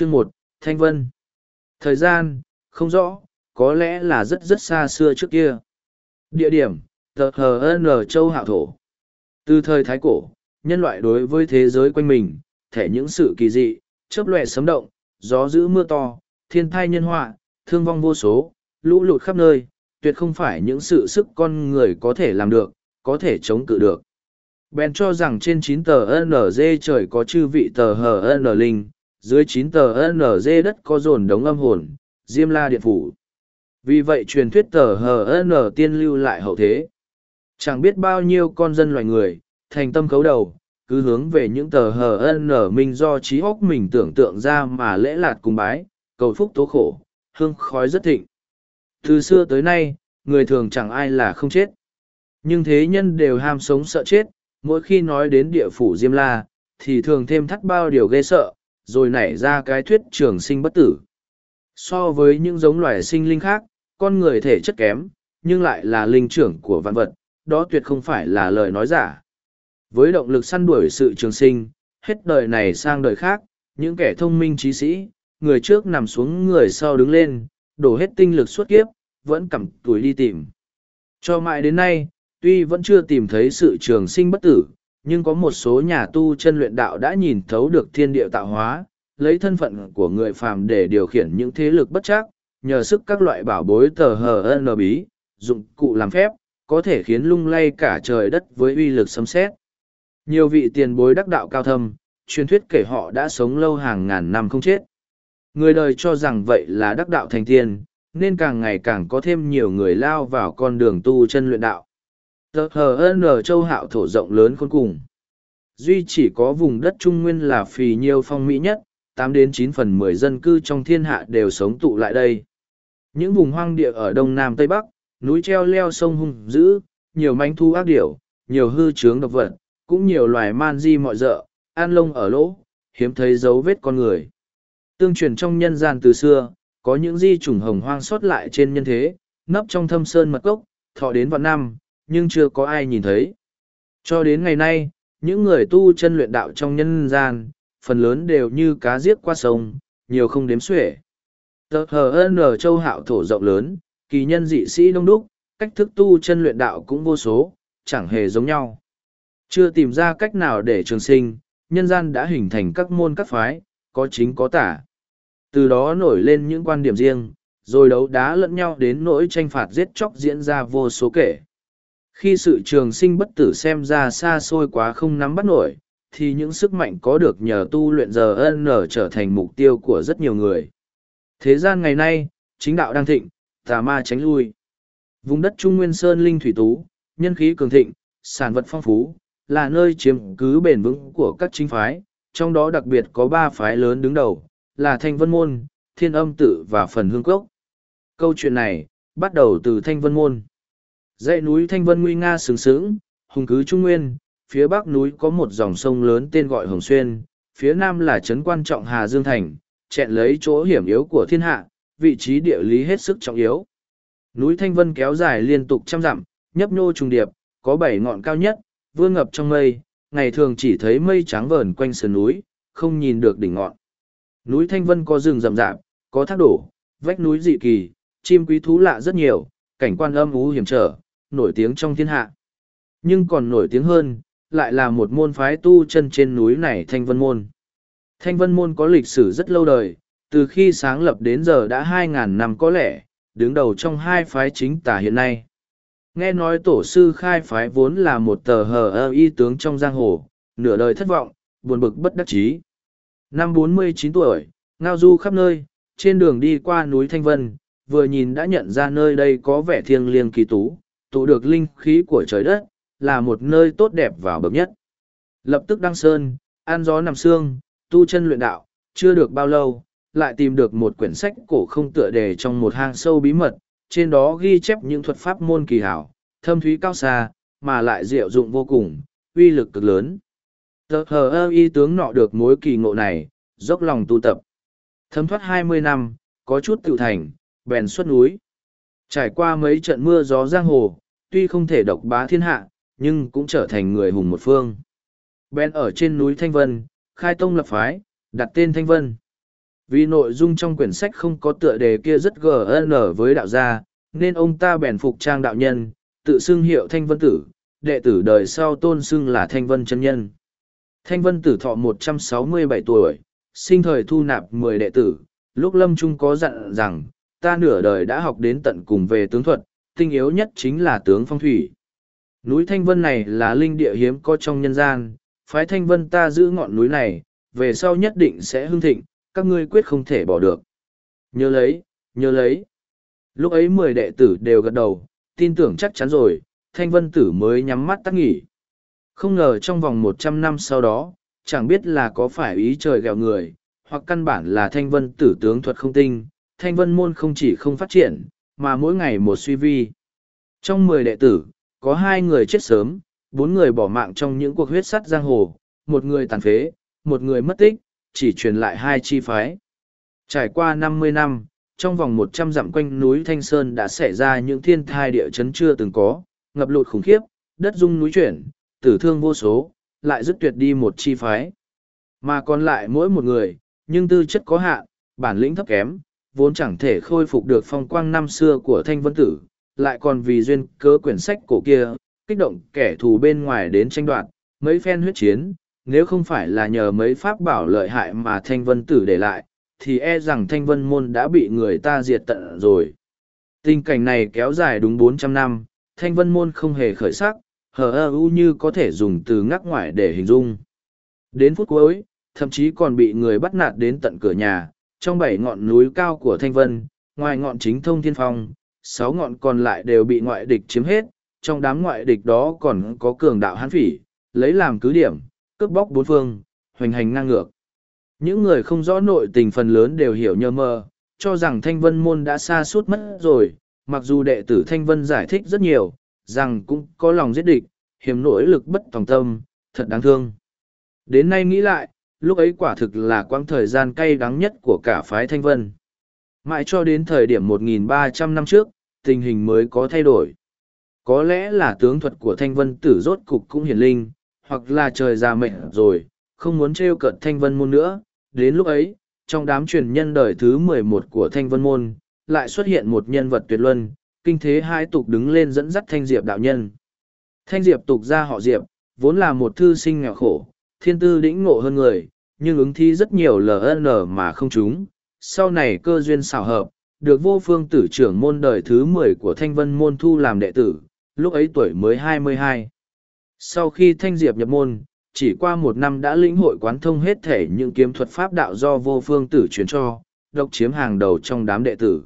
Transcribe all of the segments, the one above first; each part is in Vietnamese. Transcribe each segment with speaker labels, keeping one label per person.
Speaker 1: chương một thanh vân thời gian không rõ có lẽ là rất rất xa xưa trước kia địa điểm tờ hờ n châu hạo thổ từ thời thái cổ nhân loại đối với thế giới quanh mình thể những sự kỳ dị chớp lòe sấm động gió giữ mưa to thiên thai nhân họa thương vong vô số lũ lụt khắp nơi tuyệt không phải những sự sức con người có thể làm được có thể chống cự được bèn cho rằng trên chín tờ nz trời có chư vị tờ hờ n linh dưới chín tờ NG đất có dồn đống âm hồn, Diêm La Điện Phủ. Vì vậy truyền thuyết tờ HN tiên lưu lại hậu thế. Chẳng biết bao nhiêu con dân loài người, thành tâm khấu đầu, cứ hướng về những tờ HN mình do trí óc mình tưởng tượng ra mà lễ lạt cùng bái, cầu phúc tố khổ, hương khói rất thịnh. Từ xưa tới nay, người thường chẳng ai là không chết. Nhưng thế nhân đều ham sống sợ chết, mỗi khi nói đến địa phủ Diêm La, thì thường thêm thắt bao điều ghê sợ, rồi nảy ra cái thuyết trường sinh bất tử. So với những giống loài sinh linh khác, con người thể chất kém, nhưng lại là linh trưởng của vạn vật, đó tuyệt không phải là lời nói giả. Với động lực săn đuổi sự trường sinh, hết đời này sang đời khác, những kẻ thông minh trí sĩ, người trước nằm xuống người sau đứng lên, đổ hết tinh lực suốt kiếp, vẫn cầm túi đi tìm. Cho mãi đến nay, tuy vẫn chưa tìm thấy sự trường sinh bất tử, nhưng có một số nhà tu chân luyện đạo đã nhìn thấu được thiên địa tạo hóa, lấy thân phận của người phàm để điều khiển những thế lực bất chắc, nhờ sức các loại bảo bối tờ hờ HN bí, dụng cụ làm phép, có thể khiến lung lay cả trời đất với uy lực xâm xét. Nhiều vị tiền bối đắc đạo cao thâm, truyền thuyết kể họ đã sống lâu hàng ngàn năm không chết. Người đời cho rằng vậy là đắc đạo thành tiên, nên càng ngày càng có thêm nhiều người lao vào con đường tu chân luyện đạo. Tờ ở châu hạo thổ rộng lớn khôn cùng. Duy chỉ có vùng đất Trung Nguyên là phì nhiêu phong mỹ nhất, tám đến chín phần mười dân cư trong thiên hạ đều sống tụ lại đây. Những vùng hoang địa ở Đông Nam Tây Bắc, núi treo leo sông hung dữ, nhiều manh thu ác điểu, nhiều hư trướng độc vật, cũng nhiều loài man di mọi dợ, an lông ở lỗ, hiếm thấy dấu vết con người. Tương truyền trong nhân gian từ xưa, có những di trùng hồng hoang sót lại trên nhân thế, nấp trong thâm sơn mật cốc, thọ đến vạn năm, nhưng chưa có ai nhìn thấy. Cho đến ngày nay, những người tu chân luyện đạo trong nhân gian, phần lớn đều như cá giết qua sông, nhiều không đếm xuể. Tờ HN châu hạo thổ rộng lớn, kỳ nhân dị sĩ đông đúc, cách thức tu chân luyện đạo cũng vô số, chẳng hề giống nhau. Chưa tìm ra cách nào để trường sinh, nhân gian đã hình thành các môn các phái, có chính có tả. Từ đó nổi lên những quan điểm riêng, rồi đấu đá lẫn nhau đến nỗi tranh phạt giết chóc diễn ra vô số kể khi sự trường sinh bất tử xem ra xa xôi quá không nắm bắt nổi thì những sức mạnh có được nhờ tu luyện giờ n trở thành mục tiêu của rất nhiều người thế gian ngày nay chính đạo đang thịnh tà ma tránh lui vùng đất trung nguyên sơn linh thủy tú nhân khí cường thịnh sản vật phong phú là nơi chiếm cứ bền vững của các chính phái trong đó đặc biệt có ba phái lớn đứng đầu là thanh vân môn thiên âm tự và phần hương cốc câu chuyện này bắt đầu từ thanh vân môn Dãy núi Thanh Vân nguy nga sừng sững, hùng cứ trung nguyên, phía bắc núi có một dòng sông lớn tên gọi Hồng Xuyên, phía nam là trấn quan trọng Hà Dương Thành, chẹn lấy chỗ hiểm yếu của thiên hạ, vị trí địa lý hết sức trọng yếu. Núi Thanh Vân kéo dài liên tục trăm dặm, nhấp nhô trùng điệp, có bảy ngọn cao nhất, vương ngập trong mây, ngày thường chỉ thấy mây trắng vờn quanh sườn núi, không nhìn được đỉnh ngọn. Núi Thanh Vân có rừng rậm rạp, có thác đổ, vách núi dị kỳ, chim quý thú lạ rất nhiều, cảnh quan âm ú hiểm trở, nổi tiếng trong thiên hạ. Nhưng còn nổi tiếng hơn, lại là một môn phái tu chân trên núi này Thanh Vân Môn. Thanh Vân Môn có lịch sử rất lâu đời, từ khi sáng lập đến giờ đã 2.000 năm có lẽ, đứng đầu trong hai phái chính tả hiện nay. Nghe nói tổ sư khai phái vốn là một tờ hờ ơ y tướng trong giang hồ, nửa đời thất vọng, buồn bực bất đắc chí. Năm 49 tuổi, ngao du khắp nơi, trên đường đi qua núi Thanh Vân, vừa nhìn đã nhận ra nơi đây có vẻ thiêng liêng kỳ tú, tụ được linh khí của trời đất, là một nơi tốt đẹp và bậc nhất. Lập tức đăng sơn, an gió nằm xương, tu chân luyện đạo, chưa được bao lâu, lại tìm được một quyển sách cổ không tựa đề trong một hang sâu bí mật, trên đó ghi chép những thuật pháp môn kỳ hảo, thâm thúy cao xa, mà lại diệu dụng vô cùng, uy lực cực lớn. Tờ hờ ơ y tướng nọ được mối kỳ ngộ này, dốc lòng tu tập. Thấm thoát hai mươi năm, có chút tự thành, bèn xuất núi. Trải qua mấy trận mưa gió giang hồ, tuy không thể độc bá thiên hạ, nhưng cũng trở thành người hùng một phương. Ben ở trên núi Thanh Vân, khai tông lập phái, đặt tên Thanh Vân. Vì nội dung trong quyển sách không có tựa đề kia rất GN với đạo gia, nên ông ta bèn phục trang đạo nhân, tự xưng hiệu Thanh Vân Tử, đệ tử đời sau tôn xưng là Thanh Vân Chân Nhân. Thanh Vân Tử thọ 167 tuổi, sinh thời thu nạp 10 đệ tử, lúc lâm trung có dặn rằng, ta nửa đời đã học đến tận cùng về tướng thuật, tinh yếu nhất chính là tướng phong thủy. Núi Thanh Vân này là linh địa hiếm có trong nhân gian, phái Thanh Vân ta giữ ngọn núi này, về sau nhất định sẽ hưng thịnh, các ngươi quyết không thể bỏ được. Nhớ lấy, nhớ lấy. Lúc ấy mười đệ tử đều gật đầu, tin tưởng chắc chắn rồi, Thanh Vân tử mới nhắm mắt tắt nghỉ. Không ngờ trong vòng một trăm năm sau đó, chẳng biết là có phải ý trời gẹo người, hoặc căn bản là Thanh Vân tử tướng thuật không tinh, thanh vân môn không chỉ không phát triển, mà mỗi ngày một suy vi. Trong mười đệ tử, có hai người chết sớm, bốn người bỏ mạng trong những cuộc huyết sắt giang hồ, một người tàn phế, một người mất tích, chỉ truyền lại hai chi phái. Trải qua năm mươi năm, trong vòng một trăm dặm quanh núi Thanh Sơn đã xảy ra những thiên thai địa chấn chưa từng có, ngập lụt khủng khiếp, đất rung núi chuyển, tử thương vô số, lại dứt tuyệt đi một chi phái. Mà còn lại mỗi một người, nhưng tư chất có hạn, bản lĩnh thấp kém, vốn chẳng thể khôi phục được phong quang năm xưa của thanh vân tử, lại còn vì duyên cớ quyển sách cổ kia, kích động kẻ thù bên ngoài đến tranh đoạt, mấy phen huyết chiến, nếu không phải là nhờ mấy pháp bảo lợi hại mà thanh vân tử để lại, thì e rằng thanh vân môn đã bị người ta diệt tận rồi. Tình cảnh này kéo dài đúng bốn trăm năm, thanh vân môn không hề khởi sắc, hờ ơ u như có thể dùng từ ngắc ngoải để hình dung. Đến phút cuối, thậm chí còn bị người bắt nạt đến tận cửa nhà, trong bảy ngọn núi cao của Thanh Vân, ngoài ngọn chính thông thiên phong, sáu ngọn còn lại đều bị ngoại địch chiếm hết, trong đám ngoại địch đó còn có cường đạo hán phỉ, lấy làm cứ điểm, cướp bóc bốn phương, hoành hành ngang ngược. Những người không rõ nội tình phần lớn đều hiểu nhơ mơ, cho rằng Thanh Vân Môn đã xa suốt mất rồi, mặc dù đệ tử Thanh Vân giải thích rất nhiều, rằng cũng có lòng giết địch, hiếm nỗi lực bất tòng tâm, thật đáng thương. Đến nay nghĩ lại, lúc ấy quả thực là quãng thời gian cay đắng nhất của cả phái Thanh Vân. Mãi cho đến thời điểm 1.300 năm trước, tình hình mới có thay đổi. Có lẽ là tướng thuật của Thanh Vân tử rốt cục cũng hiển linh, hoặc là trời già mệnh rồi, không muốn trêu cợt Thanh Vân môn nữa. Đến lúc ấy, trong đám truyền nhân đời thứ mười một của Thanh Vân môn, lại xuất hiện một nhân vật tuyệt luân, kinh thế hai tục đứng lên dẫn dắt Thanh Diệp đạo nhân. Thanh Diệp tục ra họ Diệp, vốn là một thư sinh nghèo khổ, thiên tư đĩnh ngộ hơn người, nhưng ứng thi rất nhiều LN mà không trúng. Sau này cơ duyên xảo hợp, được vô phương tử trưởng môn đời thứ mười của Thanh Vân môn thu làm đệ tử, lúc ấy tuổi mới hai mươi hai. Sau khi Thanh Diệp nhập môn, chỉ qua một năm đã lĩnh hội quán thông hết thể những kiếm thuật pháp đạo do vô phương tử truyền cho, độc chiếm hàng đầu trong đám đệ tử.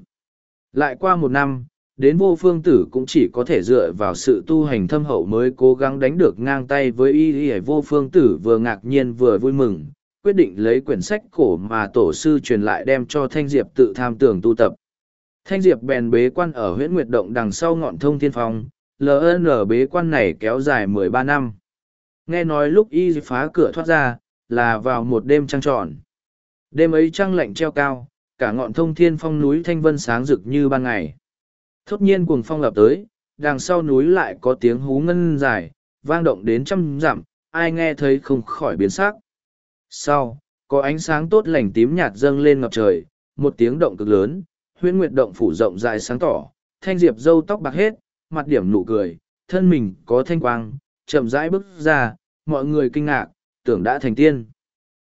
Speaker 1: Lại qua một năm, đến vô phương tử cũng chỉ có thể dựa vào sự tu hành thâm hậu mới cố gắng đánh được ngang tay với y y vô phương tử vừa ngạc nhiên vừa vui mừng quyết định lấy quyển sách cổ mà tổ sư truyền lại đem cho thanh diệp tự tham tưởng tu tập thanh diệp bèn bế quan ở huyện nguyệt động đằng sau ngọn thông thiên phong ln bế quan này kéo dài mười ba năm nghe nói lúc y phá cửa thoát ra là vào một đêm trăng tròn đêm ấy trăng lạnh treo cao cả ngọn thông thiên phong núi thanh vân sáng rực như ban ngày Thốt nhiên cuồng phong lập tới, đằng sau núi lại có tiếng hú ngân dài, vang động đến trăm dặm, ai nghe thấy không khỏi biến sắc. Sau, có ánh sáng tốt lành tím nhạt dâng lên ngập trời, một tiếng động cực lớn, huyễn nguyệt động phủ rộng dài sáng tỏ, thanh diệp râu tóc bạc hết, mặt điểm nụ cười, thân mình có thanh quang, chậm rãi bước ra, mọi người kinh ngạc, tưởng đã thành tiên.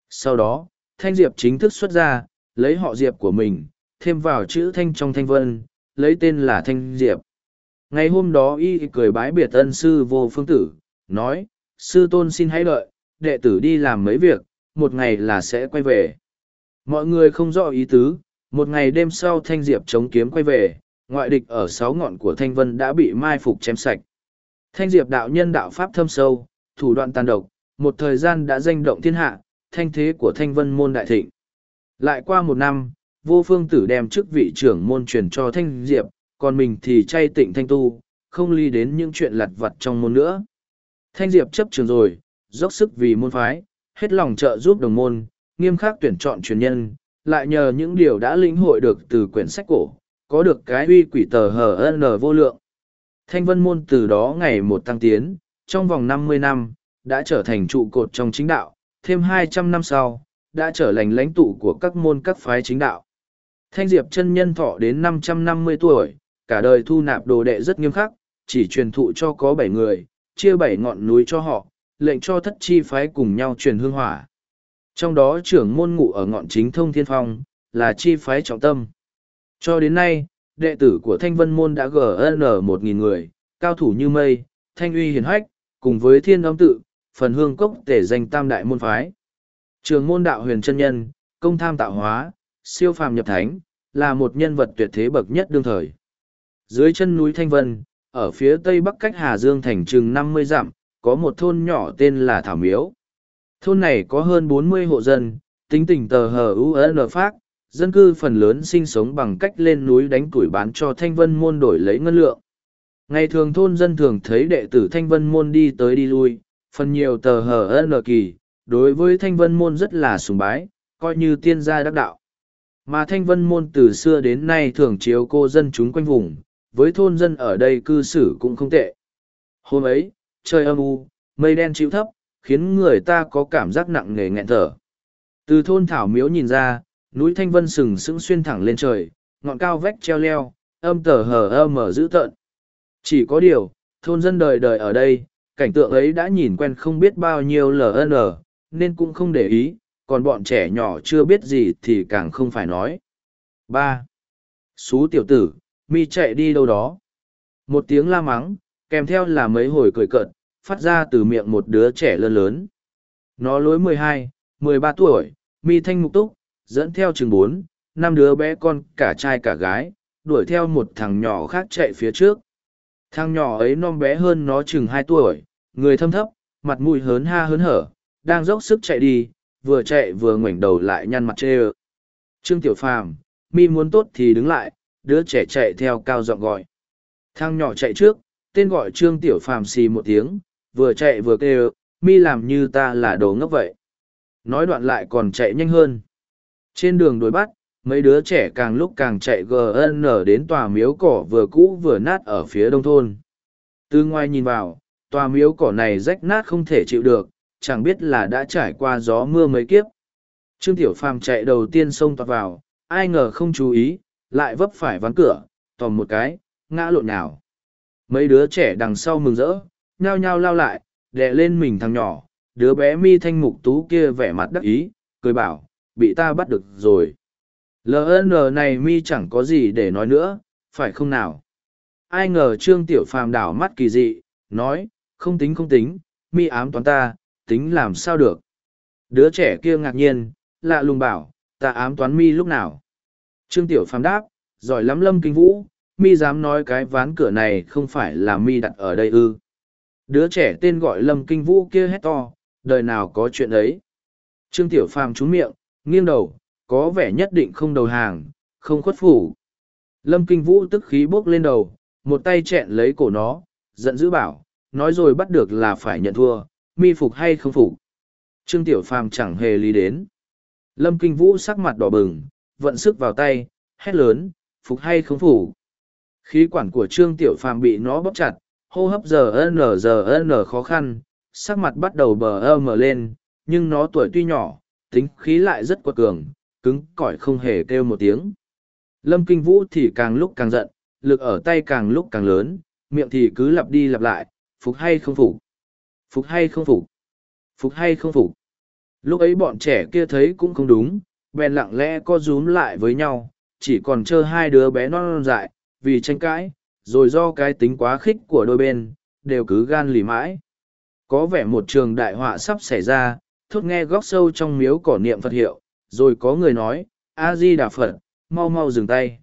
Speaker 1: Sau đó, thanh diệp chính thức xuất ra, lấy họ diệp của mình, thêm vào chữ thanh trong thanh vân, lấy tên là Thanh Diệp. Ngày hôm đó y cười bái biệt ân sư vô phương tử, nói, sư tôn xin hãy đợi, đệ tử đi làm mấy việc, một ngày là sẽ quay về. Mọi người không rõ ý tứ, một ngày đêm sau Thanh Diệp chống kiếm quay về, ngoại địch ở sáu ngọn của Thanh Vân đã bị mai phục chém sạch. Thanh Diệp đạo nhân đạo pháp thâm sâu, thủ đoạn tàn độc, một thời gian đã danh động thiên hạ, thanh thế của Thanh Vân môn đại thịnh. Lại qua một năm, vô phương tử đem chức vị trưởng môn truyền cho Thanh Diệp, còn mình thì chay tịnh Thanh Tu, không ly đến những chuyện lặt vặt trong môn nữa. Thanh Diệp chấp trường rồi, dốc sức vì môn phái, hết lòng trợ giúp đồng môn, nghiêm khắc tuyển chọn truyền nhân, lại nhờ những điều đã lĩnh hội được từ quyển sách cổ, có được cái uy quỷ tờ hở HN vô lượng. Thanh vân môn từ đó ngày một tăng tiến, trong vòng năm mươi năm, đã trở thành trụ cột trong chính đạo, thêm hai trăm năm sau, đã trở thành lãnh tụ của các môn các phái chính đạo. Thanh Diệp chân nhân thọ đến 550 tuổi, cả đời thu nạp đồ đệ rất nghiêm khắc, chỉ truyền thụ cho có 7 người, chia 7 ngọn núi cho họ, lệnh cho thất chi phái cùng nhau truyền hương hỏa. Trong đó trưởng môn ngụ ở ngọn chính thông thiên phong, là chi phái trọng tâm. Cho đến nay, đệ tử của Thanh Vân Môn đã GN 1.000 người, cao thủ như mây, thanh uy hiền hách, cùng với thiên âm tự, phần hương cốc tể danh tam đại môn phái. Trường môn đạo huyền chân nhân, công tham tạo hóa, siêu phàm nhập thánh, là một nhân vật tuyệt thế bậc nhất đương thời. Dưới chân núi Thanh Vân, ở phía tây bắc cách Hà Dương thành chừng năm mươi dặm, có một thôn nhỏ tên là Thảo Miếu. Thôn này có hơn bốn mươi hộ dân, tính tình tờ hờ UN phát, dân cư phần lớn sinh sống bằng cách lên núi đánh củi bán cho Thanh Vân môn đổi lấy ngân lượng. Ngày thường thôn dân thường thấy đệ tử Thanh Vân môn đi tới đi lui, phần nhiều tờ hờ lờ kỳ, đối với Thanh Vân môn rất là sùng bái, coi như tiên gia đắc đạo mà thanh vân môn từ xưa đến nay thường chiếu cô dân chúng quanh vùng với thôn dân ở đây cư xử cũng không tệ hôm ấy trời âm u mây đen chịu thấp khiến người ta có cảm giác nặng nề nghẹn thở từ thôn thảo miếu nhìn ra núi thanh vân sừng sững xuyên thẳng lên trời ngọn cao vách treo leo âm tờ hờ ơ mở dữ tợn chỉ có điều thôn dân đời đời ở đây cảnh tượng ấy đã nhìn quen không biết bao nhiêu ln nên cũng không để ý còn bọn trẻ nhỏ chưa biết gì thì càng không phải nói. ba Xú tiểu tử, mi chạy đi đâu đó. Một tiếng la mắng, kèm theo là mấy hồi cười cợt, phát ra từ miệng một đứa trẻ lớn lớn. Nó lối mười hai mười ba tuổi, mi thanh mục túc, dẫn theo chừng bốn năm đứa bé con cả trai cả gái, đuổi theo một thằng nhỏ khác chạy phía trước. Thằng nhỏ ấy non bé hơn nó chừng hai tuổi, người thâm thấp, mặt mũi hớn ha hớn hở, đang dốc sức chạy đi, vừa chạy vừa ngoảnh đầu lại nhăn mặt chê ơ trương tiểu phàm mi muốn tốt thì đứng lại đứa trẻ chạy theo cao giọng gọi thang nhỏ chạy trước tên gọi trương tiểu phàm xì một tiếng vừa chạy vừa kêu mi làm như ta là đồ ngốc vậy nói đoạn lại còn chạy nhanh hơn trên đường đuổi bắt mấy đứa trẻ càng lúc càng chạy gn đến tòa miếu cỏ vừa cũ vừa nát ở phía đông thôn từ ngoài nhìn vào tòa miếu cỏ này rách nát không thể chịu được chẳng biết là đã trải qua gió mưa mấy kiếp. Trương Tiểu Phàm chạy đầu tiên xông toạc vào, ai ngờ không chú ý, lại vấp phải ván cửa, tòm một cái, ngã lộn nào. Mấy đứa trẻ đằng sau mừng rỡ, nhao nhao lao lại, đè lên mình thằng nhỏ, đứa bé mi thanh mục tú kia vẻ mặt đắc ý, cười bảo, bị ta bắt được rồi. LN này mi chẳng có gì để nói nữa, phải không nào? Ai ngờ Trương Tiểu Phàm đảo mắt kỳ dị, nói, không tính không tính, mi ám toán ta, tính làm sao được. Đứa trẻ kia ngạc nhiên, lạ lùng bảo, ta ám toán mi lúc nào. Trương Tiểu Phàm đáp, giỏi lắm lâm kinh vũ, mi dám nói cái ván cửa này không phải là mi đặt ở đây ư. Đứa trẻ tên gọi lâm kinh vũ kia hét to, đời nào có chuyện ấy. Trương Tiểu Phàm trúng miệng, nghiêng đầu, có vẻ nhất định không đầu hàng, không khuất phủ. Lâm Kinh Vũ tức khí bốc lên đầu, một tay chẹn lấy cổ nó, giận dữ bảo, nói rồi bắt được là phải nhận thua, mi phục hay không phục trương tiểu phàm chẳng hề lý đến lâm kinh vũ sắc mặt đỏ bừng vận sức vào tay hét lớn phục hay không phục khí quản của trương tiểu phàm bị nó bóp chặt hô hấp giờ nở giờ nở khó khăn sắc mặt bắt đầu bờ ơ mờ lên nhưng nó tuổi tuy nhỏ tính khí lại rất quật cường cứng cỏi không hề kêu một tiếng lâm kinh vũ thì càng lúc càng giận lực ở tay càng lúc càng lớn miệng thì cứ lặp đi lặp lại phục hay không phục phục hay không phục phục hay không phục lúc ấy bọn trẻ kia thấy cũng không đúng bèn lặng lẽ co rúm lại với nhau chỉ còn trơ hai đứa bé non non dại vì tranh cãi rồi do cái tính quá khích của đôi bên đều cứ gan lì mãi có vẻ một trường đại họa sắp xảy ra thốt nghe góc sâu trong miếu cỏ niệm phật hiệu rồi có người nói a di đà phật mau mau dừng tay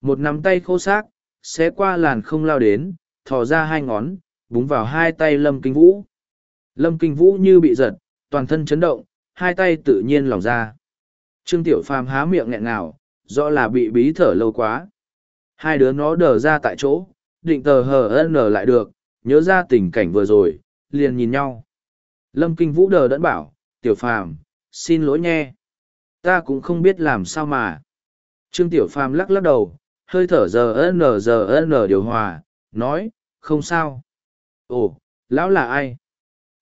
Speaker 1: một nắm tay khô xác xé qua làn không lao đến thò ra hai ngón búng vào hai tay lâm kinh vũ Lâm Kinh Vũ như bị giật, toàn thân chấn động, hai tay tự nhiên lỏng ra. Trương Tiểu Phàm há miệng nghẹn ngào, rõ là bị bí thở lâu quá. Hai đứa nó đờ ra tại chỗ, định tờ hờ ân nở lại được, nhớ ra tình cảnh vừa rồi, liền nhìn nhau. Lâm Kinh Vũ đờ đẫn bảo, Tiểu Phàm xin lỗi nhé. Ta cũng không biết làm sao mà. Trương Tiểu Phàm lắc lắc đầu, hơi thở giờ ân giờ ân điều hòa, nói, không sao. Ồ, lão là ai?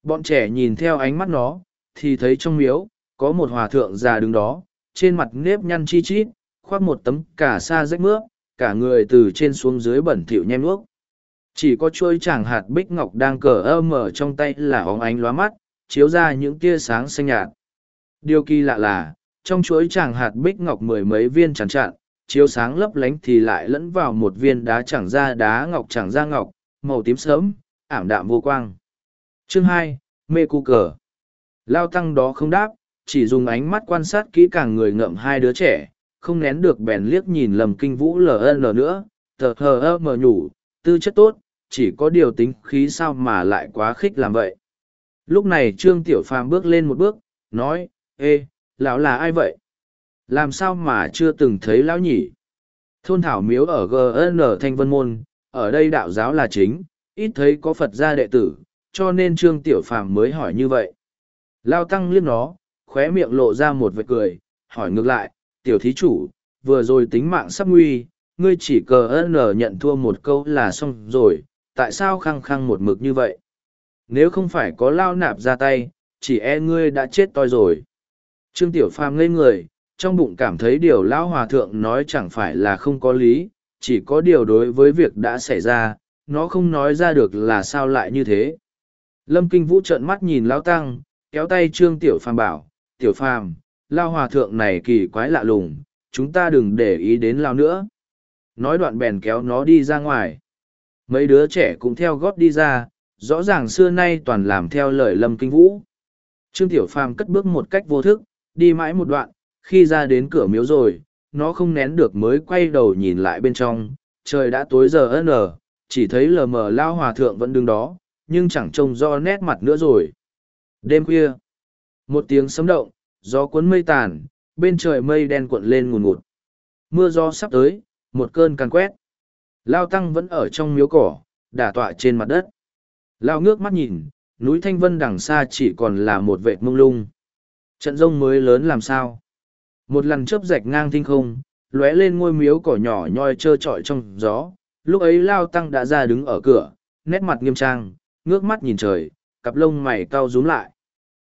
Speaker 1: Bọn trẻ nhìn theo ánh mắt nó, thì thấy trong miếu, có một hòa thượng già đứng đó, trên mặt nếp nhăn chi chít, khoác một tấm cả sa rách mướp, cả người từ trên xuống dưới bẩn thỉu nhem nước. Chỉ có chuôi chàng hạt bích ngọc đang cờ ơ mở trong tay là óng ánh lóa mắt, chiếu ra những tia sáng xanh nhạt. Điều kỳ lạ là, trong chuỗi chàng hạt bích ngọc mười mấy viên chẳng chặn, chiếu sáng lấp lánh thì lại lẫn vào một viên đá chẳng ra đá ngọc chẳng ra ngọc, màu tím sớm, ảm đạm vô quang. Chương hai Mê cu Cờ Lao tăng đó không đáp, chỉ dùng ánh mắt quan sát kỹ càng người ngậm hai đứa trẻ, không nén được bèn liếc nhìn lầm kinh vũ LN nữa, tờ hờ ơ mờ nhủ, tư chất tốt, chỉ có điều tính khí sao mà lại quá khích làm vậy. Lúc này Trương Tiểu Phàm bước lên một bước, nói, Ê, lão là ai vậy? Làm sao mà chưa từng thấy lão nhỉ? Thôn Thảo Miếu ở GN Thanh Vân Môn, ở đây đạo giáo là chính, ít thấy có Phật gia đệ tử, cho nên Trương Tiểu Phàm mới hỏi như vậy. Lao Tăng liếc nó, khóe miệng lộ ra một vệt cười, hỏi ngược lại, Tiểu Thí Chủ, vừa rồi tính mạng sắp nguy, ngươi chỉ cờ ơn nở nhận thua một câu là xong rồi, tại sao khăng khăng một mực như vậy? Nếu không phải có Lao Nạp ra tay, chỉ e ngươi đã chết toi rồi. Trương Tiểu Phàm ngây người, trong bụng cảm thấy điều Lão Hòa Thượng nói chẳng phải là không có lý, chỉ có điều đối với việc đã xảy ra, nó không nói ra được là sao lại như thế. Lâm Kinh Vũ trợn mắt nhìn lão Tăng, kéo tay Trương Tiểu Phàm bảo, Tiểu Phàm Lao Hòa Thượng này kỳ quái lạ lùng, chúng ta đừng để ý đến Lao nữa. Nói đoạn bèn kéo nó đi ra ngoài. Mấy đứa trẻ cũng theo gót đi ra, rõ ràng xưa nay toàn làm theo lời Lâm Kinh Vũ. Trương Tiểu Phàm cất bước một cách vô thức, đi mãi một đoạn, khi ra đến cửa miếu rồi, nó không nén được mới quay đầu nhìn lại bên trong, trời đã tối giờ ân ở, chỉ thấy lờ mờ Lao Hòa Thượng vẫn đứng đó nhưng chẳng trông do nét mặt nữa rồi đêm khuya một tiếng sấm động gió cuốn mây tàn bên trời mây đen cuộn lên ngùn ngụt mưa gió sắp tới một cơn càn quét lao tăng vẫn ở trong miếu cỏ đả tọa trên mặt đất lao ngước mắt nhìn núi thanh vân đằng xa chỉ còn là một vệt mông lung trận rông mới lớn làm sao một lần chớp rạch ngang thinh không lóe lên ngôi miếu cỏ nhỏ nhoi trơ trọi trong gió lúc ấy lao tăng đã ra đứng ở cửa nét mặt nghiêm trang ngước mắt nhìn trời, cặp lông mày cau rúm lại.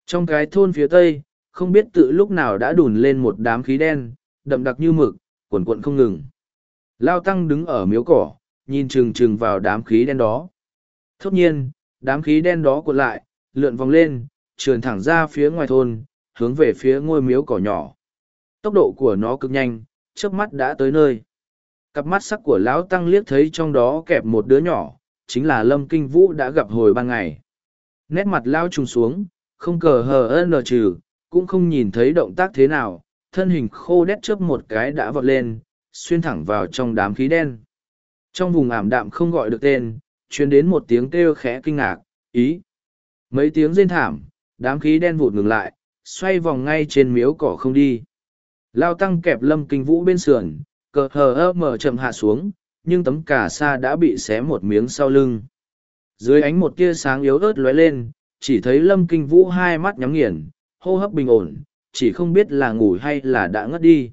Speaker 1: Trong cái thôn phía tây, không biết tự lúc nào đã đùn lên một đám khí đen, đậm đặc như mực, cuộn cuộn không ngừng. Lao Tăng đứng ở miếu cỏ, nhìn trừng trừng vào đám khí đen đó. Thốt nhiên, đám khí đen đó cuộn lại, lượn vòng lên, trườn thẳng ra phía ngoài thôn, hướng về phía ngôi miếu cỏ nhỏ. Tốc độ của nó cực nhanh, trước mắt đã tới nơi. Cặp mắt sắc của lão tăng liếc thấy trong đó kẹp một đứa nhỏ, chính là lâm kinh vũ đã gặp hồi ban ngày nét mặt lao trùng xuống không cờ hờ ân lờ trừ cũng không nhìn thấy động tác thế nào thân hình khô đét chớp một cái đã vọt lên xuyên thẳng vào trong đám khí đen trong vùng ảm đạm không gọi được tên chuyến đến một tiếng kêu khẽ kinh ngạc ý mấy tiếng rên thảm đám khí đen vụt ngừng lại xoay vòng ngay trên miếu cỏ không đi lao tăng kẹp lâm kinh vũ bên sườn cờ hờ ơ mở chậm hạ xuống nhưng tấm cà sa đã bị xé một miếng sau lưng. Dưới ánh một tia sáng yếu ớt lóe lên, chỉ thấy Lâm Kinh Vũ hai mắt nhắm nghiền, hô hấp bình ổn, chỉ không biết là ngủ hay là đã ngất đi.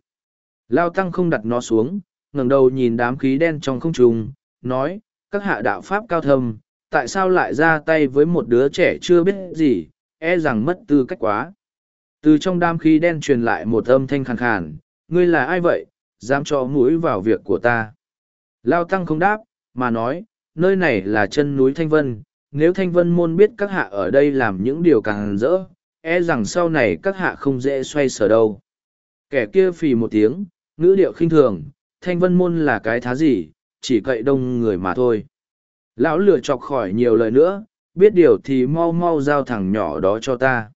Speaker 1: Lao Tăng không đặt nó xuống, ngẩng đầu nhìn đám khí đen trong không trung, nói, các hạ đạo Pháp cao thâm, tại sao lại ra tay với một đứa trẻ chưa biết gì, e rằng mất tư cách quá. Từ trong đám khí đen truyền lại một âm thanh khàn khàn, ngươi là ai vậy, dám cho mũi vào việc của ta. Lao Tăng không đáp, mà nói, nơi này là chân núi Thanh Vân, nếu Thanh Vân môn biết các hạ ở đây làm những điều càng rỡ, e rằng sau này các hạ không dễ xoay sở đâu. Kẻ kia phì một tiếng, ngữ điệu khinh thường, Thanh Vân môn là cái thá gì, chỉ cậy đông người mà thôi. Lão lửa chọc khỏi nhiều lời nữa, biết điều thì mau mau giao thằng nhỏ đó cho ta.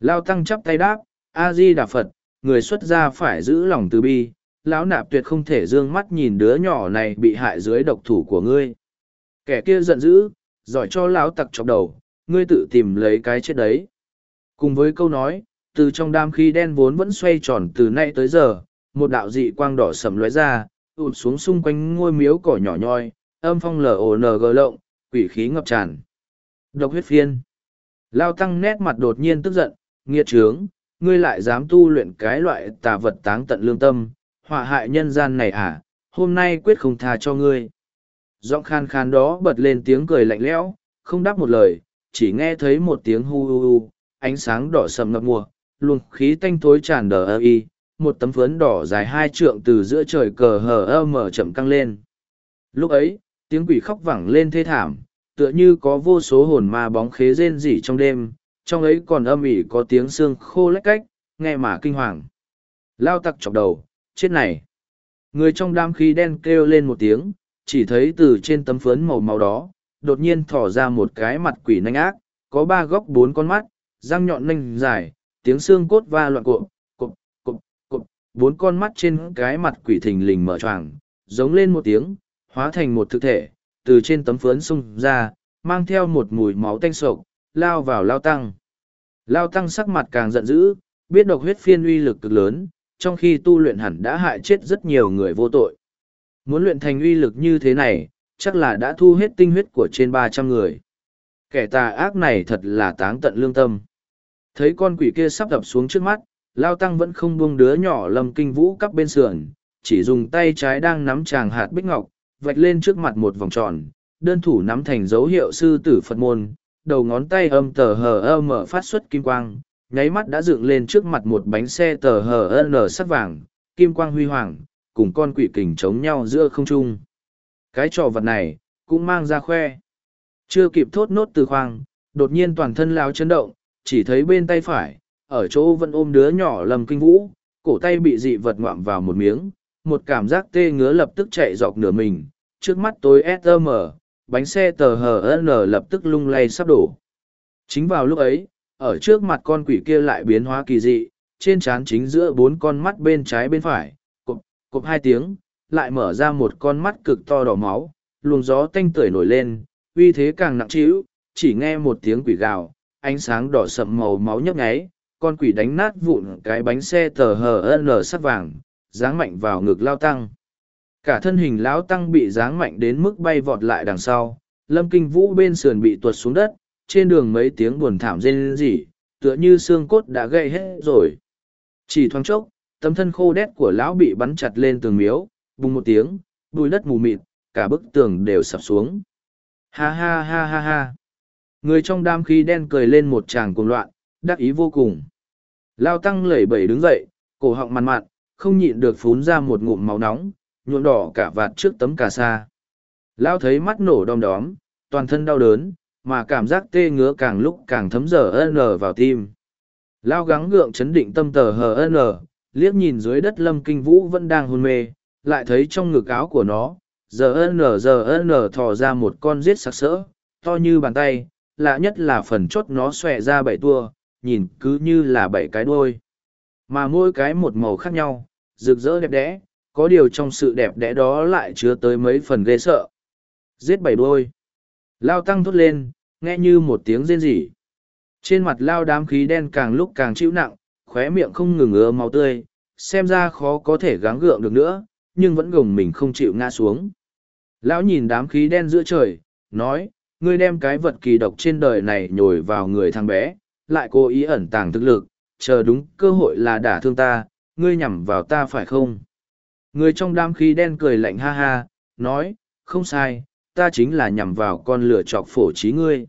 Speaker 1: Lao Tăng chắp tay đáp, A-di-đà Phật, người xuất gia phải giữ lòng từ bi, lão nạp tuyệt không thể d ư ơ n g mắt nhìn đứa nhỏ này bị hại dưới độc thủ của ngươi kẻ kia giận dữ giỏi cho lão tặc chọc đầu ngươi tự tìm lấy cái chết đấy cùng với câu nói từ trong đam khí đen vốn vẫn xoay tròn từ nay tới giờ một đạo dị quang đỏ sầm lóe ra ụt xuống xung quanh ngôi miếu cỏ nhỏ nhoi âm phong lở lờ lộng quỷ khí ngập tràn độc huyết phiên lao tăng nét mặt đột nhiên tức giận nghiệt trướng ngươi lại dám tu luyện cái loại tà vật táng tận lương tâm họa hại nhân gian này à, hôm nay quyết không tha cho ngươi. Giọng khan khan đó bật lên tiếng cười lạnh lẽo, không đáp một lời, chỉ nghe thấy một tiếng hu hu hu, ánh sáng đỏ sầm ngập mùa, luồng khí tanh thối tràn đờ ơ y, một tấm phấn đỏ dài hai trượng từ giữa trời cờ hờ ơ mở chậm căng lên. Lúc ấy, tiếng quỷ khóc vẳng lên thê thảm, tựa như có vô số hồn ma bóng khế rên rỉ trong đêm, trong ấy còn âm ỉ có tiếng xương khô lách cách, nghe mà kinh hoàng. Lao tặc chọc đầu, chết này. Người trong đám khí đen kêu lên một tiếng, chỉ thấy từ trên tấm phấn màu màu đó, đột nhiên thỏ ra một cái mặt quỷ nanh ác, có ba góc bốn con mắt, răng nhọn nanh dài, tiếng xương cốt va loạn cuộn, cụp, cụp, cụp, bốn con mắt trên cái mặt quỷ thình lình mở choàng, giống lên một tiếng, hóa thành một thực thể, từ trên tấm phấn xung ra, mang theo một mùi máu tanh sộc, lao vào lao tăng. Lao tăng sắc mặt càng giận dữ, biết độc huyết phiên uy lực cực lớn, trong khi tu luyện hẳn đã hại chết rất nhiều người vô tội. Muốn luyện thành uy lực như thế này, chắc là đã thu hết tinh huyết của trên ba trăm người. Kẻ tà ác này thật là táng tận lương tâm. Thấy con quỷ kia sắp đập xuống trước mắt, Lao Tăng vẫn không buông đứa nhỏ lầm kinh vũ cắp bên sườn, chỉ dùng tay trái đang nắm chàng hạt bích ngọc, vạch lên trước mặt một vòng tròn, đơn thủ nắm thành dấu hiệu sư tử Phật môn, đầu ngón tay âm tờ hờ âm mở phát xuất kim quang, nháy mắt đã dựng lên trước mặt một bánh xe tờ hờ nở sắt vàng kim quang huy hoàng cùng con quỷ kình chống nhau giữa không trung cái trò vật này cũng mang ra khoe chưa kịp thốt nốt từ khoang đột nhiên toàn thân lao chấn động chỉ thấy bên tay phải ở chỗ vẫn ôm đứa nhỏ lầm kinh vũ cổ tay bị dị vật ngoạm vào một miếng một cảm giác tê ngứa lập tức chạy dọc nửa mình trước mắt tối sm bánh xe tờ hờ nở lập tức lung lay sắp đổ chính vào lúc ấy ở trước mặt con quỷ kia lại biến hóa kỳ dị, trên trán chính giữa bốn con mắt bên trái bên phải, cộp, cộp hai tiếng, lại mở ra một con mắt cực to đỏ máu, luồng gió tanh tưởi nổi lên, uy thế càng nặng trĩu, chỉ nghe một tiếng quỷ gào, ánh sáng đỏ sậm màu máu nhấp nháy, con quỷ đánh nát vụn cái bánh xe tờ hờ nở sắt vàng, giáng mạnh vào ngực lao tăng. Cả thân hình lão tăng bị giáng mạnh đến mức bay vọt lại đằng sau, lâm kinh vũ bên sườn bị tuột xuống đất, trên đường mấy tiếng buồn thảm rên rỉ, tựa như xương cốt đã gây hết rồi. Chỉ thoáng chốc, tấm thân khô đét của lão bị bắn chặt lên tường miếu, bùng một tiếng, bùi đất mù mịt, cả bức tường đều sập xuống. Ha ha ha ha ha. Người trong đám khí đen cười lên một tràng cuồng loạn, đắc ý vô cùng. Lao tăng lẩy bẩy đứng dậy, cổ họng mặn mặn, không nhịn được phún ra một ngụm máu nóng, nhuộm đỏ cả vạt trước tấm cà sa. Lao thấy mắt nổ đom đóm, toàn thân đau đớn, mà cảm giác tê ngứa càng lúc càng thấm giờ n vào tim lao gắng gượng chấn định tâm tờ hờ n liếc nhìn dưới đất lâm kinh vũ vẫn đang hôn mê lại thấy trong ngực áo của nó giờ n giờ n thò ra một con rết sặc sỡ to như bàn tay lạ nhất là phần chốt nó xòe ra bảy tua nhìn cứ như là bảy cái đuôi, mà mỗi cái một màu khác nhau rực rỡ đẹp đẽ có điều trong sự đẹp đẽ đó lại chứa tới mấy phần ghê sợ giết bảy đuôi. Lao tăng thốt lên, nghe như một tiếng rên rỉ. Trên mặt lao đám khí đen càng lúc càng chịu nặng, khóe miệng không ngừng ngứa máu tươi, xem ra khó có thể gắng gượng được nữa, nhưng vẫn gồng mình không chịu ngã xuống. Lão nhìn đám khí đen giữa trời, nói, ngươi đem cái vật kỳ độc trên đời này nhồi vào người thằng bé, lại cố ý ẩn tàng thực lực, chờ đúng cơ hội là đả thương ta, ngươi nhằm vào ta phải không? Người trong đám khí đen cười lạnh ha ha, nói, không sai, ta chính là nhằm vào con lửa chọc phổ trí ngươi.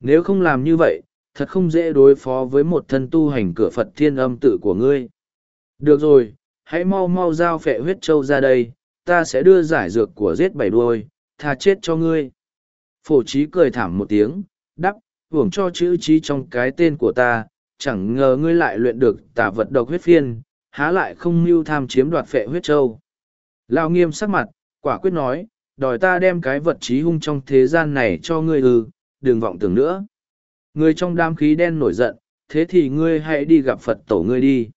Speaker 1: Nếu không làm như vậy, thật không dễ đối phó với một thân tu hành cửa Phật thiên âm tự của ngươi. Được rồi, hãy mau mau giao phệ huyết châu ra đây, ta sẽ đưa giải dược của giết bảy đuôi, tha chết cho ngươi. Phổ trí cười thảm một tiếng, đắp, hưởng cho chữ trí trong cái tên của ta, chẳng ngờ ngươi lại luyện được tà vật độc huyết phiên, há lại không mưu tham chiếm đoạt phệ huyết châu. Lao nghiêm sắc mặt, quả quyết nói, đòi ta đem cái vật trí hung trong thế gian này cho ngươi ư, đừng vọng tưởng nữa. Người trong đám khí đen nổi giận, thế thì ngươi hãy đi gặp Phật tổ ngươi đi.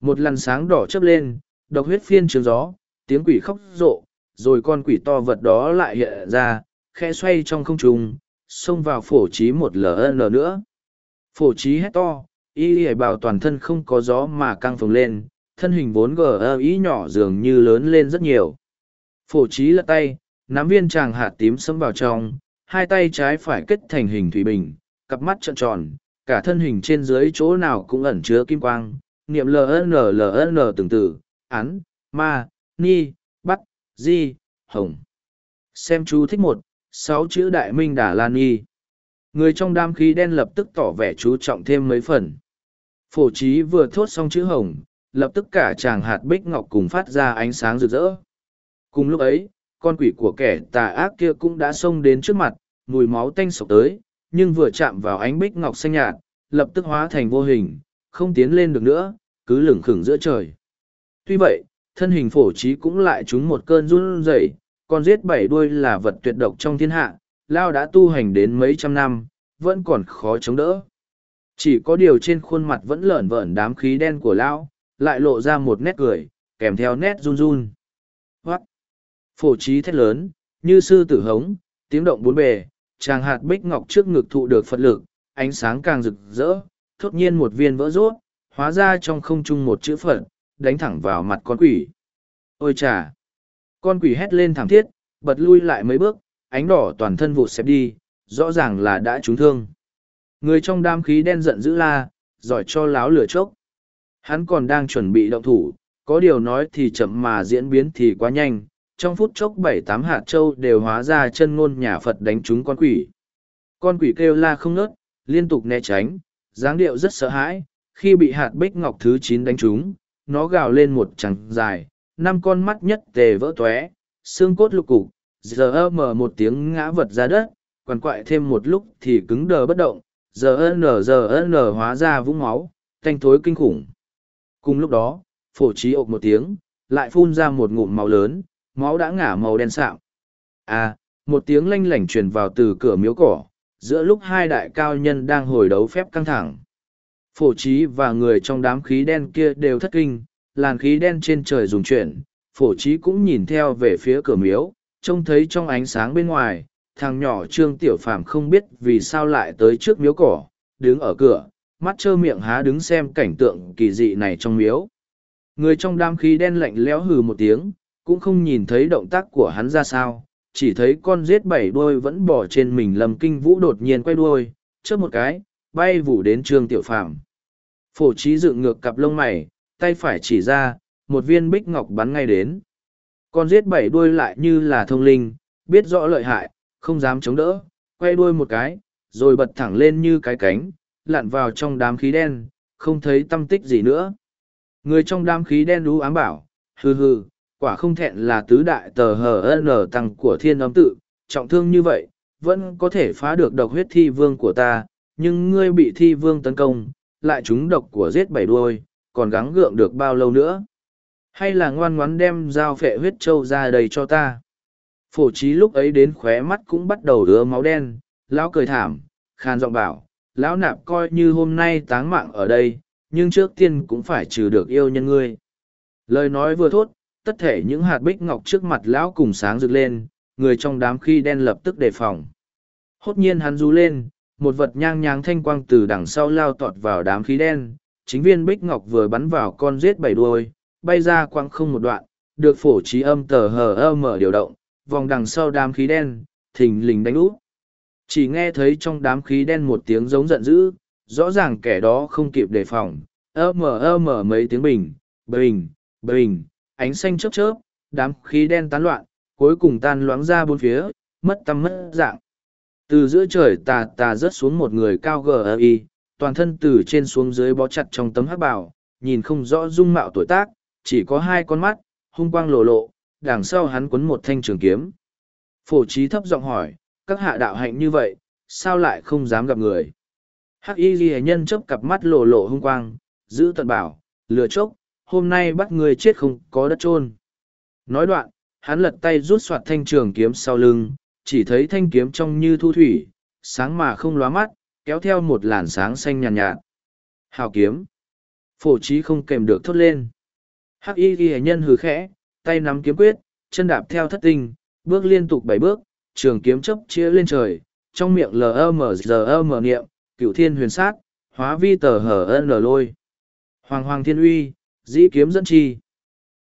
Speaker 1: Một lần sáng đỏ chớp lên, độc huyết phiên trường gió, tiếng quỷ khóc rộ, rồi con quỷ to vật đó lại hiện ra, khe xoay trong không trung, xông vào phổ trí một ln nữa. Phổ trí hét to, y y bảo toàn thân không có gió mà căng phồng lên, thân hình vốn gờ ý nhỏ dường như lớn lên rất nhiều. Phổ trí lật tay, nắm viên tràng hạt tím sẫm vào trong, hai tay trái phải kết thành hình thủy bình, cặp mắt trợn tròn, cả thân hình trên dưới chỗ nào cũng ẩn chứa kim quang, niệm LNLN từng từ, án, ma, ni, bắt, di, hồng. Xem chú thích một, sáu chữ đại minh đà lan y. Người trong đám khí đen lập tức tỏ vẻ chú trọng thêm mấy phần. Phổ trí vừa thốt xong chữ hồng, lập tức cả chàng hạt bích ngọc cùng phát ra ánh sáng rực rỡ. Cùng lúc ấy, con quỷ của kẻ tà ác kia cũng đã xông đến trước mặt, mùi máu tanh sộc tới, nhưng vừa chạm vào ánh bích ngọc xanh nhạt, lập tức hóa thành vô hình, không tiến lên được nữa, cứ lửng khửng giữa trời. Tuy vậy, thân hình phổ trí cũng lại trúng một cơn run rẩy, con giết bảy đuôi là vật tuyệt độc trong thiên hạ, Lao đã tu hành đến mấy trăm năm, vẫn còn khó chống đỡ. Chỉ có điều trên khuôn mặt vẫn lởn vởn đám khí đen của Lao, lại lộ ra một nét cười, kèm theo nét run run phổ trí thét lớn, như sư tử hống, tiếng động bốn bề, chàng hạt bích ngọc trước ngực thụ được phật lực, ánh sáng càng rực rỡ, thốt nhiên một viên vỡ rốt, hóa ra trong không trung một chữ phật, đánh thẳng vào mặt con quỷ. Ôi chà! Con quỷ hét lên thảm thiết, bật lui lại mấy bước, ánh đỏ toàn thân vụt xẹp đi, rõ ràng là đã trúng thương. Người trong đám khí đen giận dữ la, giỏi cho láo lửa chốc. Hắn còn đang chuẩn bị động thủ, có điều nói thì chậm mà diễn biến thì quá nhanh, trong phút chốc bảy tám hạt châu đều hóa ra chân ngôn nhà Phật đánh trúng con quỷ. Con quỷ kêu la không nớt, liên tục né tránh, dáng điệu rất sợ hãi, khi bị hạt bích ngọc thứ chín đánh trúng, nó gào lên một tràng dài, năm con mắt nhất tề vỡ tóe, xương cốt lục cục, giờ ơ mở một tiếng ngã vật ra đất, quằn quại thêm một lúc thì cứng đờ bất động, giờ ơ nở giờ ơ nở hóa ra vũng máu, thanh thối kinh khủng. Cùng lúc đó, phổ trí ộp một tiếng, lại phun ra một ngụm máu lớn, máu đã ngả màu đen sạm. À, một tiếng lanh lảnh truyền vào từ cửa miếu cỏ, giữa lúc hai đại cao nhân đang hồi đấu phép căng thẳng. Phổ trí và người trong đám khí đen kia đều thất kinh, làn khí đen trên trời dùng chuyển, phổ trí cũng nhìn theo về phía cửa miếu, trông thấy trong ánh sáng bên ngoài, thằng nhỏ Trương Tiểu Phàm không biết vì sao lại tới trước miếu cỏ, đứng ở cửa, mắt trơ miệng há đứng xem cảnh tượng kỳ dị này trong miếu. Người trong đám khí đen lạnh lẽo hừ một tiếng, cũng không nhìn thấy động tác của hắn ra sao, chỉ thấy con rết bảy đuôi vẫn bỏ trên mình Lâm Kinh Vũ đột nhiên quay đuôi, chớp một cái, bay vụ đến Trương Tiểu Phàm. Phổ trí dựng ngược cặp lông mày, tay phải chỉ ra, một viên bích ngọc bắn ngay đến. Con rết bảy đuôi lại như là thông linh, biết rõ lợi hại, không dám chống đỡ, quay đuôi một cái, rồi bật thẳng lên như cái cánh, lặn vào trong đám khí đen, không thấy tâm tích gì nữa. Người trong đám khí đen đú ám bảo, hừ hừ, quả không thẹn là tứ đại tờ hn tăng của thiên âm tự trọng thương như vậy vẫn có thể phá được độc huyết thi vương của ta nhưng ngươi bị thi vương tấn công lại trúng độc của giết bảy đuôi còn gắng gượng được bao lâu nữa hay là ngoan ngoắn đem dao phệ huyết trâu ra đầy cho ta phổ trí lúc ấy đến khóe mắt cũng bắt đầu ứa máu đen lão cười thảm khan giọng bảo lão nạp coi như hôm nay táng mạng ở đây nhưng trước tiên cũng phải trừ được yêu nhân ngươi lời nói vừa thốt tất thể những hạt bích ngọc trước mặt lão cùng sáng rực lên, người trong đám khi đen lập tức đề phòng. Hốt nhiên hắn rú lên, một vật nhang nhang thanh quang từ đằng sau lao tọt vào đám khí đen, chính viên bích ngọc vừa bắn vào con rết bảy đuôi, bay ra quang không một đoạn, được phổ trí âm tờ hờ ơ mở điều động, vòng đằng sau đám khí đen, thình lình đánh úp. Chỉ nghe thấy trong đám khí đen một tiếng giống giận dữ, rõ ràng kẻ đó không kịp đề phòng, ơ mở ơ mở mấy tiếng bình, bình, bình, ánh xanh chớp chớp, đám khí đen tán loạn, cuối cùng tan loãng ra bốn phía, mất tâm mất dạng. Từ giữa trời tà tà rớt xuống một người cao gầy, toàn thân từ trên xuống dưới bó chặt trong tấm hắc bào, nhìn không rõ dung mạo tuổi tác, chỉ có hai con mắt, hung quang lộ lộ, đằng sau hắn quấn một thanh trường kiếm. Phổ trí thấp giọng hỏi, các hạ đạo hạnh như vậy, sao lại không dám gặp người? Hắc y ghi nhân chấp cặp mắt lộ lộ hung quang, giữ tận bảo, lừa chốc, hôm nay bắt người chết không có đất trôn. Nói đoạn, hắn lật tay rút soạt thanh trường kiếm sau lưng, chỉ thấy thanh kiếm trong như thu thủy, sáng mà không lóa mắt, kéo theo một làn sáng xanh nhàn nhạt, nhạt. Hào kiếm. Phổ trí không kèm được thốt lên. Hắc y ghi nhân hừ khẽ, tay nắm kiếm quyết, chân đạp theo thất tinh, bước liên tục bảy bước, trường kiếm chấp chia lên trời, trong miệng lờ mờ niệm, cửu thiên huyền sát, hóa vi tờ hở ân lôi. Hoàng hoàng thiên uy, dĩ kiếm dẫn chi.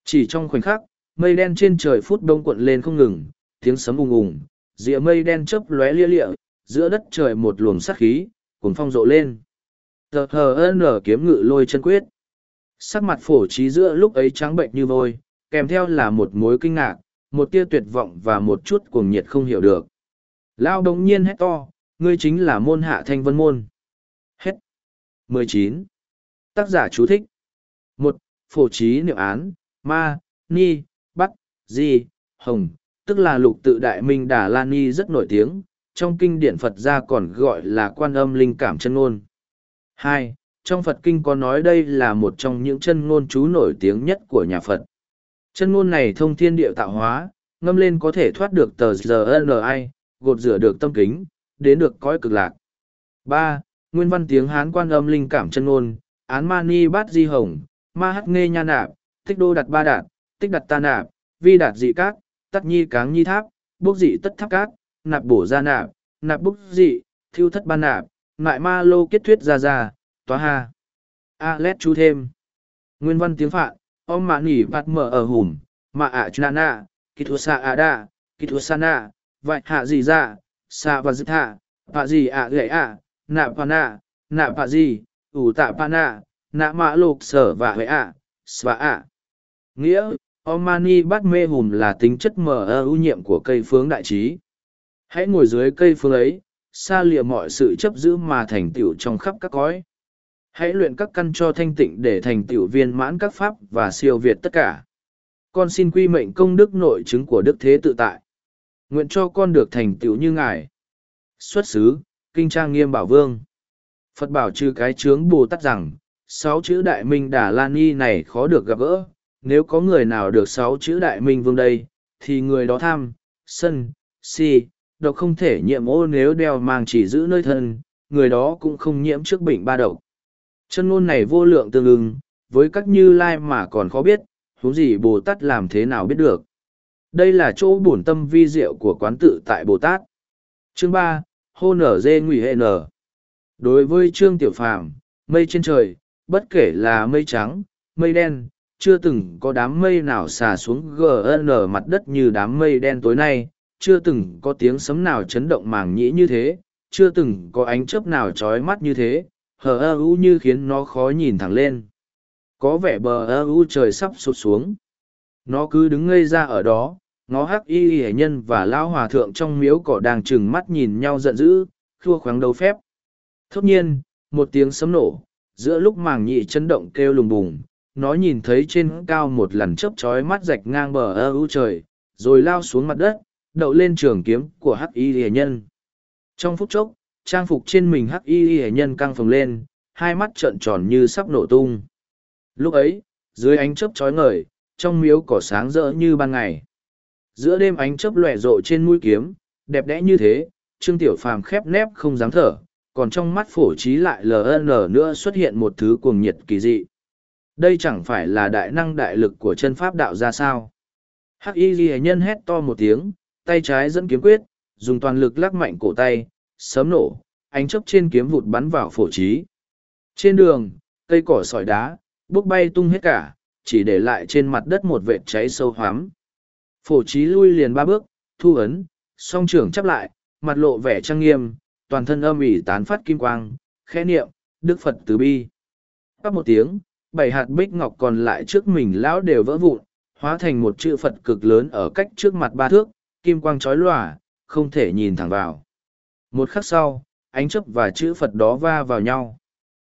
Speaker 1: Chỉ trong khoảnh khắc, mây đen trên trời phút đông cuộn lên không ngừng, tiếng sấm ùng ùng, rìa mây đen chớp lóe lia lịa, giữa đất trời một luồng sát khí, cuốn phong rộ lên. Tờ hờ nở kiếm ngự lôi chân quyết. Sắc mặt phổ trí giữa lúc ấy trắng bệnh như vôi, kèm theo là một mối kinh ngạc, một tia tuyệt vọng và một chút cuồng nhiệt không hiểu được. Lao đống nhiên hét to, ngươi chính là môn hạ thanh vân môn. Hết. 19. Tác giả chú thích phổ trí niệm án, ma, ni, bắt, di, hồng, tức là lục tự đại minh Đà La Ni rất nổi tiếng, trong kinh điển Phật gia còn gọi là quan âm linh cảm chân ngôn. hai Trong Phật kinh có nói đây là một trong những chân ngôn chú nổi tiếng nhất của nhà Phật. Chân ngôn này thông thiên địa tạo hóa, ngâm lên có thể thoát được tờ GNI, gột rửa được tâm kính, đến được cõi cực lạc. ba Nguyên văn tiếng Hán quan âm linh cảm chân ngôn, án mani bát di hồng, ma hắc nghe nha nạp, tích đô đặt ba đạt, tích đặt ta nạp, vi đạt dị cát, tắt nhi cáng nhi tháp, bốc dị tất tháp cát, nạp bổ ra nạp, nạp bốc dị, thiêu thất ban nạp, ngại ma lô kết thuyết ra ra, tòa ha. A lét chú thêm. Nguyên văn tiếng phạn, om mạ nỉ bạt mở ở hùm, mạ ạ chú nạ nạ, kỳ thua xa ạ đạ, kỳ thua xa nạ, vậy hạ gì ra, xa và dứt hạ, bạ gì ạ gậy ạ, nạp bà nạ, nạp bà gì, ủ tạ bà nạ, nạ mạ lục sở và huệ ạ s và ạ nghĩa omani bát mê hùm là tính chất mờ ơ ưu nhiệm của cây phương đại trí hãy ngồi dưới cây phương ấy xa lìa mọi sự chấp giữ mà thành tựu trong khắp các cõi hãy luyện các căn cho thanh tịnh để thành tựu viên mãn các pháp và siêu việt tất cả con xin quy mệnh công đức nội chứng của đức thế tự tại nguyện cho con được thành tựu như ngài xuất xứ kinh trang nghiêm bảo vương phật bảo trừ cái chướng bồ tát rằng sáu chữ đại minh đà lan nhi này khó được gặp gỡ nếu có người nào được sáu chữ đại minh vương đây thì người đó tham sân si độc không thể nhiễm ô nếu đeo mang chỉ giữ nơi thân người đó cũng không nhiễm trước bệnh ba độc chân ngôn này vô lượng tương ưng với các như lai mà còn khó biết huống gì bồ tát làm thế nào biết được đây là chỗ bổn tâm vi diệu của quán tự tại bồ tát chương ba hô nở dê ngụy hệ nở đối với trương tiểu phàm mây trên trời bất kể là mây trắng, mây đen, chưa từng có đám mây nào xả xuống GN mặt đất như đám mây đen tối nay, chưa từng có tiếng sấm nào chấn động màng nhĩ như thế, chưa từng có ánh chớp nào trói mắt như thế, hờ ơ u như khiến nó khó nhìn thẳng lên. Có vẻ bờ ơ u trời sắp sụt xuống. Nó cứ đứng ngây ra ở đó, Nó hắc y hệ nhân và lão hòa thượng trong miếu cỏ đang trừng mắt nhìn nhau giận dữ, khua khoáng đầu phép. Thốt nhiên, một tiếng sấm nổ, giữa lúc màng nhị chấn động kêu lùng bùng, nó nhìn thấy trên cao một lần chớp chói mắt rạch ngang bờ ơ u trời, rồi lao xuống mặt đất, đậu lên trường kiếm của hắc y hề nhân. Trong phút chốc, trang phục trên mình hắc y hề nhân căng phồng lên, hai mắt trợn tròn như sắp nổ tung. Lúc ấy, dưới ánh chớp chói ngời, trong miếu cỏ sáng rỡ như ban ngày. Giữa đêm ánh chớp lòe rộ trên mũi kiếm, đẹp đẽ như thế, Trương Tiểu Phàm khép nép không dám thở, còn trong mắt phổ trí lại LN nữa xuất hiện một thứ cuồng nhiệt kỳ dị. Đây chẳng phải là đại năng đại lực của chân pháp đạo ra sao. Hắc y ghi nhân hét to một tiếng, tay trái dẫn kiếm quyết, dùng toàn lực lắc mạnh cổ tay, sớm nổ, ánh chấp trên kiếm vụt bắn vào phổ trí. Trên đường, cây cỏ sỏi đá, bốc bay tung hết cả, chỉ để lại trên mặt đất một vệt cháy sâu hoắm. Phổ trí lui liền ba bước, thu ấn, song trưởng chắp lại, mặt lộ vẻ trang nghiêm, toàn thân âm ỉ tán phát kim quang, khẽ niệm, Đức Phật từ bi. Các một tiếng, bảy hạt bích ngọc còn lại trước mình lão đều vỡ vụn, hóa thành một chữ Phật cực lớn ở cách trước mặt ba thước, kim quang chói lòa, không thể nhìn thẳng vào. Một khắc sau, ánh chấp và chữ Phật đó va vào nhau.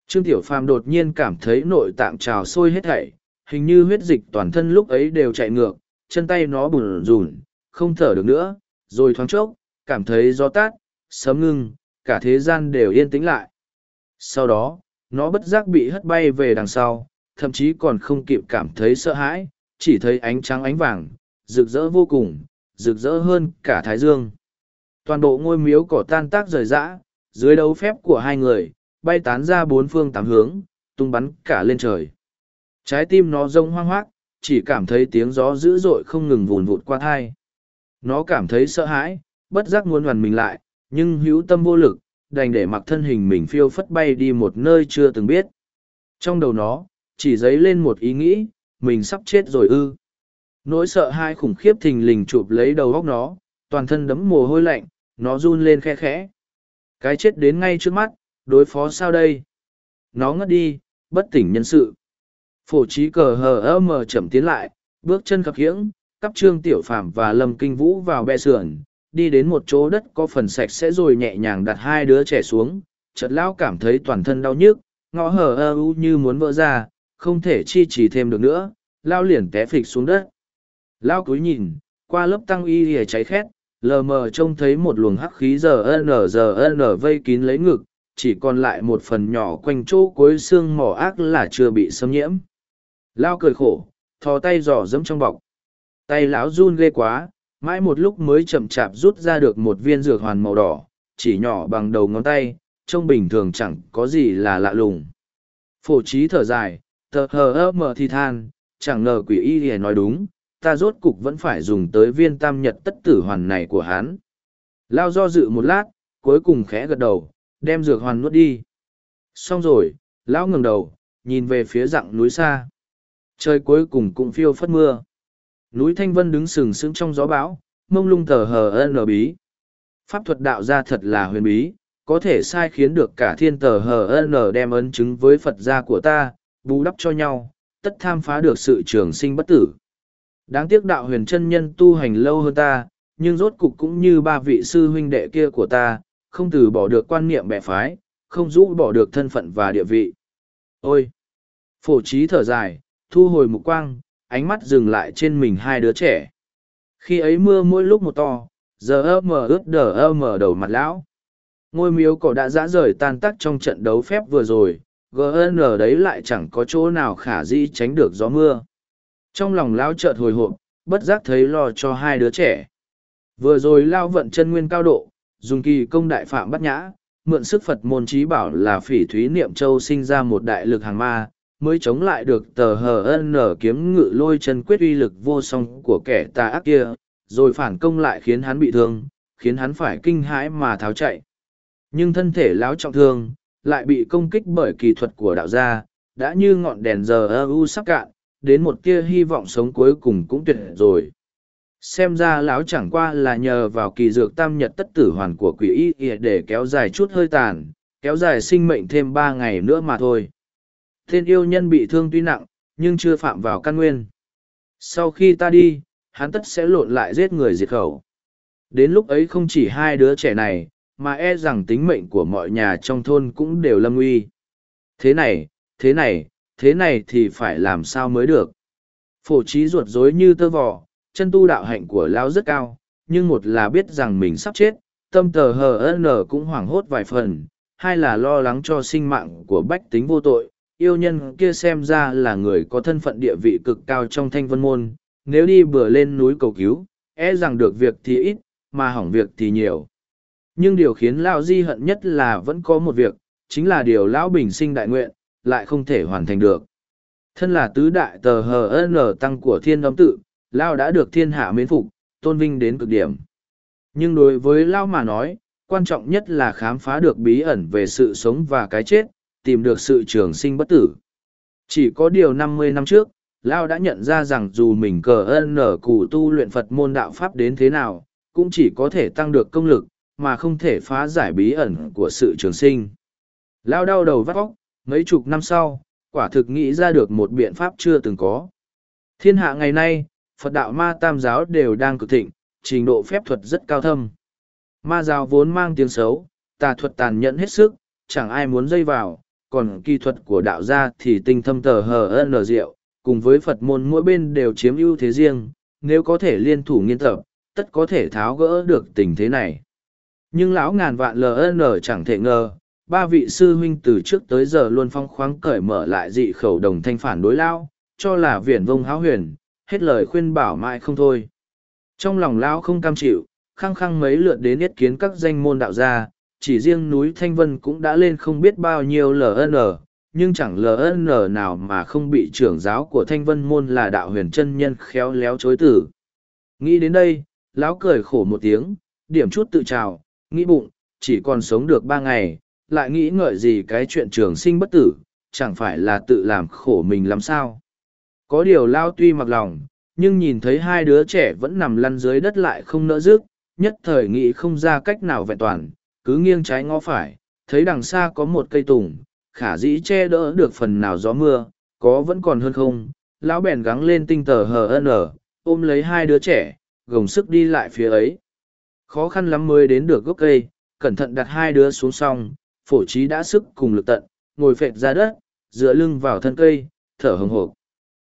Speaker 1: Trương Tiểu Phàm đột nhiên cảm thấy nội tạng trào sôi hết thảy, hình như huyết dịch toàn thân lúc ấy đều chạy ngược, chân tay nó bùn rùn, không thở được nữa, rồi thoáng chốc, cảm thấy gió tát, sớm ngưng, cả thế gian đều yên tĩnh lại. Sau đó, nó bất giác bị hất bay về đằng sau, thậm chí còn không kịp cảm thấy sợ hãi, chỉ thấy ánh trắng ánh vàng, rực rỡ vô cùng, rực rỡ hơn cả thái dương. Toàn bộ ngôi miếu cỏ tan tác rời rã, dưới đấu phép của hai người, bay tán ra bốn phương tám hướng, tung bắn cả lên trời. Trái tim nó rông hoang hoác, chỉ cảm thấy tiếng gió dữ dội không ngừng vùn vụt qua thai. Nó cảm thấy sợ hãi, bất giác muốn hoàn mình lại, nhưng hữu tâm vô lực, đành để mặc thân hình mình phiêu phất bay đi một nơi chưa từng biết. Trong đầu nó, chỉ dấy lên một ý nghĩ, mình sắp chết rồi ư. Nỗi sợ hai khủng khiếp thình lình chụp lấy đầu góc nó, toàn thân đấm mồ hôi lạnh, nó run lên khe khẽ. Cái chết đến ngay trước mắt, đối phó sao đây? Nó ngất đi, bất tỉnh nhân sự. Phổ trí cờ hờ ơ mờ chậm tiến lại, bước chân khập khiễng, cắp trương tiểu phạm và lâm kinh vũ vào bè sườn, đi đến một chỗ đất có phần sạch sẽ rồi nhẹ nhàng đặt hai đứa trẻ xuống chợt lão cảm thấy toàn thân đau nhức ngõ hở ơ u như muốn vỡ ra không thể chi trì thêm được nữa lao liền té phịch xuống đất lao cúi nhìn qua lớp tăng y lìa cháy khét lờ mờ trông thấy một luồng hắc khí giờ nở giờ nở vây kín lấy ngực chỉ còn lại một phần nhỏ quanh chỗ cuối xương mỏ ác là chưa bị xâm nhiễm lao cười khổ thò tay dò dẫm trong bọc tay lão run ghê quá mãi một lúc mới chậm chạp rút ra được một viên dược hoàn màu đỏ chỉ nhỏ bằng đầu ngón tay trông bình thường chẳng có gì là lạ lùng phổ trí thở dài thờ hờ ơ mờ thì than chẳng ngờ quỷ y hề nói đúng ta rốt cục vẫn phải dùng tới viên tam nhật tất tử hoàn này của hắn lao do dự một lát cuối cùng khẽ gật đầu đem dược hoàn nuốt đi xong rồi lão ngừng đầu nhìn về phía dặng núi xa trời cuối cùng cũng phiêu phất mưa núi Thanh Vân đứng sừng sững trong gió bão, mông lung thờ hờ ân bí. Pháp thuật đạo gia thật là huyền bí, có thể sai khiến được cả thiên tờ hờ ân đem ấn chứng với Phật gia của ta, bù đắp cho nhau, tất tham phá được sự trường sinh bất tử. Đáng tiếc đạo huyền chân nhân tu hành lâu hơn ta, nhưng rốt cục cũng như ba vị sư huynh đệ kia của ta, không từ bỏ được quan niệm bẻ phái, không rũ bỏ được thân phận và địa vị. Ôi! Phổ trí thở dài, thu hồi mục quang, ánh mắt dừng lại trên mình hai đứa trẻ khi ấy mưa mỗi lúc một to giờ ơ mờ ướt đờ ơ mờ đầu mặt lão ngôi miếu cổ đã dã rời tan tác trong trận đấu phép vừa rồi gn đấy lại chẳng có chỗ nào khả di tránh được gió mưa trong lòng lão chợt hồi hộp bất giác thấy lo cho hai đứa trẻ vừa rồi lao vận chân nguyên cao độ dùng kỳ công đại phạm bắt nhã mượn sức phật môn trí bảo là phỉ thúy niệm châu sinh ra một đại lực hàng ma mới chống lại được tờ hờ nở kiếm ngự lôi chân quyết uy lực vô song của kẻ tà ác kia, rồi phản công lại khiến hắn bị thương, khiến hắn phải kinh hãi mà tháo chạy. Nhưng thân thể lão trọng thương, lại bị công kích bởi kỳ thuật của đạo gia, đã như ngọn đèn giờ u sắc cạn, đến một tia hy vọng sống cuối cùng cũng tuyệt rồi. Xem ra lão chẳng qua là nhờ vào kỳ dược tam nhật tất tử hoàn của quỷ y để kéo dài chút hơi tàn, kéo dài sinh mệnh thêm ba ngày nữa mà thôi. Tên yêu nhân bị thương tuy nặng, nhưng chưa phạm vào căn nguyên. Sau khi ta đi, hắn tất sẽ lộn lại giết người diệt khẩu. Đến lúc ấy không chỉ hai đứa trẻ này, mà e rằng tính mệnh của mọi nhà trong thôn cũng đều lâm nguy. Thế này, thế này, thế này thì phải làm sao mới được. Phổ trí ruột rối như tơ vò, chân tu đạo hạnh của Lao rất cao, nhưng một là biết rằng mình sắp chết, tâm tờ hờ nở cũng hoảng hốt vài phần, hai là lo lắng cho sinh mạng của bách tính vô tội, yêu nhân kia xem ra là người có thân phận địa vị cực cao trong thanh vân môn, nếu đi bừa lên núi cầu cứu, e rằng được việc thì ít, mà hỏng việc thì nhiều. Nhưng điều khiến Lão Di hận nhất là vẫn có một việc, chính là điều Lão Bình sinh đại nguyện, lại không thể hoàn thành được. Thân là tứ đại tờ HN tăng của thiên đóng tự, Lão đã được thiên hạ mến phục, tôn vinh đến cực điểm. Nhưng đối với Lão mà nói, quan trọng nhất là khám phá được bí ẩn về sự sống và cái chết, tìm được sự trường sinh bất tử. Chỉ có điều năm mươi năm trước, Lao đã nhận ra rằng dù mình cờ ơn nở cụ tu luyện Phật môn đạo Pháp đến thế nào, cũng chỉ có thể tăng được công lực, mà không thể phá giải bí ẩn của sự trường sinh. Lao đau đầu vắt óc, mấy chục năm sau, quả thực nghĩ ra được một biện pháp chưa từng có. Thiên hạ ngày nay, Phật đạo ma tam giáo đều đang cực thịnh, trình độ phép thuật rất cao thâm. Ma giáo vốn mang tiếng xấu, tà thuật tàn nhẫn hết sức, chẳng ai muốn dây vào, còn kỹ thuật của đạo gia thì tinh thâm tờ hờ n diệu cùng với phật môn mỗi bên đều chiếm ưu thế riêng nếu có thể liên thủ nghiên tập tất có thể tháo gỡ được tình thế này nhưng lão ngàn vạn ln chẳng thể ngờ ba vị sư huynh từ trước tới giờ luôn phong khoáng cởi mở lại dị khẩu đồng thanh phản đối lão, cho là viển vông háo huyền hết lời khuyên bảo mãi không thôi trong lòng lão không cam chịu khăng khăng mấy lượt đến yết kiến các danh môn đạo gia chỉ riêng núi Thanh Vân cũng đã lên không biết bao nhiêu LN, nhưng chẳng LN nào mà không bị trưởng giáo của Thanh Vân môn là đạo huyền chân nhân khéo léo chối tử. Nghĩ đến đây, lão cười khổ một tiếng, điểm chút tự trào, nghĩ bụng, chỉ còn sống được ba ngày, lại nghĩ ngợi gì cái chuyện trường sinh bất tử, chẳng phải là tự làm khổ mình lắm sao. Có điều lao tuy mặc lòng, nhưng nhìn thấy hai đứa trẻ vẫn nằm lăn dưới đất lại không nỡ dứt, nhất thời nghĩ không ra cách nào vẹn toàn, cứ nghiêng trái ngó phải, thấy đằng xa có một cây tùng, khả dĩ che đỡ được phần nào gió mưa, có vẫn còn hơn không, lão bèn gắng lên tinh tờ hờ ân ở, ôm lấy hai đứa trẻ, gồng sức đi lại phía ấy. Khó khăn lắm mới đến được gốc cây, cẩn thận đặt hai đứa xuống xong, phổ trí đã sức cùng lực tận, ngồi phệt ra đất, dựa lưng vào thân cây, thở hồng hộc.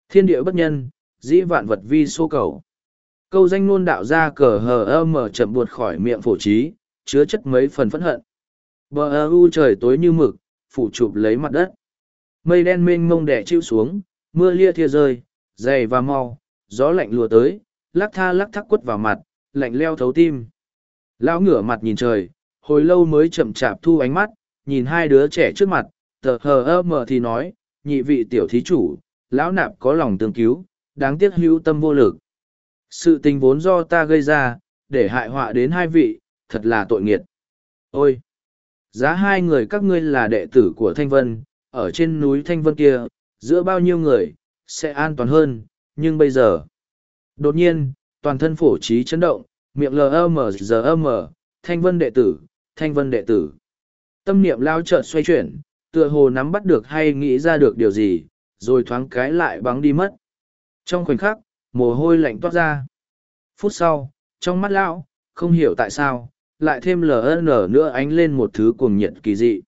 Speaker 1: Thiên địa bất nhân, dĩ vạn vật vi số cầu. Câu danh luôn đạo ra cờ hờ ơ mở chậm buột khỏi miệng phổ trí, chứa chất mấy phần phẫn hận. Bờ u trời tối như mực, phủ chụp lấy mặt đất. Mây đen mênh mông đẻ chịu xuống, mưa lia thia rơi, dày và mau, gió lạnh lùa tới, lắc tha lắc thắc quất vào mặt, lạnh leo thấu tim. Lão ngửa mặt nhìn trời, hồi lâu mới chậm chạp thu ánh mắt, nhìn hai đứa trẻ trước mặt, tờ hờ ơ mờ thì nói, nhị vị tiểu thí chủ, lão nạp có lòng tương cứu, đáng tiếc hữu tâm vô lực. Sự tình vốn do ta gây ra, để hại họa đến hai vị, thật là tội nghiệt. Ôi! Giá hai người các ngươi là đệ tử của Thanh Vân, ở trên núi Thanh Vân kia, giữa bao nhiêu người, sẽ an toàn hơn, nhưng bây giờ... Đột nhiên, toàn thân phổ trí chấn động, miệng L.A.M.G.A.M. Thanh Vân đệ tử, Thanh Vân đệ tử. Tâm niệm lao chợt xoay chuyển, tựa hồ nắm bắt được hay nghĩ ra được điều gì, rồi thoáng cái lại bắn đi mất. Trong khoảnh khắc, mồ hôi lạnh toát ra. Phút sau, trong mắt lão, không hiểu tại sao, lại thêm ln nữa ánh lên một thứ cuồng nhiệt kỳ dị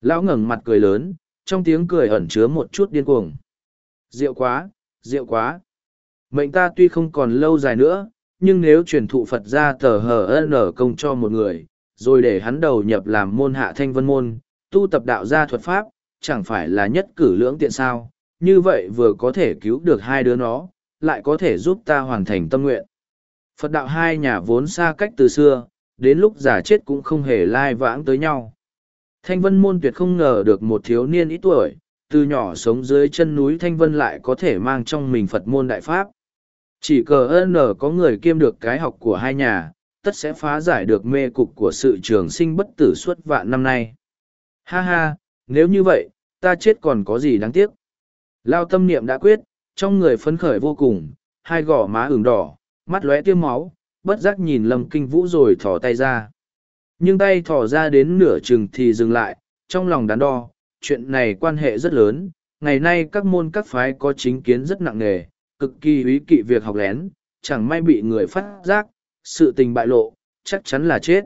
Speaker 1: lão ngẩng mặt cười lớn trong tiếng cười ẩn chứa một chút điên cuồng rượu quá rượu quá mệnh ta tuy không còn lâu dài nữa nhưng nếu truyền thụ phật ra tờ hờ n công cho một người rồi để hắn đầu nhập làm môn hạ thanh vân môn tu tập đạo gia thuật pháp chẳng phải là nhất cử lưỡng tiện sao như vậy vừa có thể cứu được hai đứa nó lại có thể giúp ta hoàn thành tâm nguyện phật đạo hai nhà vốn xa cách từ xưa đến lúc già chết cũng không hề lai vãng tới nhau. Thanh Vân Môn tuyệt không ngờ được một thiếu niên ít tuổi, từ nhỏ sống dưới chân núi Thanh Vân lại có thể mang trong mình Phật Môn Đại Pháp. Chỉ cờ ơn có người kiêm được cái học của hai nhà, tất sẽ phá giải được mê cục của sự trường sinh bất tử suốt vạn năm nay. Ha ha, nếu như vậy, ta chết còn có gì đáng tiếc. Lao tâm niệm đã quyết, trong người phấn khởi vô cùng, hai gò má ửng đỏ, mắt lóe tiêm máu, bất giác nhìn lâm kinh vũ rồi thò tay ra nhưng tay thò ra đến nửa chừng thì dừng lại trong lòng đắn đo chuyện này quan hệ rất lớn ngày nay các môn các phái có chính kiến rất nặng nề cực kỳ ý kỵ việc học lén chẳng may bị người phát giác sự tình bại lộ chắc chắn là chết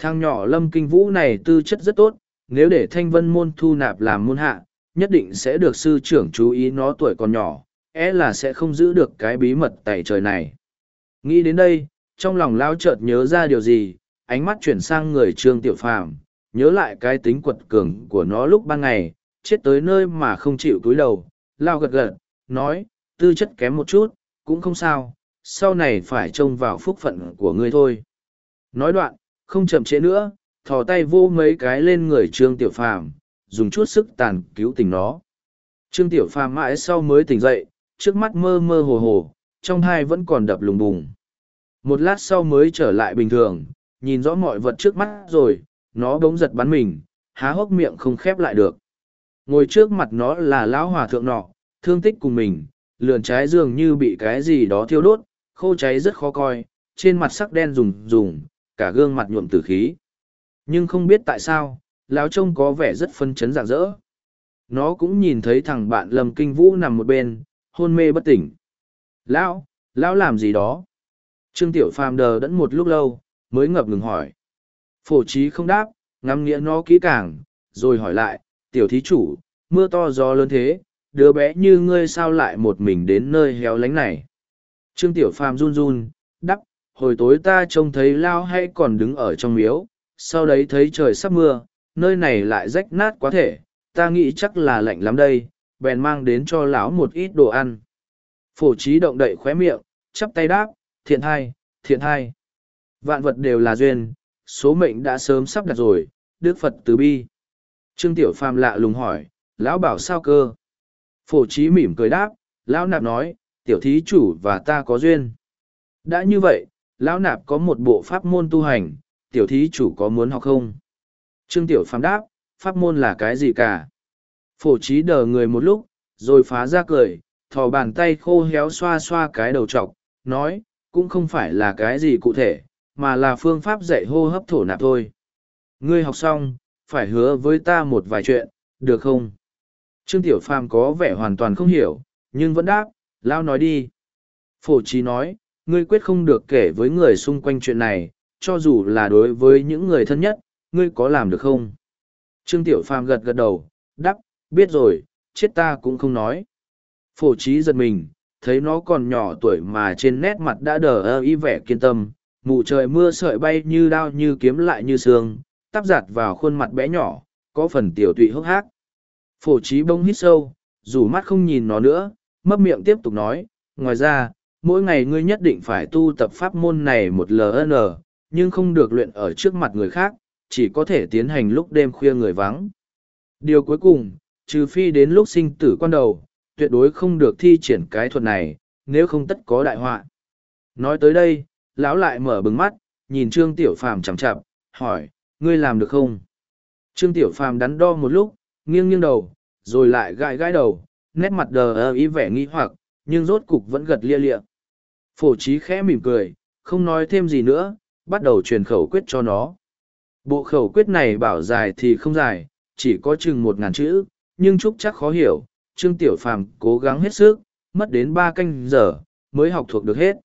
Speaker 1: thang nhỏ lâm kinh vũ này tư chất rất tốt nếu để thanh vân môn thu nạp làm môn hạ nhất định sẽ được sư trưởng chú ý nó tuổi còn nhỏ é e là sẽ không giữ được cái bí mật tẩy trời này Nghĩ đến đây, trong lòng lão chợt nhớ ra điều gì, ánh mắt chuyển sang người Trương Tiểu Phàm, nhớ lại cái tính quật cường của nó lúc ban ngày, chết tới nơi mà không chịu cúi đầu, lao gật gật, nói, tư chất kém một chút, cũng không sao, sau này phải trông vào phúc phận của ngươi thôi. Nói đoạn, không chậm trễ nữa, thò tay vô mấy cái lên người Trương Tiểu Phàm, dùng chút sức tàn cứu tình nó. Trương Tiểu Phàm mãi sau mới tỉnh dậy, trước mắt mơ mơ hồ hồ, trong hai vẫn còn đập lùng bùng. Một lát sau mới trở lại bình thường, nhìn rõ mọi vật trước mắt rồi, nó bỗng giật bắn mình, há hốc miệng không khép lại được. Ngồi trước mặt nó là lão hòa thượng nọ, thương tích cùng mình, lườn trái dường như bị cái gì đó thiêu đốt, khô cháy rất khó coi, trên mặt sắc đen rùng rùng, cả gương mặt nhuộm tử khí. Nhưng không biết tại sao, lão trông có vẻ rất phân chấn rạng rỡ. Nó cũng nhìn thấy thằng bạn Lâm Kinh Vũ nằm một bên, hôn mê bất tỉnh. Lão, lão làm gì đó? Trương Tiểu Phàm đờ đẫn một lúc lâu, mới ngập ngừng hỏi. Phổ trí không đáp, ngắm nghĩa nó kỹ càng, rồi hỏi lại, Tiểu Thí Chủ, mưa to gió lớn thế, đứa bé như ngươi sao lại một mình đến nơi héo lánh này? Trương Tiểu Phàm run run, đắp, hồi tối ta trông thấy Lao hay còn đứng ở trong miếu, sau đấy thấy trời sắp mưa, nơi này lại rách nát quá thể, ta nghĩ chắc là lạnh lắm đây, bèn mang đến cho lão một ít đồ ăn. Phổ trí động đậy khóe miệng, chắp tay đáp, thiện hai, thiện hai. Vạn vật đều là duyên, số mệnh đã sớm sắp đặt rồi, Đức Phật từ bi. Trương Tiểu Phàm lạ lùng hỏi, lão bảo sao cơ? Phổ trí mỉm cười đáp, lão nạp nói, tiểu thí chủ và ta có duyên. Đã như vậy, lão nạp có một bộ pháp môn tu hành, tiểu thí chủ có muốn học không? Trương Tiểu Phàm đáp, pháp môn là cái gì cả? Phổ trí đờ người một lúc, rồi phá ra cười, thò bàn tay khô héo xoa xoa cái đầu t r ọ c nói cũng không phải là cái gì cụ thể mà là phương pháp dạy hô hấp thổ nạp thôi ngươi học xong phải hứa với ta một vài chuyện được không trương tiểu phàm có vẻ hoàn toàn không hiểu nhưng vẫn đáp lao nói đi phổ trí nói ngươi quyết không được kể với người xung quanh chuyện này cho dù là đối với những người thân nhất ngươi có làm được không trương tiểu phàm gật gật đầu đắp biết rồi chết ta cũng không nói phổ trí giật mình thấy nó còn nhỏ tuổi mà trên nét mặt đã đờ ơ y vẻ kiên tâm mụ trời mưa sợi bay như đao như kiếm lại như sương tắp giạt vào khuôn mặt bé nhỏ có phần tiểu tụy hốc hác phổ trí bông hít sâu dù mắt không nhìn nó nữa mấp miệng tiếp tục nói ngoài ra mỗi ngày ngươi nhất định phải tu tập pháp môn này một ln nhưng không được luyện ở trước mặt người khác chỉ có thể tiến hành lúc đêm khuya người vắng điều cuối cùng trừ phi đến lúc sinh tử quan đầu tuyệt đối không được thi triển cái thuật này, nếu không tất có đại họa. Nói tới đây, lão lại mở bừng mắt, nhìn Trương Tiểu Phàm chằm chằm, hỏi, ngươi làm được không? Trương Tiểu Phàm đắn đo một lúc, nghiêng nghiêng đầu, rồi lại gãi gãi đầu, nét mặt đờ ơ ý vẻ nghi hoặc, nhưng rốt cục vẫn gật lia lịa. Phổ trí khẽ mỉm cười, không nói thêm gì nữa, bắt đầu truyền khẩu quyết cho nó. Bộ khẩu quyết này bảo dài thì không dài, chỉ có chừng một ngàn chữ, nhưng Trúc chắc khó hiểu, Trương Tiểu Phàm cố gắng hết sức, mất đến ba canh giờ, mới học thuộc được hết.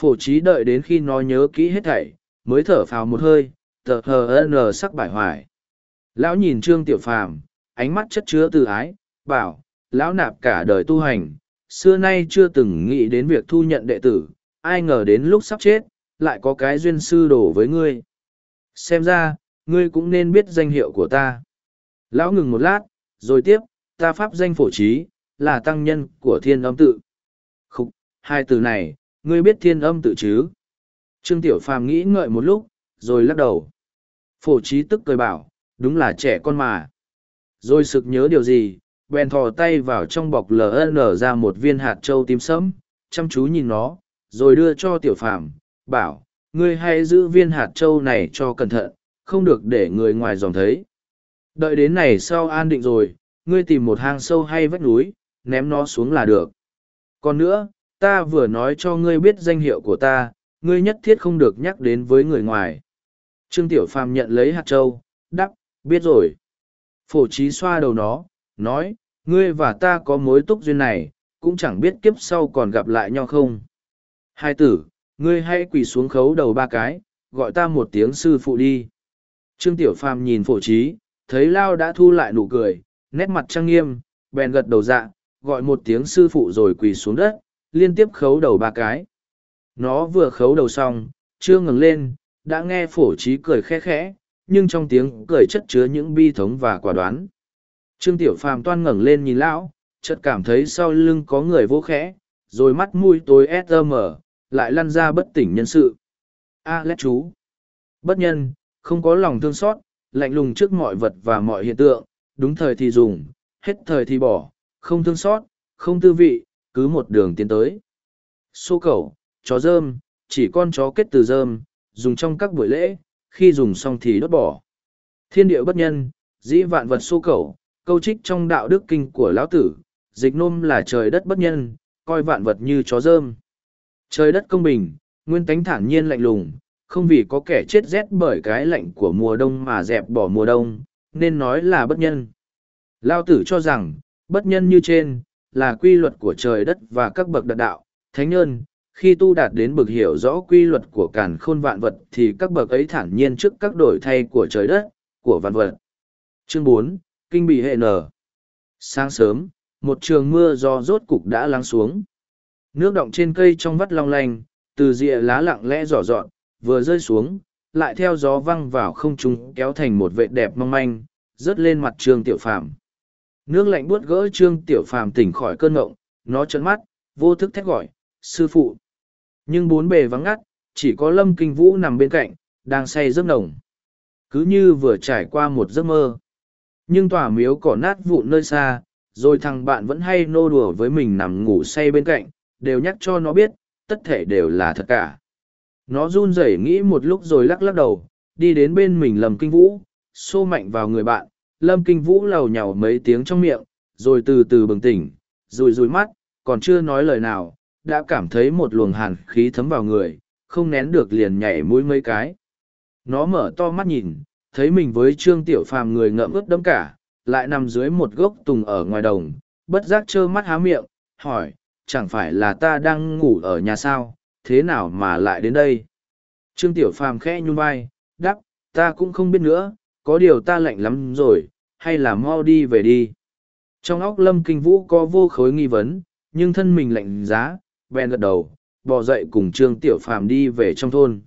Speaker 1: Phổ trí đợi đến khi nó nhớ kỹ hết thảy, mới thở phào một hơi, tờ hờ n sắc bải hoài. Lão nhìn Trương Tiểu Phàm ánh mắt chất chứa từ ái, bảo, lão nạp cả đời tu hành, xưa nay chưa từng nghĩ đến việc thu nhận đệ tử, ai ngờ đến lúc sắp chết, lại có cái duyên sư đồ với ngươi. Xem ra, ngươi cũng nên biết danh hiệu của ta. Lão ngừng một lát, rồi tiếp, ta pháp danh phổ trí, là tăng nhân của thiên âm tự. Khúc, hai từ này, ngươi biết thiên âm tự chứ? Trương Tiểu Phàm nghĩ ngợi một lúc, rồi lắc đầu. Phổ trí tức cười bảo, đúng là trẻ con mà. Rồi sực nhớ điều gì, bèn thò tay vào trong bọc LN ra một viên hạt trâu tím sẫm, chăm chú nhìn nó, rồi đưa cho Tiểu Phàm, bảo, ngươi hãy giữ viên hạt trâu này cho cẩn thận, không được để người ngoài dòm thấy. Đợi đến này sau an định rồi, ngươi tìm một hang sâu hay vách núi, ném nó xuống là được. Còn nữa, ta vừa nói cho ngươi biết danh hiệu của ta, ngươi nhất thiết không được nhắc đến với người ngoài. Trương Tiểu Phàm nhận lấy hạt châu, đắp, biết rồi. Phổ trí xoa đầu nó, nói, ngươi và ta có mối túc duyên này, cũng chẳng biết kiếp sau còn gặp lại nhau không. Hai tử, ngươi hãy quỳ xuống khấu đầu ba cái, gọi ta một tiếng sư phụ đi. Trương Tiểu Phàm nhìn phổ trí, thấy Lao đã thu lại nụ cười, nét mặt trang nghiêm, bèn gật đầu dạ, gọi một tiếng sư phụ rồi quỳ xuống đất, liên tiếp khấu đầu ba cái. Nó vừa khấu đầu xong, chưa ngừng lên, đã nghe phổ trí cười khẽ khẽ, nhưng trong tiếng cười chất chứa những bi thống và quả đoán. Trương Tiểu Phàm toan ngẩng lên nhìn lão, chợt cảm thấy sau lưng có người vô khẽ, rồi mắt mũi tối SM, lại lăn ra bất tỉnh nhân sự. A à, lét chú. Bất nhân, không có lòng thương xót, lạnh lùng trước mọi vật và mọi hiện tượng, đúng thời thì dùng, hết thời thì bỏ, không thương xót, không tư vị, cứ một đường tiến tới. Xô cẩu, chó rơm, chỉ con chó kết từ rơm, dùng trong các buổi lễ, khi dùng xong thì đốt bỏ. Thiên địa bất nhân, dĩ vạn vật xô cẩu, câu trích trong đạo đức kinh của lão tử, dịch nôm là trời đất bất nhân, coi vạn vật như chó rơm. Trời đất công bình, nguyên tánh thản nhiên lạnh lùng, không vì có kẻ chết rét bởi cái lạnh của mùa đông mà dẹp bỏ mùa đông, nên nói là bất nhân. Lao tử cho rằng, bất nhân như trên, là quy luật của trời đất và các bậc đạt đạo, thánh nhân, khi tu đạt đến bậc hiểu rõ quy luật của càn khôn vạn vật thì các bậc ấy thản nhiên trước các đổi thay của trời đất, của vạn vật. Chương 4, Kinh bị Hệ Nở Sáng sớm, một trường mưa do rốt cục đã lắng xuống. Nước động trên cây trong vắt long lanh, từ rìa lá lặng lẽ rõ rọn, vừa rơi xuống, lại theo gió văng vào không trung kéo thành một vệ đẹp mong manh, rớt lên mặt Trương Tiểu Phàm. Nước lạnh buốt gỡ Trương Tiểu Phàm tỉnh khỏi cơn ngộng, nó trợn mắt, vô thức thét gọi, "Sư phụ!" Nhưng bốn bề vắng ngắt, chỉ có Lâm Kinh Vũ nằm bên cạnh, đang say giấc nồng. Cứ như vừa trải qua một giấc mơ. Nhưng tòa miếu cỏ nát vụn nơi xa, rồi thằng bạn vẫn hay nô đùa với mình nằm ngủ say bên cạnh, đều nhắc cho nó biết, tất thể đều là thật cả nó run rẩy nghĩ một lúc rồi lắc lắc đầu đi đến bên mình Lâm kinh vũ xô mạnh vào người bạn lâm kinh vũ lầu nhào mấy tiếng trong miệng rồi từ từ bừng tỉnh rùi rùi mắt còn chưa nói lời nào đã cảm thấy một luồng hàn khí thấm vào người không nén được liền nhảy mũi mấy cái nó mở to mắt nhìn thấy mình với trương tiểu phàm người ngậm ướt đẫm cả lại nằm dưới một gốc tùng ở ngoài đồng bất giác trơ mắt há miệng hỏi chẳng phải là ta đang ngủ ở nhà sao thế nào mà lại đến đây? Trương Tiểu Phàm khẽ nhún vai, đáp, ta cũng không biết nữa, có điều ta lạnh lắm rồi, hay là mau đi về đi. Trong óc Lâm Kinh Vũ có vô khối nghi vấn, nhưng thân mình lạnh giá, bèn gật đầu, bò dậy cùng Trương Tiểu Phàm đi về trong thôn.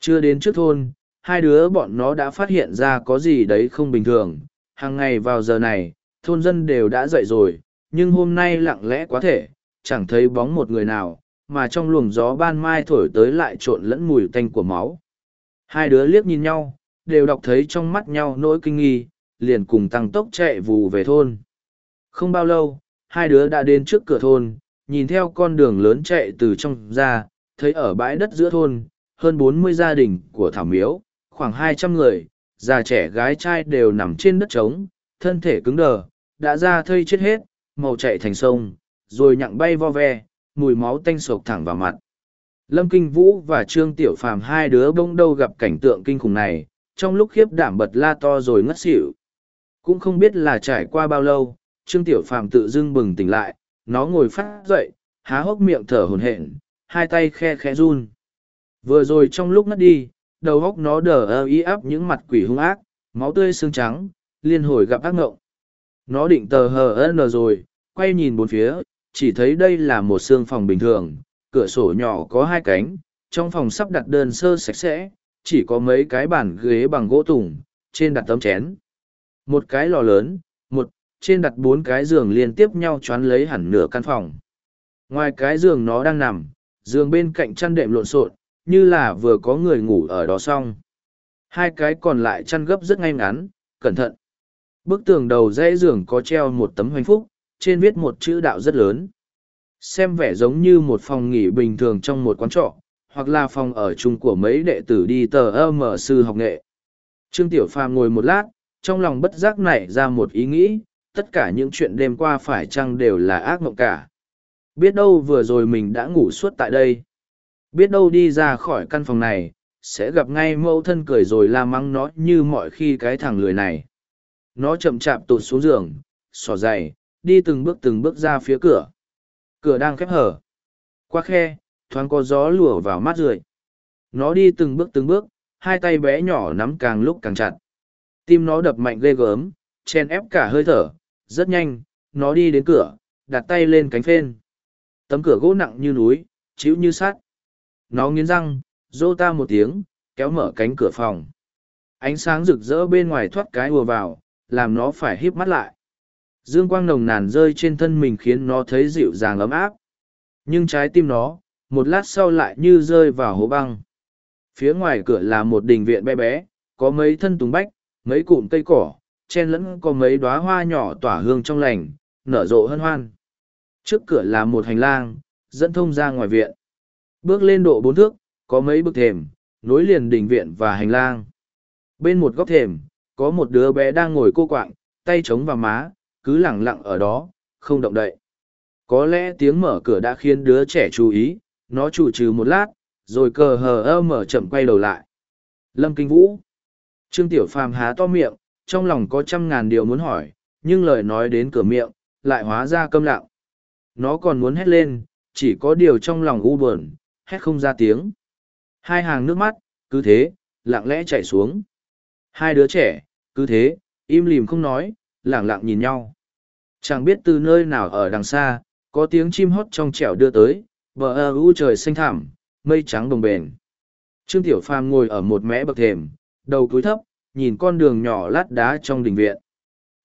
Speaker 1: Chưa đến trước thôn, hai đứa bọn nó đã phát hiện ra có gì đấy không bình thường. Hàng ngày vào giờ này, thôn dân đều đã dậy rồi, nhưng hôm nay lặng lẽ quá thể, chẳng thấy bóng một người nào, mà trong luồng gió ban mai thổi tới lại trộn lẫn mùi tanh của máu. Hai đứa liếc nhìn nhau, đều đọc thấy trong mắt nhau nỗi kinh nghi, liền cùng tăng tốc chạy vù về thôn. Không bao lâu, hai đứa đã đến trước cửa thôn, nhìn theo con đường lớn chạy từ trong ra, thấy ở bãi đất giữa thôn, hơn bốn mươi gia đình của Thảo Miếu, khoảng hai trăm người, già trẻ gái trai đều nằm trên đất trống, thân thể cứng đờ, đã ra thây chết hết, màu chạy thành sông, rồi nhặng bay vo ve, mùi máu tanh sộc thẳng vào mặt. Lâm Kinh Vũ và Trương Tiểu Phàm hai đứa bông đâu gặp cảnh tượng kinh khủng này, trong lúc khiếp đảm bật la to rồi ngất xỉu. Cũng không biết là trải qua bao lâu, Trương Tiểu Phàm tự dưng bừng tỉnh lại, nó ngồi phát dậy, há hốc miệng thở hồn hển, hai tay khe khe run. Vừa rồi trong lúc ngất đi, đầu góc nó đờ ơ y áp những mặt quỷ hung ác, máu tươi xương trắng, liên hồi gặp ác ngộng. Nó định tờ hờ ân rồi, quay nhìn bốn phía, chỉ thấy đây là một xương phòng bình thường, cửa sổ nhỏ có hai cánh, trong phòng sắp đặt đơn sơ sạch sẽ, chỉ có mấy cái bàn ghế bằng gỗ tùng, trên đặt tấm chén. Một cái lò lớn, một, trên đặt bốn cái giường liên tiếp nhau choán lấy hẳn nửa căn phòng. Ngoài cái giường nó đang nằm, giường bên cạnh chăn đệm lộn xộn, như là vừa có người ngủ ở đó xong. Hai cái còn lại chăn gấp rất ngay ngắn, cẩn thận. Bức tường đầu dãy giường có treo một tấm hoành phúc, trên viết một chữ đạo rất lớn. Xem vẻ giống như một phòng nghỉ bình thường trong một quán trọ, hoặc là phòng ở chung của mấy đệ tử đi tờ âm ở sư học nghệ. Trương Tiểu Phàm ngồi một lát, trong lòng bất giác nảy ra một ý nghĩ, tất cả những chuyện đêm qua phải chăng đều là ác mộng cả. Biết đâu vừa rồi mình đã ngủ suốt tại đây. Biết đâu đi ra khỏi căn phòng này, sẽ gặp ngay mẫu thân cười rồi la mắng nó như mọi khi cái thằng lười này. Nó chậm chạp tụt xuống giường, sò dày, đi từng bước từng bước ra phía cửa. Cửa đang khép hở. Qua khe, thoáng có gió lùa vào mắt rượi. Nó đi từng bước từng bước, hai tay bé nhỏ nắm càng lúc càng chặt. Tim nó đập mạnh ghê gớm, chen ép cả hơi thở, rất nhanh, nó đi đến cửa, đặt tay lên cánh phên. Tấm cửa gỗ nặng như núi, chịu như sắt. Nó nghiến răng, rô ta một tiếng, kéo mở cánh cửa phòng. Ánh sáng rực rỡ bên ngoài thoát cái ùa vào, làm nó phải híp mắt lại dương quang nồng nàn rơi trên thân mình khiến nó thấy dịu dàng ấm áp nhưng trái tim nó một lát sau lại như rơi vào hố băng phía ngoài cửa là một đình viện bé bé có mấy thân tùng bách mấy cụm cây cỏ chen lẫn có mấy đoá hoa nhỏ tỏa hương trong lành nở rộ hân hoan trước cửa là một hành lang dẫn thông ra ngoài viện bước lên độ bốn thước có mấy bức thềm nối liền đình viện và hành lang bên một góc thềm có một đứa bé đang ngồi cô quạng tay chống vào má cứ lẳng lặng ở đó, không động đậy. Có lẽ tiếng mở cửa đã khiến đứa trẻ chú ý, nó chủ trừ một lát, rồi cờ hờ ơ mở chậm quay đầu lại. Lâm Kinh Vũ. Trương Tiểu Phàm há to miệng, trong lòng có trăm ngàn điều muốn hỏi, nhưng lời nói đến cửa miệng, lại hóa ra câm lặng. Nó còn muốn hét lên, chỉ có điều trong lòng u buồn, hét không ra tiếng. Hai hàng nước mắt, cứ thế, lặng lẽ chảy xuống. Hai đứa trẻ, cứ thế, im lìm không nói, lặng lặng nhìn nhau. Chẳng biết từ nơi nào ở đằng xa, có tiếng chim hót trong trẻo đưa tới, bờ ơ u trời xanh thảm, mây trắng đồng bền. Trương Tiểu Phàm ngồi ở một mé bậc thềm, đầu cúi thấp, nhìn con đường nhỏ lát đá trong đình viện.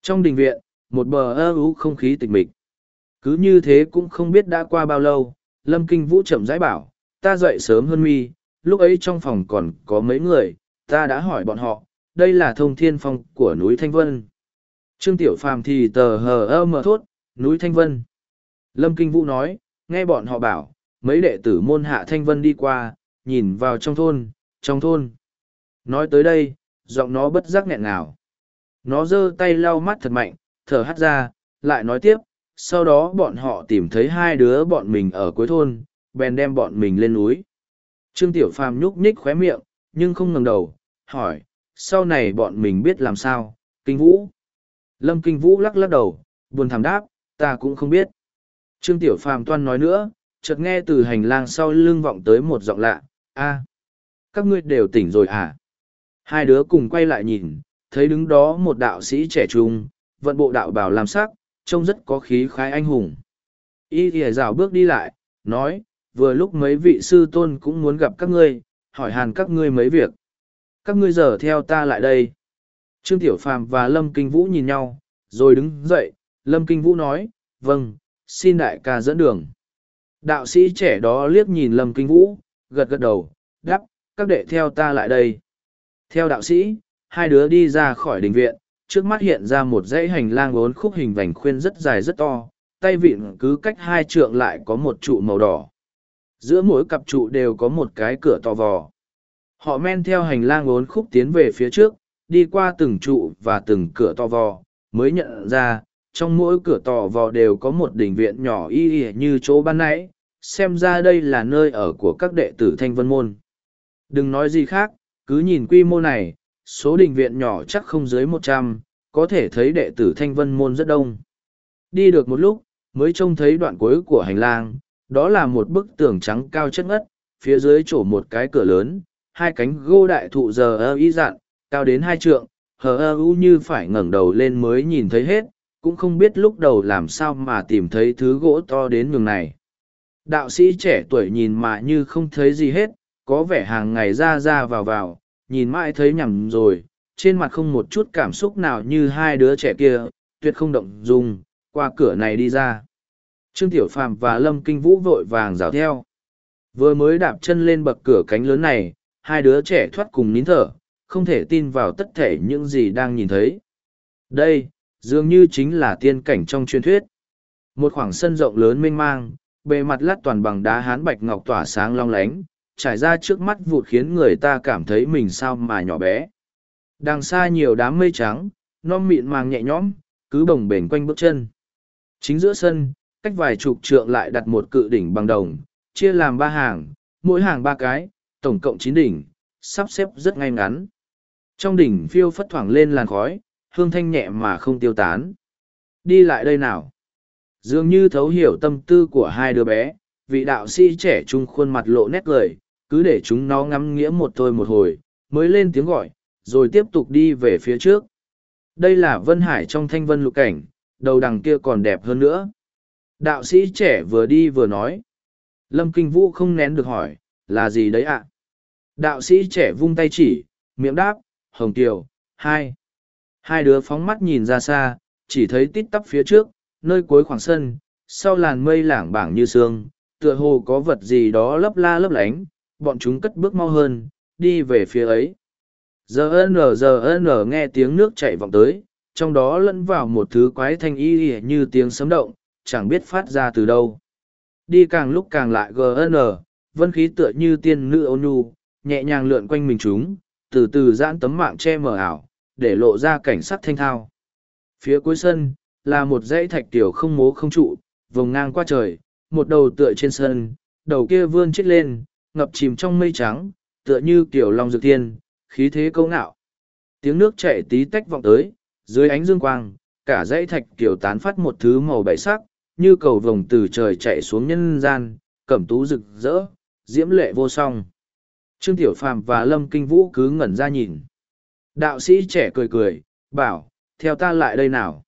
Speaker 1: Trong đình viện, một bờ ơ u không khí tịch mịch. Cứ như thế cũng không biết đã qua bao lâu, Lâm Kinh Vũ chậm rãi bảo, ta dậy sớm hơn mi, lúc ấy trong phòng còn có mấy người, ta đã hỏi bọn họ, đây là thông thiên phong của núi Thanh Vân. Trương Tiểu Phàm thì tờ hờ ơ mờ thốt, núi Thanh Vân. Lâm Kinh Vũ nói, nghe bọn họ bảo, mấy đệ tử môn hạ Thanh Vân đi qua, nhìn vào trong thôn, trong thôn. Nói tới đây, giọng nó bất giác nghẹn ngào. Nó giơ tay lau mắt thật mạnh, thở hắt ra, lại nói tiếp, sau đó bọn họ tìm thấy hai đứa bọn mình ở cuối thôn, bèn đem bọn mình lên núi. Trương Tiểu Phàm nhúc nhích khóe miệng, nhưng không ngẩng đầu, hỏi, sau này bọn mình biết làm sao, Kinh Vũ. Lâm Kinh Vũ lắc lắc đầu, buồn thảm đáp, ta cũng không biết. Trương Tiểu Phàm toan nói nữa, chợt nghe từ hành lang sau lưng vọng tới một giọng lạ, a, các ngươi đều tỉnh rồi à? Hai đứa cùng quay lại nhìn, thấy đứng đó một đạo sĩ trẻ trung, vận bộ đạo bảo làm sắc, trông rất có khí khái anh hùng. Y thìa rào bước đi lại, nói, vừa lúc mấy vị sư tôn cũng muốn gặp các ngươi, hỏi hàn các ngươi mấy việc. Các ngươi giờ theo ta lại đây. Trương Tiểu Phàm và Lâm Kinh Vũ nhìn nhau, rồi đứng dậy, Lâm Kinh Vũ nói, vâng, xin đại ca dẫn đường. Đạo sĩ trẻ đó liếc nhìn Lâm Kinh Vũ, gật gật đầu, đáp, các đệ theo ta lại đây. Theo đạo sĩ, hai đứa đi ra khỏi đình viện, trước mắt hiện ra một dãy hành lang bốn khúc hình vành khuyên rất dài rất to, tay vịn cứ cách hai trượng lại có một trụ màu đỏ. Giữa mỗi cặp trụ đều có một cái cửa to vò. Họ men theo hành lang bốn khúc tiến về phía trước, đi qua từng trụ và từng cửa to vò, mới nhận ra, trong mỗi cửa to vò đều có một đình viện nhỏ y y như chỗ ban nãy, xem ra đây là nơi ở của các đệ tử Thanh Vân Môn. Đừng nói gì khác, cứ nhìn quy mô này, số đình viện nhỏ chắc không dưới một trăm, có thể thấy đệ tử Thanh Vân Môn rất đông. Đi được một lúc, mới trông thấy đoạn cuối của hành lang, đó là một bức tường trắng cao chất ngất, phía dưới chỗ một cái cửa lớn, hai cánh gô đại thụ giờ y dạn, cao đến hai trượng, hờ ơ u như phải ngẩng đầu lên mới nhìn thấy hết, cũng không biết lúc đầu làm sao mà tìm thấy thứ gỗ to đến nhường này. Đạo sĩ trẻ tuổi nhìn mà như không thấy gì hết, có vẻ hàng ngày ra ra vào vào, nhìn mãi thấy nhầm rồi, trên mặt không một chút cảm xúc nào như hai đứa trẻ kia, tuyệt không động dung, qua cửa này đi ra. Trương Tiểu Phàm và Lâm Kinh Vũ vội vàng rào theo. Vừa mới đạp chân lên bậc cửa cánh lớn này, hai đứa trẻ thoát cùng nín thở, không thể tin vào tất thể những gì đang nhìn thấy. Đây, dường như chính là tiên cảnh trong truyền thuyết. Một khoảng sân rộng lớn mênh mang, bề mặt lát toàn bằng đá hán bạch ngọc tỏa sáng long lánh, trải ra trước mắt vụt khiến người ta cảm thấy mình sao mà nhỏ bé. Đằng xa nhiều đám mây trắng, non mịn màng nhẹ nhõm, cứ bồng bềnh quanh bước chân. Chính giữa sân, cách vài chục trượng lại đặt một cự đỉnh bằng đồng, chia làm ba hàng, mỗi hàng ba cái, tổng cộng chín đỉnh, sắp xếp rất ngay ngắn. Trong đỉnh phiêu phất thoảng lên làn khói, hương thanh nhẹ mà không tiêu tán. Đi lại đây nào. Dường như thấu hiểu tâm tư của hai đứa bé, vị đạo sĩ trẻ trung khuôn mặt lộ nét cười, cứ để chúng nó ngắm nghĩa một thôi một hồi, mới lên tiếng gọi, rồi tiếp tục đi về phía trước. Đây là Vân Hải trong thanh vân lục cảnh, đầu đằng kia còn đẹp hơn nữa. Đạo sĩ trẻ vừa đi vừa nói. Lâm Kinh Vũ không nén được hỏi, là gì đấy ạ? Đạo sĩ trẻ vung tay chỉ, miệng đáp, Hồng Kiều, hai. Hai đứa phóng mắt nhìn ra xa, chỉ thấy tít tắp phía trước, nơi cuối khoảng sân, sau làn mây lảng bảng như sương, tựa hồ có vật gì đó lấp la lấp lánh, bọn chúng cất bước mau hơn, đi về phía ấy. Giờ lờ, giờ lờ, nghe tiếng nước chảy vọng tới, trong đó lẫn vào một thứ quái thanh y như tiếng sấm động, chẳng biết phát ra từ đâu. Đi càng lúc càng lại gn, vân khí tựa như tiên nữ ô nhu, nhẹ nhàng lượn quanh mình chúng, từ từ giãn tấm mạng che mờ ảo, để lộ ra cảnh sắc thanh thao. Phía cuối sân, là một dãy thạch tiểu không mố không trụ, vồng ngang qua trời, một đầu tựa trên sân, đầu kia vươn chết lên, ngập chìm trong mây trắng, tựa như kiểu lòng dược tiên, khí thế câu ngạo. Tiếng nước chảy tí tách vọng tới, dưới ánh dương quang, cả dãy thạch kiểu tán phát một thứ màu bảy sắc, như cầu vồng từ trời chạy xuống nhân gian, cẩm tú rực rỡ, diễm lệ vô song. Trương Tiểu Phàm và Lâm Kinh Vũ cứ ngẩn ra nhìn. Đạo sĩ trẻ cười cười, bảo, theo ta lại đây nào.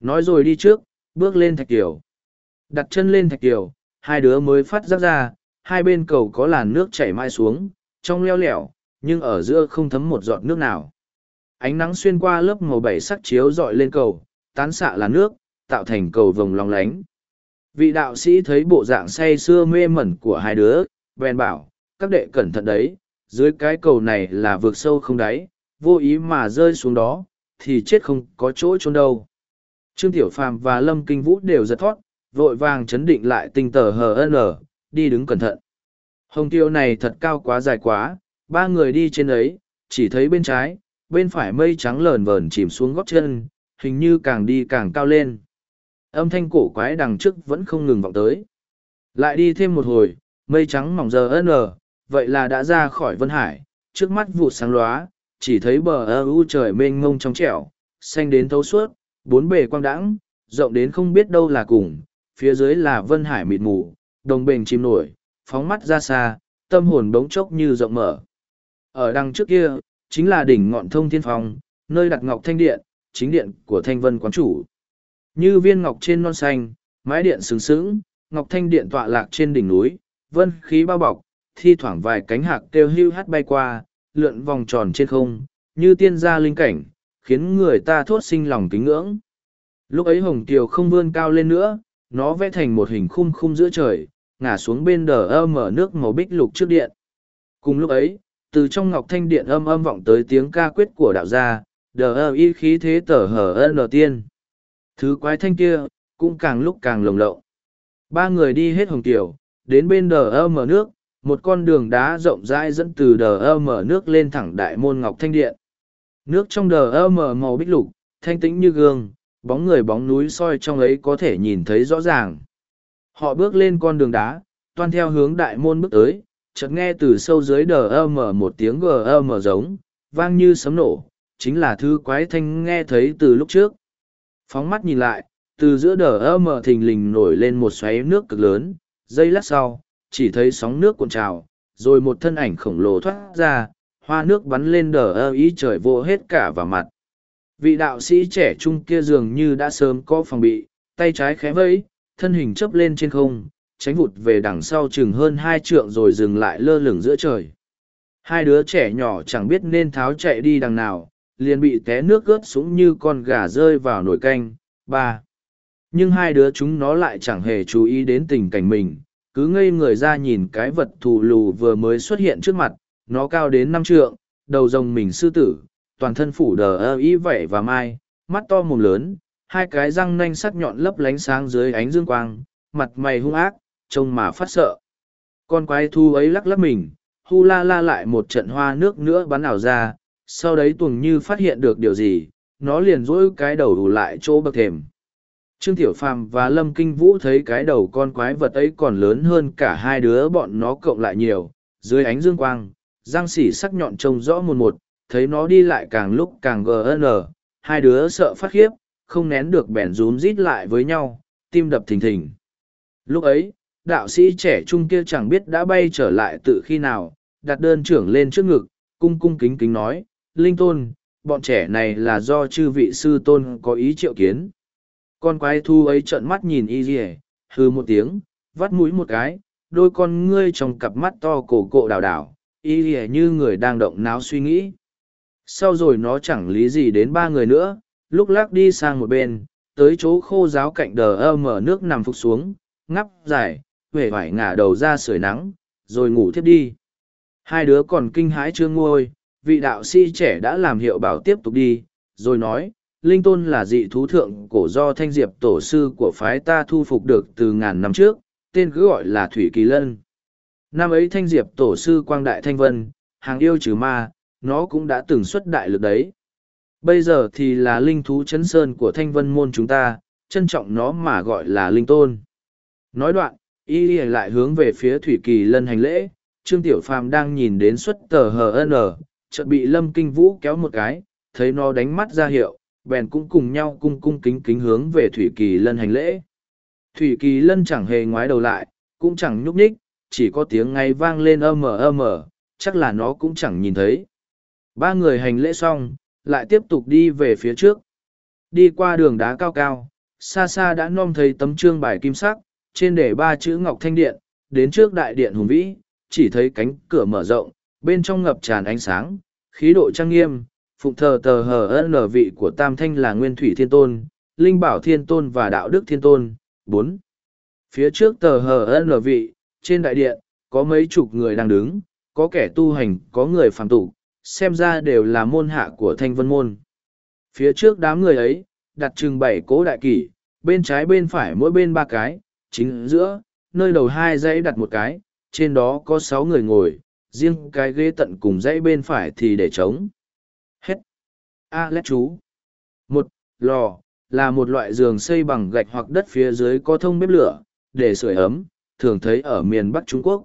Speaker 1: Nói rồi đi trước, bước lên thạch kiều. Đặt chân lên thạch kiều, hai đứa mới phát giác ra, hai bên cầu có làn nước chảy mai xuống, trong leo lẻo, nhưng ở giữa không thấm một giọt nước nào. Ánh nắng xuyên qua lớp màu bảy sắc chiếu dọi lên cầu, tán xạ làn nước, tạo thành cầu vồng long lánh. Vị đạo sĩ thấy bộ dạng say sưa mê mẩn của hai đứa, bèn bảo, các đệ cẩn thận đấy, dưới cái cầu này là vượt sâu không đáy, vô ý mà rơi xuống đó, thì chết không có chỗ trốn đâu. Trương Tiểu Phàm và Lâm Kinh Vũ đều giật thót vội vàng chấn định lại tinh tờ HN, đi đứng cẩn thận. Hồng tiêu này thật cao quá dài quá, ba người đi trên ấy, chỉ thấy bên trái, bên phải mây trắng lờn vờn chìm xuống gót chân, hình như càng đi càng cao lên. Âm thanh cổ quái đằng trước vẫn không ngừng vọng tới. Lại đi thêm một hồi, mây trắng mỏng giờ N, vậy là đã ra khỏi Vân Hải, trước mắt vụ sáng lóa, chỉ thấy bờ ơ u trời mênh mông trong trẻo, xanh đến thấu suốt, bốn bề quang đãng, rộng đến không biết đâu là cùng, phía dưới là Vân Hải mịt mù, đồng bình chìm nổi, phóng mắt ra xa, tâm hồn bỗng chốc như rộng mở. Ở đằng trước kia, chính là đỉnh ngọn thông thiên phong, nơi đặt ngọc thanh điện, chính điện của thanh vân quán chủ. Như viên ngọc trên non xanh, mái điện sướng sướng, ngọc thanh điện tọa lạc trên đỉnh núi, vân khí bao bọc, thi thoảng vài cánh hạc kêu hưu hắt bay qua, lượn vòng tròn trên không, như tiên gia linh cảnh, khiến người ta thốt sinh lòng kính ngưỡng. Lúc ấy Hồng Tiều không vươn cao lên nữa, nó vẽ thành một hình khung khung giữa trời, ngả xuống bên đờ âm ở nước màu bích lục trước điện. Cùng lúc ấy, từ trong ngọc thanh điện âm âm vọng tới tiếng ca quyết của đạo gia, đờ ơ y khí thế tở hở ân đầu tiên. Thứ quái thanh kia, cũng càng lúc càng lồng lộn. Ba người đi hết Hồng Tiều, đến bên đờ ơ mở nước, một con đường đá rộng rãi dẫn từ đờ ơ mở nước lên thẳng đại môn ngọc thanh điện nước trong đờ ơ mở màu bích lục thanh tĩnh như gương bóng người bóng núi soi trong ấy có thể nhìn thấy rõ ràng họ bước lên con đường đá toan theo hướng đại môn bước tới chợt nghe từ sâu dưới đờ ơ mở một tiếng gờ ơ mở giống vang như sấm nổ chính là thứ quái thanh nghe thấy từ lúc trước phóng mắt nhìn lại từ giữa đờ ơ mở thình lình nổi lên một xoáy nước cực lớn Giây lát sau chỉ thấy sóng nước cuộn trào, rồi một thân ảnh khổng lồ thoát ra, hoa nước bắn lên đờ ơ ý trời vô hết cả vào mặt. Vị đạo sĩ trẻ trung kia dường như đã sớm có phòng bị, tay trái khẽ vẫy, thân hình chấp lên trên không, tránh vụt về đằng sau chừng hơn hai trượng rồi dừng lại lơ lửng giữa trời. Hai đứa trẻ nhỏ chẳng biết nên tháo chạy đi đằng nào, liền bị té nước ướt sũng như con gà rơi vào nồi canh. ba Nhưng hai đứa chúng nó lại chẳng hề chú ý đến tình cảnh mình, cứ ngây người ra nhìn cái vật thù lù vừa mới xuất hiện trước mặt, nó cao đến năm trượng, đầu rồng mình sư tử, toàn thân phủ đờ ơ ý vẩy và mai, mắt to mồm lớn, hai cái răng nanh sắc nhọn lấp lánh sáng dưới ánh dương quang, mặt mày hung ác, trông mà phát sợ. Con quái thu ấy lắc lắc mình, hu la la lại một trận hoa nước nữa bắn ảo ra, sau đấy tuồng như phát hiện được điều gì, nó liền rỗi cái đầu đủ lại chỗ bậc thềm. Trương Tiểu Phàm và Lâm Kinh Vũ thấy cái đầu con quái vật ấy còn lớn hơn cả hai đứa bọn nó cộng lại nhiều, dưới ánh dương quang, răng sỉ sắc nhọn trông rõ một một, thấy nó đi lại càng lúc càng gn, hai đứa sợ phát khiếp, không nén được bèn rún rít lại với nhau, tim đập thình thình. Lúc ấy, đạo sĩ trẻ trung kia chẳng biết đã bay trở lại tự khi nào, đặt đơn trưởng lên trước ngực, cung cung kính kính nói, Linh Tôn, bọn trẻ này là do chư vị sư tôn có ý triệu kiến. Con quái thu ấy trợn mắt nhìn y dì hư một tiếng, vắt mũi một cái, đôi con ngươi trong cặp mắt to cổ cộ đào đảo, y dì như người đang động náo suy nghĩ. Sau rồi nó chẳng lý gì đến ba người nữa, lúc lắc đi sang một bên, tới chỗ khô giáo cạnh đờ ơ mở nước nằm phục xuống, ngắp dài, huệ vải ngả đầu ra sưởi nắng, rồi ngủ thiếp đi. Hai đứa còn kinh hãi chưa nguôi, vị đạo sĩ trẻ đã làm hiệu bảo tiếp tục đi, rồi nói, linh tôn là dị thú thượng cổ do thanh diệp tổ sư của phái ta thu phục được từ ngàn năm trước, tên cứ gọi là Thủy Kỳ Lân. Năm ấy thanh diệp tổ sư quang đại thanh vân, hàng yêu trừ ma, nó cũng đã từng xuất đại lực đấy. Bây giờ thì là linh thú chấn sơn của thanh vân môn chúng ta, trân trọng nó mà gọi là linh tôn. Nói đoạn, y lại hướng về phía Thủy Kỳ Lân hành lễ, Trương Tiểu Phàm đang nhìn đến xuất tờ HN, chợt bị Lâm Kinh Vũ kéo một cái, thấy nó đánh mắt ra hiệu, bèn cũng cùng nhau cung cung kính kính hướng về Thủy Kỳ Lân hành lễ. Thủy Kỳ Lân chẳng hề ngoái đầu lại, cũng chẳng nhúc nhích, chỉ có tiếng ngay vang lên ầm ầm, chắc là nó cũng chẳng nhìn thấy. Ba người hành lễ xong, lại tiếp tục đi về phía trước. Đi qua đường đá cao cao, xa xa đã nom thấy tấm trương bài kim sắc, trên để ba chữ ngọc thanh điện, đến trước đại điện hùng vĩ, chỉ thấy cánh cửa mở rộng, bên trong ngập tràn ánh sáng, khí độ trang nghiêm, phụng thờ tờ hờ ân lờ vị của tam thanh là nguyên thủy thiên tôn linh bảo thiên tôn và đạo đức thiên tôn bốn phía trước tờ hờ ân lờ vị trên đại điện có mấy chục người đang đứng có kẻ tu hành có người phạm tục xem ra đều là môn hạ của thanh vân môn phía trước đám người ấy đặt chừng bảy cố đại kỷ bên trái bên phải mỗi bên ba cái chính giữa nơi đầu hai dãy đặt một cái trên đó có sáu người ngồi riêng cái ghế tận cùng dãy bên phải thì để trống Hết. Alex chú. Một, lò, là một loại giường xây bằng gạch hoặc đất phía dưới có thông bếp lửa, để sưởi ấm, thường thấy ở miền Bắc Trung Quốc.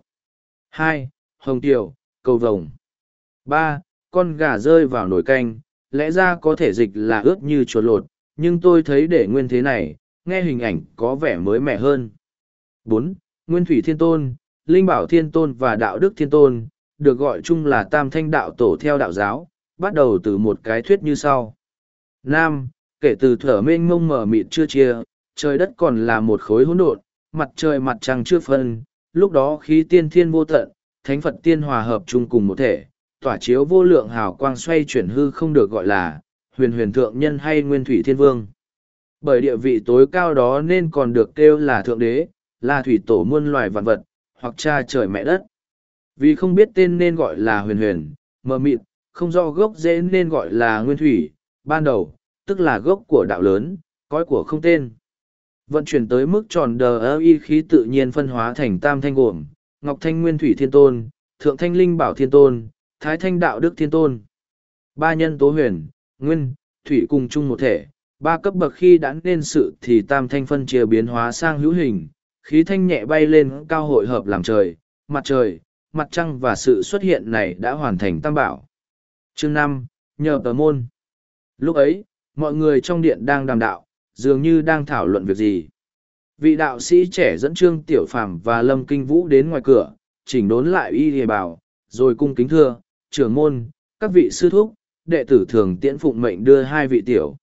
Speaker 1: Hai, Hồng tiểu, cầu vồng. Ba, Con gà rơi vào nồi canh, lẽ ra có thể dịch là ướt như chuột lột, nhưng tôi thấy để nguyên thế này, nghe hình ảnh có vẻ mới mẻ hơn. Bốn, Nguyên Thủy Thiên Tôn, Linh Bảo Thiên Tôn và Đạo Đức Thiên Tôn, được gọi chung là Tam Thanh Đạo Tổ theo đạo giáo, bắt đầu từ một cái thuyết như sau. Nam, kể từ thở mênh mông mở mịt chưa chia, trời đất còn là một khối hỗn độn, mặt trời mặt trăng chưa phân, lúc đó khí tiên thiên vô tận, thánh Phật tiên hòa hợp chung cùng một thể, tỏa chiếu vô lượng hào quang xoay chuyển hư không được gọi là huyền huyền thượng nhân hay nguyên thủy thiên vương. Bởi địa vị tối cao đó nên còn được kêu là thượng đế, là thủy tổ muôn loài vạn vật, hoặc cha trời mẹ đất. Vì không biết tên nên gọi là huyền huyền, mờ mịt, không do gốc dễ nên gọi là nguyên thủy, ban đầu, tức là gốc của đạo lớn, cõi của không tên. Vận chuyển tới mức tròn đờ y khí tự nhiên phân hóa thành tam thanh gồm, Ngọc Thanh Nguyên Thủy Thiên Tôn, Thượng Thanh Linh Bảo Thiên Tôn, Thái Thanh Đạo Đức Thiên Tôn. Ba nhân tố huyền, nguyên, thủy cùng chung một thể, ba cấp bậc khi đã nên sự thì tam thanh phân chia biến hóa sang hữu hình, khí thanh nhẹ bay lên cao hội hợp làm trời, mặt trời, mặt trăng và sự xuất hiện này đã hoàn thành tam bảo chương năm nhờ tờ môn lúc ấy mọi người trong điện đang đàm đạo dường như đang thảo luận việc gì vị đạo sĩ trẻ dẫn trương tiểu phàm và lâm kinh vũ đến ngoài cửa chỉnh đốn lại y hề bảo rồi cung kính thưa trưởng môn các vị sư thúc đệ tử thường tiễn phụng mệnh đưa hai vị tiểu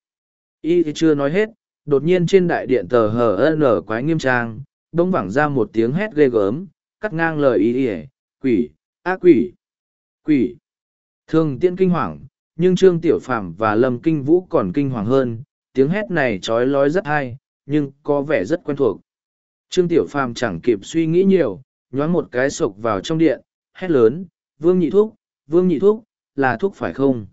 Speaker 1: y chưa nói hết đột nhiên trên đại điện tờ hờ ở quái nghiêm trang bỗng vẳng ra một tiếng hét ghê gớm cắt ngang lời y ỉa quỷ á quỷ quỷ Thường tiễn kinh hoàng, nhưng Trương Tiểu Phàm và Lâm Kinh Vũ còn kinh hoàng hơn, tiếng hét này trói lói rất hay, nhưng có vẻ rất quen thuộc. Trương Tiểu Phàm chẳng kịp suy nghĩ nhiều, nhoáng một cái sộc vào trong điện, hét lớn, Vương Nhị Thúc, Vương Nhị Thúc, là thuốc phải không?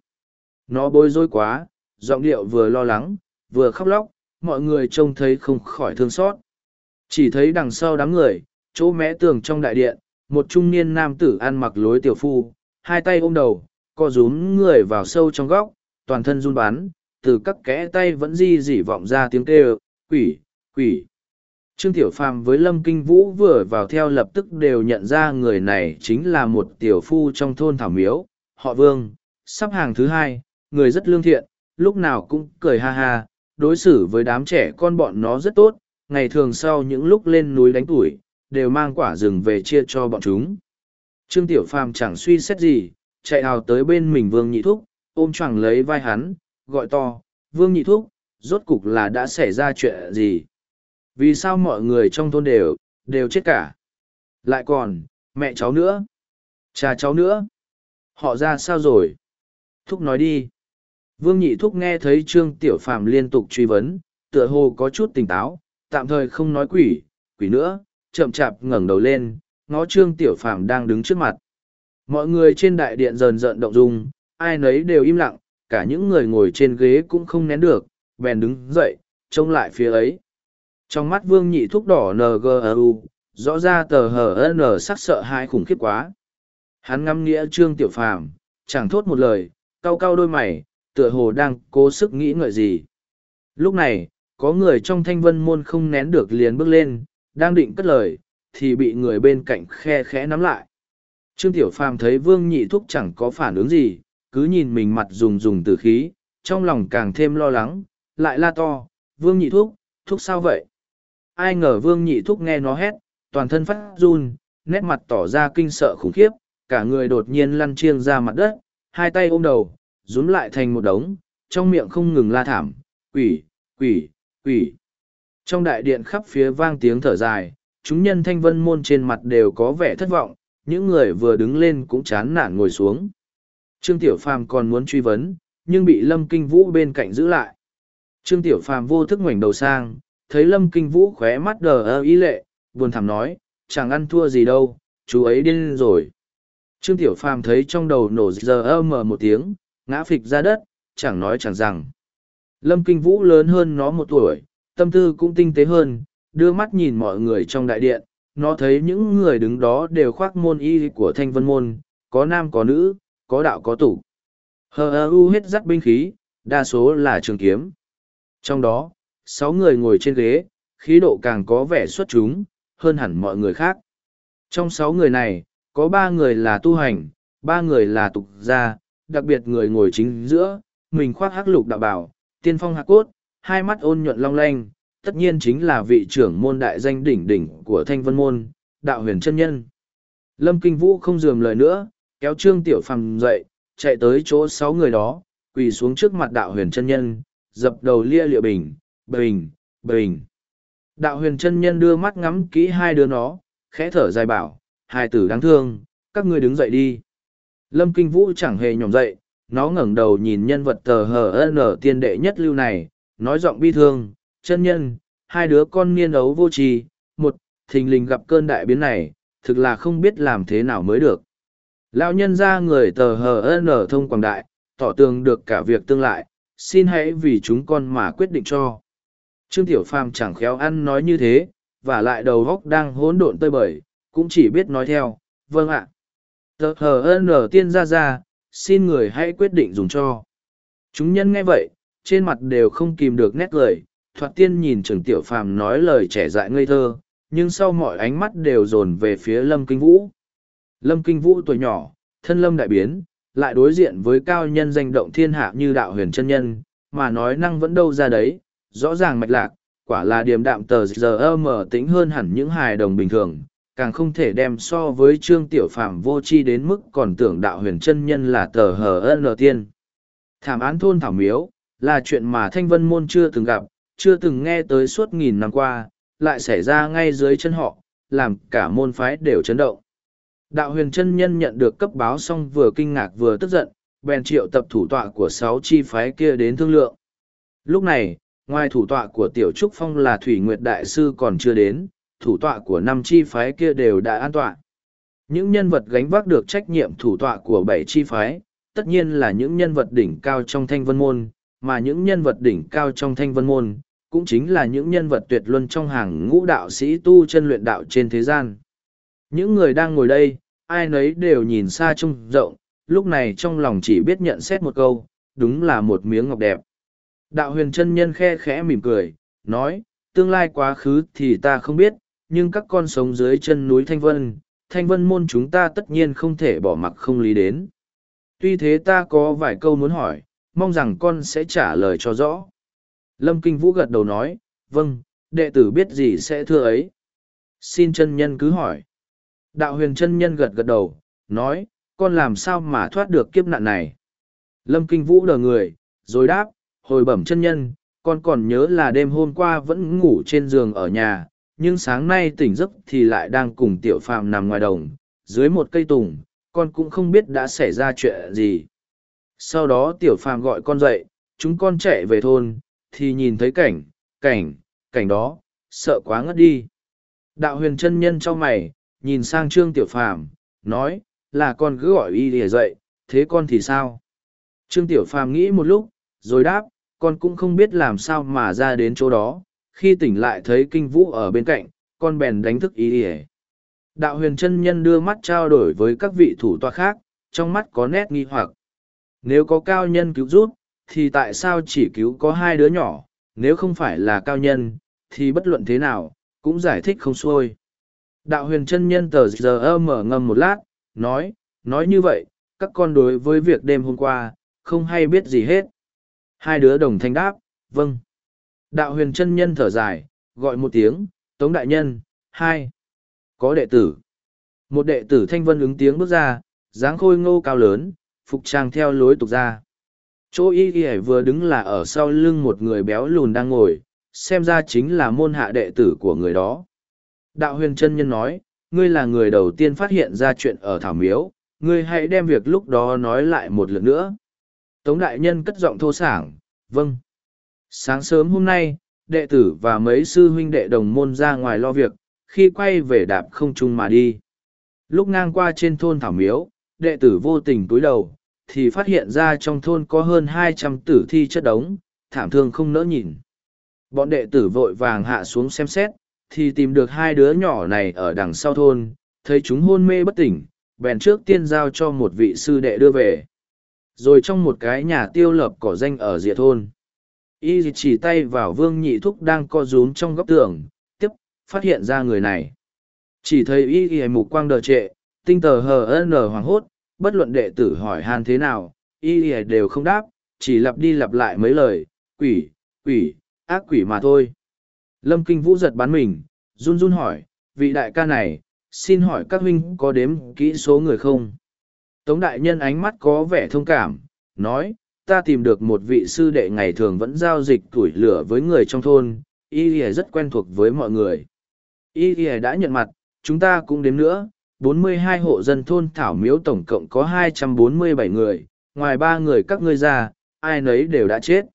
Speaker 1: Nó bối rối quá, giọng điệu vừa lo lắng, vừa khóc lóc, mọi người trông thấy không khỏi thương xót. Chỉ thấy đằng sau đám người, chỗ mé tường trong đại điện, một trung niên nam tử ăn mặc lối tiểu phu, hai tay ôm đầu, co rúm người vào sâu trong góc, toàn thân run bắn, từ các kẽ tay vẫn di dỉ vọng ra tiếng kêu, quỷ, quỷ. Trương Tiểu Phàm với Lâm Kinh Vũ vừa vào theo lập tức đều nhận ra người này chính là một tiểu phu trong thôn Thảo Miếu, họ Vương, sắp hàng thứ hai, người rất lương thiện, lúc nào cũng cười ha ha, đối xử với đám trẻ con bọn nó rất tốt, ngày thường sau những lúc lên núi đánh tuổi, đều mang quả rừng về chia cho bọn chúng. Trương Tiểu Phàm chẳng suy xét gì, chạy hào tới bên mình vương nhị thúc ôm choàng lấy vai hắn gọi to vương nhị thúc rốt cục là đã xảy ra chuyện gì vì sao mọi người trong thôn đều đều chết cả lại còn mẹ cháu nữa cha cháu nữa họ ra sao rồi thúc nói đi vương nhị thúc nghe thấy trương tiểu phàm liên tục truy vấn tựa hồ có chút tỉnh táo tạm thời không nói quỷ quỷ nữa chậm chạp ngẩng đầu lên ngó trương tiểu phàm đang đứng trước mặt Mọi người trên đại điện rờn rợn động dung, ai nấy đều im lặng, cả những người ngồi trên ghế cũng không nén được, bèn đứng dậy, trông lại phía ấy. Trong mắt vương nhị thúc đỏ NGRU, rõ ra tờ hờ n sắc sợ hai khủng khiếp quá. Hắn ngâm nghĩa trương tiểu phàm, chẳng thốt một lời, cau cau đôi mày, tựa hồ đang cố sức nghĩ ngợi gì. Lúc này, có người trong thanh vân môn không nén được liền bước lên, đang định cất lời, thì bị người bên cạnh khe khẽ nắm lại. Trương Tiểu Phàm thấy Vương Nhị Thúc chẳng có phản ứng gì, cứ nhìn mình mặt rùng rùng từ khí, trong lòng càng thêm lo lắng, lại la to, Vương Nhị Thúc, Thúc sao vậy? Ai ngờ Vương Nhị Thúc nghe nó hét, toàn thân phát run, nét mặt tỏ ra kinh sợ khủng khiếp, cả người đột nhiên lăn chiêng ra mặt đất, hai tay ôm đầu, rúm lại thành một đống, trong miệng không ngừng la thảm, quỷ, quỷ, quỷ. Trong đại điện khắp phía vang tiếng thở dài, chúng nhân thanh vân môn trên mặt đều có vẻ thất vọng, những người vừa đứng lên cũng chán nản ngồi xuống. Trương Tiểu Phàm còn muốn truy vấn, nhưng bị Lâm Kinh Vũ bên cạnh giữ lại. Trương Tiểu Phàm vô thức ngoảnh đầu sang, thấy Lâm Kinh Vũ khóe mắt đờ ơ ý lệ, buồn thảm nói, chẳng ăn thua gì đâu, chú ấy điên rồi. Trương Tiểu Phàm thấy trong đầu nổ giờ ơ mờ một tiếng, ngã phịch ra đất, chẳng nói chẳng rằng. Lâm Kinh Vũ lớn hơn nó một tuổi, tâm tư cũng tinh tế hơn, đưa mắt nhìn mọi người trong đại điện, nó thấy những người đứng đó đều khoác môn y của thanh vân môn, có nam có nữ, có đạo có tủ. Hờ u hết dắt binh khí, đa số là trường kiếm. Trong đó, sáu người ngồi trên ghế, khí độ càng có vẻ xuất chúng, hơn hẳn mọi người khác. Trong sáu người này, có ba người là tu hành, ba người là tục gia, đặc biệt người ngồi chính giữa, mình khoác hắc lục đạo bảo, tiên phong hạc cốt, hai mắt ôn nhuận long lanh, tất nhiên chính là vị trưởng môn đại danh đỉnh đỉnh của Thanh Vân Môn, đạo huyền chân nhân. Lâm Kinh Vũ không dườm lời nữa, kéo Trương Tiểu Phàm dậy, chạy tới chỗ sáu người đó, quỳ xuống trước mặt đạo huyền chân nhân, dập đầu lia lịa bình, bình, bình. Đạo huyền chân nhân đưa mắt ngắm kỹ hai đứa nó, khẽ thở dài bảo, hai tử đáng thương, các ngươi đứng dậy đi. Lâm Kinh Vũ chẳng hề nhỏm dậy, nó ngẩng đầu nhìn nhân vật tờ hờ ở tiên đệ nhất lưu này, nói giọng bi thương, chân nhân, hai đứa con niên ấu vô trì, một, thình lình gặp cơn đại biến này, thực là không biết làm thế nào mới được. Lão nhân ra người tờ hờ ở thông quảng đại, tỏ tường được cả việc tương lại, xin hãy vì chúng con mà quyết định cho. Trương Tiểu Phàm chẳng khéo ăn nói như thế, và lại đầu góc đang hỗn độn tơi bời, cũng chỉ biết nói theo, vâng ạ. Tờ hờ ở tiên ra ra, xin người hãy quyết định dùng cho. Chúng nhân nghe vậy, trên mặt đều không kìm được nét cười, thoạt tiên nhìn trường tiểu phàm nói lời trẻ dại ngây thơ nhưng sau mọi ánh mắt đều dồn về phía lâm kinh vũ lâm kinh vũ tuổi nhỏ thân lâm đại biến lại đối diện với cao nhân danh động thiên hạ như đạo huyền chân nhân mà nói năng vẫn đâu ra đấy rõ ràng mạch lạc quả là điềm đạm tờ giờ ơ mở tính hơn hẳn những hài đồng bình thường càng không thể đem so với trương tiểu phàm vô c h i đến mức còn tưởng đạo huyền chân nhân là tờ hờ ân lờ tiên thảm án thôn thảo miếu là chuyện mà thanh vân môn chưa từng gặp chưa từng nghe tới suốt nghìn năm qua, lại xảy ra ngay dưới chân họ, làm cả môn phái đều chấn động. Đạo huyền chân nhân nhận được cấp báo xong vừa kinh ngạc vừa tức giận, bèn triệu tập thủ tọa của sáu chi phái kia đến thương lượng. Lúc này, ngoài thủ tọa của Tiểu Trúc Phong là Thủy Nguyệt Đại Sư còn chưa đến, thủ tọa của năm chi phái kia đều đã an tọa. Những nhân vật gánh vác được trách nhiệm thủ tọa của bảy chi phái, tất nhiên là những nhân vật đỉnh cao trong thanh vân môn, mà những nhân vật đỉnh cao trong thanh vân môn, cũng chính là những nhân vật tuyệt luân trong hàng ngũ đạo sĩ tu chân luyện đạo trên thế gian. Những người đang ngồi đây, ai nấy đều nhìn xa trông rộng, lúc này trong lòng chỉ biết nhận xét một câu, đúng là một miếng ngọc đẹp. Đạo huyền chân nhân khe khẽ mỉm cười, nói, tương lai quá khứ thì ta không biết, nhưng các con sống dưới chân núi Thanh Vân, Thanh Vân môn chúng ta tất nhiên không thể bỏ mặc không lý đến. Tuy thế ta có vài câu muốn hỏi, mong rằng con sẽ trả lời cho rõ. Lâm Kinh Vũ gật đầu nói, vâng, đệ tử biết gì sẽ thưa ấy. Xin chân nhân cứ hỏi. Đạo huyền chân nhân gật gật đầu, nói, con làm sao mà thoát được kiếp nạn này. Lâm Kinh Vũ đờ người, rồi đáp, hồi bẩm chân nhân, con còn nhớ là đêm hôm qua vẫn ngủ trên giường ở nhà, nhưng sáng nay tỉnh giấc thì lại đang cùng tiểu Phạm nằm ngoài đồng, dưới một cây tùng, con cũng không biết đã xảy ra chuyện gì. Sau đó tiểu Phạm gọi con dậy, chúng con chạy về thôn, thì nhìn thấy cảnh, cảnh, cảnh đó, sợ quá ngất đi. Đạo huyền chân nhân cho mày, nhìn sang Trương Tiểu Phàm nói, là con cứ gọi y để dậy, thế con thì sao? Trương Tiểu Phàm nghĩ một lúc, rồi đáp, con cũng không biết làm sao mà ra đến chỗ đó, khi tỉnh lại thấy kinh vũ ở bên cạnh, con bèn đánh thức y để. Đạo huyền chân nhân đưa mắt trao đổi với các vị thủ tòa khác, trong mắt có nét nghi hoặc. Nếu có cao nhân cứu giúp, thì tại sao chỉ cứu có hai đứa nhỏ, nếu không phải là cao nhân, thì bất luận thế nào, cũng giải thích không xuôi. Đạo huyền chân nhân tờ giờ mở ngầm một lát, nói, nói như vậy, các con đối với việc đêm hôm qua, không hay biết gì hết. Hai đứa đồng thanh đáp, vâng. Đạo huyền chân nhân thở dài, gọi một tiếng, tống đại nhân, hai. Có đệ tử. Một đệ tử thanh vân ứng tiếng bước ra, dáng khôi ngô cao lớn, phục trang theo lối tục ra chỗ y y vừa đứng là ở sau lưng một người béo lùn đang ngồi xem ra chính là môn hạ đệ tử của người đó đạo huyền Trân nhân nói ngươi là người đầu tiên phát hiện ra chuyện ở thảo miếu ngươi hãy đem việc lúc đó nói lại một lần nữa tống đại nhân cất giọng thô sảng vâng sáng sớm hôm nay đệ tử và mấy sư huynh đệ đồng môn ra ngoài lo việc khi quay về đạp không trung mà đi lúc ngang qua trên thôn thảo miếu đệ tử vô tình cúi đầu thì phát hiện ra trong thôn có hơn hai trăm tử thi chất đống, thảm thương không nỡ nhìn. Bọn đệ tử vội vàng hạ xuống xem xét, thì tìm được hai đứa nhỏ này ở đằng sau thôn, thấy chúng hôn mê bất tỉnh, bèn trước tiên giao cho một vị sư đệ đưa về. Rồi trong một cái nhà tiêu lập cỏ danh ở dịa thôn. Y chỉ tay vào vương nhị thúc đang co rúm trong góc tường, tiếp, phát hiện ra người này. Chỉ thấy y y mục quang đờ trệ, tinh tờ hờ ân hoàng hốt, bất luận đệ tử hỏi han thế nào, y y đều không đáp, chỉ lặp đi lặp lại mấy lời, quỷ, quỷ, ác quỷ mà thôi. Lâm Kinh Vũ giật bắn mình, run run hỏi, vị đại ca này, xin hỏi các huynh có đếm kỹ số người không? Tống đại nhân ánh mắt có vẻ thông cảm, nói, ta tìm được một vị sư đệ ngày thường vẫn giao dịch tuổi lửa với người trong thôn, y y rất quen thuộc với mọi người. Y y đã nhận mặt, chúng ta cũng đếm nữa, 42 hộ dân thôn Thảo Miếu tổng cộng có 247 người, ngoài ba người các ngươi ra, ai nấy đều đã chết.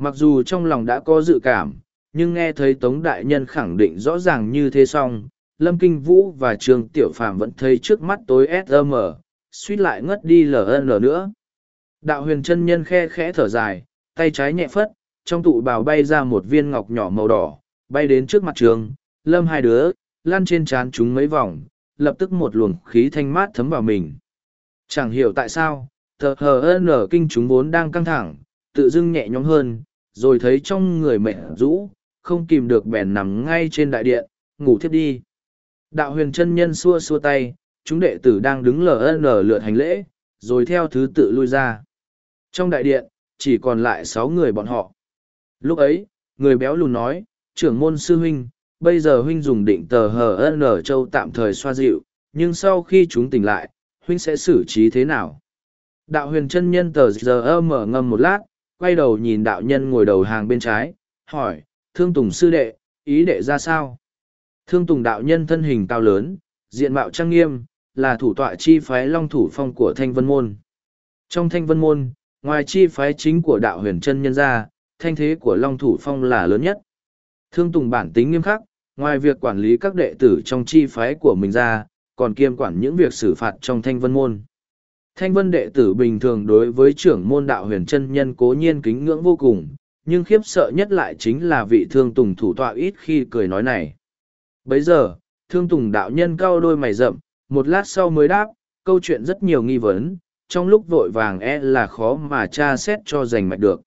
Speaker 1: Mặc dù trong lòng đã có dự cảm, nhưng nghe thấy Tống Đại Nhân khẳng định rõ ràng như thế xong, Lâm Kinh Vũ và Trương Tiểu Phàm vẫn thấy trước mắt tối SM, suýt lại ngất đi LN nữa. Đạo huyền chân nhân khe khẽ thở dài, tay trái nhẹ phất, trong tụ bào bay ra một viên ngọc nhỏ màu đỏ, bay đến trước mặt trường, lâm hai đứa, lăn trên trán chúng mấy vòng, lập tức một luồng khí thanh mát thấm vào mình. Chẳng hiểu tại sao, thờ hờ nở kinh chúng vốn đang căng thẳng, tự dưng nhẹ nhõm hơn, rồi thấy trong người mệt rũ, không kìm được bèn nằm ngay trên đại điện, ngủ thiếp đi. Đạo huyền chân nhân xua xua tay, chúng đệ tử đang đứng lờ lờ lượt hành lễ, rồi theo thứ tự lui ra. Trong đại điện, chỉ còn lại sáu người bọn họ. Lúc ấy, người béo lùn nói, trưởng môn sư huynh, bây giờ huynh dùng định tờ hờ n châu tạm thời xoa dịu nhưng sau khi chúng tỉnh lại huynh sẽ xử trí thế nào đạo huyền chân nhân tờ giờ e mở ngâm một lát quay đầu nhìn đạo nhân ngồi đầu hàng bên trái hỏi thương tùng sư đệ ý đệ ra sao thương tùng đạo nhân thân hình cao lớn diện mạo trang nghiêm là thủ tọa chi phái long thủ phong của thanh vân môn trong thanh vân môn ngoài chi phái chính của đạo huyền chân nhân ra thanh thế của long thủ phong là lớn nhất thương tùng bản tính nghiêm khắc Ngoài việc quản lý các đệ tử trong chi phái của mình ra, còn kiêm quản những việc xử phạt trong thanh vân môn. Thanh vân đệ tử bình thường đối với trưởng môn đạo huyền chân nhân cố nhiên kính ngưỡng vô cùng, nhưng khiếp sợ nhất lại chính là vị thương tùng thủ tọa ít khi cười nói này. bây giờ, thương tùng đạo nhân cao đôi mày rậm, một lát sau mới đáp, câu chuyện rất nhiều nghi vấn, trong lúc vội vàng e là khó mà tra xét cho giành mạch được.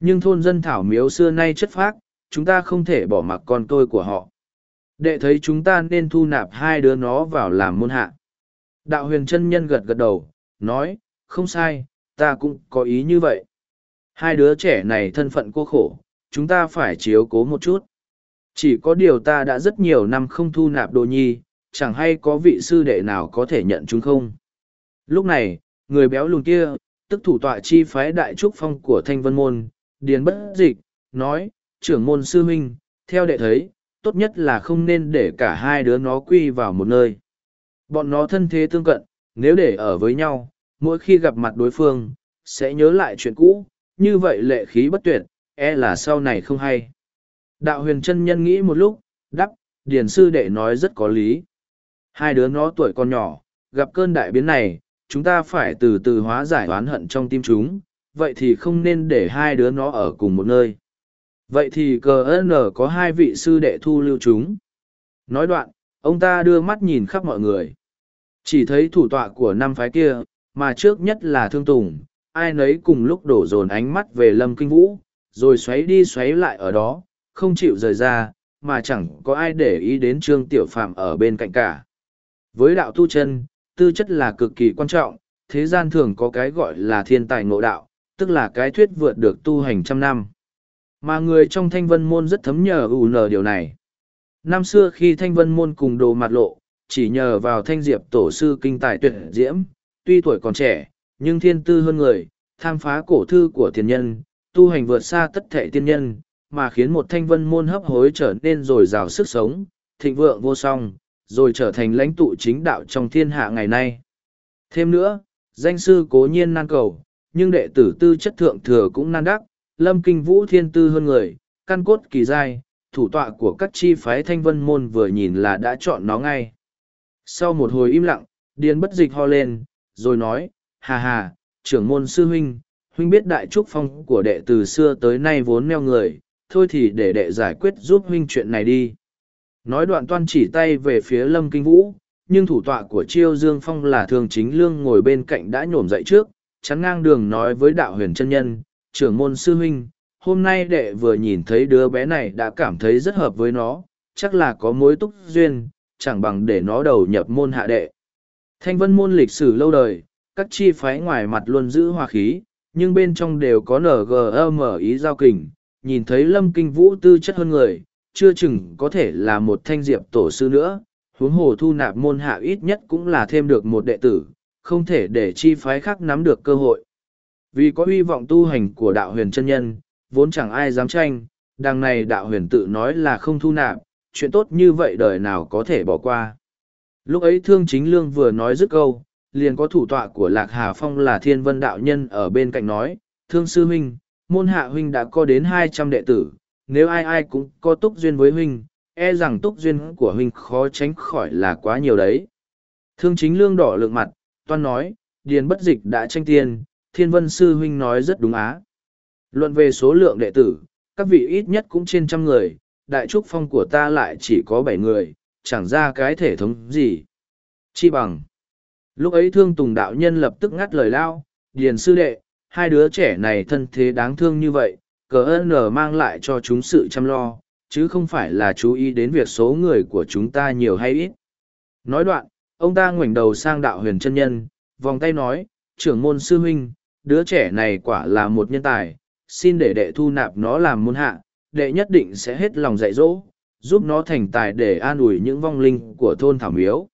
Speaker 1: Nhưng thôn dân thảo miếu xưa nay chất phác, chúng ta không thể bỏ mặc con tôi của họ. Đệ thấy chúng ta nên thu nạp hai đứa nó vào làm môn hạ. Đạo huyền chân nhân gật gật đầu, nói, không sai, ta cũng có ý như vậy. Hai đứa trẻ này thân phận cô khổ, chúng ta phải chiếu cố một chút. Chỉ có điều ta đã rất nhiều năm không thu nạp đồ nhi, chẳng hay có vị sư đệ nào có thể nhận chúng không. Lúc này, người béo lùn kia, tức thủ tọa chi phái đại trúc phong của Thanh Vân Môn, điền bất dịch, nói, trưởng môn sư huynh, theo đệ thấy, tốt nhất là không nên để cả hai đứa nó quy vào một nơi. Bọn nó thân thế tương cận, nếu để ở với nhau, mỗi khi gặp mặt đối phương, sẽ nhớ lại chuyện cũ, như vậy lệ khí bất tuyệt, e là sau này không hay. Đạo huyền chân nhân nghĩ một lúc, đắp, điển sư đệ nói rất có lý. Hai đứa nó tuổi còn nhỏ, gặp cơn đại biến này, chúng ta phải từ từ hóa giải oán hận trong tim chúng, vậy thì không nên để hai đứa nó ở cùng một nơi vậy thì cờ n có hai vị sư đệ thu lưu chúng nói đoạn ông ta đưa mắt nhìn khắp mọi người chỉ thấy thủ tọa của năm phái kia mà trước nhất là thương tùng ai nấy cùng lúc đổ dồn ánh mắt về lâm kinh vũ rồi xoáy đi xoáy lại ở đó không chịu rời ra mà chẳng có ai để ý đến trương tiểu phạm ở bên cạnh cả với đạo tu chân tư chất là cực kỳ quan trọng thế gian thường có cái gọi là thiên tài ngộ đạo tức là cái thuyết vượt được tu hành trăm năm mà người trong thanh vân môn rất thấm nhờ ủ nờ điều này. Năm xưa khi thanh vân môn cùng đồ mặt lộ, chỉ nhờ vào thanh diệp tổ sư kinh tài tuyệt diễm, tuy tuổi còn trẻ, nhưng thiên tư hơn người, tham phá cổ thư của thiên nhân, tu hành vượt xa tất thệ tiên nhân, mà khiến một thanh vân môn hấp hối trở nên rồi rào sức sống, thịnh vượng vô song, rồi trở thành lãnh tụ chính đạo trong thiên hạ ngày nay. Thêm nữa, danh sư cố nhiên nan cầu, nhưng đệ tử tư chất thượng thừa cũng nan đắc, lâm kinh vũ thiên tư hơn người, căn cốt kỳ giai, thủ tọa của các chi phái thanh vân môn vừa nhìn là đã chọn nó ngay. Sau một hồi im lặng, điền bất dịch ho lên, rồi nói, hà hà, trưởng môn sư huynh, huynh biết đại trúc phong của đệ từ xưa tới nay vốn neo người, thôi thì để đệ giải quyết giúp huynh chuyện này đi. Nói đoạn toan chỉ tay về phía lâm kinh vũ, nhưng thủ tọa của chiêu dương phong là thường chính lương ngồi bên cạnh đã nhổm dậy trước, chắn ngang đường nói với đạo huyền chân nhân, trưởng môn sư huynh, hôm nay đệ vừa nhìn thấy đứa bé này đã cảm thấy rất hợp với nó, chắc là có mối túc duyên, chẳng bằng để nó đầu nhập môn hạ đệ. Thanh vân môn lịch sử lâu đời, các chi phái ngoài mặt luôn giữ hòa khí, nhưng bên trong đều có NGM ý giao kình, nhìn thấy lâm kinh vũ tư chất hơn người, chưa chừng có thể là một thanh diệp tổ sư nữa, huống hồ thu nạp môn hạ ít nhất cũng là thêm được một đệ tử, không thể để chi phái khác nắm được cơ hội. Vì có hy vọng tu hành của đạo huyền chân nhân, vốn chẳng ai dám tranh, đằng này đạo huyền tự nói là không thu nạp, chuyện tốt như vậy đời nào có thể bỏ qua. Lúc ấy Thương Chính Lương vừa nói dứt câu, liền có thủ tọa của Lạc Hà Phong là Thiên Vân Đạo Nhân ở bên cạnh nói, Thương Sư Huynh, môn hạ Huynh đã có đến hai trăm đệ tử, nếu ai ai cũng có túc duyên với Huynh, e rằng túc duyên của Huynh khó tránh khỏi là quá nhiều đấy. Thương Chính Lương đỏ lượng mặt, toan nói, Điền Bất Dịch đã tranh tiền, thiên vân sư huynh nói rất đúng á. Luận về số lượng đệ tử, các vị ít nhất cũng trên trăm người, đại trúc phong của ta lại chỉ có bảy người, chẳng ra cái thể thống gì. Chi bằng. Lúc ấy thương tùng đạo nhân lập tức ngắt lời lao, điền sư đệ, hai đứa trẻ này thân thế đáng thương như vậy, cờ ơn nở mang lại cho chúng sự chăm lo, chứ không phải là chú ý đến việc số người của chúng ta nhiều hay ít. Nói đoạn, ông ta ngoảnh đầu sang đạo huyền chân nhân, vòng tay nói, trưởng môn sư huynh, đứa trẻ này quả là một nhân tài, xin để đệ thu nạp nó làm môn hạ, đệ nhất định sẽ hết lòng dạy dỗ, giúp nó thành tài để an ủi những vong linh của thôn thảo miếu.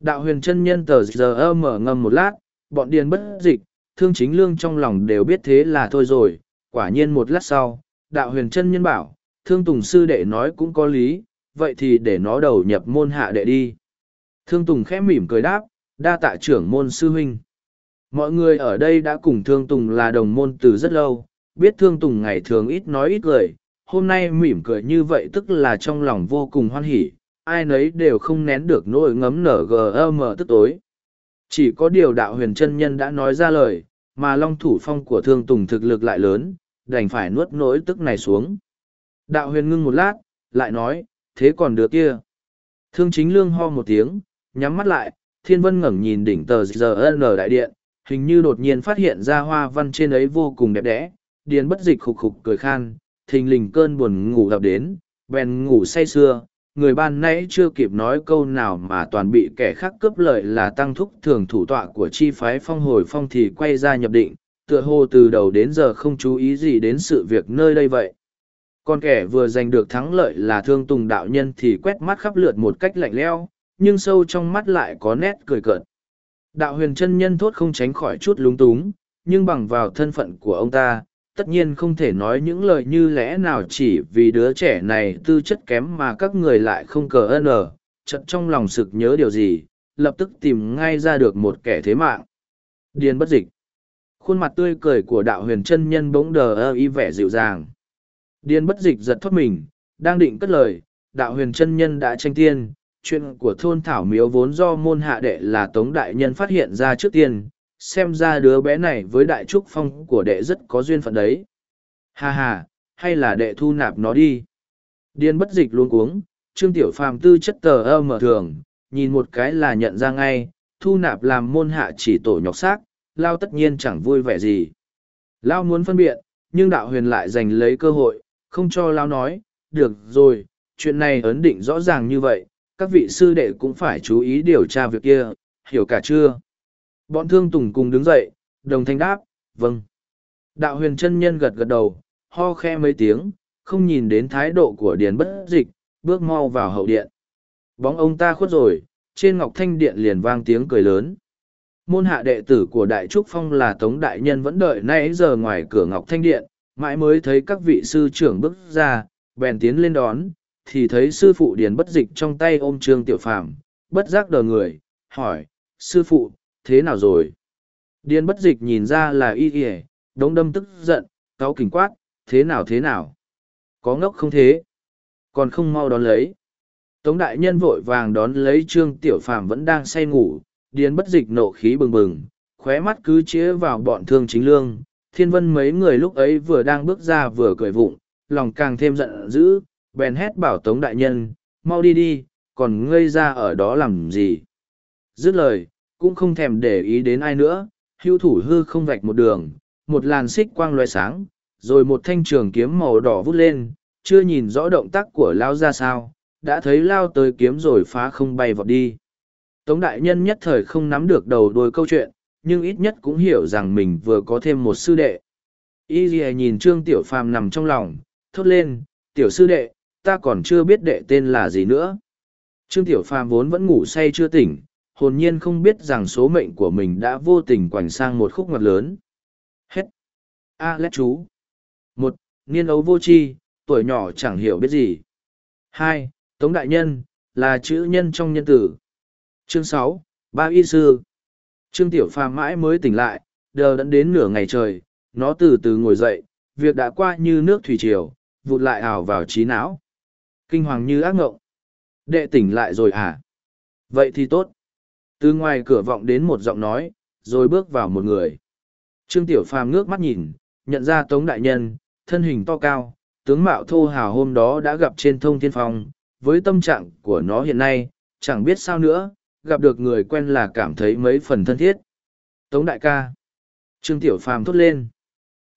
Speaker 1: Đạo huyền chân nhân tờ giờ mở ngâm một lát, bọn điền bất dịch, thương chính lương trong lòng đều biết thế là thôi rồi, quả nhiên một lát sau, đạo huyền chân nhân bảo, thương tùng sư đệ nói cũng có lý, vậy thì để nó đầu nhập môn hạ đệ đi. Thương tùng khẽ mỉm cười đáp, đa tạ trưởng môn sư huynh mọi người ở đây đã cùng thương tùng là đồng môn từ rất lâu biết thương tùng ngày thường ít nói ít cười hôm nay mỉm cười như vậy tức là trong lòng vô cùng hoan hỉ ai nấy đều không nén được nỗi ngấm nở gm tức tối chỉ có điều đạo huyền chân nhân đã nói ra lời mà long thủ phong của thương tùng thực lực lại lớn đành phải nuốt nỗi tức này xuống đạo huyền ngưng một lát lại nói thế còn đứa kia thương chính lương ho một tiếng nhắm mắt lại thiên vân ngẩng nhìn đỉnh tờ giờ ân đại điện hình như đột nhiên phát hiện ra hoa văn trên ấy vô cùng đẹp đẽ điền bất dịch khục khục cười khan thình lình cơn buồn ngủ ập đến bèn ngủ say sưa người ban nãy chưa kịp nói câu nào mà toàn bị kẻ khác cướp lợi là tăng thúc thường thủ tọa của chi phái phong hồi phong thì quay ra nhập định tựa hồ từ đầu đến giờ không chú ý gì đến sự việc nơi đây vậy còn kẻ vừa giành được thắng lợi là thương tùng đạo nhân thì quét mắt khắp lượt một cách lạnh lẽo nhưng sâu trong mắt lại có nét cười cợt Đạo huyền chân nhân thốt không tránh khỏi chút lúng túng, nhưng bằng vào thân phận của ông ta, tất nhiên không thể nói những lời như lẽ nào chỉ vì đứa trẻ này tư chất kém mà các người lại không cờ ân ở, chật trong lòng sực nhớ điều gì, lập tức tìm ngay ra được một kẻ thế mạng. Điên bất dịch. Khuôn mặt tươi cười của đạo huyền chân nhân bỗng đờ ơ y vẻ dịu dàng. Điên bất dịch giật thoát mình, đang định cất lời, đạo huyền chân nhân đã tranh tiên, chuyện của thôn thảo miếu vốn do môn hạ đệ là tống đại nhân phát hiện ra trước tiên xem ra đứa bé này với đại trúc phong của đệ rất có duyên phận đấy hà hà hay là đệ thu nạp nó đi điên bất dịch luôn cuống trương tiểu phàm tư chất tờ ơ mở thường nhìn một cái là nhận ra ngay thu nạp làm môn hạ chỉ tổ nhọc xác lao tất nhiên chẳng vui vẻ gì lao muốn phân biện nhưng đạo huyền lại giành lấy cơ hội không cho lao nói được rồi chuyện này ấn định rõ ràng như vậy các vị sư đệ cũng phải chú ý điều tra việc kia, hiểu cả chưa? Bọn thương tùng cùng đứng dậy, đồng thanh đáp, vâng. Đạo huyền chân nhân gật gật đầu, ho khe mấy tiếng, không nhìn đến thái độ của điền bất dịch, bước mau vào hậu điện. Bóng ông ta khuất rồi, trên ngọc thanh điện liền vang tiếng cười lớn. Môn hạ đệ tử của Đại Trúc Phong là Tống Đại Nhân vẫn đợi nãy giờ ngoài cửa ngọc thanh điện, mãi mới thấy các vị sư trưởng bước ra, bèn tiến lên đón, thì thấy sư phụ điền bất dịch trong tay ôm trương tiểu phàm bất giác đờ người hỏi sư phụ thế nào rồi điền bất dịch nhìn ra là y ỉa đống đâm tức giận cáu kỉnh quát thế nào thế nào có ngốc không thế còn không mau đón lấy tống đại nhân vội vàng đón lấy trương tiểu phàm vẫn đang say ngủ điền bất dịch nộ khí bừng bừng khóe mắt cứ chĩa vào bọn thương chính lương thiên vân mấy người lúc ấy vừa đang bước ra vừa cười vụng lòng càng thêm giận dữ bèn hét bảo tống đại nhân, mau đi đi, còn ngươi ra ở đó làm gì. Dứt lời, cũng không thèm để ý đến ai nữa, hưu thủ hư không vạch một đường, một làn xích quang loe sáng, rồi một thanh trường kiếm màu đỏ vút lên, chưa nhìn rõ động tác của Lao ra sao, đã thấy Lao tới kiếm rồi phá không bay vọt đi. Tống đại nhân nhất thời không nắm được đầu đuôi câu chuyện, nhưng ít nhất cũng hiểu rằng mình vừa có thêm một sư đệ. Y nhìn Trương Tiểu Phàm nằm trong lòng, thốt lên, Tiểu sư đệ, ta còn chưa biết đệ tên là gì nữa. Trương Tiểu Phàm vốn vẫn ngủ say chưa tỉnh, hồn nhiên không biết rằng số mệnh của mình đã vô tình quảnh sang một khúc ngoặt lớn. Hết. A lét chú. một Niên ấu vô tri tuổi nhỏ chẳng hiểu biết gì. hai Tống Đại Nhân, là chữ nhân trong nhân tử. Chương sáu Ba Y Sư. Trương Tiểu Phàm mãi mới tỉnh lại, đờ đẫn đến nửa ngày trời, nó từ từ ngồi dậy, việc đã qua như nước thủy triều, vụt lại ảo vào trí não. Kinh hoàng như ác ngộng. Đệ tỉnh lại rồi à? Vậy thì tốt. Từ ngoài cửa vọng đến một giọng nói, rồi bước vào một người. Trương Tiểu Phàm ngước mắt nhìn, nhận ra Tống Đại Nhân, thân hình to cao, tướng mạo thô hào hôm đó đã gặp trên thông thiên phong, với tâm trạng của nó hiện nay, chẳng biết sao nữa, gặp được người quen là cảm thấy mấy phần thân thiết. Tống Đại ca. Trương Tiểu Phàm thốt lên.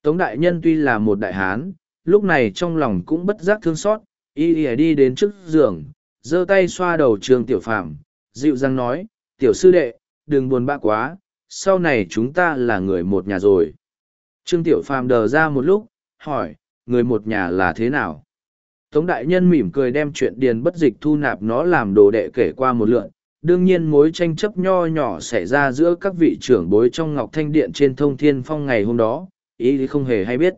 Speaker 1: Tống Đại Nhân tuy là một đại hán, lúc này trong lòng cũng bất giác thương xót, y ỉa đi đến trước giường giơ tay xoa đầu trường tiểu phàm dịu dàng nói tiểu sư đệ đừng buồn bã quá sau này chúng ta là người một nhà rồi trương tiểu phàm đờ ra một lúc hỏi người một nhà là thế nào tống đại nhân mỉm cười đem chuyện điền bất dịch thu nạp nó làm đồ đệ kể qua một lượn đương nhiên mối tranh chấp nho nhỏ xảy ra giữa các vị trưởng bối trong ngọc thanh điện trên thông thiên phong ngày hôm đó ý không hề hay biết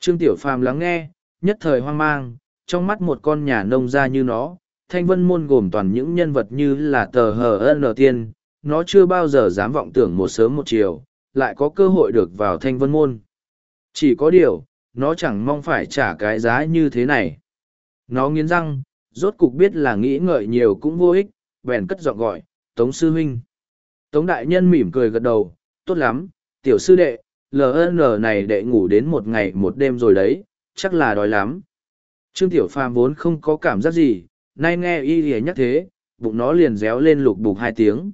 Speaker 1: trương tiểu phàm lắng nghe nhất thời hoang mang trong mắt một con nhà nông gia như nó, thanh vân môn gồm toàn những nhân vật như là tờ hờ n tiên, nó chưa bao giờ dám vọng tưởng một sớm một chiều, lại có cơ hội được vào thanh vân môn. Chỉ có điều, nó chẳng mong phải trả cái giá như thế này. Nó nghiến răng, rốt cục biết là nghĩ ngợi nhiều cũng vô ích, bèn cất giọng gọi, Tống Sư Huynh. Tống Đại Nhân mỉm cười gật đầu, tốt lắm, tiểu sư đệ, LN này đệ ngủ đến một ngày một đêm rồi đấy, chắc là đói lắm, Trương Tiểu Phàm vốn không có cảm giác gì, nay nghe y lìa nhắc thế, bụng nó liền réo lên lục bục hai tiếng.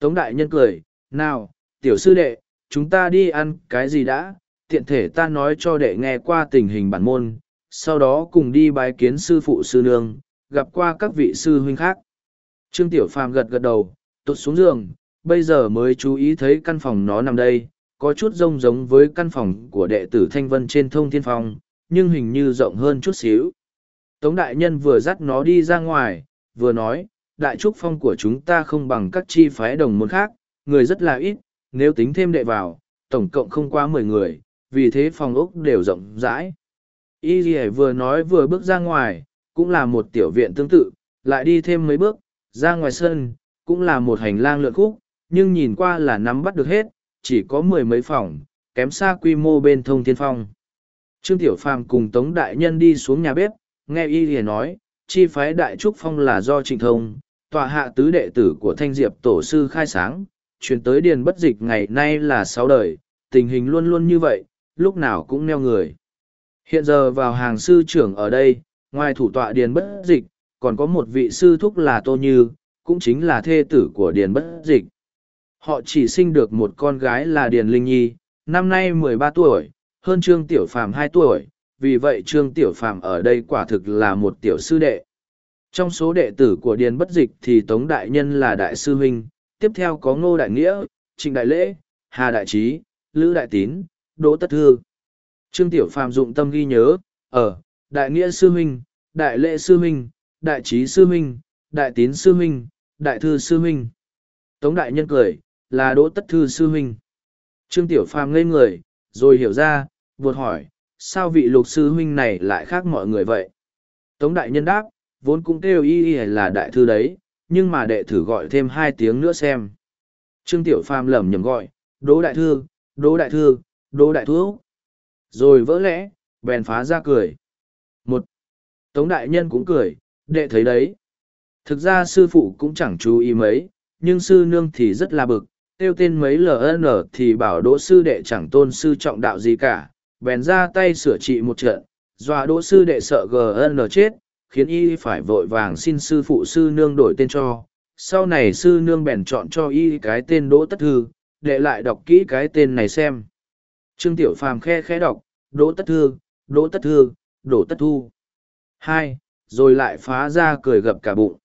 Speaker 1: Tống Đại Nhân cười, nào, Tiểu Sư Đệ, chúng ta đi ăn cái gì đã, tiện thể ta nói cho đệ nghe qua tình hình bản môn, sau đó cùng đi bái kiến sư phụ sư nương, gặp qua các vị sư huynh khác. Trương Tiểu Phàm gật gật đầu, tụt xuống giường, bây giờ mới chú ý thấy căn phòng nó nằm đây, có chút rông giống với căn phòng của đệ tử Thanh Vân trên thông thiên phòng, nhưng hình như rộng hơn chút xíu. Tống đại nhân vừa dắt nó đi ra ngoài, vừa nói, đại trúc phong của chúng ta không bằng các chi phái đồng môn khác, người rất là ít, nếu tính thêm đệ vào, tổng cộng không quá mười người, vì thế phòng ốc đều rộng rãi. Y Ghi vừa nói vừa bước ra ngoài, cũng là một tiểu viện tương tự, lại đi thêm mấy bước, ra ngoài sân, cũng là một hành lang lượn khúc, nhưng nhìn qua là nắm bắt được hết, chỉ có mười mấy phòng, kém xa quy mô bên thông thiên phong. Trương Tiểu Phàm cùng Tống Đại Nhân đi xuống nhà bếp, nghe y liền nói, chi phái Đại Trúc Phong là do trịnh thông, tòa hạ tứ đệ tử của Thanh Diệp Tổ sư khai sáng, chuyển tới điền bất dịch ngày nay là sáu đời, tình hình luôn luôn như vậy, lúc nào cũng neo người. Hiện giờ vào hàng sư trưởng ở đây, ngoài thủ tọa điền bất dịch, còn có một vị sư thúc là Tô Như, cũng chính là thê tử của điền bất dịch. Họ chỉ sinh được một con gái là Điền Linh Nhi, năm nay mười ba tuổi, hơn Trương Tiểu Phàm hai tuổi, vì vậy Trương Tiểu Phàm ở đây quả thực là một tiểu sư đệ. Trong số đệ tử của Điền Bất Dịch thì Tống Đại Nhân là Đại Sư Huynh, tiếp theo có Ngô Đại Nghĩa, Trịnh Đại Lễ, Hà Đại Trí, Lữ Đại Tín, Đỗ Tất Thư. Trương Tiểu Phàm dụng tâm ghi nhớ, ở, Đại Nghĩa Sư Huynh, Đại Lễ Sư Huynh, Đại Trí Sư Huynh, Đại Tín Sư Huynh, Đại Thư Sư Huynh. Tống Đại Nhân cười, là Đỗ Tất Thư Sư Huynh. Trương Tiểu Phàm ngây người, rồi hiểu ra, buột hỏi, sao vị lục sư huynh này lại khác mọi người vậy? Tống đại nhân đáp, vốn cũng kêu y y là đại thư đấy, nhưng mà đệ thử gọi thêm hai tiếng nữa xem. Trương Tiểu Phàm lẩm nhẩm gọi, đỗ đại thư, đỗ đại thư, đỗ đại thư. Rồi vỡ lẽ, bèn phá ra cười. Một, Tống đại nhân cũng cười, đệ thấy đấy. Thực ra sư phụ cũng chẳng chú ý mấy, nhưng sư nương thì rất là bực, tiêu tên mấy ln thì bảo đỗ sư đệ chẳng tôn sư trọng đạo gì cả, bèn ra tay sửa trị một trận, dọa đỗ sư đệ sợ GN chết, khiến y phải vội vàng xin sư phụ sư nương đổi tên cho. Sau này sư nương bèn chọn cho y cái tên Đỗ Tất Thư, đệ lại đọc kỹ cái tên này xem. Trương Tiểu Phàm khe khẽ đọc, Đỗ Tất Thư, Đỗ Tất Thư, Đỗ Tất Thu. Hai, rồi lại phá ra cười gập cả bụng.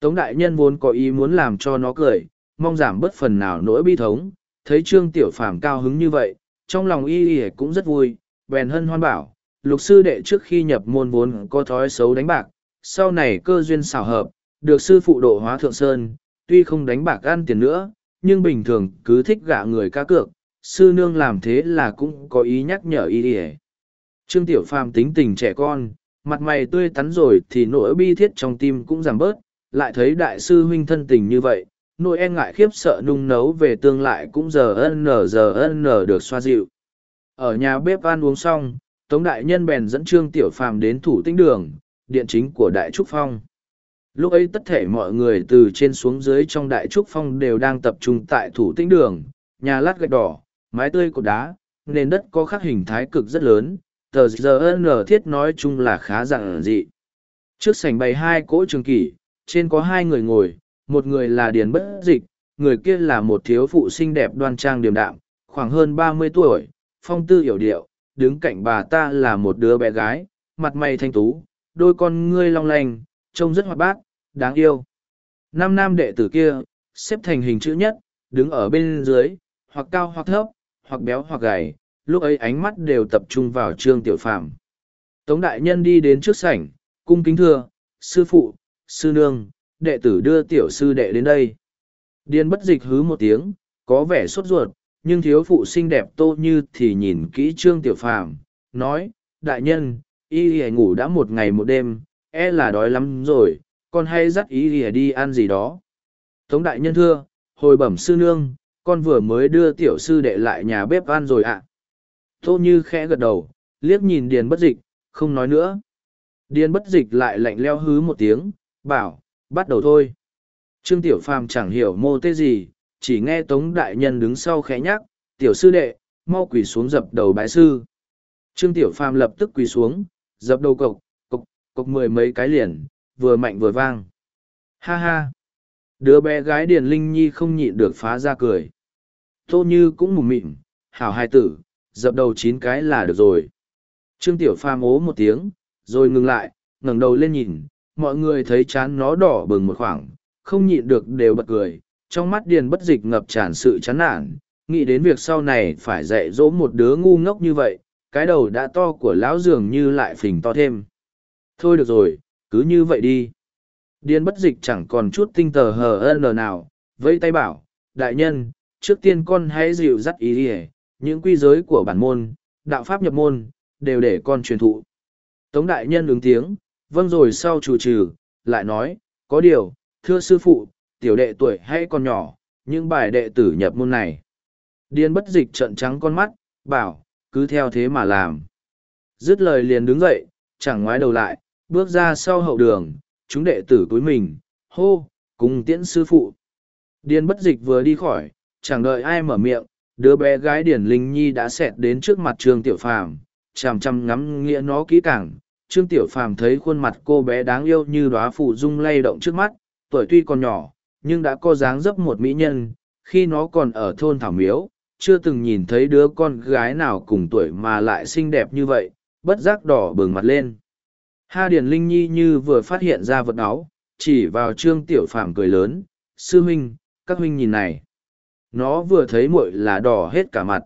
Speaker 1: Tống đại nhân vốn có ý muốn làm cho nó cười, mong giảm bớt phần nào nỗi bi thống, thấy Trương Tiểu Phàm cao hứng như vậy, trong lòng y y cũng rất vui, bèn hân hoan bảo, lục sư đệ trước khi nhập môn vốn có thói xấu đánh bạc, sau này cơ duyên xảo hợp, được sư phụ độ hóa thượng sơn, tuy không đánh bạc ăn tiền nữa, nhưng bình thường cứ thích gạ người cá cược, sư nương làm thế là cũng có ý nhắc nhở y y. Trương Tiểu Phàm tính tình trẻ con, mặt mày tươi tắn rồi thì nỗi bi thiết trong tim cũng giảm bớt, lại thấy đại sư huynh thân tình như vậy, nỗi e ngại khiếp sợ nung nấu về tương lại cũng giờ ân nở giờ ân nở được xoa dịu. Ở nhà bếp ăn uống xong, Tống Đại Nhân bèn dẫn Trương Tiểu Phàm đến thủ tinh đường, điện chính của Đại Trúc Phong. Lúc ấy tất thể mọi người từ trên xuống dưới trong Đại Trúc Phong đều đang tập trung tại thủ tinh đường, nhà lát gạch đỏ, mái tươi cột đá, nền đất có khắc hình thái cực rất lớn, tờ giờ nở thiết nói chung là khá dạng dị. Trước sảnh bày hai cỗ trường kỷ, trên có hai người ngồi, một người là điền bất dịch người kia là một thiếu phụ xinh đẹp đoan trang điềm đạm khoảng hơn ba mươi tuổi phong tư hiểu điệu đứng cạnh bà ta là một đứa bé gái mặt mày thanh tú đôi con ngươi long lanh trông rất hoạt bát đáng yêu năm nam đệ tử kia xếp thành hình chữ nhất đứng ở bên dưới hoặc cao hoặc thấp hoặc béo hoặc gầy lúc ấy ánh mắt đều tập trung vào trương tiểu phạm. tống đại nhân đi đến trước sảnh cung kính thưa sư phụ sư nương đệ tử đưa tiểu sư đệ đến đây. Điền bất dịch hứ một tiếng, có vẻ sốt ruột, nhưng thiếu phụ xinh đẹp tô như thì nhìn kỹ trương tiểu phàm, nói, đại nhân, y hề ngủ đã một ngày một đêm, e là đói lắm rồi, con hay dắt y hề đi ăn gì đó. Tống đại nhân thưa, hồi bẩm sư nương, con vừa mới đưa tiểu sư đệ lại nhà bếp ăn rồi ạ. À. Tô như khẽ gật đầu, liếc nhìn điền bất dịch, không nói nữa. Điền bất dịch lại lạnh leo hứ một tiếng, bảo, bắt đầu thôi. Trương Tiểu Phàm chẳng hiểu mô tê gì, chỉ nghe Tống Đại Nhân đứng sau khẽ nhắc, Tiểu Sư Đệ, mau quỳ xuống dập đầu bái sư. Trương Tiểu Phàm lập tức quỳ xuống, dập đầu cộc, cộc, cộc mười mấy cái liền, vừa mạnh vừa vang. Ha ha! Đứa bé gái Điền Linh Nhi không nhịn được phá ra cười. Tô Như cũng mù mịn, hảo hai tử, dập đầu chín cái là được rồi. Trương Tiểu Phàm ố một tiếng, rồi ngừng lại, ngẩng đầu lên nhìn, mọi người thấy chán nó đỏ bừng một khoảng, không nhịn được đều bật cười, trong mắt điền bất dịch ngập tràn sự chán nản, nghĩ đến việc sau này phải dạy dỗ một đứa ngu ngốc như vậy, cái đầu đã to của lão dường như lại phình to thêm. Thôi được rồi, cứ như vậy đi. Điền bất dịch chẳng còn chút tinh tờ hờ ân nào, vẫy tay bảo, đại nhân, trước tiên con hãy dịu dắt ý đi những quy giới của bản môn, đạo pháp nhập môn, đều để con truyền thụ. Tống đại nhân ứng tiếng, vâng rồi sau chủ trừ, lại nói, có điều, thưa sư phụ, tiểu đệ tuổi hay còn nhỏ, những bài đệ tử nhập môn này. Điên bất dịch trận trắng con mắt, bảo, cứ theo thế mà làm. Dứt lời liền đứng dậy, chẳng ngoái đầu lại, bước ra sau hậu đường, chúng đệ tử cuối mình, hô, cùng tiễn sư phụ. Điên bất dịch vừa đi khỏi, chẳng đợi ai mở miệng, đứa bé gái Điển Linh Nhi đã xẹt đến trước mặt trường Tiểu Phàm chằm chằm ngắm nghĩa nó kỹ càng, Trương Tiểu Phàm thấy khuôn mặt cô bé đáng yêu như đóa phụ dung lay động trước mắt, tuổi tuy còn nhỏ, nhưng đã có dáng dấp một mỹ nhân, khi nó còn ở thôn Thảo Miếu, chưa từng nhìn thấy đứa con gái nào cùng tuổi mà lại xinh đẹp như vậy, bất giác đỏ bừng mặt lên. Ha Điền Linh Nhi như vừa phát hiện ra vật áo, chỉ vào Trương Tiểu Phàm cười lớn, sư huynh, các huynh nhìn này. Nó vừa thấy muội là đỏ hết cả mặt.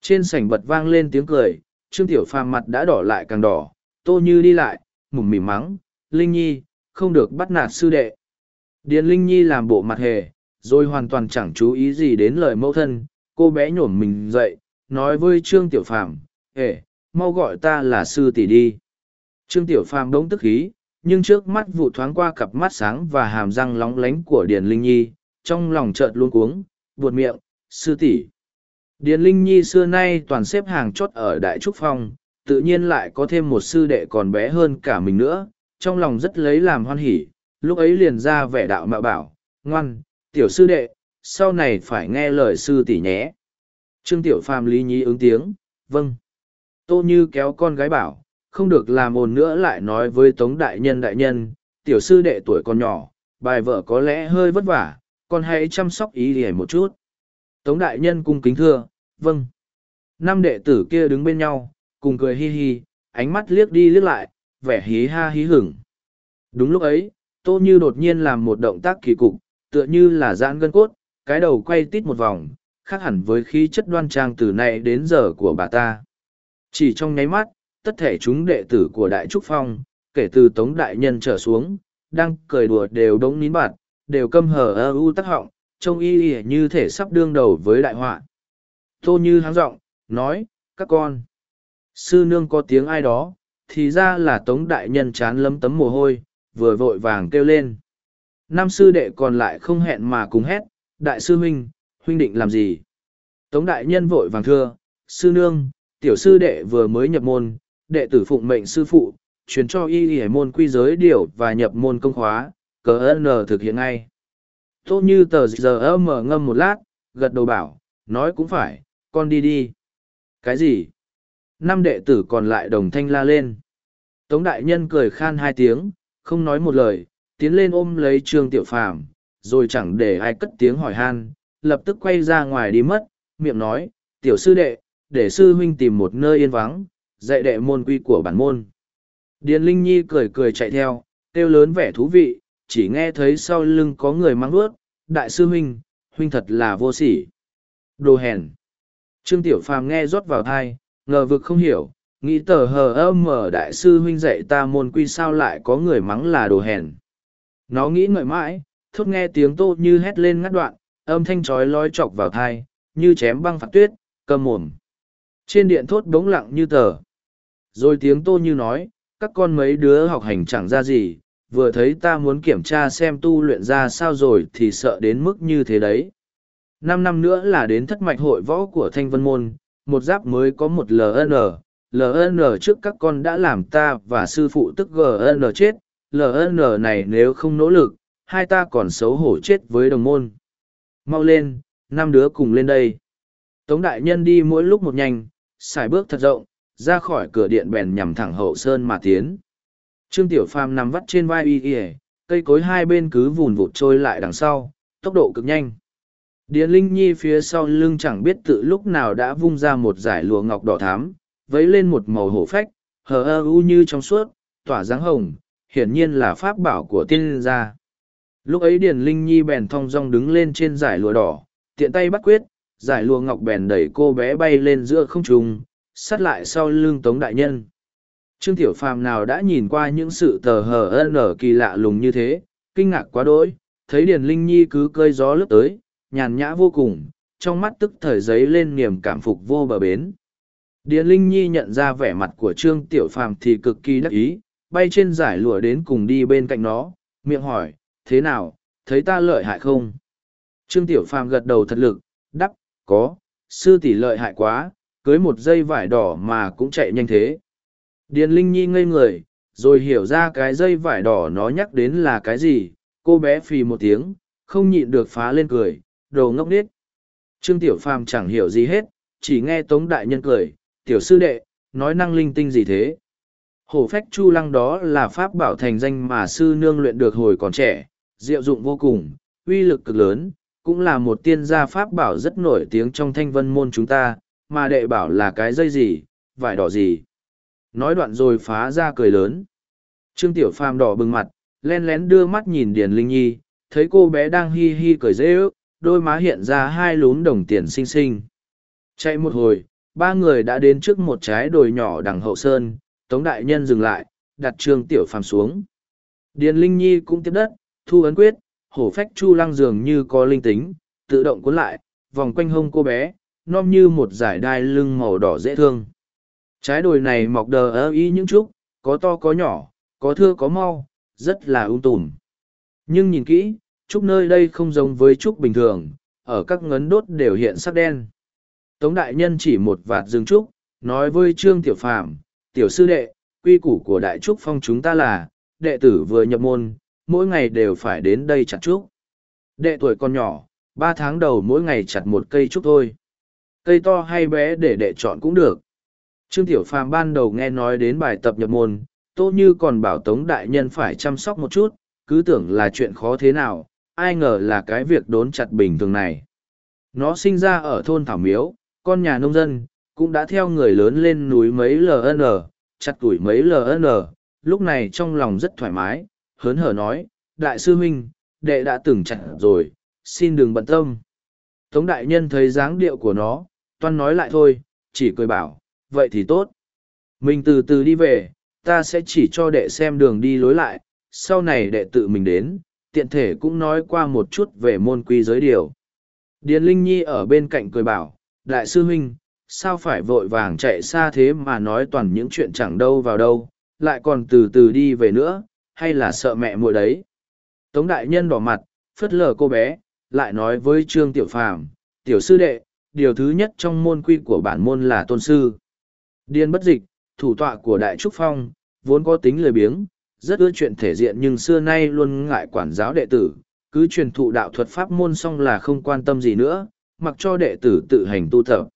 Speaker 1: Trên sảnh bật vang lên tiếng cười, Trương Tiểu Phàm mặt đã đỏ lại càng đỏ, tô như đi lại mủng mỉm mắng linh nhi không được bắt nạt sư đệ điền linh nhi làm bộ mặt hề rồi hoàn toàn chẳng chú ý gì đến lời mẫu thân cô bé nhổm mình dậy nói với trương tiểu phàm ể mau gọi ta là sư tỷ đi trương tiểu phàm đ ố n g tức khí nhưng trước mắt vụ thoáng qua cặp mắt sáng và hàm răng lóng lánh của điền linh nhi trong lòng chợt luôn cuống buột miệng sư tỷ điền linh nhi xưa nay toàn xếp hàng chót ở đại trúc phong tự nhiên lại có thêm một sư đệ còn bé hơn cả mình nữa, trong lòng rất lấy làm hoan hỉ, lúc ấy liền ra vẻ đạo mạo bảo, ngoan, tiểu sư đệ, sau này phải nghe lời sư tỷ nhé. Trương Tiểu Phàm lý Nhi ứng tiếng, vâng. Tô Như kéo con gái bảo, không được làm ồn nữa lại nói với Tống Đại Nhân Đại Nhân, tiểu sư đệ tuổi còn nhỏ, bài vợ có lẽ hơi vất vả, con hãy chăm sóc ý để một chút. Tống Đại Nhân cung kính thưa, vâng. Năm đệ tử kia đứng bên nhau, cùng cười hi hi, ánh mắt liếc đi liếc lại, vẻ hí ha hí hửng. Đúng lúc ấy, Tô Như đột nhiên làm một động tác kỳ cục, tựa như là giãn gân cốt, cái đầu quay tít một vòng, khác hẳn với khí chất đoan trang từ nay đến giờ của bà ta. Chỉ trong nháy mắt, tất thể chúng đệ tử của Đại Trúc Phong, kể từ Tống Đại Nhân trở xuống, đang cười đùa đều đống nín bạt, đều câm hờ ơ u tắc họng, trông y y như thể sắp đương đầu với đại họa. Tô Như háng giọng nói, các con sư nương có tiếng ai đó thì ra là tống đại nhân chán lấm tấm mồ hôi vừa vội vàng kêu lên năm sư đệ còn lại không hẹn mà cùng hét đại sư huynh huynh định làm gì tống đại nhân vội vàng thưa sư nương tiểu sư đệ vừa mới nhập môn đệ tử phụng mệnh sư phụ truyền cho y y hải môn quy giới điều và nhập môn công khóa cờ n thực hiện ngay tốt như tờ giờ ơ mở ngâm một lát gật đầu bảo nói cũng phải con đi đi cái gì năm đệ tử còn lại đồng thanh la lên. Tống đại nhân cười khan hai tiếng, không nói một lời, tiến lên ôm lấy Trương Tiểu Phàm, rồi chẳng để ai cất tiếng hỏi han, lập tức quay ra ngoài đi mất, miệng nói, "Tiểu sư đệ, để sư huynh tìm một nơi yên vắng, dạy đệ môn quy của bản môn." Điền Linh Nhi cười cười chạy theo, kêu lớn vẻ thú vị, chỉ nghe thấy sau lưng có người mang bước, "Đại sư huynh, huynh thật là vô sỉ." Đồ hèn. Trương Tiểu Phàm nghe rót vào tai, ngờ vực không hiểu nghĩ tờ hờ ơ mờ đại sư huynh dạy ta môn quy sao lại có người mắng là đồ hèn nó nghĩ ngợi mãi thốt nghe tiếng tô như hét lên ngắt đoạn âm thanh trói lói chọc vào thai như chém băng phạt tuyết cầm mồm trên điện thốt bỗng lặng như tờ rồi tiếng tô như nói các con mấy đứa học hành chẳng ra gì vừa thấy ta muốn kiểm tra xem tu luyện ra sao rồi thì sợ đến mức như thế đấy năm năm nữa là đến thất mạch hội võ của thanh vân môn một giáp mới có một ln ln trước các con đã làm ta và sư phụ tức gn chết ln này nếu không nỗ lực hai ta còn xấu hổ chết với đồng môn mau lên năm đứa cùng lên đây tống đại nhân đi mỗi lúc một nhanh xài bước thật rộng ra khỏi cửa điện bèn nhằm thẳng hậu sơn mà tiến trương tiểu phàm nằm vắt trên vai y ỉa cây cối hai bên cứ vùn vụt trôi lại đằng sau tốc độ cực nhanh Điền Linh Nhi phía sau lưng chẳng biết tự lúc nào đã vung ra một giải lụa ngọc đỏ thám, vấy lên một màu hổ phách, hờ hơ u như trong suốt, tỏa dáng hồng, hiển nhiên là pháp bảo của tiên linh gia. Lúc ấy Điền Linh Nhi bèn thong dong đứng lên trên giải lụa đỏ, tiện tay bắt quyết, giải lụa ngọc bèn đẩy cô bé bay lên giữa không trung, sát lại sau lưng Tống Đại Nhân. Trương Tiểu Phàm nào đã nhìn qua những sự tờ hờ ân ở kỳ lạ lùng như thế, kinh ngạc quá đỗi, thấy Điền Linh Nhi cứ cơi gió lướt tới, nhàn nhã vô cùng, trong mắt tức thời giấy lên niềm cảm phục vô bờ bến. Điền Linh Nhi nhận ra vẻ mặt của Trương Tiểu Phàm thì cực kỳ đắc ý, bay trên giải lụa đến cùng đi bên cạnh nó, miệng hỏi, thế nào, thấy ta lợi hại không? Trương Tiểu Phàm gật đầu thật lực, đắc, có, sư tỷ lợi hại quá, cưới một dây vải đỏ mà cũng chạy nhanh thế. Điền Linh Nhi ngây người, rồi hiểu ra cái dây vải đỏ nó nhắc đến là cái gì, cô bé phì một tiếng, không nhịn được phá lên cười, đồ ngốc nghếch. Trương Tiểu Phàm chẳng hiểu gì hết, chỉ nghe Tống Đại Nhân cười, Tiểu Sư Đệ, nói năng linh tinh gì thế. Hổ phách chu lăng đó là pháp bảo thành danh mà sư nương luyện được hồi còn trẻ, diệu dụng vô cùng, uy lực cực lớn, cũng là một tiên gia pháp bảo rất nổi tiếng trong thanh vân môn chúng ta, mà đệ bảo là cái dây gì, vải đỏ gì. Nói đoạn rồi phá ra cười lớn. Trương Tiểu Phàm đỏ bừng mặt, len lén đưa mắt nhìn Điền Linh Nhi, thấy cô bé đang hi hi cười dễ ước, đôi má hiện ra hai lún đồng tiền xinh xinh. Chạy một hồi, ba người đã đến trước một trái đồi nhỏ đằng hậu sơn, Tống Đại Nhân dừng lại, đặt Trương Tiểu Phàm xuống. Điền Linh Nhi cũng tiếp đất, thu ấn quyết, hổ phách chu lăng dường như có linh tính, tự động cuốn lại, vòng quanh hông cô bé, nom như một giải đai lưng màu đỏ dễ thương. Trái đồi này mọc đờ ơ y những chút, có to có nhỏ, có thưa có mau, rất là ung um tùm. Nhưng nhìn kỹ, trúc nơi đây không giống với trúc bình thường, ở các ngấn đốt đều hiện sắc đen. Tống đại nhân chỉ một vạt rừng trúc, nói với Trương Tiểu Phàm, "Tiểu sư đệ, quy củ của đại trúc phong chúng ta là, đệ tử vừa nhập môn, mỗi ngày đều phải đến đây chặt trúc. Đệ tuổi còn nhỏ, ba tháng đầu mỗi ngày chặt một cây trúc thôi. Cây to hay bé để đệ chọn cũng được." Trương Tiểu Phàm ban đầu nghe nói đến bài tập nhập môn, Tô Như còn bảo Tống đại nhân phải chăm sóc một chút, cứ tưởng là chuyện khó thế nào, ai ngờ là cái việc đốn chặt bình thường này. Nó sinh ra ở thôn Thảo Miếu, con nhà nông dân, cũng đã theo người lớn lên núi mấy LN, chặt củi mấy LN, lúc này trong lòng rất thoải mái, hớn hở nói, Đại sư huynh, đệ đã từng chặt rồi, xin đừng bận tâm. Tống đại nhân thấy dáng điệu của nó, toan nói lại thôi, chỉ cười bảo, vậy thì tốt. Mình từ từ đi về, ta sẽ chỉ cho đệ xem đường đi lối lại, sau này đệ tự mình đến, tiện thể cũng nói qua một chút về môn quy giới điều. Điền Linh Nhi ở bên cạnh cười bảo, Đại sư huynh, sao phải vội vàng chạy xa thế mà nói toàn những chuyện chẳng đâu vào đâu, lại còn từ từ đi về nữa, hay là sợ mẹ muội đấy. Tống Đại Nhân đỏ mặt, phất lờ cô bé, lại nói với Trương Tiểu Phàm Tiểu sư đệ, điều thứ nhất trong môn quy của bản môn là tôn sư. Điền bất dịch, thủ tọa của Đại Trúc Phong, vốn có tính lười biếng, rất ưa chuyện thể diện nhưng xưa nay luôn ngại quản giáo đệ tử, cứ truyền thụ đạo thuật pháp môn xong là không quan tâm gì nữa, mặc cho đệ tử tự hành tu tập.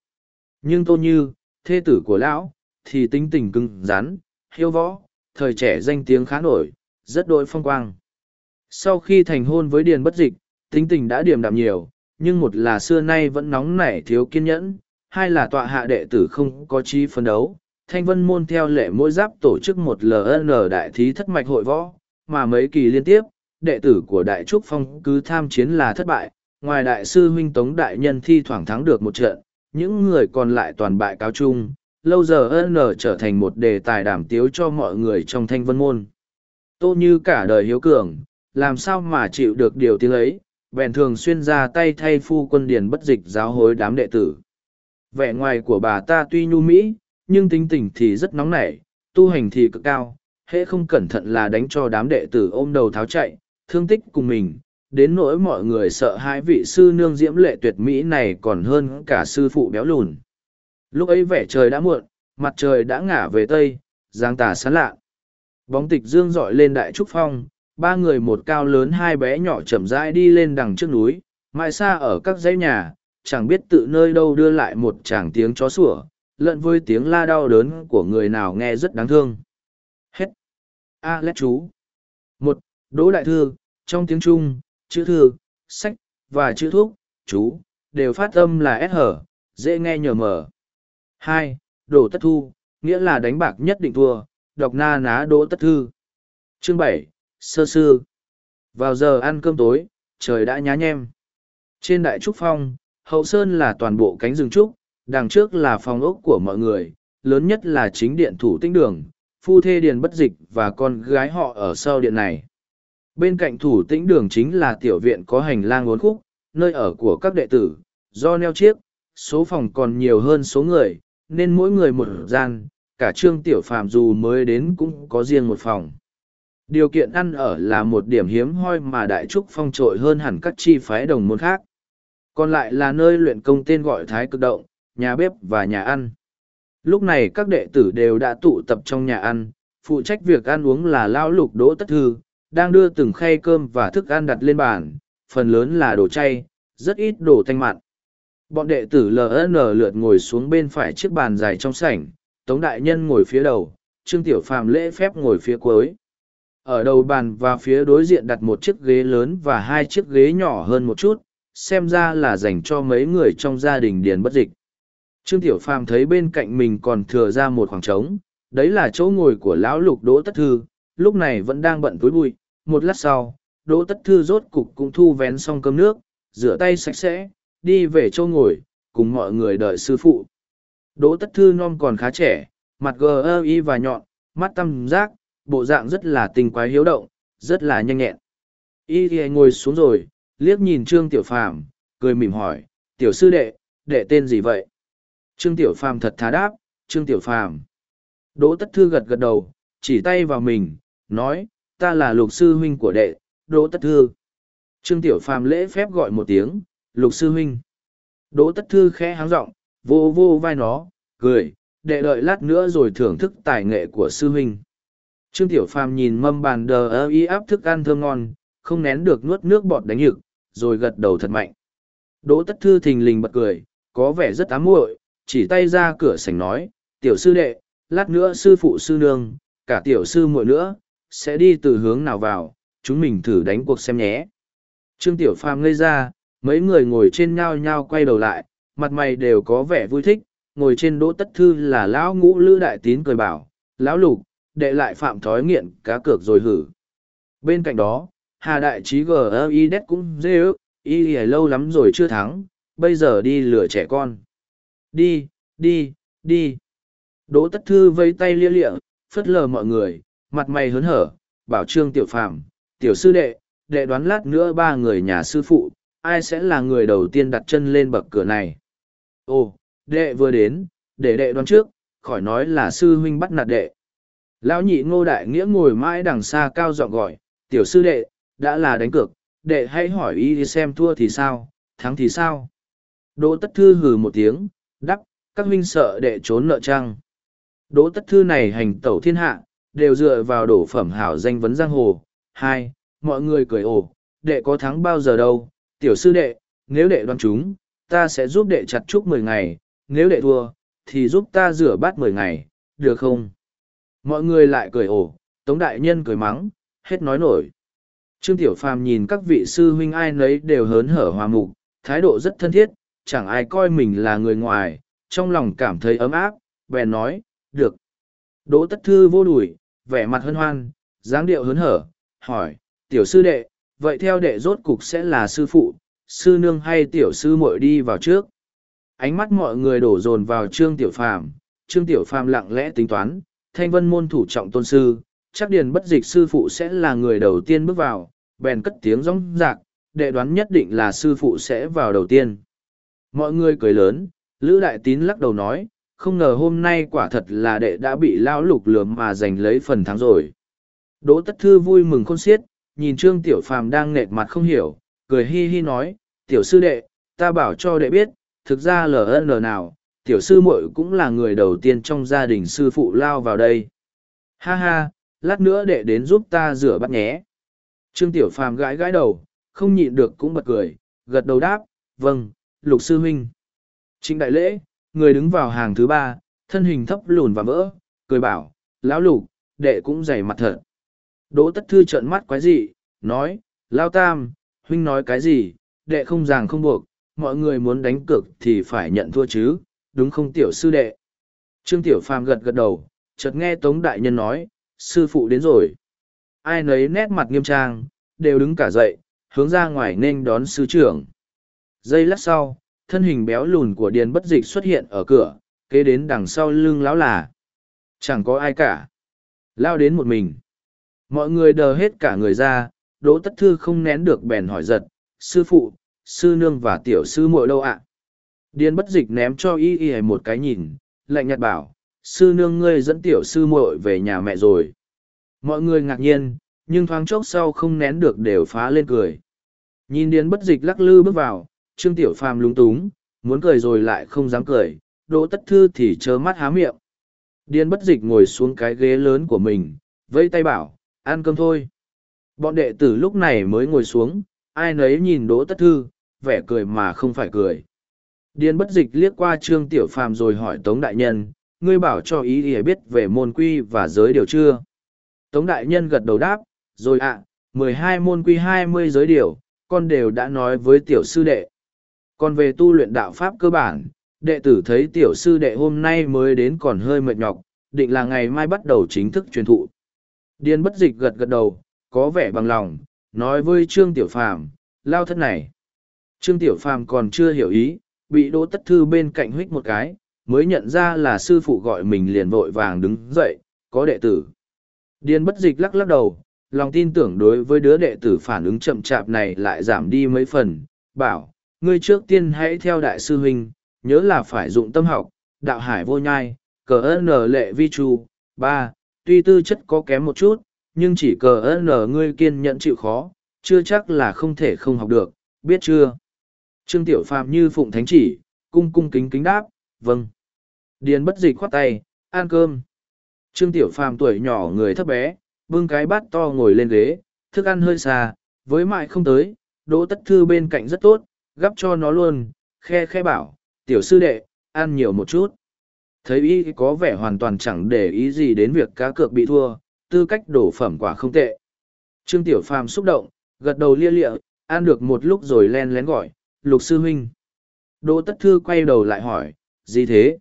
Speaker 1: Nhưng Tô Như, thê tử của lão, thì tính tình cứng rắn, hiếu võ, thời trẻ danh tiếng khá nổi, rất đôi phong quang. Sau khi thành hôn với Điền Bất Dịch, tính tình đã điềm đạm nhiều, nhưng một là xưa nay vẫn nóng nảy thiếu kiên nhẫn, hai là tọa hạ đệ tử không có chí phấn đấu, Thanh Vân Môn theo lệ mỗi giáp tổ chức một LN đại thí thất mạch hội võ, mà mấy kỳ liên tiếp, đệ tử của Đại Trúc Phong cứ tham chiến là thất bại, ngoài Đại sư huynh Tống Đại Nhân thi thoảng thắng được một trận, những người còn lại toàn bại cao trung. lâu giờ N trở thành một đề tài đàm tiếu cho mọi người trong Thanh Vân Môn. Tô như cả đời hiếu cường, làm sao mà chịu được điều tiếng ấy, bèn thường xuyên ra tay thay phu quân điền bất dịch giáo hối đám đệ tử. Vẻ ngoài của bà ta tuy nhu mỹ, nhưng tính tình thì rất nóng nảy, tu hành thì cực cao, hễ không cẩn thận là đánh cho đám đệ tử ôm đầu tháo chạy, thương tích cùng mình, đến nỗi mọi người sợ hãi vị sư nương diễm lệ tuyệt mỹ này còn hơn cả sư phụ béo lùn. Lúc ấy vẻ trời đã muộn, mặt trời đã ngả về tây, giang tà sán lạ. Bóng tịch dương dọi lên đại trúc phong, ba người một cao lớn hai bé nhỏ chậm rãi đi lên đằng trước núi, mãi xa ở các dãy nhà, chẳng biết tự nơi đâu đưa lại một chàng tiếng chó sủa, lẫn với tiếng la đau đớn của người nào nghe rất đáng thương. Hết. A à, lét chú. một Đỗ đại thư, trong tiếng Trung, chữ thư, sách, và chữ thuốc, chú, đều phát âm là S hở, dễ nghe nhờ mở. hai đỗ tất thu, nghĩa là đánh bạc nhất định thua, đọc na ná đỗ tất thư. Chương bảy Sơ sư. Vào giờ ăn cơm tối, trời đã nhá nhem. Trên đại trúc phong, hậu sơn là toàn bộ cánh rừng trúc, đằng trước là phòng ốc của mọi người lớn nhất là chính điện thủ tinh đường phu thê điền bất dịch và con gái họ ở sau điện này bên cạnh thủ tĩnh đường chính là tiểu viện có hành lang uốn khúc nơi ở của các đệ tử do neo chiếc số phòng còn nhiều hơn số người nên mỗi người một gian cả trương tiểu phàm dù mới đến cũng có riêng một phòng điều kiện ăn ở là một điểm hiếm hoi mà đại trúc phong trội hơn hẳn các chi phái đồng môn khác còn lại là nơi luyện công tên gọi thái cực động nhà bếp và nhà ăn. Lúc này các đệ tử đều đã tụ tập trong nhà ăn, phụ trách việc ăn uống là Lao Lục Đỗ Tất Thư, đang đưa từng khay cơm và thức ăn đặt lên bàn, phần lớn là đồ chay, rất ít đồ thanh mặn. Bọn đệ tử LN lượt ngồi xuống bên phải chiếc bàn dài trong sảnh, Tống Đại Nhân ngồi phía đầu, Trương Tiểu Phàm lễ phép ngồi phía cuối. Ở đầu bàn và phía đối diện đặt một chiếc ghế lớn và hai chiếc ghế nhỏ hơn một chút, xem ra là dành cho mấy người trong gia đình điền bất dịch. Trương Tiểu Phàm thấy bên cạnh mình còn thừa ra một khoảng trống, đấy là chỗ ngồi của lão lục Đỗ Tất Thư, lúc này vẫn đang bận túi bụi, một lát sau, Đỗ Tất Thư rốt cục cũng thu vén xong cơm nước, rửa tay sạch sẽ, đi về chỗ ngồi, cùng mọi người đợi sư phụ. Đỗ Tất Thư non còn khá trẻ, mặt gơ y và nhọn, mắt tăm giác, bộ dạng rất là tình quái hiếu động, rất là nhanh nhẹn. Y thì ngồi xuống rồi, liếc nhìn Trương Tiểu Phàm cười mỉm hỏi, Tiểu sư đệ, đệ tên gì vậy? Trương Tiểu Phàm thật thà đáp, Trương Tiểu Phàm Đỗ Tất Thư gật gật đầu, chỉ tay vào mình, nói, ta là lục sư huynh của đệ, Đỗ Tất Thư. Trương Tiểu Phàm lễ phép gọi một tiếng, lục sư huynh. Đỗ Tất Thư khẽ háng giọng vô vô vai nó, cười, đệ đợi lát nữa rồi thưởng thức tài nghệ của sư huynh. Trương Tiểu Phàm nhìn mâm bàn đờ ơ y áp thức ăn thơm ngon, không nén được nuốt nước bọt đánh nhực, rồi gật đầu thật mạnh. Đỗ Tất Thư thình lình bật cười, có vẻ rất ám muội, chỉ tay ra cửa sảnh nói, tiểu sư đệ, lát nữa sư phụ sư nương, cả tiểu sư muội nữa, sẽ đi từ hướng nào vào, chúng mình thử đánh cuộc xem nhé. Trương Tiểu Phàm ngây ra, mấy người ngồi trên nhau nhau quay đầu lại, mặt mày đều có vẻ vui thích, ngồi trên đỗ tất thư là lão ngũ lữ đại tín cười bảo, lão lục, đệ lại phạm thói nghiện cá cược rồi hử. Bên cạnh đó, Hà Đại Trí G.I.D. cũng dê ước y lâu lắm rồi chưa thắng, bây giờ đi lừa trẻ con đi, đi, đi. Đỗ Tất Thư vây tay lia lịa, phất lờ mọi người, mặt mày hớn hở, bảo trương tiểu phàm, tiểu sư đệ, đệ đoán lát nữa ba người nhà sư phụ, ai sẽ là người đầu tiên đặt chân lên bậc cửa này. Ồ, đệ vừa đến, để đệ đoán trước, khỏi nói là sư huynh bắt nạt đệ. Lão nhị ngô đại nghĩa ngồi mãi đằng xa cao dọn gọi, tiểu sư đệ, đã là đánh cược, đệ hãy hỏi y xem thua thì sao, thắng thì sao. Đỗ tất thư hừ một tiếng, đắp các huynh sợ đệ trốn nợ trăng đỗ tất thư này hành tẩu thiên hạ đều dựa vào đổ phẩm hảo danh vấn giang hồ hai mọi người cười ồ đệ có thắng bao giờ đâu tiểu sư đệ nếu đệ đoan chúng ta sẽ giúp đệ chặt chúc mười ngày nếu đệ thua thì giúp ta rửa bát mười ngày được không mọi người lại cười ồ tống đại nhân cười mắng hết nói nổi trương tiểu phàm nhìn các vị sư huynh ai nấy đều hớn hở hòa mục thái độ rất thân thiết chẳng ai coi mình là người ngoài, trong lòng cảm thấy ấm áp, bèn nói, được. Đỗ Tất Thư vô đuổi, vẻ mặt hân hoan, dáng điệu hớn hở, hỏi, tiểu sư đệ, vậy theo đệ rốt cục sẽ là sư phụ, sư nương hay tiểu sư muội đi vào trước. Ánh mắt mọi người đổ dồn vào Trương Tiểu Phàm, Trương Tiểu Phàm lặng lẽ tính toán, Thanh Vân môn thủ trọng tôn sư, chắc điền bất dịch sư phụ sẽ là người đầu tiên bước vào, bèn cất tiếng rống rạc, đệ đoán nhất định là sư phụ sẽ vào đầu tiên. Mọi người cười lớn, Lữ Đại Tín lắc đầu nói, không ngờ hôm nay quả thật là đệ đã bị lão lục lừa mà giành lấy phần thắng rồi. Đỗ Tất Thư vui mừng khôn xiết, nhìn Trương Tiểu Phàm đang nệt mặt không hiểu, cười hi hi nói, tiểu sư đệ, ta bảo cho đệ biết, thực ra LN nào, tiểu sư muội cũng là người đầu tiên trong gia đình sư phụ lao vào đây. Ha ha, lát nữa đệ đến giúp ta rửa bát nhé. Trương Tiểu Phàm gãi gãi đầu, không nhịn được cũng bật cười, gật đầu đáp, vâng, lục sư huynh. Trịnh đại lễ, người đứng vào hàng thứ ba, thân hình thấp lùn và vỡ, cười bảo, lão lục, đệ cũng dày mặt thật. Đỗ tất thư trợn mắt quái dị, nói, lao tam, huynh nói cái gì, đệ không ràng không buộc, mọi người muốn đánh cược thì phải nhận thua chứ, đúng không tiểu sư đệ. Trương tiểu phàm gật gật đầu, chợt nghe tống đại nhân nói, sư phụ đến rồi. Ai nấy nét mặt nghiêm trang, đều đứng cả dậy, hướng ra ngoài nên đón sư trưởng. Giây lát sau, thân hình béo lùn của Điền Bất Dịch xuất hiện ở cửa, kế đến đằng sau lưng lão là. Chẳng có ai cả. Lao đến một mình. Mọi người đờ hết cả người ra, Đỗ Tất Thư không nén được bèn hỏi giật, sư phụ, sư nương và tiểu sư muội đâu ạ? Điền Bất Dịch ném cho y y một cái nhìn, lạnh nhạt bảo, sư nương ngươi dẫn tiểu sư muội về nhà mẹ rồi. Mọi người ngạc nhiên, nhưng thoáng chốc sau không nén được đều phá lên cười. Nhìn Điền Bất Dịch lắc lư bước vào, Trương Tiểu Phàm lúng túng, muốn cười rồi lại không dám cười, Đỗ Tất Thư thì trơ mắt há miệng. Điên bất dịch ngồi xuống cái ghế lớn của mình, vẫy tay bảo, ăn cơm thôi. Bọn đệ tử lúc này mới ngồi xuống, ai nấy nhìn Đỗ Tất Thư, vẻ cười mà không phải cười. Điên bất dịch liếc qua Trương Tiểu Phàm rồi hỏi Tống Đại Nhân, ngươi bảo cho ý ý biết về môn quy và giới điều chưa? Tống Đại Nhân gật đầu đáp, rồi ạ, à, mười hai môn quy hai mươi giới điều, con đều đã nói với Tiểu Sư Đệ. Còn về tu luyện đạo pháp cơ bản, đệ tử thấy tiểu sư đệ hôm nay mới đến còn hơi mệt nhọc, định là ngày mai bắt đầu chính thức truyền thụ. Điên bất dịch gật gật đầu, có vẻ bằng lòng, nói với Trương Tiểu Phàm lao thất này. Trương Tiểu Phàm còn chưa hiểu ý, bị đỗ tất thư bên cạnh huých một cái, mới nhận ra là sư phụ gọi mình liền vội vàng đứng dậy, có đệ tử. Điên bất dịch lắc lắc đầu, lòng tin tưởng đối với đứa đệ tử phản ứng chậm chạp này lại giảm đi mấy phần, bảo, ngươi trước tiên hãy theo đại sư huynh, nhớ là phải dụng tâm học, đạo hải vô nhai, cờ ơn nở lệ vi trù, ba, tuy tư chất có kém một chút, nhưng chỉ cờ ơn nở ngươi kiên nhẫn chịu khó, chưa chắc là không thể không học được, biết chưa? Trương Tiểu Phàm như phụng thánh chỉ, cung cung kính kính đáp, vâng. Điền bất dịch khoát tay, ăn cơm. Trương Tiểu Phàm tuổi nhỏ người thấp bé, bưng cái bát to ngồi lên ghế, thức ăn hơi xa, với mại không tới, đỗ tất thư bên cạnh rất tốt, gắp cho nó luôn, khe khe bảo, tiểu sư đệ, ăn nhiều một chút. Thấy y có vẻ hoàn toàn chẳng để ý gì đến việc cá cược bị thua, tư cách đổ phẩm quả không tệ. Trương Tiểu Phàm xúc động, gật đầu lia lịa, ăn được một lúc rồi len lén gọi, lục sư huynh. Đỗ Tất Thư quay đầu lại hỏi, gì thế?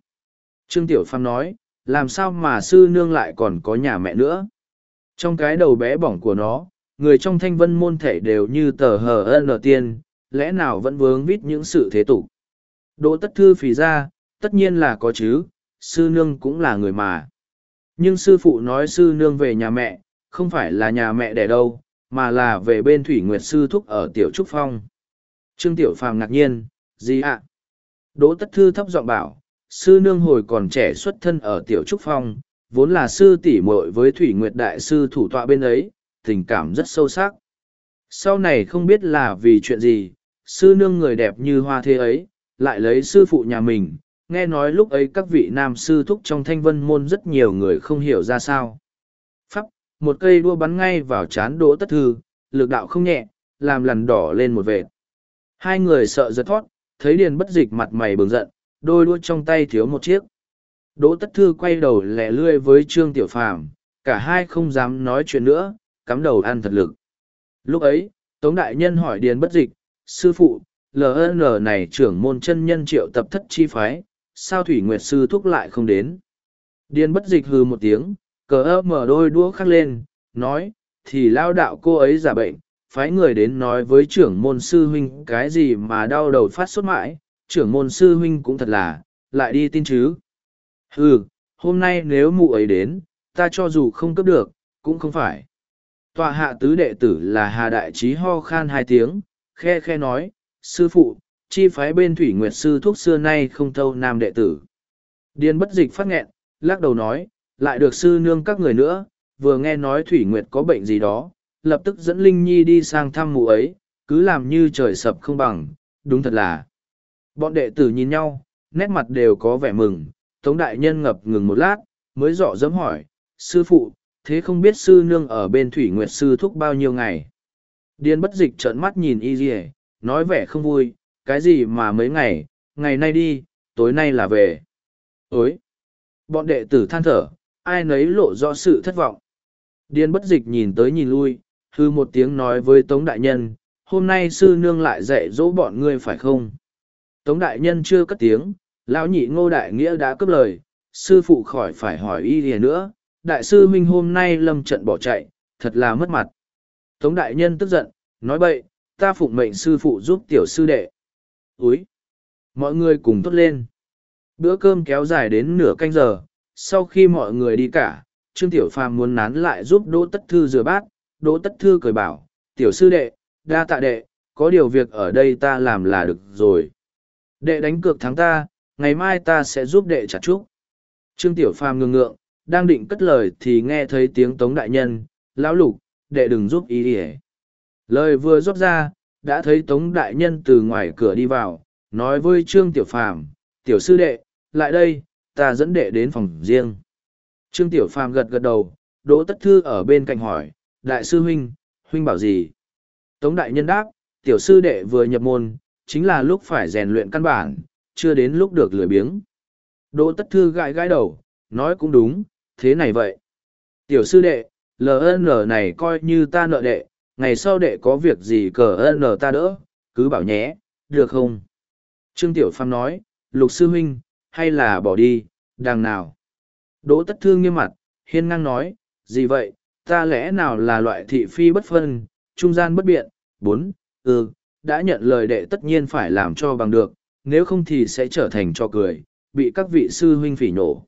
Speaker 1: Trương Tiểu Phàm nói, làm sao mà sư nương lại còn có nhà mẹ nữa? Trong cái đầu bé bỏng của nó, người trong thanh vân môn thể đều như tờ hờ ân lờ tiên, lẽ nào vẫn vướng vít những sự thế tục đỗ tất thư phì ra tất nhiên là có chứ sư nương cũng là người mà nhưng sư phụ nói sư nương về nhà mẹ không phải là nhà mẹ đẻ đâu mà là về bên thủy nguyệt sư thúc ở tiểu trúc phong trương tiểu phàm ngạc nhiên gì ạ đỗ tất thư thấp giọng bảo sư nương hồi còn trẻ xuất thân ở tiểu trúc phong vốn là sư tỷ muội với thủy nguyệt đại sư thủ tọa bên ấy tình cảm rất sâu sắc sau này không biết là vì chuyện gì sư nương người đẹp như hoa thế ấy lại lấy sư phụ nhà mình nghe nói lúc ấy các vị nam sư thúc trong thanh vân môn rất nhiều người không hiểu ra sao pháp một cây đua bắn ngay vào chán đỗ tất thư lực đạo không nhẹ làm lằn đỏ lên một vệt hai người sợ giật thoát thấy điền bất dịch mặt mày bừng giận đôi đua trong tay thiếu một chiếc đỗ tất thư quay đầu lẹ lươi với trương tiểu phàm cả hai không dám nói chuyện nữa cắm đầu ăn thật lực Lúc ấy, Tống Đại Nhân hỏi Điền Bất Dịch, Sư Phụ, LN này trưởng môn chân nhân triệu tập thất chi phái, sao Thủy Nguyệt Sư Thúc lại không đến? Điền Bất Dịch hừ một tiếng, cờ ơ mở đôi đũa khắc lên, nói, thì lao đạo cô ấy giả bệnh, phái người đến nói với trưởng môn sư huynh cái gì mà đau đầu phát sốt mãi, trưởng môn sư huynh cũng thật là, lại đi tin chứ. hừ hôm nay nếu mụ ấy đến, ta cho dù không cấp được, cũng không phải. Tòa hạ tứ đệ tử là Hà Đại Trí ho khan hai tiếng, khe khe nói, sư phụ, chi phái bên Thủy Nguyệt Sư thuốc xưa nay không thâu nam đệ tử. điên bất dịch phát nghẹn, lắc đầu nói, lại được sư nương các người nữa, vừa nghe nói Thủy Nguyệt có bệnh gì đó, lập tức dẫn Linh Nhi đi sang thăm mụ ấy, cứ làm như trời sập không bằng, đúng thật là. Bọn đệ tử nhìn nhau, nét mặt đều có vẻ mừng, Tống Đại Nhân ngập ngừng một lát, mới dọ dẫm hỏi, sư phụ, thế không biết sư nương ở bên thủy nguyệt sư thúc bao nhiêu ngày. Điên bất dịch trợn mắt nhìn y dì nói vẻ không vui, cái gì mà mấy ngày, ngày nay đi, tối nay là về. Ối! Bọn đệ tử than thở, ai nấy lộ rõ sự thất vọng. Điên bất dịch nhìn tới nhìn lui, hư một tiếng nói với Tống Đại Nhân, hôm nay sư nương lại dạy dỗ bọn ngươi phải không? Tống Đại Nhân chưa cất tiếng, lão nhị ngô đại nghĩa đã cướp lời, sư phụ khỏi phải hỏi y gì nữa, đại sư huynh hôm nay lâm trận bỏ chạy, thật là mất mặt. Tống đại nhân tức giận, nói bậy, ta phụng mệnh sư phụ giúp tiểu sư đệ. Úi! Mọi người cùng tốt lên. Bữa cơm kéo dài đến nửa canh giờ, sau khi mọi người đi cả, Trương Tiểu Phàm muốn nán lại giúp Đỗ Tất Thư rửa bát, Đỗ Tất Thư cười bảo, tiểu sư đệ, đa tạ đệ, có điều việc ở đây ta làm là được rồi. Đệ đánh cược thắng ta, ngày mai ta sẽ giúp đệ trả trúc. Trương Tiểu Phàm ngưng ngượng, đang định cất lời thì nghe thấy tiếng tống đại nhân lão lục đệ đừng giúp ý ỉa lời vừa rót ra đã thấy tống đại nhân từ ngoài cửa đi vào nói với trương tiểu phàm tiểu sư đệ lại đây ta dẫn đệ đến phòng riêng trương tiểu phàm gật gật đầu đỗ tất thư ở bên cạnh hỏi đại sư huynh huynh bảo gì tống đại nhân đáp tiểu sư đệ vừa nhập môn chính là lúc phải rèn luyện căn bản chưa đến lúc được lười biếng đỗ tất thư gãi gãi đầu nói cũng đúng thế này vậy. Tiểu sư đệ, LN này coi như ta nợ đệ, ngày sau đệ có việc gì cờ LN ta đỡ, cứ bảo nhé, được không? Trương Tiểu Phàm nói, lục sư huynh, hay là bỏ đi, đằng nào? Đỗ tất thương nghiêm mặt, hiên ngang nói, gì vậy, ta lẽ nào là loại thị phi bất phân, trung gian bất biện, bốn, ừ, đã nhận lời đệ tất nhiên phải làm cho bằng được, nếu không thì sẽ trở thành cho cười, bị các vị sư huynh phỉ nổ.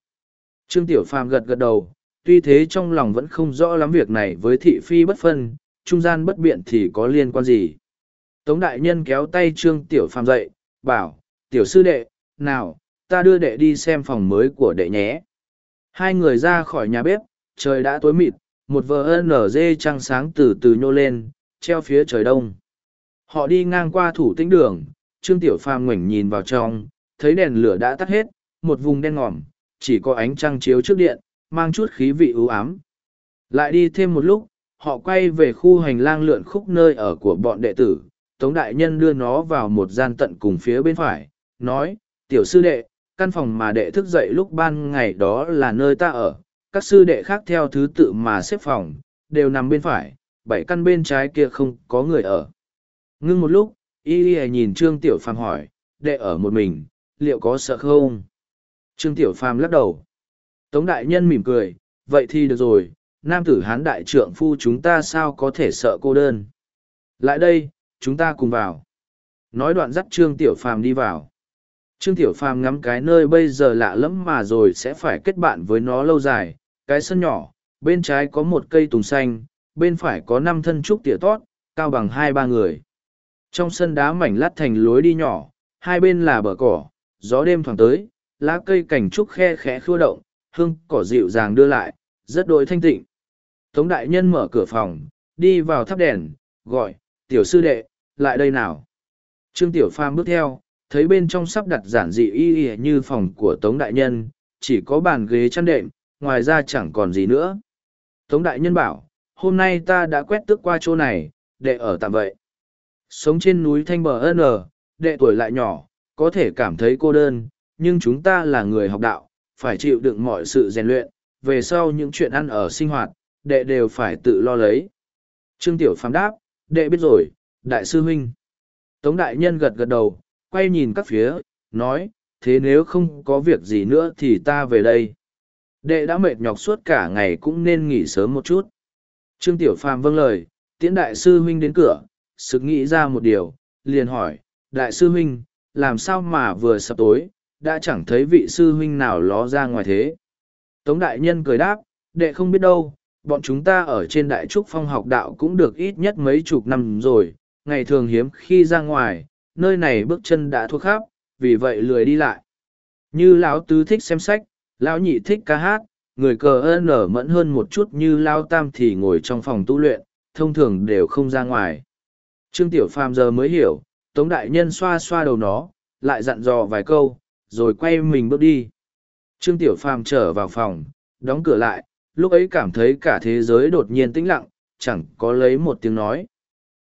Speaker 1: Trương Tiểu Phàm gật gật đầu, tuy thế trong lòng vẫn không rõ lắm việc này với thị phi bất phân, trung gian bất biện thì có liên quan gì. Tống đại nhân kéo tay Trương Tiểu Phàm dậy, bảo, Tiểu sư đệ, nào, ta đưa đệ đi xem phòng mới của đệ nhé. Hai người ra khỏi nhà bếp, trời đã tối mịt, một vờ NG trăng sáng từ từ nhô lên, treo phía trời đông. Họ đi ngang qua thủ tĩnh đường, Trương Tiểu Phàm ngoảnh nhìn vào trong, thấy đèn lửa đã tắt hết, một vùng đen ngòm, chỉ có ánh trăng chiếu trước điện, mang chút khí vị ưu ám. Lại đi thêm một lúc, họ quay về khu hành lang lượn khúc nơi ở của bọn đệ tử. Tống Đại Nhân đưa nó vào một gian tận cùng phía bên phải, nói, tiểu sư đệ, căn phòng mà đệ thức dậy lúc ban ngày đó là nơi ta ở, các sư đệ khác theo thứ tự mà xếp phòng, đều nằm bên phải, bảy căn bên trái kia không có người ở. Ngưng một lúc, y y nhìn Trương Tiểu Phàm hỏi, đệ ở một mình, liệu có sợ không? Trương Tiểu Phàm lắc đầu. Tống đại nhân mỉm cười, vậy thì được rồi, nam tử hán đại trượng phu chúng ta sao có thể sợ cô đơn. Lại đây, chúng ta cùng vào. Nói đoạn dắt Trương Tiểu Phàm đi vào. Trương Tiểu Phàm ngắm cái nơi bây giờ lạ lẫm mà rồi sẽ phải kết bạn với nó lâu dài, cái sân nhỏ, bên trái có một cây tùng xanh, bên phải có năm thân trúc tỉa tót, cao bằng hai ba người. Trong sân đá mảnh lát thành lối đi nhỏ, hai bên là bờ cỏ, gió đêm thoảng tới, lá cây cảnh trúc khe khẽ khua động, hương cỏ dịu dàng đưa lại, rất đôi thanh tịnh. Tống đại nhân mở cửa phòng, đi vào thắp đèn, gọi, tiểu sư đệ, lại đây nào. Trương Tiểu Pha bước theo, thấy bên trong sắp đặt giản dị y y như phòng của Tống đại nhân, chỉ có bàn ghế chăn đệm, ngoài ra chẳng còn gì nữa. Tống đại nhân bảo, hôm nay ta đã quét tước qua chỗ này, đệ ở tạm vậy. Sống trên núi Thanh Bờ N, đệ tuổi lại nhỏ, có thể cảm thấy cô đơn, nhưng chúng ta là người học đạo, phải chịu đựng mọi sự rèn luyện, về sau những chuyện ăn ở sinh hoạt, đệ đều phải tự lo lấy. Trương Tiểu Phàm đáp, đệ biết rồi, đại sư huynh. Tống đại nhân gật gật đầu, quay nhìn các phía, nói, thế nếu không có việc gì nữa thì ta về đây. Đệ đã mệt nhọc suốt cả ngày cũng nên nghỉ sớm một chút. Trương Tiểu Phàm vâng lời, tiễn đại sư huynh đến cửa, sực nghĩ ra một điều, liền hỏi, đại sư huynh, làm sao mà vừa sắp tối, đã chẳng thấy vị sư huynh nào ló ra ngoài thế. Tống đại nhân cười đáp, đệ không biết đâu, bọn chúng ta ở trên đại trúc phong học đạo cũng được ít nhất mấy chục năm rồi, ngày thường hiếm khi ra ngoài, nơi này bước chân đã thuộc khắp, vì vậy lười đi lại. Như lão tứ thích xem sách, lão nhị thích ca hát, người cờ ơn nở mẫn hơn một chút như lão tam thì ngồi trong phòng tu luyện, thông thường đều không ra ngoài. Trương Tiểu Phàm giờ mới hiểu, Tống Đại Nhân xoa xoa đầu nó, lại dặn dò vài câu, rồi quay mình bước đi. Trương Tiểu Phàm trở vào phòng, đóng cửa lại, lúc ấy cảm thấy cả thế giới đột nhiên tĩnh lặng, chẳng có lấy một tiếng nói.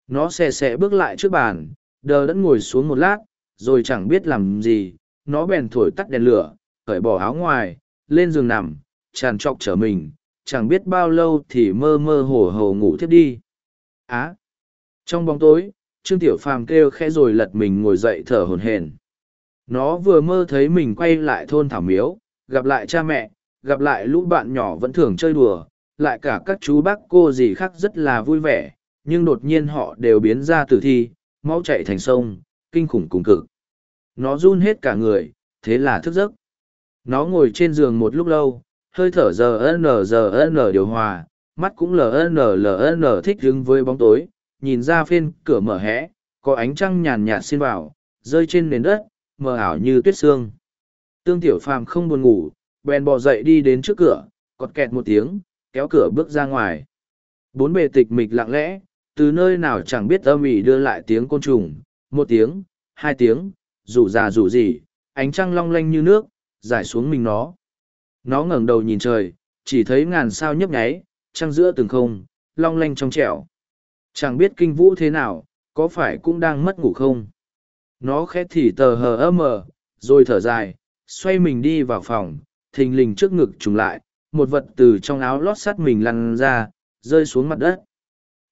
Speaker 1: Nó xe xe bước lại trước bàn, đờ đẫn ngồi xuống một lát, rồi chẳng biết làm gì, nó bèn thổi tắt đèn lửa, cởi bỏ áo ngoài, lên giường nằm, tràn trọc trở mình, chẳng biết bao lâu thì mơ mơ hồ hồ ngủ thiếp đi. Á! À, trong bóng tối, Trương Tiểu Phàm kêu khẽ rồi lật mình ngồi dậy thở hổn hển nó vừa mơ thấy mình quay lại thôn thảo miếu gặp lại cha mẹ gặp lại lũ bạn nhỏ vẫn thường chơi đùa lại cả các chú bác cô gì khác rất là vui vẻ nhưng đột nhiên họ đều biến ra tử thi máu chạy thành sông kinh khủng cùng cực nó run hết cả người thế là thức giấc nó ngồi trên giường một lúc lâu hơi thở giờ n giờ n điều hòa mắt cũng ln ln thích đứng với bóng tối nhìn ra phên cửa mở hẽ có ánh trăng nhàn nhạt xin vào rơi trên nền đất mờ ảo như tuyết sương. Tương Tiểu Phàm không buồn ngủ, bèn bò dậy đi đến trước cửa, cọt kẹt một tiếng, kéo cửa bước ra ngoài. Bốn bề tịch mịch lặng lẽ, từ nơi nào chẳng biết âm ỉ đưa lại tiếng côn trùng, một tiếng, hai tiếng, rủ già rủ gì, ánh trăng long lanh như nước, giải xuống mình nó. Nó ngẩng đầu nhìn trời, chỉ thấy ngàn sao nhấp nháy, trăng giữa từng không, long lanh trong trẻo. Chẳng biết kinh vũ thế nào, có phải cũng đang mất ngủ không? nó khẽ thì tờ hờ ơ mờ rồi thở dài xoay mình đi vào phòng thình lình trước ngực trùng lại một vật từ trong áo lót sắt mình lăn ra rơi xuống mặt đất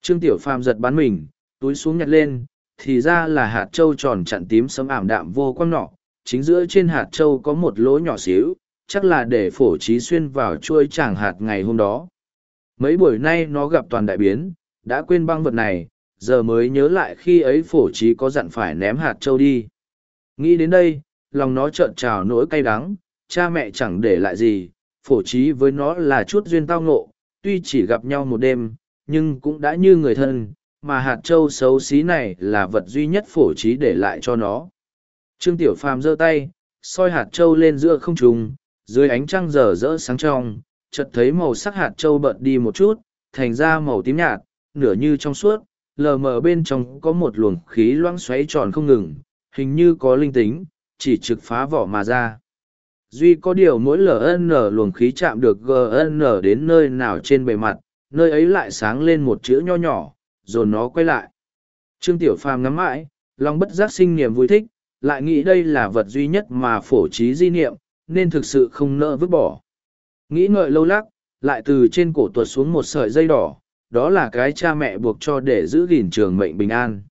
Speaker 1: trương tiểu phàm giật bắn mình túi xuống nhặt lên thì ra là hạt trâu tròn chặn tím sấm ảm đạm vô quang nọ chính giữa trên hạt trâu có một lỗ nhỏ xíu chắc là để phổ trí xuyên vào chuôi chàng hạt ngày hôm đó mấy buổi nay nó gặp toàn đại biến đã quên băng vật này giờ mới nhớ lại khi ấy phổ trí có dặn phải ném hạt trâu đi. Nghĩ đến đây, lòng nó trợn trào nỗi cay đắng, cha mẹ chẳng để lại gì, phổ trí với nó là chút duyên tao ngộ, tuy chỉ gặp nhau một đêm, nhưng cũng đã như người thân, mà hạt trâu xấu xí này là vật duy nhất phổ trí để lại cho nó. Trương Tiểu Phàm giơ tay, soi hạt trâu lên giữa không trung, dưới ánh trăng rờ rỡ sáng trong, chợt thấy màu sắc hạt trâu bợt đi một chút, thành ra màu tím nhạt, nửa như trong suốt, lờ mờ bên trong có một luồng khí loãng xoáy tròn không ngừng, hình như có linh tính, chỉ trực phá vỏ mà ra. Duy có điều mỗi LN luồng khí chạm được GN đến nơi nào trên bề mặt, nơi ấy lại sáng lên một chữ nho nhỏ, rồi nó quay lại. Trương Tiểu Phàm ngắm mãi, lòng bất giác sinh niềm vui thích, lại nghĩ đây là vật duy nhất mà phổ trí di niệm, nên thực sự không nỡ vứt bỏ. Nghĩ ngợi lâu lắc, lại từ trên cổ tuột xuống một sợi dây đỏ, đó là cái cha mẹ buộc cho để giữ gìn trường mệnh bình an.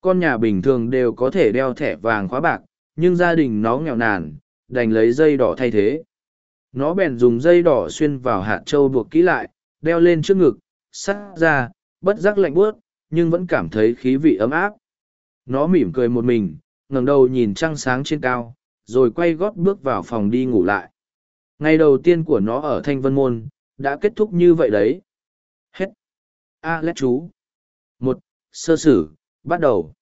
Speaker 1: Con nhà bình thường đều có thể đeo thẻ vàng khóa bạc, nhưng gia đình nó nghèo nàn, đành lấy dây đỏ thay thế. Nó bèn dùng dây đỏ xuyên vào hạt trâu buộc kỹ lại, đeo lên trước ngực, sắt ra, bất giác lạnh bước, nhưng vẫn cảm thấy khí vị ấm áp. Nó mỉm cười một mình, ngẩng đầu nhìn trăng sáng trên cao, rồi quay gót bước vào phòng đi ngủ lại. Ngày đầu tiên của nó ở Thanh Vân Môn, đã kết thúc như vậy đấy a lét chú một sơ sử bắt đầu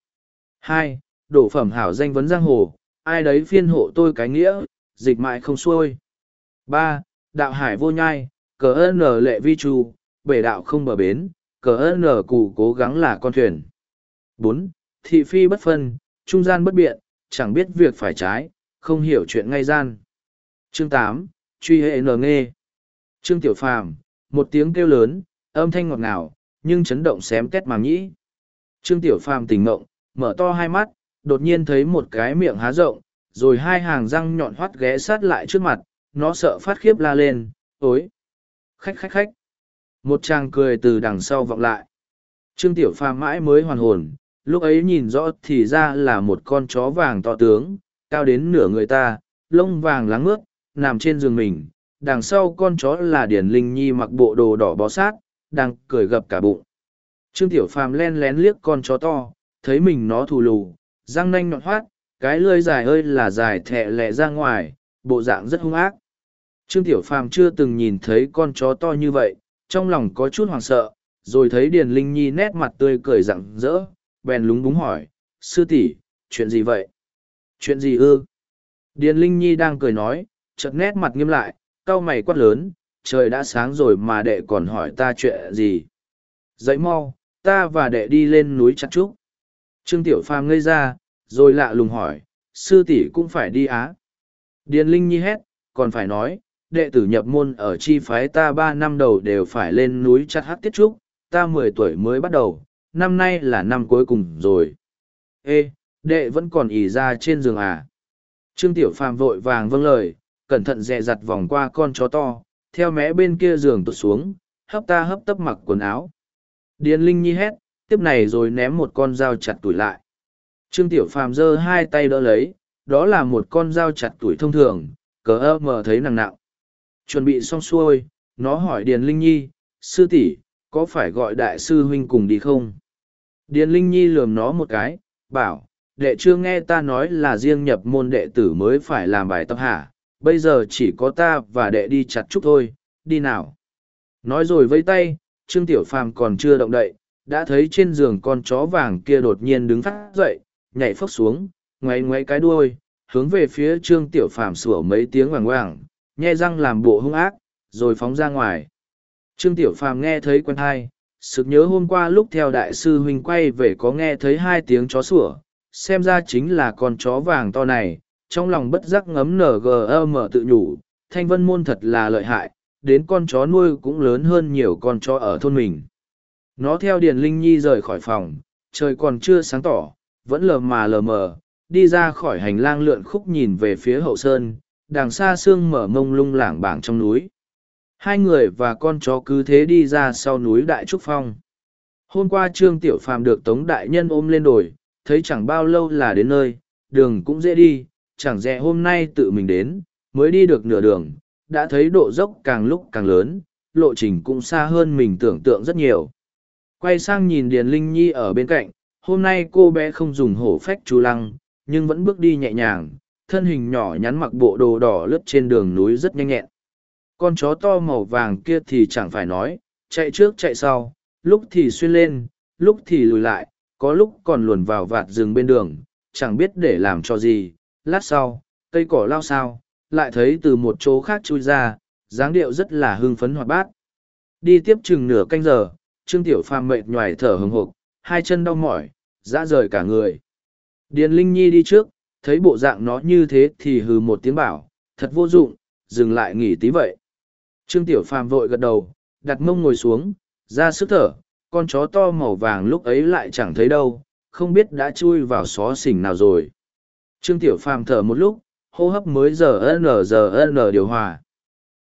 Speaker 1: hai đổ phẩm hảo danh vấn giang hồ ai đấy phiên hộ tôi cái nghĩa dịch mại không xuôi ba đạo hải vô nhai cờ ơn nở lệ vi tru bể đạo không bờ bến cờ ơn nở cù cố gắng là con thuyền bốn thị phi bất phân trung gian bất biện chẳng biết việc phải trái không hiểu chuyện ngay gian chương tám truy hệ nờ nghe trương tiểu phàm một tiếng kêu lớn âm thanh ngọt ngào nhưng chấn động xém tét màng nhĩ. Trương Tiểu Phàm tỉnh ngộng, mở to hai mắt, đột nhiên thấy một cái miệng há rộng, rồi hai hàng răng nhọn hoắt ghé sát lại trước mặt, nó sợ phát khiếp la lên, ối. Khách khách khách. Một chàng cười từ đằng sau vọng lại. Trương Tiểu Phàm mãi mới hoàn hồn, lúc ấy nhìn rõ thì ra là một con chó vàng to tướng, cao đến nửa người ta, lông vàng láng mướt, nằm trên giường mình. Đằng sau con chó là Điển Linh Nhi mặc bộ đồ đỏ bó sát, đang cười gập cả bụng. Trương Tiểu Phàm len lén liếc con chó to, thấy mình nó thù lù, răng nanh nhọn hoát, cái lưỡi dài ơi là dài thẹ lẹ ra ngoài, bộ dạng rất hung ác. Trương Tiểu Phàm chưa từng nhìn thấy con chó to như vậy, trong lòng có chút hoảng sợ, rồi thấy Điền Linh Nhi nét mặt tươi cười rạng rỡ, bèn lúng búng hỏi, sư tỷ, chuyện gì vậy? Chuyện gì ư? Điền Linh Nhi đang cười nói, chợt nét mặt nghiêm lại, cau mày quát lớn, trời đã sáng rồi mà đệ còn hỏi ta chuyện gì. Dậy mau, ta và đệ đi lên núi chặt trúc. Trương Tiểu Phàm ngây ra, rồi lạ lùng hỏi, sư tỷ cũng phải đi á. Điền Linh Nhi hét, còn phải nói, đệ tử nhập môn ở chi phái ta ba năm đầu đều phải lên núi chặt hát tiết trúc, ta mười tuổi mới bắt đầu, năm nay là năm cuối cùng rồi. Ê, đệ vẫn còn ỉ ra trên giường à. Trương Tiểu Phàm vội vàng vâng lời, cẩn thận dè dặt vòng qua con chó to, theo mé bên kia giường tụt xuống, hấp ta hấp tấp mặc quần áo. Điền Linh Nhi hét, tiếp này rồi ném một con dao chặt tuổi lại. Trương Tiểu Phàm giơ hai tay đỡ lấy, đó là một con dao chặt tuổi thông thường, cờ ơ mờ thấy nặng nặng. Chuẩn bị xong xuôi, nó hỏi Điền Linh Nhi, sư tỷ có phải gọi đại sư huynh cùng đi không? Điền Linh Nhi lườm nó một cái, bảo, đệ chưa nghe ta nói là riêng nhập môn đệ tử mới phải làm bài tập hả? bây giờ chỉ có ta và đệ đi chặt chúc thôi, đi nào. Nói rồi vẫy tay, Trương Tiểu Phàm còn chưa động đậy, đã thấy trên giường con chó vàng kia đột nhiên đứng phát dậy, nhảy phốc xuống, ngoáy ngoáy cái đuôi, hướng về phía Trương Tiểu Phàm sủa mấy tiếng hoàng hoàng, nhe răng làm bộ hung ác, rồi phóng ra ngoài. Trương Tiểu Phàm nghe thấy quen hai, sực nhớ hôm qua lúc theo đại sư huynh quay về có nghe thấy hai tiếng chó sủa, xem ra chính là con chó vàng to này, trong lòng bất giác ngấm ngm tự nhủ thanh vân môn thật là lợi hại đến con chó nuôi cũng lớn hơn nhiều con chó ở thôn mình nó theo điền linh nhi rời khỏi phòng trời còn chưa sáng tỏ vẫn lờ mà lờ mờ đi ra khỏi hành lang lượn khúc nhìn về phía hậu sơn đằng xa sương mở mông lung lảng bảng trong núi hai người và con chó cứ thế đi ra sau núi đại trúc phong hôm qua trương tiểu phàm được tống đại nhân ôm lên đồi thấy chẳng bao lâu là đến nơi đường cũng dễ đi chẳng dè hôm nay tự mình đến, mới đi được nửa đường, đã thấy độ dốc càng lúc càng lớn, lộ trình cũng xa hơn mình tưởng tượng rất nhiều. Quay sang nhìn Điền Linh Nhi ở bên cạnh, hôm nay cô bé không dùng hổ phách chú lăng, nhưng vẫn bước đi nhẹ nhàng, thân hình nhỏ nhắn mặc bộ đồ đỏ lướt trên đường núi rất nhanh nhẹn. Con chó to màu vàng kia thì chẳng phải nói, chạy trước chạy sau, lúc thì xuyên lên, lúc thì lùi lại, có lúc còn luồn vào vạt rừng bên đường, chẳng biết để làm cho gì, lát sau, cây cỏ lao sao, lại thấy từ một chỗ khác chui ra, dáng điệu rất là hưng phấn hoạt bát. Đi tiếp chừng nửa canh giờ, Trương Tiểu Phàm mệt nhoài thở hừng hực, hai chân đau mỏi, dã rời cả người. Điền Linh Nhi đi trước, thấy bộ dạng nó như thế thì hừ một tiếng bảo, thật vô dụng, dừng lại nghỉ tí vậy. Trương Tiểu Phàm vội gật đầu, đặt mông ngồi xuống, ra sức thở, con chó to màu vàng lúc ấy lại chẳng thấy đâu, không biết đã chui vào xó xỉnh nào rồi. Trương Tiểu Phàm thở một lúc, hô hấp mới giờ n giờ n điều hòa.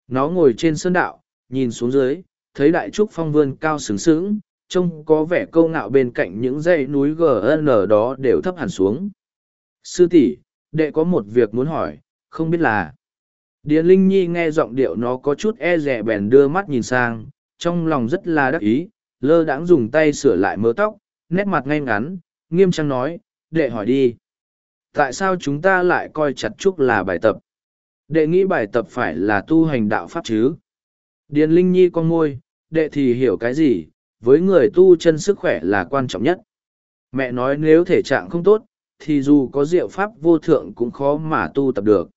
Speaker 1: Nó ngồi trên sơn đạo, nhìn xuống dưới, thấy đại trúc phong vươn cao sướng sướng, trông có vẻ câu ngạo bên cạnh những dãy núi gờ GN đó đều thấp hẳn xuống. Sư tỷ, đệ có một việc muốn hỏi, không biết là. Điền Linh Nhi nghe giọng điệu nó có chút e rẻ bèn đưa mắt nhìn sang, trong lòng rất là đắc ý, lơ đãng dùng tay sửa lại mớ tóc, nét mặt ngay ngắn, nghiêm trang nói, đệ hỏi đi tại sao chúng ta lại coi chặt trúc là bài tập đệ nghĩ bài tập phải là tu hành đạo pháp chứ điền linh nhi con ngôi đệ thì hiểu cái gì với người tu chân sức khỏe là quan trọng nhất mẹ nói nếu thể trạng không tốt thì dù có diệu pháp vô thượng cũng khó mà tu tập được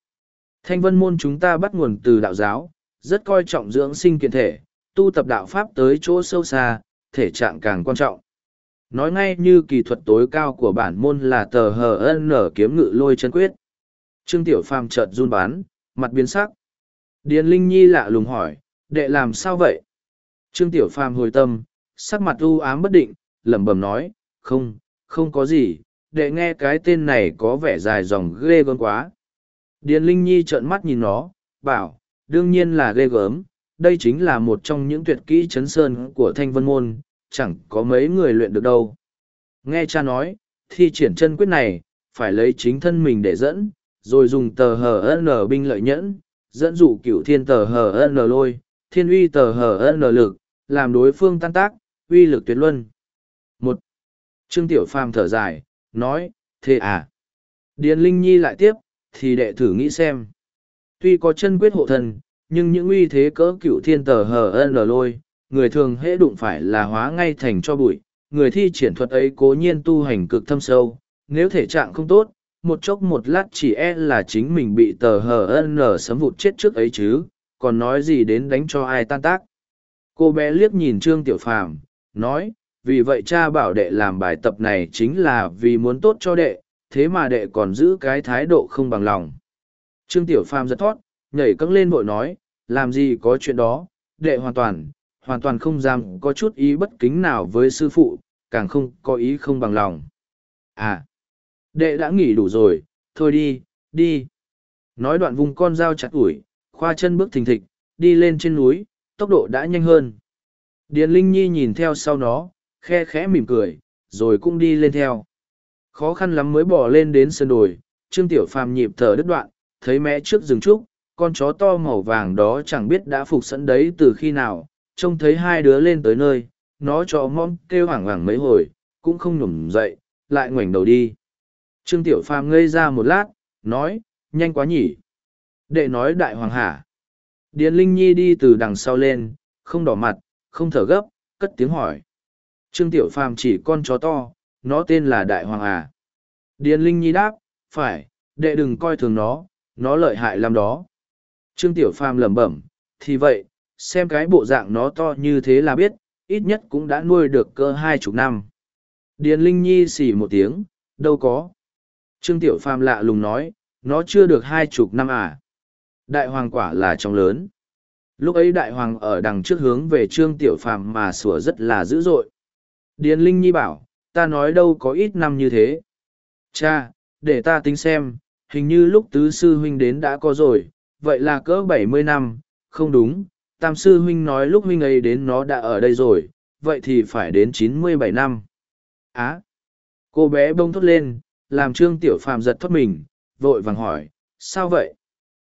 Speaker 1: thanh vân môn chúng ta bắt nguồn từ đạo giáo rất coi trọng dưỡng sinh kiện thể tu tập đạo pháp tới chỗ sâu xa thể trạng càng quan trọng nói ngay như kỳ thuật tối cao của bản môn là tờ hờ ân nở kiếm ngự lôi chân quyết trương tiểu phàm chợt run bán mặt biến sắc điền linh nhi lạ lùng hỏi đệ làm sao vậy trương tiểu phàm hồi tâm sắc mặt u ám bất định lẩm bẩm nói không không có gì đệ nghe cái tên này có vẻ dài dòng ghê gớm quá điền linh nhi trợn mắt nhìn nó bảo đương nhiên là ghê gớm đây chính là một trong những tuyệt kỹ chấn sơn của thanh vân môn chẳng có mấy người luyện được đâu. Nghe cha nói, thi triển chân quyết này, phải lấy chính thân mình để dẫn, rồi dùng tờ hờ HN binh lợi nhẫn, dẫn dụ cửu thiên tờ hờ HN lôi, thiên uy tờ hờ HN lực, làm đối phương tan tác, uy lực tuyệt luân. một Trương Tiểu Phàm thở dài, nói, thế à? Điền Linh Nhi lại tiếp, thì đệ thử nghĩ xem. Tuy có chân quyết hộ thần, nhưng những uy thế cỡ cửu thiên tờ hờ HN lôi, người thường hễ đụng phải là hóa ngay thành cho bụi, người thi triển thuật ấy cố nhiên tu hành cực thâm sâu, nếu thể trạng không tốt, một chốc một lát chỉ e là chính mình bị tờ hờ ân nở sấm vụt chết trước ấy chứ, còn nói gì đến đánh cho ai tan tác. Cô bé liếc nhìn Trương Tiểu Phàm nói, vì vậy cha bảo đệ làm bài tập này chính là vì muốn tốt cho đệ, thế mà đệ còn giữ cái thái độ không bằng lòng. Trương Tiểu Phàm giật thót, nhảy cẫng lên bội nói, làm gì có chuyện đó, đệ hoàn toàn, hoàn toàn không dám có chút ý bất kính nào với sư phụ, càng không có ý không bằng lòng. À, đệ đã nghỉ đủ rồi, thôi đi, đi. Nói đoạn vùng con dao chặt ủi, khoa chân bước thình thịch, đi lên trên núi, tốc độ đã nhanh hơn. Điền Linh Nhi nhìn theo sau nó, khe khẽ mỉm cười, rồi cũng đi lên theo. Khó khăn lắm mới bỏ lên đến sân đồi, Trương Tiểu Phàm nhịp thở đứt đoạn, thấy mẹ trước rừng trúc, con chó to màu vàng đó chẳng biết đã phục sẵn đấy từ khi nào, trông thấy hai đứa lên tới nơi, nó cho mong kêu hoảng hoảng mấy hồi, cũng không nhổm dậy, lại ngoảnh đầu đi. Trương Tiểu Phàm ngây ra một lát, nói, nhanh quá nhỉ. Đệ nói đại hoàng hả. Điền Linh Nhi đi từ đằng sau lên, không đỏ mặt, không thở gấp, cất tiếng hỏi. Trương Tiểu Phàm chỉ con chó to, nó tên là đại hoàng à. Điền Linh Nhi đáp, phải, đệ đừng coi thường nó, nó lợi hại lắm đó. Trương Tiểu Phàm lẩm bẩm, thì vậy, xem cái bộ dạng nó to như thế là biết ít nhất cũng đã nuôi được cơ hai chục năm điền linh nhi xì một tiếng đâu có trương tiểu phàm lạ lùng nói nó chưa được hai chục năm à đại hoàng quả là trong lớn lúc ấy đại hoàng ở đằng trước hướng về trương tiểu phàm mà sủa rất là dữ dội điền linh nhi bảo ta nói đâu có ít năm như thế cha để ta tính xem hình như lúc tứ sư huynh đến đã có rồi vậy là cỡ bảy mươi năm không đúng tam sư huynh nói lúc huynh ấy đến nó đã ở đây rồi, vậy thì phải đến chín mươi bảy năm. Á! À, cô bé bông thốt lên, làm trương tiểu phàm giật thoát mình, vội vàng hỏi, sao vậy?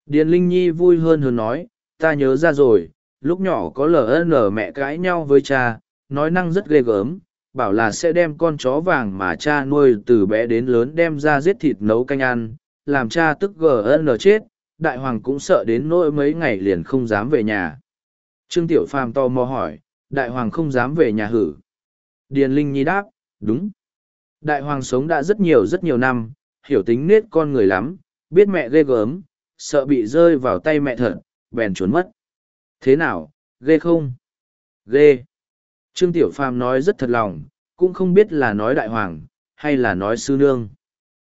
Speaker 1: Điền Linh Nhi vui hơn hơn nói, ta nhớ ra rồi, lúc nhỏ có lờ LN mẹ cãi nhau với cha, nói năng rất ghê gớm, bảo là sẽ đem con chó vàng mà cha nuôi từ bé đến lớn đem ra giết thịt nấu canh ăn, làm cha tức GN chết, đại hoàng cũng sợ đến nỗi mấy ngày liền không dám về nhà. Trương Tiểu Phàm tò mò hỏi, đại hoàng không dám về nhà hử. Điền Linh Nhi đáp, đúng. Đại hoàng sống đã rất nhiều rất nhiều năm, hiểu tính nết con người lắm, biết mẹ ghê gớm, sợ bị rơi vào tay mẹ thật, bèn trốn mất. Thế nào, ghê không? Ghê. Trương Tiểu Phàm nói rất thật lòng, cũng không biết là nói đại hoàng, hay là nói sư nương.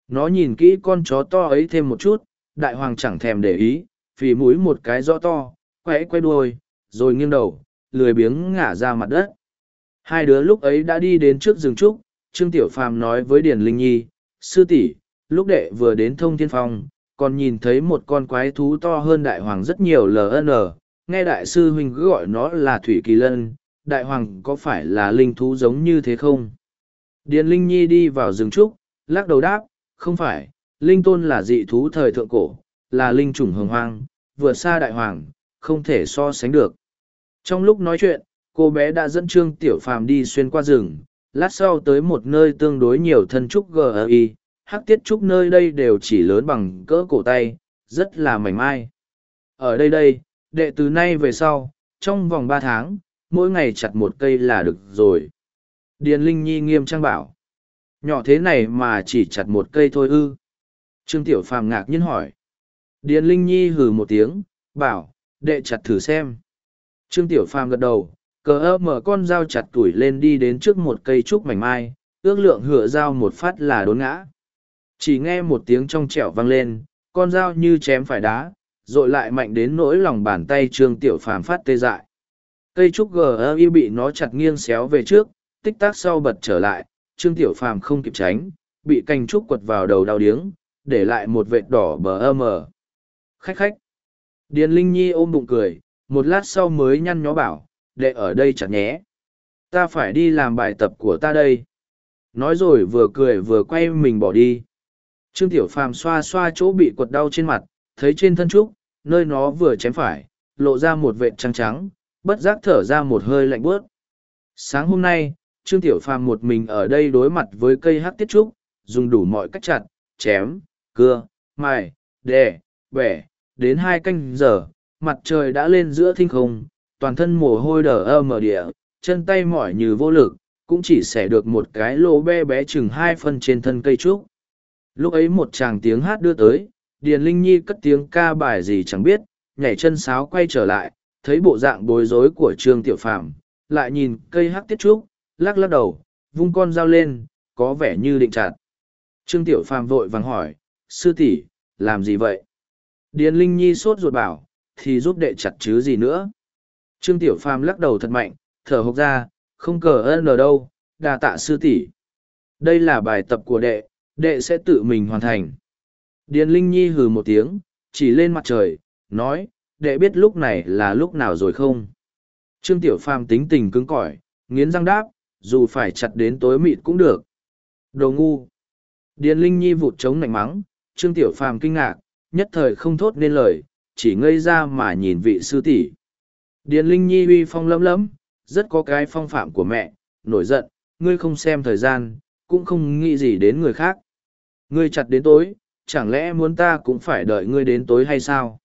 Speaker 1: Nó nhìn kỹ con chó to ấy thêm một chút, đại hoàng chẳng thèm để ý, vì mũi một cái rõ to, quẽ quay đuôi, rồi nghiêng đầu, lười biếng ngả ra mặt đất. Hai đứa lúc ấy đã đi đến trước rừng trúc, Trương Tiểu Phàm nói với Điền Linh Nhi, sư tỷ, lúc đệ vừa đến thông thiên phong, còn nhìn thấy một con quái thú to hơn đại hoàng rất nhiều lần. nghe đại sư huynh cứ gọi nó là Thủy Kỳ Lân, đại hoàng có phải là linh thú giống như thế không? Điền Linh Nhi đi vào rừng trúc, lắc đầu đáp, không phải, linh tôn là dị thú thời thượng cổ, là linh chủng hồng hoang, vừa xa đại hoàng, không thể so sánh được. Trong lúc nói chuyện, cô bé đã dẫn Trương Tiểu Phàm đi xuyên qua rừng, lát sau tới một nơi tương đối nhiều thân trúc GI, e hắc tiết trúc nơi đây đều chỉ lớn bằng cỡ cổ tay, rất là mảnh mai. Ở đây đây, đệ từ nay về sau, trong vòng ba tháng, mỗi ngày chặt một cây là được rồi. Điền Linh Nhi nghiêm trang bảo. Nhỏ thế này mà chỉ chặt một cây thôi ư. Trương Tiểu Phàm ngạc nhiên hỏi. Điền Linh Nhi hừ một tiếng, bảo, đệ chặt thử xem. Trương Tiểu Phàm gật đầu, cờ ơ mở con dao chặt tuổi lên đi đến trước một cây trúc mảnh mai, ước lượng hựa dao một phát là đốn ngã. Chỉ nghe một tiếng trong trẻo vang lên, con dao như chém phải đá, rồi lại mạnh đến nỗi lòng bàn tay Trương Tiểu Phàm phát tê dại. Cây trúc gờ y bị nó chặt nghiêng xéo về trước, tích tắc sau bật trở lại, Trương Tiểu Phàm không kịp tránh, bị cành trúc quật vào đầu đau điếng, để lại một vệt đỏ bờ ơ mờ. Khách khách. Điền Linh Nhi ôm bụng cười, một lát sau mới nhăn nhó bảo, đệ ở đây chặt nhé. Ta phải đi làm bài tập của ta đây. Nói rồi vừa cười vừa quay mình bỏ đi. Trương Tiểu Phàm xoa xoa chỗ bị quật đau trên mặt, thấy trên thân trúc, nơi nó vừa chém phải, lộ ra một vệt trắng trắng, bất giác thở ra một hơi lạnh bớt. Sáng hôm nay, Trương Tiểu Phàm một mình ở đây đối mặt với cây hắc tiết trúc, dùng đủ mọi cách chặt, chém, cưa, mài, đè, bẻ, đến hai canh giờ, mặt trời đã lên giữa thinh không, toàn thân mồ hôi đờ ơ mở địa, chân tay mỏi như vô lực, cũng chỉ xẻ được một cái lỗ bé bé chừng hai phân trên thân cây trúc. Lúc ấy một chàng tiếng hát đưa tới, Điền Linh Nhi cất tiếng ca bài gì chẳng biết, nhảy chân sáo quay trở lại, thấy bộ dạng bối rối của Trương Tiểu Phàm, lại nhìn cây hát tiết trúc, lắc lắc đầu, vung con dao lên, có vẻ như định chặt. Trương Tiểu Phàm vội vàng hỏi, sư tỷ, làm gì vậy? Điền Linh Nhi sốt ruột bảo, thì giúp đệ chặt chứ gì nữa. Trương Tiểu Phàm lắc đầu thật mạnh, thở hộc ra, không cờ ơn ở đâu, đà tạ sư tỷ. Đây là bài tập của đệ, đệ sẽ tự mình hoàn thành. Điền Linh Nhi hừ một tiếng, chỉ lên mặt trời, nói, đệ biết lúc này là lúc nào rồi không? Trương Tiểu Phàm tính tình cứng cỏi, nghiến răng đáp, dù phải chặt đến tối mịt cũng được. Đồ ngu! Điền Linh Nhi vụt chống nạnh mắng, Trương Tiểu Phàm kinh ngạc, nhất thời không thốt nên lời, chỉ ngây ra mà nhìn vị sư tỷ. Điền Linh Nhi uy phong lấm lấm, rất có cái phong phạm của mẹ, nổi giận, ngươi không xem thời gian, cũng không nghĩ gì đến người khác. Ngươi chặt đến tối, chẳng lẽ muốn ta cũng phải đợi ngươi đến tối hay sao?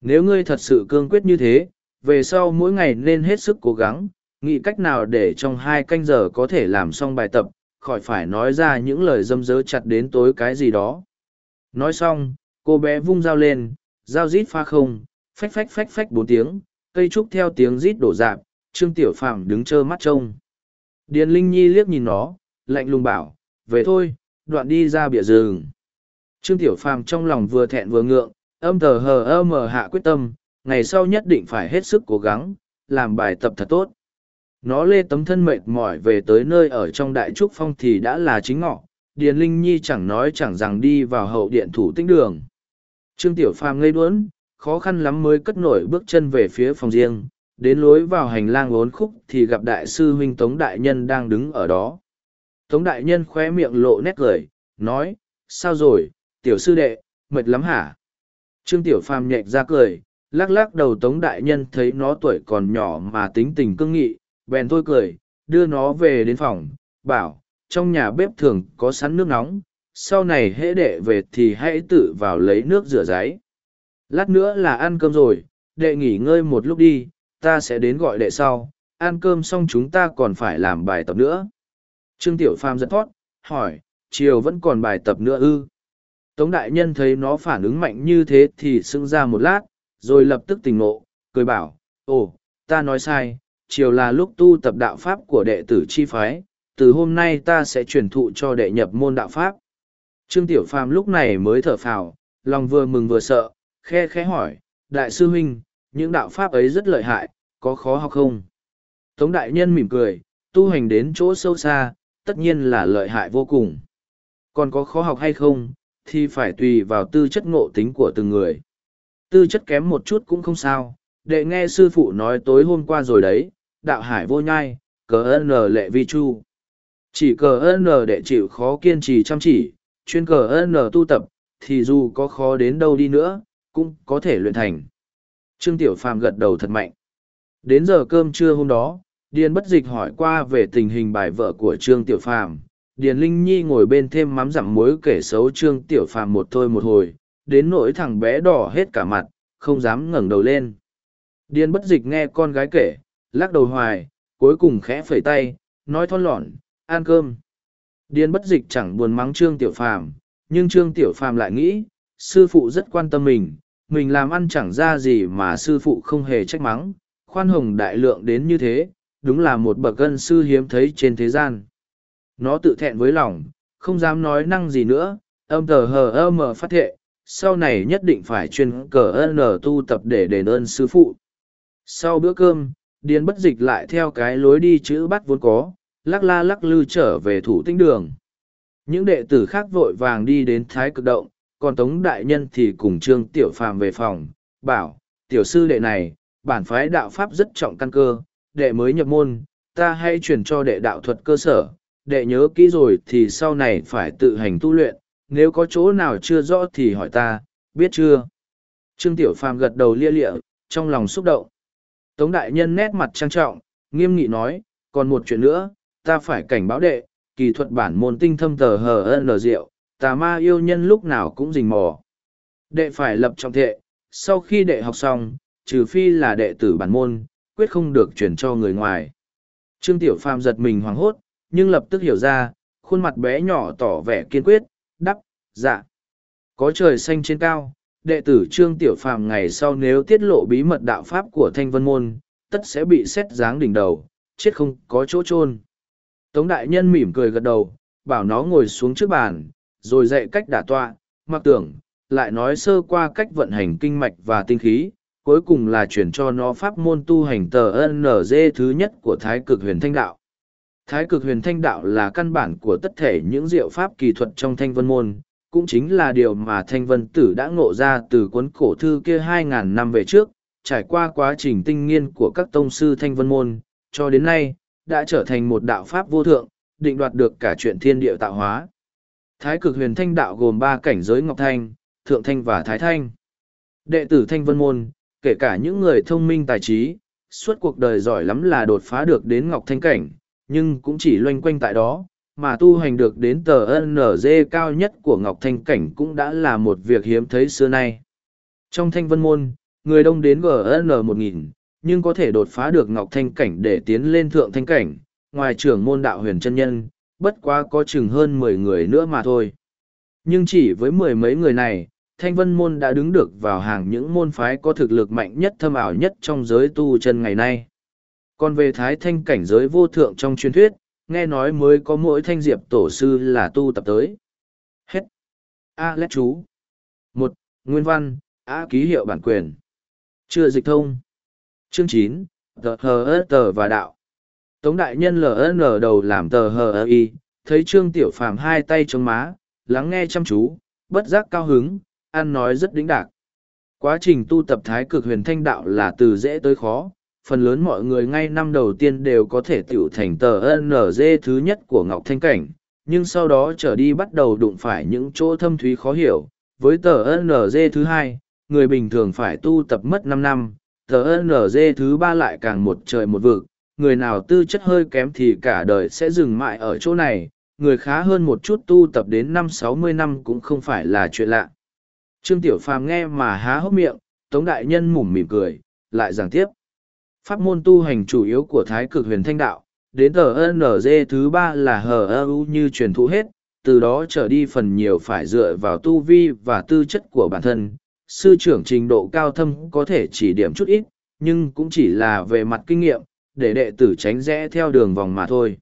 Speaker 1: Nếu ngươi thật sự cương quyết như thế, về sau mỗi ngày nên hết sức cố gắng, nghĩ cách nào để trong hai canh giờ có thể làm xong bài tập, khỏi phải nói ra những lời dâm dớ chặt đến tối cái gì đó. Nói xong, cô bé vung dao lên, dao rít pha không, phách phách phách phách bốn tiếng, cây trúc theo tiếng rít đổ rạp, Trương Tiểu Phàm đứng trơ mắt trông. Điền Linh Nhi liếc nhìn nó, lạnh lùng bảo, về thôi, đoạn đi ra bìa rừng. Trương Tiểu Phàm trong lòng vừa thẹn vừa ngượng, âm thờ hờ ơ mờ hạ quyết tâm, ngày sau nhất định phải hết sức cố gắng, làm bài tập thật tốt. Nó lê tấm thân mệt mỏi về tới nơi ở trong đại trúc phong thì đã là chính ngọ, Điền Linh Nhi chẳng nói chẳng rằng đi vào hậu điện thủ tinh đường. Trương Tiểu Phàm ngây đuốn, khó khăn lắm mới cất nổi bước chân về phía phòng riêng, đến lối vào hành lang uốn khúc thì gặp đại sư huynh Tống Đại Nhân đang đứng ở đó. Tống Đại Nhân khóe miệng lộ nét cười, nói, sao rồi, tiểu sư đệ, mệt lắm hả? Trương Tiểu Phàm nhẹ ra cười, lắc lắc đầu Tống Đại Nhân thấy nó tuổi còn nhỏ mà tính tình cương nghị, bèn thôi cười, đưa nó về đến phòng, bảo, trong nhà bếp thường có sẵn nước nóng, sau này hễ đệ về thì hãy tự vào lấy nước rửa giấy lát nữa là ăn cơm rồi đệ nghỉ ngơi một lúc đi ta sẽ đến gọi đệ sau ăn cơm xong chúng ta còn phải làm bài tập nữa trương tiểu Phàm giật thót hỏi chiều vẫn còn bài tập nữa ư tống đại nhân thấy nó phản ứng mạnh như thế thì sưng ra một lát rồi lập tức tỉnh ngộ cười bảo ồ ta nói sai chiều là lúc tu tập đạo pháp của đệ tử chi phái từ hôm nay ta sẽ truyền thụ cho đệ nhập môn đạo pháp Trương Tiểu Phàm lúc này mới thở phào, lòng vừa mừng vừa sợ, khe khẽ hỏi, Đại sư huynh, những đạo pháp ấy rất lợi hại, có khó học không? Tống Đại Nhân mỉm cười, tu hành đến chỗ sâu xa, tất nhiên là lợi hại vô cùng. Còn có khó học hay không, thì phải tùy vào tư chất ngộ tính của từng người. Tư chất kém một chút cũng không sao, đệ nghe sư phụ nói tối hôm qua rồi đấy, đạo hải vô nhai, cờ ơn lệ vi chu. Chỉ cờ ơn để chịu khó kiên trì chăm chỉ, chuyên cờ n tu tập thì dù có khó đến đâu đi nữa cũng có thể luyện thành trương tiểu phàm gật đầu thật mạnh đến giờ cơm trưa hôm đó điền bất dịch hỏi qua về tình hình bài vợ của trương tiểu phàm điền linh nhi ngồi bên thêm mắm dặm muối kể xấu trương tiểu phàm một thôi một hồi đến nỗi thằng bé đỏ hết cả mặt không dám ngẩng đầu lên điền bất dịch nghe con gái kể lắc đầu hoài cuối cùng khẽ phẩy tay nói thon lọn, ăn cơm Điên bất dịch chẳng buồn mắng Trương Tiểu Phàm, nhưng Trương Tiểu Phàm lại nghĩ, sư phụ rất quan tâm mình, mình làm ăn chẳng ra gì mà sư phụ không hề trách mắng, khoan hồng đại lượng đến như thế, đúng là một bậc gân sư hiếm thấy trên thế gian. Nó tự thẹn với lòng, không dám nói năng gì nữa, âm thờ hờ ơ mờ phát thệ, sau này nhất định phải chuyên cờ ơn nở tu tập để đền ơn sư phụ. Sau bữa cơm, điên bất dịch lại theo cái lối đi chữ bắt vốn có, lắc la lắc lư trở về thủ tinh đường. Những đệ tử khác vội vàng đi đến thái cực động, còn Tống Đại Nhân thì cùng Trương Tiểu Phàm về phòng, bảo, tiểu sư đệ này, bản phái đạo Pháp rất trọng căn cơ, đệ mới nhập môn, ta hay truyền cho đệ đạo thuật cơ sở, đệ nhớ kỹ rồi thì sau này phải tự hành tu luyện, nếu có chỗ nào chưa rõ thì hỏi ta, biết chưa? Trương Tiểu Phàm gật đầu lia lịa, trong lòng xúc động. Tống Đại Nhân nét mặt trang trọng, nghiêm nghị nói, còn một chuyện nữa, ta phải cảnh báo đệ, kỳ thuật bản môn tinh thâm tờ hờ ơn lờ diệu, tà ma yêu nhân lúc nào cũng rình mò. Đệ phải lập trọng thệ, sau khi đệ học xong, trừ phi là đệ tử bản môn, quyết không được chuyển cho người ngoài. Trương Tiểu Phàm giật mình hoảng hốt, nhưng lập tức hiểu ra, khuôn mặt bé nhỏ tỏ vẻ kiên quyết, đắp, dạ. Có trời xanh trên cao, đệ tử Trương Tiểu Phàm ngày sau nếu tiết lộ bí mật đạo pháp của Thanh Vân Môn, tất sẽ bị xét dáng đỉnh đầu, chết không có chỗ chôn Tống đại nhân mỉm cười gật đầu, bảo nó ngồi xuống trước bàn, rồi dạy cách đả tọa, mặc tưởng, lại nói sơ qua cách vận hành kinh mạch và tinh khí, cuối cùng là chuyển cho nó pháp môn tu hành tờ NG thứ nhất của Thái cực huyền thanh đạo. Thái cực huyền thanh đạo là căn bản của tất thể những diệu pháp kỳ thuật trong thanh vân môn, cũng chính là điều mà thanh vân tử đã ngộ ra từ cuốn cổ thư kia 2.000 năm về trước, trải qua quá trình tinh nghiên của các tông sư thanh vân môn, cho đến nay, đã trở thành một đạo pháp vô thượng, định đoạt được cả chuyện thiên địa tạo hóa. Thái cực huyền thanh đạo gồm ba cảnh giới Ngọc Thanh, Thượng Thanh và Thái Thanh. Đệ tử Thanh Vân Môn, kể cả những người thông minh tài trí, suốt cuộc đời giỏi lắm là đột phá được đến Ngọc Thanh cảnh, nhưng cũng chỉ loanh quanh tại đó, mà tu hành được đến tờ NZ cao nhất của Ngọc Thanh cảnh cũng đã là một việc hiếm thấy xưa nay. Trong Thanh Vân Môn, người đông đến GN1000, nhưng có thể đột phá được ngọc thanh cảnh để tiến lên thượng thanh cảnh, ngoài trưởng môn đạo huyền chân nhân, bất quá có chừng hơn mười người nữa mà thôi. Nhưng chỉ với mười mấy người này, thanh vân môn đã đứng được vào hàng những môn phái có thực lực mạnh nhất thâm ảo nhất trong giới tu chân ngày nay. Còn về thái thanh cảnh giới vô thượng trong truyền thuyết, nghe nói mới có mỗi thanh diệp tổ sư là tu tập tới. Hết. A à, lét chú. một Nguyên văn, A ký hiệu bản quyền. Chưa dịch thông. Chương chín Tờ hờ e tờ và đạo. Tống đại nhân LN e đầu làm tờ hờ y, e thấy Trương Tiểu Phàm hai tay chống má, lắng nghe chăm chú, bất giác cao hứng, ăn nói rất đĩnh đạc. Quá trình tu tập thái cực huyền thanh đạo là từ dễ tới khó, phần lớn mọi người ngay năm đầu tiên đều có thể tiểu thành tờ NG thứ nhất của Ngọc Thanh Cảnh, nhưng sau đó trở đi bắt đầu đụng phải những chỗ thâm thúy khó hiểu. Với tờ NG thứ hai, người bình thường phải tu tập mất năm năm, TNG thứ ba lại càng một trời một vực, người nào tư chất hơi kém thì cả đời sẽ dừng mãi ở chỗ này, người khá hơn một chút tu tập đến năm sáu mươi năm cũng không phải là chuyện lạ. Trương Tiểu Phàm nghe mà há hốc miệng, Tống Đại Nhân mủm mỉm cười, lại giảng tiếp. Pháp môn tu hành chủ yếu của Thái cực huyền thanh đạo, đến tờ TNG thứ ba là hờ u như truyền thụ hết, từ đó trở đi phần nhiều phải dựa vào tu vi và tư chất của bản thân, sư trưởng trình độ cao thâm có thể chỉ điểm chút ít, nhưng cũng chỉ là về mặt kinh nghiệm, để đệ tử tránh rẽ theo đường vòng mà thôi.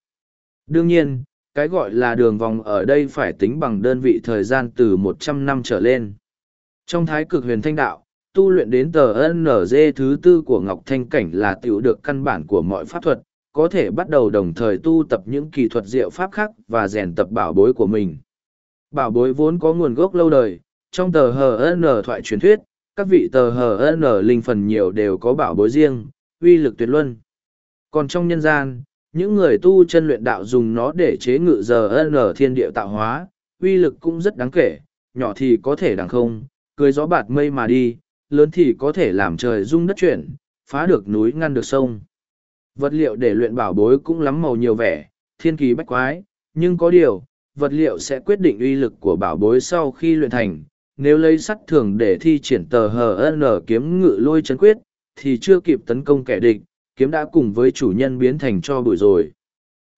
Speaker 1: Đương nhiên, cái gọi là đường vòng ở đây phải tính bằng đơn vị thời gian từ 100 năm trở lên. Trong thái cực huyền thanh đạo, tu luyện đến tờ NG thứ tư của Ngọc Thanh Cảnh là tiểu được căn bản của mọi pháp thuật, có thể bắt đầu đồng thời tu tập những kỹ thuật diệu pháp khác và rèn tập bảo bối của mình. Bảo bối vốn có nguồn gốc lâu đời, trong tờ HN thoại truyền thuyết, các vị tờ HN linh phần nhiều đều có bảo bối riêng, uy lực tuyệt luân. Còn trong nhân gian, những người tu chân luyện đạo dùng nó để chế ngự giờ N thiên địa tạo hóa, uy lực cũng rất đáng kể, nhỏ thì có thể đằng không, cười gió bạt mây mà đi, lớn thì có thể làm trời rung đất chuyển, phá được núi ngăn được sông. Vật liệu để luyện bảo bối cũng lắm màu nhiều vẻ, thiên kỳ bách quái, nhưng có điều, vật liệu sẽ quyết định uy lực của bảo bối sau khi luyện thành, nếu lấy sắt thường để thi triển tờ hờ n kiếm ngự lôi chấn quyết thì chưa kịp tấn công kẻ địch kiếm đã cùng với chủ nhân biến thành cho bụi rồi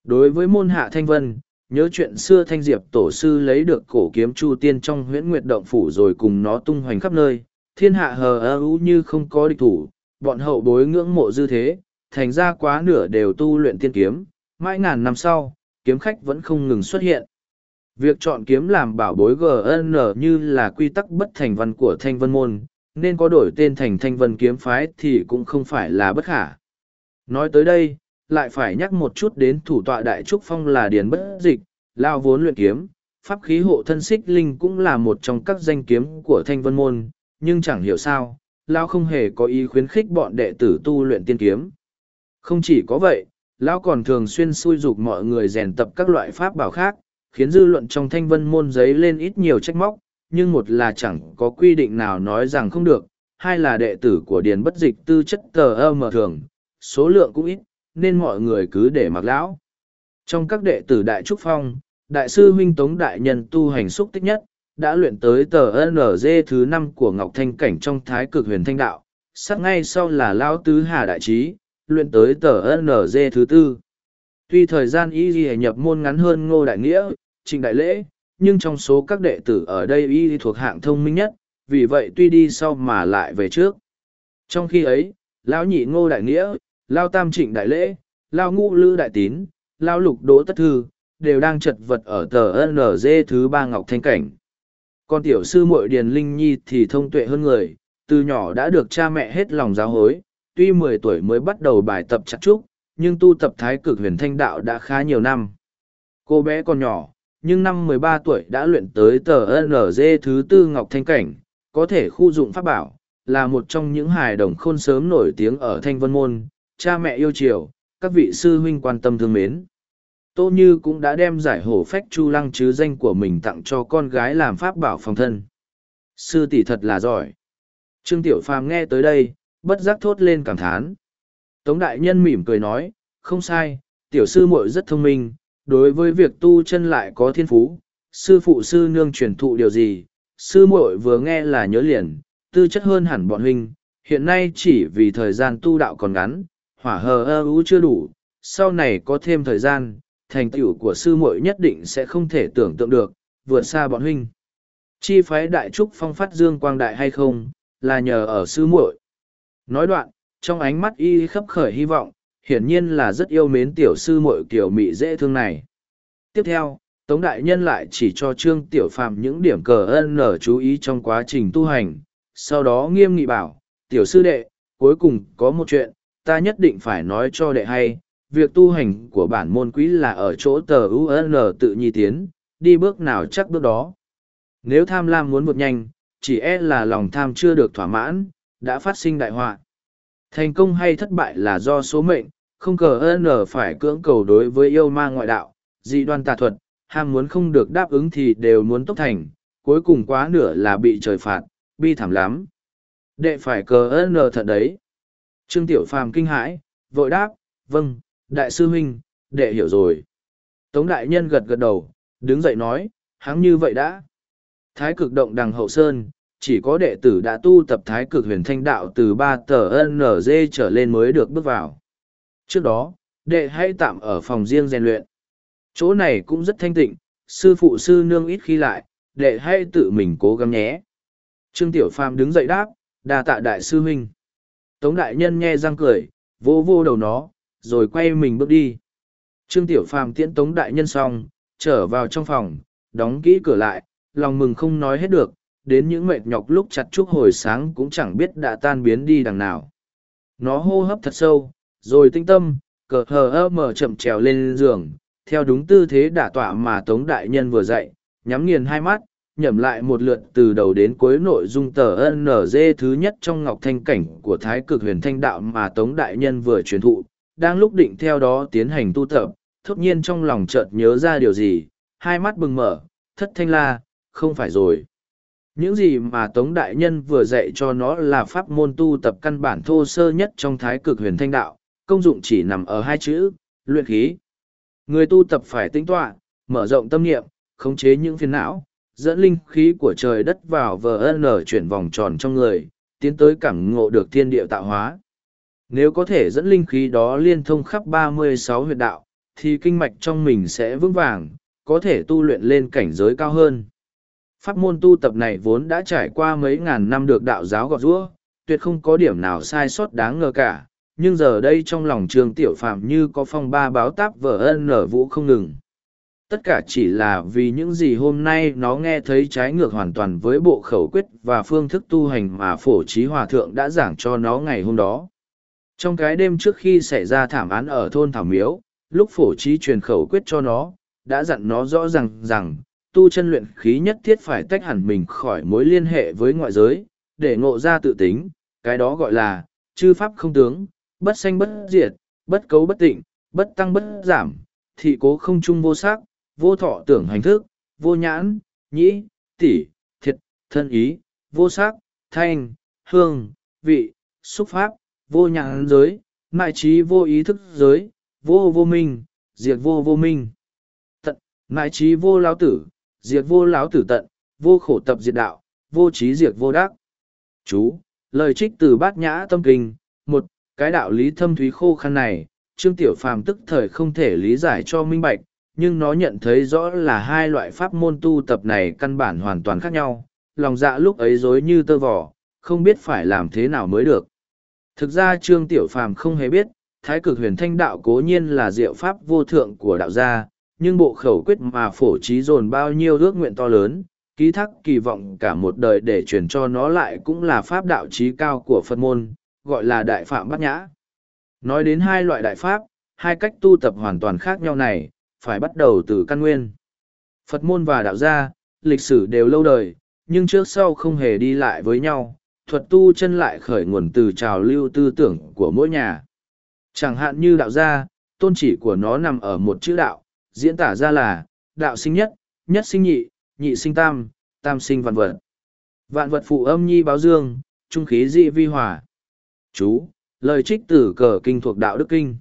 Speaker 1: đối với môn hạ thanh vân nhớ chuyện xưa thanh diệp tổ sư lấy được cổ kiếm chu tiên trong huyễn nguyệt động phủ rồi cùng nó tung hoành khắp nơi thiên hạ hờ ơ ú như không có địch thủ bọn hậu bối ngưỡng mộ dư thế thành ra quá nửa đều tu luyện tiên kiếm mãi ngàn năm sau kiếm khách vẫn không ngừng xuất hiện Việc chọn kiếm làm bảo bối GN như là quy tắc bất thành văn của Thanh Vân Môn, nên có đổi tên thành Thanh Vân Kiếm Phái thì cũng không phải là bất khả. Nói tới đây, lại phải nhắc một chút đến thủ tọa Đại Trúc Phong là Điền Bất Dịch, lao vốn luyện kiếm, pháp khí hộ thân xích linh cũng là một trong các danh kiếm của Thanh Vân Môn, nhưng chẳng hiểu sao, lao không hề có ý khuyến khích bọn đệ tử tu luyện tiên kiếm. Không chỉ có vậy, lão còn thường xuyên xui dục mọi người rèn tập các loại pháp bảo khác, khiến dư luận trong thanh vân môn giấy lên ít nhiều trách móc, nhưng một là chẳng có quy định nào nói rằng không được, hai là đệ tử của điền bất dịch tư chất tờ ơ mở thường, số lượng cũng ít, nên mọi người cứ để mặc lão. Trong các đệ tử Đại Trúc Phong, Đại sư huynh Tống Đại Nhân tu hành xúc tích nhất, đã luyện tới tờ NG thứ năm của Ngọc Thanh Cảnh trong Thái Cực Huyền Thanh Đạo, sát ngay sau là Lao Tứ Hà Đại Trí, luyện tới tờ NG thứ tư Tuy thời gian y ghi nhập môn ngắn hơn ngô đại nghĩa, trịnh đại lễ, nhưng trong số các đệ tử ở đây y thuộc hạng thông minh nhất, vì vậy tuy đi sau mà lại về trước. Trong khi ấy, lão nhị ngô đại nghĩa, lao tam trịnh đại lễ, lao ngũ lữ đại tín, lao lục đỗ tất thư, đều đang chật vật ở tờ NG thứ ba ngọc thanh cảnh. Con tiểu sư muội Điền Linh Nhi thì thông tuệ hơn người, từ nhỏ đã được cha mẹ hết lòng giáo hối, tuy mười tuổi mới bắt đầu bài tập chặt trúc, nhưng tu tập thái cực huyền thanh đạo đã khá nhiều năm. Cô bé còn nhỏ, nhưng năm 13 tuổi đã luyện tới tờ NG thứ tư Ngọc Thanh Cảnh, có thể khu dụng pháp bảo, là một trong những hài đồng khôn sớm nổi tiếng ở Thanh Vân Môn, cha mẹ yêu chiều, các vị sư huynh quan tâm thương mến. Tô Như cũng đã đem giải hổ phách Chu Lăng chứ danh của mình tặng cho con gái làm pháp bảo phòng thân. Sư tỷ thật là giỏi. Trương Tiểu Phàm nghe tới đây, bất giác thốt lên cảm thán. Tống đại nhân mỉm cười nói, không sai, tiểu sư muội rất thông minh, đối với việc tu chân lại có thiên phú, sư phụ sư nương truyền thụ điều gì, sư muội vừa nghe là nhớ liền, tư chất hơn hẳn bọn huynh, hiện nay chỉ vì thời gian tu đạo còn ngắn, hỏa hờ ơ ú chưa đủ, sau này có thêm thời gian, thành tựu của sư muội nhất định sẽ không thể tưởng tượng được, vượt xa bọn huynh. Chi phái đại trúc phong phát dương quang đại hay không, là nhờ ở sư muội. Nói đoạn, trong ánh mắt y khắp khởi hy vọng, hiển nhiên là rất yêu mến tiểu sư muội kiểu mị dễ thương này. Tiếp theo, Tống Đại Nhân lại chỉ cho Trương Tiểu Phàm những điểm cờ ân nở chú ý trong quá trình tu hành, sau đó nghiêm nghị bảo, tiểu sư đệ, cuối cùng có một chuyện, ta nhất định phải nói cho đệ hay, việc tu hành của bản môn quý là ở chỗ tờ UN tự nhi tiến, đi bước nào chắc bước đó. Nếu tham lam muốn vượt nhanh, chỉ e là lòng tham chưa được thỏa mãn, đã phát sinh đại họa thành công hay thất bại là do số mệnh không cờ ân ở phải cưỡng cầu đối với yêu ma ngoại đạo dị đoan tà thuật ham muốn không được đáp ứng thì đều muốn tốc thành cuối cùng quá nửa là bị trời phạt bi thảm lắm đệ phải cờ ân ở thật đấy trương tiểu phàm kinh hãi vội đáp vâng đại sư huynh đệ hiểu rồi tống đại nhân gật gật đầu đứng dậy nói hắn như vậy đã thái cực động đằng hậu sơn chỉ có đệ tử đã tu tập thái cực huyền thanh đạo từ ba tờ NZ trở lên mới được bước vào. Trước đó, đệ hãy tạm ở phòng riêng rèn luyện. Chỗ này cũng rất thanh tịnh, sư phụ sư nương ít khi lại, đệ hãy tự mình cố gắng nhé. Trương Tiểu Phàm đứng dậy đáp, đa tạ đại sư huynh. Tống đại nhân nghe răng cười, vô vô đầu nó, rồi quay mình bước đi. Trương Tiểu Phàm tiễn Tống đại nhân xong, trở vào trong phòng, đóng kỹ cửa lại, lòng mừng không nói hết được, đến những mệt nhọc lúc chặt chúc hồi sáng cũng chẳng biết đã tan biến đi đằng nào. Nó hô hấp thật sâu, rồi tinh tâm, cờ hờ ơ mở chậm trèo lên giường, theo đúng tư thế đã tỏa mà Tống Đại Nhân vừa dạy, nhắm nghiền hai mắt, nhẩm lại một lượt từ đầu đến cuối nội dung tờ NG thứ nhất trong ngọc thanh cảnh của thái cực huyền thanh đạo mà Tống Đại Nhân vừa truyền thụ, đang lúc định theo đó tiến hành tu tập, thốt nhiên trong lòng chợt nhớ ra điều gì, hai mắt bừng mở, thất thanh la, không phải rồi. Những gì mà Tống Đại Nhân vừa dạy cho nó là pháp môn tu tập căn bản thô sơ nhất trong thái cực huyền thanh đạo, công dụng chỉ nằm ở hai chữ, luyện khí. Người tu tập phải tính tọa, mở rộng tâm niệm, khống chế những phiền não, dẫn linh khí của trời đất vào VN chuyển vòng tròn trong người, tiến tới cảm ngộ được thiên địa tạo hóa. Nếu có thể dẫn linh khí đó liên thông khắp 36 huyệt đạo, thì kinh mạch trong mình sẽ vững vàng, có thể tu luyện lên cảnh giới cao hơn. Pháp môn tu tập này vốn đã trải qua mấy ngàn năm được đạo giáo gọt rũa, tuyệt không có điểm nào sai sót đáng ngờ cả, nhưng giờ đây trong lòng trường tiểu phạm như có phong ba báo táp vở ân nở vũ không ngừng. Tất cả chỉ là vì những gì hôm nay nó nghe thấy trái ngược hoàn toàn với bộ khẩu quyết và phương thức tu hành mà phổ trí hòa thượng đã giảng cho nó ngày hôm đó. Trong cái đêm trước khi xảy ra thảm án ở thôn Thảo Miếu, lúc phổ trí truyền khẩu quyết cho nó, đã dặn nó rõ ràng rằng, tu chân luyện khí nhất thiết phải tách hẳn mình khỏi mối liên hệ với ngoại giới, để ngộ ra tự tính, cái đó gọi là chư pháp không tướng, bất sanh bất diệt, bất cấu bất tịnh, bất tăng bất giảm, thị cố không chung vô sắc, vô thọ tưởng hành thức, vô nhãn, nhĩ, tỷ, thiệt, thân ý, vô sắc, thanh, hương, vị, xúc pháp, vô nhãn giới, mại trí vô ý thức giới, vô vô minh, diệt vô vô minh. Tận, mại trí vô lao tử, diệt vô lão tử tận, vô khổ tập diệt đạo, vô trí diệt vô đắc. Chú, lời trích từ bát nhã tâm kinh, một, cái đạo lý thâm thúy khô khăn này, Trương Tiểu Phàm tức thời không thể lý giải cho minh bạch, nhưng nó nhận thấy rõ là hai loại pháp môn tu tập này căn bản hoàn toàn khác nhau, lòng dạ lúc ấy rối như tơ vỏ, không biết phải làm thế nào mới được. Thực ra Trương Tiểu Phàm không hề biết, Thái cực huyền thanh đạo cố nhiên là diệu pháp vô thượng của đạo gia, nhưng bộ khẩu quyết mà phổ trí dồn bao nhiêu ước nguyện to lớn, ký thác kỳ vọng cả một đời để truyền cho nó lại cũng là pháp đạo trí cao của Phật môn, gọi là đại phạm bát nhã. Nói đến hai loại đại pháp, hai cách tu tập hoàn toàn khác nhau này, phải bắt đầu từ căn nguyên. Phật môn và đạo gia, lịch sử đều lâu đời, nhưng trước sau không hề đi lại với nhau, thuật tu chân lại khởi nguồn từ trào lưu tư tưởng của mỗi nhà. Chẳng hạn như đạo gia, tôn chỉ của nó nằm ở một chữ đạo, diễn tả ra là, đạo sinh nhất, nhất sinh nhị, nhị sinh tam, tam sinh vạn vật. Vạn vật phụ âm nhi báo dương, trung khí dị vi hòa. Chú, lời trích từ cờ kinh thuộc đạo đức kinh.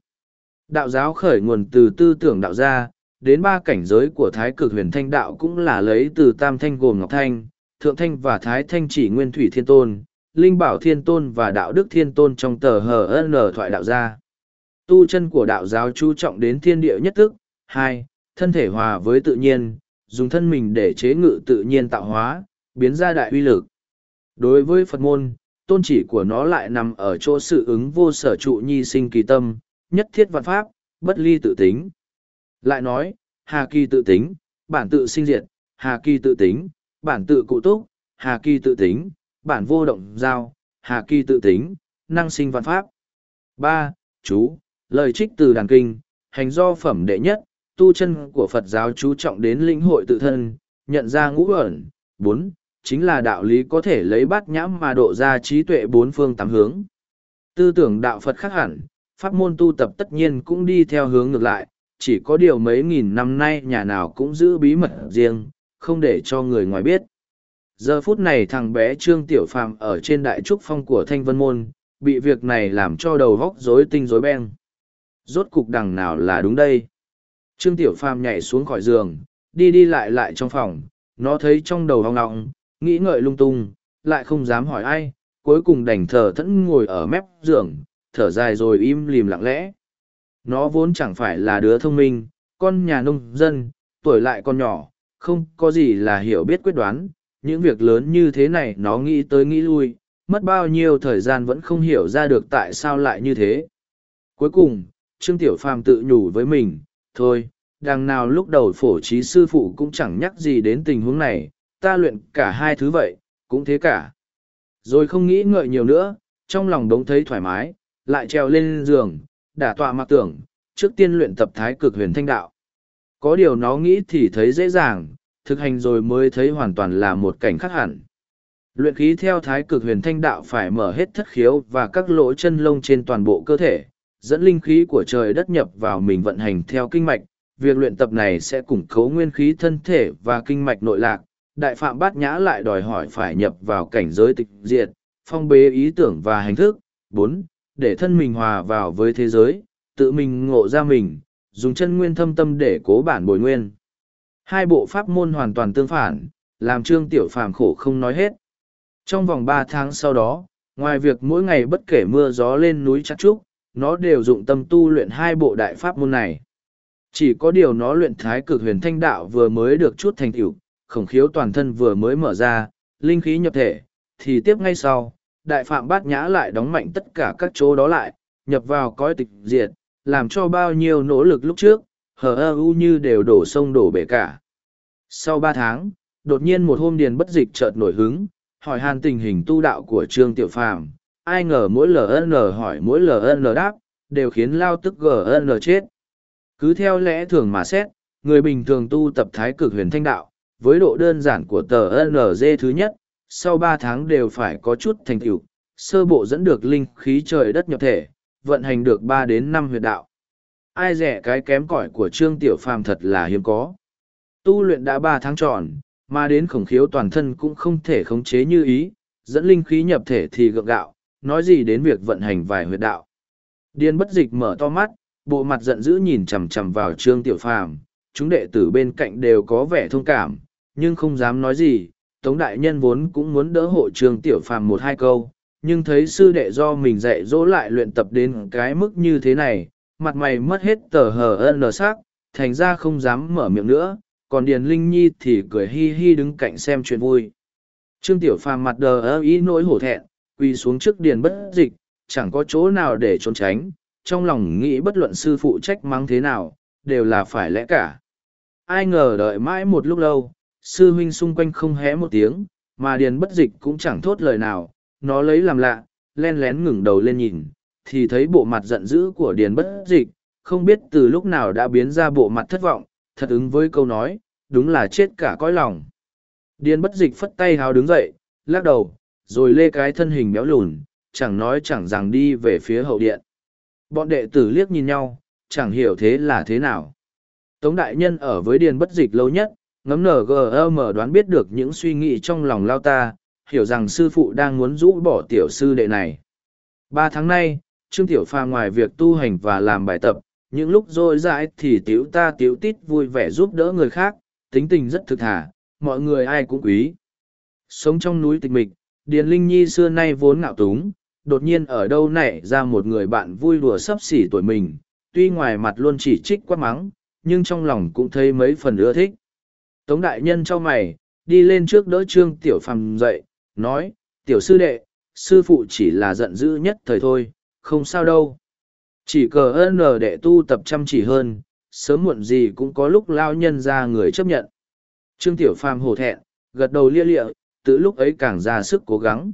Speaker 1: Đạo giáo khởi nguồn từ tư tưởng đạo gia, đến ba cảnh giới của thái cực huyền thanh đạo cũng là lấy từ tam thanh gồm ngọc thanh, thượng thanh và thái thanh chỉ nguyên thủy thiên tôn, linh bảo thiên tôn và đạo đức thiên tôn trong tờ hờ n thoại đạo gia. Tu chân của đạo giáo chú trọng đến thiên địa nhất thức, hai thân thể hòa với tự nhiên dùng thân mình để chế ngự tự nhiên tạo hóa biến ra đại uy lực đối với phật môn tôn chỉ của nó lại nằm ở chỗ sự ứng vô sở trụ nhi sinh kỳ tâm nhất thiết văn pháp bất ly tự tính lại nói hà kỳ tự tính bản tự sinh diệt hà kỳ tự tính bản tự cụ túc hà kỳ tự tính bản vô động giao hà kỳ tự tính năng sinh văn pháp ba chú lời trích từ đàn kinh hành do phẩm đệ nhất tu chân của Phật giáo chú trọng đến lĩnh hội tự thân, nhận ra ngũ ẩn, bốn, chính là đạo lý có thể lấy bát nhãm mà độ ra trí tuệ bốn phương tám hướng. Tư tưởng đạo Phật khác hẳn, pháp môn tu tập tất nhiên cũng đi theo hướng ngược lại, chỉ có điều mấy nghìn năm nay nhà nào cũng giữ bí mật riêng, không để cho người ngoài biết. Giờ phút này thằng bé Trương Tiểu Phàm ở trên đại trúc phong của Thanh Vân Môn, bị việc này làm cho đầu góc rối tinh rối beng. Rốt cục đằng nào là đúng đây? Trương Tiểu Phàm nhảy xuống khỏi giường, đi đi lại lại trong phòng, nó thấy trong đầu hoang ngọng, nghĩ ngợi lung tung, lại không dám hỏi ai, cuối cùng đành thở thẫn ngồi ở mép giường, thở dài rồi im lìm lặng lẽ. Nó vốn chẳng phải là đứa thông minh, con nhà nông dân, tuổi lại còn nhỏ, không có gì là hiểu biết quyết đoán, những việc lớn như thế này nó nghĩ tới nghĩ lui, mất bao nhiêu thời gian vẫn không hiểu ra được tại sao lại như thế. Cuối cùng, Trương Tiểu Phàm tự nhủ với mình, thôi, đằng nào lúc đầu phổ trí sư phụ cũng chẳng nhắc gì đến tình huống này, ta luyện cả hai thứ vậy, cũng thế cả. Rồi không nghĩ ngợi nhiều nữa, trong lòng đống thấy thoải mái, lại treo lên giường, đả tọa mặc tưởng, trước tiên luyện tập thái cực huyền thanh đạo. Có điều nó nghĩ thì thấy dễ dàng, thực hành rồi mới thấy hoàn toàn là một cảnh khác hẳn. Luyện khí theo thái cực huyền thanh đạo phải mở hết thất khiếu và các lỗ chân lông trên toàn bộ cơ thể, dẫn linh khí của trời đất nhập vào mình vận hành theo kinh mạch. Việc luyện tập này sẽ củng cố nguyên khí thân thể và kinh mạch nội lạc. Đại phạm bát nhã lại đòi hỏi phải nhập vào cảnh giới tịch diệt, phong bế ý tưởng và hành thức. bốn Để thân mình hòa vào với thế giới, tự mình ngộ ra mình, dùng chân nguyên thâm tâm để cố bản bồi nguyên. Hai bộ pháp môn hoàn toàn tương phản, làm Trương Tiểu Phàm khổ không nói hết. Trong vòng ba tháng sau đó, ngoài việc mỗi ngày bất kể mưa gió lên núi chắc trúc, nó đều dụng tâm tu luyện hai bộ đại pháp môn này. Chỉ có điều nó luyện thái cực huyền thanh đạo vừa mới được chút thành tựu, khổng khiếu toàn thân vừa mới mở ra, linh khí nhập thể, thì tiếp ngay sau, đại phạm bát nhã lại đóng mạnh tất cả các chỗ đó lại, nhập vào cõi tịch diệt, làm cho bao nhiêu nỗ lực lúc trước, hờ ơ u như đều đổ sông đổ bể cả. Sau ba tháng, đột nhiên một hôm điền bất dịch chợt nổi hứng, hỏi han tình hình tu đạo của Trương Tiểu Phàm ai ngờ mỗi ln hỏi mỗi ln đáp đều khiến lao tức gn chết cứ theo lẽ thường mà xét người bình thường tu tập thái cực huyền thanh đạo với độ đơn giản của tờ nz thứ nhất sau ba tháng đều phải có chút thành tựu sơ bộ dẫn được linh khí trời đất nhập thể vận hành được ba đến năm huyệt đạo ai rẻ cái kém cỏi của trương tiểu phàm thật là hiếm có tu luyện đã ba tháng tròn mà đến khổng khiếu toàn thân cũng không thể khống chế như ý dẫn linh khí nhập thể thì gượng gạo nói gì đến việc vận hành vài huyệt đạo. Điên bất dịch mở to mắt, bộ mặt giận dữ nhìn chằm chằm vào Trương Tiểu Phàm, chúng đệ tử bên cạnh đều có vẻ thông cảm, nhưng không dám nói gì, Tống Đại Nhân vốn cũng muốn đỡ hộ Trương Tiểu Phàm một hai câu, nhưng thấy sư đệ do mình dạy dỗ lại luyện tập đến cái mức như thế này, mặt mày mất hết tờ hờ ân lờ sắc, thành ra không dám mở miệng nữa, còn Điền Linh Nhi thì cười hi hi đứng cạnh xem chuyện vui. Trương Tiểu Phàm mặt đờ ơ ý nỗi hổ thẹn, quỳ xuống trước điền bất dịch, chẳng có chỗ nào để trốn tránh, trong lòng nghĩ bất luận sư phụ trách mắng thế nào, đều là phải lẽ cả. Ai ngờ đợi mãi một lúc lâu, sư huynh xung quanh không hé một tiếng, mà điền bất dịch cũng chẳng thốt lời nào, nó lấy làm lạ, len lén ngẩng đầu lên nhìn, thì thấy bộ mặt giận dữ của điền bất dịch, không biết từ lúc nào đã biến ra bộ mặt thất vọng, thật ứng với câu nói, đúng là chết cả cõi lòng. Điền bất dịch phất tay hào đứng dậy, lắc đầu, rồi lê cái thân hình béo lùn, chẳng nói chẳng rằng đi về phía hậu điện. Bọn đệ tử liếc nhìn nhau, chẳng hiểu thế là thế nào. Tống đại nhân ở với điền bất dịch lâu nhất, ngấm nở NGM đoán biết được những suy nghĩ trong lòng lao ta, hiểu rằng sư phụ đang muốn rũ bỏ tiểu sư đệ này. Ba tháng nay, Trương Tiểu Pha ngoài việc tu hành và làm bài tập, những lúc rỗi rãi thì tiểu ta tiểu tít vui vẻ giúp đỡ người khác, tính tình rất thực thà, mọi người ai cũng quý. Sống trong núi tịch mịch, Điền Linh Nhi xưa nay vốn ngạo túng, đột nhiên ở đâu nảy ra một người bạn vui đùa sấp xỉ tuổi mình, tuy ngoài mặt luôn chỉ trích quát mắng, nhưng trong lòng cũng thấy mấy phần ưa thích. Tống đại nhân cho mày, đi lên trước đỡ Trương Tiểu Phàm dậy, nói, Tiểu sư đệ, sư phụ chỉ là giận dữ nhất thời thôi, không sao đâu. Chỉ cờ ơn nở đệ tu tập chăm chỉ hơn, sớm muộn gì cũng có lúc lao nhân ra người chấp nhận. Trương Tiểu Phàm hổ thẹn, gật đầu lia lịa, tự lúc ấy càng ra sức cố gắng.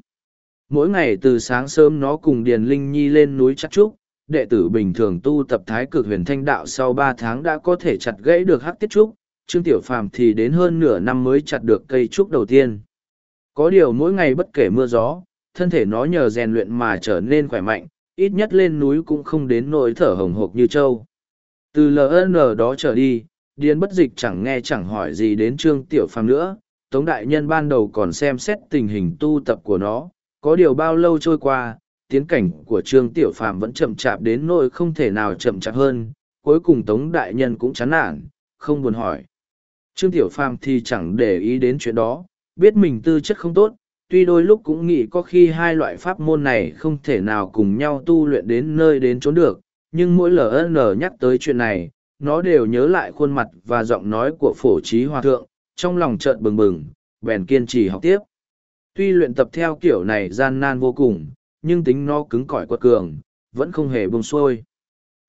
Speaker 1: Mỗi ngày từ sáng sớm nó cùng Điền Linh Nhi lên núi chắc trúc, đệ tử bình thường tu tập thái cực huyền thanh đạo sau ba tháng đã có thể chặt gãy được hắc tiết trúc, Trương Tiểu Phàm thì đến hơn nửa năm mới chặt được cây trúc đầu tiên. Có điều mỗi ngày bất kể mưa gió, thân thể nó nhờ rèn luyện mà trở nên khỏe mạnh, ít nhất lên núi cũng không đến nỗi thở hồng hộc như trâu. Từ LN đó trở đi, Điền bất dịch chẳng nghe chẳng hỏi gì đến Trương Tiểu Phàm nữa, Tống Đại Nhân ban đầu còn xem xét tình hình tu tập của nó, có điều bao lâu trôi qua, tiến cảnh của Trương Tiểu Phàm vẫn chậm chạp đến nỗi không thể nào chậm chạp hơn, cuối cùng Tống Đại Nhân cũng chán nản, không buồn hỏi. Trương Tiểu Phàm thì chẳng để ý đến chuyện đó, biết mình tư chất không tốt, tuy đôi lúc cũng nghĩ có khi hai loại pháp môn này không thể nào cùng nhau tu luyện đến nơi đến chốn được, nhưng mỗi LN nhắc tới chuyện này, nó đều nhớ lại khuôn mặt và giọng nói của phổ trí hòa thượng, trong lòng chợt bừng bừng, bèn kiên trì học tiếp. Tuy luyện tập theo kiểu này gian nan vô cùng, nhưng tính nó cứng cỏi quật cường, vẫn không hề buông xuôi.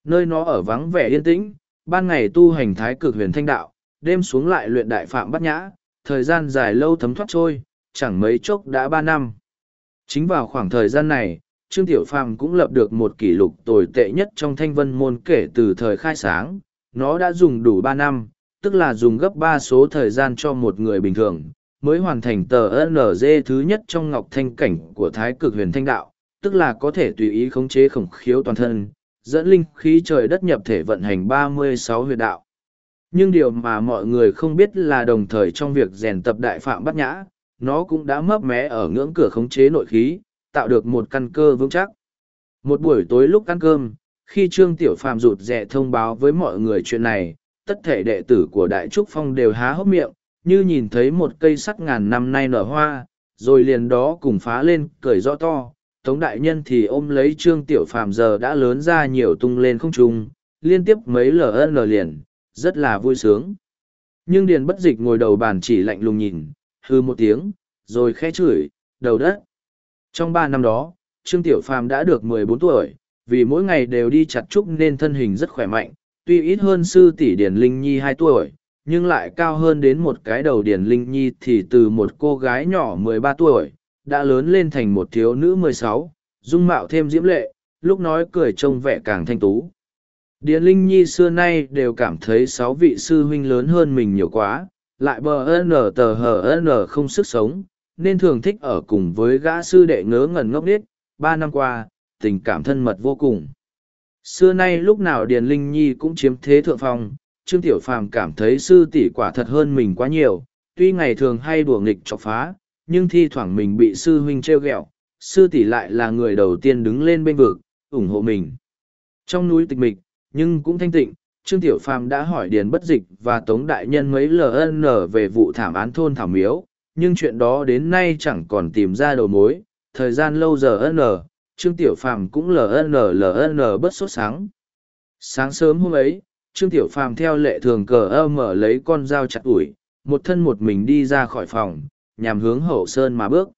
Speaker 1: Nơi nó ở vắng vẻ yên tĩnh, ban ngày tu hành thái cực huyền thanh đạo, đêm xuống lại luyện đại phạm bát nhã, thời gian dài lâu thấm thoát trôi, chẳng mấy chốc đã ba năm. Chính vào khoảng thời gian này, Trương Tiểu Phàm cũng lập được một kỷ lục tồi tệ nhất trong thanh vân môn kể từ thời khai sáng, nó đã dùng đủ ba năm, tức là dùng gấp ba số thời gian cho một người bình thường, mới hoàn thành tờ NG thứ nhất trong ngọc thanh cảnh của thái cực huyền thanh đạo, tức là có thể tùy ý khống chế khổng khiếu toàn thân, dẫn linh khí trời đất nhập thể vận hành 36 huyệt đạo. Nhưng điều mà mọi người không biết là đồng thời trong việc rèn tập đại phạm bắt nhã, nó cũng đã mấp mé ở ngưỡng cửa khống chế nội khí, tạo được một căn cơ vững chắc. Một buổi tối lúc ăn cơm, khi Trương Tiểu Phàm rụt rè thông báo với mọi người chuyện này, tất thể đệ tử của Đại Trúc Phong đều há hốc miệng, như nhìn thấy một cây sắt ngàn năm nay nở hoa, rồi liền đó cùng phá lên, cười rõ to. Tống đại nhân thì ôm lấy trương tiểu phàm giờ đã lớn ra nhiều tung lên không trung, liên tiếp mấy ln liền, rất là vui sướng. Nhưng điền bất dịch ngồi đầu bàn chỉ lạnh lùng nhìn, hư một tiếng, rồi khẽ chửi, đầu đất. Trong ba năm đó, trương tiểu phàm đã được mười bốn tuổi, vì mỗi ngày đều đi chặt trúc nên thân hình rất khỏe mạnh, tuy ít hơn sư tỷ Điền Linh Nhi hai tuổi, nhưng lại cao hơn đến một cái đầu Điền Linh Nhi thì từ một cô gái nhỏ mười ba tuổi, đã lớn lên thành một thiếu nữ mười sáu, dung mạo thêm diễm lệ, lúc nói cười trông vẻ càng thanh tú. Điền Linh Nhi xưa nay đều cảm thấy sáu vị sư huynh lớn hơn mình nhiều quá, lại bờ nờ tờ hờ n không sức sống, nên thường thích ở cùng với gã sư đệ ngớ ngẩn ngốc nghếch. Ba năm qua, tình cảm thân mật vô cùng xưa nay lúc nào điền linh nhi cũng chiếm thế thượng phong trương tiểu phàm cảm thấy sư tỷ quả thật hơn mình quá nhiều tuy ngày thường hay đùa nghịch chọc phá nhưng thi thoảng mình bị sư huynh trêu ghẹo sư tỷ lại là người đầu tiên đứng lên bên vực ủng hộ mình trong núi tịch mịch nhưng cũng thanh tịnh trương tiểu phàm đã hỏi điền bất dịch và tống đại nhân mấy ln về vụ thảm án thôn thảo miếu nhưng chuyện đó đến nay chẳng còn tìm ra đầu mối thời gian lâu giờ ân lờ Trương Tiểu Phàm cũng ln ln bất sốt sáng. Sáng sớm hôm ấy, Trương Tiểu Phàm theo lệ thường cờ ơ mở lấy con dao chặt ủi, một thân một mình đi ra khỏi phòng, nhằm hướng hậu sơn mà bước.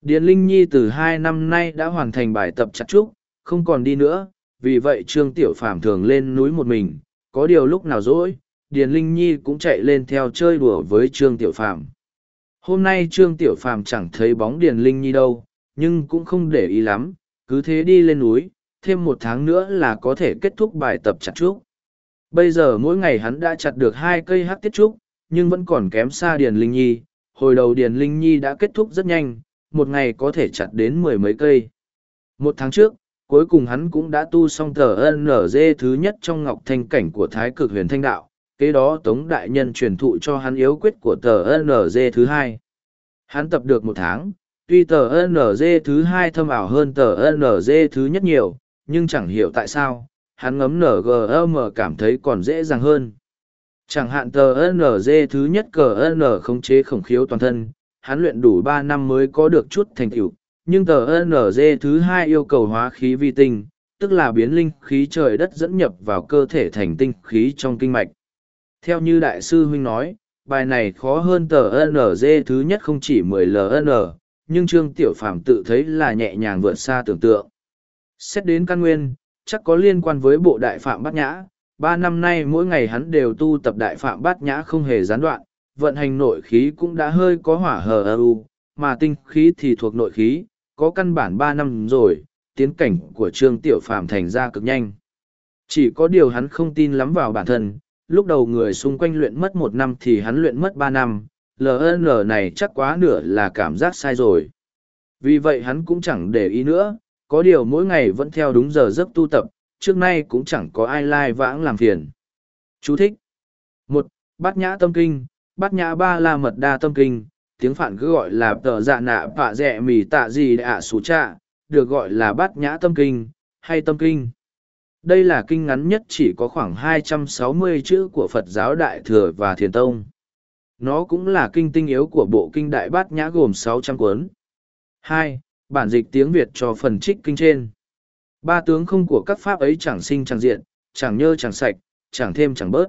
Speaker 1: Điền Linh Nhi từ hai năm nay đã hoàn thành bài tập chặt trúc, không còn đi nữa, vì vậy Trương Tiểu Phàm thường lên núi một mình, có điều lúc nào rỗi, Điền Linh Nhi cũng chạy lên theo chơi đùa với Trương Tiểu Phàm. Hôm nay Trương Tiểu Phàm chẳng thấy bóng Điền Linh Nhi đâu, nhưng cũng không để ý lắm, cứ thế đi lên núi thêm một tháng nữa là có thể kết thúc bài tập chặt trúc bây giờ mỗi ngày hắn đã chặt được hai cây hát tiết trúc nhưng vẫn còn kém xa điền linh nhi hồi đầu điền linh nhi đã kết thúc rất nhanh một ngày có thể chặt đến mười mấy cây một tháng trước cuối cùng hắn cũng đã tu xong tờ nlg thứ nhất trong ngọc thanh cảnh của thái cực huyền thanh đạo kế đó tống đại nhân truyền thụ cho hắn yếu quyết của tờ nlg thứ hai hắn tập được một tháng tuy tờ nz thứ hai thâm ảo hơn tờ nz thứ nhất nhiều nhưng chẳng hiểu tại sao hắn ngấm ngm cảm thấy còn dễ dàng hơn chẳng hạn tờ nz thứ nhất cờ n khống chế khổng khiếu toàn thân hắn luyện đủ ba năm mới có được chút thành tựu nhưng tờ nz thứ hai yêu cầu hóa khí vi tinh tức là biến linh khí trời đất dẫn nhập vào cơ thể thành tinh khí trong kinh mạch theo như đại sư huynh nói bài này khó hơn tờ nz thứ nhất không chỉ 10 ln nhưng Trương Tiểu Phàm tự thấy là nhẹ nhàng vượt xa tưởng tượng. Xét đến căn nguyên, chắc có liên quan với bộ đại phạm bát nhã, ba năm nay mỗi ngày hắn đều tu tập đại phạm bát nhã không hề gián đoạn, vận hành nội khí cũng đã hơi có hỏa hờ ơ mà tinh khí thì thuộc nội khí, có căn bản ba năm rồi, tiến cảnh của Trương Tiểu Phàm thành ra cực nhanh. Chỉ có điều hắn không tin lắm vào bản thân, lúc đầu người xung quanh luyện mất một năm thì hắn luyện mất ba năm, LN này chắc quá nửa là cảm giác sai rồi. Vì vậy hắn cũng chẳng để ý nữa, có điều mỗi ngày vẫn theo đúng giờ giấc tu tập, trước nay cũng chẳng có ai lai like vãng làm phiền. Chú thích. 1. Bát nhã tâm kinh, bát nhã ba la mật đa tâm kinh, tiếng phạn cứ gọi là tờ dạ nạ phạ rẻ mì tạ gì ạ xú trạ, được gọi là bát nhã tâm kinh, hay tâm kinh. Đây là kinh ngắn nhất chỉ có khoảng 260 chữ của Phật giáo Đại Thừa và Thiền Tông. Nó cũng là kinh tinh yếu của bộ kinh đại bát nhã gồm 600 cuốn. 2. Bản dịch tiếng Việt cho phần trích kinh trên. Ba tướng không của các pháp ấy chẳng sinh chẳng diện, chẳng nhơ chẳng sạch, chẳng thêm chẳng bớt.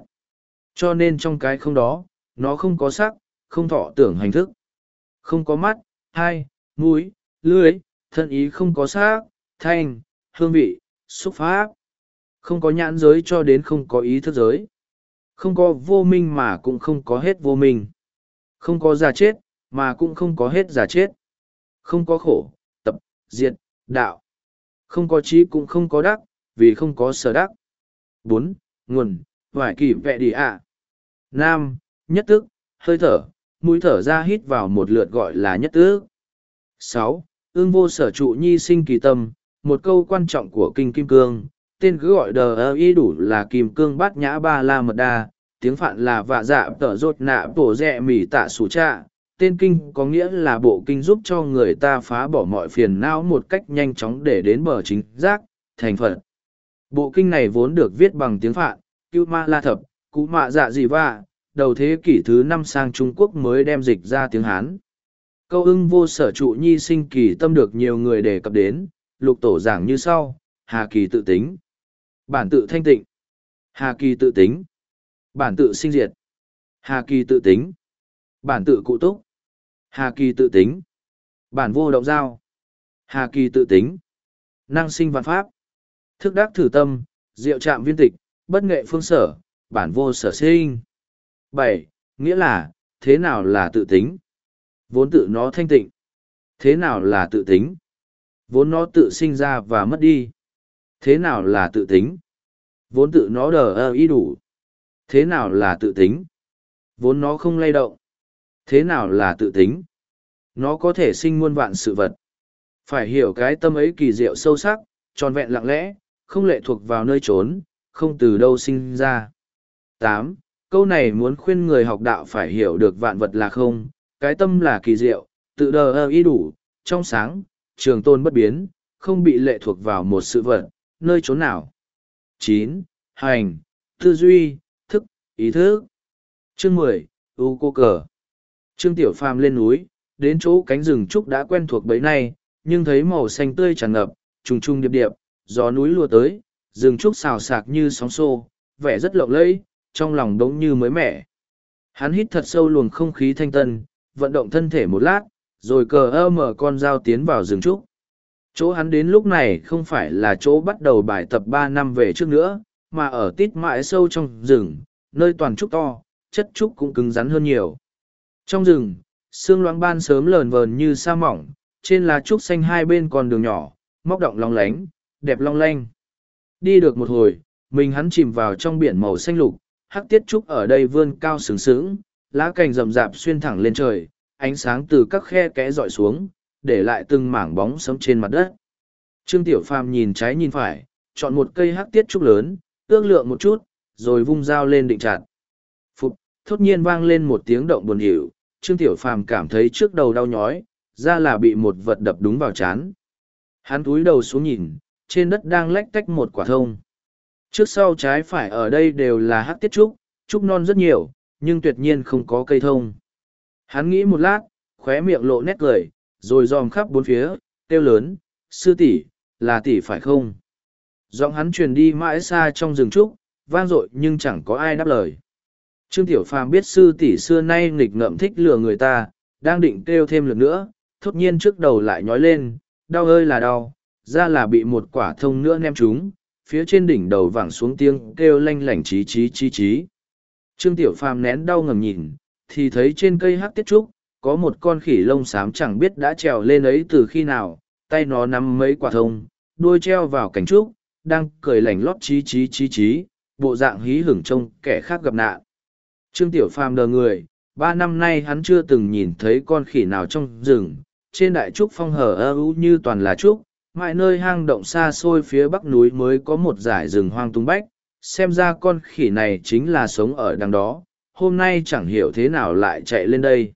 Speaker 1: Cho nên trong cái không đó, nó không có sắc, không thọ tưởng hành thức. Không có mắt, hai, mũi, lưới, thân ý không có sắc, thanh, hương vị, xúc pháp. Không có nhãn giới cho đến không có ý thức giới không có vô minh mà cũng không có hết vô minh không có già chết mà cũng không có hết già chết không có khổ tập diệt đạo không có trí cũng không có đắc vì không có sở đắc bốn nguồn vải kỳ vẹ đi ạ nam nhất tức hơi thở mũi thở ra hít vào một lượt gọi là nhất tức. sáu ương vô sở trụ nhi sinh kỳ tâm một câu quan trọng của kinh kim cương tên cứ gọi đờ ơ y đủ là kìm cương bát nhã ba la mật đa tiếng phạn là vạ dạ tở rột nạ tổ rẽ mỉ tạ sủ trạ tên kinh có nghĩa là bộ kinh giúp cho người ta phá bỏ mọi phiền não một cách nhanh chóng để đến bờ chính giác thành phật bộ kinh này vốn được viết bằng tiếng phạn cứu ma la thập cụ mạ dạ dị vạ đầu thế kỷ thứ năm sang trung quốc mới đem dịch ra tiếng hán câu ưng vô sở trụ nhi sinh kỳ tâm được nhiều người đề cập đến lục tổ giảng như sau hà kỳ tự tính Bản tự thanh tịnh. Hà kỳ tự tính. Bản tự sinh diệt. Hà kỳ tự tính. Bản tự cụ túc. Hà kỳ tự tính. Bản vô động giao. Hà kỳ tự tính. Năng sinh văn pháp. Thức đắc thử tâm, diệu trạm viên tịch, bất nghệ phương sở, bản vô sở sinh. bảy Nghĩa là, thế nào là tự tính? Vốn tự nó thanh tịnh. Thế nào là tự tính? Vốn nó tự sinh ra và mất đi. Thế nào là tự tính? Vốn tự nó đờ ơ ý đủ. Thế nào là tự tính? Vốn nó không lay động. Thế nào là tự tính? Nó có thể sinh muôn vạn sự vật. Phải hiểu cái tâm ấy kỳ diệu sâu sắc, tròn vẹn lặng lẽ, không lệ thuộc vào nơi trốn, không từ đâu sinh ra. Tám, Câu này muốn khuyên người học đạo phải hiểu được vạn vật là không, cái tâm là kỳ diệu, tự đờ ơ ý đủ, trong sáng, trường tôn bất biến, không bị lệ thuộc vào một sự vật, nơi trốn nào. chín Hành, tư duy, thức, ý thức. Chương mười U cô cờ. Trương Tiểu Phàm lên núi, đến chỗ cánh rừng trúc đã quen thuộc bấy nay, nhưng thấy màu xanh tươi tràn ngập, trùng trùng điệp điệp, gió núi lùa tới, rừng trúc xào sạc như sóng xô, vẻ rất lộng lẫy, trong lòng đống như mới mẻ. Hắn hít thật sâu luồng không khí thanh tân, vận động thân thể một lát, rồi cờ ơ mở con dao tiến vào rừng trúc. Chỗ hắn đến lúc này không phải là chỗ bắt đầu bài tập ba năm về trước nữa, mà ở tít mãi sâu trong rừng, nơi toàn trúc to, chất trúc cũng cứng rắn hơn nhiều. Trong rừng, xương loáng ban sớm lờn vờn như sa mỏng, trên lá trúc xanh hai bên còn đường nhỏ, móc động lóng lánh, đẹp long lanh. Đi được một hồi, mình hắn chìm vào trong biển màu xanh lục, hắc tiết trúc ở đây vươn cao sừng sững, lá cành rậm rạp xuyên thẳng lên trời, ánh sáng từ các khe kẽ dọi xuống, để lại từng mảng bóng sấm trên mặt đất. Trương Tiểu Phàm nhìn trái nhìn phải, chọn một cây hắc tiết trúc lớn, ước lượng một chút, rồi vung dao lên định chặt. Phục, thốt nhiên vang lên một tiếng động buồn hiểu, Trương Tiểu Phàm cảm thấy trước đầu đau nhói, ra là bị một vật đập đúng vào chán. Hắn túi đầu xuống nhìn, trên đất đang lách tách một quả thông. Trước sau trái phải ở đây đều là hắc tiết trúc, trúc non rất nhiều, nhưng tuyệt nhiên không có cây thông. Hắn nghĩ một lát, khóe miệng lộ nét cười, rồi dòm khắp bốn phía, kêu lớn, sư tỷ, là tỷ phải không? Giọng hắn truyền đi mãi xa trong rừng trúc, vang dội nhưng chẳng có ai đáp lời. Trương Tiểu Phàm biết sư tỷ xưa nay nghịch ngợm thích lừa người ta, đang định kêu thêm lần nữa, thốt nhiên trước đầu lại nhói lên, đau ơi là đau, ra là bị một quả thông nữa ném trúng, phía trên đỉnh đầu vẳng xuống tiếng kêu lanh lảnh chí chí chí chí. Trương Tiểu Phàm nén đau ngầm nhìn, thì thấy trên cây hát tiết trúc, có một con khỉ lông xám chẳng biết đã trèo lên ấy từ khi nào, tay nó nắm mấy quả thông, đuôi treo vào cánh trúc, đang cười lảnh lót chí chí chí chí, bộ dạng hí hửng trông kẻ khác gặp nạn. Trương Tiểu Phàm đờ người, ba năm nay hắn chưa từng nhìn thấy con khỉ nào trong rừng, trên đại trúc phong hở ơ ưu như toàn là trúc, mọi nơi hang động xa xôi phía bắc núi mới có một dải rừng hoang tung bách, xem ra con khỉ này chính là sống ở đằng đó, hôm nay chẳng hiểu thế nào lại chạy lên đây.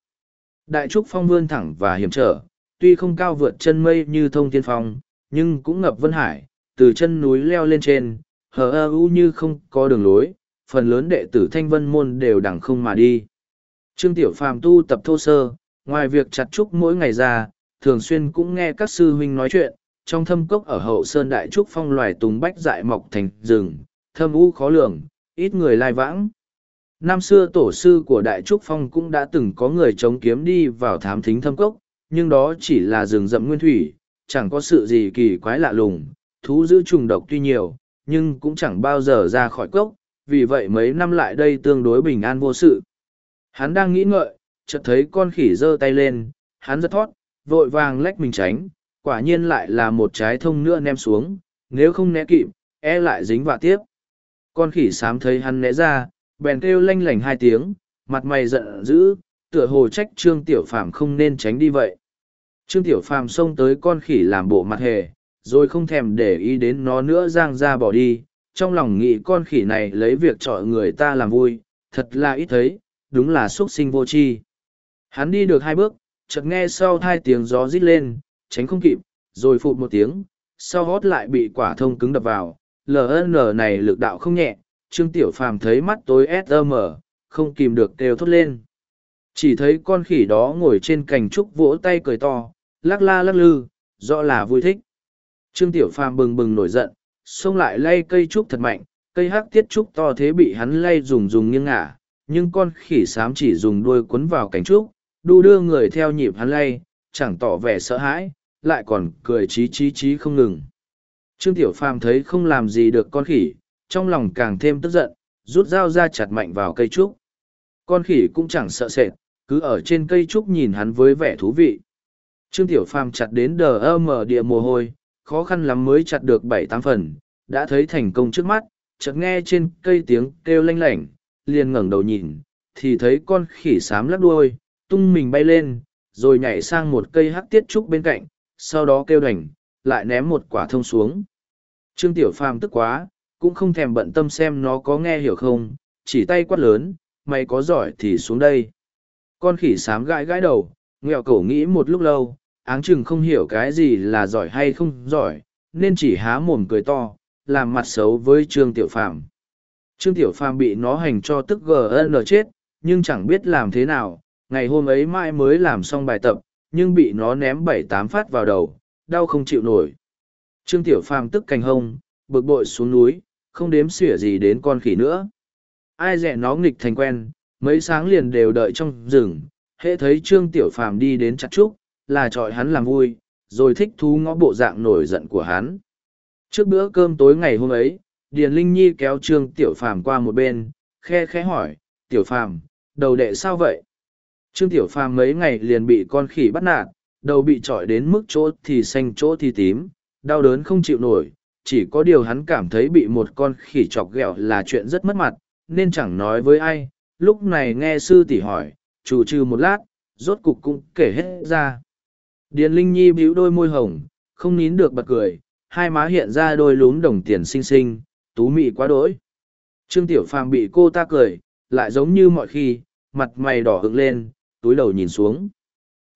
Speaker 1: Đại trúc phong vươn thẳng và hiểm trở, tuy không cao vượt chân mây như thông thiên phong, nhưng cũng ngập vân hải, từ chân núi leo lên trên, hờ ơ u như không có đường lối, phần lớn đệ tử thanh vân môn đều đẳng không mà đi. Trương Tiểu Phàm tu tập thô sơ, ngoài việc chặt trúc mỗi ngày ra, thường xuyên cũng nghe các sư huynh nói chuyện, trong thâm cốc ở hậu sơn đại trúc phong loài tùng bách dại mọc thành rừng, thâm u khó lường, ít người lai vãng năm xưa tổ sư của đại trúc phong cũng đã từng có người chống kiếm đi vào thám thính thâm cốc nhưng đó chỉ là rừng rậm nguyên thủy chẳng có sự gì kỳ quái lạ lùng thú giữ trùng độc tuy nhiều nhưng cũng chẳng bao giờ ra khỏi cốc vì vậy mấy năm lại đây tương đối bình an vô sự hắn đang nghĩ ngợi chợt thấy con khỉ giơ tay lên hắn giật thót vội vàng lách mình tránh quả nhiên lại là một trái thông nữa ném xuống nếu không né kịp e lại dính vạ tiếp con khỉ xám thấy hắn né ra bèn kêu lanh lảnh hai tiếng mặt mày giận dữ tựa hồ trách trương tiểu phàm không nên tránh đi vậy trương tiểu phàm xông tới con khỉ làm bộ mặt hề rồi không thèm để ý đến nó nữa giang ra bỏ đi trong lòng nghĩ con khỉ này lấy việc chọi người ta làm vui thật là ít thấy đúng là x sinh vô tri hắn đi được hai bước chợt nghe sau hai tiếng gió rít lên tránh không kịp rồi phụt một tiếng sau hót lại bị quả thông cứng đập vào ln này lực đạo không nhẹ Trương Tiểu Phàm thấy mắt tối SM, không kìm được kêu thốt lên. Chỉ thấy con khỉ đó ngồi trên cành trúc vỗ tay cười to, lắc la lắc lư, rõ là vui thích. Trương Tiểu Phàm bừng bừng nổi giận, xông lại lay cây trúc thật mạnh, cây hắc tiết trúc to thế bị hắn lay dùng dùng nghiêng ngả, nhưng con khỉ xám chỉ dùng đuôi quấn vào cành trúc, đu đưa người theo nhịp hắn lay, chẳng tỏ vẻ sợ hãi, lại còn cười chí chí chí không ngừng. Trương Tiểu Phàm thấy không làm gì được con khỉ, trong lòng càng thêm tức giận, rút dao ra chặt mạnh vào cây trúc. Con khỉ cũng chẳng sợ sệt, cứ ở trên cây trúc nhìn hắn với vẻ thú vị. Trương Tiểu Phàm chặt đến đờ ơ mở địa mồ hôi, khó khăn lắm mới chặt được bảy tám phần, đã thấy thành công trước mắt, chợt nghe trên cây tiếng kêu lanh lảnh, liền ngẩng đầu nhìn, thì thấy con khỉ xám lắc đuôi, tung mình bay lên, rồi nhảy sang một cây hắc tiết trúc bên cạnh, sau đó kêu đành, lại ném một quả thông xuống. Trương Tiểu Phàm tức quá, cũng không thèm bận tâm xem nó có nghe hiểu không, chỉ tay quát lớn, mày có giỏi thì xuống đây. Con khỉ xám gãi gãi đầu, nghèo cổ nghĩ một lúc lâu, áng chừng không hiểu cái gì là giỏi hay không giỏi, nên chỉ há mồm cười to, làm mặt xấu với Trương Tiểu Phàm. Trương Tiểu Phàm bị nó hành cho tức GN chết, nhưng chẳng biết làm thế nào, ngày hôm ấy mai mới làm xong bài tập, nhưng bị nó ném bảy tám phát vào đầu, đau không chịu nổi. Trương Tiểu Phàm tức cành hông, bực bội xuống núi, không đếm xỉa gì đến con khỉ nữa. Ai dẹ nó nghịch thành quen, mấy sáng liền đều đợi trong rừng, hễ thấy Trương Tiểu Phàm đi đến chặt trúc, là trọi hắn làm vui, rồi thích thú ngó bộ dạng nổi giận của hắn. Trước bữa cơm tối ngày hôm ấy, Điền Linh Nhi kéo Trương Tiểu Phàm qua một bên, khe khẽ hỏi, Tiểu Phàm đầu đệ sao vậy? Trương Tiểu Phàm mấy ngày liền bị con khỉ bắt nạt, đầu bị trọi đến mức chỗ thì xanh chỗ thì tím, đau đớn không chịu nổi, chỉ có điều hắn cảm thấy bị một con khỉ chọc ghẹo là chuyện rất mất mặt, nên chẳng nói với ai. Lúc này nghe sư tỷ hỏi, chủ trừ một lát, rốt cục cũng kể hết ra. Điền Linh Nhi bĩu đôi môi hồng, không nín được bật cười, hai má hiện ra đôi lún đồng tiền xinh xinh, tú mị quá đỗi. Trương Tiểu Phàm bị cô ta cười, lại giống như mọi khi, mặt mày đỏ hứng lên, túi đầu nhìn xuống.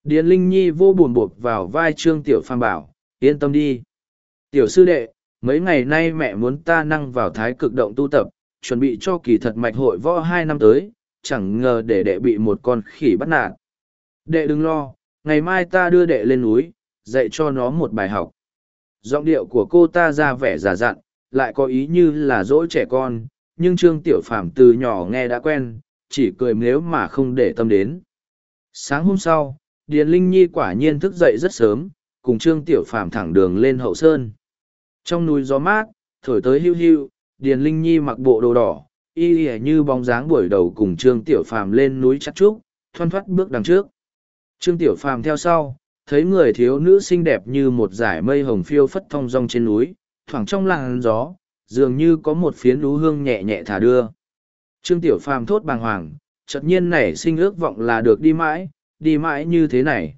Speaker 1: Điền Linh Nhi vô buồn bột vào vai Trương Tiểu Phàm bảo, yên tâm đi. Tiểu sư đệ, mấy ngày nay mẹ muốn ta năng vào thái cực động tu tập, chuẩn bị cho kỳ thật mạch hội võ hai năm tới, chẳng ngờ để đệ bị một con khỉ bắt nạt. Đệ đừng lo, ngày mai ta đưa đệ lên núi, dạy cho nó một bài học. Giọng điệu của cô ta ra vẻ giả dặn, lại có ý như là dỗi trẻ con, nhưng Trương Tiểu Phàm từ nhỏ nghe đã quen, chỉ cười nếu mà không để tâm đến. Sáng hôm sau, Điền Linh Nhi quả nhiên thức dậy rất sớm, cùng Trương Tiểu Phàm thẳng đường lên hậu sơn trong núi gió mát thổi tới hiu hiu điền linh nhi mặc bộ đồ đỏ y ỉa như bóng dáng buổi đầu cùng trương tiểu phàm lên núi chắc trúc thoăn thoắt bước đằng trước trương tiểu phàm theo sau thấy người thiếu nữ xinh đẹp như một dải mây hồng phiêu phất thong dong trên núi thoảng trong làn gió dường như có một phiến lú hương nhẹ nhẹ thả đưa trương tiểu phàm thốt bàng hoàng chợt nhiên nảy sinh ước vọng là được đi mãi đi mãi như thế này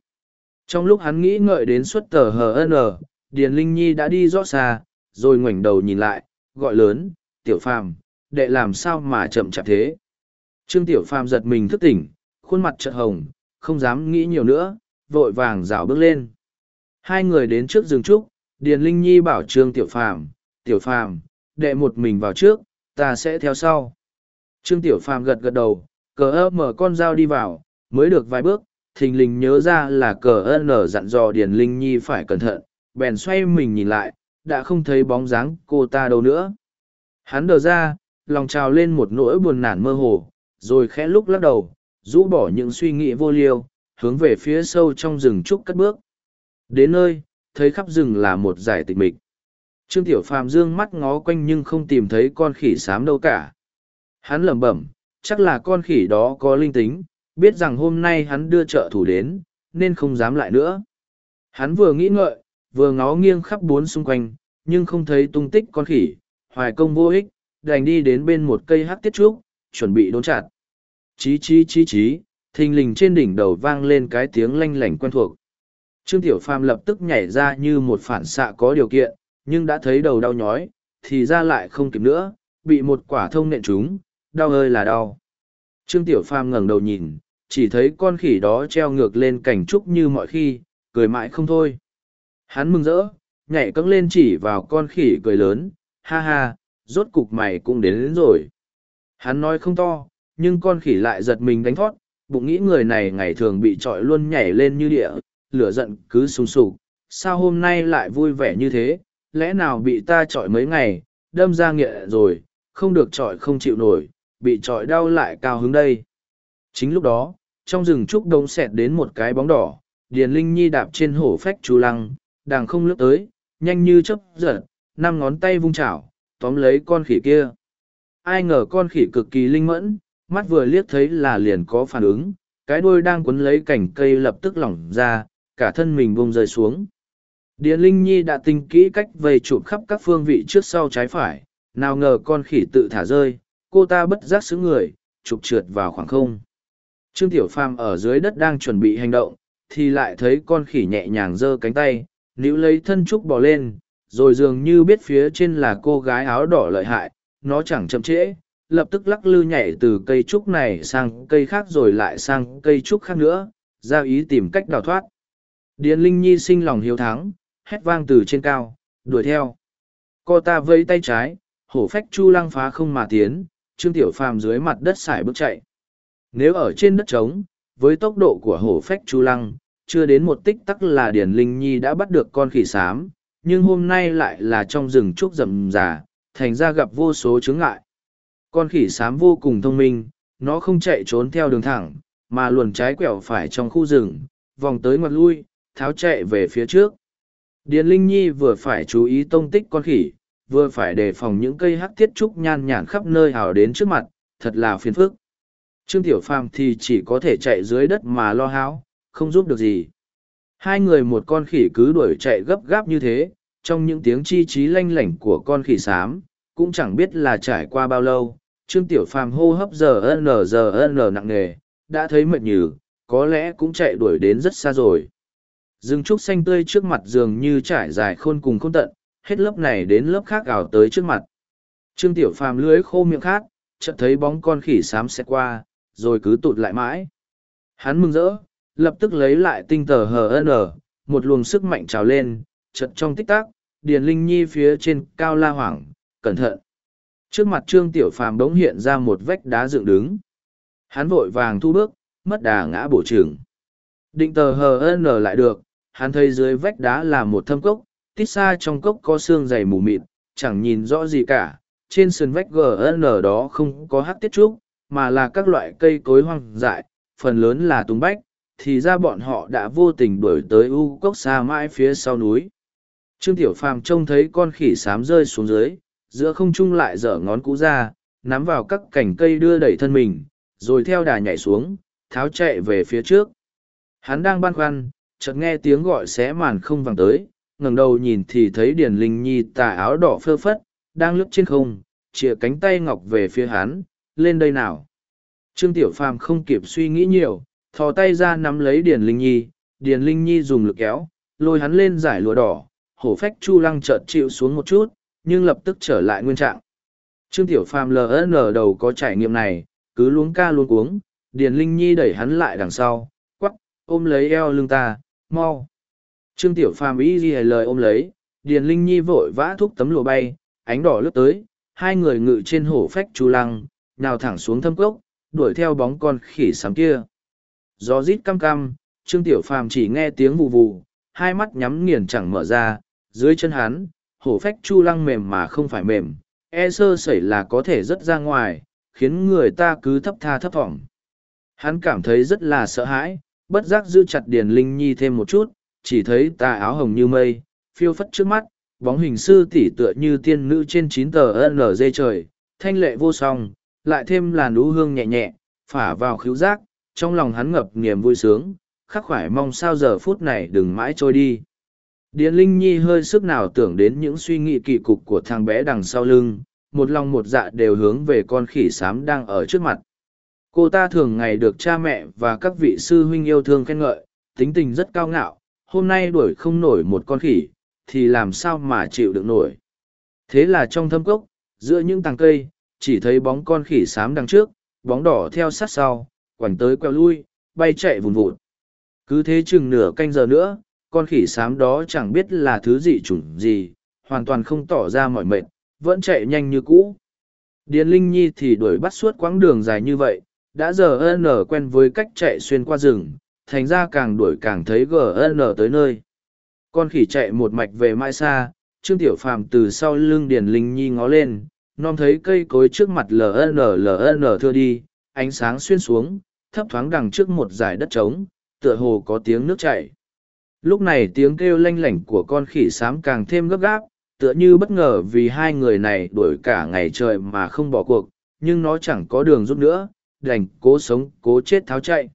Speaker 1: trong lúc hắn nghĩ ngợi đến suất tờ hờ n Điền Linh Nhi đã đi rõ xa, rồi ngoảnh đầu nhìn lại, gọi lớn, tiểu phàm, đệ làm sao mà chậm chạp thế. Trương tiểu phàm giật mình thức tỉnh, khuôn mặt chợt hồng, không dám nghĩ nhiều nữa, vội vàng rảo bước lên. Hai người đến trước rừng trúc, Điền Linh Nhi bảo Trương tiểu phàm, tiểu phàm, đệ một mình vào trước, ta sẽ theo sau. Trương tiểu phàm gật gật đầu, cờ ơ mở con dao đi vào, mới được vài bước, thình lình nhớ ra là cờ ơ nở dặn dò Điền Linh Nhi phải cẩn thận, bèn xoay mình nhìn lại đã không thấy bóng dáng cô ta đâu nữa hắn đờ ra lòng trào lên một nỗi buồn nản mơ hồ rồi khẽ lúc lắc đầu rũ bỏ những suy nghĩ vô liêu hướng về phía sâu trong rừng trúc cất bước đến nơi thấy khắp rừng là một giải tịch mịch trương tiểu phàm dương mắt ngó quanh nhưng không tìm thấy con khỉ xám đâu cả hắn lẩm bẩm chắc là con khỉ đó có linh tính biết rằng hôm nay hắn đưa trợ thủ đến nên không dám lại nữa hắn vừa nghĩ ngợi vừa ngó nghiêng khắp bốn xung quanh, nhưng không thấy tung tích con khỉ, hoài công vô ích, đành đi đến bên một cây hắc tiết trúc, chuẩn bị đốn chặt. Chí chí chí chí, thình lình trên đỉnh đầu vang lên cái tiếng lanh lảnh quen thuộc. Trương Tiểu Phàm lập tức nhảy ra như một phản xạ có điều kiện, nhưng đã thấy đầu đau nhói, thì ra lại không kịp nữa, bị một quả thông nện trúng, đau ơi là đau. Trương Tiểu Phàm ngẩng đầu nhìn, chỉ thấy con khỉ đó treo ngược lên cảnh trúc như mọi khi, cười mãi không thôi. Hắn mừng rỡ, nhảy cẫng lên chỉ vào con khỉ cười lớn, ha ha, rốt cục mày cũng đến, đến rồi. Hắn nói không to, nhưng con khỉ lại giật mình đánh thoát, bụng nghĩ người này ngày thường bị trọi luôn nhảy lên như địa, lửa giận cứ sùng sục, sao hôm nay lại vui vẻ như thế, lẽ nào bị ta trọi mấy ngày, đâm ra nghiện rồi, không được trọi không chịu nổi, bị trọi đau lại cao hứng đây. Chính lúc đó, trong rừng trúc đông xẹt đến một cái bóng đỏ, Điền Linh Nhi đạp trên hổ phách chú lăng, đàng không lướt tới, nhanh như chớp giật, năm ngón tay vung chảo, tóm lấy con khỉ kia. Ai ngờ con khỉ cực kỳ linh mẫn, mắt vừa liếc thấy là liền có phản ứng, cái đuôi đang cuốn lấy cành cây lập tức lỏng ra, cả thân mình bông rơi xuống. Điền Linh Nhi đã tinh kỹ cách về chụp khắp các phương vị trước sau trái phải, nào ngờ con khỉ tự thả rơi, cô ta bất giác xứ người, chụp trượt vào khoảng không. Trương Tiểu Phàm ở dưới đất đang chuẩn bị hành động, thì lại thấy con khỉ nhẹ nhàng giơ cánh tay, níu lấy thân trúc bò lên rồi dường như biết phía trên là cô gái áo đỏ lợi hại nó chẳng chậm trễ lập tức lắc lư nhảy từ cây trúc này sang cây khác rồi lại sang cây trúc khác nữa ra ý tìm cách đào thoát điền linh nhi sinh lòng hiếu thắng hét vang từ trên cao đuổi theo cô ta vẫy tay trái hổ phách chu lăng phá không mà tiến trương tiểu phàm dưới mặt đất sải bước chạy nếu ở trên đất trống với tốc độ của hổ phách chu lăng chưa đến một tích tắc là Điển Linh Nhi đã bắt được con khỉ xám, nhưng hôm nay lại là trong rừng trúc rậm rà, thành ra gặp vô số chướng ngại. Con khỉ xám vô cùng thông minh, nó không chạy trốn theo đường thẳng, mà luồn trái quẹo phải trong khu rừng, vòng tới ngoặt lui, tháo chạy về phía trước. Điền Linh Nhi vừa phải chú ý tông tích con khỉ, vừa phải đề phòng những cây hắc thiết trúc nhan nhản khắp nơi hào đến trước mặt, thật là phiền phức. Trương Tiểu Phàm thì chỉ có thể chạy dưới đất mà lo háo, không giúp được gì. Hai người một con khỉ cứ đuổi chạy gấp gáp như thế, trong những tiếng chi trí lanh lảnh của con khỉ xám, cũng chẳng biết là trải qua bao lâu, Trương Tiểu Phàm hô hấp giờ n giờ n nặng nề, đã thấy mệt nhừ, có lẽ cũng chạy đuổi đến rất xa rồi. Rừng trúc xanh tươi trước mặt dường như trải dài khôn cùng khôn tận, hết lớp này đến lớp khác ảo tới trước mặt. Trương Tiểu Phàm lưới khô miệng khát, chợt thấy bóng con khỉ xám xẹt qua, rồi cứ tụt lại mãi. Hắn mừng rỡ, lập tức lấy lại tinh tờ hờ HN, một luồng sức mạnh trào lên, chật trong tích tắc, Điền Linh Nhi phía trên cao la hoảng, cẩn thận. Trước mặt Trương Tiểu Phàm đống hiện ra một vách đá dựng đứng. Hắn vội vàng thu bước, mất đà ngã bổ trường. Định tờ hờ HN lại được, hắn thấy dưới vách đá là một thâm cốc, tít xa trong cốc có xương dày mù mịt, chẳng nhìn rõ gì cả. Trên sườn vách GN đó không có hát tiết trúc, mà là các loại cây cối hoang dại, phần lớn là túng bách, thì ra bọn họ đã vô tình đuổi tới u cốc xa mãi phía sau núi trương tiểu phàm trông thấy con khỉ sám rơi xuống dưới giữa không trung lại giở ngón cũ ra nắm vào các cành cây đưa đẩy thân mình rồi theo đà nhảy xuống tháo chạy về phía trước hắn đang băn khoăn chợt nghe tiếng gọi xé màn không vàng tới ngẩng đầu nhìn thì thấy điền linh nhi tà áo đỏ phơ phất đang lướt trên không chìa cánh tay ngọc về phía hắn lên đây nào trương tiểu phàm không kịp suy nghĩ nhiều thò tay ra nắm lấy Điền Linh Nhi, Điền Linh Nhi dùng lực kéo, lôi hắn lên giải lụa đỏ, hổ phách Chu Lăng chợt chịu xuống một chút, nhưng lập tức trở lại nguyên trạng. Trương Tiểu Phàm LN đầu có trải nghiệm này, cứ luống ca luống cuống, Điền Linh Nhi đẩy hắn lại đằng sau, quắc, ôm lấy eo lưng ta, mau. Trương Tiểu Phàm ý ghi lời ôm lấy, Điền Linh Nhi vội vã thúc tấm lụa bay, ánh đỏ lướt tới, hai người ngự trên hổ phách Chu Lăng, nào thẳng xuống thâm cốc, đuổi theo bóng con khỉ sám kia gió rít cam cam, Trương Tiểu Phàm chỉ nghe tiếng vù vù, hai mắt nhắm nghiền chẳng mở ra, dưới chân hắn, hổ phách chu lăng mềm mà không phải mềm, e sơ sẩy là có thể rất ra ngoài, khiến người ta cứ thấp tha thấp thỏm. Hắn cảm thấy rất là sợ hãi, bất giác giữ chặt Điền Linh Nhi thêm một chút, chỉ thấy tà áo hồng như mây, phiêu phất trước mắt, bóng hình sư tỷ tựa như tiên nữ trên chín tờ NLG trời, thanh lệ vô song, lại thêm làn đú hương nhẹ nhẹ, phả vào khíu giác, trong lòng hắn ngập niềm vui sướng, khắc khoải mong sao giờ phút này đừng mãi trôi đi. Điện Linh Nhi hơi sức nào tưởng đến những suy nghĩ kỳ cục của thằng bé đằng sau lưng, một lòng một dạ đều hướng về con khỉ xám đang ở trước mặt. Cô ta thường ngày được cha mẹ và các vị sư huynh yêu thương khen ngợi, tính tình rất cao ngạo, hôm nay đuổi không nổi một con khỉ, thì làm sao mà chịu được nổi. Thế là trong thâm cốc, giữa những tàng cây, chỉ thấy bóng con khỉ xám đằng trước, bóng đỏ theo sát sau, quảnh tới queo lui, bay chạy vùn vụt. Cứ thế chừng nửa canh giờ nữa, con khỉ xám đó chẳng biết là thứ gì chủng gì, hoàn toàn không tỏ ra mọi mệt, vẫn chạy nhanh như cũ. Điền Linh Nhi thì đuổi bắt suốt quãng đường dài như vậy, đã giờ GN quen với cách chạy xuyên qua rừng, thành ra càng đuổi càng thấy GN tới nơi. Con khỉ chạy một mạch về mãi xa, Trương Tiểu Phàm từ sau lưng Điền Linh Nhi ngó lên, nom thấy cây cối trước mặt LN LN thưa đi, ánh sáng xuyên xuống, thấp thoáng đằng trước một dải đất trống, tựa hồ có tiếng nước chảy. Lúc này tiếng kêu lanh lảnh của con khỉ xám càng thêm gấp gáp, tựa như bất ngờ vì hai người này đuổi cả ngày trời mà không bỏ cuộc, nhưng nó chẳng có đường rút nữa, đành cố sống, cố chết tháo chạy.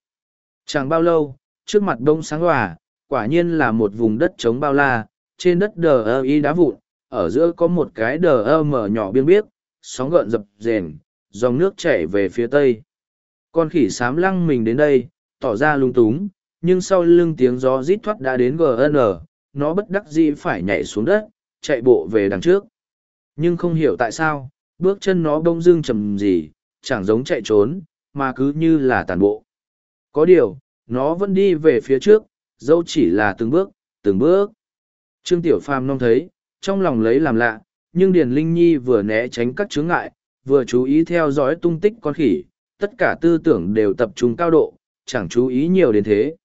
Speaker 1: Chẳng bao lâu, trước mặt đông sáng hòa, quả nhiên là một vùng đất trống bao la, trên đất đờ ơ y đá vụn, ở giữa có một cái đờ ơ mở nhỏ biên biếc, sóng gợn dập dềnh, dòng nước chảy về phía tây con khỉ xám lăng mình đến đây tỏ ra lung túng nhưng sau lưng tiếng gió rít thoát đã đến gn nó bất đắc dĩ phải nhảy xuống đất chạy bộ về đằng trước nhưng không hiểu tại sao bước chân nó bông dưng trầm gì chẳng giống chạy trốn mà cứ như là tàn bộ có điều nó vẫn đi về phía trước dẫu chỉ là từng bước từng bước trương tiểu phàm nong thấy trong lòng lấy làm lạ nhưng điền linh nhi vừa né tránh các chướng ngại vừa chú ý theo dõi tung tích con khỉ tất cả tư tưởng đều tập trung cao độ, chẳng chú ý nhiều đến thế.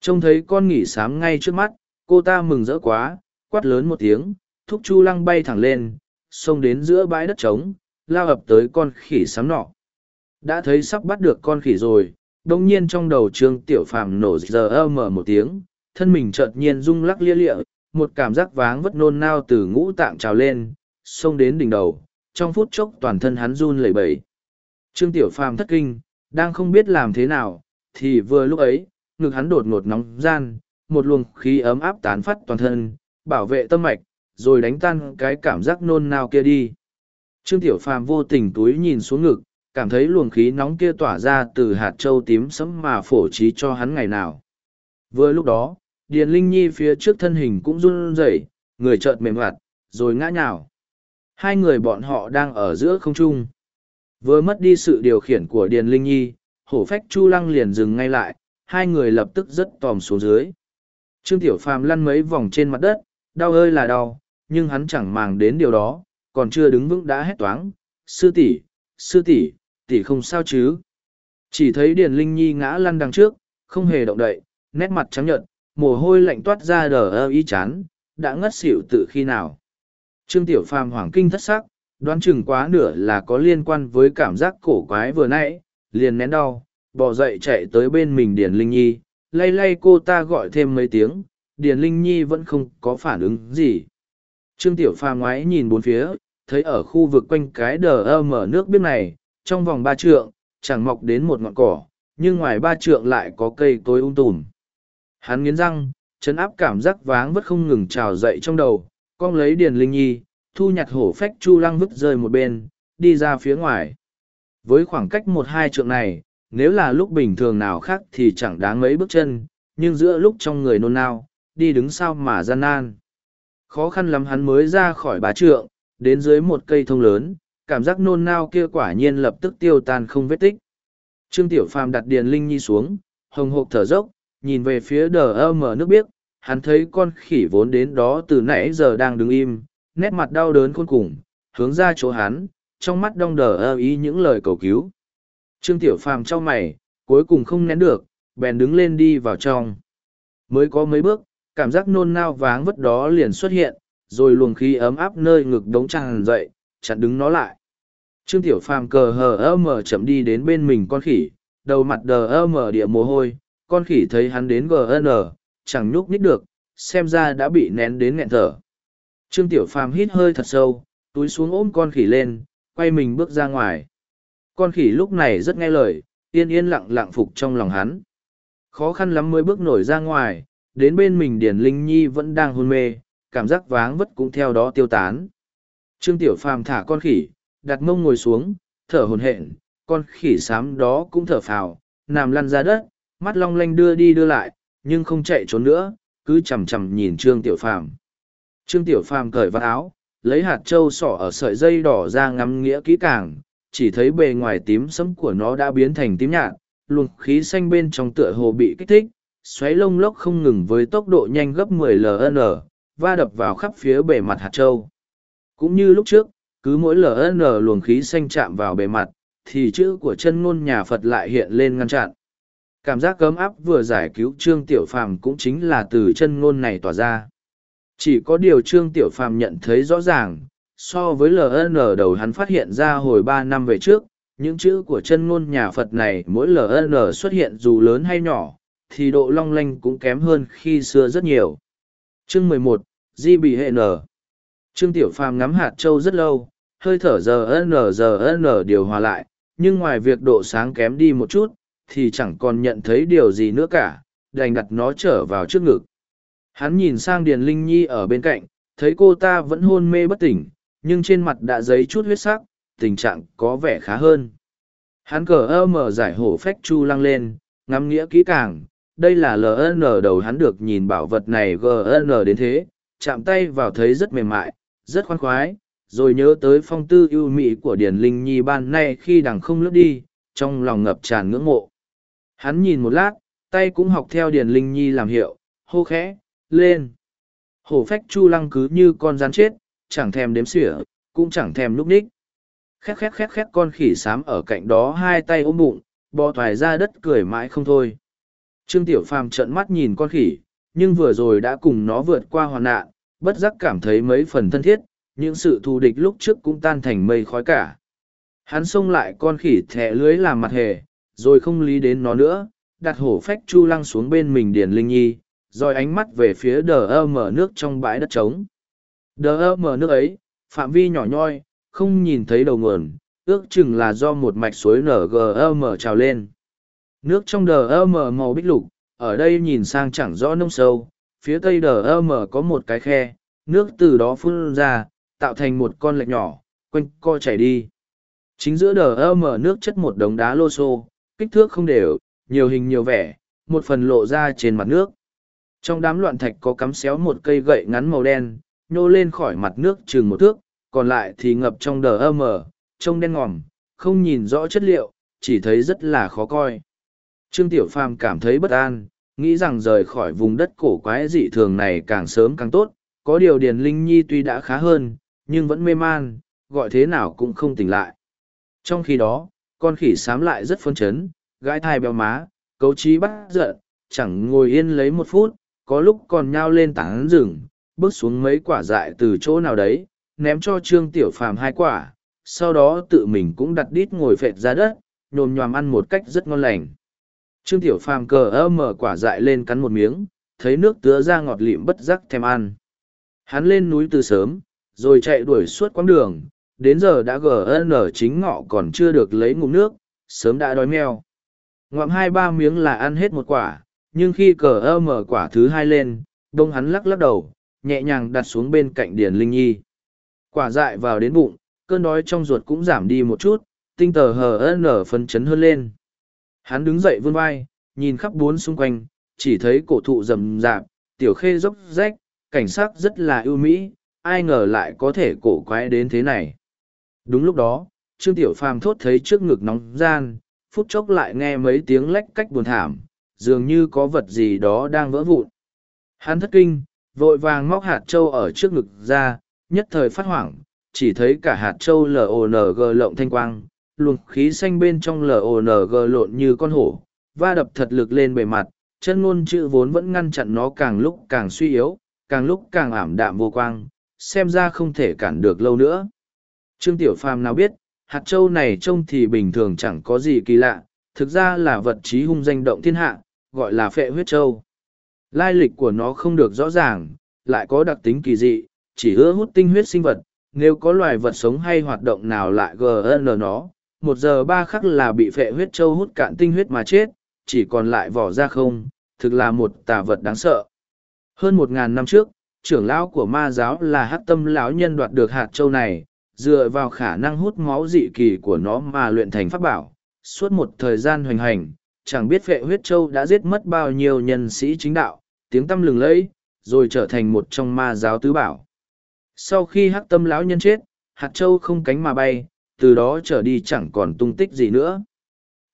Speaker 1: Trông thấy con nghỉ sám ngay trước mắt, cô ta mừng rỡ quá, quát lớn một tiếng, thúc chu lăng bay thẳng lên, xông đến giữa bãi đất trống, lao ập tới con khỉ sám nọ. Đã thấy sắp bắt được con khỉ rồi, đồng nhiên trong đầu trương tiểu phàm nổ giờ mở một tiếng, thân mình chợt nhiên rung lắc lia lịa, một cảm giác váng vất nôn nao từ ngũ tạng trào lên, xông đến đỉnh đầu, trong phút chốc toàn thân hắn run lẩy bẩy. Trương Tiểu Phàm thất kinh, đang không biết làm thế nào, thì vừa lúc ấy, ngực hắn đột ngột nóng gian, một luồng khí ấm áp tán phát toàn thân, bảo vệ tâm mạch, rồi đánh tan cái cảm giác nôn nao kia đi. Trương Tiểu Phàm vô tình túi nhìn xuống ngực, cảm thấy luồng khí nóng kia tỏa ra từ hạt châu tím sẫm mà phổ trí cho hắn ngày nào. Vừa lúc đó, Điền Linh Nhi phía trước thân hình cũng run rẩy, người chợt mềm hoạt, rồi ngã nhào. Hai người bọn họ đang ở giữa không trung. Vừa mất đi sự điều khiển của Điền Linh Nhi, hổ phách Chu Lăng liền dừng ngay lại, hai người lập tức rất tòm xuống dưới. Trương Tiểu Phàm lăn mấy vòng trên mặt đất, đau ơi là đau, nhưng hắn chẳng màng đến điều đó, còn chưa đứng vững đã hét toáng, "Sư tỷ, sư tỷ, tỷ không sao chứ?" Chỉ thấy Điền Linh Nhi ngã lăn đằng trước, không hề động đậy, nét mặt trắng nhợt, mồ hôi lạnh toát ra đờ ơ y chán, đã ngất xỉu từ khi nào. Trương Tiểu Phàm hoảng kinh thất sắc, đoán chừng quá nửa là có liên quan với cảm giác cổ quái vừa nãy liền nén đau bỏ dậy chạy tới bên mình điền linh nhi lay lay cô ta gọi thêm mấy tiếng điền linh nhi vẫn không có phản ứng gì trương tiểu pha ngoái nhìn bốn phía thấy ở khu vực quanh cái đờ ơ mở nước biết này trong vòng ba trượng chẳng mọc đến một ngọn cỏ nhưng ngoài ba trượng lại có cây tối ung um tùm hắn nghiến răng chấn áp cảm giác váng vất không ngừng trào dậy trong đầu con lấy điền linh nhi thu nhặt hổ phách chu lăng vứt rơi một bên, đi ra phía ngoài. Với khoảng cách một hai trượng này, nếu là lúc bình thường nào khác thì chẳng đáng mấy bước chân, nhưng giữa lúc trong người nôn nao, đi đứng sao mà gian nan. Khó khăn lắm hắn mới ra khỏi bá trượng, đến dưới một cây thông lớn, cảm giác nôn nao kia quả nhiên lập tức tiêu tan không vết tích. Trương Tiểu Phàm đặt Điền Linh Nhi xuống, hồng hộc thở dốc, nhìn về phía đờ ơ mở nước biếc, hắn thấy con khỉ vốn đến đó từ nãy giờ đang đứng im, nét mặt đau đớn khôn cùng, hướng ra chỗ hắn, trong mắt đong đờ ơ ý những lời cầu cứu. Trương Tiểu Phàm trao mày, cuối cùng không nén được, bèn đứng lên đi vào trong. Mới có mấy bước, cảm giác nôn nao váng vất đó liền xuất hiện, rồi luồng khí ấm áp nơi ngực đống tràn dậy, chặn đứng nó lại. Trương Tiểu Phàm cờ hờ ơ mờ chậm đi đến bên mình con khỉ, đầu mặt đờ ơ mờ địa mồ hôi, con khỉ thấy hắn đến GN, chẳng nhúc nhích được, xem ra đã bị nén đến nghẹn thở. Trương Tiểu Phàm hít hơi thật sâu, túi xuống ôm con khỉ lên, quay mình bước ra ngoài. Con khỉ lúc này rất nghe lời, yên yên lặng lặng phục trong lòng hắn. Khó khăn lắm mới bước nổi ra ngoài, đến bên mình Điền Linh Nhi vẫn đang hôn mê, cảm giác váng vất cũng theo đó tiêu tán. Trương Tiểu Phàm thả con khỉ, đặt mông ngồi xuống, thở hồn hển, con khỉ xám đó cũng thở phào, nằm lăn ra đất, mắt long lanh đưa đi đưa lại, nhưng không chạy trốn nữa, cứ chằm chằm nhìn Trương Tiểu Phàm. Trương Tiểu Phàm cởi vạt áo, lấy hạt trâu sỏ ở sợi dây đỏ ra ngắm nghĩa kỹ càng, chỉ thấy bề ngoài tím sẫm của nó đã biến thành tím nhạt, luồng khí xanh bên trong tựa hồ bị kích thích, xoáy lông lốc không ngừng với tốc độ nhanh gấp 10 ln, va đập vào khắp phía bề mặt hạt trâu. Cũng như lúc trước, cứ mỗi ln luồng khí xanh chạm vào bề mặt, thì chữ của chân ngôn nhà Phật lại hiện lên ngăn chặn. Cảm giác cấm áp vừa giải cứu Trương Tiểu Phàm cũng chính là từ chân ngôn này tỏa ra chỉ có điều trương tiểu phàm nhận thấy rõ ràng so với ln đầu hắn phát hiện ra hồi ba năm về trước những chữ của chân ngôn nhà phật này mỗi ln xuất hiện dù lớn hay nhỏ thì độ long lanh cũng kém hơn khi xưa rất nhiều chương mười một di bị hệ n trương tiểu phàm ngắm hạt trâu rất lâu hơi thở giờ n giờ n điều hòa lại nhưng ngoài việc độ sáng kém đi một chút thì chẳng còn nhận thấy điều gì nữa cả đành đặt nó trở vào trước ngực Hắn nhìn sang Điền Linh Nhi ở bên cạnh, thấy cô ta vẫn hôn mê bất tỉnh, nhưng trên mặt đã dấy chút huyết sắc, tình trạng có vẻ khá hơn. Hắn cờ ơ mở giải hổ phách chu lăng lên, ngắm nghĩa kỹ càng, đây là LN đầu hắn được nhìn bảo vật này GN đến thế, chạm tay vào thấy rất mềm mại, rất khoan khoái, rồi nhớ tới phong tư ưu mị của Điền Linh Nhi ban nay khi đằng không lướt đi, trong lòng ngập tràn ngưỡng mộ. Hắn nhìn một lát, tay cũng học theo Điền Linh Nhi làm hiệu, hô khẽ, lên. Hổ phách chu lăng cứ như con rắn chết, chẳng thèm đếm xỉa, cũng chẳng thèm núp ních. Khét khét khét khét con khỉ xám ở cạnh đó hai tay ôm bụng, bò thoải ra đất cười mãi không thôi. Trương Tiểu Phàm trợn mắt nhìn con khỉ, nhưng vừa rồi đã cùng nó vượt qua hoàn nạn, bất giác cảm thấy mấy phần thân thiết, những sự thù địch lúc trước cũng tan thành mây khói cả. Hắn xông lại con khỉ thẻ lưới làm mặt hề, rồi không lý đến nó nữa, đặt hổ phách chu lăng xuống bên mình Điền Linh Nhi, rồi ánh mắt về phía đờ ơ mở nước trong bãi đất trống. Đờ ơ mở nước ấy, phạm vi nhỏ nhoi, không nhìn thấy đầu nguồn, ước chừng là do một mạch suối nở mở trào lên. Nước trong đờ mở màu bích lục, ở đây nhìn sang chẳng rõ nông sâu, phía tây đờ mở có một cái khe, nước từ đó phun ra, tạo thành một con lệch nhỏ, quanh co chảy đi. Chính giữa đờ mở nước chất một đống đá lô xô, kích thước không đều, nhiều hình nhiều vẻ, một phần lộ ra trên mặt nước. Trong đám loạn thạch có cắm xéo một cây gậy ngắn màu đen, nhô lên khỏi mặt nước chừng một thước, còn lại thì ngập trong đờ ơ mờ, trông đen ngòm, không nhìn rõ chất liệu, chỉ thấy rất là khó coi. Trương Tiểu Phàm cảm thấy bất an, nghĩ rằng rời khỏi vùng đất cổ quái dị thường này càng sớm càng tốt, có điều Điền Linh Nhi tuy đã khá hơn, nhưng vẫn mê man, gọi thế nào cũng không tỉnh lại. Trong khi đó, con khỉ xám lại rất phấn chấn, gãi thai béo má, cấu trí bắt giận, chẳng ngồi yên lấy một phút, có lúc còn nhao lên tảng rừng, bước xuống mấy quả dại từ chỗ nào đấy, ném cho Trương Tiểu Phàm hai quả, sau đó tự mình cũng đặt đít ngồi phệt ra đất, nhồm nhòm ăn một cách rất ngon lành. Trương Tiểu Phàm cờ ơ mở quả dại lên cắn một miếng, thấy nước tứa ra ngọt lịm bất giác thèm ăn. Hắn lên núi từ sớm, rồi chạy đuổi suốt quãng đường, đến giờ đã ở chính ngọ còn chưa được lấy ngụm nước, sớm đã đói meo. Ngoạm hai ba miếng là ăn hết một quả, nhưng khi cờ ơ mở quả thứ hai lên đông hắn lắc lắc đầu nhẹ nhàng đặt xuống bên cạnh điền linh nhi quả dại vào đến bụng cơn đói trong ruột cũng giảm đi một chút tinh tờ hờ ân nở phấn chấn hơn lên hắn đứng dậy vươn vai nhìn khắp bốn xung quanh chỉ thấy cổ thụ rầm rạp tiểu khê dốc rách cảnh sắc rất là ưu mỹ ai ngờ lại có thể cổ quái đến thế này đúng lúc đó trương tiểu phàm thốt thấy trước ngực nóng gian phút chốc lại nghe mấy tiếng lách cách buồn thảm dường như có vật gì đó đang vỡ vụn hắn thất kinh vội vàng móc hạt trâu ở trước ngực ra nhất thời phát hoảng chỉ thấy cả hạt trâu lng lộng thanh quang luồng khí xanh bên trong lng lộn như con hổ va đập thật lực lên bề mặt chân ngôn chữ vốn vẫn ngăn chặn nó càng lúc càng suy yếu càng lúc càng ảm đạm vô quang xem ra không thể cản được lâu nữa trương tiểu phàm nào biết hạt trâu này trông thì bình thường chẳng có gì kỳ lạ thực ra là vật trí hung danh động thiên hạ gọi là phệ huyết châu. Lai lịch của nó không được rõ ràng, lại có đặc tính kỳ dị, chỉ hứa hút tinh huyết sinh vật, nếu có loài vật sống hay hoạt động nào lại GN nó, một giờ ba khắc là bị phệ huyết châu hút cạn tinh huyết mà chết, chỉ còn lại vỏ ra không, thực là một tà vật đáng sợ. Hơn 1.000 năm trước, trưởng lão của ma giáo là hát tâm lão nhân đoạt được hạt châu này, dựa vào khả năng hút máu dị kỳ của nó mà luyện thành pháp bảo. Suốt một thời gian hoành hành, chẳng biết vệ huyết châu đã giết mất bao nhiêu nhân sĩ chính đạo, tiếng tâm lừng lẫy, rồi trở thành một trong ma giáo tứ bảo. Sau khi hắc tâm lão nhân chết, hạt châu không cánh mà bay, từ đó trở đi chẳng còn tung tích gì nữa.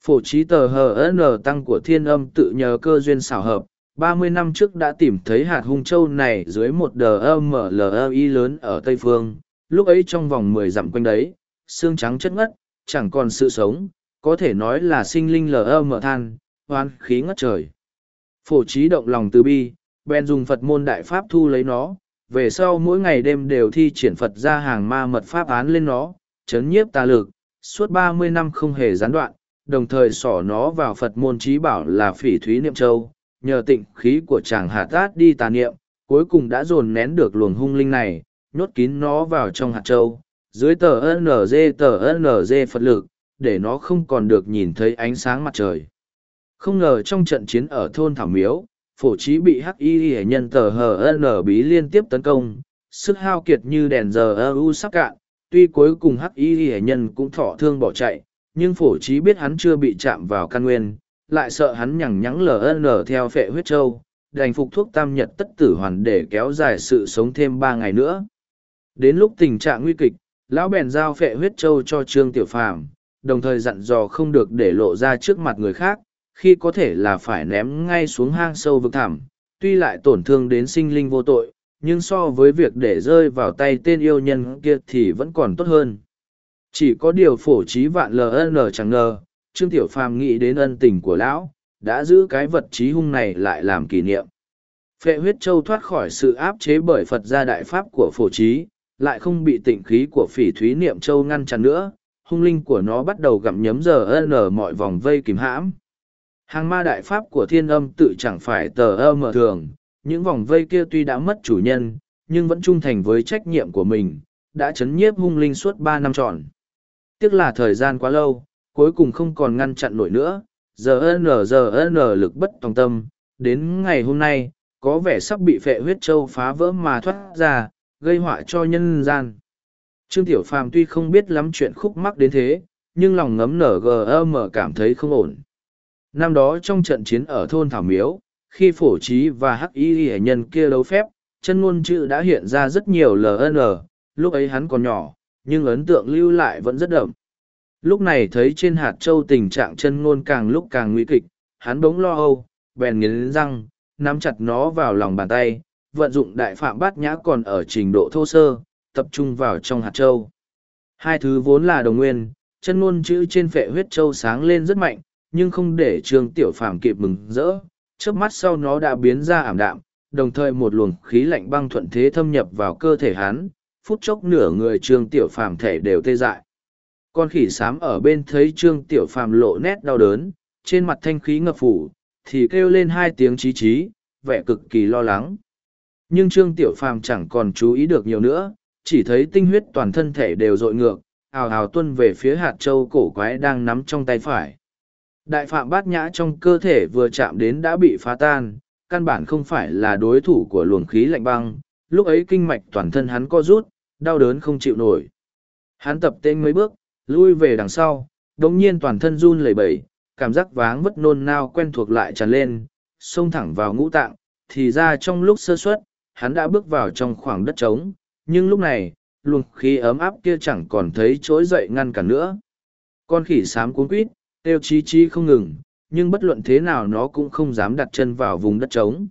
Speaker 1: Phổ trí tờ HN tăng của thiên âm tự nhờ cơ duyên xảo hợp, ba mươi năm trước đã tìm thấy hạt hung châu này dưới một đờ DMLI lớn ở Tây Phương, lúc ấy trong vòng mười dặm quanh đấy, xương trắng chất ngất, chẳng còn sự sống, có thể nói là sinh linh lờ ơ mở than, hoan khí ngất trời. Phổ trí động lòng từ bi, bèn dùng Phật môn đại pháp thu lấy nó, về sau mỗi ngày đêm đều thi triển Phật ra hàng ma mật pháp án lên nó, chấn nhiếp tà lực, suốt ba mươi năm không hề gián đoạn, đồng thời xỏ nó vào Phật môn trí bảo là phỉ thúy niệm châu, nhờ tịnh khí của chàng hạt tát đi tà niệm, cuối cùng đã dồn nén được luồng hung linh này, nhốt kín nó vào trong hạt châu, dưới tờ NG tờ NG Phật lực, để nó không còn được nhìn thấy ánh sáng mặt trời. Không ngờ trong trận chiến ở thôn Thảo Miếu, phổ trí bị hắc y nhân tờ hờ n bí liên tiếp tấn công, sức hao kiệt như đèn giờ u sắp cạn, tuy cuối cùng hắc y nhân cũng thọ thương bỏ chạy, nhưng phổ trí biết hắn chưa bị chạm vào căn nguyên, lại sợ hắn nhẳng nhắng ln theo phệ huyết châu, đành phục thuốc tam nhật tất tử hoàn để kéo dài sự sống thêm ba ngày nữa. Đến lúc tình trạng nguy kịch, lão bèn giao phệ huyết châu cho Trương Tiểu Phàm, đồng thời dặn dò không được để lộ ra trước mặt người khác, khi có thể là phải ném ngay xuống hang sâu vực thẳm, tuy lại tổn thương đến sinh linh vô tội, nhưng so với việc để rơi vào tay tên yêu nhân kia thì vẫn còn tốt hơn. Chỉ có điều phổ trí vạn LN chẳng ngờ, Trương Tiểu Phàm nghĩ đến ân tình của lão, đã giữ cái vật trí hung này lại làm kỷ niệm. Phệ huyết châu thoát khỏi sự áp chế bởi Phật gia đại pháp của phổ trí, lại không bị tịnh khí của phỉ thúy niệm châu ngăn chặn nữa, hung linh của nó bắt đầu gặm nhấm giờ ân ở mọi vòng vây kìm hãm. Hàng ma đại pháp của thiên âm tự chẳng phải tờ ơ mở thường, những vòng vây kia tuy đã mất chủ nhân, nhưng vẫn trung thành với trách nhiệm của mình, đã chấn nhiếp hung linh suốt ba năm tròn. Tiếc là thời gian quá lâu, cuối cùng không còn ngăn chặn nổi nữa, giờ n giờ n lực bất tòng tâm, đến ngày hôm nay, có vẻ sắp bị phệ huyết châu phá vỡ mà thoát ra, gây họa cho nhân gian. Trương Tiểu Phàm tuy không biết lắm chuyện khúc mắc đến thế, nhưng lòng ngấm nở GM cảm thấy không ổn. Năm đó trong trận chiến ở thôn Thảo Miếu, khi phổ trí và hắc y hệ nhân kia đấu phép, chân ngôn chữ đã hiện ra rất nhiều LN, lúc ấy hắn còn nhỏ, nhưng ấn tượng lưu lại vẫn rất đậm. Lúc này thấy trên hạt châu tình trạng chân ngôn càng lúc càng nguy kịch, hắn bỗng lo âu, bèn nghiến răng, nắm chặt nó vào lòng bàn tay, vận dụng đại phạm bát nhã còn ở trình độ thô sơ, tập trung vào trong hạt châu. Hai thứ vốn là đồng nguyên, chân ngôn chữ trên phệ huyết châu sáng lên rất mạnh, nhưng không để Trương Tiểu Phàm kịp mừng rỡ, chớp mắt sau nó đã biến ra ảm đạm, đồng thời một luồng khí lạnh băng thuận thế thâm nhập vào cơ thể hắn, phút chốc nửa người Trương Tiểu Phàm thể đều tê dại. Con khỉ xám ở bên thấy Trương Tiểu Phàm lộ nét đau đớn, trên mặt thanh khí ngập phủ, thì kêu lên hai tiếng chí chí, vẻ cực kỳ lo lắng. Nhưng Trương Tiểu Phàm chẳng còn chú ý được nhiều nữa, chỉ thấy tinh huyết toàn thân thể đều dội ngược, ào ào tuân về phía hạt châu cổ quái đang nắm trong tay phải. Đại phạm bát nhã trong cơ thể vừa chạm đến đã bị phá tan, căn bản không phải là đối thủ của luồng khí lạnh băng, lúc ấy kinh mạch toàn thân hắn co rút, đau đớn không chịu nổi. Hắn tập tên mấy bước, lui về đằng sau, đồng nhiên toàn thân run lẩy bẩy, cảm giác váng vất nôn nao quen thuộc lại tràn lên, xông thẳng vào ngũ tạng, thì ra trong lúc sơ suất, hắn đã bước vào trong khoảng đất trống, nhưng lúc này luồng khí ấm áp kia chẳng còn thấy trỗi dậy ngăn cản nữa con khỉ xám cuốn quít têu chí chí không ngừng nhưng bất luận thế nào nó cũng không dám đặt chân vào vùng đất trống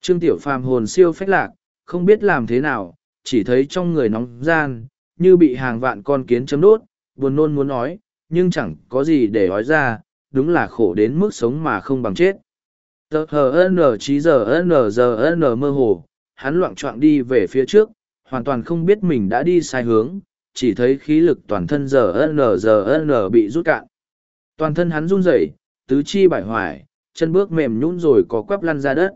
Speaker 1: trương tiểu phàm hồn siêu phách lạc không biết làm thế nào chỉ thấy trong người nóng gian như bị hàng vạn con kiến chấm đốt buồn nôn muốn nói nhưng chẳng có gì để nói ra đúng là khổ đến mức sống mà không bằng chết tờ hờ n trí giờ n giờ n mơ hồ hắn loạng choạng đi về phía trước hoàn toàn không biết mình đã đi sai hướng, chỉ thấy khí lực toàn thân giờ n giờ n bị rút cạn. Toàn thân hắn run rẩy, tứ chi bại hoại, chân bước mềm nhũn rồi có quắp lăn ra đất.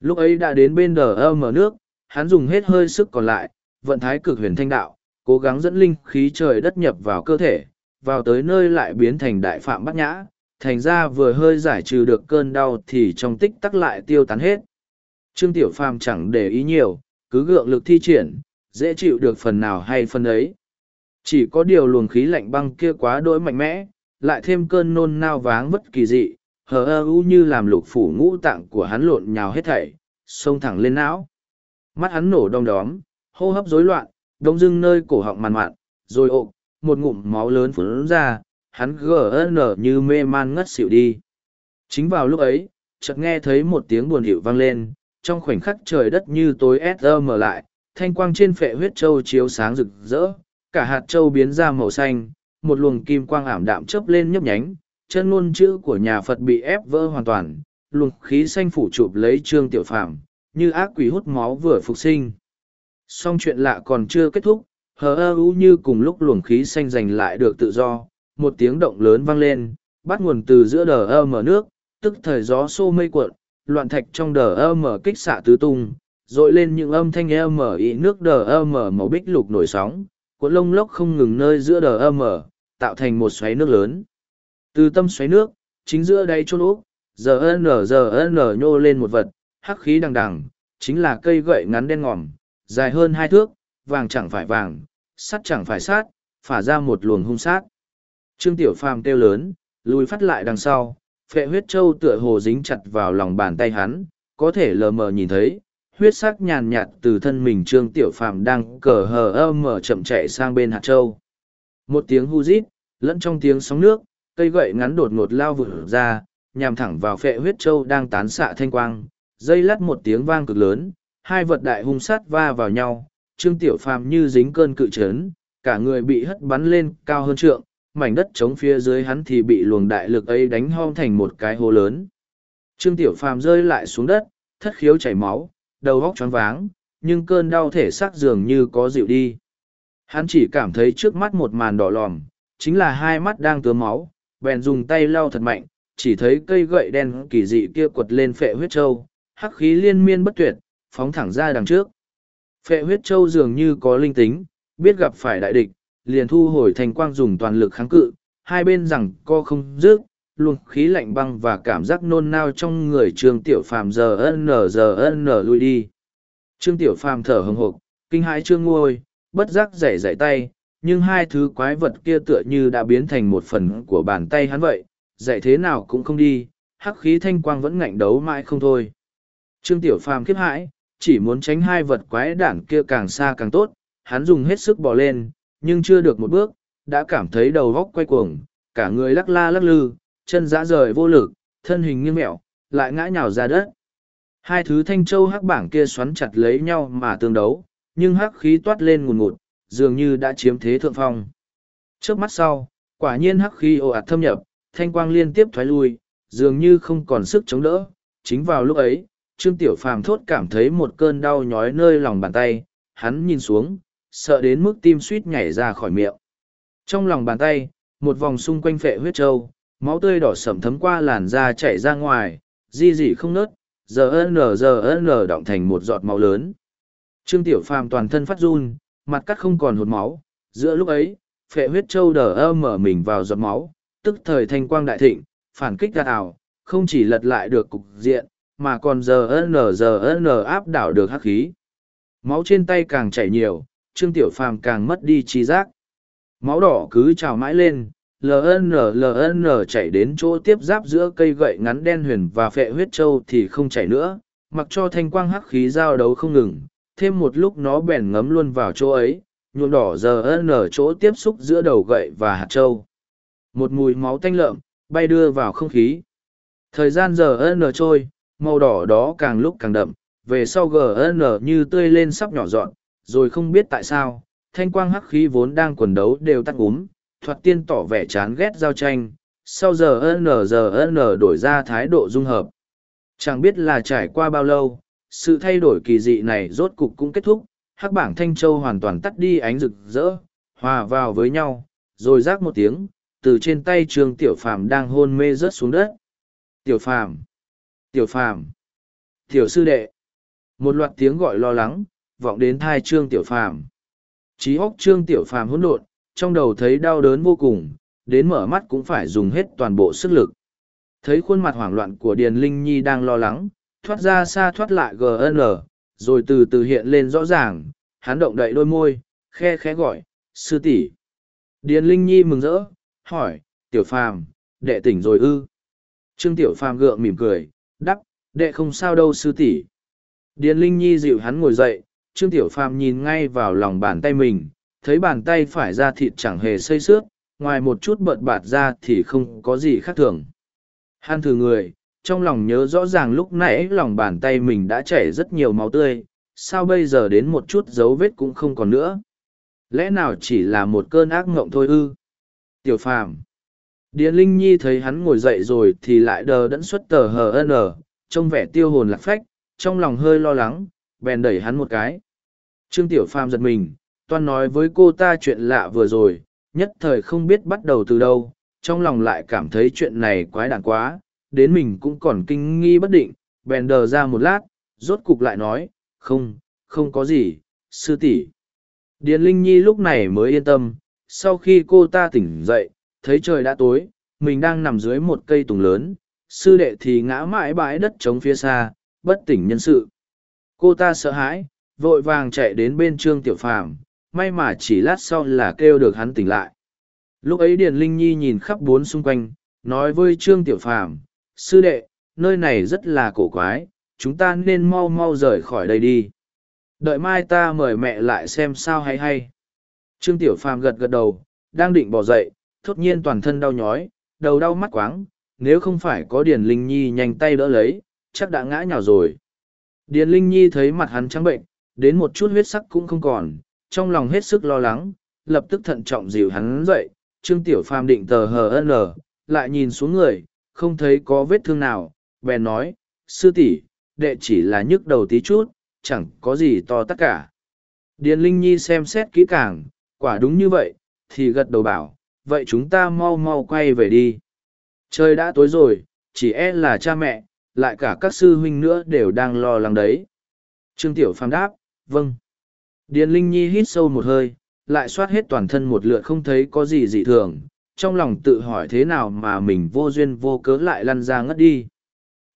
Speaker 1: Lúc ấy đã đến bên đờ mở nước, hắn dùng hết hơi sức còn lại, vận thái cực huyền thanh đạo, cố gắng dẫn linh khí trời đất nhập vào cơ thể, vào tới nơi lại biến thành đại phạm bát nhã, thành ra vừa hơi giải trừ được cơn đau thì trong tích tắc lại tiêu tán hết. Trương Tiểu Phàm chẳng để ý nhiều, cứ gượng lực thi triển dễ chịu được phần nào hay phần ấy chỉ có điều luồng khí lạnh băng kia quá đỗi mạnh mẽ lại thêm cơn nôn nao váng bất kỳ dị hờ ơ u như làm lục phủ ngũ tạng của hắn lộn nhào hết thảy xông thẳng lên não mắt hắn nổ đong đóm hô hấp rối loạn đông dưng nơi cổ họng mằn mặn, rồi ộp một ngụm máu lớn phấn ra hắn gờ gn như mê man ngất xỉu đi chính vào lúc ấy chợt nghe thấy một tiếng buồn hiệu vang lên trong khoảnh khắc trời đất như tối SM lại, thanh quang trên phệ huyết châu chiếu sáng rực rỡ, cả hạt châu biến ra màu xanh, một luồng kim quang ảm đạm chớp lên nhấp nhánh, chân ngôn chữ của nhà Phật bị ép vỡ hoàn toàn, luồng khí xanh phủ chụp lấy Trương Tiểu Phàm, như ác quỷ hút máu vừa phục sinh. Song chuyện lạ còn chưa kết thúc, hờ ơ u như cùng lúc luồng khí xanh giành lại được tự do, một tiếng động lớn vang lên, bắt nguồn từ giữa đờ ơ mở nước, tức thời gió xô mây cuộn, loạn thạch trong đờ ơ mở kích xạ tứ tung, dội lên những âm thanh ơ mở ý nước đờ ơ mở màu bích lục nổi sóng, cuộn lông lốc không ngừng nơi giữa đờ ơ mở, tạo thành một xoáy nước lớn. Từ tâm xoáy nước, chính giữa đáy chôn úp, giờ nở giờ nở nhô lên một vật, hắc khí đằng đằng, chính là cây gậy ngắn đen ngòm, dài hơn hai thước, vàng chẳng phải vàng, sắt chẳng phải sát, phả ra một luồng hung sát. Trương Tiểu Phàm kêu lớn, lùi phát lại đằng sau, phệ huyết châu tựa hồ dính chặt vào lòng bàn tay hắn, có thể lờ mờ nhìn thấy, huyết sắc nhàn nhạt từ thân mình Trương Tiểu Phàm đang cờ hờ ơ mở chậm chạy sang bên hạt châu. Một tiếng hu rít, lẫn trong tiếng sóng nước, cây gậy ngắn đột ngột lao vụt ra, nhằm thẳng vào phệ huyết châu đang tán xạ thanh quang, dây lắt một tiếng vang cực lớn, hai vật đại hung sát va vào nhau, Trương Tiểu Phàm như dính cơn cự trấn, cả người bị hất bắn lên cao hơn trượng, mảnh đất chống phía dưới hắn thì bị luồng đại lực ấy đánh hong thành một cái hố lớn. Trương Tiểu Phàm rơi lại xuống đất, thất khiếu chảy máu, đầu óc choáng váng, nhưng cơn đau thể xác dường như có dịu đi. Hắn chỉ cảm thấy trước mắt một màn đỏ lòm, chính là hai mắt đang tứa máu, bèn dùng tay lau thật mạnh, chỉ thấy cây gậy đen kỳ dị kia quật lên phệ huyết châu, hắc khí liên miên bất tuyệt, phóng thẳng ra đằng trước. Phệ huyết châu dường như có linh tính, biết gặp phải đại địch, liền thu hồi thành quang dùng toàn lực kháng cự, hai bên rằng co không dứt, luồng khí lạnh băng và cảm giác nôn nao trong người Trương Tiểu Phàm giờ nở giờ nở lui đi. Trương Tiểu Phàm thở hừng hực, kinh hãi trương ngôi, bất giác rảy rảy tay, nhưng hai thứ quái vật kia tựa như đã biến thành một phần của bàn tay hắn vậy, dạy thế nào cũng không đi, hắc khí thanh quang vẫn ngạnh đấu mãi không thôi. Trương Tiểu Phàm khiếp hãi, chỉ muốn tránh hai vật quái đản kia càng xa càng tốt, hắn dùng hết sức bỏ lên, nhưng chưa được một bước, đã cảm thấy đầu góc quay cuồng, cả người lắc la lắc lư, chân dã rời vô lực, thân hình nghiêng mẹo, lại ngã nhào ra đất. Hai thứ thanh châu hắc bảng kia xoắn chặt lấy nhau mà tương đấu, nhưng hắc khí toát lên ngùn ngụt, dường như đã chiếm thế thượng phong. Trước mắt sau, quả nhiên hắc khí ồ ạt thâm nhập, thanh quang liên tiếp thoái lui, dường như không còn sức chống đỡ. Chính vào lúc ấy, Trương Tiểu Phàm thốt cảm thấy một cơn đau nhói nơi lòng bàn tay, hắn nhìn xuống, sợ đến mức tim suýt nhảy ra khỏi miệng. Trong lòng bàn tay, một vòng xung quanh phệ huyết trâu, máu tươi đỏ sẩm thấm qua làn da chảy ra ngoài, di dị không nớt, giờ nở giờ nở, động thành một giọt máu lớn. Trương Tiểu Phàm toàn thân phát run, mặt cắt không còn hột máu, giữa lúc ấy, phệ huyết trâu đờ ơ mở mình vào giọt máu, tức thời thanh quang đại thịnh, phản kích gạt ảo, không chỉ lật lại được cục diện, mà còn giờ nở giờ nở áp đảo được hắc khí. Máu trên tay càng chảy nhiều, Trương Tiểu Phàm càng mất đi trí giác. Máu đỏ cứ trào mãi lên, LN LN chảy đến chỗ tiếp giáp giữa cây gậy ngắn đen huyền và phệ huyết châu thì không chảy nữa, mặc cho thanh quang hắc khí giao đấu không ngừng, thêm một lúc nó bèn ngấm luôn vào chỗ ấy, nhuộm đỏ giờ ở chỗ tiếp xúc giữa đầu gậy và hạt châu. Một mùi máu tanh lợm, bay đưa vào không khí. Thời gian giờ n trôi, màu đỏ đó càng lúc càng đậm, về sau gn như tươi lên sắp nhỏ dọn, rồi không biết tại sao, thanh quang hắc khí vốn đang quần đấu đều tắt úm, thoạt tiên tỏ vẻ chán ghét giao tranh, sau giờ n giờ n đổi ra thái độ dung hợp. Chẳng biết là trải qua bao lâu, sự thay đổi kỳ dị này rốt cục cũng kết thúc, hắc bảng thanh châu hoàn toàn tắt đi ánh rực rỡ, hòa vào với nhau, rồi rác một tiếng, từ trên tay trường tiểu phàm đang hôn mê rớt xuống đất. Tiểu phàm! Tiểu phàm! Tiểu sư đệ! Một loạt tiếng gọi lo lắng, vọng đến thai trương tiểu phàm trí óc trương tiểu phàm hỗn độn trong đầu thấy đau đớn vô cùng đến mở mắt cũng phải dùng hết toàn bộ sức lực thấy khuôn mặt hoảng loạn của điền linh nhi đang lo lắng thoát ra xa thoát lại gn rồi từ từ hiện lên rõ ràng hắn động đậy đôi môi khe khẽ gọi sư tỷ điền linh nhi mừng rỡ hỏi tiểu phàm đệ tỉnh rồi ư trương tiểu phàm gượng mỉm cười đắp đệ không sao đâu sư tỷ điền linh nhi dịu hắn ngồi dậy Trương Tiểu Phàm nhìn ngay vào lòng bàn tay mình, thấy bàn tay phải ra thịt chẳng hề xây xước, ngoài một chút bợt bạt ra thì không có gì khác thường. Hắn thử người, trong lòng nhớ rõ ràng lúc nãy lòng bàn tay mình đã chảy rất nhiều máu tươi, sao bây giờ đến một chút dấu vết cũng không còn nữa. Lẽ nào chỉ là một cơn ác ngộng thôi ư? Tiểu Phàm Điền Linh Nhi thấy hắn ngồi dậy rồi thì lại đờ đẫn xuất tờ hờ ở, trông vẻ tiêu hồn lạc phách, trong lòng hơi lo lắng, bèn đẩy hắn một cái. Trương Tiểu Phàm giật mình, toan nói với cô ta chuyện lạ vừa rồi, nhất thời không biết bắt đầu từ đâu, trong lòng lại cảm thấy chuyện này quái đản quá, đến mình cũng còn kinh nghi bất định, bèn đờ ra một lát, rốt cục lại nói, không, không có gì, sư tỷ. Điền Linh Nhi lúc này mới yên tâm, sau khi cô ta tỉnh dậy, thấy trời đã tối, mình đang nằm dưới một cây tùng lớn, sư đệ thì ngã mãi bãi đất trống phía xa, bất tỉnh nhân sự cô ta sợ hãi vội vàng chạy đến bên trương tiểu phàm may mà chỉ lát sau là kêu được hắn tỉnh lại lúc ấy điền linh nhi nhìn khắp bốn xung quanh nói với trương tiểu phàm sư đệ nơi này rất là cổ quái chúng ta nên mau mau rời khỏi đây đi đợi mai ta mời mẹ lại xem sao hay hay trương tiểu phàm gật gật đầu đang định bỏ dậy thốt nhiên toàn thân đau nhói đầu đau mắt quáng nếu không phải có điền linh nhi nhanh tay đỡ lấy chắc đã ngã nhào rồi Điền Linh Nhi thấy mặt hắn trắng bệnh, đến một chút huyết sắc cũng không còn, trong lòng hết sức lo lắng, lập tức thận trọng dìu hắn dậy, Trương Tiểu Phàm định tờ hờ HN, lại nhìn xuống người, không thấy có vết thương nào, bèn nói, sư tỷ, đệ chỉ là nhức đầu tí chút, chẳng có gì to tất cả. Điền Linh Nhi xem xét kỹ càng, quả đúng như vậy, thì gật đầu bảo, vậy chúng ta mau mau quay về đi. Trời đã tối rồi, chỉ e là cha mẹ, lại cả các sư huynh nữa đều đang lo lắng đấy. Trương Tiểu Phàm đáp, vâng. Điền Linh Nhi hít sâu một hơi, lại soát hết toàn thân một lượt không thấy có gì dị thường, trong lòng tự hỏi thế nào mà mình vô duyên vô cớ lại lăn ra ngất đi.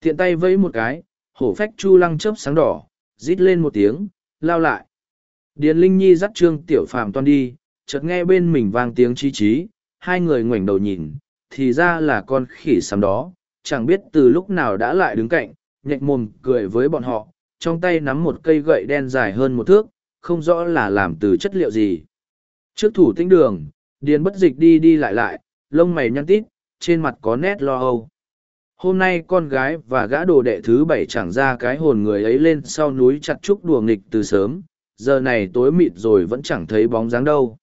Speaker 1: thiện tay vẫy một cái, hổ phách chu lăng chớp sáng đỏ, rít lên một tiếng, lao lại. Điền Linh Nhi dắt Trương Tiểu Phàm toan đi, chợt nghe bên mình vang tiếng chí chí, hai người ngoảnh đầu nhìn, thì ra là con khỉ sắm đó, chẳng biết từ lúc nào đã lại đứng cạnh, nhạnh mồm cười với bọn họ, trong tay nắm một cây gậy đen dài hơn một thước, không rõ là làm từ chất liệu gì. Trước thủ tinh đường, điền bất dịch đi đi lại lại, lông mày nhăn tít, trên mặt có nét lo âu. Hôm nay con gái và gã đồ đệ thứ bảy chẳng ra cái hồn người ấy lên sau núi chặt trúc đùa nghịch từ sớm, giờ này tối mịt rồi vẫn chẳng thấy bóng dáng đâu.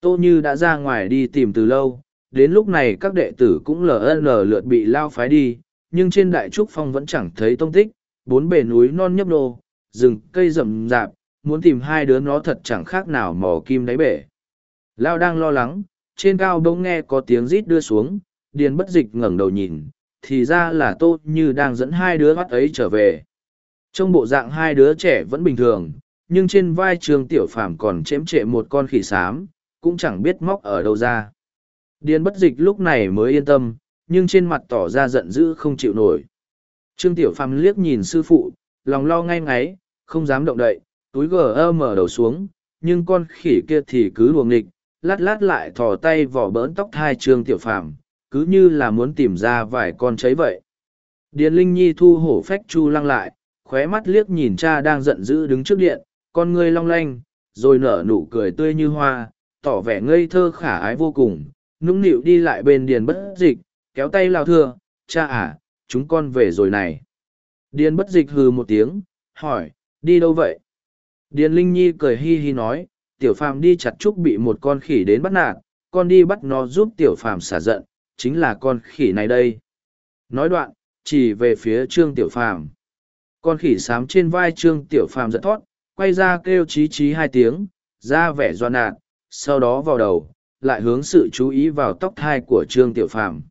Speaker 1: Tô Như đã ra ngoài đi tìm từ lâu, đến lúc này các đệ tử cũng lờ lượt bị lao phái đi nhưng trên đại trúc phong vẫn chẳng thấy tông tích bốn bề núi non nhấp nô rừng cây rậm rạp muốn tìm hai đứa nó thật chẳng khác nào mò kim đáy bể lao đang lo lắng trên cao bỗng nghe có tiếng rít đưa xuống điền bất dịch ngẩng đầu nhìn thì ra là tốt như đang dẫn hai đứa mắt ấy trở về trong bộ dạng hai đứa trẻ vẫn bình thường nhưng trên vai trường tiểu phàm còn chém trệ một con khỉ xám cũng chẳng biết móc ở đâu ra Điền bất dịch lúc này mới yên tâm, nhưng trên mặt tỏ ra giận dữ không chịu nổi. Trương Tiểu Phàm liếc nhìn sư phụ, lòng lo ngay ngáy, không dám động đậy, túi gờ mở đầu xuống, nhưng con khỉ kia thì cứ luồng nghịch, lát lát lại thò tay vỏ bỡn tóc thai Trương Tiểu Phàm cứ như là muốn tìm ra vài con cháy vậy. Điền Linh Nhi thu hổ phách chu lăng lại, khóe mắt liếc nhìn cha đang giận dữ đứng trước điện, con người long lanh, rồi nở nụ cười tươi như hoa, tỏ vẻ ngây thơ khả ái vô cùng nũng nịu đi lại bên điền bất dịch, kéo tay lao thưa, cha à, chúng con về rồi này. Điền bất dịch hừ một tiếng, hỏi, đi đâu vậy? Điền Linh Nhi cười hi hi nói, tiểu phàm đi chặt trúc bị một con khỉ đến bắt nạt, con đi bắt nó giúp tiểu phàm xả giận, chính là con khỉ này đây. Nói đoạn, chỉ về phía trương tiểu phàm. Con khỉ xám trên vai trương tiểu phàm giật thoát, quay ra kêu chí chí hai tiếng, ra vẻ doan nạt, sau đó vào đầu, lại hướng sự chú ý vào tóc thai của trương tiểu phàm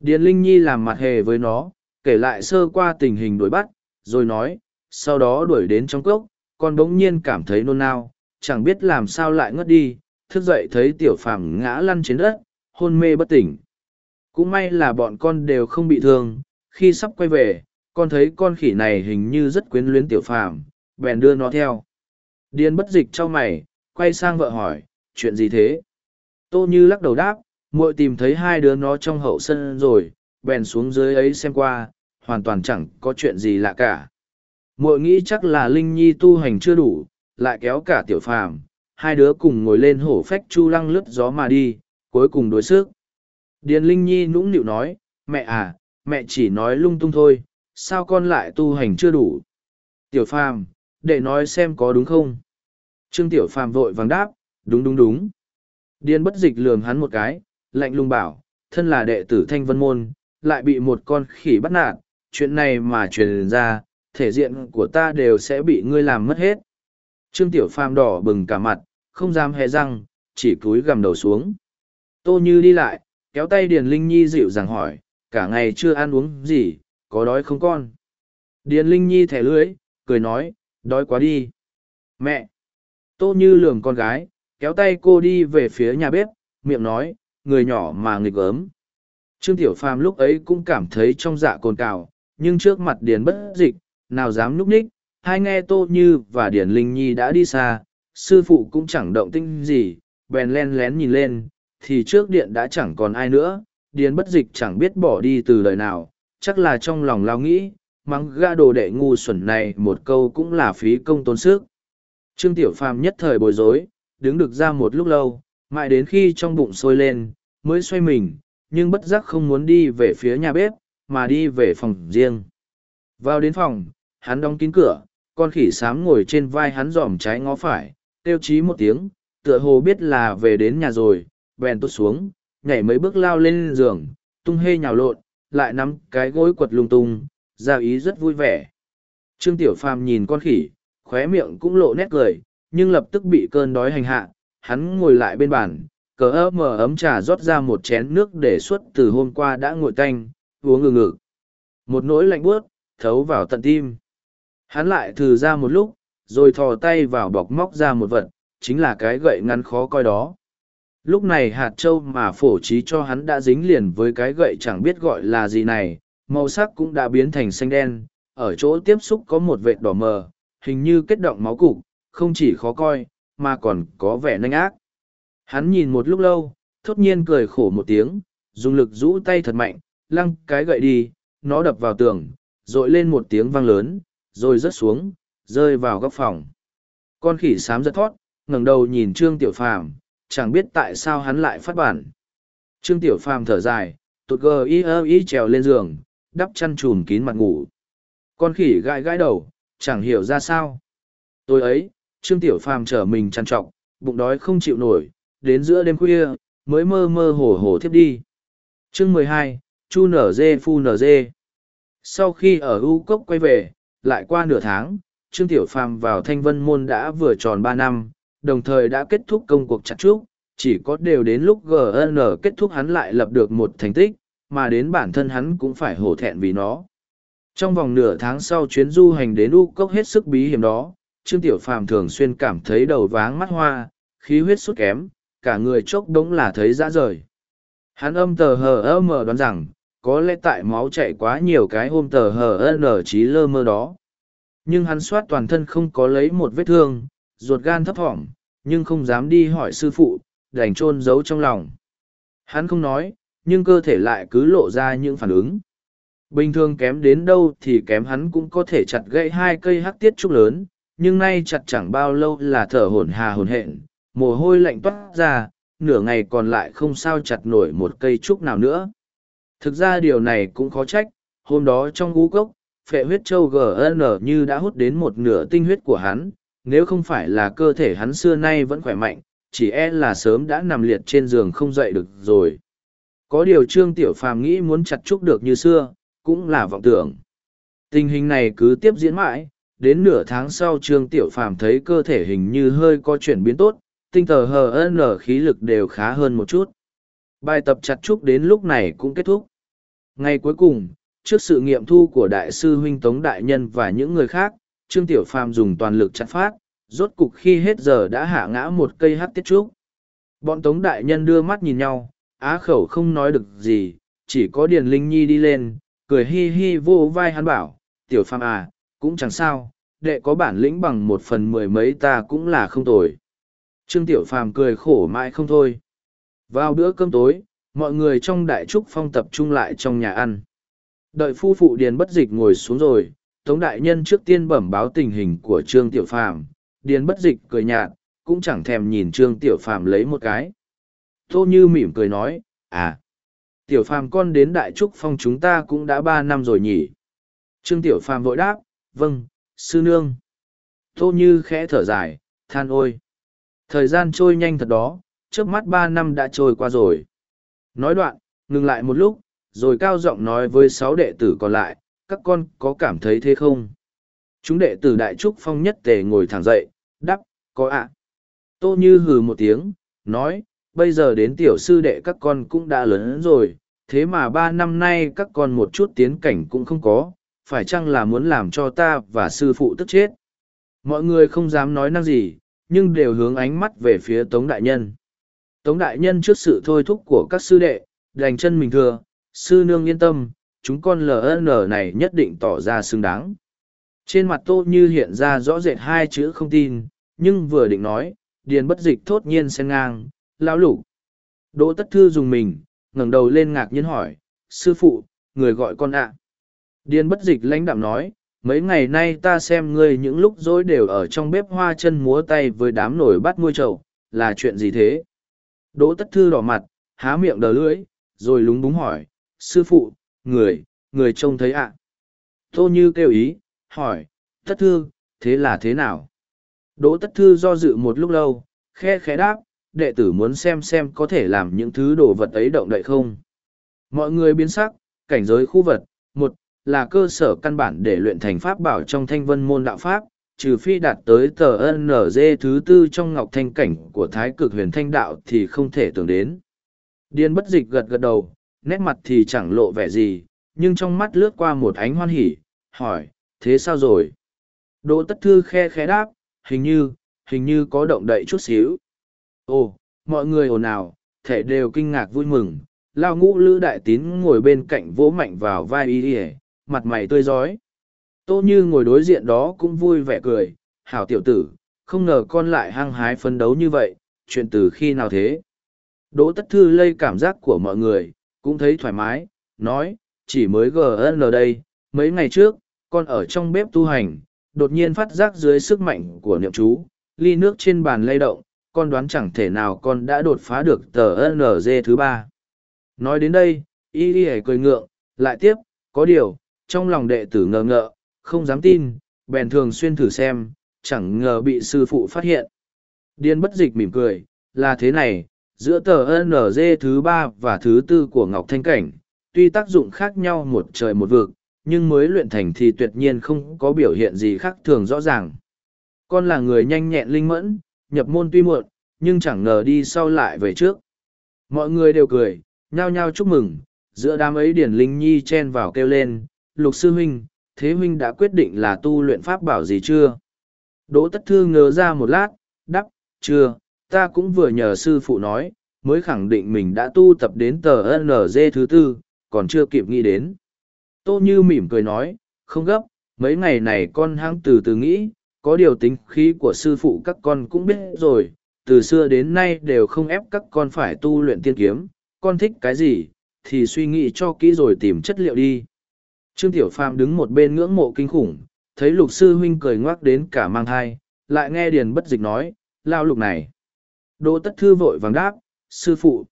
Speaker 1: điền linh nhi làm mặt hề với nó kể lại sơ qua tình hình đuổi bắt rồi nói sau đó đuổi đến trong cốc con bỗng nhiên cảm thấy nôn nao chẳng biết làm sao lại ngất đi thức dậy thấy tiểu phàm ngã lăn trên đất hôn mê bất tỉnh cũng may là bọn con đều không bị thương khi sắp quay về con thấy con khỉ này hình như rất quyến luyến tiểu phàm bèn đưa nó theo điền bất dịch t mày quay sang vợ hỏi chuyện gì thế Tô Như lắc đầu đáp, muội tìm thấy hai đứa nó trong hậu sân rồi, bèn xuống dưới ấy xem qua, hoàn toàn chẳng có chuyện gì lạ cả. Muội nghĩ chắc là Linh Nhi tu hành chưa đủ, lại kéo cả tiểu phàm, hai đứa cùng ngồi lên hổ phách chu lăng lướt gió mà đi, cuối cùng đối sức. Điền Linh Nhi nũng nịu nói, mẹ à, mẹ chỉ nói lung tung thôi, sao con lại tu hành chưa đủ? Tiểu phàm, để nói xem có đúng không? Trương Tiểu phàm vội vàng đáp, đúng đúng đúng. Điên bất dịch lường hắn một cái, lạnh lùng bảo, thân là đệ tử thanh vân môn, lại bị một con khỉ bắt nạt, chuyện này mà truyền ra, thể diện của ta đều sẽ bị ngươi làm mất hết. Trương Tiểu Phàm đỏ bừng cả mặt, không dám hé răng, chỉ cúi gằm đầu xuống. Tô Như đi lại, kéo tay Điền Linh Nhi dịu dàng hỏi, cả ngày chưa ăn uống gì, có đói không con? Điền Linh Nhi thẻ lưới, cười nói, đói quá đi. Mẹ! Tô Như lường con gái, kéo tay cô đi về phía nhà bếp, miệng nói, người nhỏ mà nghịch gớm. Trương Tiểu Phàm lúc ấy cũng cảm thấy trong dạ cồn cào, nhưng trước mặt Điền bất dịch, nào dám núp ních, hai nghe Tô Như và Điền Linh Nhi đã đi xa, sư phụ cũng chẳng động tinh gì, bèn len lén nhìn lên, thì trước điện đã chẳng còn ai nữa, Điền bất dịch chẳng biết bỏ đi từ lời nào, chắc là trong lòng lao nghĩ, mắng ga đồ đệ ngu xuẩn này một câu cũng là phí công tốn sức. Trương Tiểu Phàm nhất thời bối rối, đứng được ra một lúc lâu, mãi đến khi trong bụng sôi lên, mới xoay mình, nhưng bất giác không muốn đi về phía nhà bếp, mà đi về phòng riêng. Vào đến phòng, hắn đóng kín cửa, con khỉ xám ngồi trên vai hắn dòm trái ngó phải, tiêu chí một tiếng, tựa hồ biết là về đến nhà rồi, bèn tốt xuống, nhảy mấy bước lao lên giường, tung hê nhào lộn, lại nắm cái gối quật lung tung, ra ý rất vui vẻ. Trương Tiểu Phàm nhìn con khỉ, khóe miệng cũng lộ nét cười, nhưng lập tức bị cơn đói hành hạ, hắn ngồi lại bên bàn, cờ ơ mở ấm trà rót ra một chén nước để suốt từ hôm qua đã ngồi tanh, uống ngừng ngực. Một nỗi lạnh bước, thấu vào tận tim. Hắn lại thử ra một lúc, rồi thò tay vào bọc móc ra một vật, chính là cái gậy ngăn khó coi đó. Lúc này hạt trâu mà phổ trí cho hắn đã dính liền với cái gậy chẳng biết gọi là gì này, màu sắc cũng đã biến thành xanh đen, ở chỗ tiếp xúc có một vệt đỏ mờ, hình như kết động máu cục, không chỉ khó coi, mà còn có vẻ nanh ác. Hắn nhìn một lúc lâu, thốt nhiên cười khổ một tiếng, dùng lực rũ tay thật mạnh, lăng cái gậy đi, nó đập vào tường, rồi lên một tiếng vang lớn, rồi rớt xuống, rơi vào góc phòng. Con khỉ sám giật thoát, ngẩng đầu nhìn Trương Tiểu Phàm, chẳng biết tại sao hắn lại phát bản. Trương Tiểu Phàm thở dài, tụt gờ y ơ y trèo lên giường, đắp chăn trùm kín mặt ngủ. Con khỉ gãi gãi đầu, chẳng hiểu ra sao. Tôi ấy, Trương Tiểu Phàm trở mình trằn trọc, bụng đói không chịu nổi, đến giữa đêm khuya, mới mơ mơ hồ hồ thiếp đi. Chương mười hai, Chu nở dê phu nở dê. Sau khi ở U Cốc quay về, lại qua nửa tháng, Trương Tiểu Phàm vào Thanh Vân Môn đã vừa tròn ba năm, đồng thời đã kết thúc công cuộc chặt trúc, chỉ có đều đến lúc GN kết thúc hắn lại lập được một thành tích, mà đến bản thân hắn cũng phải hổ thẹn vì nó. Trong vòng nửa tháng sau chuyến du hành đến U Cốc hết sức bí hiểm đó, Trương Tiểu Phàm thường xuyên cảm thấy đầu váng mắt hoa, khí huyết sút kém, cả người chốc đống là thấy dã rời. Hắn âm tờ hờ ơ mờ đoán rằng, có lẽ tại máu chạy quá nhiều cái hôm tờ hờ ơ nở trí lơ mơ đó. Nhưng hắn soát toàn thân không có lấy một vết thương, ruột gan thấp thỏm, nhưng không dám đi hỏi sư phụ, đành chôn giấu trong lòng. Hắn không nói, nhưng cơ thể lại cứ lộ ra những phản ứng. Bình thường kém đến đâu thì kém hắn cũng có thể chặt gãy hai cây hắc tiết trúc lớn, nhưng nay chặt chẳng bao lâu là thở hổn hà hổn hển mồ hôi lạnh toát ra nửa ngày còn lại không sao chặt nổi một cây trúc nào nữa thực ra điều này cũng khó trách hôm đó trong ngũ cốc phệ huyết châu gn như đã hút đến một nửa tinh huyết của hắn nếu không phải là cơ thể hắn xưa nay vẫn khỏe mạnh chỉ e là sớm đã nằm liệt trên giường không dậy được rồi có điều trương tiểu phàm nghĩ muốn chặt trúc được như xưa cũng là vọng tưởng tình hình này cứ tiếp diễn mãi đến nửa tháng sau trương tiểu phàm thấy cơ thể hình như hơi có chuyển biến tốt tinh tờ hờ n khí lực đều khá hơn một chút bài tập chặt chúc đến lúc này cũng kết thúc ngày cuối cùng trước sự nghiệm thu của đại sư huynh tống đại nhân và những người khác trương tiểu phàm dùng toàn lực chặt phát rốt cục khi hết giờ đã hạ ngã một cây hát tiết trúc bọn tống đại nhân đưa mắt nhìn nhau á khẩu không nói được gì chỉ có điền linh nhi đi lên cười hi hi vô vai hắn bảo tiểu phàm à cũng chẳng sao, đệ có bản lĩnh bằng một phần mười mấy ta cũng là không tồi. Trương Tiểu Phàm cười khổ mãi không thôi. Vào bữa cơm tối, mọi người trong đại trúc phong tập trung lại trong nhà ăn. Đợi phu phụ Điền Bất Dịch ngồi xuống rồi, Tống Đại Nhân trước tiên bẩm báo tình hình của Trương Tiểu Phàm Điền Bất Dịch cười nhạt, cũng chẳng thèm nhìn Trương Tiểu Phàm lấy một cái. Tô Như mỉm cười nói, à, Tiểu Phàm con đến đại trúc phong chúng ta cũng đã ba năm rồi nhỉ. Trương Tiểu Phàm vội đáp, vâng sư nương tô như khẽ thở dài than ôi thời gian trôi nhanh thật đó trước mắt ba năm đã trôi qua rồi nói đoạn ngừng lại một lúc rồi cao giọng nói với sáu đệ tử còn lại các con có cảm thấy thế không chúng đệ tử đại trúc phong nhất tề ngồi thẳng dậy đắp có ạ tô như hừ một tiếng nói bây giờ đến tiểu sư đệ các con cũng đã lớn rồi thế mà ba năm nay các con một chút tiến cảnh cũng không có phải chăng là muốn làm cho ta và sư phụ tức chết mọi người không dám nói năng gì nhưng đều hướng ánh mắt về phía tống đại nhân tống đại nhân trước sự thôi thúc của các sư đệ đành chân mình thừa sư nương yên tâm chúng con ln này nhất định tỏ ra xứng đáng trên mặt tô như hiện ra rõ rệt hai chữ không tin nhưng vừa định nói điền bất dịch thốt nhiên xen ngang lão lục đỗ tất thư dùng mình ngẩng đầu lên ngạc nhiên hỏi sư phụ người gọi con ạ à. Điên bất dịch lãnh đạm nói, mấy ngày nay ta xem ngươi những lúc dối đều ở trong bếp hoa chân múa tay với đám nổi bắt nuôi trầu, là chuyện gì thế? Đỗ tất thư đỏ mặt, há miệng đờ lưỡi, rồi lúng búng hỏi, sư phụ, người, người trông thấy ạ. À? Tô Như kêu ý, hỏi, tất thư, thế là thế nào? Đỗ tất thư do dự một lúc lâu, khe khẽ đáp, đệ tử muốn xem xem có thể làm những thứ đồ vật ấy động đậy không. Mọi người biến sắc, cảnh giới khu vật, một là cơ sở căn bản để luyện thành pháp bảo trong thanh vân môn đạo pháp, trừ phi đạt tới tờ NG thứ tư trong ngọc thanh cảnh của thái cực huyền thanh đạo thì không thể tưởng đến. Điên bất dịch gật gật đầu, nét mặt thì chẳng lộ vẻ gì, nhưng trong mắt lướt qua một ánh hoan hỉ, hỏi, thế sao rồi? Đỗ tất thư khe khẽ đáp, hình như, hình như có động đậy chút xíu. Ồ, mọi người ồn ào, thể đều kinh ngạc vui mừng, lao ngũ lữ đại tín ngồi bên cạnh vỗ mạnh vào vai y ỉa mặt mày tươi rói. Tô Như ngồi đối diện đó cũng vui vẻ cười, hảo tiểu tử, không ngờ con lại hăng hái phấn đấu như vậy, chuyện từ khi nào thế? Đỗ Tất Thư lây cảm giác của mọi người, cũng thấy thoải mái, nói, chỉ mới GN đây, mấy ngày trước, con ở trong bếp tu hành, đột nhiên phát giác dưới sức mạnh của niệm chú, ly nước trên bàn lay động, con đoán chẳng thể nào con đã đột phá được tờ NG thứ ba. Nói đến đây, y y cười ngượng, lại tiếp, có điều, trong lòng đệ tử ngờ ngợ, không dám tin, bèn thường xuyên thử xem, chẳng ngờ bị sư phụ phát hiện. Điên bất dịch mỉm cười, là thế này, giữa tờ NG thứ ba và thứ tư của Ngọc Thanh Cảnh, tuy tác dụng khác nhau một trời một vực, nhưng mới luyện thành thì tuyệt nhiên không có biểu hiện gì khác thường rõ ràng. Con là người nhanh nhẹn linh mẫn, nhập môn tuy muộn, nhưng chẳng ngờ đi sau lại về trước. Mọi người đều cười, nhao nhao chúc mừng, giữa đám ấy Điển Linh Nhi chen vào kêu lên, lục sư huynh, thế huynh đã quyết định là tu luyện pháp bảo gì chưa? Đỗ tất thư ngớ ra một lát, đắp, chưa, ta cũng vừa nhờ sư phụ nói, mới khẳng định mình đã tu tập đến tờ NG thứ tư, còn chưa kịp nghĩ đến. Tô Như mỉm cười nói, không gấp, mấy ngày này con hãng từ từ nghĩ, có điều tính khí của sư phụ các con cũng biết rồi, từ xưa đến nay đều không ép các con phải tu luyện tiên kiếm, con thích cái gì, thì suy nghĩ cho kỹ rồi tìm chất liệu đi. Trương Tiểu Phàm đứng một bên ngưỡng mộ kinh khủng, thấy lục sư huynh cười ngoác đến cả mang thai, lại nghe điền bất dịch nói, lao lục này. Đỗ tất thư vội vàng đáp, sư phụ.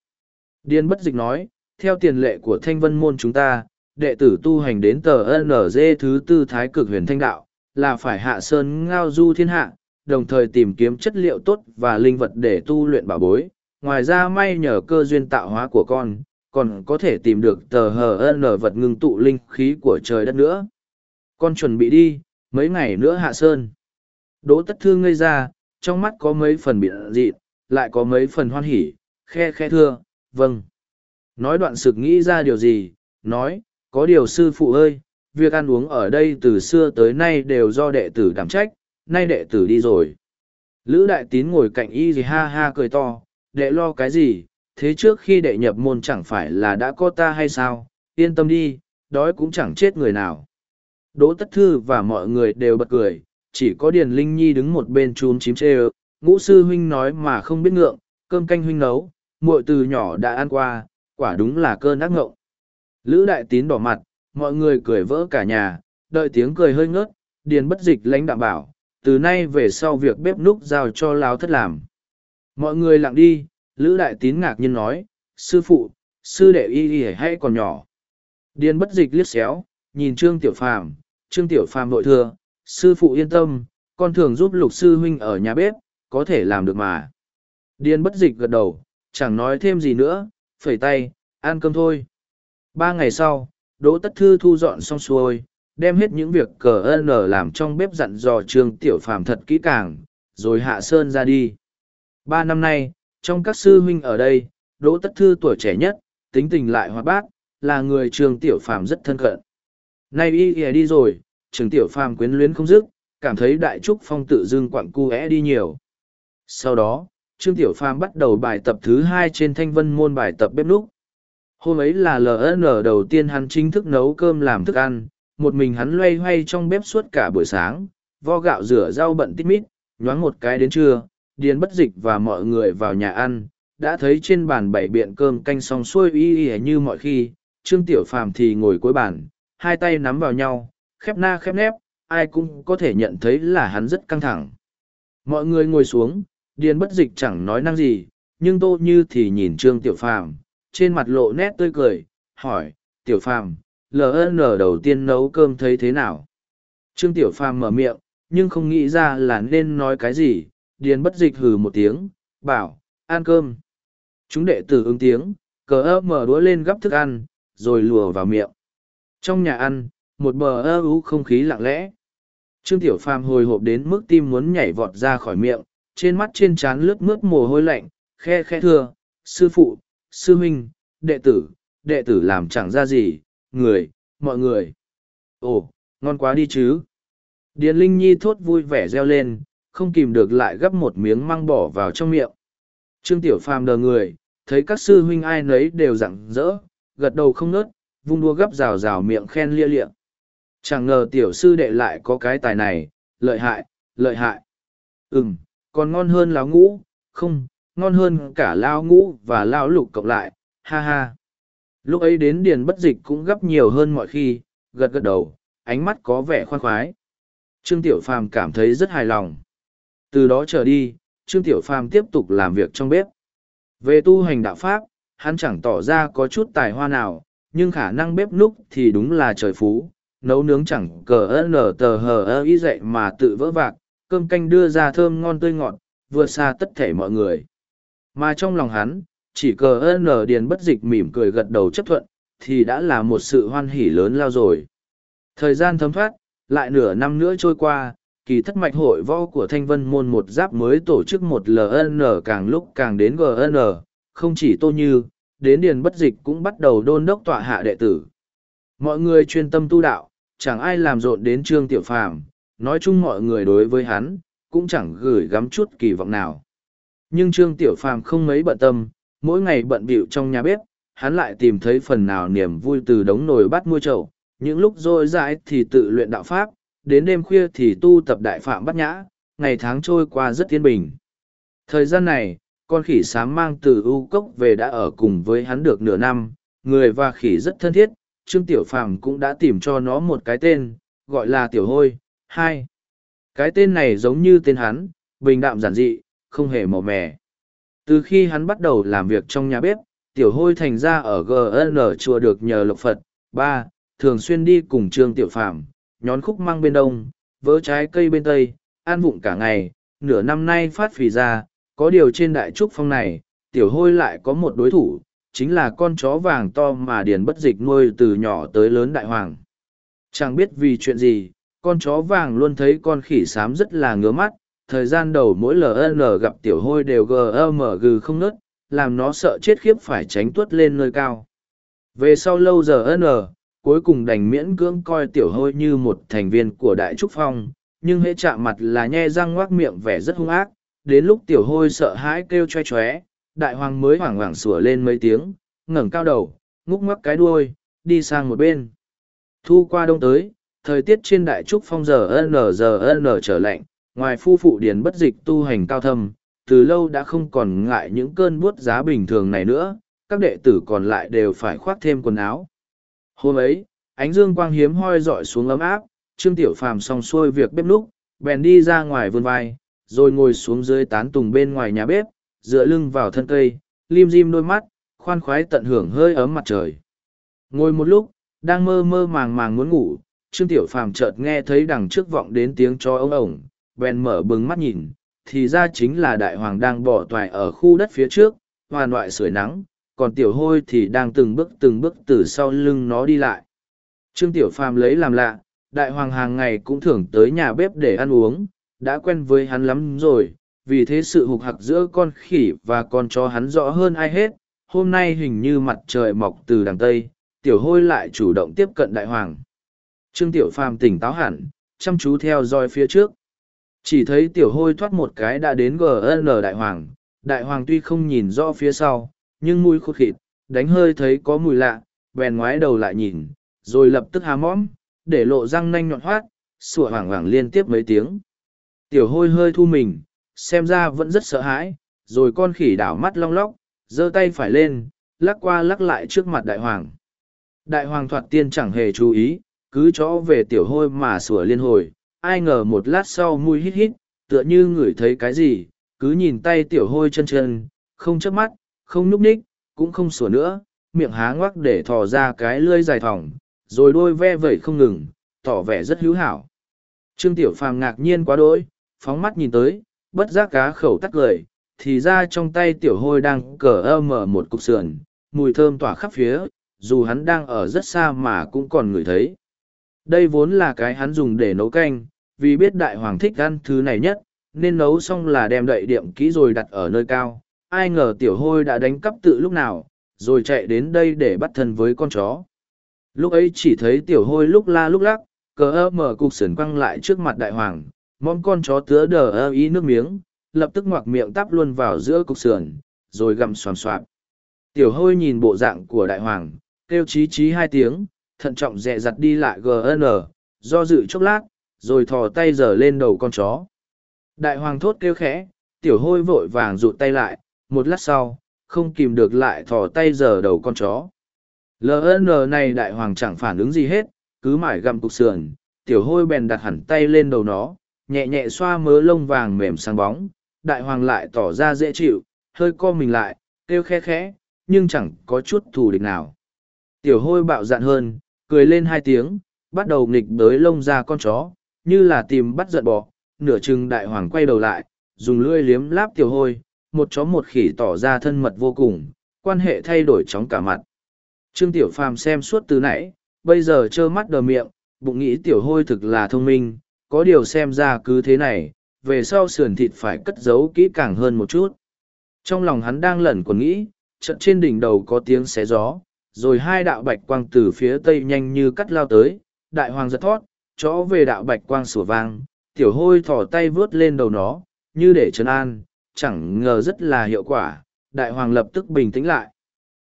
Speaker 1: Điền bất dịch nói, theo tiền lệ của thanh vân môn chúng ta, đệ tử tu hành đến tờ NG thứ tư thái cực huyền thanh đạo, là phải hạ sơn ngao du thiên hạ, đồng thời tìm kiếm chất liệu tốt và linh vật để tu luyện bảo bối. Ngoài ra may nhờ cơ duyên tạo hóa của con, còn có thể tìm được tờ hờ n vật ngưng tụ linh khí của trời đất nữa con chuẩn bị đi mấy ngày nữa hạ sơn đỗ tất thương ngây ra trong mắt có mấy phần bị dị lại có mấy phần hoan hỉ khe khe thưa vâng nói đoạn sực nghĩ ra điều gì nói có điều sư phụ ơi việc ăn uống ở đây từ xưa tới nay đều do đệ tử đảm trách nay đệ tử đi rồi lữ đại tín ngồi cạnh y gì ha ha cười to đệ lo cái gì thế trước khi đệ nhập môn chẳng phải là đã có ta hay sao, yên tâm đi, đói cũng chẳng chết người nào. Đỗ Tất Thư và mọi người đều bật cười, chỉ có Điền Linh Nhi đứng một bên chún chím chê ơ, ngũ sư huynh nói mà không biết ngượng, cơm canh huynh nấu, muội từ nhỏ đã ăn qua, quả đúng là cơn ác ngộng. Lữ Đại Tín đỏ mặt, mọi người cười vỡ cả nhà, đợi tiếng cười hơi ngớt, Điền bất dịch lãnh đạm bảo, từ nay về sau việc bếp núc giao cho Láo Thất làm. Mọi người lặng đi, Lữ Đại Tín ngạc nhiên nói, sư phụ, sư đệ y y hay còn nhỏ. Điền bất dịch liếc xéo, nhìn Trương Tiểu Phàm Trương Tiểu Phàm nội thừa, sư phụ yên tâm, con thường giúp lục sư huynh ở nhà bếp, có thể làm được mà. Điền bất dịch gật đầu, chẳng nói thêm gì nữa, phẩy tay, ăn cơm thôi. Ba ngày sau, Đỗ Tất Thư thu dọn xong xuôi, đem hết những việc cờ ơn làm trong bếp dặn dò Trương Tiểu Phàm thật kỹ càng, rồi hạ sơn ra đi. Ba năm nay, trong các sư huynh ở đây, Đỗ Tất Thư tuổi trẻ nhất, tính tình lại hoạt bát, là người trường tiểu phàm rất thân cận. Nay y ỉa đi rồi, trường tiểu phàm quyến luyến không dứt, cảm thấy đại trúc phong tự dưng quặng cu é đi nhiều. Sau đó, Trương Tiểu Phàm bắt đầu bài tập thứ hai trên thanh vân môn bài tập bếp núc. Hôm ấy là LN đầu tiên hắn chính thức nấu cơm làm thức ăn, một mình hắn loay hoay trong bếp suốt cả buổi sáng, vo gạo rửa rau bận tít mít, nhoáng một cái đến trưa, điền bất dịch và mọi người vào nhà ăn đã thấy trên bàn bảy biện cơm canh xong xuôi y y như mọi khi trương tiểu phàm thì ngồi cuối bàn hai tay nắm vào nhau khép na khép nép ai cũng có thể nhận thấy là hắn rất căng thẳng mọi người ngồi xuống điền bất dịch chẳng nói năng gì nhưng tô như thì nhìn trương tiểu phàm trên mặt lộ nét tươi cười hỏi tiểu phàm ln đầu tiên nấu cơm thấy thế nào trương tiểu phàm mở miệng nhưng không nghĩ ra là nên nói cái gì điền bất dịch hừ một tiếng bảo ăn cơm chúng đệ tử ứng tiếng cờ ơ mở đũa lên gắp thức ăn rồi lùa vào miệng trong nhà ăn một bờ ơ ú không khí lặng lẽ trương tiểu phàm hồi hộp đến mức tim muốn nhảy vọt ra khỏi miệng trên mắt trên trán lướt mướt mồ hôi lạnh khe khe thưa sư phụ sư huynh đệ tử đệ tử làm chẳng ra gì người mọi người ồ ngon quá đi chứ điền linh nhi thốt vui vẻ reo lên không kìm được lại gấp một miếng măng bỏ vào trong miệng. Trương Tiểu Phàm đờ người, thấy các sư huynh ai nấy đều rặng rỡ, gật đầu không nớt, vung đua gấp rào rào miệng khen lia liệng. Chẳng ngờ tiểu sư đệ lại có cái tài này, lợi hại, lợi hại. Ừm, còn ngon hơn láo ngũ, không, ngon hơn cả lao ngũ và lao lục cộng lại, ha ha. Lúc ấy đến điền bất dịch cũng gấp nhiều hơn mọi khi, gật gật đầu, ánh mắt có vẻ khoan khoái. Trương Tiểu Phàm cảm thấy rất hài lòng. Từ đó trở đi, Trương Tiểu Phàm tiếp tục làm việc trong bếp. Về tu hành đạo Pháp, hắn chẳng tỏ ra có chút tài hoa nào, nhưng khả năng bếp núc thì đúng là trời phú, nấu nướng chẳng cờ nờ tờ hờ ơ ý dậy mà tự vỡ vạc, cơm canh đưa ra thơm ngon tươi ngọt, vượt xa tất thể mọi người. Mà trong lòng hắn, chỉ cờ nờ điền bất dịch mỉm cười gật đầu chấp thuận, thì đã là một sự hoan hỉ lớn lao rồi. Thời gian thấm thoát, lại nửa năm nữa trôi qua, kỳ thất mạch hội võ của thanh vân môn một giáp mới tổ chức một ln càng lúc càng đến gn không chỉ tô như đến điền bất dịch cũng bắt đầu đôn đốc tọa hạ đệ tử mọi người chuyên tâm tu đạo chẳng ai làm rộn đến trương tiểu phàm nói chung mọi người đối với hắn cũng chẳng gửi gắm chút kỳ vọng nào nhưng trương tiểu phàm không mấy bận tâm mỗi ngày bận bịu trong nhà bếp hắn lại tìm thấy phần nào niềm vui từ đống nồi bát mua trầu những lúc rỗi rãi thì tự luyện đạo pháp đến đêm khuya thì tu tập đại phạm bắt nhã, ngày tháng trôi qua rất yên bình. Thời gian này, con khỉ sám mang từ U Cốc về đã ở cùng với hắn được nửa năm, người và khỉ rất thân thiết, Trương Tiểu Phàm cũng đã tìm cho nó một cái tên, gọi là Tiểu Hôi, hai. Cái tên này giống như tên hắn, bình đạm giản dị, không hề màu mè. Từ khi hắn bắt đầu làm việc trong nhà bếp, Tiểu Hôi thành ra ở GN chùa được nhờ Lộc Phật, ba, thường xuyên đi cùng Trương Tiểu Phàm nhón khúc mang bên đông, vỡ trái cây bên tây, an vụng cả ngày, nửa năm nay phát phì ra, có điều trên đại trúc phong này, tiểu hôi lại có một đối thủ, chính là con chó vàng to mà điền bất dịch nuôi từ nhỏ tới lớn đại hoàng. Chẳng biết vì chuyện gì, con chó vàng luôn thấy con khỉ xám rất là ngứa mắt, thời gian đầu mỗi LN gặp tiểu hôi đều GMG không nớt, làm nó sợ chết khiếp phải tránh tuốt lên nơi cao. Về sau lâu giờ N, cuối cùng đành miễn cưỡng coi tiểu hôi như một thành viên của đại trúc phong nhưng hễ chạm mặt là nhe răng ngoác miệng vẻ rất hung ác đến lúc tiểu hôi sợ hãi kêu choe choé đại hoàng mới hoảng hoảng sủa lên mấy tiếng ngẩng cao đầu ngúc ngoắc cái đuôi đi sang một bên thu qua đông tới thời tiết trên đại trúc phong giờ n giờ n trở lạnh ngoài phu phụ điền bất dịch tu hành cao thâm từ lâu đã không còn ngại những cơn buốt giá bình thường này nữa các đệ tử còn lại đều phải khoác thêm quần áo Hôm ấy, ánh dương quang hiếm hoi dọi xuống ấm áp, Trương Tiểu Phàm xong xuôi việc bếp núc, bèn đi ra ngoài vươn vai, rồi ngồi xuống dưới tán tùng bên ngoài nhà bếp, dựa lưng vào thân cây, lim dim đôi mắt, khoan khoái tận hưởng hơi ấm mặt trời. Ngồi một lúc, đang mơ mơ màng màng muốn ngủ, Trương Tiểu Phàm chợt nghe thấy đằng trước vọng đến tiếng cho ông ổng, bèn mở bừng mắt nhìn, thì ra chính là đại hoàng đang bỏ toài ở khu đất phía trước, hoàn loại sưởi nắng, còn tiểu hôi thì đang từng bước từng bước từ sau lưng nó đi lại. Trương Tiểu Phàm lấy làm lạ, đại hoàng hàng ngày cũng thường tới nhà bếp để ăn uống, đã quen với hắn lắm rồi, vì thế sự hục hặc giữa con khỉ và con chó hắn rõ hơn ai hết. Hôm nay hình như mặt trời mọc từ đằng Tây, tiểu hôi lại chủ động tiếp cận đại hoàng. Trương Tiểu Phàm tỉnh táo hẳn, chăm chú theo dõi phía trước. Chỉ thấy tiểu hôi thoát một cái đã đến GN đại hoàng, đại hoàng tuy không nhìn rõ phía sau, nhưng mùi khụt khịt, đánh hơi thấy có mùi lạ, bèn ngoái đầu lại nhìn, rồi lập tức há mõm, để lộ răng nanh nhọn hoát, sủa hoảng hoảng liên tiếp mấy tiếng. Tiểu hôi hơi thu mình, xem ra vẫn rất sợ hãi, rồi con khỉ đảo mắt long lóc, giơ tay phải lên, lắc qua lắc lại trước mặt đại hoàng. Đại hoàng thoạt tiên chẳng hề chú ý, cứ chó về tiểu hôi mà sủa liên hồi, ai ngờ một lát sau mùi hít hít, tựa như ngửi thấy cái gì, cứ nhìn tay tiểu hôi chân chân, không chớp mắt, không núp ních, cũng không sủa nữa, miệng há ngoắc để thò ra cái lưỡi dài thòng, rồi đôi ve vẩy không ngừng, tỏ vẻ rất hữu hảo. Trương Tiểu Phàm ngạc nhiên quá đỗi, phóng mắt nhìn tới, bất giác cá khẩu tắt lời, thì ra trong tay Tiểu Hôi đang cờ ơ mở một cục sườn, mùi thơm tỏa khắp phía, dù hắn đang ở rất xa mà cũng còn ngửi thấy. Đây vốn là cái hắn dùng để nấu canh, vì biết đại hoàng thích ăn thứ này nhất, nên nấu xong là đem đậy điểm kỹ rồi đặt ở nơi cao, ai ngờ tiểu hôi đã đánh cắp tự lúc nào, rồi chạy đến đây để bắt thân với con chó. Lúc ấy chỉ thấy tiểu hôi lúc la lúc lắc, cờ ơ mở cục sườn quăng lại trước mặt đại hoàng, mong con chó tứa đờ ơ ý nước miếng, lập tức ngoặc miệng tắp luôn vào giữa cục sườn, rồi gặm xoàm xoạp. Tiểu hôi nhìn bộ dạng của đại hoàng, kêu chí chí hai tiếng, thận trọng dẹ dặt đi lại GN, do dự chốc lát, rồi thò tay giở lên đầu con chó. Đại hoàng thốt kêu khẽ, tiểu hôi vội vàng rụt tay lại, một lát sau không kìm được lại thò tay giở đầu con chó ln này đại hoàng chẳng phản ứng gì hết cứ mải gặm cục sườn tiểu hôi bèn đặt hẳn tay lên đầu nó nhẹ nhẹ xoa mớ lông vàng mềm sáng bóng đại hoàng lại tỏ ra dễ chịu hơi co mình lại kêu khe khẽ nhưng chẳng có chút thù địch nào tiểu hôi bạo dạn hơn cười lên hai tiếng bắt đầu nghịch đới lông ra con chó như là tìm bắt giận bọ nửa chừng đại hoàng quay đầu lại dùng lưỡi liếm láp tiểu hôi một chó một khỉ tỏ ra thân mật vô cùng, quan hệ thay đổi chóng cả mặt. Trương Tiểu Phàm xem suốt từ nãy, bây giờ trơ mắt đờ miệng, bụng nghĩ Tiểu Hôi thực là thông minh, có điều xem ra cứ thế này, về sau sườn thịt phải cất giấu kỹ càng hơn một chút. Trong lòng hắn đang lẩn quẩn nghĩ, chợt trên đỉnh đầu có tiếng xé gió, rồi hai đạo bạch quang từ phía tây nhanh như cắt lao tới, đại hoàng giật thoát, chó về đạo bạch quang sủa vang, Tiểu Hôi thỏ tay vướt lên đầu nó, như để trấn an, chẳng ngờ rất là hiệu quả, đại hoàng lập tức bình tĩnh lại.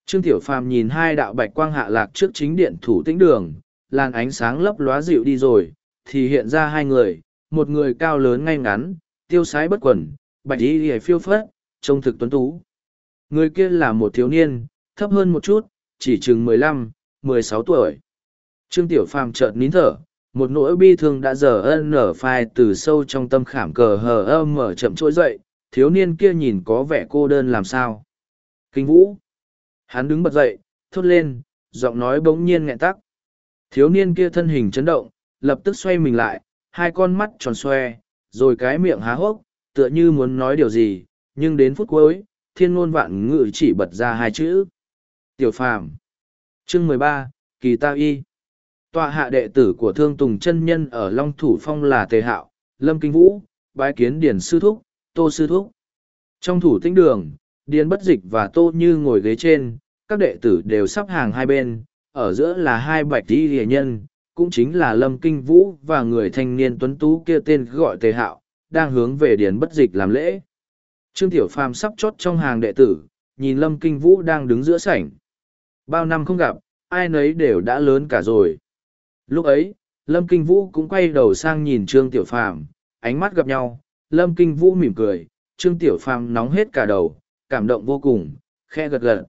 Speaker 1: Trương Tiểu Phàm nhìn hai đạo bạch quang hạ lạc trước chính điện thủ tĩnh đường, làn ánh sáng lấp lóa dịu đi rồi, thì hiện ra hai người, một người cao lớn ngay ngắn, tiêu sái bất quẩn, bạch y hề phiêu phất, trông thực tuấn tú. Người kia là một thiếu niên, thấp hơn một chút, chỉ chừng mười lăm, mười sáu tuổi. Trương Tiểu Phàm chợt nín thở, một nỗi bi thương đã dở ân nở phai từ sâu trong tâm khảm cờ hờ âm mở chậm trỗi dậy, thiếu niên kia nhìn có vẻ cô đơn làm sao. Kinh vũ. Hắn đứng bật dậy, thốt lên, giọng nói bỗng nhiên nghẹn tắc. Thiếu niên kia thân hình chấn động, lập tức xoay mình lại, hai con mắt tròn xoe, rồi cái miệng há hốc, tựa như muốn nói điều gì, nhưng đến phút cuối, thiên ngôn vạn ngữ chỉ bật ra hai chữ. Tiểu phàm. Chương mười ba, Kỳ Tao Y. Tọa hạ đệ tử của Thương Tùng chân nhân ở Long Thủ Phong là Tề Hạo, Lâm Kinh Vũ, bái kiến Điển Sư Thúc, tô sư thúc trong thủ tinh đường điền bất dịch và tô như ngồi ghế trên các đệ tử đều sắp hàng hai bên ở giữa là hai bạch y hiệ nhân cũng chính là lâm kinh vũ và người thanh niên tuấn tú kia tên gọi tề hạo đang hướng về điền bất dịch làm lễ trương tiểu phàm sắp chót trong hàng đệ tử nhìn lâm kinh vũ đang đứng giữa sảnh bao năm không gặp ai nấy đều đã lớn cả rồi lúc ấy lâm kinh vũ cũng quay đầu sang nhìn trương tiểu phàm ánh mắt gặp nhau Lâm Kinh Vũ mỉm cười, Trương Tiểu Phàm nóng hết cả đầu, cảm động vô cùng, khe gật gật.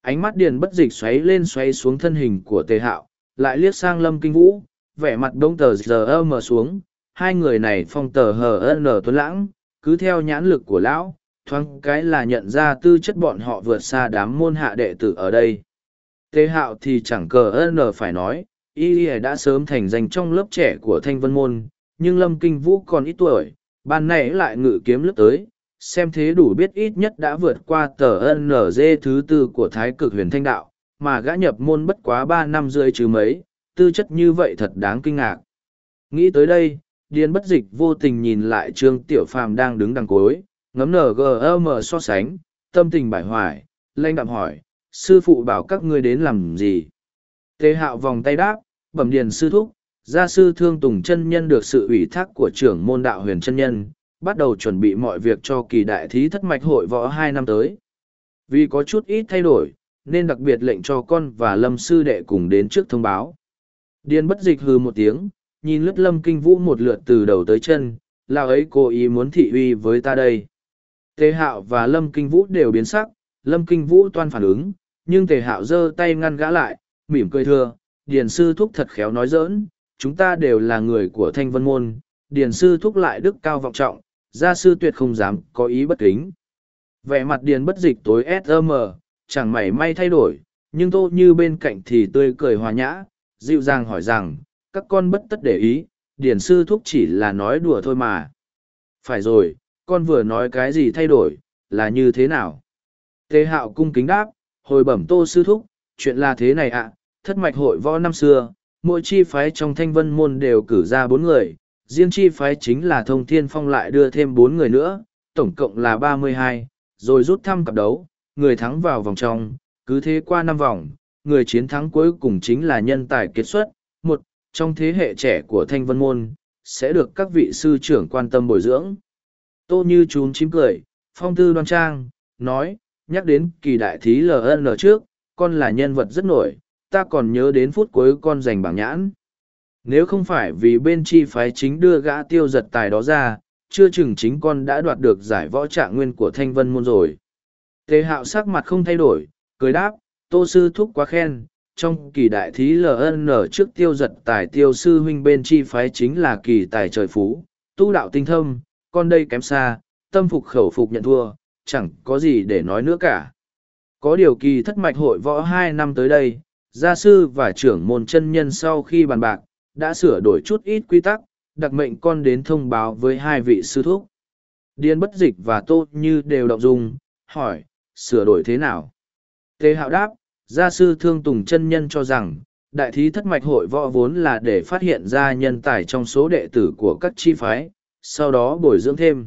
Speaker 1: Ánh mắt điền bất dịch xoáy lên xoáy xuống thân hình của Tề Hạo, lại liếc sang Lâm Kinh Vũ, vẻ mặt bông tờ giờ mờ xuống, hai người này phong tờ hờ nở tuấn lãng, cứ theo nhãn lực của lão, thoáng cái là nhận ra tư chất bọn họ vượt xa đám môn hạ đệ tử ở đây. Tề Hạo thì chẳng cờ nở phải nói, y đã sớm thành danh trong lớp trẻ của Thanh Vân Môn, nhưng Lâm Kinh Vũ còn ít tuổi, ban nãy lại ngự kiếm lướt tới xem thế đủ biết ít nhất đã vượt qua tờ nz thứ tư của thái cực huyền thanh đạo mà gã nhập môn bất quá ba năm rưỡi chứ mấy tư chất như vậy thật đáng kinh ngạc nghĩ tới đây điền bất dịch vô tình nhìn lại trương tiểu phàm đang đứng đằng cối ngấm ngm so sánh tâm tình bải hoài lanh đạm hỏi sư phụ bảo các ngươi đến làm gì tề hạo vòng tay đáp bẩm điền sư thúc gia sư thương tùng chân nhân được sự ủy thác của trưởng môn đạo huyền chân nhân bắt đầu chuẩn bị mọi việc cho kỳ đại thí thất mạch hội võ hai năm tới vì có chút ít thay đổi nên đặc biệt lệnh cho con và lâm sư đệ cùng đến trước thông báo điền bất dịch hư một tiếng nhìn lướt lâm kinh vũ một lượt từ đầu tới chân là ấy cố ý muốn thị uy với ta đây tề hạo và lâm kinh vũ đều biến sắc lâm kinh vũ toan phản ứng nhưng tề hạo giơ tay ngăn gã lại mỉm cười thưa điền sư thúc thật khéo nói dỡn chúng ta đều là người của thanh vân môn, điền sư thúc lại đức cao vọng trọng, gia sư tuyệt không dám có ý bất kính. Vẻ mặt điền bất dịch tối SM, chẳng mảy may thay đổi, nhưng tô như bên cạnh thì tươi cười hòa nhã, dịu dàng hỏi rằng, các con bất tất để ý, điền sư thúc chỉ là nói đùa thôi mà. Phải rồi, con vừa nói cái gì thay đổi, là như thế nào? Tế hạo cung kính đáp, hồi bẩm tô sư thúc, chuyện là thế này ạ, thất mạch hội võ năm xưa, mỗi chi phái trong thanh vân môn đều cử ra bốn người, riêng chi phái chính là thông thiên phong lại đưa thêm bốn người nữa, tổng cộng là ba mươi hai, rồi rút thăm cặp đấu, người thắng vào vòng trong, cứ thế qua năm vòng, người chiến thắng cuối cùng chính là nhân tài kiệt xuất, một, trong thế hệ trẻ của thanh vân môn, sẽ được các vị sư trưởng quan tâm bồi dưỡng. Tô Như trúm chím cười, phong tư đoan trang, nói, nhắc đến kỳ đại thí LN trước, con là nhân vật rất nổi, ta còn nhớ đến phút cuối con giành bảng nhãn. Nếu không phải vì bên chi phái chính đưa gã tiêu giật tài đó ra, chưa chừng chính con đã đoạt được giải võ trạng nguyên của thanh vân môn rồi. Tề hạo sắc mặt không thay đổi, cười đáp, tô sư thúc quá khen, trong kỳ đại thí LN trước tiêu giật tài tiêu sư huynh bên chi phái chính là kỳ tài trời phú, tu đạo tinh thâm, con đây kém xa, tâm phục khẩu phục nhận thua, chẳng có gì để nói nữa cả. Có điều kỳ thất mạch hội võ hai năm tới đây, gia sư và trưởng môn chân nhân sau khi bàn bạc, đã sửa đổi chút ít quy tắc, đặc mệnh con đến thông báo với hai vị sư thúc. Điên bất dịch và tốt như đều động dung, hỏi, sửa đổi thế nào? Tế hạo đáp, gia sư thương tùng chân nhân cho rằng, đại thí thất mạch hội võ vốn là để phát hiện ra nhân tài trong số đệ tử của các chi phái, sau đó bồi dưỡng thêm.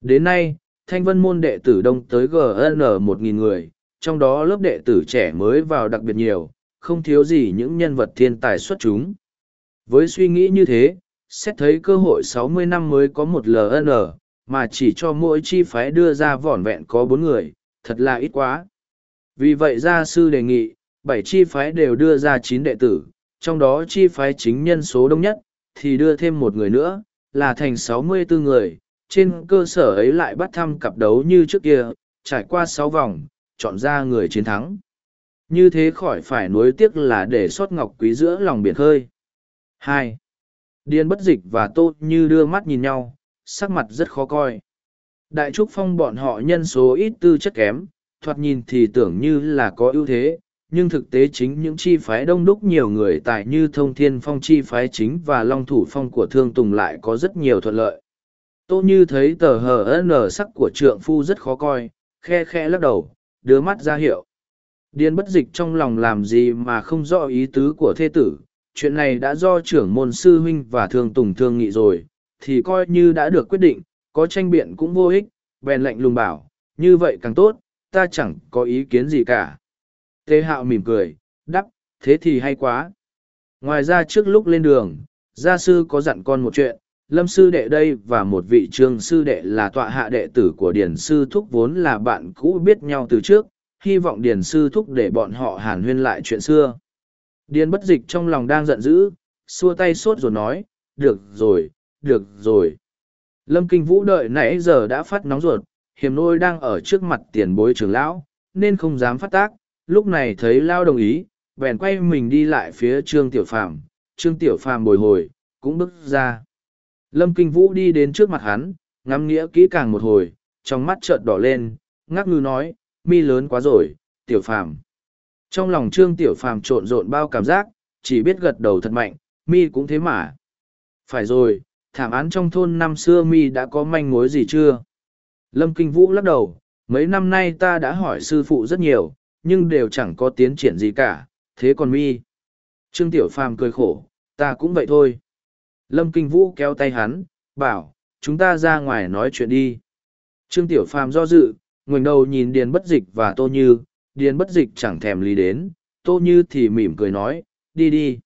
Speaker 1: Đến nay, thanh vân môn đệ tử đông tới GN 1.000 người, trong đó lớp đệ tử trẻ mới vào đặc biệt nhiều, không thiếu gì những nhân vật thiên tài xuất chúng. Với suy nghĩ như thế, xét thấy cơ hội 60 năm mới có một LN, mà chỉ cho mỗi chi phái đưa ra vỏn vẹn có bốn người, thật là ít quá. Vì vậy gia sư đề nghị, bảy chi phái đều đưa ra chín đệ tử, trong đó chi phái chính nhân số đông nhất, thì đưa thêm một người nữa, là thành 64 người, trên cơ sở ấy lại bắt thăm cặp đấu như trước kia, trải qua sáu vòng, chọn ra người chiến thắng. Như thế khỏi phải nuối tiếc là để sót ngọc quý giữa lòng biển khơi. hai Điên bất dịch và tốt như đưa mắt nhìn nhau, sắc mặt rất khó coi. Đại trúc phong bọn họ nhân số ít tư chất kém, thoạt nhìn thì tưởng như là có ưu thế, nhưng thực tế chính những chi phái đông đúc nhiều người tại như thông thiên phong chi phái chính và long thủ phong của thương tùng lại có rất nhiều thuận lợi tô như thấy tờ hờ nở sắc của trượng phu rất khó coi khe khe lắc đầu đưa mắt ra hiệu Điên bất dịch trong lòng làm gì mà không rõ ý tứ của thế tử, chuyện này đã do trưởng môn sư huynh và thương tùng thương nghị rồi, thì coi như đã được quyết định, có tranh biện cũng vô ích, bèn lệnh lùng bảo, như vậy càng tốt, ta chẳng có ý kiến gì cả. Tê hạo mỉm cười, đắp, thế thì hay quá. Ngoài ra trước lúc lên đường, gia sư có dặn con một chuyện, lâm sư đệ đây và một vị trương sư đệ là tọa hạ đệ tử của điển sư thúc vốn là bạn cũ biết nhau từ trước, hy vọng Điền Sư Thúc để bọn họ hàn huyên lại chuyện xưa. Điền bất dịch trong lòng đang giận dữ, xua tay sốt rồi nói, được rồi, được rồi. Lâm Kinh Vũ đợi nãy giờ đã phát nóng ruột, hiểm nôi đang ở trước mặt tiền bối trưởng lão, nên không dám phát tác, lúc này thấy Lao đồng ý, bèn quay mình đi lại phía Trương Tiểu Phàm Trương Tiểu Phàm bồi hồi, cũng bước ra. Lâm Kinh Vũ đi đến trước mặt hắn, ngắm nghĩa kỹ càng một hồi, trong mắt chợt đỏ lên, ngắc ngư nói, mi lớn quá rồi, tiểu phàm. Trong lòng trương tiểu phàm trộn rộn bao cảm giác, chỉ biết gật đầu thật mạnh, mi cũng thế mà. Phải rồi, thảm án trong thôn năm xưa mi đã có manh mối gì chưa? Lâm Kinh Vũ lắc đầu, mấy năm nay ta đã hỏi sư phụ rất nhiều, nhưng đều chẳng có tiến triển gì cả, thế còn mi? Trương Tiểu Phàm cười khổ, ta cũng vậy thôi. Lâm Kinh Vũ kéo tay hắn, bảo, chúng ta ra ngoài nói chuyện đi. Trương Tiểu Phàm do dự, ngoảnh đầu nhìn điền bất dịch và tô như điền bất dịch chẳng thèm lý đến tô như thì mỉm cười nói đi đi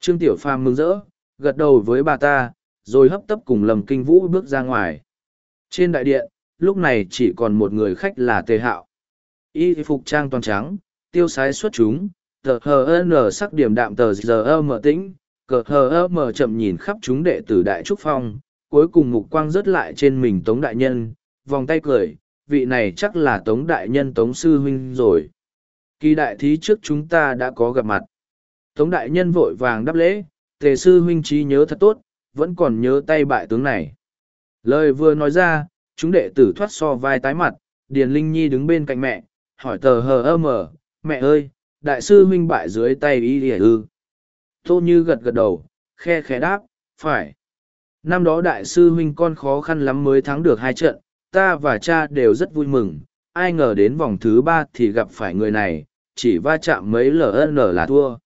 Speaker 1: trương tiểu phàm mừng rỡ gật đầu với bà ta rồi hấp tấp cùng lầm kinh vũ bước ra ngoài trên đại điện lúc này chỉ còn một người khách là tề hạo y phục trang toàn trắng tiêu sái xuất chúng tờ hờ n sắc điểm đạm tờ giờ ơ mờ tĩnh cờ hờ ơ mờ chậm nhìn khắp chúng đệ tử đại trúc phong cuối cùng mục quang rớt lại trên mình tống đại nhân vòng tay cười vị này chắc là Tống Đại Nhân Tống Sư Huynh rồi. Kỳ đại thí trước chúng ta đã có gặp mặt. Tống Đại Nhân vội vàng đáp lễ, Tề Sư Huynh trí nhớ thật tốt, vẫn còn nhớ tay bại tướng này. Lời vừa nói ra, chúng đệ tử thoát so vai tái mặt, Điền Linh Nhi đứng bên cạnh mẹ, hỏi tờ hờ ơ mờ, mẹ ơi, đại sư huynh bại dưới tay y lìa ư. Tô Như gật gật đầu, khe khẽ đáp, phải. Năm đó đại sư huynh con khó khăn lắm mới thắng được hai trận, ta và cha đều rất vui mừng, ai ngờ đến vòng thứ ba thì gặp phải người này, chỉ va chạm mấy LN là thua.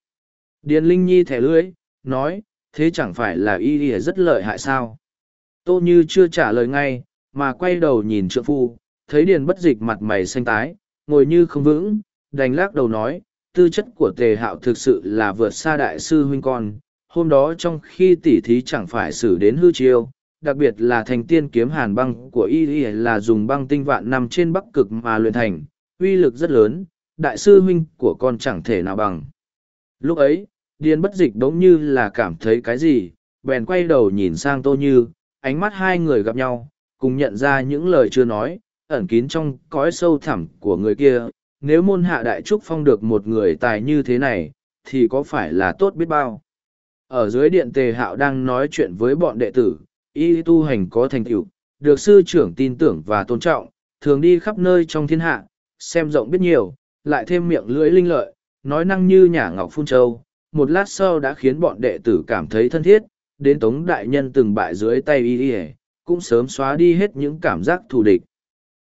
Speaker 1: Điền Linh Nhi thẻ lưỡi, nói, thế chẳng phải là y rất lợi hại sao? Tô Như chưa trả lời ngay, mà quay đầu nhìn trượng phu, thấy Điền bất dịch mặt mày xanh tái, ngồi như không vững, đành lắc đầu nói, tư chất của tề hạo thực sự là vượt xa đại sư huynh con, hôm đó trong khi tỉ thí chẳng phải xử đến hư chiêu, đặc biệt là thành tiên kiếm hàn băng của y y là dùng băng tinh vạn nằm trên bắc cực mà luyện thành, uy lực rất lớn, đại sư huynh của con chẳng thể nào bằng. Lúc ấy, Điền bất dịch bỗng như là cảm thấy cái gì, bèn quay đầu nhìn sang Tô Như, ánh mắt hai người gặp nhau, cùng nhận ra những lời chưa nói, ẩn kín trong cõi sâu thẳm của người kia. Nếu môn hạ đại trúc phong được một người tài như thế này, thì có phải là tốt biết bao? Ở dưới điện tề hạo đang nói chuyện với bọn đệ tử, y tu hành có thành tựu, được sư trưởng tin tưởng và tôn trọng, thường đi khắp nơi trong thiên hạ, xem rộng biết nhiều, lại thêm miệng lưỡi linh lợi, nói năng như nhà ngọc phun châu, một lát sau đã khiến bọn đệ tử cảm thấy thân thiết, đến tống đại nhân từng bại dưới tay y y cũng sớm xóa đi hết những cảm giác thù địch.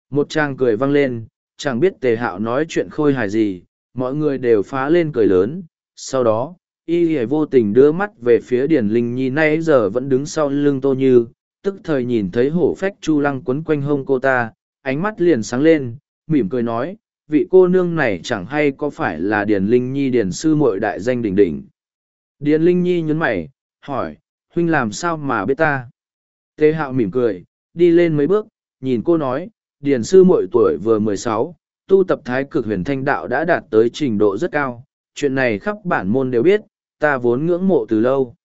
Speaker 1: Một trang cười vang lên, chẳng biết tề hạo nói chuyện khôi hài gì, mọi người đều phá lên cười lớn, sau đó, y hề vô tình đưa mắt về phía điển linh nhi nay giờ vẫn đứng sau lưng tô như tức thời nhìn thấy hổ phách chu lăng quấn quanh hông cô ta ánh mắt liền sáng lên mỉm cười nói vị cô nương này chẳng hay có phải là điển linh nhi điển sư mội đại danh đỉnh đỉnh điển linh nhi nhấn mày hỏi huynh làm sao mà biết ta tê hạo mỉm cười đi lên mấy bước nhìn cô nói điển sư mội tuổi vừa mười sáu tu tập thái cực huyền thanh đạo đã đạt tới trình độ rất cao chuyện này khắp bản môn đều biết ta vốn ngưỡng mộ từ lâu.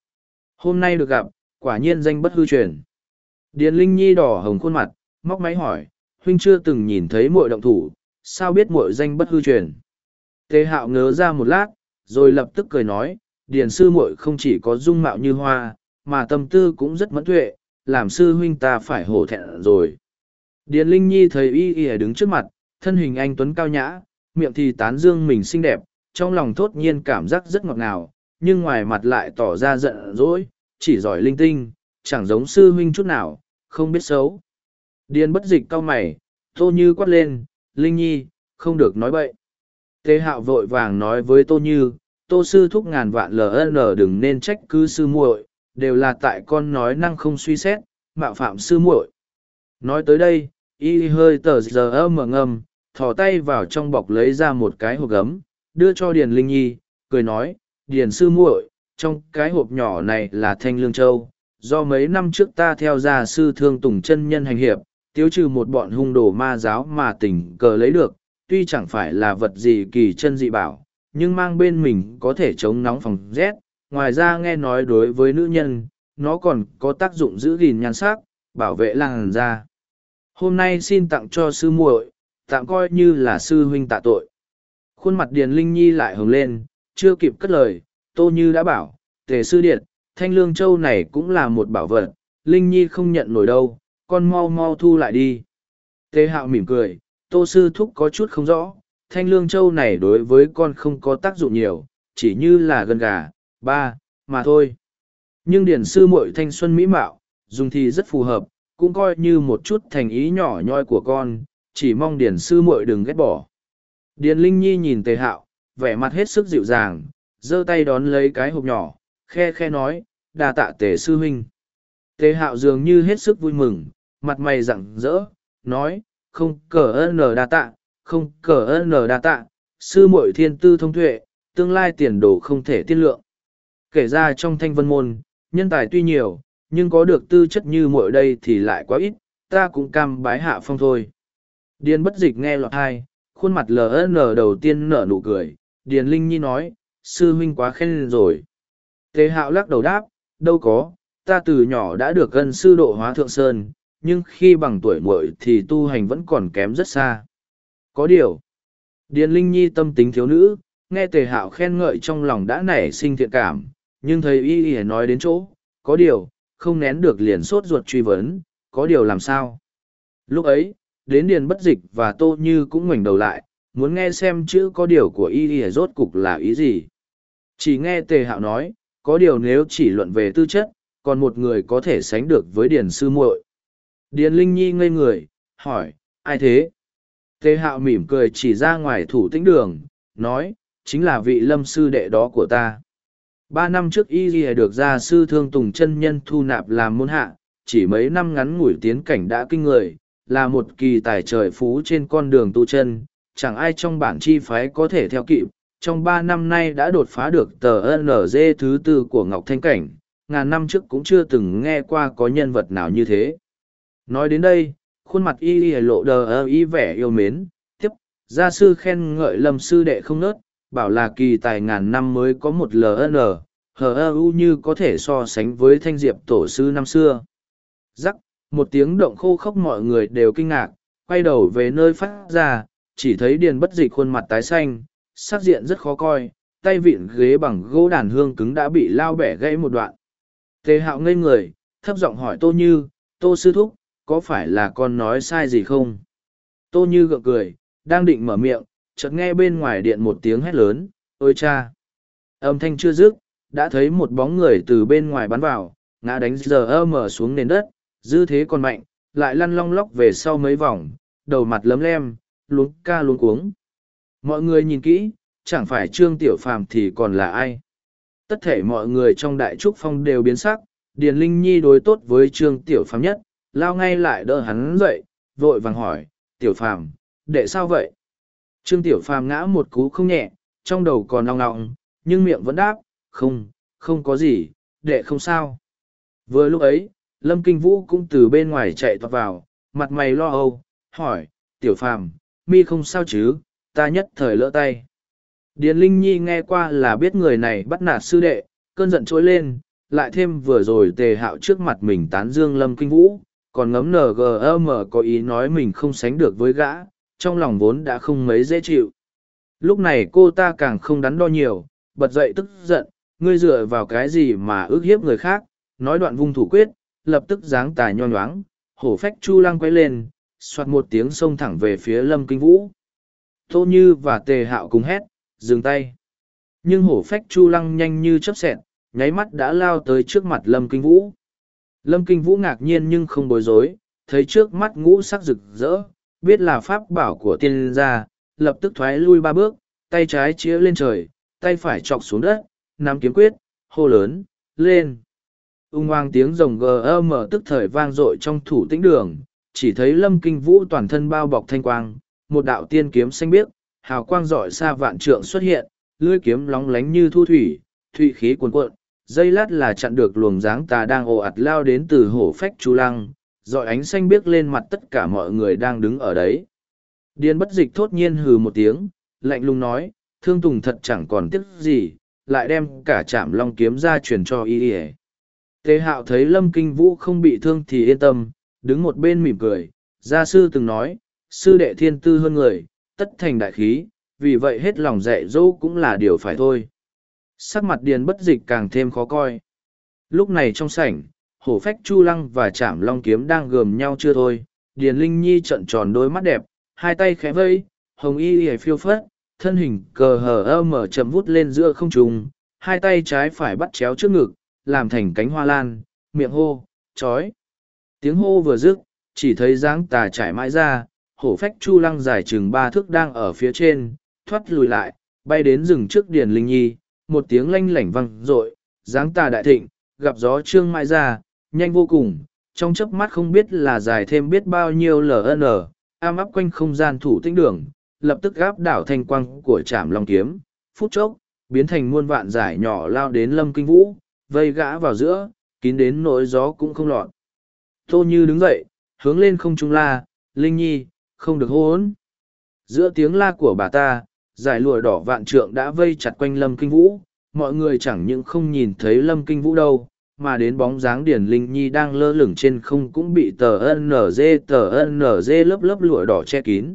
Speaker 1: Hôm nay được gặp, quả nhiên danh bất hư truyền. Điền Linh Nhi đỏ hồng khuôn mặt, móc máy hỏi, huynh chưa từng nhìn thấy muội động thủ, sao biết muội danh bất hư truyền. Tề hạo ngớ ra một lát, rồi lập tức cười nói, Điền sư muội không chỉ có dung mạo như hoa, mà tâm tư cũng rất mẫn tuệ, làm sư huynh ta phải hổ thẹn rồi. Điền Linh Nhi thấy y y đứng trước mặt, thân hình anh Tuấn cao nhã, miệng thì tán dương mình xinh đẹp, trong lòng thốt nhiên cảm giác rất ngọt ngào, nhưng ngoài mặt lại tỏ ra giận dỗi, chỉ giỏi linh tinh, chẳng giống sư huynh chút nào, không biết xấu. Điền bất dịch cau mày, Tô Như quát lên, Linh Nhi, không được nói bậy. Tế hạo vội vàng nói với Tô Như, Tô Sư thúc ngàn vạn LN đừng nên trách cứ sư muội, đều là tại con nói năng không suy xét, mạo phạm sư muội. Nói tới đây, y hơi tờ giờ ơ mở ngầm, thò tay vào trong bọc lấy ra một cái hộp gấm, đưa cho Điền Linh Nhi, cười nói, điền sư muội trong cái hộp nhỏ này là thanh lương châu do mấy năm trước ta theo gia sư thương tùng chân nhân hành hiệp tiêu trừ một bọn hung đồ ma giáo mà tình cờ lấy được tuy chẳng phải là vật gì kỳ chân dị bảo nhưng mang bên mình có thể chống nóng phòng rét ngoài ra nghe nói đối với nữ nhân nó còn có tác dụng giữ gìn nhan sắc bảo vệ làng da hôm nay xin tặng cho sư muội tạm coi như là sư huynh tạ tội khuôn mặt điền linh nhi lại hồng lên chưa kịp cất lời, Tô Như đã bảo, tề sư điện, thanh lương châu này cũng là một bảo vật, Linh Nhi không nhận nổi đâu, con mau mau thu lại đi. Tề hạo mỉm cười, Tô Sư Thúc có chút không rõ, thanh lương châu này đối với con không có tác dụng nhiều, chỉ như là gần gà, ba, mà thôi. Nhưng điển sư muội thanh xuân mỹ mạo, dùng thì rất phù hợp, cũng coi như một chút thành ý nhỏ nhoi của con, chỉ mong điển sư muội đừng ghét bỏ. điển Linh Nhi nhìn Tề Hạo, vẻ mặt hết sức dịu dàng, giơ tay đón lấy cái hộp nhỏ, khe khe nói, đà tạ tề sư huynh. Tề hạo dường như hết sức vui mừng, mặt mày rặng rỡ, nói, không cờ ơn nở đà tạ, không cờ ơn nở đà tạ, sư muội thiên tư thông tuệ, tương lai tiền đồ không thể tiên lượng. Kể ra trong thanh vân môn, nhân tài tuy nhiều, nhưng có được tư chất như muội đây thì lại quá ít, ta cũng cam bái hạ phong thôi. Điên bất dịch nghe lọt hai, khuôn mặt LN đầu tiên nở nụ cười, Điền Linh Nhi nói, sư huynh quá khen rồi. Tế hạo lắc đầu đáp, đâu có, ta từ nhỏ đã được gần sư độ hóa thượng sơn, nhưng khi bằng tuổi muội thì tu hành vẫn còn kém rất xa. Có điều, Điền Linh Nhi tâm tính thiếu nữ, nghe tề hạo khen ngợi trong lòng đã nảy sinh thiện cảm, nhưng thầy y y nói đến chỗ, có điều, không nén được liền sốt ruột truy vấn, có điều làm sao. Lúc ấy, đến Điền Bất Dịch và Tô Như cũng ngoảnh đầu lại, muốn nghe xem chữ có điều của y ỉa rốt cục là ý gì chỉ nghe tề hạo nói có điều nếu chỉ luận về tư chất còn một người có thể sánh được với điền sư muội điền linh nhi ngây người hỏi ai thế tề hạo mỉm cười chỉ ra ngoài thủ tĩnh đường nói chính là vị lâm sư đệ đó của ta ba năm trước y ỉa được gia sư thương tùng chân nhân thu nạp làm môn hạ chỉ mấy năm ngắn ngủi tiến cảnh đã kinh người là một kỳ tài trời phú trên con đường tu chân chẳng ai trong bản chi phái có thể theo kịp. Trong ba năm nay đã đột phá được tờ NG thứ tư của Ngọc Thanh Cảnh, ngàn năm trước cũng chưa từng nghe qua có nhân vật nào như thế. Nói đến đây, khuôn mặt y y lộ đờ y vẻ yêu mến, tiếp, gia sư khen ngợi lâm sư đệ không nớt, bảo là kỳ tài ngàn năm mới có một LN, hờ ơ u như có thể so sánh với thanh diệp tổ sư năm xưa. Rắc, một tiếng động khô khốc mọi người đều kinh ngạc, quay đầu về nơi phát ra, chỉ thấy điền bất dịch khuôn mặt tái xanh, sắc diện rất khó coi, tay vịn ghế bằng gỗ đàn hương cứng đã bị lao bẻ gãy một đoạn. Tề hạo ngây người, thấp giọng hỏi Tô Như, Tô Sư Thúc, có phải là con nói sai gì không? Tô Như gượng cười, đang định mở miệng, chợt nghe bên ngoài điện một tiếng hét lớn, ôi cha! Âm thanh chưa dứt, đã thấy một bóng người từ bên ngoài bắn vào, ngã đánh giờ ơ mở xuống nền đất, dư thế còn mạnh, lại lăn long lóc về sau mấy vòng, đầu mặt lấm lem, luống ca luống cuống. Mọi người nhìn kỹ, chẳng phải Trương Tiểu Phàm thì còn là ai. Tất thể mọi người trong đại trúc phong đều biến sắc, Điền Linh Nhi đối tốt với Trương Tiểu Phàm nhất, lao ngay lại đỡ hắn dậy, vội vàng hỏi, Tiểu Phàm để sao vậy? Trương Tiểu Phàm ngã một cú không nhẹ, trong đầu còn nong nọng, nhưng miệng vẫn đáp, không, không có gì, đệ không sao. Vừa lúc ấy, Lâm Kinh Vũ cũng từ bên ngoài chạy toạt vào, mặt mày lo âu, hỏi, Tiểu Phàm mi không sao chứ, ta nhất thời lỡ tay. Điền Linh Nhi nghe qua là biết người này bắt nạt sư đệ, cơn giận trỗi lên, lại thêm vừa rồi tề hạo trước mặt mình tán dương lâm kinh vũ, còn ngấm NGM có ý nói mình không sánh được với gã, trong lòng vốn đã không mấy dễ chịu. Lúc này cô ta càng không đắn đo nhiều, bật dậy tức giận, ngươi dựa vào cái gì mà ước hiếp người khác, nói đoạn vung thủ quyết, lập tức dáng tài nho nhoáng, hổ phách chu lăng quay lên, soạt một tiếng xông thẳng về phía lâm kinh vũ tô như và tề hạo cùng hét dừng tay nhưng hổ phách chu lăng nhanh như chấp xẹt nháy mắt đã lao tới trước mặt lâm kinh vũ lâm kinh vũ ngạc nhiên nhưng không bối rối thấy trước mắt ngũ sắc rực rỡ biết là pháp bảo của tiên gia lập tức thoái lui ba bước tay trái chĩa lên trời tay phải chọc xuống đất nắm kiếm quyết hô lớn lên ung oang tiếng rồng gm tức thời vang dội trong thủ tĩnh đường chỉ thấy lâm kinh vũ toàn thân bao bọc thanh quang, một đạo tiên kiếm xanh biếc, hào quang rọi xa vạn trượng xuất hiện, lưỡi kiếm lóng lánh như thu thủy, thụy khí cuồn cuộn, dây lát là chặn được luồng dáng tà đang ồ ạt lao đến từ hổ phách chu lăng, dọi ánh xanh biếc lên mặt tất cả mọi người đang đứng ở đấy. Điên bất dịch thốt nhiên hừ một tiếng, lạnh lùng nói, thương tùng thật chẳng còn tiếc gì, lại đem cả chạm long kiếm ra truyền cho y y Tế hạo thấy lâm kinh vũ không bị thương thì yên tâm, đứng một bên mỉm cười, gia sư từng nói, sư đệ thiên tư hơn người, tất thành đại khí, vì vậy hết lòng dạy dỗ cũng là điều phải thôi. Sắc mặt điền bất dịch càng thêm khó coi. Lúc này trong sảnh, hổ phách chu lăng và chảm long kiếm đang gườm nhau chưa thôi, điền linh nhi trận tròn đôi mắt đẹp, hai tay khẽ vây, hồng y y phiêu phất, thân hình cờ hờ ơ mở chầm vút lên giữa không trùng, hai tay trái phải bắt chéo trước ngực, làm thành cánh hoa lan, miệng hô, chói. Tiếng hô vừa dứt, chỉ thấy dáng tà trải mãi ra, hổ phách chu lăng dài chừng ba thước đang ở phía trên, thoát lùi lại, bay đến rừng trước Điền Linh Nhi, một tiếng lanh lảnh vang rội, dáng tà đại thịnh, gặp gió trương mãi ra, nhanh vô cùng, trong chớp mắt không biết là dài thêm biết bao nhiêu LN, am áp quanh không gian thủ tinh đường, lập tức gáp đảo thanh quang của trảm long kiếm, phút chốc, biến thành muôn vạn giải nhỏ lao đến lâm kinh vũ, vây gã vào giữa, kín đến nỗi gió cũng không lọt. Tô Như đứng dậy, hướng lên không trung la, Linh Nhi, không được hô ốn. Giữa tiếng la của bà ta, giải lụa đỏ vạn trượng đã vây chặt quanh Lâm Kinh Vũ, mọi người chẳng những không nhìn thấy Lâm Kinh Vũ đâu, mà đến bóng dáng Điển Linh Nhi đang lơ lửng trên không cũng bị tờ NG tờ NG lớp lớp lụa đỏ che kín.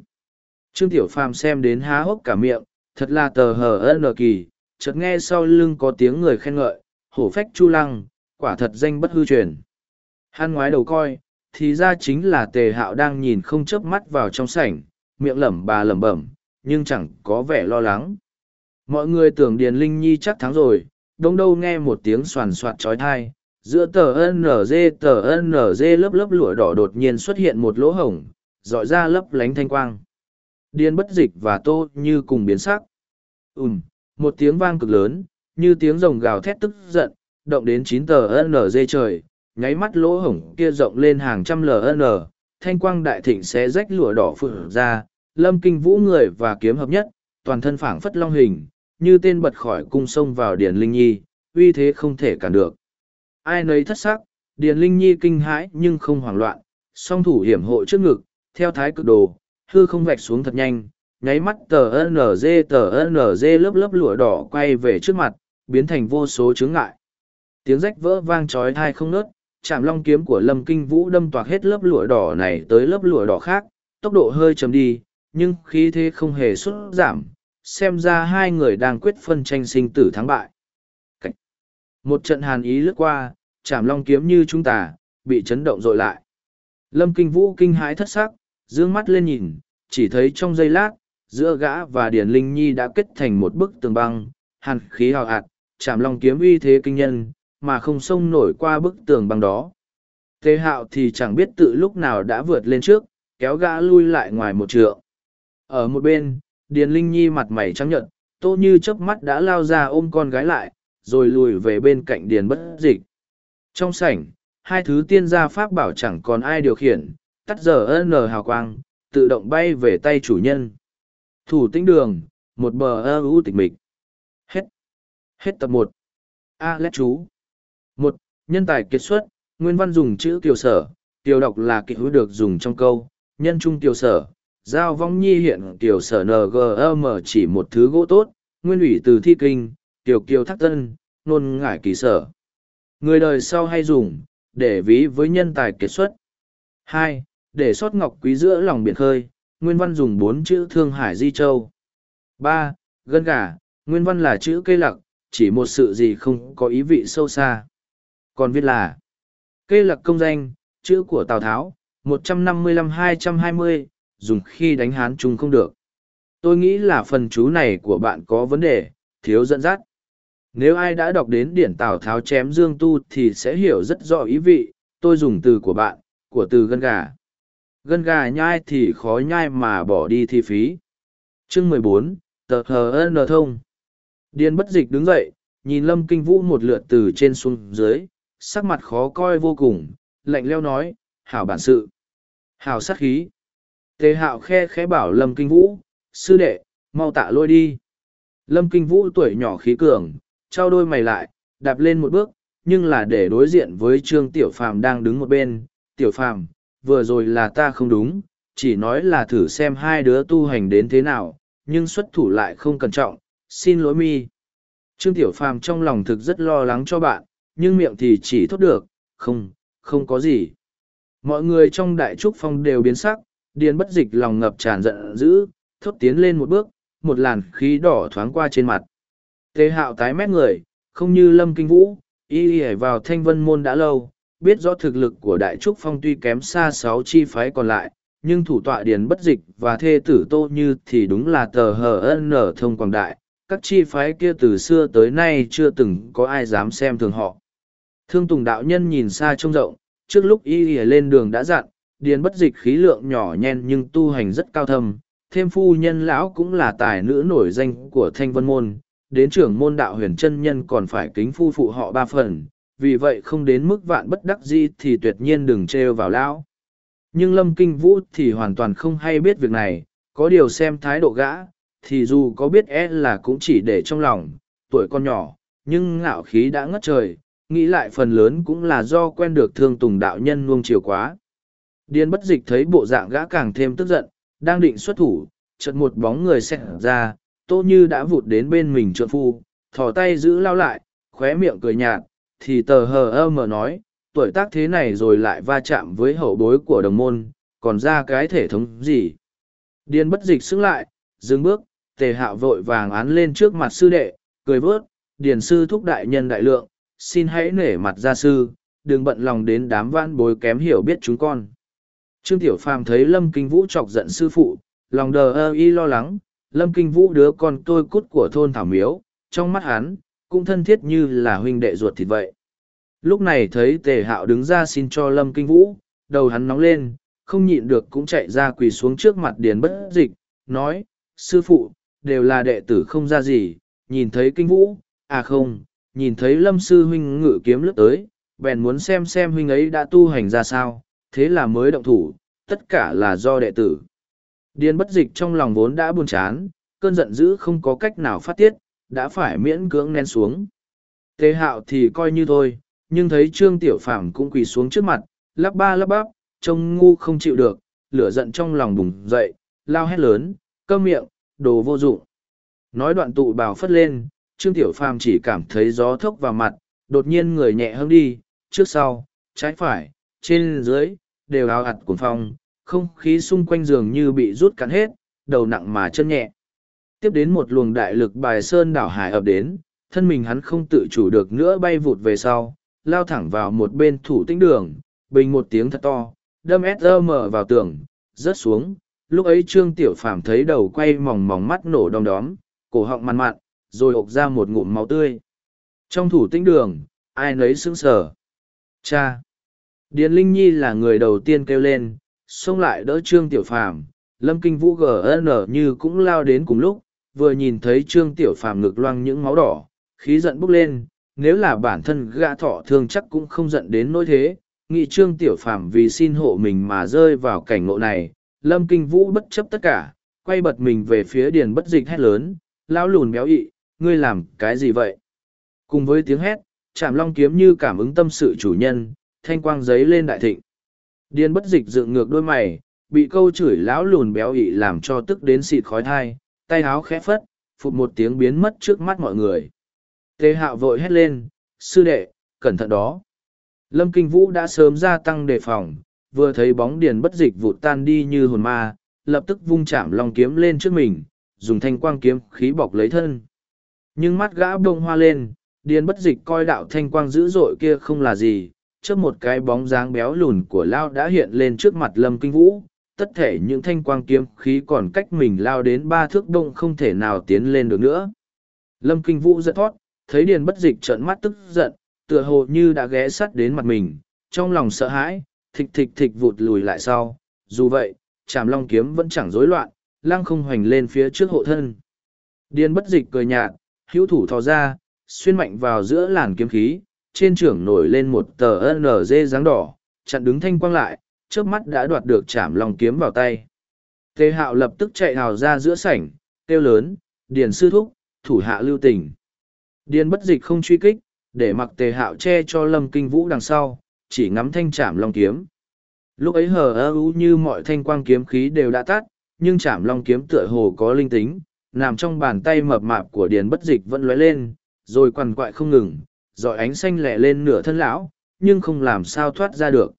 Speaker 1: Trương Tiểu Phàm xem đến há hốc cả miệng, thật là tờ hờ n kỳ, chợt nghe sau lưng có tiếng người khen ngợi, hổ phách chu lăng, quả thật danh bất hư truyền. Hắn ngoái đầu coi, thì ra chính là tề hạo đang nhìn không chớp mắt vào trong sảnh, miệng lẩm bà lẩm bẩm, nhưng chẳng có vẻ lo lắng. Mọi người tưởng Điền Linh Nhi chắc thắng rồi, đông đâu nghe một tiếng soàn soạt trói thai, giữa tờ NG tờ NG lớp lớp lụa đỏ đột nhiên xuất hiện một lỗ hổng, dọi ra lấp lánh thanh quang. Điên bất dịch và tô như cùng biến sắc. Ừm, một tiếng vang cực lớn, như tiếng rồng gào thét tức giận, động đến chín tờ NG trời, nháy mắt lỗ hổng kia rộng lên hàng trăm ln, thanh quang đại thịnh xé rách lụa đỏ phượng ra, lâm kinh vũ người và kiếm hợp nhất, toàn thân phảng phất long hình, như tên bật khỏi cung sông vào Điền Linh Nhi, uy thế không thể cản được. Ai nấy thất sắc, Điền Linh Nhi kinh hãi nhưng không hoảng loạn, song thủ hiểm hộ trước ngực, theo thái cực đồ, hư không vạch xuống thật nhanh, nháy mắt tờ NG tờ NG lớp lớp lụa đỏ quay về trước mặt, biến thành vô số chướng ngại. Tiếng rách vỡ vang trói thai không nớt, chạm long kiếm của lâm kinh vũ đâm toạc hết lớp lụa đỏ này tới lớp lụa đỏ khác tốc độ hơi chầm đi nhưng khí thế không hề sút giảm xem ra hai người đang quyết phân tranh sinh tử thắng bại Cách. một trận hàn ý lướt qua chạm long kiếm như chúng ta bị chấn động dội lại lâm kinh vũ kinh hãi thất sắc d ư ơ n g mắt lên nhìn chỉ thấy trong giây lát giữa gã và điển linh nhi đã kết thành một bức tường băng hàn khí hào hạt chạm long kiếm uy thế kinh nhân mà không xông nổi qua bức tường bằng đó. Tề hạo thì chẳng biết tự lúc nào đã vượt lên trước, kéo gã lui lại ngoài một trượng. Ở một bên, Điền Linh Nhi mặt mày trắng nhợt, tô như chớp mắt đã lao ra ôm con gái lại, rồi lùi về bên cạnh Điền bất dịch. Trong sảnh, hai thứ tiên gia pháp bảo chẳng còn ai điều khiển, tắt giờ N hào quang, tự động bay về tay chủ nhân. Thủ tĩnh đường, một bờ ơ u tịch mịch. Hết. Hết tập một. A lét chú nhân tài kiệt xuất, nguyên văn dùng chữ tiểu sở, tiểu đọc là kỵ hữu được dùng trong câu, nhân trung tiểu sở, giao vong nhi hiện tiểu sở ngm chỉ một thứ gỗ tốt nguyên ủy từ thi kinh tiểu kiều thắc tân nôn ngải kỳ sở người đời sau hay dùng để ví với nhân tài kiệt xuất hai để sót ngọc quý giữa lòng biển khơi nguyên văn dùng bốn chữ thương hải di châu ba gân gà nguyên văn là chữ cây lặc chỉ một sự gì không có ý vị sâu xa còn viết là Kê lặc công danh, chữ của Tào Tháo, một trăm năm mươi lăm hai trăm hai mươi dùng khi đánh hán trung không được. Tôi nghĩ là phần chú này của bạn có vấn đề, thiếu dẫn dắt. Nếu ai đã đọc đến điển Tào Tháo chém Dương Tu thì sẽ hiểu rất rõ ý vị, tôi dùng từ của bạn, của từ gân gà. Gân gà nhai thì khó nhai mà bỏ đi thì phí. Chương mười bốn tờ hờ n thông điền bất dịch đứng dậy nhìn lâm kinh vũ một lượt từ trên xuống dưới sắc mặt khó coi vô cùng, lạnh leo nói, hảo bản sự, hảo sát khí. Tề hạo khe khẽ bảo Lâm Kinh Vũ, sư đệ, mau tạ lôi đi. Lâm Kinh Vũ tuổi nhỏ khí cường, trao đôi mày lại, đạp lên một bước, nhưng là để đối diện với Trương Tiểu Phàm đang đứng một bên. Tiểu Phàm vừa rồi là ta không đúng, chỉ nói là thử xem hai đứa tu hành đến thế nào, nhưng xuất thủ lại không cẩn trọng, xin lỗi mi. Trương Tiểu Phàm trong lòng thực rất lo lắng cho bạn, nhưng miệng thì chỉ thốt được, không, không có gì. Mọi người trong đại trúc phong đều biến sắc, điên bất dịch lòng ngập tràn giận dữ, thốt tiến lên một bước, một làn khí đỏ thoáng qua trên mặt. Tề hạo tái mét người, không như lâm kinh vũ, y y vào thanh vân môn đã lâu, biết rõ thực lực của đại trúc phong tuy kém xa sáu chi phái còn lại, nhưng thủ tọa điền bất dịch và thê tử tô như thì đúng là tờ hờ ân nở thông quảng đại, các chi phái kia từ xưa tới nay chưa từng có ai dám xem thường họ. Thương Tùng đạo nhân nhìn xa trông rộng, trước lúc y y lên đường đã dặn, điền bất dịch khí lượng nhỏ nhen nhưng tu hành rất cao thâm, thêm phu nhân lão cũng là tài nữ nổi danh của Thanh Vân Môn, đến trưởng môn đạo huyền chân nhân còn phải kính phu phụ họ ba phần, vì vậy không đến mức vạn bất đắc di thì tuyệt nhiên đừng trêu vào lão. Nhưng Lâm Kinh Vũ thì hoàn toàn không hay biết việc này, có điều xem thái độ gã, thì dù có biết e là cũng chỉ để trong lòng, tuổi con nhỏ, nhưng ngạo khí đã ngất trời nghĩ lại phần lớn cũng là do quen được thương tùng đạo nhân nuông chiều quá. Điên bất dịch thấy bộ dạng gã càng thêm tức giận, đang định xuất thủ, chợt một bóng người xẹt ra, tô như đã vụt đến bên mình trượng phu, thò tay giữ lao lại, khóe miệng cười nhạt, thì tờ hờ ơ mờ nói, tuổi tác thế này rồi lại va chạm với hậu bối của đồng môn, còn ra cái thể thống gì. Điên bất dịch xứng lại, dừng bước, tề hạo vội vàng án lên trước mặt sư đệ, cười vớt, điền sư thúc đại nhân đại lượng, xin hãy nể mặt gia sư, đừng bận lòng đến đám vãn bối kém hiểu biết chúng con. Trương Tiểu Phàm thấy Lâm Kinh Vũ chọc giận sư phụ, lòng đờ ơ y lo lắng, Lâm Kinh Vũ đứa con tôi cút của thôn Thảo Miếu, trong mắt hắn, cũng thân thiết như là huynh đệ ruột thịt vậy. Lúc này thấy Tề Hạo đứng ra xin cho Lâm Kinh Vũ, đầu hắn nóng lên, không nhịn được cũng chạy ra quỳ xuống trước mặt Điền Bất Dịch, nói, sư phụ, đều là đệ tử không ra gì, nhìn thấy Kinh Vũ, à không, nhìn thấy lâm sư huynh ngự kiếm lướt tới, bèn muốn xem xem huynh ấy đã tu hành ra sao, thế là mới động thủ, tất cả là do đệ tử. Điền bất dịch trong lòng vốn đã buồn chán, cơn giận dữ không có cách nào phát tiết, đã phải miễn cưỡng nén xuống. Tề hạo thì coi như thôi, nhưng thấy trương tiểu phàm cũng quỳ xuống trước mặt, lắp ba lắp bắp, trông ngu không chịu được, lửa giận trong lòng bùng dậy, lao hét lớn, cơm miệng, đồ vô dụng. Nói đoạn tụ bào phất lên, Trương Tiểu Phàm chỉ cảm thấy gió thốc vào mặt, đột nhiên người nhẹ hơn đi, trước sau, trái phải, trên dưới, đều áo ạt cuồng phong, không khí xung quanh giường như bị rút cạn hết, đầu nặng mà chân nhẹ. Tiếp đến một luồng đại lực bài sơn đảo hải ập đến, thân mình hắn không tự chủ được nữa bay vụt về sau, lao thẳng vào một bên thủ tinh đường, bình một tiếng thật to, đâm SM vào tường, rớt xuống. Lúc ấy Trương Tiểu Phàm thấy đầu quay mỏng mỏng mắt nổ đom đóm, cổ họng mặn mặn, rồi ộc ra một ngụm máu tươi. Trong thủ tĩnh đường, ai nấy sững sờ. Cha! Điền Linh Nhi là người đầu tiên kêu lên, xông lại đỡ Trương Tiểu Phàm Lâm Kinh Vũ GN như cũng lao đến cùng lúc, vừa nhìn thấy Trương Tiểu Phàm ngực loang những máu đỏ, khí giận bốc lên, nếu là bản thân gã thọ thương chắc cũng không giận đến nỗi thế, nghị Trương Tiểu Phàm vì xin hộ mình mà rơi vào cảnh ngộ này, Lâm Kinh Vũ bất chấp tất cả, quay bật mình về phía Điền Bất Dịch hét lớn, lão lùn béo ị, ngươi làm cái gì vậy? Cùng với tiếng hét, chạm long kiếm như cảm ứng tâm sự chủ nhân, thanh quang giấy lên đại thịnh. Điên bất dịch dựng ngược đôi mày, bị câu chửi lão lùn béo ị làm cho tức đến xịt khói thai, tay háo khẽ phất, phụt một tiếng biến mất trước mắt mọi người. Tề hạo vội hét lên, sư đệ, cẩn thận đó. Lâm Kinh Vũ đã sớm gia tăng đề phòng, vừa thấy bóng điền bất dịch vụt tan đi như hồn ma, lập tức vung chạm long kiếm lên trước mình, dùng thanh quang kiếm khí bọc lấy thân. Nhưng mắt gã bông hoa lên, điên bất dịch coi đạo thanh quang dữ dội kia không là gì, trước một cái bóng dáng béo lùn của Lao đã hiện lên trước mặt Lâm Kinh Vũ, tất thể những thanh quang kiếm khí còn cách mình Lao đến ba thước đông không thể nào tiến lên được nữa. Lâm Kinh Vũ giật thoát, thấy điền bất dịch trợn mắt tức giận, tựa hồ như đã ghé sắt đến mặt mình, trong lòng sợ hãi, thịch thịch thịch vụt lùi lại sau. Dù vậy, chàm long kiếm vẫn chẳng rối loạn, lăng không hoành lên phía trước hộ thân. Điền bất dịch cười nhạt, hữu thủ thò ra, xuyên mạnh vào giữa làn kiếm khí, trên trưởng nổi lên một tờ NG dáng đỏ, chặn đứng thanh quang lại, trước mắt đã đoạt được chảm lòng kiếm vào tay. Tề hạo lập tức chạy hào ra giữa sảnh, kêu lớn, điền sư thúc, thủ hạ lưu tình. Điền bất dịch không truy kích, để mặc tề hạo che cho lâm kinh vũ đằng sau, chỉ ngắm thanh chảm lòng kiếm. Lúc ấy hờ ơ như mọi thanh quang kiếm khí đều đã tắt, nhưng chảm long kiếm tựa hồ có linh tính, nằm trong bàn tay mập mạp của điền bất dịch vẫn lóe lên rồi quằn quại không ngừng dọi ánh xanh lẹ lên nửa thân lão nhưng không làm sao thoát ra được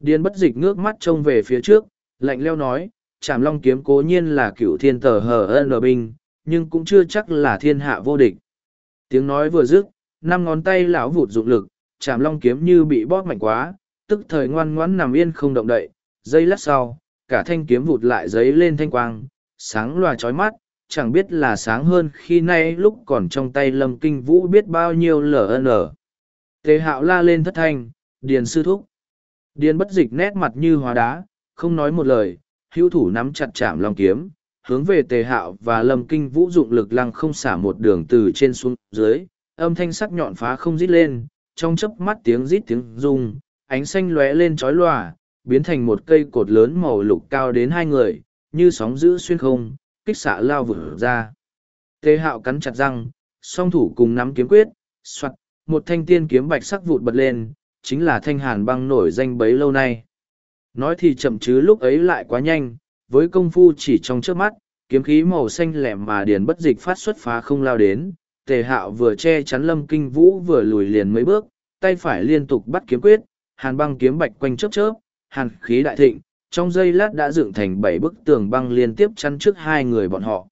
Speaker 1: điền bất dịch ngước mắt trông về phía trước lạnh leo nói trảm long kiếm cố nhiên là cựu thiên tờ hờ ân ở binh nhưng cũng chưa chắc là thiên hạ vô địch tiếng nói vừa dứt năm ngón tay lão vụt dụng lực trảm long kiếm như bị bóp mạnh quá tức thời ngoan ngoãn nằm yên không động đậy giây lát sau cả thanh kiếm vụt lại giấy lên thanh quang sáng loà trói mắt chẳng biết là sáng hơn khi nay lúc còn trong tay lâm kinh vũ biết bao nhiêu ln tề hạo la lên thất thanh điền sư thúc điền bất dịch nét mặt như hóa đá không nói một lời hữu thủ nắm chặt chạm lòng kiếm hướng về tề hạo và lâm kinh vũ dụng lực lăng không xả một đường từ trên xuống dưới âm thanh sắc nhọn phá không rít lên trong chớp mắt tiếng rít tiếng rung ánh xanh lóe lên trói lòa biến thành một cây cột lớn màu lục cao đến hai người như sóng giữ xuyên không kích xạ lao vửa ra. Tề hạo cắn chặt răng, song thủ cùng nắm kiếm quyết, soạt, một thanh tiên kiếm bạch sắc vụt bật lên, chính là thanh hàn băng nổi danh bấy lâu nay. Nói thì chậm chứ lúc ấy lại quá nhanh, với công phu chỉ trong trước mắt, kiếm khí màu xanh lẻm mà điền bất dịch phát xuất phá không lao đến, tề hạo vừa che chắn lâm kinh vũ vừa lùi liền mấy bước, tay phải liên tục bắt kiếm quyết, hàn băng kiếm bạch quanh chớp chớp, hàn khí đại thịnh, trong giây lát đã dựng thành bảy bức tường băng liên tiếp chắn trước hai người bọn họ.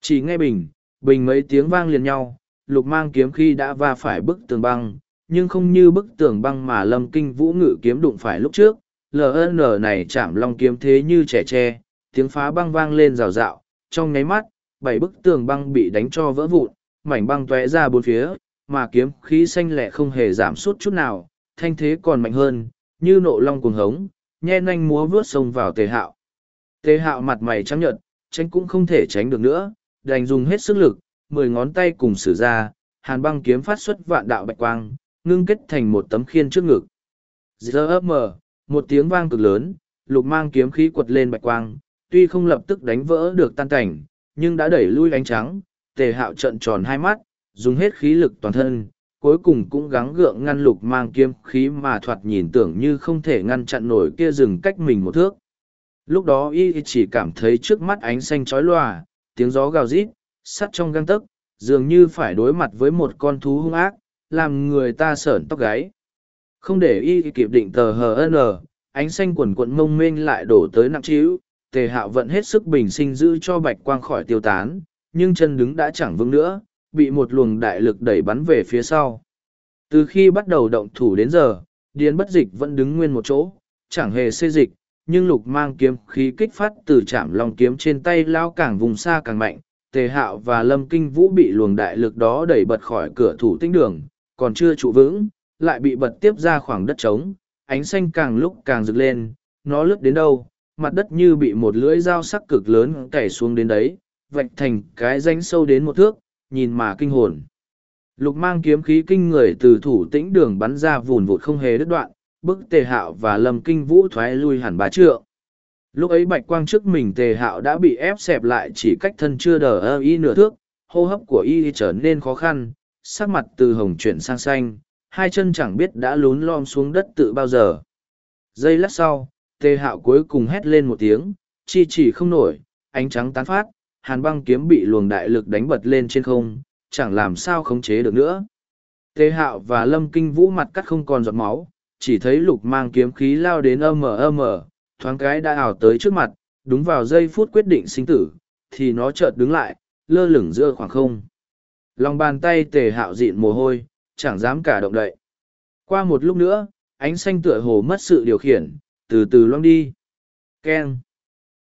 Speaker 1: Chỉ nghe bình, bình mấy tiếng vang liền nhau, lục mang kiếm khi đã va phải bức tường băng, nhưng không như bức tường băng mà lâm kinh vũ ngự kiếm đụng phải lúc trước, LN này chạm long kiếm thế như trẻ tre, tiếng phá băng vang lên rào rạo, trong nháy mắt, bảy bức tường băng bị đánh cho vỡ vụn, mảnh băng tóe ra bốn phía, mà kiếm khí xanh lẻ không hề giảm sút chút nào, thanh thế còn mạnh hơn, như nộ long cuồng hống, nhe nhanh múa vướt xông vào tề hạo. Tề hạo mặt mày trắng nhợt, tránh cũng không thể tránh được nữa, đành dùng hết sức lực, mười ngón tay cùng sử ra, hàn băng kiếm phát xuất vạn đạo bạch quang, ngưng kết thành một tấm khiên trước ngực. Giờ ấp mở, một tiếng vang cực lớn, lục mang kiếm khí quật lên bạch quang, tuy không lập tức đánh vỡ được tan cảnh, nhưng đã đẩy lui ánh trắng, tề hạo trận tròn hai mắt, dùng hết khí lực toàn thân, cuối cùng cũng gắng gượng ngăn lục mang kiếm khí mà thoạt nhìn tưởng như không thể ngăn chặn nổi kia dừng cách mình một thước. Lúc đó y chỉ cảm thấy trước mắt ánh xanh chói lòa, tiếng gió gào rít, sắt trong găng tấc, dường như phải đối mặt với một con thú hung ác, làm người ta sởn tóc gáy. Không để y kịp định tờ HN, ánh xanh quần quận mông mênh lại đổ tới nặng trĩu, tề hạo vận hết sức bình sinh giữ cho bạch quang khỏi tiêu tán, nhưng chân đứng đã chẳng vững nữa, bị một luồng đại lực đẩy bắn về phía sau. Từ khi bắt đầu động thủ đến giờ, Điền bất dịch vẫn đứng nguyên một chỗ, chẳng hề xê dịch, nhưng lục mang kiếm khí kích phát từ chạm lòng kiếm trên tay lao càng vùng xa càng mạnh, tề hạo và lâm kinh vũ bị luồng đại lực đó đẩy bật khỏi cửa thủ tinh đường, còn chưa trụ vững, lại bị bật tiếp ra khoảng đất trống, ánh xanh càng lúc càng rực lên, nó lướt đến đâu, mặt đất như bị một lưỡi dao sắc cực lớn cày xuống đến đấy, vạch thành cái rãnh sâu đến một thước, nhìn mà kinh hồn. Lục mang kiếm khí kinh người từ thủ tĩnh đường bắn ra vùn vụt không hề đứt đoạn, bức tề hạo và lâm kinh vũ thoái lui hẳn bá trượng. Lúc ấy bạch quang trước mình tề hạo đã bị ép xẹp lại chỉ cách thân chưa đờ ơ y nửa thước, hô hấp của y trở nên khó khăn, sắc mặt từ hồng chuyển sang xanh, hai chân chẳng biết đã lún lom xuống đất tự bao giờ. Giây lát sau, tề hạo cuối cùng hét lên một tiếng, chi chỉ không nổi, ánh trắng tán phát, hàn băng kiếm bị luồng đại lực đánh bật lên trên không, chẳng làm sao khống chế được nữa. Tề hạo và lâm kinh vũ mặt cắt không còn giọt máu, chỉ thấy lục mang kiếm khí lao đến âm ở âm ở, thoáng cái đã ảo tới trước mặt, đúng vào giây phút quyết định sinh tử, thì nó chợt đứng lại, lơ lửng giữa khoảng không. Lòng bàn tay tề hạo dịn mồ hôi, chẳng dám cả động đậy. Qua một lúc nữa, ánh xanh tựa hồ mất sự điều khiển, từ từ loang đi. Keng.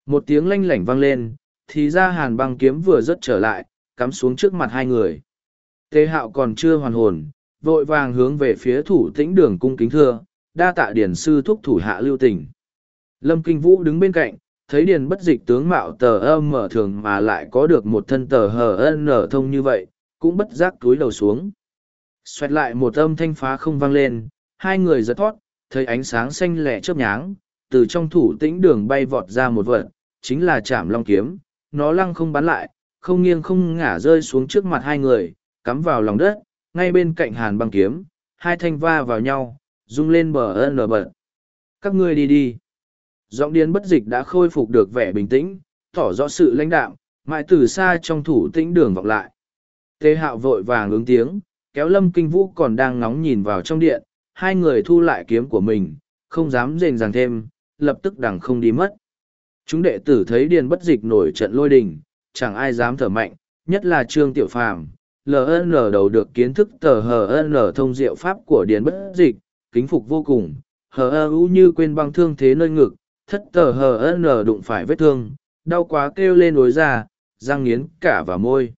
Speaker 1: Một tiếng lanh lảnh vang lên, thì ra hàn băng kiếm vừa rớt trở lại, cắm xuống trước mặt hai người. Tề hạo còn chưa hoàn hồn, vội vàng hướng về phía thủ tĩnh đường cung kính thưa, đa tạ điển sư thúc thủ hạ lưu tình. Lâm Kinh Vũ đứng bên cạnh, thấy điền bất dịch tướng mạo tờ âm mở thường mà lại có được một thân tờ hờ ân nở thông như vậy, cũng bất giác túi đầu xuống. Xoẹt lại một âm thanh phá không vang lên, hai người giật thót thấy ánh sáng xanh lẻ chớp nháng, từ trong thủ tĩnh đường bay vọt ra một vật, chính là chạm long kiếm, nó lăng không bắn lại, không nghiêng không ngả rơi xuống trước mặt hai người, cắm vào lòng đất, ngay bên cạnh hàn băng kiếm, hai thanh va vào nhau, rung lên bờ ơn lờ bật. Các ngươi đi đi. Giọng điên bất dịch đã khôi phục được vẻ bình tĩnh, tỏ rõ sự lãnh đạo, mãi từ xa trong thủ tĩnh đường vọng lại. Tê hạo vội vàng ứng tiếng, kéo lâm kinh vũ còn đang ngóng nhìn vào trong điện, hai người thu lại kiếm của mình, không dám rền ràng thêm, lập tức đằng không đi mất. Chúng đệ tử thấy điền bất dịch nổi trận lôi đình, chẳng ai dám thở mạnh, nhất là Trương Tiểu Phàm LN đầu được kiến thức tờ HN thông diệu pháp của điền bất dịch, kính phục vô cùng, Hờ HU như quên băng thương thế nơi ngực, thất tờ HN đụng phải vết thương, đau quá kêu lên đối ra, răng nghiến cả vào môi.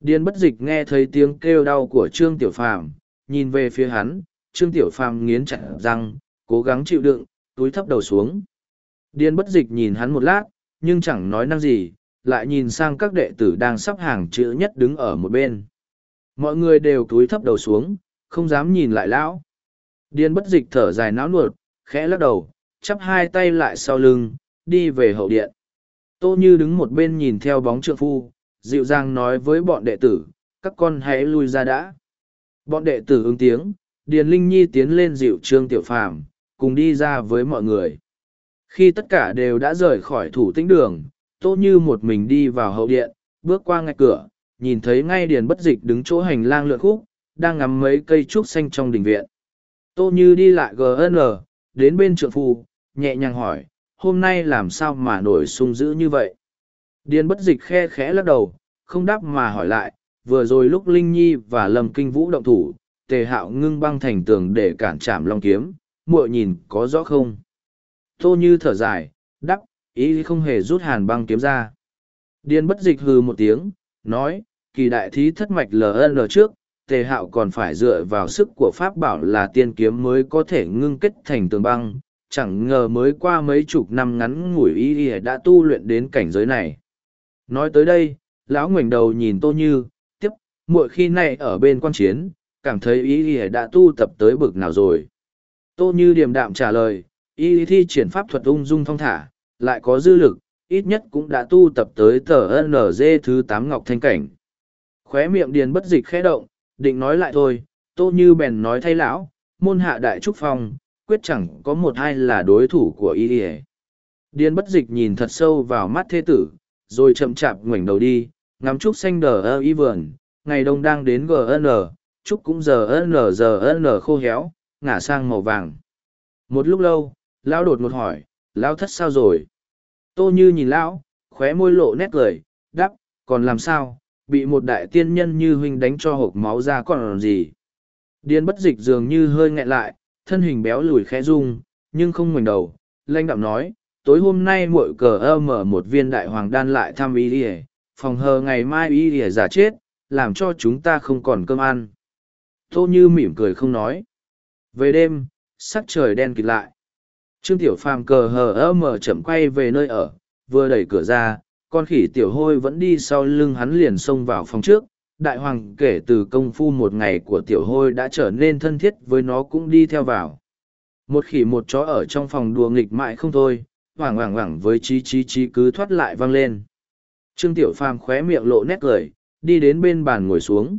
Speaker 1: Điền bất dịch nghe thấy tiếng kêu đau của Trương Tiểu Phàm nhìn về phía hắn, Trương Tiểu Phàm nghiến chặt răng, cố gắng chịu đựng, túi thấp đầu xuống. Điên bất dịch nhìn hắn một lát, nhưng chẳng nói năng gì, lại nhìn sang các đệ tử đang sắp hàng chữ nhất đứng ở một bên. Mọi người đều túi thấp đầu xuống, không dám nhìn lại lão. Điên bất dịch thở dài náo nuột, khẽ lắc đầu, chắp hai tay lại sau lưng, đi về hậu điện. Tô Như đứng một bên nhìn theo bóng trượng phu, dịu dàng nói với bọn đệ tử, các con hãy lui ra đã. Bọn đệ tử ứng tiếng, Điền Linh Nhi tiến lên dịu Trương Tiểu Phàm cùng đi ra với mọi người. Khi tất cả đều đã rời khỏi thủ tĩnh đường, Tô Như một mình đi vào hậu điện, bước qua ngay cửa, nhìn thấy ngay Điền Bất Dịch đứng chỗ hành lang lượn khúc, đang ngắm mấy cây trúc xanh trong đình viện. Tô Như đi lại GN, đến bên trượng phu, nhẹ nhàng hỏi, hôm nay làm sao mà nổi sung dữ như vậy? Điền Bất Dịch khe khẽ lắc đầu, không đáp mà hỏi lại, vừa rồi lúc Linh Nhi và Lâm Kinh Vũ động thủ, Tề Hạo ngưng băng thành tường để cản chạm Long kiếm, muội nhìn có rõ không? Tô Như thở dài, đắp, ý không hề rút hàn băng kiếm ra. Điên bất dịch hừ một tiếng, nói, kỳ đại thí thất mạch LN trước, tề hạo còn phải dựa vào sức của pháp bảo là tiên kiếm mới có thể ngưng kết thành tường băng, chẳng ngờ mới qua mấy chục năm ngắn ngủi y đã tu luyện đến cảnh giới này. Nói tới đây, lão ngoảnh đầu nhìn Tô Như, tiếp, mỗi khi này ở bên quan chiến, cảm thấy y đã tu tập tới bực nào rồi. Tô Như điềm đạm trả lời, Y thi triển pháp thuật ung dung thong thả, lại có dư lực, ít nhất cũng đã tu tập tới tờ NG thứ tám Ngọc Thanh Cảnh. Khóe miệng điền bất dịch khẽ động, định nói lại thôi, tô như bèn nói thay lão, môn hạ đại trúc phong, quyết chẳng có một hai là đối thủ của Y Y. Điền bất dịch nhìn thật sâu vào mắt Thê tử, rồi chậm chạp ngoảnh đầu đi, ngắm trúc xanh đờ ơ y vườn, ngày đông đang đến GN, trúc cũng giờ GN giờ GN khô héo, ngả sang màu vàng. Một lúc lâu, Lão đột ngột hỏi, lão thất sao rồi? Tô Như nhìn lão, khóe môi lộ nét cười, đáp, còn làm sao, bị một đại tiên nhân như huynh đánh cho hộp máu ra còn làm gì? Điên bất dịch dường như hơi nghẹn lại, thân hình béo lùi khẽ rung, nhưng không ngoảnh đầu, lanh đạm nói, tối hôm nay muội cờ ơ mở một viên đại hoàng đan lại thăm ý đi phòng hờ ngày mai ý đi giả chết, làm cho chúng ta không còn cơm ăn. Tô Như mỉm cười không nói. Về đêm, sắc trời đen kịt lại. Trương Tiểu Phàm cờ hờ mở chậm quay về nơi ở, vừa đẩy cửa ra, con khỉ Tiểu Hôi vẫn đi sau lưng hắn liền xông vào phòng trước. Đại hoàng kể từ công phu một ngày của Tiểu Hôi đã trở nên thân thiết với nó cũng đi theo vào. Một khỉ một chó ở trong phòng đùa nghịch mãi không thôi, hoảng hoảng hoảng với chí chí chí cứ thoát lại vang lên. Trương Tiểu Phàm khóe miệng lộ nét cười, đi đến bên bàn ngồi xuống.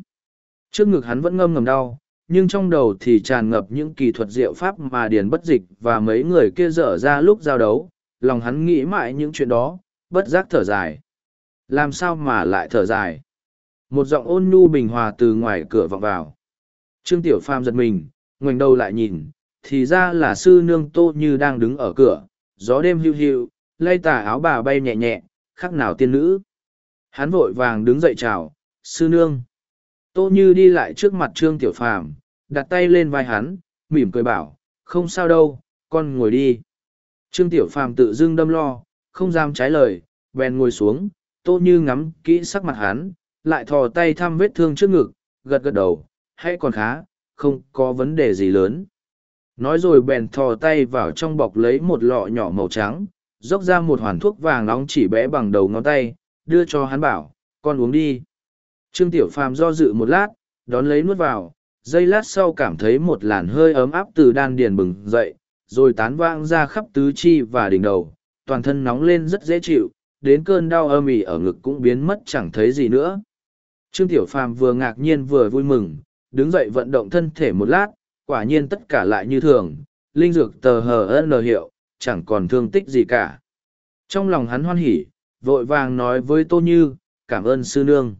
Speaker 1: Trước ngực hắn vẫn ngâm ngầm đau, nhưng trong đầu thì tràn ngập những kỳ thuật diệu pháp mà điền bất dịch và mấy người kia dở ra lúc giao đấu lòng hắn nghĩ mãi những chuyện đó bất giác thở dài làm sao mà lại thở dài một giọng ôn nhu bình hòa từ ngoài cửa vọng vào trương tiểu pham giật mình ngoảnh đầu lại nhìn thì ra là sư nương tô như đang đứng ở cửa gió đêm hiu hiu lay tà áo bà bay nhẹ nhẹ khác nào tiên nữ hắn vội vàng đứng dậy chào sư nương Tô Như đi lại trước mặt Trương Tiểu Phàm, đặt tay lên vai hắn, mỉm cười bảo, không sao đâu, con ngồi đi. Trương Tiểu Phàm tự dưng đâm lo, không dám trái lời, bèn ngồi xuống, Tô Như ngắm kỹ sắc mặt hắn, lại thò tay thăm vết thương trước ngực, gật gật đầu, hay còn khá, không có vấn đề gì lớn. Nói rồi bèn thò tay vào trong bọc lấy một lọ nhỏ màu trắng, dốc ra một hoàn thuốc vàng nóng chỉ bé bằng đầu ngón tay, đưa cho hắn bảo, con uống đi. Trương Tiểu Phàm do dự một lát, đón lấy nuốt vào, giây lát sau cảm thấy một làn hơi ấm áp từ đan điền bừng dậy, rồi tán vang ra khắp tứ chi và đỉnh đầu, toàn thân nóng lên rất dễ chịu, đến cơn đau âm ỉ ở ngực cũng biến mất chẳng thấy gì nữa. Trương Tiểu Phàm vừa ngạc nhiên vừa vui mừng, đứng dậy vận động thân thể một lát, quả nhiên tất cả lại như thường, linh dược tờ hờ ân lờ hiệu, chẳng còn thương tích gì cả. Trong lòng hắn hoan hỉ, vội vàng nói với Tô Như, cảm ơn sư nương.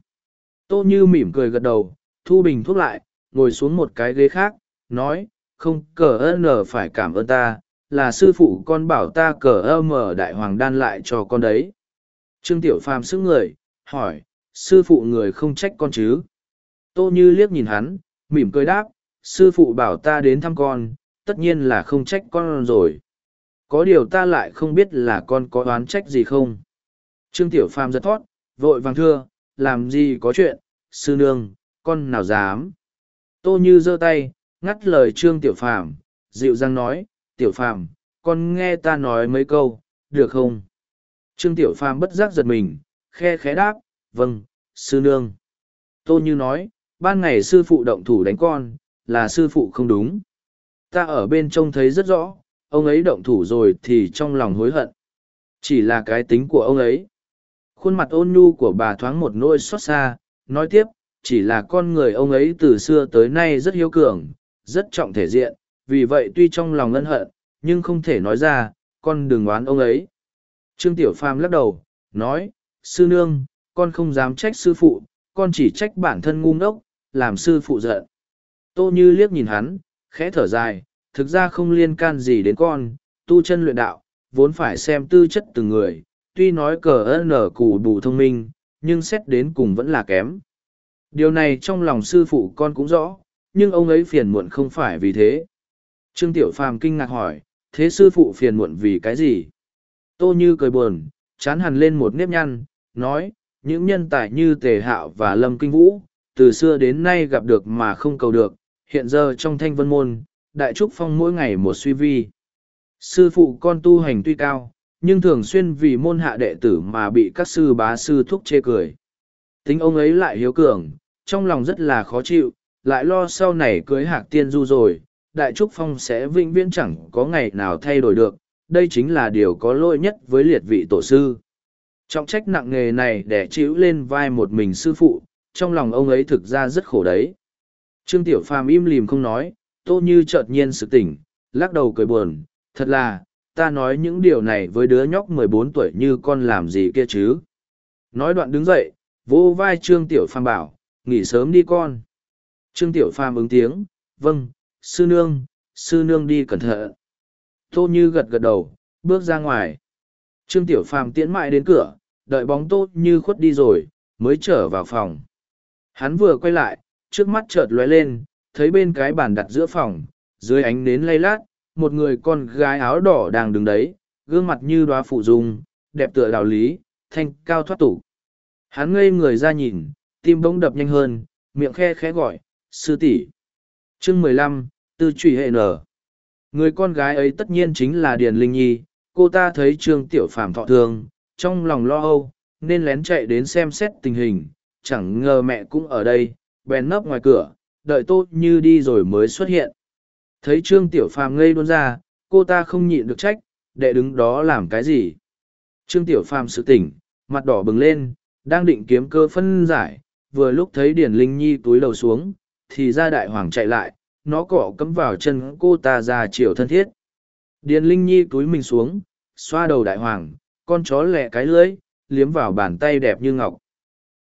Speaker 1: Tô Như mỉm cười gật đầu, thu bình thuốc lại, ngồi xuống một cái ghế khác, nói, không cờ ơn nở phải cảm ơn ta, là sư phụ con bảo ta cờ mở đại hoàng đan lại cho con đấy. Trương Tiểu Phàm sức người, hỏi, sư phụ người không trách con chứ? Tô Như liếc nhìn hắn, mỉm cười đáp, sư phụ bảo ta đến thăm con, tất nhiên là không trách con rồi. Có điều ta lại không biết là con có oán trách gì không? Trương Tiểu Phàm giật thoát vội vàng thưa, làm gì có chuyện, sư nương, con nào dám. Tô Như giơ tay, ngắt lời Trương Tiểu Phàm dịu dàng nói, Tiểu Phàm con nghe ta nói mấy câu, được không? Trương Tiểu Phàm bất giác giật mình, khe khẽ đáp, vâng, sư nương. Tô Như nói, ban ngày sư phụ động thủ đánh con, là sư phụ không đúng. Ta ở bên trông thấy rất rõ, ông ấy động thủ rồi thì trong lòng hối hận. Chỉ là cái tính của ông ấy, khuôn mặt ôn nhu của bà thoáng một nỗi xót xa nói tiếp chỉ là con người ông ấy từ xưa tới nay rất hiếu cường rất trọng thể diện vì vậy tuy trong lòng ân hận nhưng không thể nói ra con đừng oán ông ấy trương tiểu phàm lắc đầu nói sư nương con không dám trách sư phụ con chỉ trách bản thân ngu ngốc làm sư phụ giận tô như liếc nhìn hắn khẽ thở dài thực ra không liên can gì đến con tu chân luyện đạo vốn phải xem tư chất từng người tuy nói cờ ơn nở củ đủ thông minh, nhưng xét đến cùng vẫn là kém. Điều này trong lòng sư phụ con cũng rõ, nhưng ông ấy phiền muộn không phải vì thế. Trương Tiểu Phàm kinh ngạc hỏi, thế sư phụ phiền muộn vì cái gì? Tô Như cười buồn, chán hẳn lên một nếp nhăn, nói, những nhân tài như Tề Hạo và Lâm Kinh Vũ, từ xưa đến nay gặp được mà không cầu được, hiện giờ trong thanh vân môn, Đại Trúc Phong mỗi ngày một suy vi. Sư phụ con tu hành tuy cao, nhưng thường xuyên vì môn hạ đệ tử mà bị các sư bá sư thúc chê cười. Tính ông ấy lại hiếu cường, trong lòng rất là khó chịu, lại lo sau này cưới hạc tiên du rồi, đại trúc phong sẽ vĩnh viễn chẳng có ngày nào thay đổi được, đây chính là điều có lỗi nhất với liệt vị tổ sư. Trọng trách nặng nghề này để chịu lên vai một mình sư phụ, trong lòng ông ấy thực ra rất khổ đấy. Trương Tiểu Phàm im lìm không nói, tô như chợt nhiên sự tỉnh, lắc đầu cười buồn, thật là, ta nói những điều này với đứa nhóc mười bốn tuổi như con làm gì kia chứ. Nói đoạn đứng dậy, vô vai Trương Tiểu Phàm bảo, nghỉ sớm đi con. Trương Tiểu Phàm ứng tiếng, vâng, sư nương, sư nương đi cẩn thận. Tô Như gật gật đầu, bước ra ngoài. Trương Tiểu Phàm tiễn mại đến cửa, đợi bóng Tô Như khuất đi rồi, mới trở vào phòng. Hắn vừa quay lại, trước mắt chợt lóe lên, thấy bên cái bàn đặt giữa phòng, dưới ánh nến lay lát, một người con gái áo đỏ đang đứng đấy, gương mặt như đoá phụ dung, đẹp tựa đạo lý, thanh cao thoát tục. Hắn ngây người ra nhìn, tim bỗng đập nhanh hơn, miệng khe khẽ gọi, sư tỷ. Chương mười lăm, tư trụy hệ nở. Người con gái ấy tất nhiên chính là Điền Linh Nhi, cô ta thấy Trương Tiểu Phàm thọ thương, trong lòng lo âu, nên lén chạy đến xem xét tình hình, chẳng ngờ mẹ cũng ở đây, bèn nấp ngoài cửa, đợi tốt như đi rồi mới xuất hiện. Thấy Trương Tiểu Phàm ngây đôn ra, cô ta không nhịn được trách, đệ đứng đó làm cái gì. Trương Tiểu Phàm sự tỉnh, mặt đỏ bừng lên, đang định kiếm cơ phân giải, vừa lúc thấy Điển Linh Nhi túi đầu xuống, thì ra đại hoàng chạy lại, nó cỏ cấm vào chân cô ta ra chiều thân thiết. Điền Linh Nhi túi mình xuống, xoa đầu đại hoàng, con chó lẹ cái lưỡi, liếm vào bàn tay đẹp như ngọc.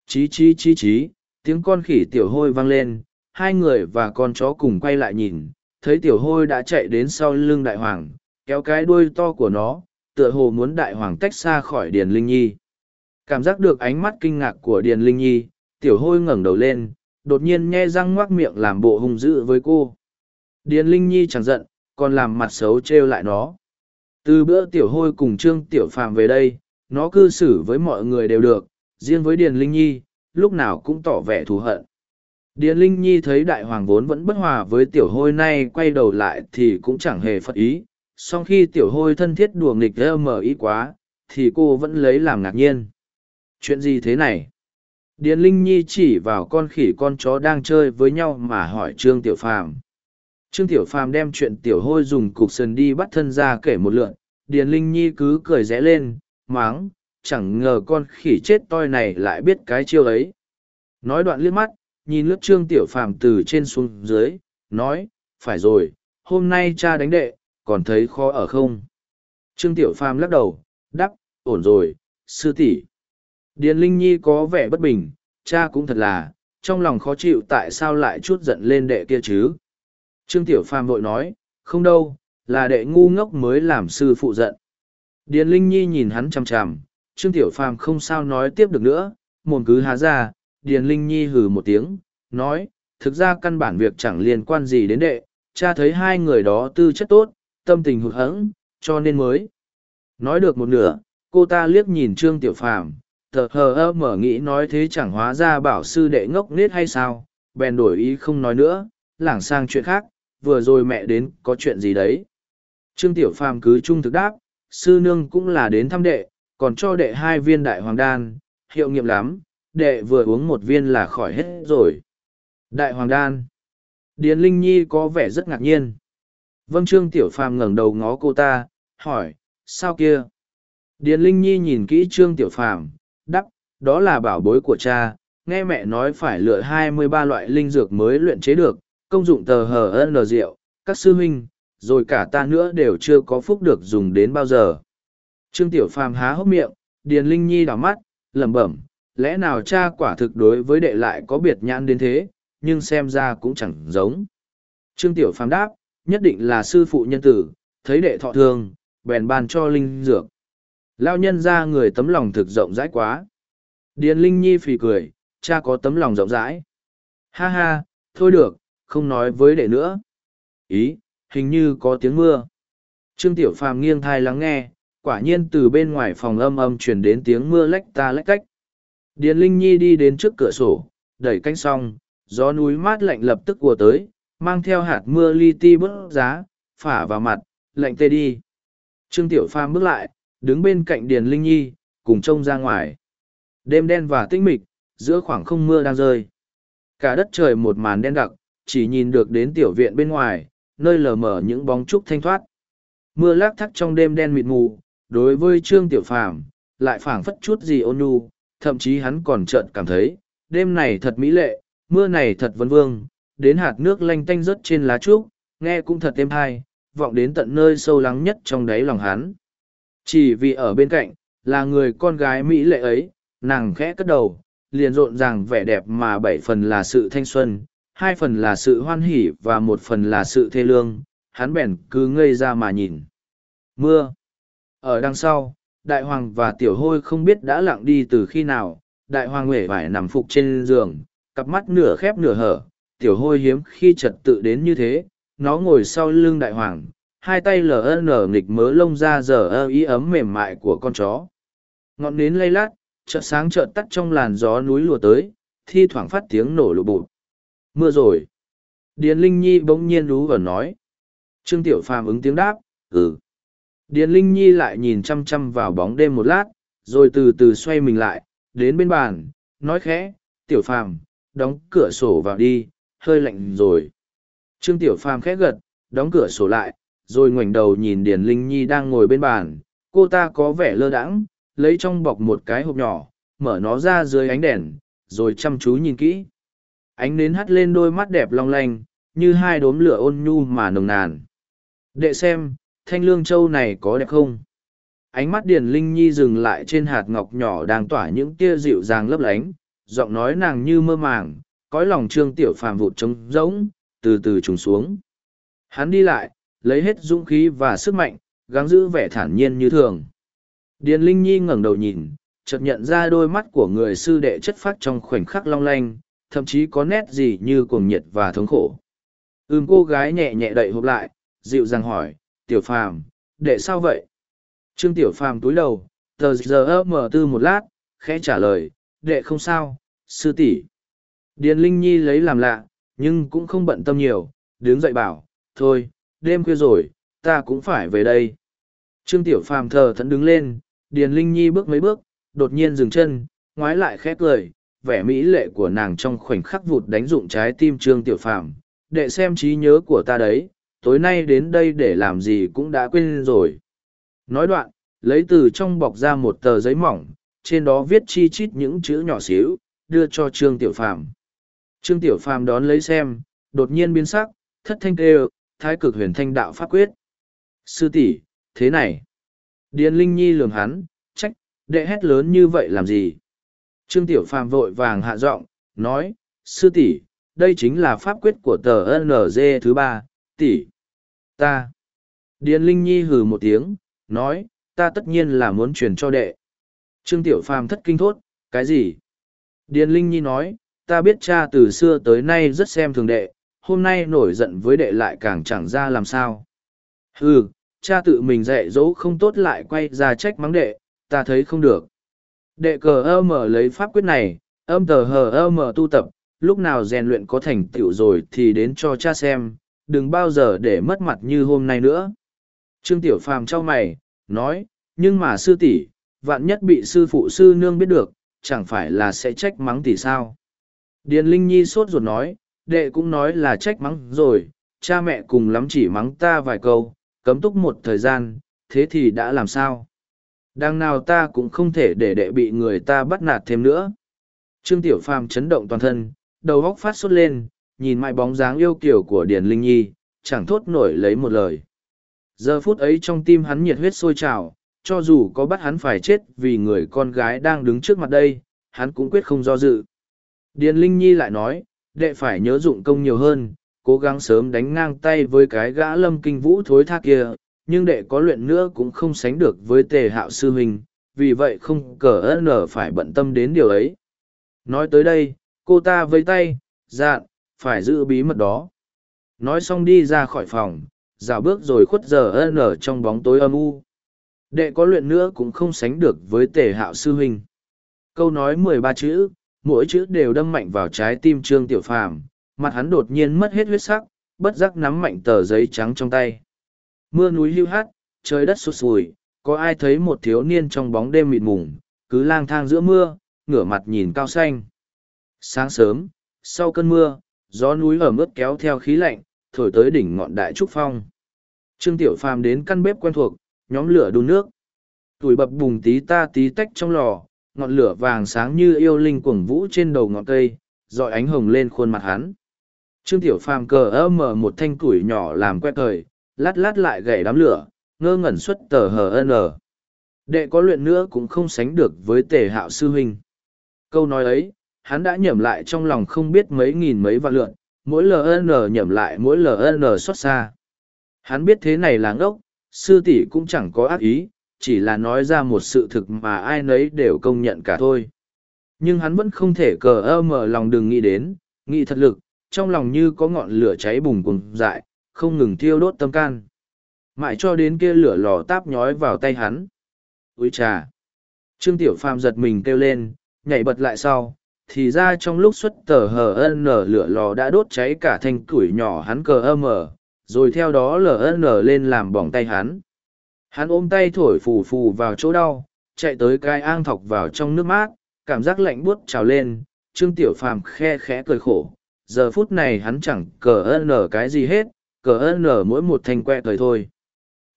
Speaker 1: Chí chí chí chí, tiếng con khỉ tiểu hôi vang lên, hai người và con chó cùng quay lại nhìn, thấy tiểu hôi đã chạy đến sau lưng đại hoàng, kéo cái đuôi to của nó, tựa hồ muốn đại hoàng tách xa khỏi Điền Linh Nhi. Cảm giác được ánh mắt kinh ngạc của Điền Linh Nhi, tiểu hôi ngẩng đầu lên, đột nhiên nhe răng ngoác miệng làm bộ hung dữ với cô. Điền Linh Nhi chẳng giận, còn làm mặt xấu trêu lại nó. Từ bữa tiểu hôi cùng Trương Tiểu Phàm về đây, nó cư xử với mọi người đều được, riêng với Điền Linh Nhi, lúc nào cũng tỏ vẻ thù hận. Điền Linh Nhi thấy đại hoàng vốn vẫn bất hòa với tiểu hôi nay quay đầu lại thì cũng chẳng hề phật ý, song khi tiểu hôi thân thiết đùa nghịch lơ mờ ý quá, thì cô vẫn lấy làm ngạc nhiên. Chuyện gì thế này? Điền Linh Nhi chỉ vào con khỉ con chó đang chơi với nhau mà hỏi Trương Tiểu Phàm. Trương Tiểu Phàm đem chuyện tiểu hôi dùng cục sần đi bắt thân ra kể một lượn, Điền Linh Nhi cứ cười rẽ lên, máng, chẳng ngờ con khỉ chết toi này lại biết cái chiêu ấy. Nói đoạn liếc mắt, nhìn lướt trương tiểu phàm từ trên xuống dưới nói phải rồi hôm nay cha đánh đệ còn thấy khó ở không trương tiểu phàm lắc đầu đắp ổn rồi sư tỷ điền linh nhi có vẻ bất bình cha cũng thật là trong lòng khó chịu tại sao lại chút giận lên đệ kia chứ trương tiểu phàm vội nói không đâu là đệ ngu ngốc mới làm sư phụ giận điền linh nhi nhìn hắn chằm chằm trương tiểu phàm không sao nói tiếp được nữa mồm cứ há ra Điền Linh Nhi hừ một tiếng, nói, thực ra căn bản việc chẳng liên quan gì đến đệ, cha thấy hai người đó tư chất tốt, tâm tình hụt hẫng, cho nên mới. Nói được một nửa, cô ta liếc nhìn Trương Tiểu Phàm thờ hờ ơ mở nghĩ nói thế chẳng hóa ra bảo sư đệ ngốc nết hay sao, bèn đổi ý không nói nữa, lảng sang chuyện khác, vừa rồi mẹ đến có chuyện gì đấy. Trương Tiểu Phàm cứ trung thực đáp, sư nương cũng là đến thăm đệ, còn cho đệ hai viên đại hoàng đan, hiệu nghiệm lắm, đệ vừa uống một viên là khỏi hết rồi. Đại hoàng đan. Điền Linh Nhi có vẻ rất ngạc nhiên. Vâng Trương Tiểu Phàm ngẩng đầu ngó cô ta, hỏi, sao kia? Điền Linh Nhi nhìn kỹ Trương Tiểu Phàm đắp, đó là bảo bối của cha, nghe mẹ nói phải lựa hai mươi ba loại linh dược mới luyện chế được, công dụng tờ hờ ân lờ rượu, các sư huynh, rồi cả ta nữa đều chưa có phúc được dùng đến bao giờ. Trương Tiểu Phàm há hốc miệng, Điền Linh Nhi đỏ mắt, lẩm bẩm, lẽ nào cha quả thực đối với đệ lại có biệt nhãn đến thế, nhưng xem ra cũng chẳng giống. Trương Tiểu Phàm đáp, nhất định là sư phụ nhân tử, thấy đệ thọ thường, bèn ban cho linh dược. Lao nhân ra người tấm lòng thực rộng rãi quá. Điền Linh Nhi phì cười, cha có tấm lòng rộng rãi. Ha ha, thôi được, không nói với đệ nữa. Ý, hình như có tiếng mưa. Trương Tiểu Phàm nghiêng thai lắng nghe, quả nhiên từ bên ngoài phòng âm âm truyền đến tiếng mưa lách ta lách cách. Điền Linh Nhi đi đến trước cửa sổ, đẩy cánh song. gió núi mát lạnh lập tức của tới, mang theo hạt mưa li ti bớt giá, phả vào mặt, lạnh tê đi. Trương Tiểu Phàm bước lại, đứng bên cạnh Điền Linh Nhi, cùng trông ra ngoài. Đêm đen và tinh mịch, giữa khoảng không mưa đang rơi. Cả đất trời một màn đen đặc, chỉ nhìn được đến tiểu viện bên ngoài, nơi lờ mờ những bóng trúc thanh thoát. Mưa lác thắt trong đêm đen mịt mù, đối với Trương Tiểu Phàm lại phảng phất chút gì ôn nhu, thậm chí hắn còn trợn cảm thấy, đêm này thật mỹ lệ, mưa này thật vân vương, đến hạt nước lanh tanh rớt trên lá trúc, nghe cũng thật êm hay, vọng đến tận nơi sâu lắng nhất trong đáy lòng hắn. Chỉ vì ở bên cạnh, là người con gái mỹ lệ ấy, nàng khẽ cất đầu, liền rộn ràng vẻ đẹp mà bảy phần là sự thanh xuân, hai phần là sự hoan hỷ và một phần là sự thê lương, hắn bèn cứ ngây ra mà nhìn. Mưa. Ở đằng sau, đại hoàng và tiểu hôi không biết đã lặng đi từ khi nào, đại hoàng uể vải nằm phục trên giường, cặp mắt nửa khép nửa hở, tiểu hôi hiếm khi trật tự đến như thế, nó ngồi sau lưng đại hoàng, hai tay lờ nở nghịch mớ lông ra giờ ơ ý ấm mềm mại của con chó. Ngọn nến lay lát, chợ sáng chợ tắt trong làn gió núi lùa tới, thi thoảng phát tiếng nổ lụ bụt. Mưa rồi. Điền Linh Nhi bỗng nhiên lú và nói. Trương Tiểu Phàm ứng tiếng đáp, ừ. Điền Linh Nhi lại nhìn chăm chăm vào bóng đêm một lát, rồi từ từ xoay mình lại, đến bên bàn, nói khẽ, tiểu phàm, đóng cửa sổ vào đi, hơi lạnh rồi. Trương tiểu phàm khẽ gật, đóng cửa sổ lại, rồi ngoảnh đầu nhìn Điền Linh Nhi đang ngồi bên bàn, cô ta có vẻ lơ đãng, lấy trong bọc một cái hộp nhỏ, mở nó ra dưới ánh đèn, rồi chăm chú nhìn kỹ. Ánh nến hắt lên đôi mắt đẹp long lanh, như hai đốm lửa ôn nhu mà nồng nàn. Đệ xem, thanh lương châu này có đẹp không? Ánh mắt Điền Linh Nhi dừng lại trên hạt ngọc nhỏ đang tỏa những tia dịu dàng lấp lánh, giọng nói nàng như mơ màng, cõi lòng trương tiểu phàm vụt trống rỗng, từ từ trùng xuống. Hắn đi lại, lấy hết dũng khí và sức mạnh, gắng giữ vẻ thản nhiên như thường. Điền Linh Nhi ngẩng đầu nhìn, chợt nhận ra đôi mắt của người sư đệ chất phát trong khoảnh khắc long lanh, thậm chí có nét gì như cuồng nhiệt và thống khổ. Ưm cô gái nhẹ nhẹ đậy hộp lại, dịu dàng hỏi, tiểu phàm để sao vậy trương tiểu phàm túi đầu tờ giờ ơ mờ tư một lát khẽ trả lời đệ không sao sư tỷ điền linh nhi lấy làm lạ nhưng cũng không bận tâm nhiều đứng dậy bảo thôi đêm khuya rồi ta cũng phải về đây trương tiểu phàm thờ thẫn đứng lên điền linh nhi bước mấy bước đột nhiên dừng chân ngoái lại khẽ cười vẻ mỹ lệ của nàng trong khoảnh khắc vụt đánh dụng trái tim trương tiểu phàm đệ xem trí nhớ của ta đấy tối nay đến đây để làm gì cũng đã quên rồi. Nói đoạn, lấy từ trong bọc ra một tờ giấy mỏng, trên đó viết chi chít những chữ nhỏ xíu, đưa cho Trương Tiểu Phàm. Trương Tiểu Phàm đón lấy xem, đột nhiên biến sắc, thất thanh kêu, thái cực huyền thanh đạo pháp quyết. Sư tỷ, thế này. Điền Linh Nhi lường hắn, trách, đệ hét lớn như vậy làm gì? Trương Tiểu Phàm vội vàng hạ giọng, nói, sư tỷ, đây chính là pháp quyết của tờ NG thứ ba, tỷ ta điền linh nhi hừ một tiếng nói ta tất nhiên là muốn truyền cho đệ trương tiểu phàm thất kinh thốt cái gì điền linh nhi nói ta biết cha từ xưa tới nay rất xem thường đệ hôm nay nổi giận với đệ lại càng chẳng ra làm sao hừ cha tự mình dạy dỗ không tốt lại quay ra trách mắng đệ ta thấy không được đệ cờ ơ mở lấy pháp quyết này âm tờ hờ ơ mở tu tập lúc nào rèn luyện có thành tựu rồi thì đến cho cha xem đừng bao giờ để mất mặt như hôm nay nữa. Trương Tiểu Phàm trao mày, nói, nhưng mà sư tỷ, vạn nhất bị sư phụ sư nương biết được, chẳng phải là sẽ trách mắng tỷ sao. Điền Linh Nhi sốt ruột nói, đệ cũng nói là trách mắng rồi, cha mẹ cùng lắm chỉ mắng ta vài câu, cấm túc một thời gian, thế thì đã làm sao? Đang nào ta cũng không thể để đệ bị người ta bắt nạt thêm nữa. Trương Tiểu Phàm chấn động toàn thân, đầu góc phát sốt lên, nhìn mãi bóng dáng yêu kiểu của Điền Linh Nhi, chẳng thốt nổi lấy một lời. Giờ phút ấy trong tim hắn nhiệt huyết sôi trào, cho dù có bắt hắn phải chết vì người con gái đang đứng trước mặt đây, hắn cũng quyết không do dự. Điền Linh Nhi lại nói, đệ phải nhớ dụng công nhiều hơn, cố gắng sớm đánh ngang tay với cái gã lâm kinh vũ thối tha kia, nhưng đệ có luyện nữa cũng không sánh được với tề hạo sư huynh, vì vậy không cờ ơn phải bận tâm đến điều ấy. Nói tới đây, cô ta với tay, dạn, phải giữ bí mật đó. Nói xong đi ra khỏi phòng, dạo bước rồi khuất giờ ân ở trong bóng tối âm u. Đệ có luyện nữa cũng không sánh được với tề hạo sư huynh. Câu nói mười ba chữ, mỗi chữ đều đâm mạnh vào trái tim trương tiểu phàm, mặt hắn đột nhiên mất hết huyết sắc, bất giác nắm mạnh tờ giấy trắng trong tay. Mưa núi lưu hát, trời đất sụt sùi, có ai thấy một thiếu niên trong bóng đêm mịt mùng, cứ lang thang giữa mưa, ngửa mặt nhìn cao xanh. Sáng sớm, sau cơn mưa, gió núi ở mức kéo theo khí lạnh, thổi tới đỉnh ngọn đại trúc phong. Trương Tiểu Phàm đến căn bếp quen thuộc, nhóm lửa đun nước. Tuổi bập bùng tí ta tí tách trong lò, ngọn lửa vàng sáng như yêu linh cuồng vũ trên đầu ngọn cây, dọi ánh hồng lên khuôn mặt hắn. Trương Tiểu Phàm cờ ơ mở một thanh củi nhỏ làm que thời, lát lát lại gậy đám lửa, ngơ ngẩn xuất tờ hờ n. Đệ có luyện nữa cũng không sánh được với tề hạo sư huynh. Câu nói ấy, hắn đã nhẩm lại trong lòng không biết mấy nghìn mấy vạn lượn, mỗi LN nhẩm lại mỗi LN xót xa. Hắn biết thế này là ngốc, sư tỷ cũng chẳng có ác ý, chỉ là nói ra một sự thực mà ai nấy đều công nhận cả thôi. Nhưng hắn vẫn không thể cờ ơ mở lòng đừng nghĩ đến, nghĩ thật lực, trong lòng như có ngọn lửa cháy bùng cùng dại, không ngừng thiêu đốt tâm can. Mãi cho đến kia lửa lò táp nhói vào tay hắn. Úi trà! Trương Tiểu Phàm giật mình kêu lên, nhảy bật lại sau, thì ra trong lúc xuất tờ hờ nở lửa lò đã đốt cháy cả thanh củi nhỏ hắn cờ âm ở rồi theo đó nở lên làm bỏng tay hắn hắn ôm tay thổi phù phù vào chỗ đau chạy tới cái an thọc vào trong nước mát cảm giác lạnh buốt trào lên trương tiểu phàm khe khẽ cười khổ giờ phút này hắn chẳng cờ ân nở cái gì hết cờ ân nở mỗi một thanh que thời thôi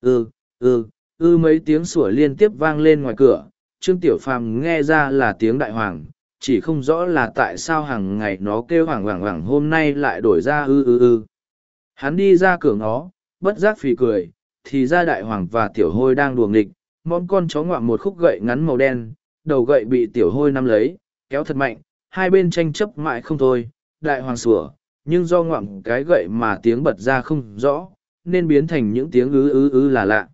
Speaker 1: ừ ừ ư ừ mấy tiếng sủa liên tiếp vang lên ngoài cửa trương tiểu phàm nghe ra là tiếng đại hoàng chỉ không rõ là tại sao hàng ngày nó kêu hoảng hoảng hoảng hôm nay lại đổi ra ư ư ư. Hắn đi ra cửa ngó, bất giác phì cười, thì ra đại hoàng và tiểu hôi đang đùa nghịch, món con chó ngoạm một khúc gậy ngắn màu đen, đầu gậy bị tiểu hôi nắm lấy, kéo thật mạnh, hai bên tranh chấp mãi không thôi, đại hoàng sủa, nhưng do ngoạm cái gậy mà tiếng bật ra không rõ, nên biến thành những tiếng ứ ứ ứ là lạ.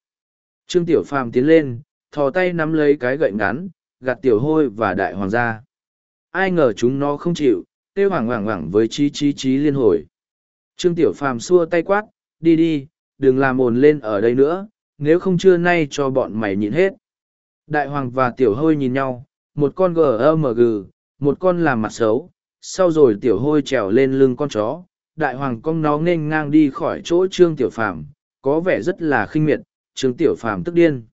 Speaker 1: Trương Tiểu Phàm tiến lên, thò tay nắm lấy cái gậy ngắn, gạt tiểu hôi và đại hoàng ra ai ngờ chúng nó không chịu, kêu hoảng hoảng hoảng với chí chí chí liên hồi. Trương Tiểu Phàm xua tay quát, đi đi, đừng làm ồn lên ở đây nữa, nếu không trưa nay cho bọn mày nhịn hết. Đại Hoàng và Tiểu Hôi nhìn nhau, một con gừ, một con làm mặt xấu, sau rồi Tiểu Hôi trèo lên lưng con chó, Đại Hoàng con nó nghênh ngang đi khỏi chỗ Trương Tiểu Phàm có vẻ rất là khinh miệt, Trương Tiểu Phàm tức điên.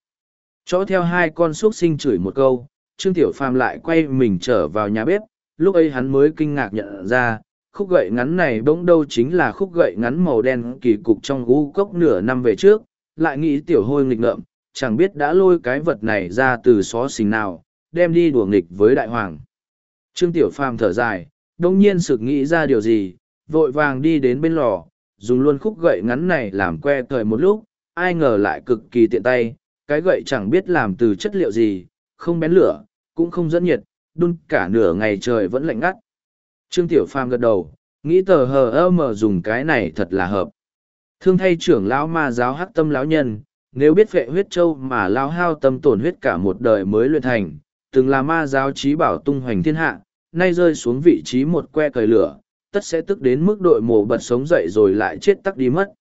Speaker 1: Chó theo hai con xúc sinh chửi một câu, Trương Tiểu Phàm lại quay mình trở vào nhà bếp, lúc ấy hắn mới kinh ngạc nhận ra, khúc gậy ngắn này bỗng đâu chính là khúc gậy ngắn màu đen kỳ cục trong gu cốc nửa năm về trước, lại nghĩ Tiểu Hôi nghịch ngợm, chẳng biết đã lôi cái vật này ra từ xó xình nào, đem đi đùa nghịch với đại hoàng. Trương Tiểu Phàm thở dài, đông nhiên sực nghĩ ra điều gì, vội vàng đi đến bên lò, dùng luôn khúc gậy ngắn này làm que thời một lúc, ai ngờ lại cực kỳ tiện tay, cái gậy chẳng biết làm từ chất liệu gì, không bén lửa, cũng không dẫn nhiệt, đun cả nửa ngày trời vẫn lạnh ngắt. Trương Tiểu Phàm gật đầu, nghĩ tờ hờ ơ mờ dùng cái này thật là hợp. Thương thay trưởng lão ma giáo hắc tâm lão nhân, nếu biết vệ huyết châu mà lão hao tâm tổn huyết cả một đời mới luyện thành, từng là ma giáo trí bảo tung hoành thiên hạ, nay rơi xuống vị trí một que cởi lửa, tất sẽ tức đến mức đội mồ bật sống dậy rồi lại chết tắc đi mất.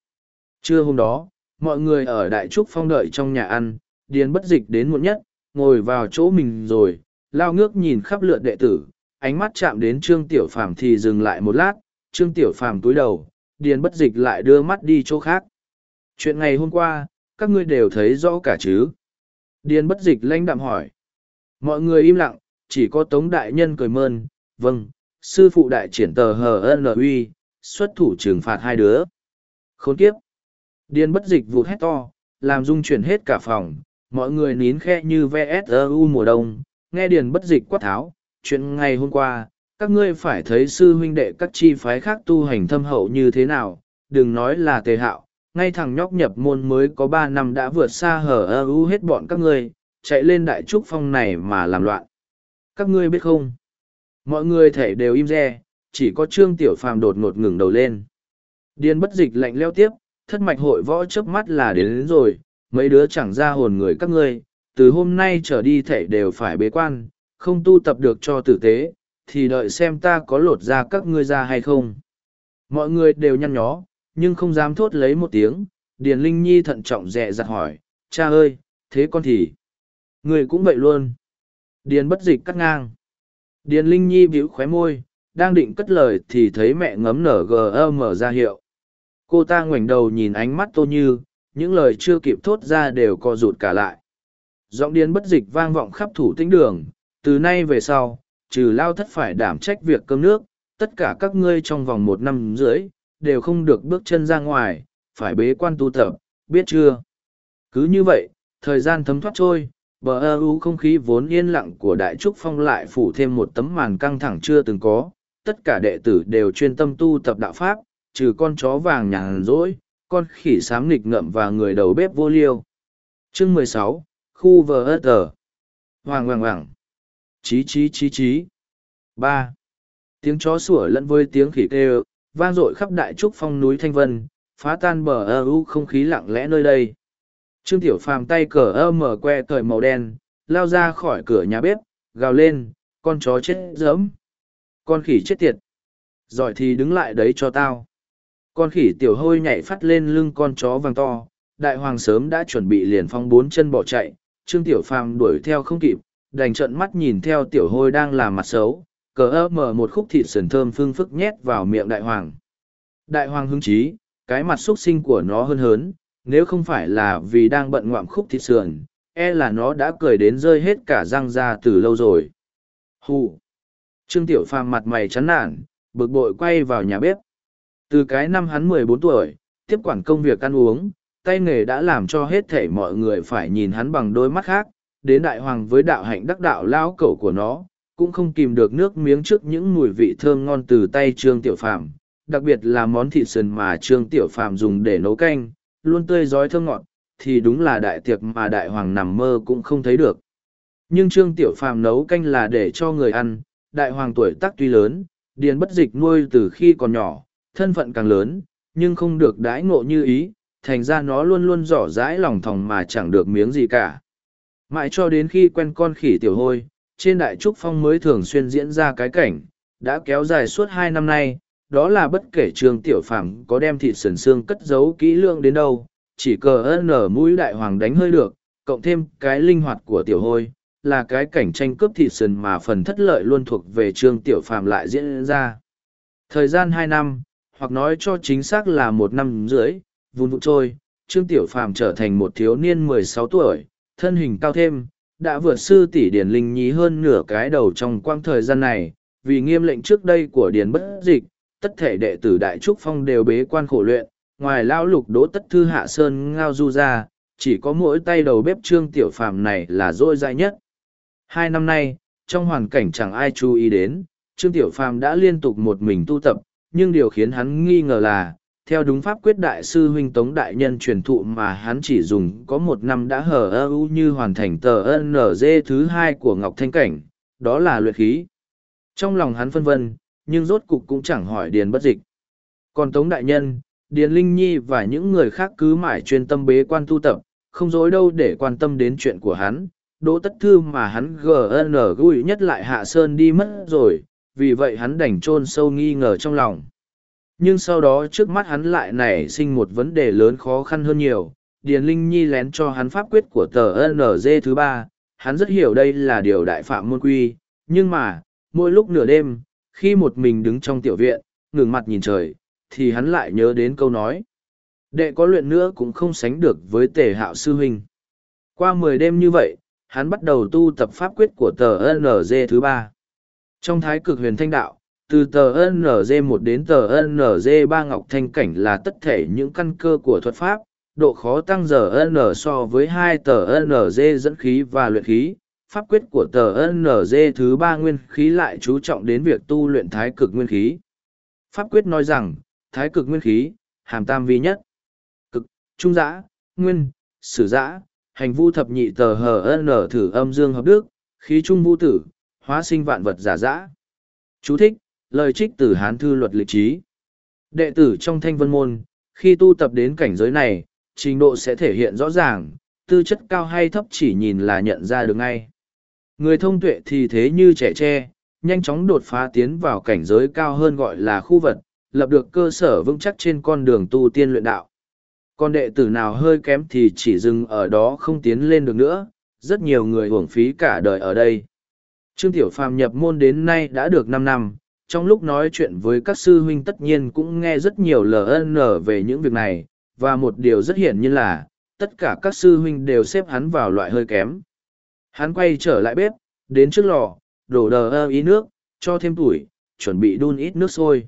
Speaker 1: Trưa hôm đó, mọi người ở Đại Trúc Phong đợi trong nhà ăn, điền bất dịch đến muộn nhất, ngồi vào chỗ mình rồi, lao ngước nhìn khắp lượn đệ tử, ánh mắt chạm đến Trương Tiểu Phàm thì dừng lại một lát, Trương Tiểu Phàm túi đầu, điền bất dịch lại đưa mắt đi chỗ khác. Chuyện ngày hôm qua, các ngươi đều thấy rõ cả chứ? Điền bất dịch lãnh đạm hỏi. Mọi người im lặng, chỉ có Tống Đại Nhân cười mơn, vâng, sư phụ đại triển tờ uy, xuất thủ trừng phạt hai đứa. Khốn kiếp! Điền bất dịch vụt hét to, làm rung chuyển hết cả phòng, mọi người nín khe như VSU mùa đông, nghe điền bất dịch quát tháo, chuyện ngày hôm qua, các ngươi phải thấy sư huynh đệ các chi phái khác tu hành thâm hậu như thế nào, đừng nói là tề hạo, ngay thằng nhóc nhập môn mới có ba năm đã vượt xa hở u hết bọn các ngươi, chạy lên đại trúc phong này mà làm loạn. Các ngươi biết không? Mọi người thể đều im re, chỉ có Trương Tiểu Phàm đột ngột ngừng đầu lên. điền bất dịch lạnh leo tiếp, thất mạch hội võ chớp mắt là đến, đến rồi, mấy đứa chẳng ra hồn người các ngươi, từ hôm nay trở đi thảy đều phải bế quan, không tu tập được cho tử tế, thì đợi xem ta có lột ra các ngươi ra hay không. Mọi người đều nhăn nhó, nhưng không dám thốt lấy một tiếng, Điền Linh Nhi thận trọng dè dặt hỏi, cha ơi, thế con thì... Người cũng vậy luôn. Điền bất dịch cắt ngang. Điền Linh Nhi bĩu khóe môi, đang định cất lời thì thấy mẹ ngấm nở gm ra hiệu. Cô ta ngoảnh đầu nhìn ánh mắt tô như, những lời chưa kịp thốt ra đều co rụt cả lại. Giọng điên bất dịch vang vọng khắp thủ tinh đường, từ nay về sau, trừ lao thất phải đảm trách việc cơm nước, tất cả các ngươi trong vòng một năm rưỡi, đều không được bước chân ra ngoài, phải bế quan tu tập, biết chưa? Cứ như vậy, thời gian thấm thoát trôi, bờ ơ u không khí vốn yên lặng của đại trúc phong lại phủ thêm một tấm màn căng thẳng chưa từng có tất cả đệ tử đều chuyên tâm tu tập đạo pháp trừ con chó vàng nhàn rỗi con khỉ xám nghịch ngậm và người đầu bếp vô liêu. Chương mười sáu khu vờ ớt tờ. Hoàng hoàng hoàng. Chí chí chí chí. ba Tiếng chó sủa lẫn với tiếng khỉ kêu, vang dội khắp đại trúc phong núi Thanh Vân, phá tan bờ ơ u không khí lặng lẽ nơi đây. Trương Tiểu Phàm tay cờ ơ mở que cởi màu đen, lao ra khỏi cửa nhà bếp, gào lên, con chó chết dẫm. Con khỉ chết tiệt. Giỏi thì đứng lại đấy cho tao. Con khỉ tiểu hôi nhảy phát lên lưng con chó vàng to, đại hoàng sớm đã chuẩn bị liền phong bốn chân bỏ chạy, Trương Tiểu Phàm đuổi theo không kịp, đành trợn mắt nhìn theo tiểu hôi đang làm mặt xấu, cờ ơ mở một khúc thịt sườn thơm phương phức nhét vào miệng đại hoàng. Đại hoàng hứng chí, cái mặt xuất sinh của nó hơn hớn, nếu không phải là vì đang bận ngoạm khúc thịt sườn, e là nó đã cười đến rơi hết cả răng ra từ lâu rồi. Hù! Trương Tiểu Phàm mặt mày chán nản, bực bội quay vào nhà bếp, từ cái năm hắn mười bốn tuổi, tiếp quản công việc ăn uống, tay nghề đã làm cho hết thể mọi người phải nhìn hắn bằng đôi mắt khác, đến đại hoàng với đạo hạnh đắc đạo lao cẩu của nó, cũng không kìm được nước miếng trước những mùi vị thơm ngon từ tay Trương Tiểu Phàm, đặc biệt là món thịt sườn mà Trương Tiểu Phàm dùng để nấu canh, luôn tươi giói thơm ngọt, thì đúng là đại tiệc mà đại hoàng nằm mơ cũng không thấy được. Nhưng Trương Tiểu Phàm nấu canh là để cho người ăn, đại hoàng tuổi tác tuy lớn, điền bất dịch nuôi từ khi còn nhỏ, thân phận càng lớn, nhưng không được đãi ngộ như ý, thành ra nó luôn luôn rõ rãi lòng thòng mà chẳng được miếng gì cả. Mãi cho đến khi quen con khỉ tiểu hôi, trên đại trúc phong mới thường xuyên diễn ra cái cảnh, đã kéo dài suốt hai năm nay, đó là bất kể trường tiểu phàm có đem thịt sườn xương cất giấu kỹ lưỡng đến đâu, chỉ cờ ơn nở mũi đại hoàng đánh hơi được, cộng thêm cái linh hoạt của tiểu hôi, là cái cảnh tranh cướp thị sườn mà phần thất lợi luôn thuộc về trương tiểu phàm lại diễn ra. Thời gian hai năm, hoặc nói cho chính xác là một năm rưỡi, vun vụ trôi, Trương Tiểu Phàm trở thành một thiếu niên mười sáu tuổi, thân hình cao thêm, đã vượt sư tỷ Điển Linh Nhi hơn nửa cái đầu trong quang thời gian này, vì nghiêm lệnh trước đây của Điển Bất Dịch, tất thể đệ tử Đại Trúc Phong đều bế quan khổ luyện, ngoài lão lục đỗ tất thư hạ sơn ngao du ra, chỉ có mỗi tay đầu bếp Trương Tiểu Phàm này là dôi dại nhất. Hai năm nay, trong hoàn cảnh chẳng ai chú ý đến, Trương Tiểu Phàm đã liên tục một mình tu tập, nhưng điều khiến hắn nghi ngờ là, theo đúng pháp quyết đại sư huynh Tống Đại Nhân truyền thụ mà hắn chỉ dùng có một năm đã hở ơ như hoàn thành tờ NG thứ hai của Ngọc Thanh Cảnh, đó là luyện khí. Trong lòng hắn phân vân, nhưng rốt cục cũng chẳng hỏi Điền bất dịch. Còn Tống Đại Nhân, Điền Linh Nhi và những người khác cứ mãi chuyên tâm bế quan tu tập, không dối đâu để quan tâm đến chuyện của hắn. Đỗ tất thư mà hắn GN gùi nhất lại hạ sơn đi mất rồi, vì vậy hắn đành chôn sâu nghi ngờ trong lòng. Nhưng sau đó trước mắt hắn lại nảy sinh một vấn đề lớn khó khăn hơn nhiều, Điền Linh Nhi lén cho hắn pháp quyết của tờ NG thứ ba, hắn rất hiểu đây là điều đại phạm môn quy, nhưng mà, mỗi lúc nửa đêm, khi một mình đứng trong tiểu viện, ngừng mặt nhìn trời, thì hắn lại nhớ đến câu nói. Đệ có luyện nữa cũng không sánh được với tề hạo sư huynh. Qua mười đêm như vậy, hắn bắt đầu tu tập pháp quyết của tờ NG thứ ba. Trong thái cực huyền thanh đạo, từ tờ NG một đến tờ NG ba ngọc thanh cảnh là tất thể những căn cơ của thuật pháp, độ khó tăng giờ N so với hai tờ NG dẫn khí và luyện khí. Pháp quyết của tờ NG thứ ba nguyên khí lại chú trọng đến việc tu luyện thái cực nguyên khí. Pháp quyết nói rằng, thái cực nguyên khí, hàm tam vi nhất. Cực, trung giã, nguyên, sử giã, hành vu thập nhị tờ N thử âm dương hợp đức, khí trung vũ tử, hóa sinh vạn vật giả dã. Chú thích, lời trích từ Hán Thư Luật Lịch Trí. Đệ tử trong thanh vân môn, khi tu tập đến cảnh giới này, trình độ sẽ thể hiện rõ ràng, tư chất cao hay thấp chỉ nhìn là nhận ra được ngay. Người thông tuệ thì thế như trẻ tre, nhanh chóng đột phá tiến vào cảnh giới cao hơn gọi là khu vật, lập được cơ sở vững chắc trên con đường tu tiên luyện đạo. Còn đệ tử nào hơi kém thì chỉ dừng ở đó không tiến lên được nữa, rất nhiều người uổng phí cả đời ở đây. Trương Tiểu Phàm nhập môn đến nay đã được năm năm, trong lúc nói chuyện với các sư huynh tất nhiên cũng nghe rất nhiều LN về những việc này, và một điều rất hiển nhiên là, tất cả các sư huynh đều xếp hắn vào loại hơi kém. Hắn quay trở lại bếp, đến trước lò, đổ đờ ơ ý nước, cho thêm tuổi, chuẩn bị đun ít nước sôi.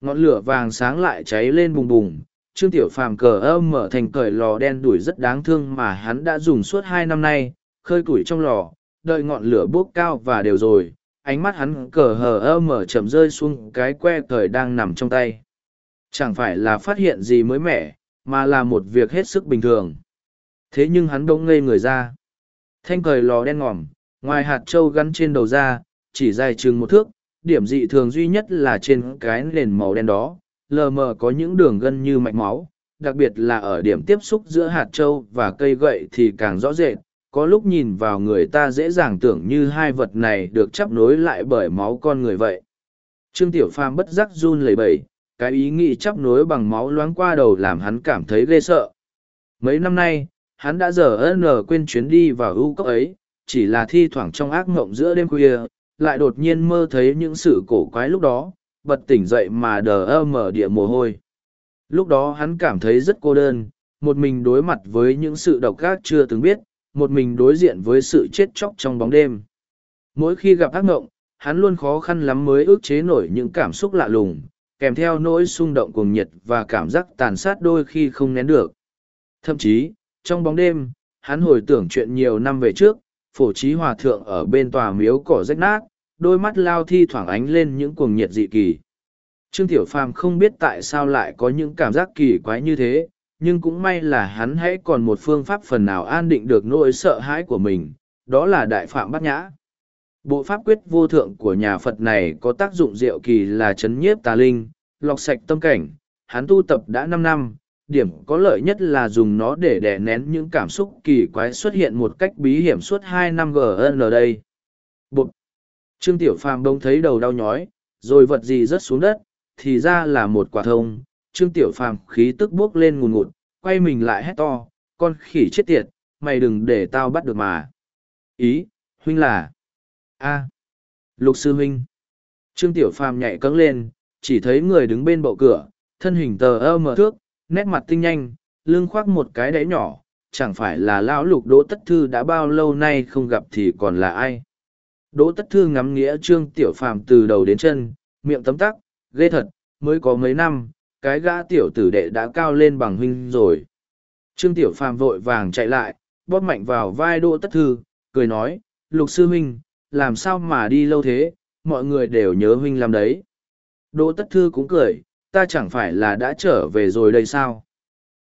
Speaker 1: Ngọn lửa vàng sáng lại cháy lên bùng bùng, Trương Tiểu Phàm cờ ơ mở thành cởi lò đen đuổi rất đáng thương mà hắn đã dùng suốt hai năm nay, khơi củi trong lò, đợi ngọn lửa bốc cao và đều rồi ánh mắt hắn cờ hờ ơ mở chậm rơi xuống cái que thời đang nằm trong tay chẳng phải là phát hiện gì mới mẻ mà là một việc hết sức bình thường thế nhưng hắn bỗng ngây người ra thanh cờ lò đen ngòm ngoài hạt trâu gắn trên đầu ra chỉ dài chừng một thước điểm dị thường duy nhất là trên cái nền màu đen đó lờ mờ có những đường gân như mạch máu đặc biệt là ở điểm tiếp xúc giữa hạt trâu và cây gậy thì càng rõ rệt có lúc nhìn vào người ta dễ dàng tưởng như hai vật này được chắp nối lại bởi máu con người vậy. Trương Tiểu Phàm bất giác run lẩy bẩy, cái ý nghĩ chắp nối bằng máu loáng qua đầu làm hắn cảm thấy ghê sợ. Mấy năm nay, hắn đã giờ ơn nở quên chuyến đi vào ưu cốc ấy, chỉ là thi thoảng trong ác mộng giữa đêm khuya, lại đột nhiên mơ thấy những sự cổ quái lúc đó, bật tỉnh dậy mà đờ ơ mở địa mồ hôi. Lúc đó hắn cảm thấy rất cô đơn, một mình đối mặt với những sự độc ác chưa từng biết, một mình đối diện với sự chết chóc trong bóng đêm mỗi khi gặp ác ngộng hắn luôn khó khăn lắm mới ước chế nổi những cảm xúc lạ lùng kèm theo nỗi xung động cuồng nhiệt và cảm giác tàn sát đôi khi không nén được thậm chí trong bóng đêm hắn hồi tưởng chuyện nhiều năm về trước phổ trí hòa thượng ở bên tòa miếu cỏ rách nát đôi mắt lao thi thoảng ánh lên những cuồng nhiệt dị kỳ trương tiểu phàm không biết tại sao lại có những cảm giác kỳ quái như thế nhưng cũng may là hắn hãy còn một phương pháp phần nào an định được nỗi sợ hãi của mình, đó là đại phạm bát nhã. Bộ pháp quyết vô thượng của nhà Phật này có tác dụng diệu kỳ là chấn nhiếp tà linh, lọc sạch tâm cảnh, hắn tu tập đã năm năm, điểm có lợi nhất là dùng nó để đè nén những cảm xúc kỳ quái xuất hiện một cách bí hiểm suốt hai năm GN đây. Bụt! Trương Tiểu Phàm đông thấy đầu đau nhói, rồi vật gì rớt xuống đất, thì ra là một quả thông, Trương Tiểu Phàm khí tức bước lên ngùn ngụt, quay mình lại hét to, con khỉ chết tiệt, mày đừng để tao bắt được mà. Ý, huynh là... a Lục sư huynh. Trương Tiểu Phàm nhảy cẫng lên, chỉ thấy người đứng bên bậu cửa, thân hình tờ ơ mờ thước, nét mặt tinh nhanh, lưng khoác một cái đáy nhỏ, chẳng phải là lão lục Đỗ Tất Thư đã bao lâu nay không gặp thì còn là ai. Đỗ Tất Thư ngắm nghĩa Trương Tiểu Phàm từ đầu đến chân, miệng tấm tắc, ghê thật, mới có mấy năm, cái gã tiểu tử đệ đã cao lên bằng huynh rồi. Trương Tiểu Phàm vội vàng chạy lại, bóp mạnh vào vai Đỗ Tất Thư, cười nói, Lục Sư Huynh, làm sao mà đi lâu thế, mọi người đều nhớ Huynh làm đấy. Đỗ Tất Thư cũng cười, ta chẳng phải là đã trở về rồi đây sao?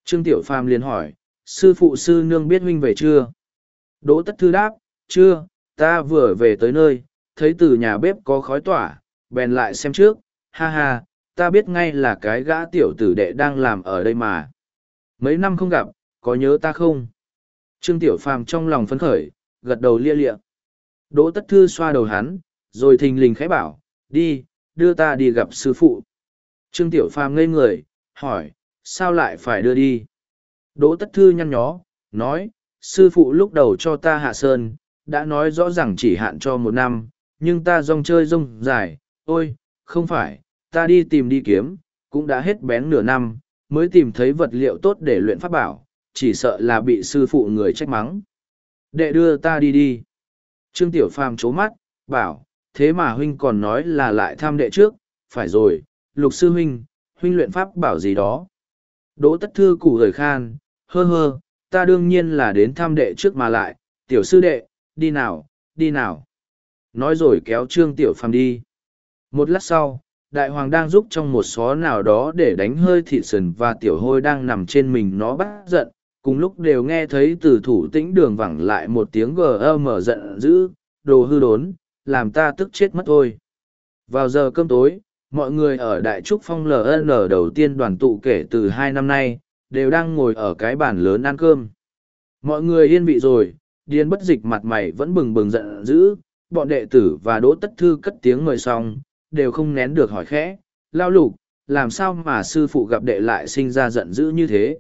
Speaker 1: Trương Tiểu Phàm liền hỏi, sư phụ sư nương biết Huynh về chưa? Đỗ Tất Thư đáp, chưa, ta vừa về tới nơi, thấy từ nhà bếp có khói tỏa, bèn lại xem trước, ha ha, ta biết ngay là cái gã tiểu tử đệ đang làm ở đây mà. Mấy năm không gặp, có nhớ ta không? Trương Tiểu Phàm trong lòng phấn khởi, gật đầu lia lịa. Đỗ Tất Thư xoa đầu hắn, rồi thình lình khẽ bảo, đi, đưa ta đi gặp sư phụ. Trương Tiểu Phàm ngây người, hỏi, sao lại phải đưa đi? Đỗ Tất Thư nhăn nhó, nói, sư phụ lúc đầu cho ta hạ sơn, đã nói rõ ràng chỉ hạn cho một năm, nhưng ta rong chơi rong dài, ôi, không phải, ta đi tìm đi kiếm, cũng đã hết bén nửa năm, mới tìm thấy vật liệu tốt để luyện pháp bảo, chỉ sợ là bị sư phụ người trách mắng. Đệ đưa ta đi đi. Trương Tiểu Phàm chố mắt, bảo, thế mà huynh còn nói là lại thăm đệ trước, phải rồi, lục sư huynh, huynh luyện pháp bảo gì đó. Đỗ tất thư củ rời khan, hơ hơ, ta đương nhiên là đến thăm đệ trước mà lại, tiểu sư đệ, đi nào, đi nào. Nói rồi kéo Trương Tiểu Phàm đi. Một lát sau, đại hoàng đang giúp trong một xó nào đó để đánh hơi thị sườn và tiểu hôi đang nằm trên mình nó bắt giận cùng lúc đều nghe thấy từ thủ tĩnh đường vẳng lại một tiếng gờ ơ mở giận dữ đồ hư đốn làm ta tức chết mất thôi vào giờ cơm tối mọi người ở đại trúc phong ln đầu tiên đoàn tụ kể từ hai năm nay đều đang ngồi ở cái bàn lớn ăn cơm mọi người yên vị rồi điên bất dịch mặt mày vẫn bừng bừng giận dữ bọn đệ tử và đỗ tất thư cất tiếng mời xong đều không nén được hỏi khẽ, lao lục, làm sao mà sư phụ gặp đệ lại sinh ra giận dữ như thế.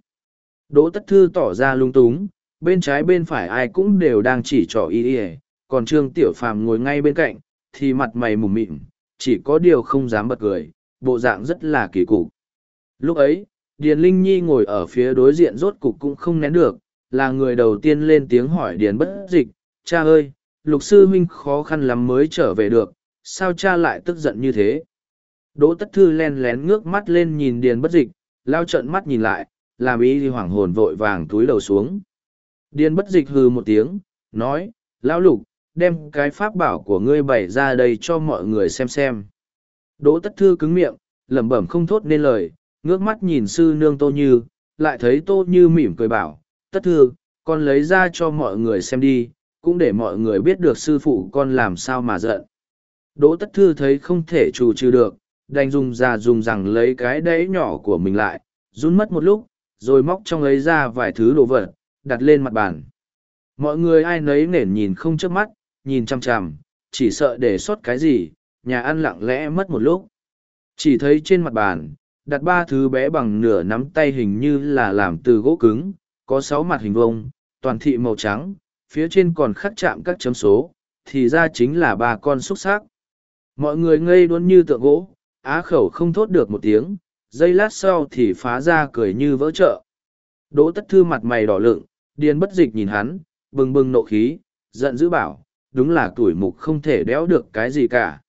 Speaker 1: Đỗ tất thư tỏ ra lung túng, bên trái bên phải ai cũng đều đang chỉ trỏ y y còn trương tiểu phàm ngồi ngay bên cạnh, thì mặt mày mùm mịn, chỉ có điều không dám bật cười, bộ dạng rất là kỳ cục. Lúc ấy, Điền Linh Nhi ngồi ở phía đối diện rốt cục cũng không nén được, là người đầu tiên lên tiếng hỏi Điền bất dịch, cha ơi, lục sư huynh khó khăn lắm mới trở về được, sao cha lại tức giận như thế đỗ tất thư len lén ngước mắt lên nhìn điền bất dịch lao trợn mắt nhìn lại làm ý thì hoảng hồn vội vàng túi đầu xuống điền bất dịch hừ một tiếng nói lão lục đem cái pháp bảo của ngươi bày ra đây cho mọi người xem xem đỗ tất thư cứng miệng lẩm bẩm không thốt nên lời ngước mắt nhìn sư nương tô như lại thấy tô như mỉm cười bảo tất thư con lấy ra cho mọi người xem đi cũng để mọi người biết được sư phụ con làm sao mà giận Đỗ tất thư thấy không thể trù trừ được, đành dùng già dùng rằng lấy cái đẫy nhỏ của mình lại, run mất một lúc, rồi móc trong ấy ra vài thứ đồ vật, đặt lên mặt bàn. Mọi người ai nấy nể nhìn không chớp mắt, nhìn chằm chằm, chỉ sợ để sót cái gì, nhà ăn lặng lẽ mất một lúc. Chỉ thấy trên mặt bàn, đặt ba thứ bé bằng nửa nắm tay hình như là làm từ gỗ cứng, có sáu mặt hình vông, toàn thị màu trắng, phía trên còn khắc chạm các chấm số, thì ra chính là ba con xúc xác. Mọi người ngây đuôn như tượng gỗ, á khẩu không thốt được một tiếng, giây lát sau thì phá ra cười như vỡ trợ. Đỗ tất thư mặt mày đỏ lựng, điên bất dịch nhìn hắn, bừng bừng nộ khí, giận dữ bảo, đúng là tuổi mục không thể đéo được cái gì cả.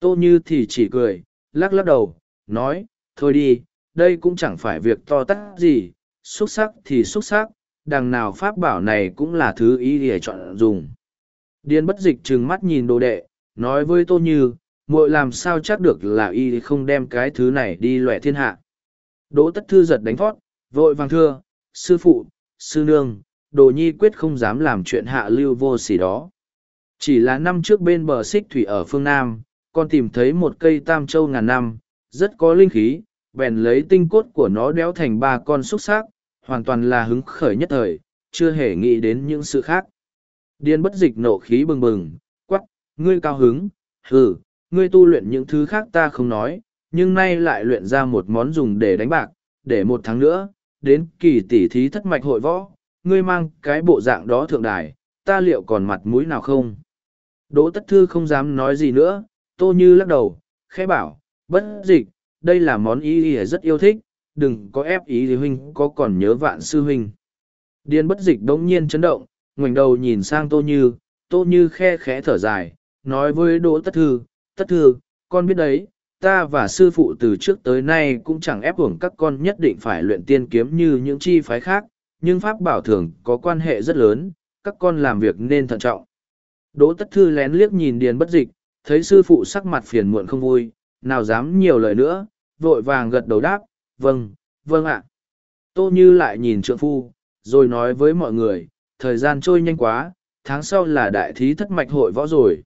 Speaker 1: Tô Như thì chỉ cười, lắc lắc đầu, nói, thôi đi, đây cũng chẳng phải việc to tát gì, xuất sắc thì xuất sắc, đằng nào pháp bảo này cũng là thứ ý để chọn dùng. Điên bất dịch trừng mắt nhìn đồ đệ, nói với Tô Như, muội làm sao chắc được là y không đem cái thứ này đi loẹ thiên hạ. Đỗ tất thư giật đánh thót, vội vàng thưa, sư phụ, sư nương, đồ nhi quyết không dám làm chuyện hạ lưu vô sỉ đó. Chỉ là năm trước bên bờ xích thủy ở phương Nam, con tìm thấy một cây tam châu ngàn năm, rất có linh khí, bèn lấy tinh cốt của nó đéo thành ba con xúc xác, hoàn toàn là hứng khởi nhất thời, chưa hề nghĩ đến những sự khác. Điên bất dịch nộ khí bừng bừng, quắc, ngươi cao hứng, hừ, ngươi tu luyện những thứ khác ta không nói, nhưng nay lại luyện ra một món dùng để đánh bạc, để một tháng nữa, đến kỳ tỷ thí thất mạch hội võ, ngươi mang cái bộ dạng đó thượng đài, ta liệu còn mặt mũi nào không? Đỗ Tất Thư không dám nói gì nữa, tô như lắc đầu, khẽ bảo, bất dịch, đây là món ý ý rất yêu thích, đừng có ép ý thì huynh có còn nhớ vạn sư huynh. Điên bất dịch đống nhiên chấn động, ngoảnh đầu nhìn sang tô như, tô như khe khẽ thở dài, nói với Đỗ Tất Thư, thất thư, con biết đấy, ta và sư phụ từ trước tới nay cũng chẳng ép buộc các con nhất định phải luyện tiên kiếm như những chi phái khác, nhưng pháp bảo thường có quan hệ rất lớn, các con làm việc nên thận trọng. Đỗ tất thư lén liếc nhìn điền bất dịch, thấy sư phụ sắc mặt phiền muộn không vui, nào dám nhiều lời nữa, vội vàng gật đầu đáp, vâng, vâng ạ. Tô Như lại nhìn trượng phu, rồi nói với mọi người, thời gian trôi nhanh quá, tháng sau là đại thí thất mạch hội võ rồi.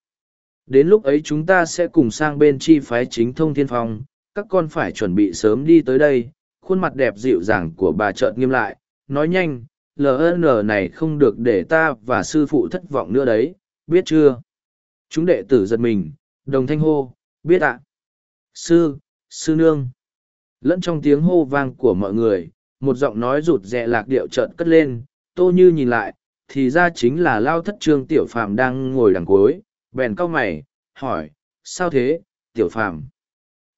Speaker 1: Đến lúc ấy chúng ta sẽ cùng sang bên chi phái chính thông thiên phong, các con phải chuẩn bị sớm đi tới đây. Khuôn mặt đẹp dịu dàng của bà trợn nghiêm lại, nói nhanh, LN này không được để ta và sư phụ thất vọng nữa đấy, biết chưa? Chúng đệ tử giật mình, đồng thanh hô, biết ạ. Sư, sư nương. Lẫn trong tiếng hô vang của mọi người, một giọng nói rụt rè lạc điệu trợn cất lên, tô như nhìn lại, thì ra chính là lao thất trương tiểu phạm đang ngồi đằng cuối, bèn cau mày, hỏi, sao thế, tiểu phàm?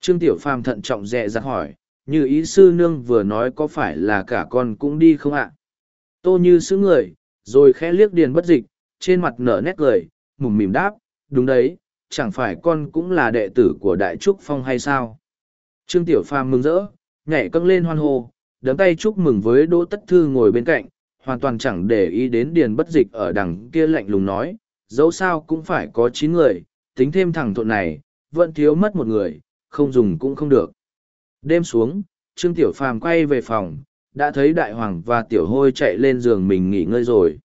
Speaker 1: Trương tiểu phàm thận trọng dè dặt hỏi, như ý sư nương vừa nói có phải là cả con cũng đi không ạ? Tô như sứ người, rồi khẽ liếc điền bất dịch, trên mặt nở nét cười, mùng mỉm đáp, đúng đấy, chẳng phải con cũng là đệ tử của Đại Trúc Phong hay sao? Trương Tiểu Phàm mừng rỡ, nhảy căng lên hoan hô, đấm tay chúc mừng với Đỗ Tất Thư ngồi bên cạnh, hoàn toàn chẳng để ý đến điền bất dịch ở đằng kia lạnh lùng nói, dẫu sao cũng phải có chín người, tính thêm thằng thộn này, vẫn thiếu mất một người, không dùng cũng không được. Đêm xuống, Trương Tiểu Phàm quay về phòng, đã thấy Đại Hoàng và Tiểu Hôi chạy lên giường mình nghỉ ngơi rồi.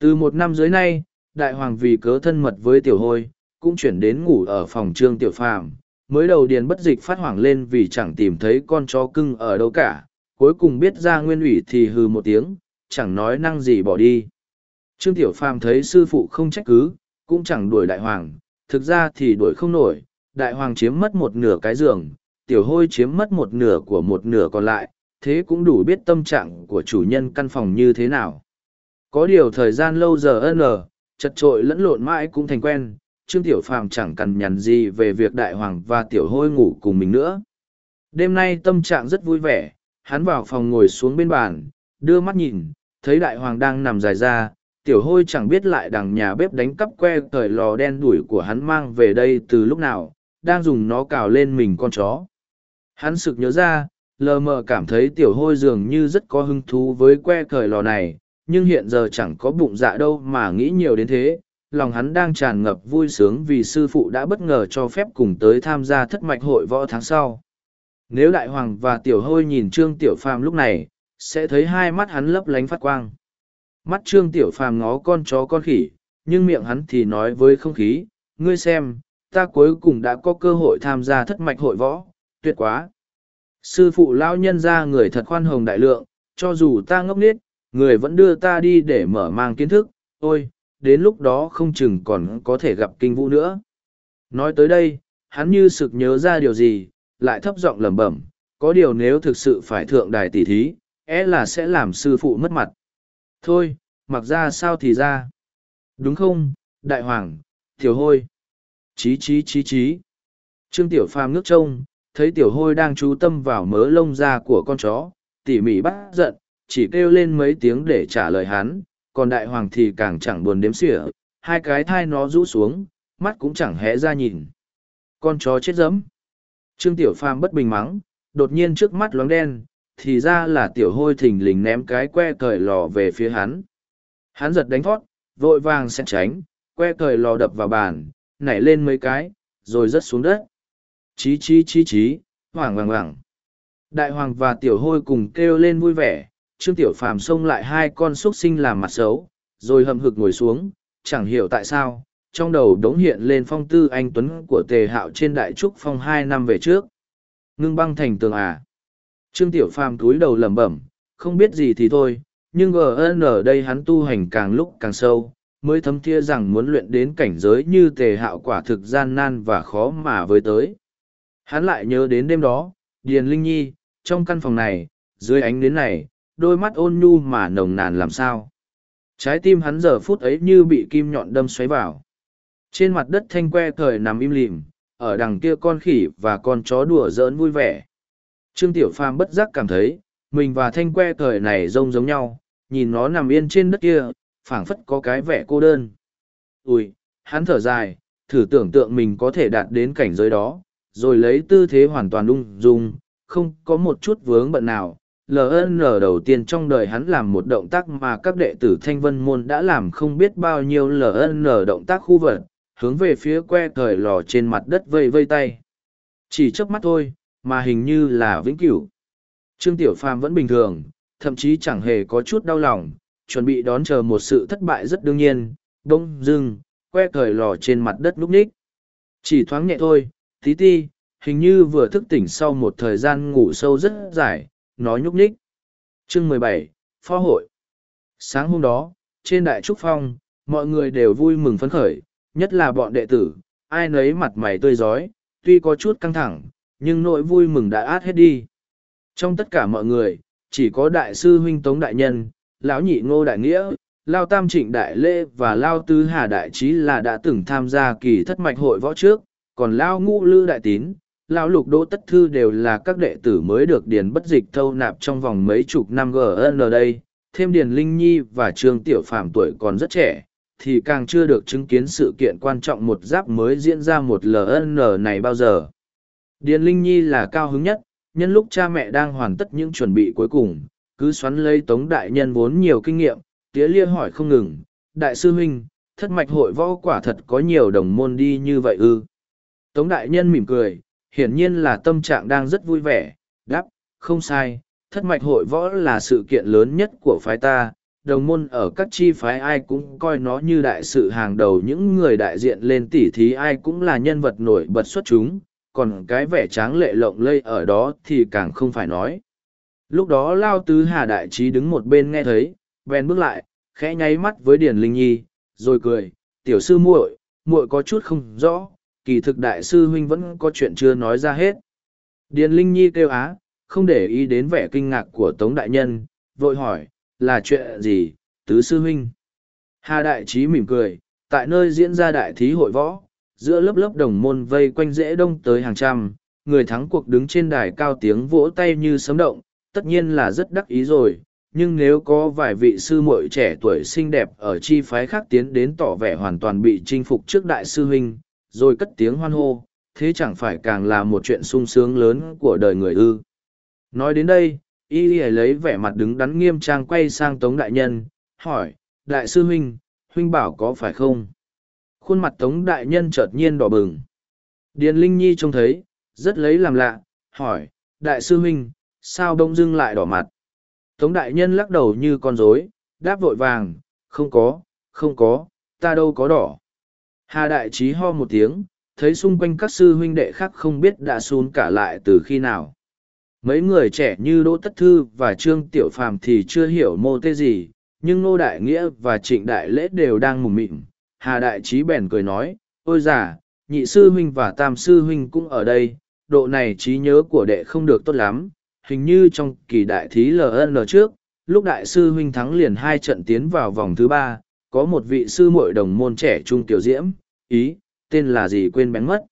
Speaker 1: Từ một năm dưới nay, Đại Hoàng vì cớ thân mật với Tiểu Hôi, cũng chuyển đến ngủ ở phòng Trương Tiểu Phàm. Mới đầu điền bất dịch phát hoảng lên vì chẳng tìm thấy con chó cưng ở đâu cả, cuối cùng biết ra nguyên ủy thì hừ một tiếng, chẳng nói năng gì bỏ đi. Trương Tiểu Phàm thấy sư phụ không trách cứ, cũng chẳng đuổi đại hoàng, thực ra thì đuổi không nổi, đại hoàng chiếm mất một nửa cái giường, tiểu hôi chiếm mất một nửa của một nửa còn lại, thế cũng đủ biết tâm trạng của chủ nhân căn phòng như thế nào. Có điều thời gian lâu giờ ân lờ, chật trội lẫn lộn mãi cũng thành quen, Trương Tiểu Phàm chẳng cần nhằn gì về việc đại hoàng và tiểu hôi ngủ cùng mình nữa. Đêm nay tâm trạng rất vui vẻ, hắn vào phòng ngồi xuống bên bàn, đưa mắt nhìn, thấy đại hoàng đang nằm dài ra, tiểu hôi chẳng biết lại đằng nhà bếp đánh cắp que thời lò đen đuổi của hắn mang về đây từ lúc nào, đang dùng nó cào lên mình con chó. Hắn sực nhớ ra, lờ mờ cảm thấy tiểu hôi dường như rất có hứng thú với que thời lò này, nhưng hiện giờ chẳng có bụng dạ đâu mà nghĩ nhiều đến thế. Lòng hắn đang tràn ngập vui sướng vì sư phụ đã bất ngờ cho phép cùng tới tham gia thất mạch hội võ tháng sau. Nếu đại hoàng và tiểu hôi nhìn Trương Tiểu Phàm lúc này, sẽ thấy hai mắt hắn lấp lánh phát quang mắt trương tiểu phàm ngó con chó con khỉ nhưng miệng hắn thì nói với không khí ngươi xem ta cuối cùng đã có cơ hội tham gia thất mạch hội võ tuyệt quá sư phụ lão nhân ra người thật khoan hồng đại lượng cho dù ta ngốc nghếch người vẫn đưa ta đi để mở mang kiến thức ôi đến lúc đó không chừng còn có thể gặp kinh vũ nữa nói tới đây hắn như sực nhớ ra điều gì lại thấp giọng lẩm bẩm có điều nếu thực sự phải thượng đài tỷ thí é e là sẽ làm sư phụ mất mặt Thôi, mặc ra sao thì ra. Đúng không, đại hoàng, tiểu hôi. Chí chí chí chí. Trương Tiểu Phàm ngước trông, thấy Tiểu Hôi đang chú tâm vào mớ lông da của con chó, tỉ mỉ bắt giận, chỉ kêu lên mấy tiếng để trả lời hắn, còn đại hoàng thì càng chẳng buồn đếm xỉa, hai cái thai nó rũ xuống, mắt cũng chẳng hé ra nhìn. Con chó chết dẫm. Trương Tiểu Phàm bất bình mắng, đột nhiên trước mắt loáng đen, thì ra là tiểu hôi thình lình ném cái que cởi lò về phía hắn. Hắn giật đánh thoát, vội vàng sẽ tránh, que cởi lò đập vào bàn, nảy lên mấy cái, rồi rớt xuống đất. Chí chí chí chí, hoảng hoảng hoảng. Đại hoàng và tiểu hôi cùng kêu lên vui vẻ, Trương Tiểu Phàm xông lại hai con xúc sinh làm mặt xấu, rồi hầm hực ngồi xuống, chẳng hiểu tại sao, trong đầu đống hiện lên phong tư anh Tuấn của Tề Hạo trên Đại Trúc Phong hai năm về trước. Ngưng băng thành tường à. Trương Tiểu Phàm cúi đầu lẩm bẩm, không biết gì thì thôi, nhưng GN ở đây hắn tu hành càng lúc càng sâu, mới thấm thía rằng muốn luyện đến cảnh giới như tề hạo quả thực gian nan và khó mà với tới. Hắn lại nhớ đến đêm đó, Điền Linh Nhi, trong căn phòng này, dưới ánh đến này, đôi mắt ôn nhu mà nồng nàn làm sao. Trái tim hắn giờ phút ấy như bị kim nhọn đâm xoáy vào. Trên mặt đất thanh que thời nằm im lìm, ở đằng kia con khỉ và con chó đùa giỡn vui vẻ. Trương Tiểu Phàm bất giác cảm thấy, mình và thanh que thời này rông giống nhau, nhìn nó nằm yên trên đất kia, phảng phất có cái vẻ cô đơn. Ui, hắn thở dài, thử tưởng tượng mình có thể đạt đến cảnh giới đó, rồi lấy tư thế hoàn toàn lung dung, không có một chút vướng bận nào. LN đầu tiên trong đời hắn làm một động tác mà các đệ tử Thanh Vân Môn đã làm không biết bao nhiêu LN động tác khu vật, hướng về phía que thời lò trên mặt đất vây vây tay. Chỉ trước mắt thôi, mà hình như là vĩnh cửu. Trương Tiểu Phàm vẫn bình thường, thậm chí chẳng hề có chút đau lòng, chuẩn bị đón chờ một sự thất bại rất đương nhiên, đông dưng, que cởi lò trên mặt đất núp ních. Chỉ thoáng nhẹ thôi, tí ti, hình như vừa thức tỉnh sau một thời gian ngủ sâu rất dài, nó nhúc ních. Chương mười bảy, Phó hội. Sáng hôm đó, trên Đại Trúc Phong, mọi người đều vui mừng phấn khởi, nhất là bọn đệ tử, ai nấy mặt mày tươi rói, tuy có chút căng thẳng, nhưng nỗi vui mừng đã át hết đi. Trong tất cả mọi người, chỉ có đại sư huynh Tống Đại Nhân, lão nhị Ngô Đại Nghĩa, lao tam trịnh đại lê và lao tứ hà đại trí là đã từng tham gia kỳ thất mạch hội võ trước còn lao ngũ lư đại tín lao lục đỗ tất thư đều là các đệ tử mới được điền bất dịch thâu nạp trong vòng mấy chục năm gn đây thêm điền linh nhi và trương tiểu phạm tuổi còn rất trẻ thì càng chưa được chứng kiến sự kiện quan trọng một giáp mới diễn ra một ln này bao giờ Điền Linh Nhi là cao hứng nhất, nhân lúc cha mẹ đang hoàn tất những chuẩn bị cuối cùng, cứ xoắn lấy Tống Đại Nhân vốn nhiều kinh nghiệm, tía lia hỏi không ngừng, Đại sư huynh, thất mạch hội võ quả thật có nhiều đồng môn đi như vậy ư. Tống Đại Nhân mỉm cười, hiển nhiên là tâm trạng đang rất vui vẻ, đáp, không sai, thất mạch hội võ là sự kiện lớn nhất của phái ta, đồng môn ở các chi phái ai cũng coi nó như đại sự hàng đầu những người đại diện lên tỉ thí ai cũng là nhân vật nổi bật xuất chúng còn cái vẻ tráng lệ lộng lây ở đó thì càng không phải nói. Lúc đó Lao Tứ Hà Đại Trí đứng một bên nghe thấy, bèn bước lại, khẽ nháy mắt với Điền Linh Nhi, rồi cười, tiểu sư muội, muội có chút không rõ, kỳ thực Đại sư Huynh vẫn có chuyện chưa nói ra hết. Điền Linh Nhi kêu á, không để ý đến vẻ kinh ngạc của Tống Đại Nhân, vội hỏi, là chuyện gì, Tứ Sư Huynh? Hà Đại Trí mỉm cười, tại nơi diễn ra Đại Thí Hội Võ, giữa lớp lớp đồng môn vây quanh dễ đông tới hàng trăm, người thắng cuộc đứng trên đài cao tiếng vỗ tay như sấm động, tất nhiên là rất đắc ý rồi, nhưng nếu có vài vị sư muội trẻ tuổi xinh đẹp ở chi phái khác tiến đến tỏ vẻ hoàn toàn bị chinh phục trước đại sư huynh, rồi cất tiếng hoan hô, thế chẳng phải càng là một chuyện sung sướng lớn của đời người ư. Nói đến đây, y lấy vẻ mặt đứng đắn nghiêm trang quay sang Tống Đại Nhân, hỏi, Đại sư huynh, huynh bảo có phải không? khuôn mặt Tống Đại Nhân chợt nhiên đỏ bừng. Điền Linh Nhi trông thấy, rất lấy làm lạ, hỏi, Đại sư huynh, sao đông dưng lại đỏ mặt? Tống Đại Nhân lắc đầu như con rối, đáp vội vàng, không có, không có, ta đâu có đỏ. Hà Đại Trí ho một tiếng, thấy xung quanh các sư huynh đệ khác không biết đã xuống cả lại từ khi nào. Mấy người trẻ như Đỗ Tất Thư và Trương Tiểu Phàm thì chưa hiểu mô tê gì, nhưng Ngô Đại Nghĩa và Trịnh Đại Lễ đều đang mùng mịn. Hà Đại Trí bèn cười nói, ôi già, nhị sư huynh và tam sư huynh cũng ở đây, độ này trí nhớ của đệ không được tốt lắm, hình như trong kỳ đại thí LN trước, lúc đại sư huynh thắng liền hai trận tiến vào vòng thứ ba, có một vị sư muội đồng môn trẻ trung tiểu diễm, ý, tên là gì quên bén mất.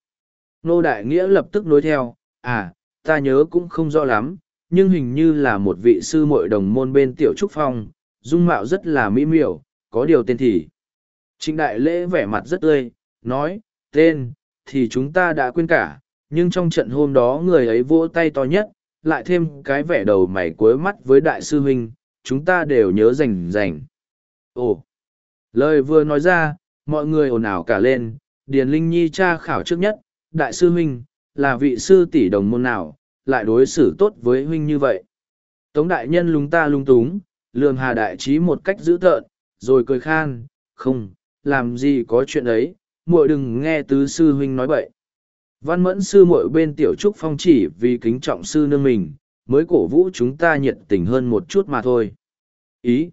Speaker 1: Nô Đại Nghĩa lập tức nối theo, à, ta nhớ cũng không rõ lắm, nhưng hình như là một vị sư muội đồng môn bên tiểu trúc phong, dung mạo rất là mỹ miều, có điều tên thì Trịnh đại lễ vẻ mặt rất tươi, nói, tên, thì chúng ta đã quên cả, nhưng trong trận hôm đó người ấy vỗ tay to nhất, lại thêm cái vẻ đầu mày cuối mắt với đại sư huynh, chúng ta đều nhớ rành rành. Ồ! Lời vừa nói ra, mọi người ồn ào cả lên, Điền Linh Nhi tra khảo trước nhất, đại sư huynh, là vị sư tỷ đồng môn nào, lại đối xử tốt với huynh như vậy. Tống đại nhân lúng ta lung túng, lường hà đại trí một cách dữ tợn, rồi cười khan, không, làm gì có chuyện ấy muội đừng nghe tứ sư huynh nói vậy văn mẫn sư muội bên tiểu trúc phong chỉ vì kính trọng sư nương mình mới cổ vũ chúng ta nhiệt tình hơn một chút mà thôi ý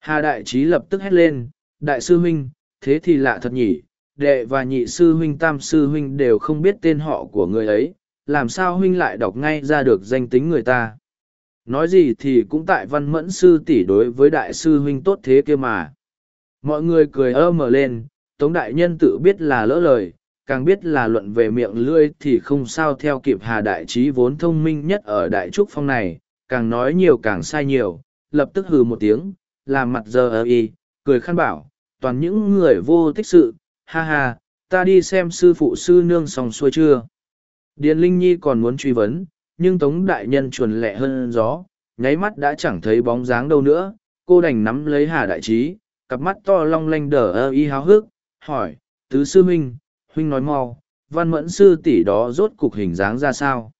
Speaker 1: hà đại trí lập tức hét lên đại sư huynh thế thì lạ thật nhỉ đệ và nhị sư huynh tam sư huynh đều không biết tên họ của người ấy làm sao huynh lại đọc ngay ra được danh tính người ta nói gì thì cũng tại văn mẫn sư tỷ đối với đại sư huynh tốt thế kia mà mọi người cười ơ mở lên tống đại nhân tự biết là lỡ lời càng biết là luận về miệng lưỡi thì không sao theo kịp hà đại trí vốn thông minh nhất ở đại trúc phong này càng nói nhiều càng sai nhiều lập tức hừ một tiếng làm mặt giờ ơ y cười khăn bảo toàn những người vô tích sự ha ha ta đi xem sư phụ sư nương xong xuôi chưa điền linh nhi còn muốn truy vấn nhưng tống đại nhân chuồn lẹ hơn gió nháy mắt đã chẳng thấy bóng dáng đâu nữa cô đành nắm lấy hà đại trí cặp mắt to long lanh đờ ơ y háo hức, hỏi, tứ sư huynh, huynh nói mau, văn mẫn sư tỷ đó rốt cục hình dáng ra sao?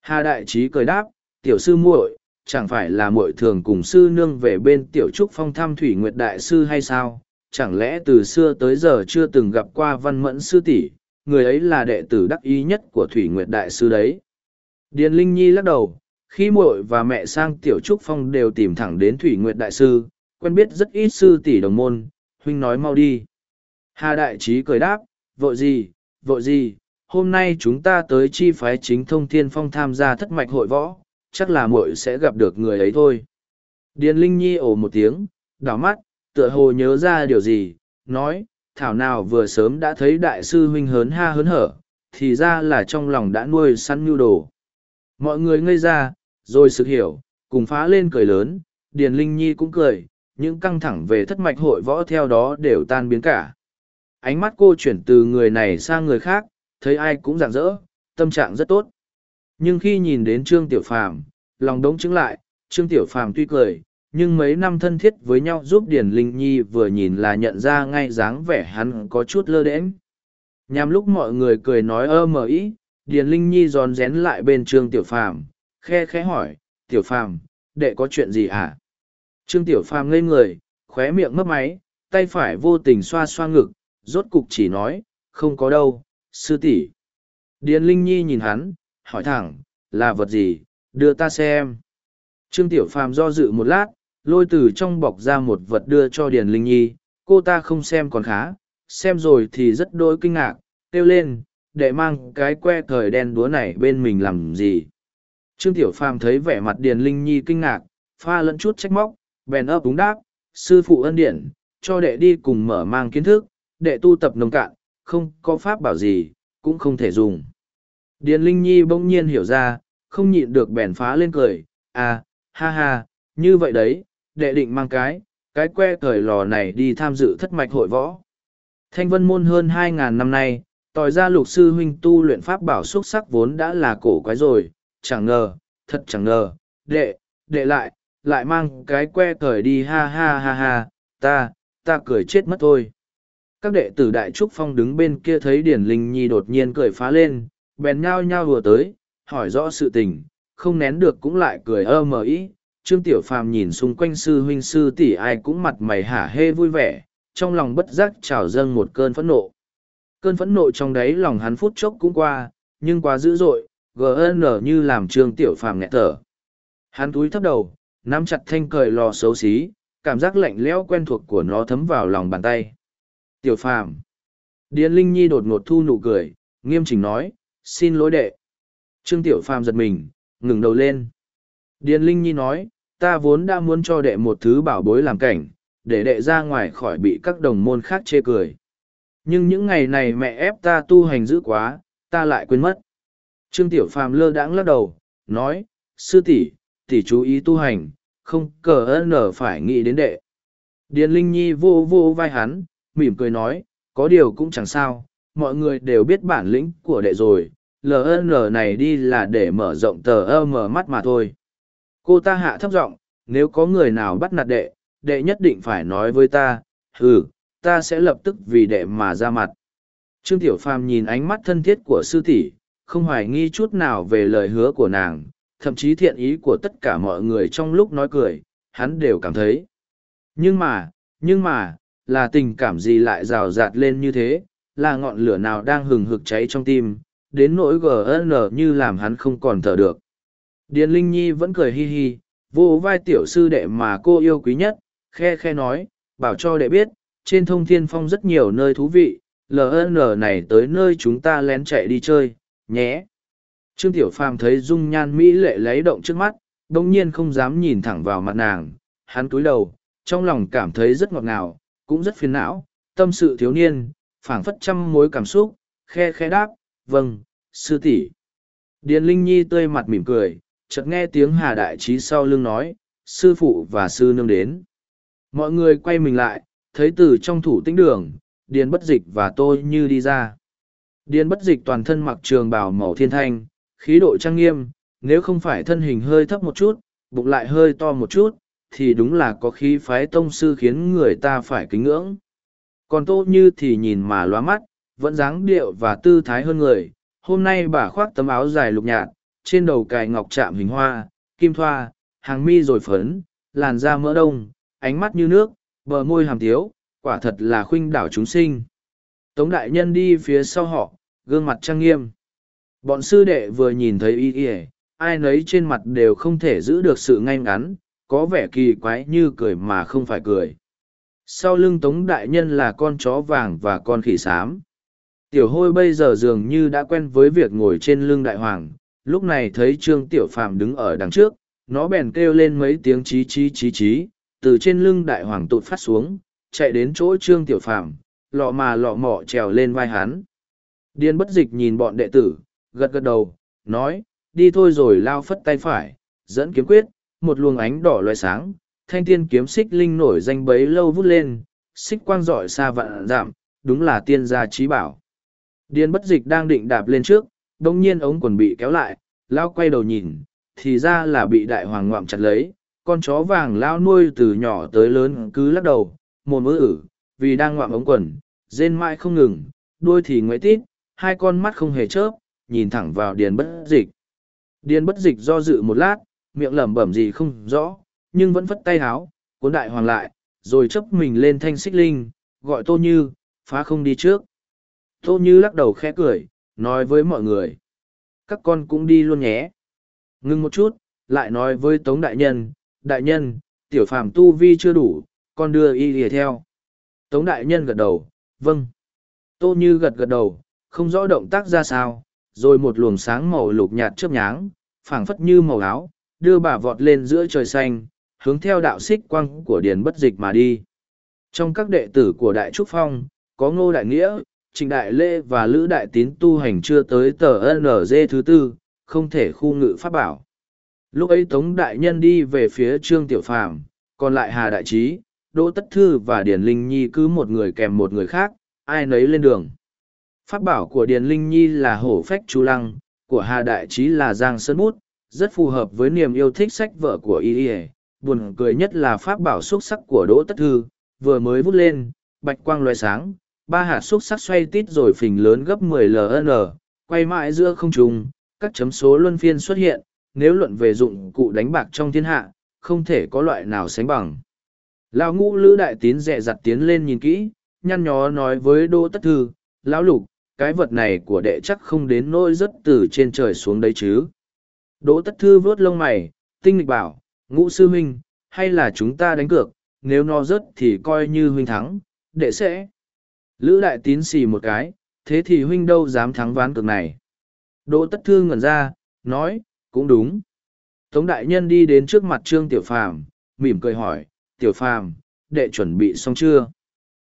Speaker 1: Hà đại trí cười đáp, tiểu sư muội, chẳng phải là muội thường cùng sư nương về bên tiểu trúc phong thăm thủy nguyệt đại sư hay sao? Chẳng lẽ từ xưa tới giờ chưa từng gặp qua văn mẫn sư tỷ, người ấy là đệ tử đắc ý nhất của thủy nguyệt đại sư đấy. Điền Linh Nhi lắc đầu, khi muội và mẹ sang tiểu trúc phong đều tìm thẳng đến thủy nguyệt đại sư, quen biết rất ít sư tỷ đồng môn, huynh nói mau đi. Hà Đại Trí cười đáp, vội gì, vội gì, hôm nay chúng ta tới chi phái chính thông thiên phong tham gia thất mạch hội võ, chắc là muội sẽ gặp được người ấy thôi. Điền Linh Nhi ồ một tiếng, đảo mắt, tựa hồ nhớ ra điều gì, nói, thảo nào vừa sớm đã thấy đại sư huynh hớn ha hớn hở, thì ra là trong lòng đã nuôi săn nhu đồ. Mọi người ngây ra, rồi sự hiểu, cùng phá lên cười lớn, Điền Linh Nhi cũng cười, những căng thẳng về thất mạch hội võ theo đó đều tan biến cả. Ánh mắt cô chuyển từ người này sang người khác, thấy ai cũng rạng rỡ, tâm trạng rất tốt. Nhưng khi nhìn đến Trương Tiểu Phàm, lòng đống chứng lại, Trương Tiểu Phàm tuy cười, nhưng mấy năm thân thiết với nhau giúp Điền Linh Nhi vừa nhìn là nhận ra ngay dáng vẻ hắn có chút lơ đễnh. Nhằm lúc mọi người cười nói ơ mờ ý, Điền Linh Nhi giòn rén lại bên Trương Tiểu Phàm, khe khẽ hỏi, Tiểu Phàm, đệ có chuyện gì hả? À? Trương Tiểu Phàm ngây người, khóe miệng mấp máy, tay phải vô tình xoa xoa ngực, rốt cục chỉ nói, không có đâu, sư tỷ. Điền Linh Nhi nhìn hắn, hỏi thẳng, là vật gì, đưa ta xem. Trương Tiểu Phàm do dự một lát, lôi từ trong bọc ra một vật đưa cho Điền Linh Nhi, cô ta không xem còn khá, xem rồi thì rất đỗi kinh ngạc, kêu lên, để mang cái que thời đen đúa này bên mình làm gì. Trương Tiểu Phàm thấy vẻ mặt Điền Linh Nhi kinh ngạc, pha lẫn chút trách móc, bèn ấp đúng đáp, sư phụ ân điển, cho đệ đi cùng mở mang kiến thức, đệ tu tập nông cạn, không có pháp bảo gì, cũng không thể dùng. Điền Linh Nhi bỗng nhiên hiểu ra, không nhịn được bèn phá lên cười, à, ha ha, như vậy đấy, đệ định mang cái, cái que cởi lò này đi tham dự thất mạch hội võ. Thanh vân môn hơn 2.000 năm nay, tòi ra lục sư huynh tu luyện pháp bảo xuất sắc vốn đã là cổ quái rồi, chẳng ngờ, thật chẳng ngờ, đệ, đệ lại, lại mang cái que cởi đi ha ha ha ha, ta, ta cười chết mất thôi. Các đệ tử Đại Trúc Phong đứng bên kia thấy Điển Linh Nhi đột nhiên cười phá lên, bèn nhao nhao vừa tới, hỏi rõ sự tình, không nén được cũng lại cười ơ mờ ý. Trương Tiểu Phàm nhìn xung quanh sư huynh sư tỷ ai cũng mặt mày hả hê vui vẻ, trong lòng bất giác trào dâng một cơn phẫn nộ. Cơn phẫn nộ trong đáy lòng hắn phút chốc cũng qua, nhưng quá dữ dội, GN như làm Trương Tiểu Phàm nghẹt thở. Hắn túi thấp đầu, nắm chặt thanh cởi lò xấu xí, cảm giác lạnh lẽo quen thuộc của nó thấm vào lòng bàn tay. Tiểu phàm. Điền Linh Nhi đột ngột thu nụ cười, nghiêm chỉnh nói, xin lỗi đệ. Trương Tiểu phàm giật mình, ngừng đầu lên. Điền Linh Nhi nói, ta vốn đã muốn cho đệ một thứ bảo bối làm cảnh, để đệ ra ngoài khỏi bị các đồng môn khác chê cười. Nhưng những ngày này mẹ ép ta tu hành dữ quá, ta lại quên mất. Trương Tiểu Phàm lơ đãng lắc đầu, nói, sư tỷ, thì chú ý tu hành, không cờ nở phải nghĩ đến đệ. Điền Linh Nhi vô vô vai hắn, mỉm cười nói, có điều cũng chẳng sao, mọi người đều biết bản lĩnh của đệ rồi, LN này đi là để mở rộng tờ mở mắt mà thôi. Cô ta hạ thấp giọng, nếu có người nào bắt nạt đệ, đệ nhất định phải nói với ta, ừ, ta sẽ lập tức vì đệ mà ra mặt. Trương Tiểu Phàm nhìn ánh mắt thân thiết của sư tỷ, không hoài nghi chút nào về lời hứa của nàng, thậm chí thiện ý của tất cả mọi người trong lúc nói cười, hắn đều cảm thấy. Nhưng mà, nhưng mà, là tình cảm gì lại rào rạt lên như thế, là ngọn lửa nào đang hừng hực cháy trong tim, đến nỗi GN như làm hắn không còn thở được. Điền Linh Nhi vẫn cười hi hi, vô vai tiểu sư đệ mà cô yêu quý nhất, khe khe nói, bảo cho đệ biết, trên thông thiên phong rất nhiều nơi thú vị, LN này tới nơi chúng ta lén chạy đi chơi, nhé. Trương Tiểu Phàm thấy dung nhan Mỹ lệ lấy động trước mắt, đồng nhiên không dám nhìn thẳng vào mặt nàng, hắn cúi đầu, trong lòng cảm thấy rất ngọt ngào, cũng rất phiền não, tâm sự thiếu niên, phảng phất trăm mối cảm xúc, khe khe đáp, vâng, sư tỷ. Điền Linh Nhi tươi mặt mỉm cười, chợt nghe tiếng Hà Đại Trí sau lưng nói, sư phụ và sư nương đến. Mọi người quay mình lại, thấy từ trong thủ tinh đường, Điền Bất Dịch và tôi như đi ra. Điền Bất Dịch toàn thân mặc trường bào màu thiên thanh, khí độ trang nghiêm, nếu không phải thân hình hơi thấp một chút, bụng lại hơi to một chút, thì đúng là có khí phái tông sư khiến người ta phải kính ngưỡng. Còn Tô Như thì nhìn mà loa mắt, vẫn dáng điệu và tư thái hơn người, hôm nay bà khoác tấm áo dài lục nhạt, trên đầu cài ngọc chạm hình hoa, kim thoa, hàng mi rồi phấn, làn da mỡ đông, ánh mắt như nước, bờ môi hàm thiếu, quả thật là khuynh đảo chúng sinh. Tống đại nhân đi phía sau họ, gương mặt trang nghiêm. Bọn sư đệ vừa nhìn thấy y y, ai nấy trên mặt đều không thể giữ được sự ngay ngắn, có vẻ kỳ quái như cười mà không phải cười. Sau lưng Tống Đại Nhân là con chó vàng và con khỉ xám. Tiểu hôi bây giờ dường như đã quen với việc ngồi trên lưng Đại Hoàng, lúc này thấy Trương Tiểu Phàm đứng ở đằng trước, nó bèn kêu lên mấy tiếng chí chí chí chí, từ trên lưng Đại Hoàng tụt phát xuống, chạy đến chỗ Trương Tiểu Phàm lọ mà lọ mọ trèo lên vai hắn. Điên bất dịch nhìn bọn đệ tử, gật gật đầu, nói, đi thôi rồi lao phất tay phải, dẫn kiếm quyết, một luồng ánh đỏ loài sáng, thanh tiên kiếm xích linh nổi danh bấy lâu vút lên, xích quang giỏi xa vạn giảm, đúng là tiên gia trí bảo. Điên bất dịch đang định đạp lên trước, đồng nhiên ống quần bị kéo lại, lao quay đầu nhìn, thì ra là bị đại hoàng ngoạm chặt lấy, con chó vàng lao nuôi từ nhỏ tới lớn cứ lắc đầu, mồm ư ử, vì đang ngoạm ống quần, rên mãi không ngừng, đuôi thì ngoáy tít, hai con mắt không hề chớp, nhìn thẳng vào điền bất dịch. Điền bất dịch do dự một lát, miệng lẩm bẩm gì không rõ, nhưng vẫn phất tay háo, cuốn đại hoàng lại, rồi chấp mình lên thanh xích linh, gọi Tô Như, phá không đi trước. Tô Như lắc đầu khẽ cười, nói với mọi người. Các con cũng đi luôn nhé. Ngưng một chút, lại nói với Tống Đại Nhân, Đại Nhân, tiểu phàm tu vi chưa đủ, con đưa y lìa theo. Tống Đại Nhân gật đầu, vâng. Tô Như gật gật đầu, không rõ động tác ra sao, rồi một luồng sáng màu lục nhạt chớp nháng, phảng phất như màu áo, đưa bà vọt lên giữa trời xanh, hướng theo đạo xích quang của Điền Bất Dịch mà đi. Trong các đệ tử của Đại Trúc Phong, có Ngô Đại Nghĩa, Trịnh Đại Lê và Lữ Đại Tín tu hành chưa tới tờ NG thứ tư, không thể khu ngự pháp bảo. Lúc ấy Tống Đại Nhân đi về phía Trương Tiểu Phàm còn lại Hà Đại Trí, Đỗ Tất Thư và điển Linh Nhi cứ một người kèm một người khác, ai nấy lên đường. Pháp bảo của Điền Linh Nhi là hổ phách Chu lăng, của Hà Đại Trí là giang sơn bút, rất phù hợp với niềm yêu thích sách vở của y y buồn cười nhất là pháp bảo xúc sắc của đỗ tất thư vừa mới vút lên bạch quang loài sáng ba hạt xúc sắc xoay tít rồi phình lớn gấp 10 ln quay mãi giữa không trung các chấm số luân phiên xuất hiện nếu luận về dụng cụ đánh bạc trong thiên hạ không thể có loại nào sánh bằng lão ngũ lữ đại tín dè dặt tiến lên nhìn kỹ nhăn nhó nói với đỗ tất thư lão lục cái vật này của đệ chắc không đến nỗi rất từ trên trời xuống đấy chứ. Đỗ Tất Thư vớt lông mày, tinh lịch bảo, ngũ sư huynh, hay là chúng ta đánh cược, nếu nó rớt thì coi như huynh thắng, đệ sẽ. Lữ Đại Tín xì một cái, thế thì huynh đâu dám thắng ván cược này. Đỗ Tất Thư ngẩn ra, nói, cũng đúng. Tống Đại Nhân đi đến trước mặt Trương Tiểu Phàm mỉm cười hỏi, Tiểu Phàm đệ chuẩn bị xong chưa?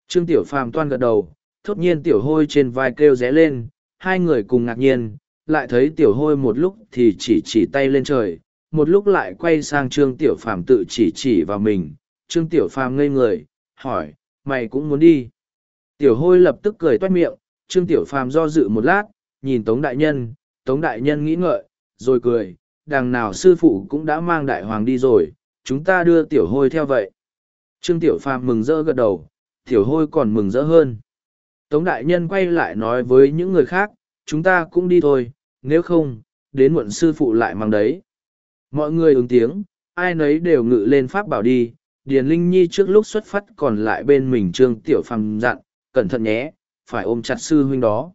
Speaker 1: Trương Tiểu Phàm toan gật đầu, thốt nhiên tiểu hôi trên vai kêu rẽ lên, hai người cùng ngạc nhiên, lại thấy tiểu hôi một lúc thì chỉ chỉ tay lên trời, một lúc lại quay sang trương tiểu phàm tự chỉ chỉ vào mình, trương tiểu phàm ngây người, hỏi, mày cũng muốn đi. Tiểu hôi lập tức cười toát miệng, trương tiểu phàm do dự một lát, nhìn tống đại nhân, tống đại nhân nghĩ ngợi, rồi cười, đằng nào sư phụ cũng đã mang đại hoàng đi rồi, chúng ta đưa tiểu hôi theo vậy. Trương tiểu phàm mừng rỡ gật đầu, tiểu hôi còn mừng rỡ hơn. Tống Đại Nhân quay lại nói với những người khác, chúng ta cũng đi thôi, nếu không, đến muộn sư phụ lại mang đấy. Mọi người ứng tiếng, ai nấy đều ngự lên pháp bảo đi, Điền Linh Nhi trước lúc xuất phát còn lại bên mình Trương Tiểu Phàm dặn, cẩn thận nhé, phải ôm chặt sư huynh đó.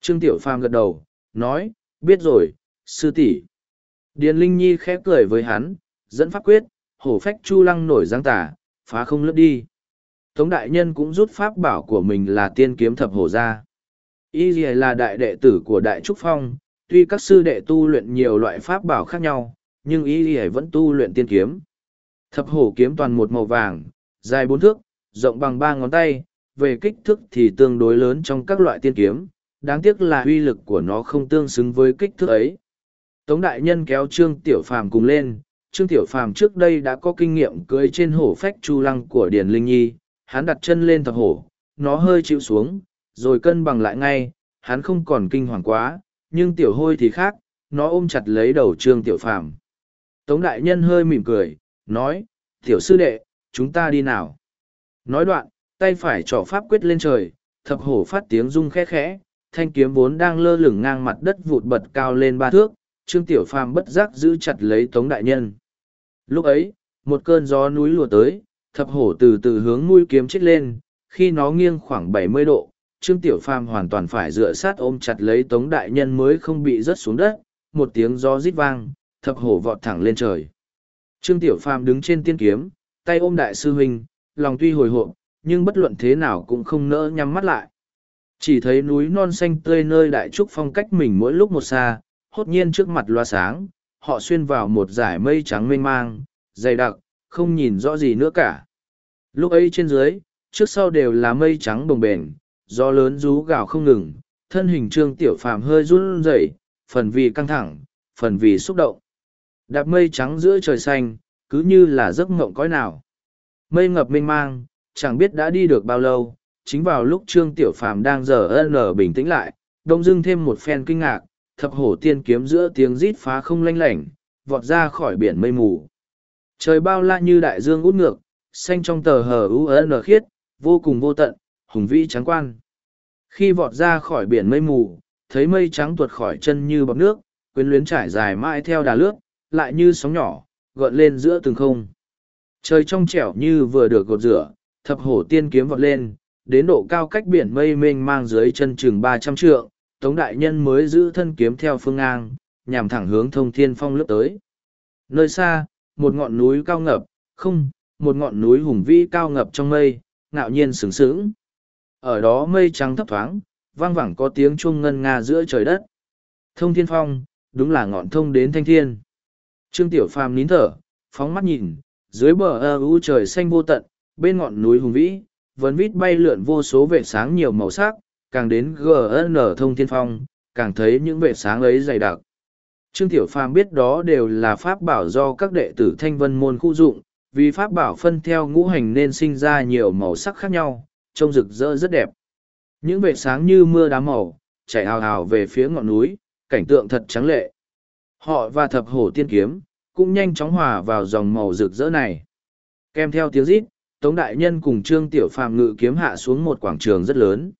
Speaker 1: Trương Tiểu Phàm gật đầu, nói, biết rồi, sư tỷ. Điền Linh Nhi khẽ cười với hắn, dẫn pháp quyết, hổ phách chu lăng nổi giang tả, phá không lướt đi. Tống Đại Nhân cũng rút pháp bảo của mình là tiên kiếm thập hổ ra. Y là đại đệ tử của Đại Trúc Phong, tuy các sư đệ tu luyện nhiều loại pháp bảo khác nhau, nhưng Y vẫn tu luyện tiên kiếm. Thập hổ kiếm toàn một màu vàng, dài bốn thước, rộng bằng ba ngón tay, về kích thước thì tương đối lớn trong các loại tiên kiếm, đáng tiếc là uy lực của nó không tương xứng với kích thước ấy. Tống đại nhân kéo Trương Tiểu Phàm cùng lên, Trương Tiểu Phàm trước đây đã có kinh nghiệm cưới trên hổ phách chu lăng của Điền Linh Nhi, hắn đặt chân lên thập hổ, nó hơi chịu xuống, rồi cân bằng lại ngay, hắn không còn kinh hoàng quá, nhưng tiểu hôi thì khác, nó ôm chặt lấy đầu trương tiểu phàm. Tống đại nhân hơi mỉm cười, nói, tiểu sư đệ, chúng ta đi nào. Nói đoạn, tay phải trỏ pháp quyết lên trời, thập hổ phát tiếng rung khẽ khẽ, thanh kiếm vốn đang lơ lửng ngang mặt đất vụt bật cao lên ba thước, trương tiểu phàm bất giác giữ chặt lấy tống đại nhân. Lúc ấy, một cơn gió núi lùa tới, thập hổ từ từ hướng mũi kiếm chết lên, khi nó nghiêng khoảng bảy mươi độ, Trương Tiểu Phàm hoàn toàn phải dựa sát ôm chặt lấy Tống Đại Nhân mới không bị rớt xuống đất, một tiếng gió rít vang, thập hổ vọt thẳng lên trời. Trương Tiểu Phàm đứng trên tiên kiếm, tay ôm Đại Sư Huynh, lòng tuy hồi hộp, nhưng bất luận thế nào cũng không nỡ nhắm mắt lại. Chỉ thấy núi non xanh tươi nơi Đại Trúc Phong cách mình mỗi lúc một xa, hốt nhiên trước mặt loa sáng, họ xuyên vào một dải mây trắng mênh mang, dày đặc, không nhìn rõ gì nữa cả, Lúc ấy trên dưới, trước sau đều là mây trắng bồng bềnh, gió lớn rú gào không ngừng, thân hình trương tiểu phàm hơi run rẩy, phần vì căng thẳng, phần vì xúc động. Đạp mây trắng giữa trời xanh, cứ như là giấc mộng cõi nào. Mây ngập mênh mang, chẳng biết đã đi được bao lâu, chính vào lúc trương tiểu phàm đang giờ ân ở bình tĩnh lại, đông dưng thêm một phen kinh ngạc, thập hổ tiên kiếm giữa tiếng rít phá không lanh lảnh, vọt ra khỏi biển mây mù. Trời bao la như đại dương út ngược, xanh trong tờ hờ UN khiết, vô cùng vô tận, hùng vĩ trắng quan. Khi vọt ra khỏi biển mây mù, thấy mây trắng tuột khỏi chân như bọc nước, quyến luyến trải dài mãi theo đà lướt, lại như sóng nhỏ, gợn lên giữa từng không. Trời trong trẻo như vừa được gột rửa, thập hổ tiên kiếm vọt lên, đến độ cao cách biển mây mênh mang dưới chân chừng trăm trượng, Tống Đại Nhân mới giữ thân kiếm theo phương ngang, nhằm thẳng hướng thông thiên phong lướt tới. Nơi xa, một ngọn núi cao ngập, không, một ngọn núi hùng vĩ cao ngập trong mây, ngạo nhiên sướng sướng. Ở đó mây trắng thấp thoáng, vang vẳng có tiếng chuông ngân nga giữa trời đất. Thông thiên phong, đúng là ngọn thông đến thanh thiên. Trương Tiểu Phàm nín thở, phóng mắt nhìn, dưới bờ ơ u trời xanh vô tận, bên ngọn núi hùng vĩ, vẫn vít bay lượn vô số vệ sáng nhiều màu sắc, càng đến GN thông thiên phong, càng thấy những vệ sáng ấy dày đặc. Trương Tiểu Phàm biết đó đều là pháp bảo do các đệ tử thanh vân môn khu dụng, vì pháp bảo phân theo ngũ hành nên sinh ra nhiều màu sắc khác nhau trông rực rỡ rất đẹp những vệt sáng như mưa đá màu chạy hào hào về phía ngọn núi cảnh tượng thật trắng lệ họ và thập hổ tiên kiếm cũng nhanh chóng hòa vào dòng màu rực rỡ này kèm theo tiếng rít tống đại nhân cùng trương tiểu phàm ngự kiếm hạ xuống một quảng trường rất lớn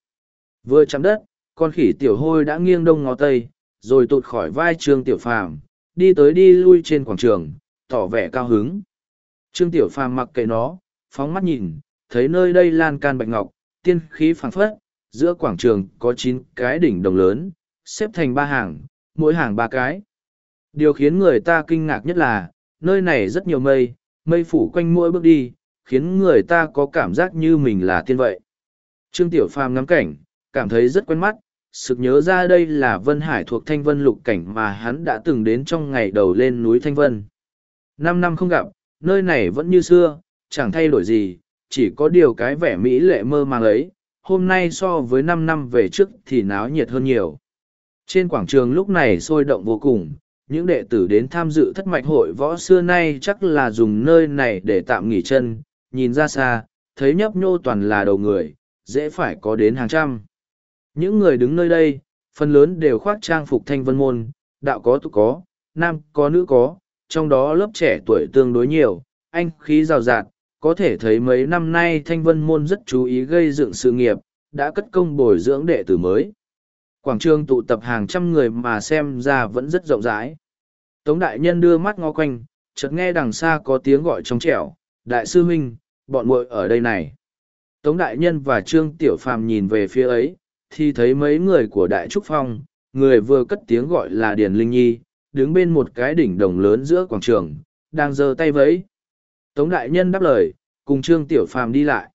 Speaker 1: vừa chạm đất con khỉ tiểu hôi đã nghiêng đông ngó tây rồi tụt khỏi vai trương tiểu phàm đi tới đi lui trên quảng trường tỏ vẻ cao hứng Trương Tiểu Phàm mặc kệ nó, phóng mắt nhìn, thấy nơi đây lan can bạch ngọc, tiên khí phảng phất, giữa quảng trường có chín cái đỉnh đồng lớn, xếp thành ba hàng, mỗi hàng ba cái. Điều khiến người ta kinh ngạc nhất là, nơi này rất nhiều mây, mây phủ quanh mỗi bước đi, khiến người ta có cảm giác như mình là tiên vậy. Trương Tiểu Phàm ngắm cảnh, cảm thấy rất quen mắt, sực nhớ ra đây là Vân Hải thuộc Thanh Vân lục cảnh mà hắn đã từng đến trong ngày đầu lên núi Thanh Vân. Năm năm không gặp, Nơi này vẫn như xưa, chẳng thay đổi gì, chỉ có điều cái vẻ mỹ lệ mơ màng ấy, hôm nay so với năm năm về trước thì náo nhiệt hơn nhiều. Trên quảng trường lúc này sôi động vô cùng, những đệ tử đến tham dự thất mạch hội võ xưa nay chắc là dùng nơi này để tạm nghỉ chân, nhìn ra xa, thấy nhấp nhô toàn là đầu người, dễ phải có đến hàng trăm. Những người đứng nơi đây, phần lớn đều khoác trang phục thanh vân môn, đạo có tu có, nam có nữ có, trong đó lớp trẻ tuổi tương đối nhiều, anh khí rào rạt, có thể thấy mấy năm nay Thanh Vân Môn rất chú ý gây dựng sự nghiệp, đã cất công bồi dưỡng đệ tử mới. Quảng trường tụ tập hàng trăm người mà xem ra vẫn rất rộng rãi. Tống đại nhân đưa mắt ngó quanh, chợt nghe đằng xa có tiếng gọi trong trẻo, đại sư huynh, bọn muội ở đây này. Tống đại nhân và Trương Tiểu Phàm nhìn về phía ấy, thì thấy mấy người của Đại Trúc Phong, người vừa cất tiếng gọi là Điền Linh Nhi, đứng bên một cái đỉnh đồng lớn giữa quảng trường, đang giơ tay vẫy. Tống đại nhân đáp lời, cùng Trương Tiểu Phàm đi lại.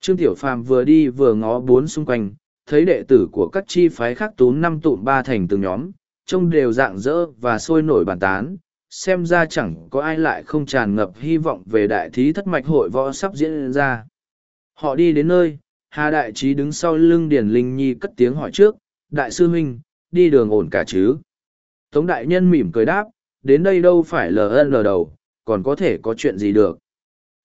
Speaker 1: Trương Tiểu Phàm vừa đi vừa ngó bốn xung quanh, thấy đệ tử của các chi phái khác tú năm tụm ba thành từng nhóm, trông đều dạng dỡ và sôi nổi bàn tán, xem ra chẳng có ai lại không tràn ngập hy vọng về đại thí thất mạch hội võ sắp diễn ra. Họ đi đến nơi, Hà Đại Trí đứng sau lưng Điền Linh Nhi cất tiếng hỏi trước, Đại sư huynh, đi đường ổn cả chứ? Tống đại nhân mỉm cười đáp, đến đây đâu phải lờ lờ đầu, còn có thể có chuyện gì được.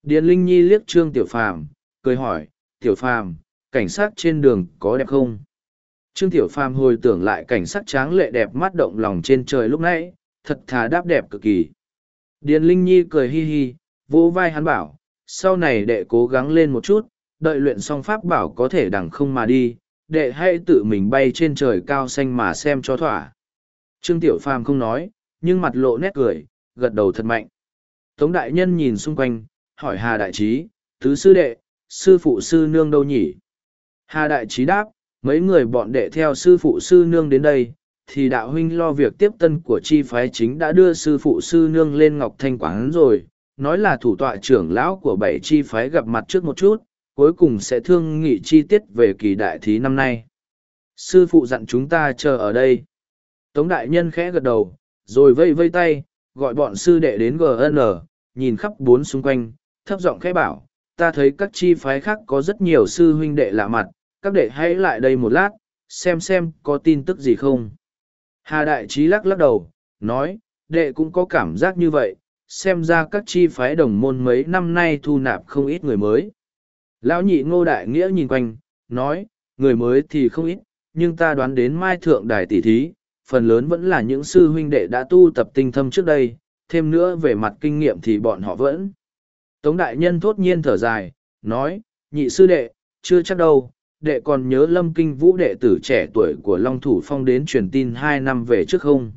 Speaker 1: Điền Linh Nhi liếc Trương Tiểu Phàm, cười hỏi, Tiểu Phàm, cảnh sát trên đường có đẹp không? Trương Tiểu Phàm hồi tưởng lại cảnh sát tráng lệ đẹp mắt động lòng trên trời lúc nãy, thật thà đáp đẹp cực kỳ. Điền Linh Nhi cười hi hi, vỗ vai hắn bảo, sau này đệ cố gắng lên một chút, đợi luyện xong pháp bảo có thể đằng không mà đi, đệ hãy tự mình bay trên trời cao xanh mà xem cho thỏa. Trương Tiểu Phàm không nói, nhưng mặt lộ nét cười, gật đầu thật mạnh. Tống đại nhân nhìn xung quanh, hỏi Hà đại trí, thứ sư đệ, sư phụ sư nương đâu nhỉ? Hà đại trí đáp, mấy người bọn đệ theo sư phụ sư nương đến đây, thì đạo huynh lo việc tiếp tân của chi phái chính đã đưa sư phụ sư nương lên Ngọc Thanh Quán rồi, nói là thủ tọa trưởng lão của bảy chi phái gặp mặt trước một chút, cuối cùng sẽ thương nghị chi tiết về kỳ đại thí năm nay. Sư phụ dặn chúng ta chờ ở đây. Tống đại nhân khẽ gật đầu, rồi vây vây tay, gọi bọn sư đệ đến GN, nhìn khắp bốn xung quanh, thấp giọng khẽ bảo, ta thấy các chi phái khác có rất nhiều sư huynh đệ lạ mặt, các đệ hãy lại đây một lát, xem xem có tin tức gì không. Hà đại trí lắc lắc đầu, nói, đệ cũng có cảm giác như vậy, xem ra các chi phái đồng môn mấy năm nay thu nạp không ít người mới. Lão nhị ngô đại nghĩa nhìn quanh, nói, người mới thì không ít, nhưng ta đoán đến mai thượng đài tỷ thí, phần lớn vẫn là những sư huynh đệ đã tu tập tinh thâm trước đây, thêm nữa về mặt kinh nghiệm thì bọn họ vẫn. Tống đại nhân thốt nhiên thở dài, nói, nhị sư đệ, chưa chắc đâu, đệ còn nhớ lâm kinh vũ đệ tử trẻ tuổi của Long Thủ Phong đến truyền tin hai năm về trước không.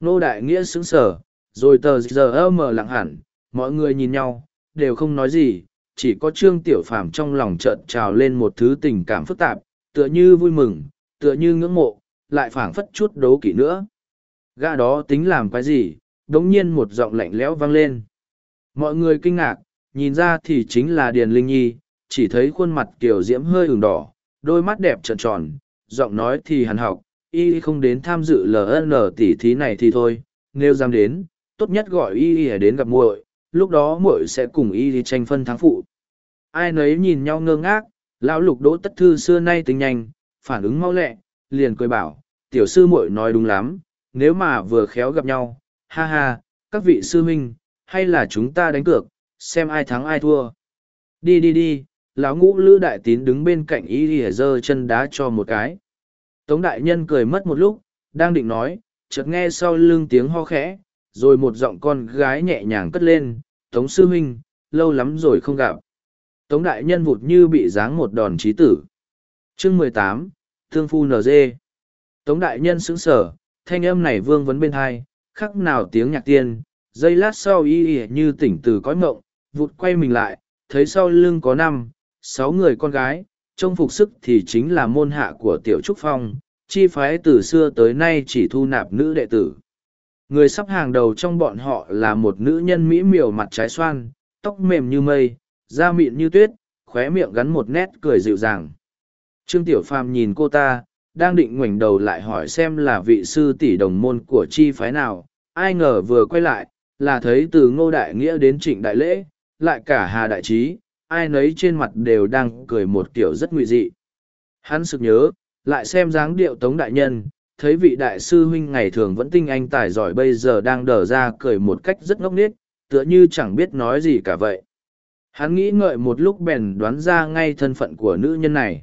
Speaker 1: Nô đại nghĩa sững sở, rồi tờ giờ mờ lặng hẳn, mọi người nhìn nhau, đều không nói gì, chỉ có trương tiểu phàm trong lòng chợt trào lên một thứ tình cảm phức tạp, tựa như vui mừng, tựa như ngưỡng mộ, lại phảng phất chút đố kỵ nữa. Gã đó tính làm cái gì, đống nhiên một giọng lạnh lẽo vang lên. Mọi người kinh ngạc, nhìn ra thì chính là Điền Linh Nhi, chỉ thấy khuôn mặt kiểu diễm hơi ửng đỏ, đôi mắt đẹp tròn tròn, giọng nói thì hàn học, y không đến tham dự LN tỷ thí này thì thôi, nếu dám đến, tốt nhất gọi y đến gặp muội, lúc đó muội sẽ cùng y tranh phân thắng phụ. Ai nấy nhìn nhau ngơ ngác, lão lục đỗ tất thư xưa nay tính nhanh, phản ứng mau lẹ, liền cười bảo, tiểu sư muội nói đúng lắm, nếu mà vừa khéo gặp nhau, ha ha, các vị sư huynh, hay là chúng ta đánh cược, xem ai thắng ai thua. Đi đi đi, lão ngũ lữ đại tín đứng bên cạnh y lìa dơ chân đá cho một cái. Tống đại nhân cười mất một lúc, đang định nói, chợt nghe sau lưng tiếng ho khẽ, rồi một giọng con gái nhẹ nhàng cất lên, Tống sư huynh, lâu lắm rồi không gặp. Tống đại nhân vụt như bị giáng một đòn trí tử. Chương mười tám Thương phu NG. Tống đại nhân sững sở, thanh âm này vương vấn bên hai, khắc nào tiếng nhạc tiên, giây lát sau y y như tỉnh từ cõi mộng, vụt quay mình lại, thấy sau lưng có năm, sáu người con gái, trông phục sức thì chính là môn hạ của tiểu trúc phong, chi phái từ xưa tới nay chỉ thu nạp nữ đệ tử. Người sắp hàng đầu trong bọn họ là một nữ nhân mỹ miều mặt trái xoan, tóc mềm như mây, da mịn như tuyết, khóe miệng gắn một nét cười dịu dàng. Trương Tiểu Phàm nhìn cô ta, đang định ngoảnh đầu lại hỏi xem là vị sư tỷ đồng môn của chi phái nào, ai ngờ vừa quay lại, là thấy từ ngô đại nghĩa đến trịnh đại lễ, lại cả hà đại trí, ai nấy trên mặt đều đang cười một kiểu rất nguy dị. Hắn sực nhớ, lại xem dáng điệu tống đại nhân, thấy vị đại sư huynh ngày thường vẫn tinh anh tài giỏi bây giờ đang đờ ra cười một cách rất ngốc nghếch, tựa như chẳng biết nói gì cả vậy. Hắn nghĩ ngợi một lúc bèn đoán ra ngay thân phận của nữ nhân này.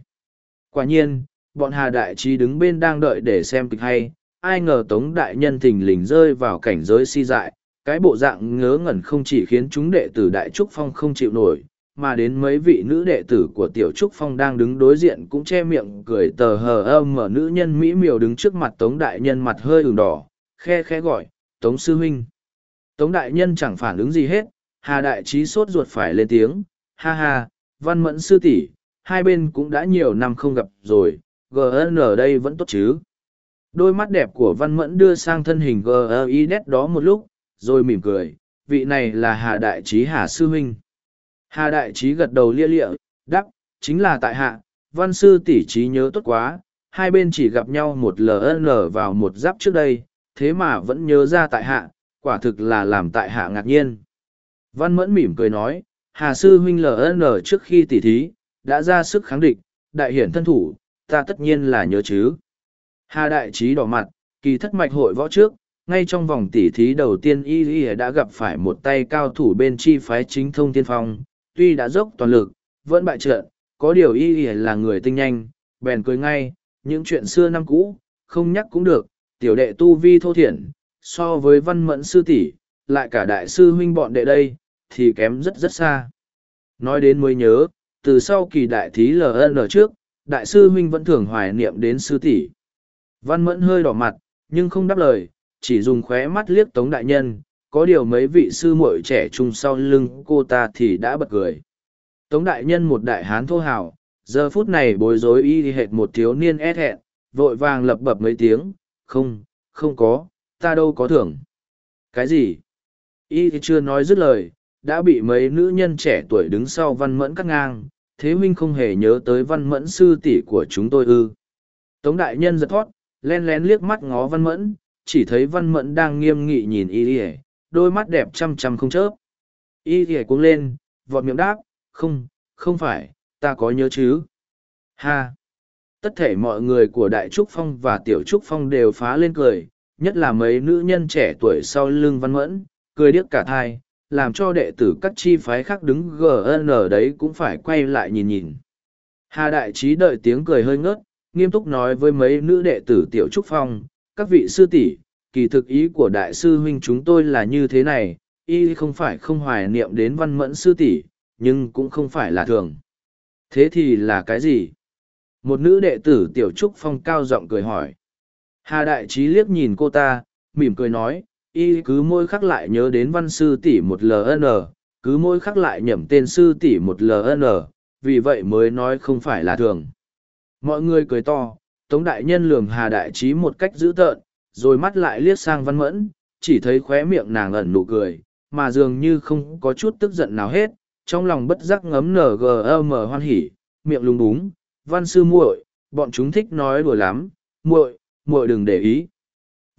Speaker 1: Quả nhiên, bọn Hà Đại Trí đứng bên đang đợi để xem kịch hay, ai ngờ Tống Đại Nhân thình lình rơi vào cảnh giới si dại, cái bộ dạng ngớ ngẩn không chỉ khiến chúng đệ tử Đại Trúc Phong không chịu nổi, mà đến mấy vị nữ đệ tử của Tiểu Trúc Phong đang đứng đối diện cũng che miệng cười tờ hờ âm mở nữ nhân Mỹ miều đứng trước mặt Tống Đại Nhân mặt hơi ửng đỏ, khe khe gọi, Tống Sư Huynh. Tống Đại Nhân chẳng phản ứng gì hết, Hà Đại Trí sốt ruột phải lên tiếng, ha ha, văn mẫn sư tỷ hai bên cũng đã nhiều năm không gặp rồi, GN ở đây vẫn tốt chứ. Đôi mắt đẹp của Văn Mẫn đưa sang thân hình GEIS đó một lúc, rồi mỉm cười, vị này là Hà Đại Trí Hà Sư Huynh. Hà Đại Trí gật đầu lia lịa, đáp, chính là tại hạ, Văn Sư tỷ trí nhớ tốt quá, hai bên chỉ gặp nhau một LN vào một giáp trước đây, thế mà vẫn nhớ ra tại hạ, quả thực là làm tại hạ ngạc nhiên. Văn Mẫn mỉm cười nói, Hà Sư Huynh LN trước khi tỉ thí, đã ra sức kháng địch, đại hiển thân thủ, ta tất nhiên là nhớ chứ. Hà đại trí đỏ mặt, kỳ thất mạch hội võ trước, ngay trong vòng tỉ thí đầu tiên y y đã gặp phải một tay cao thủ bên chi phái chính thông tiên phong, tuy đã dốc toàn lực, vẫn bại trận, có điều y y là người tinh nhanh, bèn cười ngay, những chuyện xưa năm cũ, không nhắc cũng được, tiểu đệ tu vi thô thiển, so với văn mẫn sư tỷ, lại cả đại sư huynh bọn đệ đây, thì kém rất rất xa. Nói đến mới nhớ, từ sau kỳ đại thí LN trước, đại sư huynh vẫn thường hoài niệm đến sư tỷ. Văn mẫn hơi đỏ mặt, nhưng không đáp lời, chỉ dùng khóe mắt liếc tống đại nhân, có điều mấy vị sư muội trẻ trung sau lưng cô ta thì đã bật cười. Tống đại nhân một đại hán thô hào, giờ phút này bối rối y hệt một thiếu niên e hẹn vội vàng lập bập mấy tiếng, không, không có, ta đâu có thưởng. Cái gì? Y thì chưa nói dứt lời, đã bị mấy nữ nhân trẻ tuổi đứng sau văn mẫn cắt ngang, thế huynh không hề nhớ tới văn mẫn sư tỷ của chúng tôi ư tống đại nhân giật thót len lén liếc mắt ngó văn mẫn chỉ thấy văn mẫn đang nghiêm nghị nhìn y ỉa đôi mắt đẹp chăm chăm không chớp y ỉa cuống lên vọt miệng đáp không không phải ta có nhớ chứ ha tất thể mọi người của đại trúc phong và tiểu trúc phong đều phá lên cười nhất là mấy nữ nhân trẻ tuổi sau lưng văn mẫn cười điếc cả thai làm cho đệ tử các chi phái khác đứng GN đấy cũng phải quay lại nhìn nhìn. Hà Đại Trí đợi tiếng cười hơi ngớt, nghiêm túc nói với mấy nữ đệ tử Tiểu Trúc Phong, các vị sư tỷ, kỳ thực ý của Đại sư huynh chúng tôi là như thế này, y không phải không hoài niệm đến văn mẫn sư tỷ, nhưng cũng không phải là thường. Thế thì là cái gì? Một nữ đệ tử Tiểu Trúc Phong cao giọng cười hỏi. Hà Đại Trí liếc nhìn cô ta, mỉm cười nói, y cứ mỗi khắc lại nhớ đến văn sư tỷ một ln cứ mỗi khắc lại nhẩm tên sư tỷ một ln vì vậy mới nói không phải là thường mọi người cười to tống đại nhân lường hà đại trí một cách dữ tợn rồi mắt lại liếc sang văn mẫn chỉ thấy khóe miệng nàng ẩn nụ cười mà dường như không có chút tức giận nào hết trong lòng bất giác ngấm ngm hoan hỉ miệng lúng búng văn sư muội bọn chúng thích nói đùa lắm muội muội đừng để ý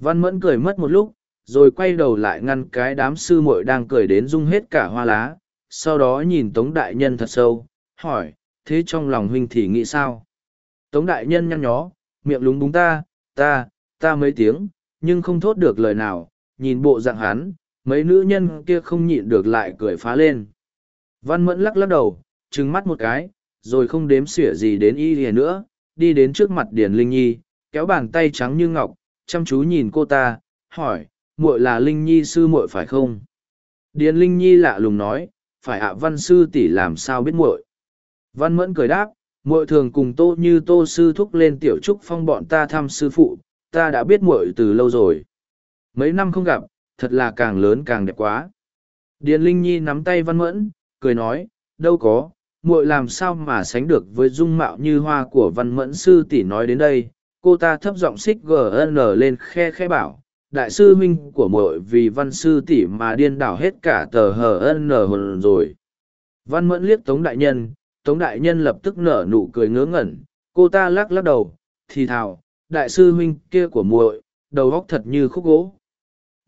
Speaker 1: văn mẫn cười mất một lúc rồi quay đầu lại ngăn cái đám sư muội đang cười đến rung hết cả hoa lá, sau đó nhìn Tống Đại Nhân thật sâu, hỏi, thế trong lòng huynh thì nghĩ sao? Tống Đại Nhân nhăn nhó, miệng lúng búng ta, ta, ta mấy tiếng, nhưng không thốt được lời nào, nhìn bộ dạng hắn, mấy nữ nhân kia không nhịn được lại cười phá lên. Văn Mẫn lắc lắc đầu, trừng mắt một cái, rồi không đếm xỉa gì đến y lìa nữa, đi đến trước mặt Điền Linh Nhi, kéo bàn tay trắng như ngọc, chăm chú nhìn cô ta, hỏi, muội là Linh Nhi sư muội phải không? Điền Linh Nhi lạ lùng nói, phải ạ à văn sư tỷ làm sao biết muội? Văn Mẫn cười đáp, muội thường cùng Tô Như Tô sư thúc lên tiểu trúc phong bọn ta thăm sư phụ, ta đã biết muội từ lâu rồi. Mấy năm không gặp, thật là càng lớn càng đẹp quá. Điền Linh Nhi nắm tay Văn Mẫn, cười nói, đâu có, muội làm sao mà sánh được với dung mạo như hoa của Văn Mẫn sư tỷ nói đến đây, cô ta thấp giọng xích gn lên khe khe bảo, đại sư huynh của muội vì văn sư tỷ mà điên đảo hết cả tờ hờ ân nở hồn rồi văn mẫn liếc tống đại nhân tống đại nhân lập tức nở nụ cười ngớ ngẩn cô ta lắc lắc đầu thì thào đại sư huynh kia của muội đầu óc thật như khúc gỗ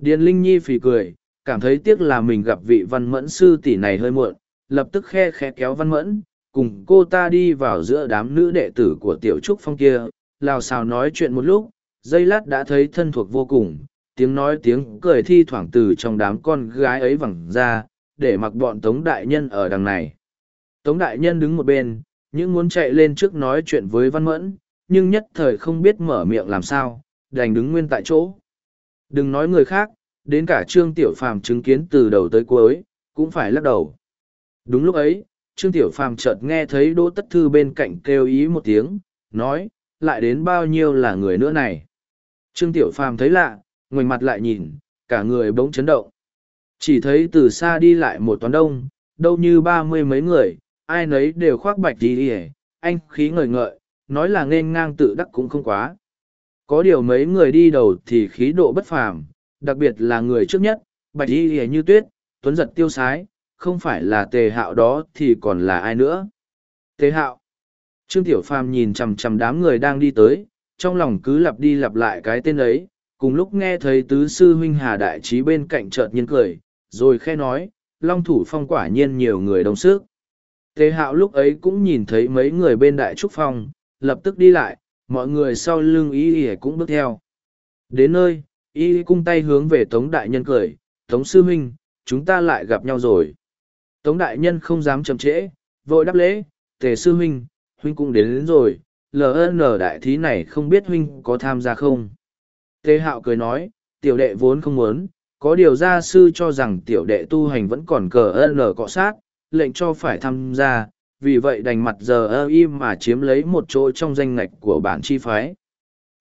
Speaker 1: điền linh nhi phì cười cảm thấy tiếc là mình gặp vị văn mẫn sư tỷ này hơi muộn lập tức khe khe kéo văn mẫn cùng cô ta đi vào giữa đám nữ đệ tử của tiểu trúc phong kia lào xào nói chuyện một lúc giây lát đã thấy thân thuộc vô cùng tiếng nói tiếng cười thi thoảng từ trong đám con gái ấy vẳng ra, để mặc bọn Tống Đại Nhân ở đằng này. Tống Đại Nhân đứng một bên, những muốn chạy lên trước nói chuyện với Văn Mẫn, nhưng nhất thời không biết mở miệng làm sao, đành đứng nguyên tại chỗ. Đừng nói người khác, đến cả Trương Tiểu Phàm chứng kiến từ đầu tới cuối, cũng phải lắc đầu. Đúng lúc ấy, Trương Tiểu Phàm chợt nghe thấy Đỗ Tất Thư bên cạnh kêu ý một tiếng, nói, lại đến bao nhiêu là người nữa này. Trương Tiểu Phàm thấy lạ, ngoảnh mặt lại nhìn, cả người bỗng chấn động. Chỉ thấy từ xa đi lại một toán đông, đâu như ba mươi mấy người, ai nấy đều khoác bạch đi đi anh khí ngời ngợi, nói là nên ngang tự đắc cũng không quá. Có điều mấy người đi đầu thì khí độ bất phàm, đặc biệt là người trước nhất, bạch đi đi như tuyết, tuấn giật tiêu sái, không phải là tề hạo đó thì còn là ai nữa. Tề hạo. Trương Tiểu Phàm nhìn chằm chằm đám người đang đi tới, trong lòng cứ lặp đi lặp lại cái tên ấy, cùng lúc nghe thấy tứ sư huynh hà đại trí bên cạnh chợt nhiên cười rồi khe nói long thủ phong quả nhiên nhiều người đông sức tề hạo lúc ấy cũng nhìn thấy mấy người bên đại trúc phong lập tức đi lại mọi người sau lưng y y cũng bước theo đến nơi y cung tay hướng về tống đại nhân cười tống sư huynh chúng ta lại gặp nhau rồi tống đại nhân không dám chậm trễ vội đáp lễ tề sư huynh huynh cũng đến, đến rồi ln đại thí này không biết huynh có tham gia không Tề hạo cười nói, tiểu đệ vốn không muốn, có điều gia sư cho rằng tiểu đệ tu hành vẫn còn cờ ơn lở cọ sát, lệnh cho phải tham gia, vì vậy đành mặt giờ ơ im mà chiếm lấy một chỗ trong danh ngạch của bản chi phái.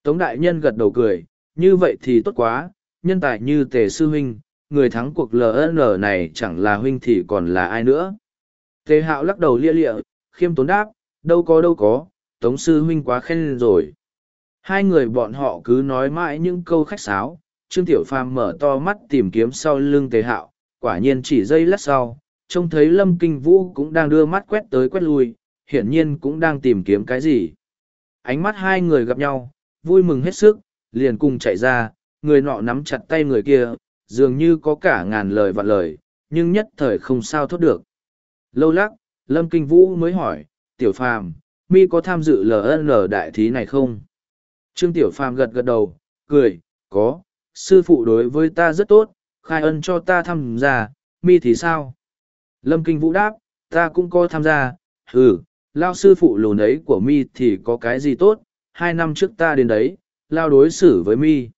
Speaker 1: Tống đại nhân gật đầu cười, như vậy thì tốt quá, nhân tài như tề sư huynh, người thắng cuộc LN này chẳng là huynh thì còn là ai nữa. Tề hạo lắc đầu lia lịa, khiêm tốn đáp, đâu có đâu có, tống sư huynh quá khen rồi. Hai người bọn họ cứ nói mãi những câu khách sáo, Trương Tiểu Phàm mở to mắt tìm kiếm sau lưng Tề Hạo, quả nhiên chỉ giây lát sau, trông thấy Lâm Kinh Vũ cũng đang đưa mắt quét tới quét lui, hiển nhiên cũng đang tìm kiếm cái gì. Ánh mắt hai người gặp nhau, vui mừng hết sức, liền cùng chạy ra, người nọ nắm chặt tay người kia, dường như có cả ngàn lời và lời, nhưng nhất thời không sao thốt được. Lâu lắc, Lâm Kinh Vũ mới hỏi, Tiểu Phàm, mi có tham dự LN đại thí này không? Trương Tiểu Phàm gật gật đầu, cười, có, sư phụ đối với ta rất tốt, khai ân cho ta tham gia, mi thì sao? Lâm Kinh Vũ đáp, ta cũng có tham gia, ừ, lao sư phụ lùn ấy của mi thì có cái gì tốt, hai năm trước ta đến đấy, lao đối xử với mi.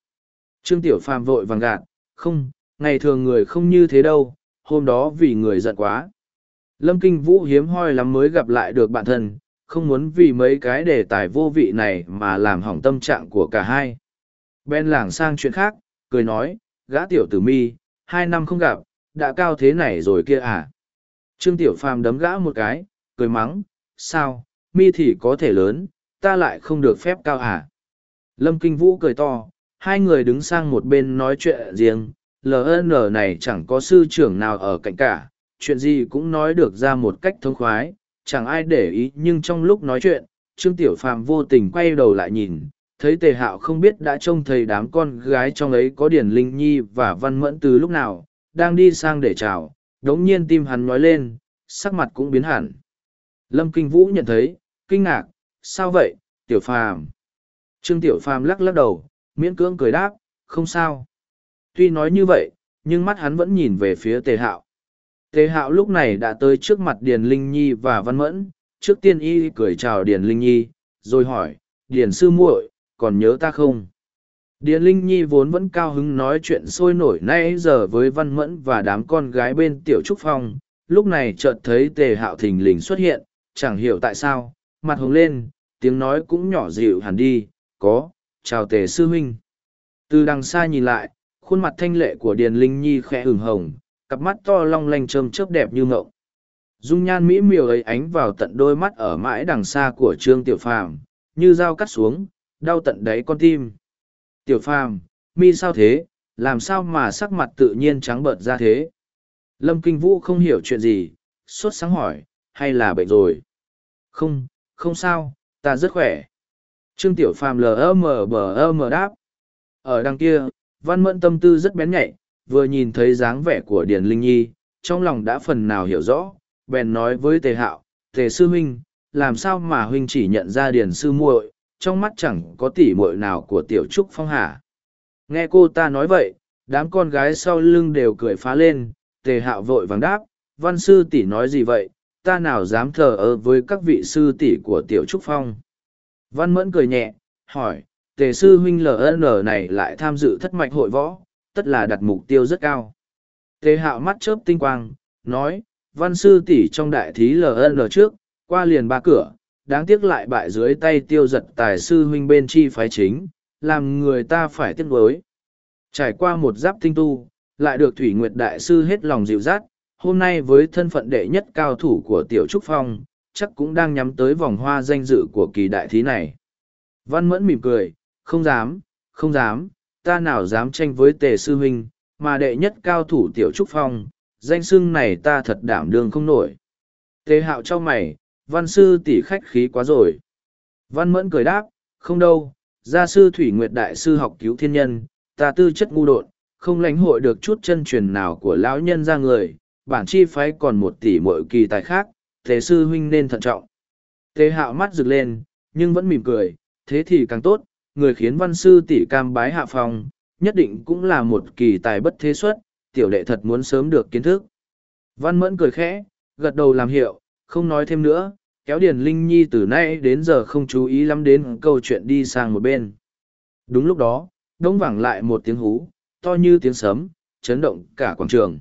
Speaker 1: Trương Tiểu Phàm vội vàng gạt, không, ngày thường người không như thế đâu, hôm đó vì người giận quá. Lâm Kinh Vũ hiếm hoi lắm mới gặp lại được bạn thân, không muốn vì mấy cái đề tài vô vị này mà làm hỏng tâm trạng của cả hai. Ben lảng sang chuyện khác, cười nói, gã tiểu tử mi, hai năm không gặp, đã cao thế này rồi kia à. Trương Tiểu Phàm đấm gã một cái, cười mắng, sao, mi thì có thể lớn, ta lại không được phép cao à. Lâm Kinh Vũ cười to, hai người đứng sang một bên nói chuyện riêng, LN này chẳng có sư trưởng nào ở cạnh cả, chuyện gì cũng nói được ra một cách thông khoái, chẳng ai để ý nhưng trong lúc nói chuyện, Trương Tiểu Phàm vô tình quay đầu lại nhìn, thấy tề hạo không biết đã trông thấy đám con gái trong ấy có Điển Linh Nhi và Văn Mẫn từ lúc nào, đang đi sang để chào, đống nhiên tim hắn nói lên, sắc mặt cũng biến hẳn. Lâm Kinh Vũ nhận thấy, kinh ngạc, sao vậy, Tiểu Phàm Trương Tiểu Phàm lắc lắc đầu, miễn cưỡng cười đáp, không sao. Tuy nói như vậy, nhưng mắt hắn vẫn nhìn về phía tề hạo. Tề hạo lúc này đã tới trước mặt Điền Linh Nhi và Văn Mẫn, trước tiên y cười chào Điền Linh Nhi, rồi hỏi, Điền Sư muội còn nhớ ta không? Điền Linh Nhi vốn vẫn cao hứng nói chuyện sôi nổi nay giờ với Văn Mẫn và đám con gái bên Tiểu Trúc Phong, lúc này chợt thấy tề hạo thình lình xuất hiện, chẳng hiểu tại sao, mặt hồng lên, tiếng nói cũng nhỏ dịu hẳn đi, có, chào tề sư huynh. Từ đằng xa nhìn lại, khuôn mặt thanh lệ của Điền Linh Nhi khẽ hừng hồng, cặp mắt to long lanh trơm chớp đẹp như ngộng dung nhan mỹ miều ấy ánh vào tận đôi mắt ở mãi đằng xa của trương tiểu phàm như dao cắt xuống đau tận đáy con tim tiểu phàm mi sao thế làm sao mà sắc mặt tự nhiên trắng bợt ra thế lâm kinh vũ không hiểu chuyện gì suốt sáng hỏi hay là bệnh rồi không không sao ta rất khỏe trương tiểu phàm lờ ơ mờ bờ ơ mờ đáp ở đằng kia văn mẫn tâm tư rất bén nhạy vừa nhìn thấy dáng vẻ của Điền Linh Nhi, trong lòng đã phần nào hiểu rõ, bèn nói với Tề Hạo, Tề Sư Huynh, làm sao mà Huynh chỉ nhận ra Điền Sư muội trong mắt chẳng có tỉ muội nào của Tiểu Trúc Phong hà. Nghe cô ta nói vậy, đám con gái sau lưng đều cười phá lên, Tề Hạo vội vàng đáp, văn sư tỷ nói gì vậy, ta nào dám thờ ơ với các vị sư tỷ của Tiểu Trúc Phong. Văn Mẫn cười nhẹ, hỏi, Tề Sư Huynh LN này lại tham dự thất mạch hội võ tất là đặt mục tiêu rất cao. Tề hạo mắt chớp tinh quang, nói, văn sư tỷ trong đại thí LN trước, qua liền ba cửa, đáng tiếc lại bại dưới tay tiêu giật tài sư huynh bên chi phái chính, làm người ta phải tiếc đối. Trải qua một giáp tinh tu, lại được Thủy Nguyệt Đại Sư hết lòng dịu dắt, hôm nay với thân phận đệ nhất cao thủ của Tiểu Trúc Phong, chắc cũng đang nhắm tới vòng hoa danh dự của kỳ đại thí này. Văn Mẫn mỉm cười, không dám, không dám, ta nào dám tranh với tề sư huynh, mà đệ nhất cao thủ tiểu trúc phong, danh xưng này ta thật đảm đương không nổi. Tề hạo cho mày, văn sư tỷ khách khí quá rồi. Văn mẫn cười đáp, không đâu, gia sư Thủy Nguyệt Đại sư học cứu thiên nhân, ta tư chất ngu độn, không lãnh hội được chút chân truyền nào của lão nhân ra người, bản chi phái còn một tỷ mỗi kỳ tài khác, tề sư huynh nên thận trọng. Tề hạo mắt rực lên, nhưng vẫn mỉm cười, thế thì càng tốt, người khiến văn sư tỷ cam bái hạ phòng nhất định cũng là một kỳ tài bất thế xuất, tiểu đệ thật muốn sớm được kiến thức. Văn mẫn cười khẽ, gật đầu làm hiệu, không nói thêm nữa, kéo Điền Linh Nhi từ nay đến giờ không chú ý lắm đến câu chuyện đi sang một bên. Đúng lúc đó, đống vẳng lại một tiếng hú, to như tiếng sấm, chấn động cả quảng trường.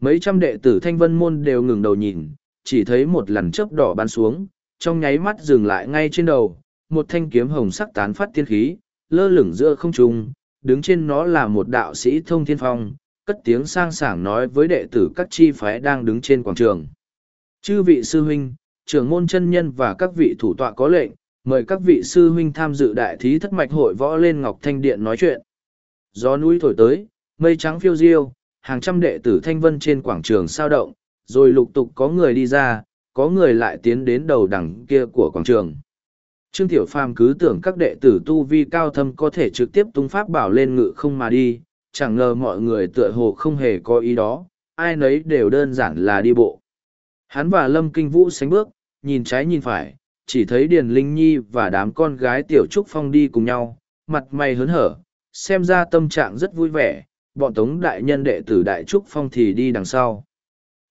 Speaker 1: Mấy trăm đệ tử thanh vân môn đều ngừng đầu nhìn, chỉ thấy một lần chớp đỏ bắn xuống, trong nháy mắt dừng lại ngay trên đầu, một thanh kiếm hồng sắc tán phát tiên khí, lơ lửng giữa không trung, đứng trên nó là một đạo sĩ thông thiên phong, cất tiếng sang sảng nói với đệ tử các chi phái đang đứng trên quảng trường. Chư vị sư huynh, trưởng môn chân nhân và các vị thủ tọa có lệnh, mời các vị sư huynh tham dự đại thí thất mạch hội võ lên Ngọc Thanh Điện nói chuyện. Gió núi thổi tới, mây trắng phiêu diêu, hàng trăm đệ tử thanh vân trên quảng trường sao động, rồi lục tục có người đi ra, có người lại tiến đến đầu đằng kia của quảng trường. Trương Tiểu Phàm cứ tưởng các đệ tử tu vi cao thâm có thể trực tiếp tung pháp bảo lên ngự không mà đi, chẳng ngờ mọi người tựa hồ không hề có ý đó, ai nấy đều đơn giản là đi bộ. Hắn và Lâm Kinh Vũ sánh bước, nhìn trái nhìn phải, chỉ thấy Điền Linh Nhi và đám con gái Tiểu Trúc Phong đi cùng nhau, mặt mày hớn hở, xem ra tâm trạng rất vui vẻ, bọn Tống Đại Nhân đệ tử Đại Trúc Phong thì đi đằng sau.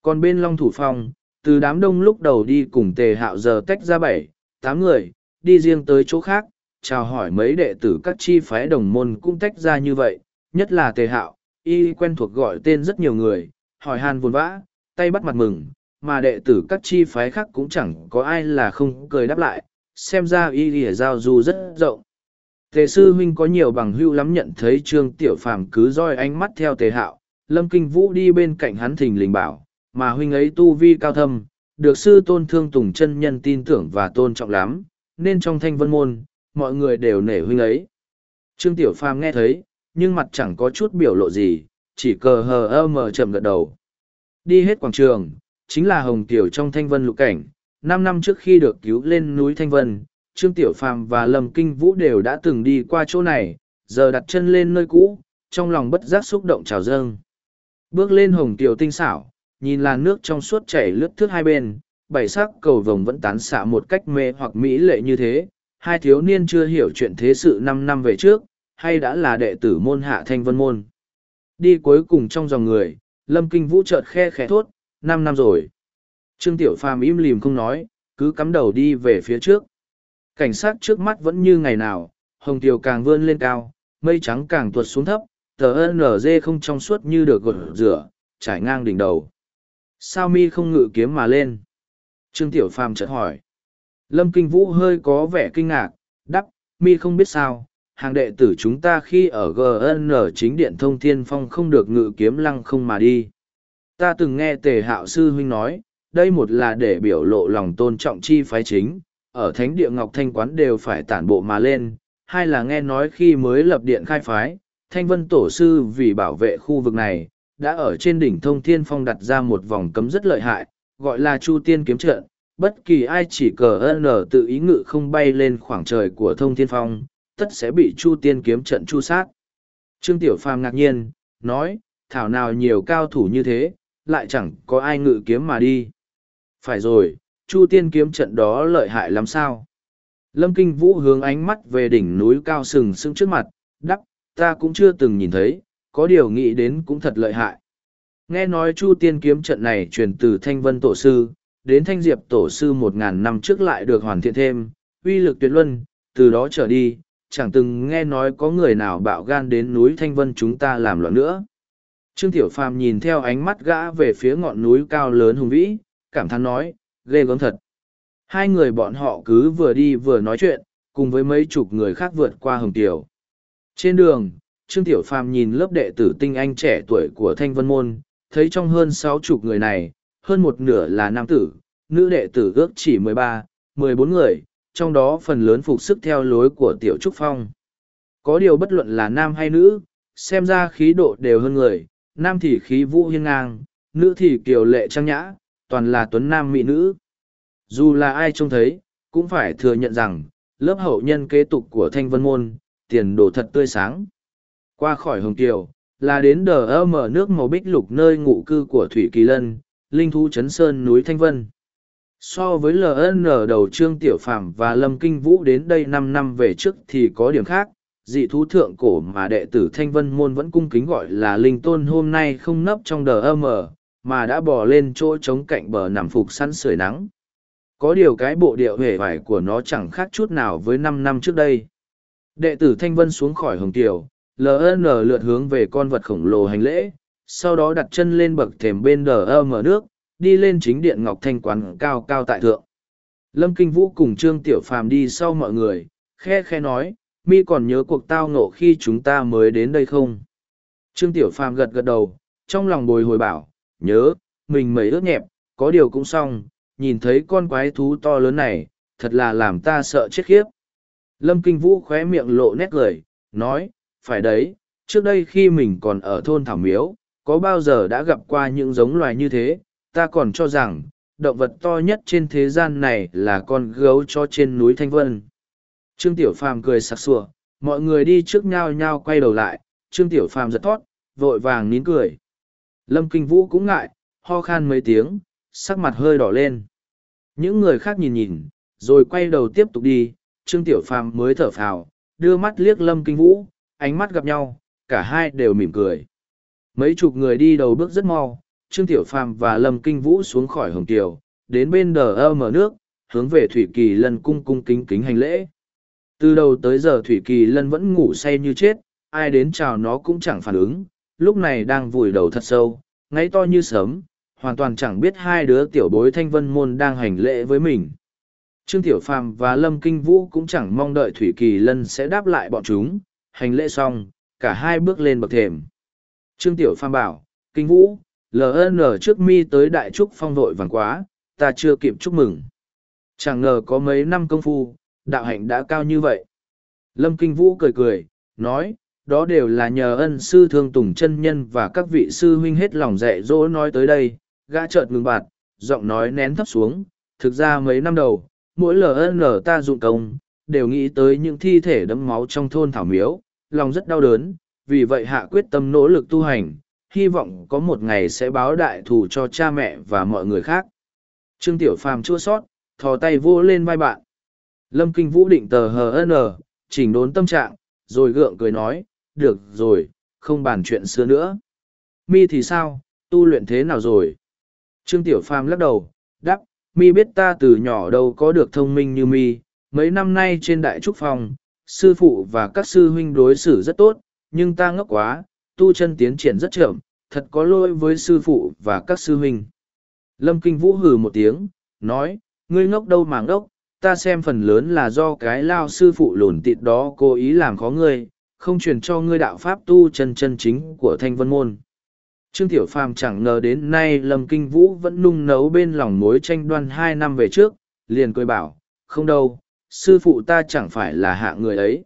Speaker 1: Còn bên Long Thủ Phong, từ đám đông lúc đầu đi cùng tề hạo giờ tách ra bảy, tám người, đi riêng tới chỗ khác, chào hỏi mấy đệ tử các chi phái đồng môn cũng tách ra như vậy, nhất là tề hạo, y quen thuộc gọi tên rất nhiều người, hỏi hàn vồn vã, tay bắt mặt mừng, mà đệ tử các chi phái khác cũng chẳng có ai là không cười đáp lại, xem ra y lìa giao du rất rộng. Tề sư huynh có nhiều bằng hữu lắm nhận thấy trương tiểu phàm cứ roi ánh mắt theo tề hạo, lâm kinh vũ đi bên cạnh hắn thình lình bảo, mà huynh ấy tu vi cao thâm, được sư tôn thương tùng chân nhân tin tưởng và tôn trọng lắm, nên trong thanh vân môn, mọi người đều nể huynh ấy. Trương Tiểu Phàm nghe thấy, nhưng mặt chẳng có chút biểu lộ gì, chỉ cờ hờ ơ mờ chậm gật đầu. Đi hết quảng trường, chính là Hồng Tiểu trong thanh vân lục cảnh, Năm năm trước khi được cứu lên núi Thanh Vân, Trương Tiểu Phàm và Lâm Kinh Vũ đều đã từng đi qua chỗ này, giờ đặt chân lên nơi cũ, trong lòng bất giác xúc động trào dâng. Bước lên hồng tiểu tinh xảo, nhìn làn nước trong suốt chảy lướt thước hai bên, bảy sắc cầu vồng vẫn tán xạ một cách mê hoặc mỹ lệ như thế, hai thiếu niên chưa hiểu chuyện thế sự năm năm về trước, hay đã là đệ tử môn hạ thanh vân môn. Đi cuối cùng trong dòng người, Lâm Kinh Vũ chợt khe khẽ thốt, năm năm rồi. Trương Tiểu Phàm im lìm không nói, cứ cắm đầu đi về phía trước. Cảnh sát trước mắt vẫn như ngày nào, hồng tiểu càng vươn lên cao, mây trắng càng tuột xuống thấp, tờ NG không trong suốt như được gột rửa, trải ngang đỉnh đầu. Sao mi không ngự kiếm mà lên. Trương Tiểu Phàm chợt hỏi. Lâm Kinh Vũ hơi có vẻ kinh ngạc, đắp, mi không biết sao, hàng đệ tử chúng ta khi ở GN chính điện thông thiên phong không được ngự kiếm lăng không mà đi. Ta từng nghe tề hạo sư huynh nói, đây một là để biểu lộ lòng tôn trọng chi phái chính, ở thánh địa ngọc thanh quán đều phải tản bộ mà lên, hai là nghe nói khi mới lập điện khai phái, thanh vân tổ sư vì bảo vệ khu vực này, đã ở trên đỉnh thông thiên phong đặt ra một vòng cấm rất lợi hại, gọi là Chu Tiên kiếm trận, bất kỳ ai chỉ cờ ân nở tự ý ngự không bay lên khoảng trời của thông thiên phong, tất sẽ bị Chu Tiên kiếm trận chu sát. Trương Tiểu Phàm ngạc nhiên, nói, thảo nào nhiều cao thủ như thế, lại chẳng có ai ngự kiếm mà đi. Phải rồi, Chu Tiên kiếm trận đó lợi hại lắm sao? Lâm Kinh Vũ hướng ánh mắt về đỉnh núi cao sừng sững trước mặt, đắc, ta cũng chưa từng nhìn thấy, có điều nghĩ đến cũng thật lợi hại. Nghe nói Chu Tiên kiếm trận này truyền từ Thanh Vân Tổ Sư, đến Thanh Diệp Tổ Sư một ngàn năm trước lại được hoàn thiện thêm, uy lực tuyệt luân, từ đó trở đi, chẳng từng nghe nói có người nào bạo gan đến núi Thanh Vân chúng ta làm loạn nữa. Trương Tiểu Phàm nhìn theo ánh mắt gã về phía ngọn núi cao lớn hùng vĩ, cảm thán nói, ghê gớm thật. Hai người bọn họ cứ vừa đi vừa nói chuyện, cùng với mấy chục người khác vượt qua hồng tiểu. Trên đường, Trương Tiểu Phàm nhìn lớp đệ tử tinh anh trẻ tuổi của Thanh Vân Môn, thấy trong hơn sáu chục người này, hơn một nửa là nam tử, nữ đệ tử ước chỉ mười ba, mười bốn người, trong đó phần lớn phục sức theo lối của Tiểu Trúc Phong. Có điều bất luận là nam hay nữ, xem ra khí độ đều hơn người, nam thì khí vũ hiên ngang, nữ thì kiều lệ trang nhã, toàn là tuấn nam mỹ nữ. Dù là ai trông thấy, cũng phải thừa nhận rằng, lớp hậu nhân kế tục của Thanh Vân Môn, tiền đồ thật tươi sáng. Qua khỏi Hồng Kiều, là đến đờ ơ mở nước màu bích lục nơi ngụ cư của Thủy Kỳ Lân, linh thú Trấn Sơn núi Thanh Vân. So với LN đầu Trương Tiểu Phàm và Lâm Kinh Vũ đến đây năm năm về trước thì có điểm khác, dị thú thượng cổ mà đệ tử Thanh Vân Môn vẫn cung kính gọi là linh tôn hôm nay không nấp trong đờ mở mà đã bò lên chỗ trống cạnh bờ nằm phục săn sưởi nắng. Có điều cái bộ điệu hề vải của nó chẳng khác chút nào với năm năm trước đây. Đệ tử Thanh Vân xuống khỏi Hồng Tiểu, ln lượt hướng về con vật khổng lồ hành lễ sau đó đặt chân lên bậc thềm bên đờ nước đi lên chính điện ngọc thanh quán cao cao tại thượng lâm kinh vũ cùng trương tiểu phàm đi sau mọi người khe khe nói mi còn nhớ cuộc tao ngộ khi chúng ta mới đến đây không trương tiểu phàm gật gật đầu trong lòng bồi hồi bảo nhớ mình mấy ướt nhẹp có điều cũng xong nhìn thấy con quái thú to lớn này thật là làm ta sợ chết khiếp lâm kinh vũ khóe miệng lộ nét cười nói phải đấy, trước đây khi mình còn ở thôn Thảo Miếu, có bao giờ đã gặp qua những giống loài như thế, ta còn cho rằng, động vật to nhất trên thế gian này là con gấu cho trên núi Thanh Vân. Trương Tiểu Phàm cười sặc sủa, mọi người đi trước nhau nhau quay đầu lại, Trương Tiểu Phàm giật thót, vội vàng nín cười. Lâm Kinh Vũ cũng ngại, ho khan mấy tiếng, sắc mặt hơi đỏ lên. Những người khác nhìn nhìn, rồi quay đầu tiếp tục đi, Trương Tiểu Phàm mới thở phào, đưa mắt liếc Lâm Kinh Vũ, ánh mắt gặp nhau, cả hai đều mỉm cười. Mấy chục người đi đầu bước rất mau, Trương Tiểu Phàm và Lâm Kinh Vũ xuống khỏi Hồng Kiều, đến bên đờ ơ mở nước, hướng về Thủy Kỳ Lân cung cung kính kính hành lễ. Từ đầu tới giờ Thủy Kỳ Lân vẫn ngủ say như chết, ai đến chào nó cũng chẳng phản ứng, lúc này đang vùi đầu thật sâu, ngáy to như sớm, hoàn toàn chẳng biết hai đứa tiểu bối thanh vân môn đang hành lễ với mình. Trương Tiểu Phàm và Lâm Kinh Vũ cũng chẳng mong đợi Thủy Kỳ Lân sẽ đáp lại bọn chúng, hành lễ xong, cả hai bước lên bậc thềm. Trương Tiểu Phàm bảo, kinh vũ, LN trước mi tới đại trúc phong vội vàng quá, ta chưa kịp chúc mừng. Chẳng ngờ có mấy năm công phu, đạo hạnh đã cao như vậy. Lâm Kinh Vũ cười cười, nói, đó đều là nhờ ân sư thương tùng chân nhân và các vị sư huynh hết lòng dạy dỗ nói tới đây, gã chợt ngừng bạt, giọng nói nén thấp xuống, thực ra mấy năm đầu, mỗi LN ta dụng công, đều nghĩ tới những thi thể đẫm máu trong thôn thảo miếu, lòng rất đau đớn, vì vậy hạ quyết tâm nỗ lực tu hành, hy vọng có một ngày sẽ báo đại thù cho cha mẹ và mọi người khác. Trương Tiểu Phàm chua sót, thò tay vô lên vai bạn. Lâm Kinh Vũ định tờ HN, chỉnh đốn tâm trạng, rồi gượng cười nói, được rồi, không bàn chuyện xưa nữa. Mi thì sao, tu luyện thế nào rồi? Trương Tiểu Phàm lắc đầu, đáp, Mi biết ta từ nhỏ đâu có được thông minh như Mi, mấy năm nay trên đại trúc phòng, sư phụ và các sư huynh đối xử rất tốt, nhưng ta ngốc quá, tu chân tiến triển rất chậm, thật có lỗi với sư phụ và các sư huynh. Lâm Kinh Vũ hừ một tiếng, nói, ngươi ngốc đâu mà ngốc, ta xem phần lớn là do cái lao sư phụ lùn tịt đó cố ý làm khó ngươi, không truyền cho ngươi đạo pháp tu chân chân chính của Thanh Vân Môn. Trương Tiểu Phàm chẳng ngờ đến nay Lâm Kinh Vũ vẫn nung nấu bên lòng mối tranh đoan hai năm về trước, liền cười bảo, không đâu, sư phụ ta chẳng phải là hạ người ấy.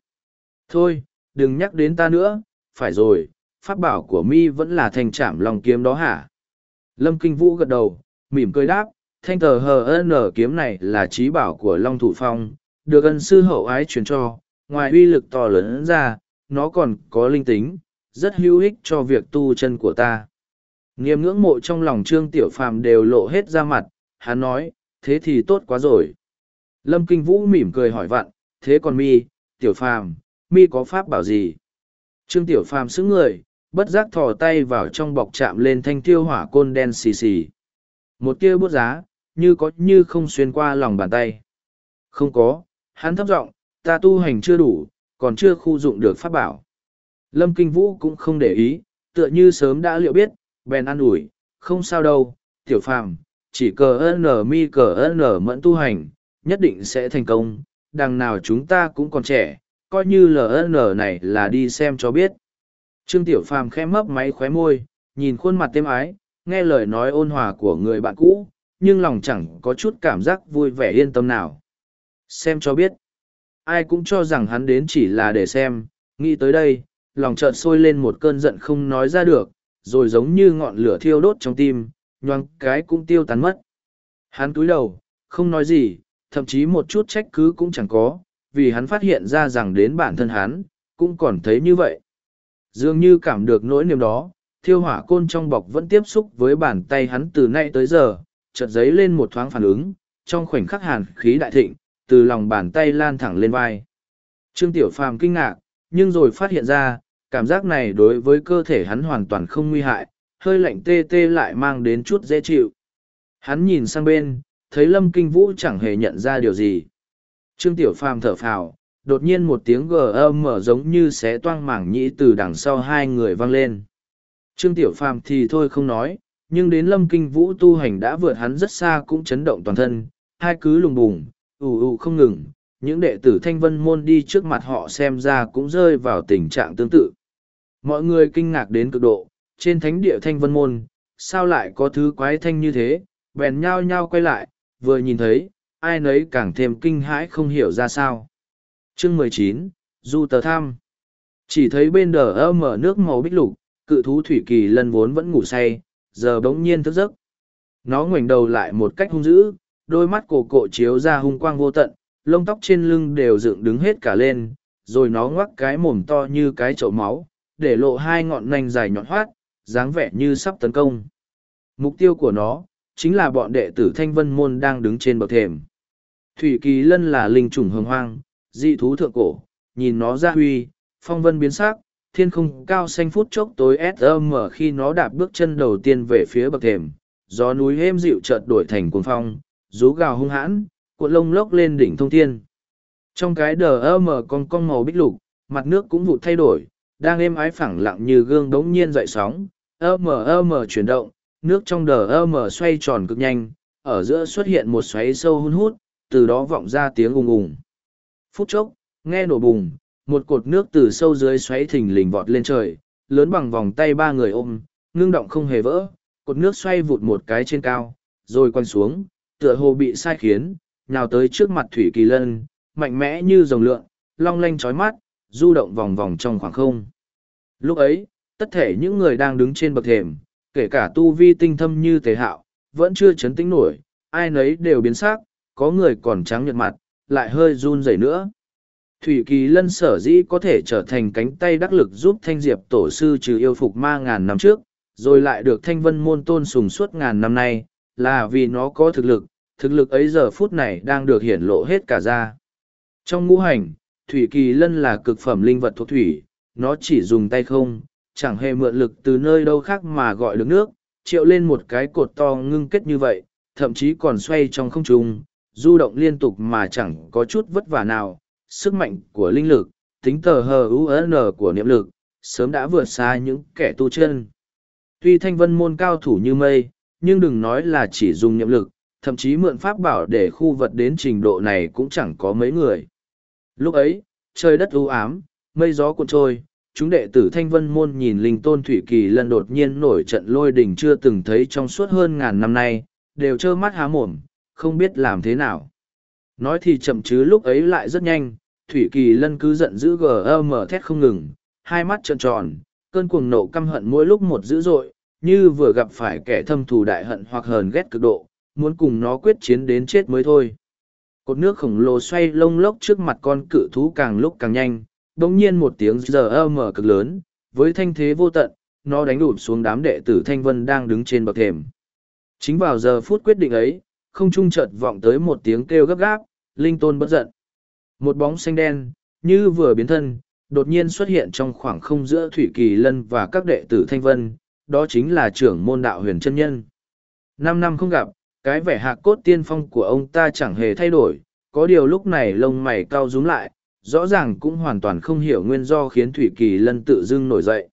Speaker 1: Thôi, đừng nhắc đến ta nữa, phải rồi, pháp bảo của mi vẫn là thành trảm lòng kiếm đó hả? Lâm Kinh Vũ gật đầu, mỉm cười đáp, thanh tờ HN kiếm này là trí bảo của Long Thủ Phong, được ân sư hậu ái truyền cho, ngoài uy lực to lớn ra, nó còn có linh tính, rất hữu ích cho việc tu chân của ta. Nghiêm ngưỡng mộ trong lòng Trương Tiểu Phàm đều lộ hết ra mặt, hắn nói, thế thì tốt quá rồi. Lâm Kinh Vũ mỉm cười hỏi vặn, thế còn mi, tiểu phàm, mi có pháp bảo gì? Trương tiểu phàm xứng người, bất giác thò tay vào trong bọc chạm lên thanh tiêu hỏa côn đen xì xì. Một tia bút giá, như có như không xuyên qua lòng bàn tay. Không có, hắn thấp giọng, ta tu hành chưa đủ, còn chưa khu dụng được pháp bảo. Lâm Kinh Vũ cũng không để ý, tựa như sớm đã liệu biết, bèn ăn ủi, không sao đâu, tiểu phàm, chỉ cờ ơn nở mi cờ ơn nở mẫn tu hành, nhất định sẽ thành công, đằng nào chúng ta cũng còn trẻ, coi như LN này là đi xem cho biết. Trương Tiểu Phàm khẽ mấp máy khóe môi, nhìn khuôn mặt tiêm ái, nghe lời nói ôn hòa của người bạn cũ, nhưng lòng chẳng có chút cảm giác vui vẻ yên tâm nào. Xem cho biết. Ai cũng cho rằng hắn đến chỉ là để xem, nghĩ tới đây, lòng chợt sôi lên một cơn giận không nói ra được, rồi giống như ngọn lửa thiêu đốt trong tim, nhoang cái cũng tiêu tán mất. Hắn cúi đầu, không nói gì, thậm chí một chút trách cứ cũng chẳng có, vì hắn phát hiện ra rằng đến bản thân hắn, cũng còn thấy như vậy. Dường như cảm được nỗi niềm đó, thiêu hỏa côn trong bọc vẫn tiếp xúc với bàn tay hắn từ nay tới giờ, chợt giấy lên một thoáng phản ứng, trong khoảnh khắc hàn khí đại thịnh, từ lòng bàn tay lan thẳng lên vai. Trương Tiểu Phàm kinh ngạc, nhưng rồi phát hiện ra, cảm giác này đối với cơ thể hắn hoàn toàn không nguy hại, hơi lạnh tê tê lại mang đến chút dễ chịu. Hắn nhìn sang bên, thấy lâm kinh vũ chẳng hề nhận ra điều gì trương tiểu phàm thở phào đột nhiên một tiếng gờ âm mở giống như xé toang mảng nhĩ từ đằng sau hai người vang lên trương tiểu phàm thì thôi không nói nhưng đến lâm kinh vũ tu hành đã vượt hắn rất xa cũng chấn động toàn thân hai cứ lùng bùng ù ù không ngừng những đệ tử thanh vân môn đi trước mặt họ xem ra cũng rơi vào tình trạng tương tự mọi người kinh ngạc đến cực độ trên thánh địa thanh vân môn sao lại có thứ quái thanh như thế bèn nhao nhao quay lại vừa nhìn thấy, ai nấy càng thêm kinh hãi không hiểu ra sao. chương mười chín Du Tờ Tham Chỉ thấy bên đờ ơ mở nước màu bích lục, cự thú Thủy Kỳ lân vốn vẫn ngủ say, giờ bỗng nhiên thức giấc. Nó ngoảnh đầu lại một cách hung dữ, đôi mắt cổ cộ chiếu ra hung quang vô tận, lông tóc trên lưng đều dựng đứng hết cả lên, rồi nó ngoắc cái mồm to như cái chậu máu, để lộ hai ngọn nanh dài nhọn hoát, dáng vẻ như sắp tấn công. Mục tiêu của nó, chính là bọn đệ tử thanh vân môn đang đứng trên bậc thềm. Thủy Kỳ Lân là linh chủng hồng hoang, dị thú thượng cổ, nhìn nó ra huy, phong vân biến sắc, thiên không cao xanh phút chốc tối âm SM khi nó đạp bước chân đầu tiên về phía bậc thềm, gió núi êm dịu chợt đổi thành cuồng phong, rú gào hung hãn, cuộn lông lốc lên đỉnh thông thiên. Trong cái đờ mờ con con màu bích lục, mặt nước cũng vụt thay đổi, đang êm ái phẳng lặng như gương đống nhiên dậy sóng, âm mờ mờ chuyển động, nước trong đờ ơ mở xoay tròn cực nhanh, ở giữa xuất hiện một xoáy sâu hun hút, từ đó vọng ra tiếng ùng ùng. Phút chốc, nghe nổ bùng, một cột nước từ sâu dưới xoáy thình lình vọt lên trời, lớn bằng vòng tay ba người ôm, ngưng động không hề vỡ, cột nước xoay vụt một cái trên cao, rồi quăng xuống, tựa hồ bị sai khiến, nhào tới trước mặt thủy kỳ lân, mạnh mẽ như dòng lượn, long lanh chói mắt, du động vòng vòng trong khoảng không. Lúc ấy, tất thể những người đang đứng trên bậc thềm, kể cả tu vi tinh thâm như tề hạo, vẫn chưa chấn tĩnh nổi, ai nấy đều biến sắc, có người còn trắng nhợt mặt, lại hơi run rẩy nữa. Thủy Kỳ Lân sở dĩ có thể trở thành cánh tay đắc lực giúp Thanh Diệp tổ sư trừ yêu phục ma ngàn năm trước, rồi lại được Thanh Vân môn tôn sùng suốt ngàn năm nay, là vì nó có thực lực, thực lực ấy giờ phút này đang được hiển lộ hết cả ra. Trong ngũ hành, Thủy Kỳ Lân là cực phẩm linh vật thuộc thủy, nó chỉ dùng tay không, chẳng hề mượn lực từ nơi đâu khác mà gọi được nước, triệu lên một cái cột to ngưng kết như vậy, thậm chí còn xoay trong không trung, du động liên tục mà chẳng có chút vất vả nào, sức mạnh của linh lực, tính tờ hờ UN của niệm lực, sớm đã vượt xa những kẻ tu chân. Tuy thanh vân môn cao thủ như mây, nhưng đừng nói là chỉ dùng niệm lực, thậm chí mượn pháp bảo để khu vật đến trình độ này cũng chẳng có mấy người. Lúc ấy, trời đất u ám, mây gió cuộn trôi, chúng đệ tử thanh vân môn nhìn linh tôn thủy kỳ lân đột nhiên nổi trận lôi đình chưa từng thấy trong suốt hơn ngàn năm nay đều trơ mắt há mồm không biết làm thế nào nói thì chậm chứ lúc ấy lại rất nhanh thủy kỳ lân cứ giận dữ gờ mờ thét không ngừng hai mắt trợn tròn cơn cuồng nộ căm hận mỗi lúc một dữ dội như vừa gặp phải kẻ thâm thù đại hận hoặc hờn ghét cực độ muốn cùng nó quyết chiến đến chết mới thôi cột nước khổng lồ xoay lông lốc trước mặt con cự thú càng lúc càng nhanh đồng nhiên một tiếng giờ âm mở cực lớn, với thanh thế vô tận, nó đánh đụp xuống đám đệ tử Thanh Vân đang đứng trên bậc thềm. Chính vào giờ phút quyết định ấy, không trung chợt vọng tới một tiếng kêu gấp gáp, Linh Tôn bất giận. Một bóng xanh đen, như vừa biến thân, đột nhiên xuất hiện trong khoảng không giữa Thủy Kỳ Lân và các đệ tử Thanh Vân, đó chính là trưởng môn đạo huyền chân nhân. Năm năm không gặp, cái vẻ hạ cốt tiên phong của ông ta chẳng hề thay đổi, có điều lúc này lông mày cao rúm lại, rõ ràng cũng hoàn toàn không hiểu nguyên do khiến Thủy Kỳ Lân tự dưng nổi dậy.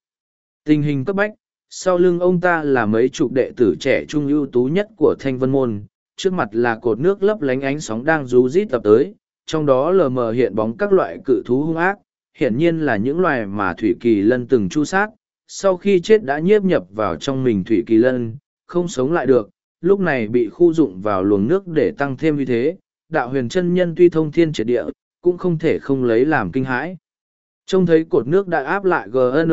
Speaker 1: Tình hình cấp bách, sau lưng ông ta là mấy chục đệ tử trẻ trung ưu tú nhất của Thanh Vân Môn, trước mặt là cột nước lấp lánh ánh sóng đang rú rít tập tới, trong đó lờ mờ hiện bóng các loại cự thú hung ác, hiển nhiên là những loài mà Thủy Kỳ Lân từng chu sát, sau khi chết đã nhiếp nhập vào trong mình Thủy Kỳ Lân, không sống lại được, lúc này bị khu dụng vào luồng nước để tăng thêm uy thế. Đạo huyền chân nhân tuy thông thiên triệt địa, cũng không thể không lấy làm kinh hãi. Trông thấy cột nước đã áp lại GN,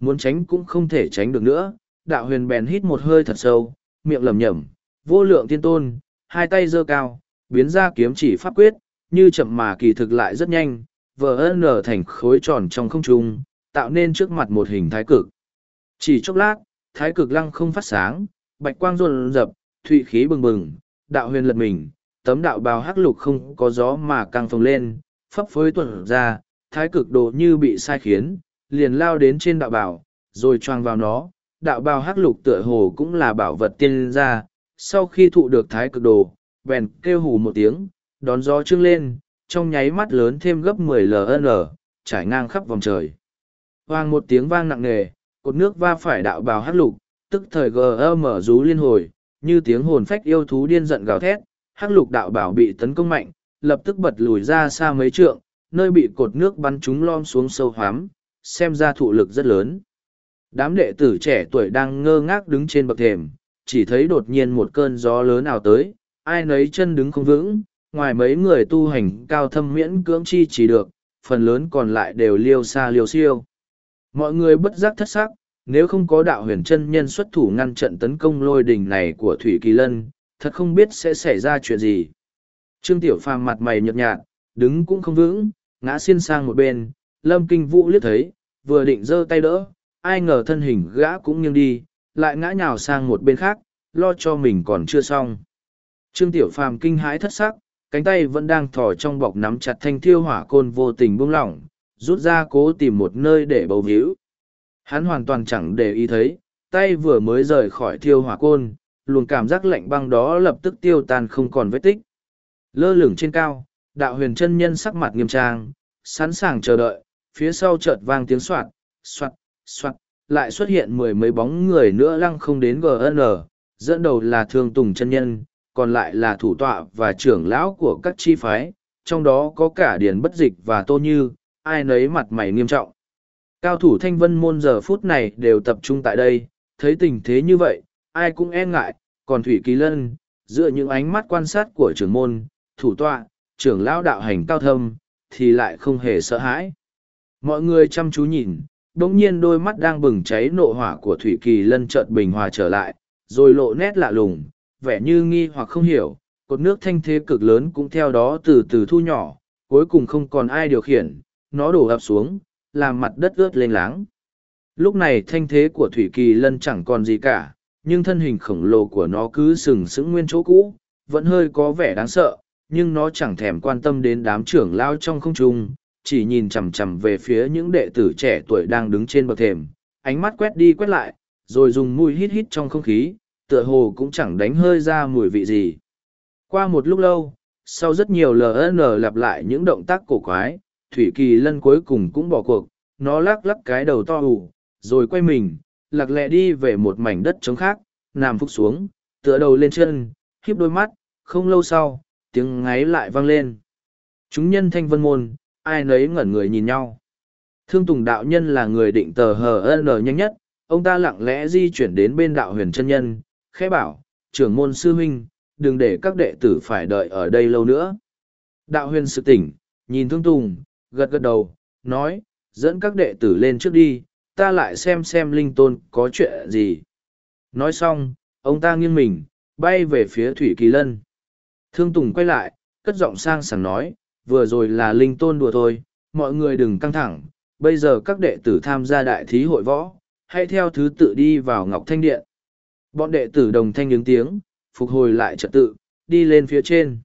Speaker 1: muốn tránh cũng không thể tránh được nữa, đạo huyền bèn hít một hơi thật sâu, miệng lẩm nhẩm, vô lượng thiên tôn, hai tay giơ cao, biến ra kiếm chỉ pháp quyết, như chậm mà kỳ thực lại rất nhanh, VN thành khối tròn trong không trung, tạo nên trước mặt một hình thái cực. Chỉ chốc lát, thái cực lăng không phát sáng, bạch quang rộn rập, thụy khí bừng bừng, đạo huyền lật mình, tấm đạo bào hắc lục không có gió mà căng phồng lên, phấp phới tuần ra, thái cực đồ như bị sai khiến, liền lao đến trên đạo bào, rồi choang vào nó, đạo bào hắc lục tựa hồ cũng là bảo vật tiên ra, sau khi thụ được thái cực đồ, bèn kêu hù một tiếng, đón gió trưng lên, trong nháy mắt lớn thêm gấp 10 ln, trải ngang khắp vòng trời. Hoang một tiếng vang nặng nề, cột nước va phải đạo bào hắc lục, tức thời gờ mở rú liên hồi, như tiếng hồn phách yêu thú điên giận gào thét, hắc lục đạo bảo bị tấn công mạnh, lập tức bật lùi ra xa mấy trượng, nơi bị cột nước bắn chúng lom xuống sâu hoám, xem ra thụ lực rất lớn. Đám đệ tử trẻ tuổi đang ngơ ngác đứng trên bậc thềm, chỉ thấy đột nhiên một cơn gió lớn nào tới, ai nấy chân đứng không vững, ngoài mấy người tu hành cao thâm miễn cưỡng chi chỉ được, phần lớn còn lại đều liêu xa liêu siêu. Mọi người bất giác thất sắc, nếu không có đạo huyền chân nhân xuất thủ ngăn trận tấn công lôi đình này của Thủy Kỳ Lân, thật không biết sẽ xảy ra chuyện gì. Trương Tiểu Phàm mặt mày nhợt nhạt, đứng cũng không vững, ngã xiên sang một bên, Lâm Kinh Vũ liếc thấy, vừa định giơ tay đỡ, ai ngờ thân hình gã cũng nghiêng đi, lại ngã nhào sang một bên khác, lo cho mình còn chưa xong. Trương Tiểu Phàm kinh hãi thất sắc, cánh tay vẫn đang thò trong bọc nắm chặt thanh thiêu hỏa côn vô tình buông lỏng, rút ra cố tìm một nơi để bầu víu. Hắn hoàn toàn chẳng để ý thấy, tay vừa mới rời khỏi thiêu hỏa côn, luồng cảm giác lạnh băng đó lập tức tiêu tan không còn vết tích. Lơ lửng trên cao, đạo huyền chân nhân sắc mặt nghiêm trang, sẵn sàng chờ đợi, phía sau chợt vang tiếng soạt, soạt, soạt, lại xuất hiện mười mấy bóng người nữa lăng không đến GN, dẫn đầu là thương tùng chân nhân, còn lại là thủ tọa và trưởng lão của các chi phái, trong đó có cả điển Bất Dịch và Tô Như, ai nấy mặt mày nghiêm trọng. Cao thủ thanh vân môn giờ phút này đều tập trung tại đây, thấy tình thế như vậy, ai cũng e ngại, còn Thủy Kỳ Lân, dựa những ánh mắt quan sát của trưởng môn, thủ tọa, trưởng lão đạo hành cao thâm, thì lại không hề sợ hãi. Mọi người chăm chú nhìn, đống nhiên đôi mắt đang bừng cháy nộ hỏa của Thủy Kỳ Lân chợt bình hòa trở lại, rồi lộ nét lạ lùng, vẻ như nghi hoặc không hiểu, cột nước thanh thế cực lớn cũng theo đó từ từ thu nhỏ, cuối cùng không còn ai điều khiển, nó đổ ập xuống, làm mặt đất ướt lên láng. Lúc này thanh thế của Thủy Kỳ Lân chẳng còn gì cả, nhưng thân hình khổng lồ của nó cứ sừng sững nguyên chỗ cũ vẫn hơi có vẻ đáng sợ nhưng nó chẳng thèm quan tâm đến đám trưởng lao trong không trung chỉ nhìn chằm chằm về phía những đệ tử trẻ tuổi đang đứng trên bậc thềm ánh mắt quét đi quét lại rồi dùng mùi hít hít trong không khí tựa hồ cũng chẳng đánh hơi ra mùi vị gì qua một lúc lâu sau rất nhiều ln lặp lại những động tác cổ quái thủy kỳ lân cuối cùng cũng bỏ cuộc nó lắc lắc cái đầu to ủ rồi quay mình lạc lẹ đi về một mảnh đất trống khác, nằm phục xuống, tựa đầu lên chân, khiếp đôi mắt, không lâu sau, tiếng ngáy lại vang lên. Chúng nhân thanh vân môn, ai nấy ngẩn người nhìn nhau. Thương Tùng Đạo Nhân là người định tờ hờ HN nhanh nhất, ông ta lặng lẽ di chuyển đến bên đạo huyền chân nhân, khẽ bảo, trưởng môn sư huynh, đừng để các đệ tử phải đợi ở đây lâu nữa. Đạo huyền sự tỉnh, nhìn Thương Tùng, gật gật đầu, nói, dẫn các đệ tử lên trước đi, ta lại xem xem linh tôn có chuyện gì. Nói xong, ông ta nghiêng mình, bay về phía Thủy Kỳ Lân. Thương Tùng quay lại, cất giọng sang sảng nói, vừa rồi là linh tôn đùa thôi, mọi người đừng căng thẳng, bây giờ các đệ tử tham gia đại thí hội võ, hãy theo thứ tự đi vào Ngọc Thanh Điện. Bọn đệ tử đồng thanh ứng tiếng, phục hồi lại trật tự, đi lên phía trên.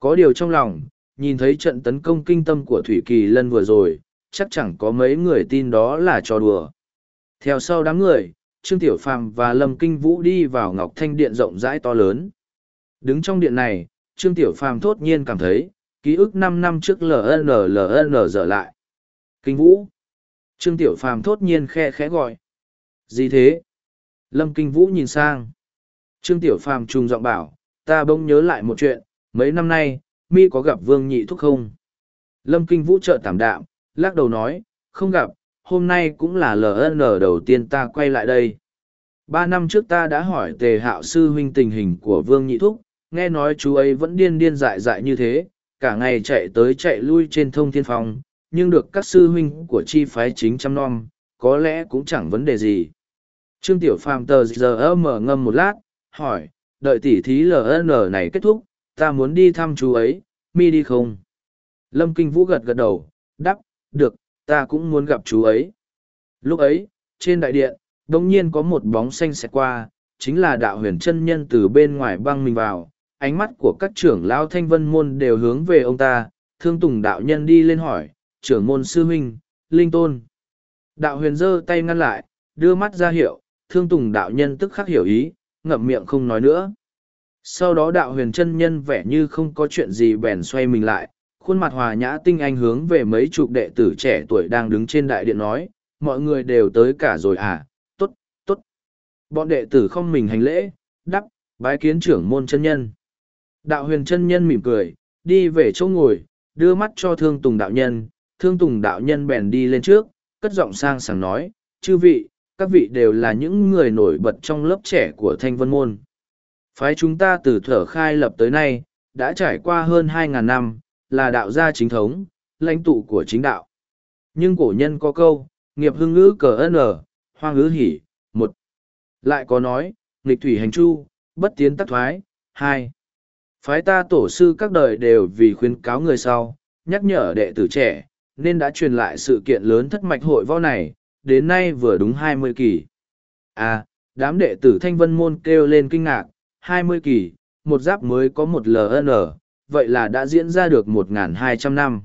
Speaker 1: Có điều trong lòng, nhìn thấy trận tấn công kinh tâm của Thủy Kỳ Lân vừa rồi, chắc chẳng có mấy người tin đó là trò đùa. Theo sau đám người, Trương Tiểu Phàm và Lâm Kinh Vũ đi vào Ngọc Thanh Điện rộng rãi to lớn. Đứng trong điện này, Trương Tiểu Phàm thốt nhiên cảm thấy, ký ức năm năm trước LNLN dở lại. Kinh Vũ. Trương Tiểu Phàm thốt nhiên khe khẽ gọi. Gì thế? Lâm Kinh Vũ nhìn sang. Trương Tiểu Phàm trùng giọng bảo, ta bỗng nhớ lại một chuyện, mấy năm nay, mi có gặp Vương Nhị Thúc không? Lâm Kinh Vũ trợ tạm đạm, lắc đầu nói, không gặp, hôm nay cũng là LN đầu tiên ta quay lại đây. Ba năm trước ta đã hỏi tề hạo sư huynh tình hình của Vương Nhị Thúc, nghe nói chú ấy vẫn điên điên dại dại như thế, cả ngày chạy tới chạy lui trên thông thiên phong, nhưng được các sư huynh của chi phái chính chăm nom, có lẽ cũng chẳng vấn đề gì. Trương Tiểu Phàm tờ giờ mở ngâm một lát, hỏi, đợi tỉ thí LN này kết thúc, ta muốn đi thăm chú ấy, mi đi không? Lâm Kinh Vũ gật gật đầu, đắp, được, ta cũng muốn gặp chú ấy. Lúc ấy, trên đại điện, đồng nhiên có một bóng xanh xẹt qua, chính là đạo huyền chân nhân từ bên ngoài băng mình vào. Ánh mắt của các trưởng lão thanh vân môn đều hướng về ông ta, thương tùng đạo nhân đi lên hỏi, trưởng môn sư huynh, linh tôn. Đạo huyền giơ tay ngăn lại, đưa mắt ra hiệu, thương tùng đạo nhân tức khắc hiểu ý, ngậm miệng không nói nữa. Sau đó đạo huyền chân nhân vẻ như không có chuyện gì bèn xoay mình lại, khuôn mặt hòa nhã tinh anh hướng về mấy chục đệ tử trẻ tuổi đang đứng trên đại điện nói, mọi người đều tới cả rồi à, tốt, tốt. Bọn đệ tử không mình hành lễ, Đắc, bái kiến trưởng môn chân nhân. Đạo huyền chân nhân mỉm cười, đi về chỗ ngồi, đưa mắt cho thương tùng đạo nhân, thương tùng đạo nhân bèn đi lên trước, cất giọng sang sảng nói, chư vị, các vị đều là những người nổi bật trong lớp trẻ của thanh vân môn. Phái chúng ta từ thở khai lập tới nay, đã trải qua hơn 2.000 năm, là đạo gia chính thống, lãnh tụ của chính đạo. Nhưng cổ nhân có câu, nghiệp hưng ngữ cờ ân ở, hoang ngữ hỉ, một. Lại có nói, nghịch thủy hành chu, bất tiến tắc thoái, hai. Phái ta tổ sư các đời đều vì khuyên cáo người sau, nhắc nhở đệ tử trẻ, nên đã truyền lại sự kiện lớn thất mạch hội võ này, đến nay vừa đúng hai mươi kỳ. À, đám đệ tử thanh vân môn kêu lên kinh ngạc, hai mươi kỳ, một giáp mới có một LN, vậy là đã diễn ra được 1.200 năm.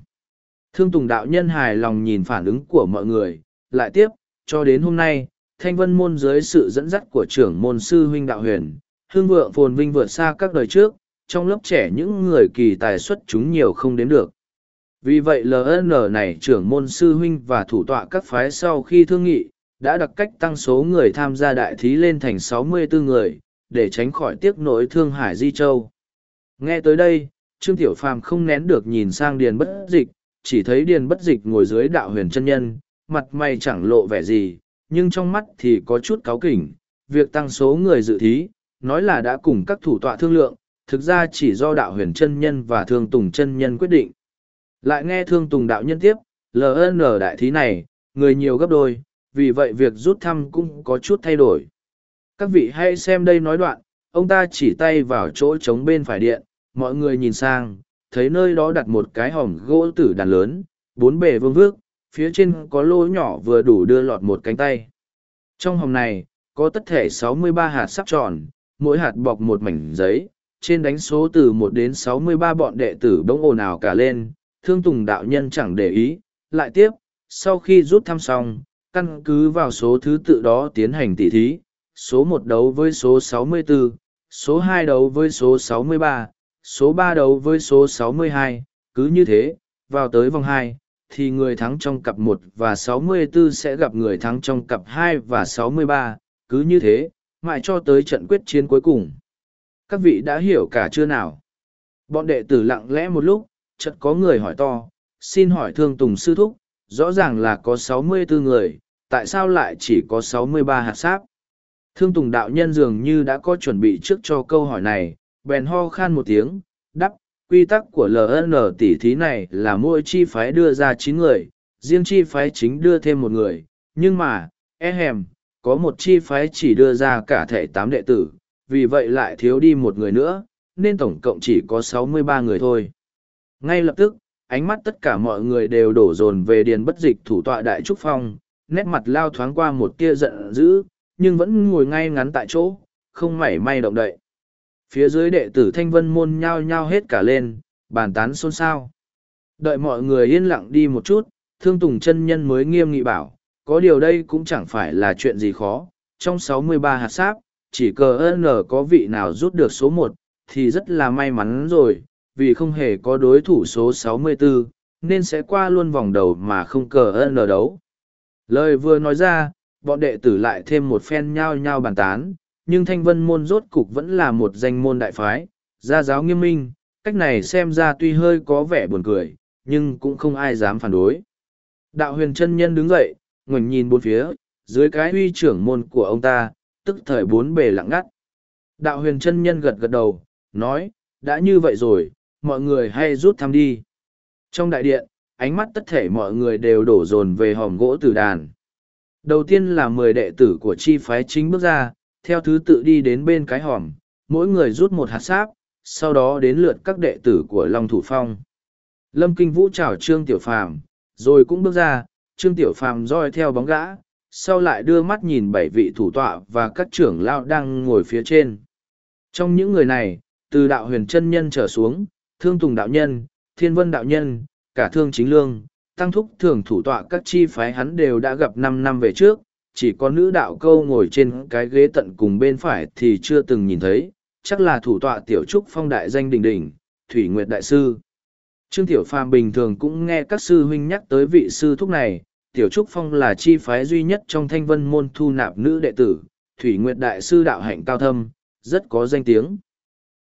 Speaker 1: Thương Tùng Đạo Nhân hài lòng nhìn phản ứng của mọi người, lại tiếp, cho đến hôm nay, Thanh Vân Môn dưới sự dẫn dắt của trưởng môn sư huynh Đạo Huyền, hương vượng phồn vinh vượt xa các đời trước, trong lớp trẻ những người kỳ tài xuất chúng nhiều không đến được. Vì vậy LN này trưởng môn sư huynh và thủ tọa các phái sau khi thương nghị, đã đặc cách tăng số người tham gia đại thí lên thành 64 người, để tránh khỏi tiếc nỗi Thương Hải Di Châu. Nghe tới đây, Trương Tiểu Phàm không nén được nhìn sang Điền Bất Dịch, chỉ thấy Điền Bất Dịch ngồi dưới đạo huyền chân nhân, mặt mày chẳng lộ vẻ gì, nhưng trong mắt thì có chút cáo kỉnh. Việc tăng số người dự thí, nói là đã cùng các thủ tọa thương lượng, thực ra chỉ do đạo huyền chân nhân và thương tùng chân nhân quyết định. Lại nghe thương tùng đạo nhân tiếp, LN đại thí này, người nhiều gấp đôi, vì vậy việc rút thăm cũng có chút thay đổi. Các vị hãy xem đây nói đoạn, ông ta chỉ tay vào chỗ trống bên phải điện, mọi người nhìn sang, thấy nơi đó đặt một cái hòm gỗ tử đàn lớn, bốn bề vương vước, phía trên có lỗ nhỏ vừa đủ đưa lọt một cánh tay. Trong hòm này, có tất thể 63 hạt sắp tròn, mỗi hạt bọc một mảnh giấy, trên đánh số từ 1 đến 63 bọn đệ tử bỗng ồn ào cả lên, thương tùng đạo nhân chẳng để ý, lại tiếp, sau khi rút thăm xong, căn cứ vào số thứ tự đó tiến hành tỉ thí, số 1 đấu với số 64, số 2 đấu với số 63, số ba đấu với số sáu mươi hai, cứ như thế, vào tới vòng hai, thì người thắng trong cặp một và sáu mươi 64 sẽ gặp người thắng trong cặp hai và sáu mươi ba, cứ như thế, mãi cho tới trận quyết chiến cuối cùng. Các vị đã hiểu cả chưa nào? Bọn đệ tử lặng lẽ một lúc, chợt có người hỏi to, xin hỏi thương Tùng Sư Thúc, rõ ràng là có sáu mươi 64 người, tại sao lại chỉ có sáu mươi ba hạt sáp? Thương Tùng Đạo Nhân dường như đã có chuẩn bị trước cho câu hỏi này, bèn ho khan một tiếng, đắp, quy tắc của LN tỷ thí này là mỗi chi phái đưa ra chín người, riêng chi phái chính đưa thêm một người, nhưng mà, e hèm, có một chi phái chỉ đưa ra cả thể tám đệ tử, vì vậy lại thiếu đi một người nữa, nên tổng cộng chỉ có sáu mươi ba người thôi. Ngay lập tức, ánh mắt tất cả mọi người đều đổ dồn về điền bất dịch thủ tọa Đại Trúc Phong, nét mặt lao thoáng qua một tia giận dữ, nhưng vẫn ngồi ngay ngắn tại chỗ, không mảy may động đậy. Phía dưới đệ tử thanh vân môn nhao nhao hết cả lên, bàn tán xôn xao. Đợi mọi người yên lặng đi một chút, thương tùng chân nhân mới nghiêm nghị bảo, có điều đây cũng chẳng phải là chuyện gì khó. Trong sáu mươi ba hạt sáp, chỉ cờ N có vị nào rút được số một thì rất là may mắn rồi, vì không hề có đối thủ số sáu mươi bốn nên sẽ qua luôn vòng đầu mà không cờ N đấu. Lời vừa nói ra, bọn đệ tử lại thêm một phen nhao nhao bàn tán, nhưng thanh vân môn rốt cục vẫn là một danh môn đại phái, gia giáo nghiêm minh, cách này xem ra tuy hơi có vẻ buồn cười, nhưng cũng không ai dám phản đối. Đạo huyền chân nhân đứng dậy, ngoảnh nhìn bốn phía, dưới cái huy trưởng môn của ông ta, tức thời bốn bề lặng ngắt. Đạo huyền chân nhân gật gật đầu, nói, đã như vậy rồi, mọi người hay rút thăm đi. Trong đại điện, ánh mắt tất thể mọi người đều đổ dồn về hòm gỗ tử đàn. Đầu tiên là mười đệ tử của chi phái chính bước ra, theo thứ tự đi đến bên cái hòm, mỗi người rút một hạt sáp, sau đó đến lượt các đệ tử của Long Thủ Phong. Lâm Kinh Vũ chào Trương Tiểu Phàm, rồi cũng bước ra, Trương Tiểu Phàm roi theo bóng gã, sau lại đưa mắt nhìn bảy vị thủ tọa và các trưởng lao đang ngồi phía trên. Trong những người này, từ đạo huyền chân nhân trở xuống, thương tùng đạo nhân, thiên vân đạo nhân, cả thương chính lương, tăng thúc thường thủ tọa các chi phái hắn đều đã gặp năm năm về trước, chỉ có nữ đạo câu ngồi trên cái ghế tận cùng bên phải thì chưa từng nhìn thấy, chắc là thủ tọa tiểu trúc phong đại danh đình đình, Thủy Nguyệt Đại Sư. Trương Tiểu Phàm bình thường cũng nghe các sư huynh nhắc tới vị sư thúc này, Tiểu Trúc Phong là chi phái duy nhất trong thanh vân môn thu nạp nữ đệ tử, Thủy Nguyệt Đại Sư đạo hạnh cao thâm, rất có danh tiếng.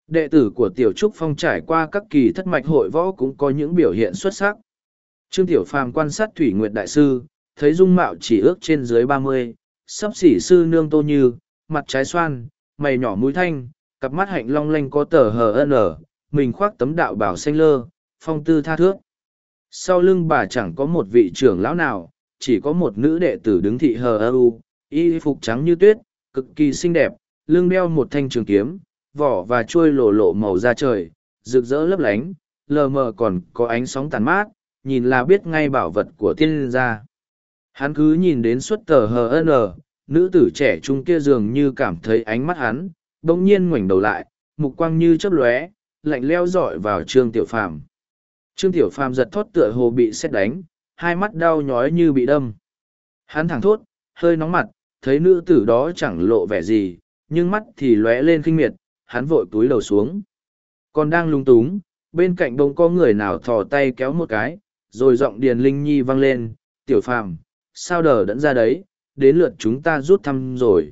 Speaker 1: Đệ tử của Tiểu Trúc Phong trải qua các kỳ thất mạch hội võ cũng có những biểu hiện xuất sắc. Trương Tiểu Phàm quan sát Thủy Nguyệt Đại Sư, thấy dung mạo chỉ ước trên dưới ba mươi, sắp xỉ sư nương tô như, mặt trái xoan, mày nhỏ mũi thanh, cặp mắt hạnh long lanh có tờ hờ ân ở, mình khoác tấm đạo bảo xanh lơ, phong tư tha thước. Sau lưng bà chẳng có một vị trưởng lão nào, chỉ có một nữ đệ tử đứng thị hờ ơ u, y phục trắng như tuyết, cực kỳ xinh đẹp, lưng đeo một thanh trường kiếm, vỏ và chuôi lộ lộ màu da trời, rực rỡ lấp lánh, lờ mờ còn có ánh sóng tàn mát, nhìn là biết ngay bảo vật của tiên gia. Hắn cứ nhìn đến suất tờ hờ HN, nữ tử trẻ trung kia dường như cảm thấy ánh mắt hắn, bỗng nhiên ngoảnh đầu lại, mục quang như chớp lóe, lạnh leo dọi vào Trương Tiểu Phàm. Trương Tiểu Phàm giật thót tựa hồ bị xét đánh, hai mắt đau nhói như bị đâm. Hắn thẳng thốt, hơi nóng mặt, thấy nữ tử đó chẳng lộ vẻ gì, nhưng mắt thì lóe lên khinh miệt, hắn vội túi đầu xuống. Còn đang lung túng, bên cạnh bỗng có người nào thò tay kéo một cái, rồi giọng Điền Linh Nhi vang lên, "Tiểu Phàm, sao đờ đẫn ra đấy, đến lượt chúng ta rút thăm rồi.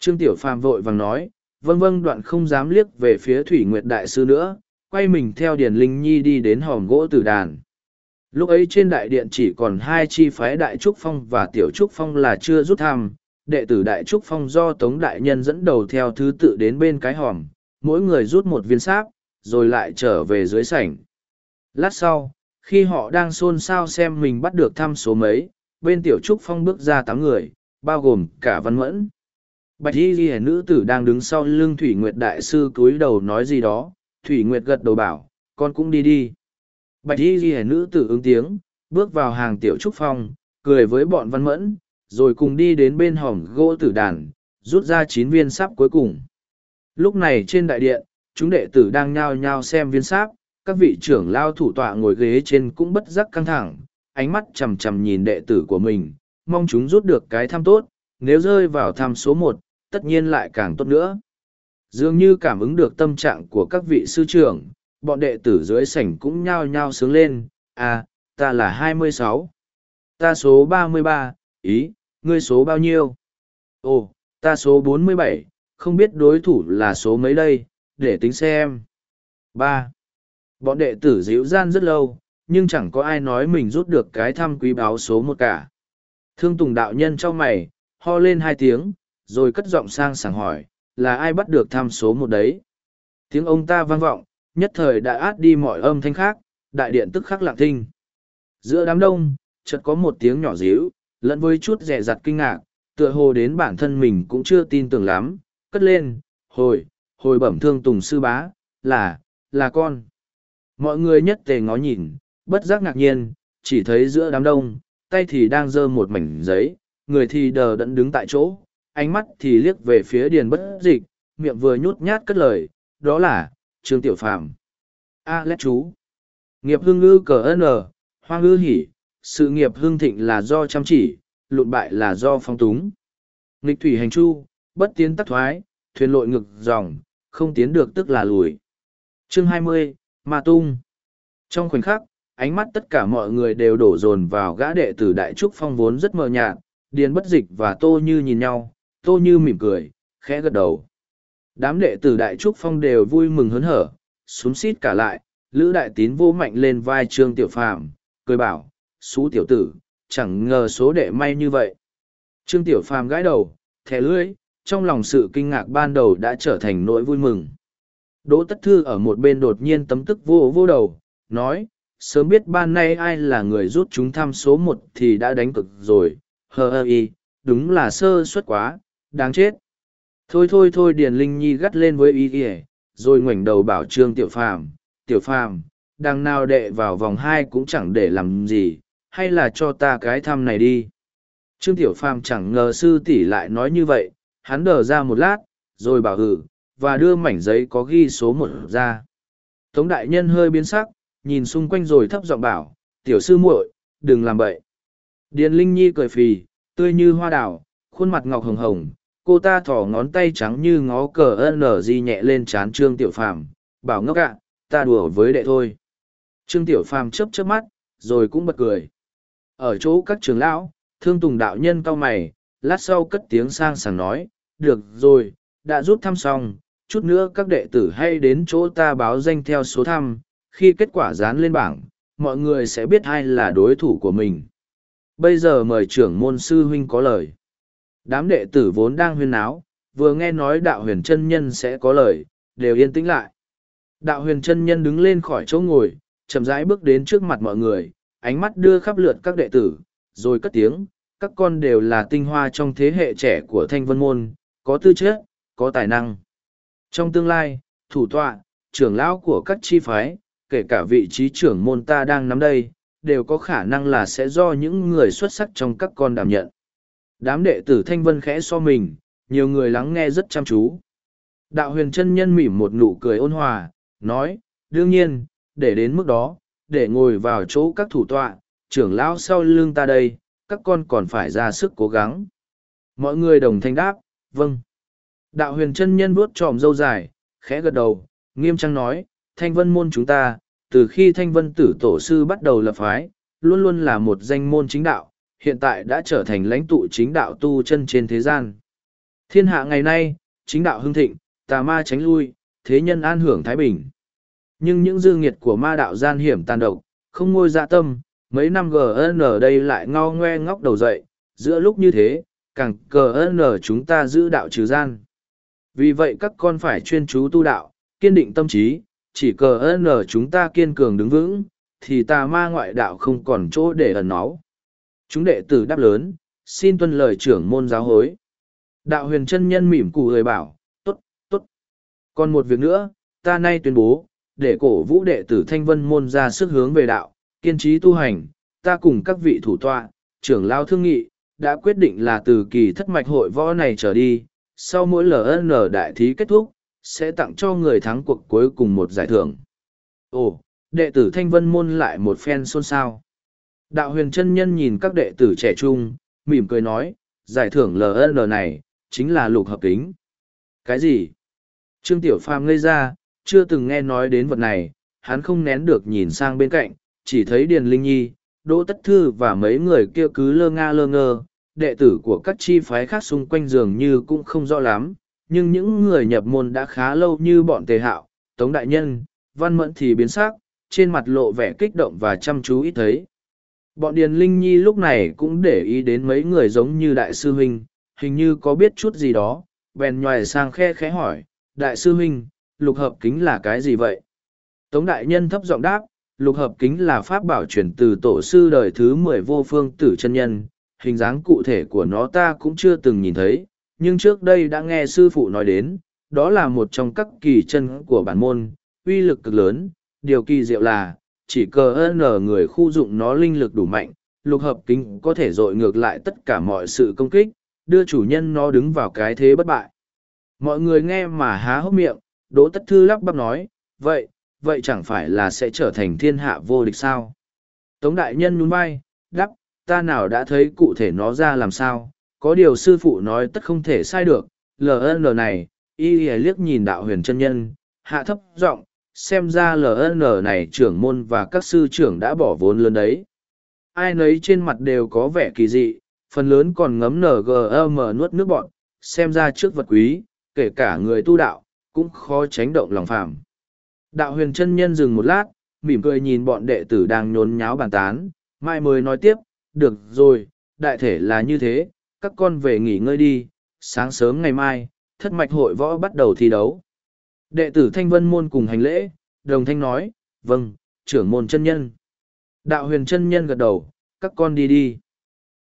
Speaker 1: Trương Tiểu Phàm vội vàng nói, vâng vâng đoạn không dám liếc về phía Thủy Nguyệt Đại Sư nữa, quay mình theo Điền Linh Nhi đi đến hòm gỗ tử đàn. Lúc ấy trên đại điện chỉ còn hai chi phái Đại Trúc Phong và Tiểu Trúc Phong là chưa rút thăm, đệ tử Đại Trúc Phong do Tống Đại Nhân dẫn đầu theo thứ tự đến bên cái hòm, mỗi người rút một viên sáp, rồi lại trở về dưới sảnh. Lát sau, khi họ đang xôn xao xem mình bắt được thăm số mấy, bên tiểu trúc phong bước ra tám người bao gồm cả văn mẫn bạch y ghi nữ tử đang đứng sau lưng thủy nguyệt đại sư cúi đầu nói gì đó thủy nguyệt gật đầu bảo con cũng đi đi bạch y ghi nữ tử ứng tiếng bước vào hàng tiểu trúc phong cười với bọn văn mẫn rồi cùng đi đến bên hòm gỗ tử đàn rút ra chín viên sáp cuối cùng lúc này trên đại điện chúng đệ tử đang nhao nhao xem viên sáp các vị trưởng lao thủ tọa ngồi ghế trên cũng bất giác căng thẳng ánh mắt chằm chằm nhìn đệ tử của mình, mong chúng rút được cái tham tốt, nếu rơi vào tham số một, tất nhiên lại càng tốt nữa. Dường như cảm ứng được tâm trạng của các vị sư trưởng, bọn đệ tử dưới sảnh cũng nhao nhao sướng lên, à, ta là hai mươi sáu, ta số ba mươi ba, ý, ngươi số bao nhiêu? Ồ, ta số bốn mươi bảy, không biết đối thủ là số mấy đây, để tính xem. ba, Bọn đệ tử dịu gian rất lâu, nhưng chẳng có ai nói mình rút được cái thăm quý báo số một cả. Thương Tùng đạo nhân cho mày, ho lên hai tiếng, rồi cất giọng sang sảng hỏi, là ai bắt được thăm số một đấy? Tiếng ông ta vang vọng, nhất thời đã át đi mọi âm thanh khác, đại điện tức khắc lặng thinh. Giữa đám đông, chợt có một tiếng nhỏ díu, lẫn với chút rẻ rặt kinh ngạc, tựa hồ đến bản thân mình cũng chưa tin tưởng lắm, cất lên, hồi, hồi bẩm thương Tùng sư bá, là, là con. Mọi người nhất tề ngó nhìn, bất giác ngạc nhiên, chỉ thấy giữa đám đông, tay thì đang giơ một mảnh giấy, người thì đờ đẫn đứng tại chỗ, ánh mắt thì liếc về phía điền bất dịch, miệng vừa nhút nhát cất lời, đó là, Trương Tiểu Phàm A lét chú. Nghiệp hương ngư cờ ơn ờ, hoa ngư hỉ, sự nghiệp hương thịnh là do chăm chỉ, lụn bại là do phong túng. Nghịch thủy hành chu, bất tiến tắc thoái, thuyền lội ngực dòng, không tiến được tức là lùi. Chương hai mươi Ma Tung Trong khoảnh khắc, ánh mắt tất cả mọi người đều đổ dồn vào gã đệ tử đại trúc phong vốn rất mờ nhạt điền bất dịch và tô như nhìn nhau tô như mỉm cười khẽ gật đầu đám đệ tử đại trúc phong đều vui mừng hớn hở xúm xít cả lại lữ đại tín vô mạnh lên vai trương tiểu phàm cười bảo xú tiểu tử chẳng ngờ số đệ may như vậy trương tiểu phàm gãi đầu thẻ lưỡi trong lòng sự kinh ngạc ban đầu đã trở thành nỗi vui mừng đỗ tất thư ở một bên đột nhiên tấm tức vô vô đầu nói sớm biết ban nay ai là người rút chúng thăm số một thì đã đánh cực rồi hờ ơ y đúng là sơ suất quá đáng chết thôi thôi thôi điền linh nhi gắt lên với y ỉa rồi ngoảnh đầu bảo trương tiểu phàm tiểu phàm đằng nào đệ vào vòng hai cũng chẳng để làm gì hay là cho ta cái thăm này đi trương tiểu phàm chẳng ngờ sư tỷ lại nói như vậy hắn đờ ra một lát rồi bảo hử ừ, và đưa mảnh giấy có ghi số một ra tống đại nhân hơi biến sắc nhìn xung quanh rồi thấp giọng bảo, tiểu sư muội, đừng làm bậy. Điền Linh Nhi cười phì, tươi như hoa đào, khuôn mặt ngọc hồng hồng, cô ta thỏ ngón tay trắng như ngó cờ ơn nở di nhẹ lên trán Trương Tiểu Phàm, bảo ngốc ạ, ta đùa với đệ thôi. Trương Tiểu Phàm chớp chớp mắt, rồi cũng bật cười. Ở chỗ các trường lão, Thương Tùng đạo nhân cao mày, lát sau cất tiếng sang sảng nói, "Được rồi, đã rút thăm xong, chút nữa các đệ tử hay đến chỗ ta báo danh theo số thăm, khi kết quả dán lên bảng, mọi người sẽ biết ai là đối thủ của mình. Bây giờ mời trưởng môn sư huynh có lời. Đám đệ tử vốn đang huyên náo, vừa nghe nói đạo huyền chân nhân sẽ có lời, đều yên tĩnh lại. Đạo huyền chân nhân đứng lên khỏi chỗ ngồi, chậm rãi bước đến trước mặt mọi người, ánh mắt đưa khắp lượt các đệ tử, rồi cất tiếng, các con đều là tinh hoa trong thế hệ trẻ của thanh vân môn, có tư chất, có tài năng. Trong tương lai, thủ tọa, trưởng lão của các chi phái, kể cả vị trí trưởng môn ta đang nắm đây, đều có khả năng là sẽ do những người xuất sắc trong các con đảm nhận. Đám đệ tử Thanh Vân khẽ so mình, nhiều người lắng nghe rất chăm chú. Đạo huyền chân nhân mỉm một nụ cười ôn hòa, nói, đương nhiên, để đến mức đó, để ngồi vào chỗ các thủ tọa, trưởng lão sau lưng ta đây, các con còn phải ra sức cố gắng. Mọi người đồng thanh đáp, vâng. Đạo huyền chân nhân vuốt tròm dâu dài, khẽ gật đầu, nghiêm trang nói, thanh vân môn chúng ta, từ khi thanh vân tử tổ sư bắt đầu lập phái, luôn luôn là một danh môn chính đạo, hiện tại đã trở thành lãnh tụ chính đạo tu chân trên thế gian. Thiên hạ ngày nay, chính đạo hưng thịnh, tà ma tránh lui, thế nhân an hưởng thái bình. Nhưng những dư nghiệt của ma đạo gian hiểm tàn độc, không ngôi dạ tâm, mấy năm GN ở đây lại ngao ngoe ngóc đầu dậy, giữa lúc như thế, càng GN chúng ta giữ đạo trừ gian. Vì vậy các con phải chuyên chú tu đạo, kiên định tâm trí, chỉ cờ ơn ở chúng ta kiên cường đứng vững, thì tà ma ngoại đạo không còn chỗ để ẩn náu. Chúng đệ tử đáp lớn, xin tuân lời trưởng môn giáo hối. Đạo huyền chân nhân mỉm cụ người bảo, tốt, tốt. Còn một việc nữa, ta nay tuyên bố, để cổ vũ đệ tử thanh vân môn ra sức hướng về đạo, kiên trí tu hành, ta cùng các vị thủ tọa, trưởng lao thương nghị, đã quyết định là từ kỳ thất mạch hội võ này trở đi, sau mỗi LN đại thí kết thúc, sẽ tặng cho người thắng cuộc cuối cùng một giải thưởng. Ồ, đệ tử Thanh Vân Môn lại một phen xôn xao. Đạo huyền chân nhân nhìn các đệ tử trẻ trung, mỉm cười nói, giải thưởng LN này, chính là lục hợp kính. Cái gì? Trương Tiểu Phàm ngây ra, chưa từng nghe nói đến vật này, hắn không nén được nhìn sang bên cạnh, chỉ thấy Điền Linh Nhi, Đỗ Tất Thư và mấy người kia cứ lơ nga lơ ngơ, đệ tử của các chi phái khác xung quanh dường như cũng không rõ lắm, nhưng những người nhập môn đã khá lâu như bọn tề hạo, tống đại nhân, văn mẫn thì biến sắc, trên mặt lộ vẻ kích động và chăm chú ít thấy. Bọn Điền Linh Nhi lúc này cũng để ý đến mấy người giống như Đại sư Huynh, hình như có biết chút gì đó, bèn nhòi sang khe khẽ hỏi, Đại sư Huynh, lục hợp kính là cái gì vậy? Tống Đại Nhân thấp giọng đáp, lục hợp kính là pháp bảo chuyển từ tổ sư đời thứ mười vô phương tử chân nhân, hình dáng cụ thể của nó ta cũng chưa từng nhìn thấy, nhưng trước đây đã nghe sư phụ nói đến, đó là một trong các kỳ chân của bản môn, uy lực cực lớn, điều kỳ diệu là, chỉ cờ n người khu dụng nó linh lực đủ mạnh, lục hợp kính có thể dội ngược lại tất cả mọi sự công kích, đưa chủ nhân nó đứng vào cái thế bất bại. Mọi người nghe mà há hốc miệng, Đỗ Tất Thư lắp bắp nói, vậy, vậy chẳng phải là sẽ trở thành thiên hạ vô địch sao? Tống Đại Nhân nhún vai, đắp, ta nào đã thấy cụ thể nó ra làm sao, có điều sư phụ nói tất không thể sai được, LN này, y liếc nhìn đạo huyền chân nhân, hạ thấp giọng xem ra LN này trưởng môn và các sư trưởng đã bỏ vốn lớn đấy. Ai nấy trên mặt đều có vẻ kỳ dị, phần lớn còn ngấm NGM nuốt nước bọn, xem ra trước vật quý, kể cả người tu đạo, cũng khó tránh động lòng phàm. Đạo huyền chân nhân dừng một lát, mỉm cười nhìn bọn đệ tử đang nhốn nháo bàn tán, mai mới nói tiếp, được rồi, đại thể là như thế, các con về nghỉ ngơi đi, sáng sớm ngày mai, thất mạch hội võ bắt đầu thi đấu. Đệ tử Thanh Vân Môn cùng hành lễ, đồng thanh nói, vâng, trưởng môn chân nhân. Đạo huyền chân nhân gật đầu, các con đi đi.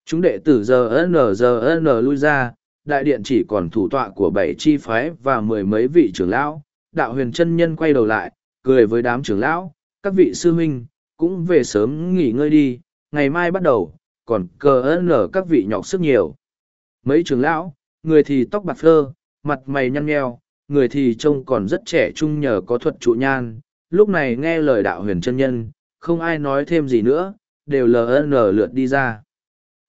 Speaker 1: Chúng đệ tử giờ n giờ n lui ra, đại điện chỉ còn thủ tọa của bảy chi phái và mười mấy vị trưởng lão. Đạo huyền chân nhân quay đầu lại, cười với đám trưởng lão, các vị sư huynh, cũng về sớm nghỉ ngơi đi, ngày mai bắt đầu, còn cờ ơn các vị nhọc sức nhiều mấy trường lão người thì tóc bạc phơ mặt mày nhăn nheo người thì trông còn rất trẻ trung nhờ có thuật trụ nhan lúc này nghe lời đạo huyền chân nhân không ai nói thêm gì nữa đều lờ lờ lượt đi ra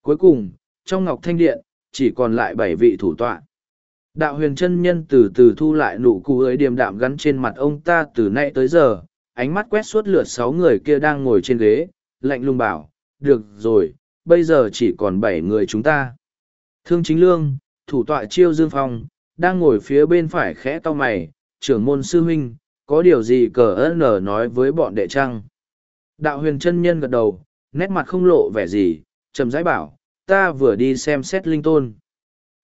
Speaker 1: cuối cùng trong ngọc thanh điện chỉ còn lại bảy vị thủ tọa đạo huyền chân nhân từ từ thu lại nụ cụ ấy điềm đạm gắn trên mặt ông ta từ nay tới giờ ánh mắt quét suốt lượt sáu người kia đang ngồi trên ghế lạnh lùng bảo được rồi bây giờ chỉ còn bảy người chúng ta Thương chính lương, thủ tọa chiêu dương phong, đang ngồi phía bên phải khẽ to mày, trưởng môn sư huynh, có điều gì cờ ơn nở nói với bọn đệ trăng. Đạo huyền chân nhân gật đầu, nét mặt không lộ vẻ gì, trầm rãi bảo, ta vừa đi xem xét linh tôn.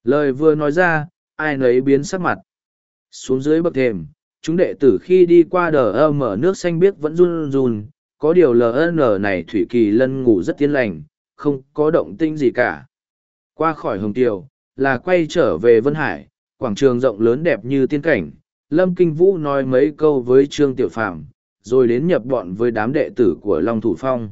Speaker 1: Lời vừa nói ra, ai nấy biến sắc mặt. Xuống dưới bậc thềm, chúng đệ tử khi đi qua đờ ơ mở nước xanh biếc vẫn run run, có điều lờ LN này thủy kỳ lân ngủ rất tiến lành, không có động tinh gì cả. Qua khỏi Hồng Tiều, là quay trở về Vân Hải, quảng trường rộng lớn đẹp như tiên cảnh, Lâm Kinh Vũ nói mấy câu với Trương Tiểu Phàm rồi đến nhập bọn với đám đệ tử của Long Thủ Phong.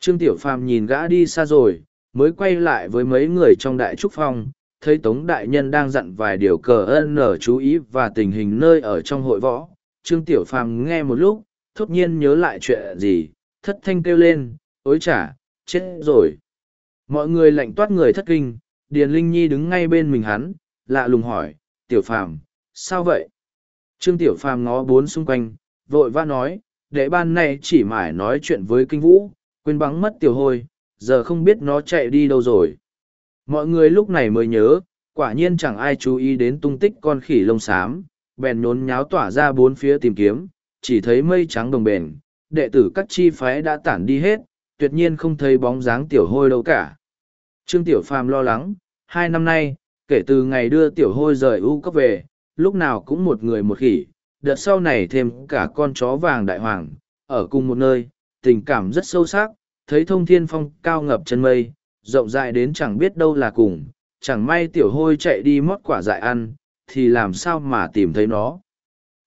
Speaker 1: Trương Tiểu Phàm nhìn gã đi xa rồi, mới quay lại với mấy người trong Đại Trúc Phong, thấy Tống Đại Nhân đang dặn vài điều cờ ân nở chú ý và tình hình nơi ở trong hội võ. Trương Tiểu Phàm nghe một lúc, thốt nhiên nhớ lại chuyện gì, thất thanh kêu lên, ối chả, chết rồi. Mọi người lạnh toát người thất kinh, Điền Linh Nhi đứng ngay bên mình hắn, lạ lùng hỏi, tiểu phàm, sao vậy? Trương tiểu phàm ngó bốn xung quanh, vội vã nói, đệ ban này chỉ mải nói chuyện với kinh vũ, quên bắn mất tiểu hôi, giờ không biết nó chạy đi đâu rồi. Mọi người lúc này mới nhớ, quả nhiên chẳng ai chú ý đến tung tích con khỉ lông xám, bèn nhốn nháo tỏa ra bốn phía tìm kiếm, chỉ thấy mây trắng đồng bền, đệ tử các chi phái đã tản đi hết, tuyệt nhiên không thấy bóng dáng tiểu hôi đâu cả. Trương Tiểu Phàm lo lắng, hai năm nay, kể từ ngày đưa Tiểu Hôi rời U cấp về, lúc nào cũng một người một khỉ, đợt sau này thêm cả con chó vàng đại hoàng, ở cùng một nơi, tình cảm rất sâu sắc, thấy thông thiên phong cao ngập chân mây, rộng rãi đến chẳng biết đâu là cùng, chẳng may Tiểu Hôi chạy đi mất quả dại ăn, thì làm sao mà tìm thấy nó.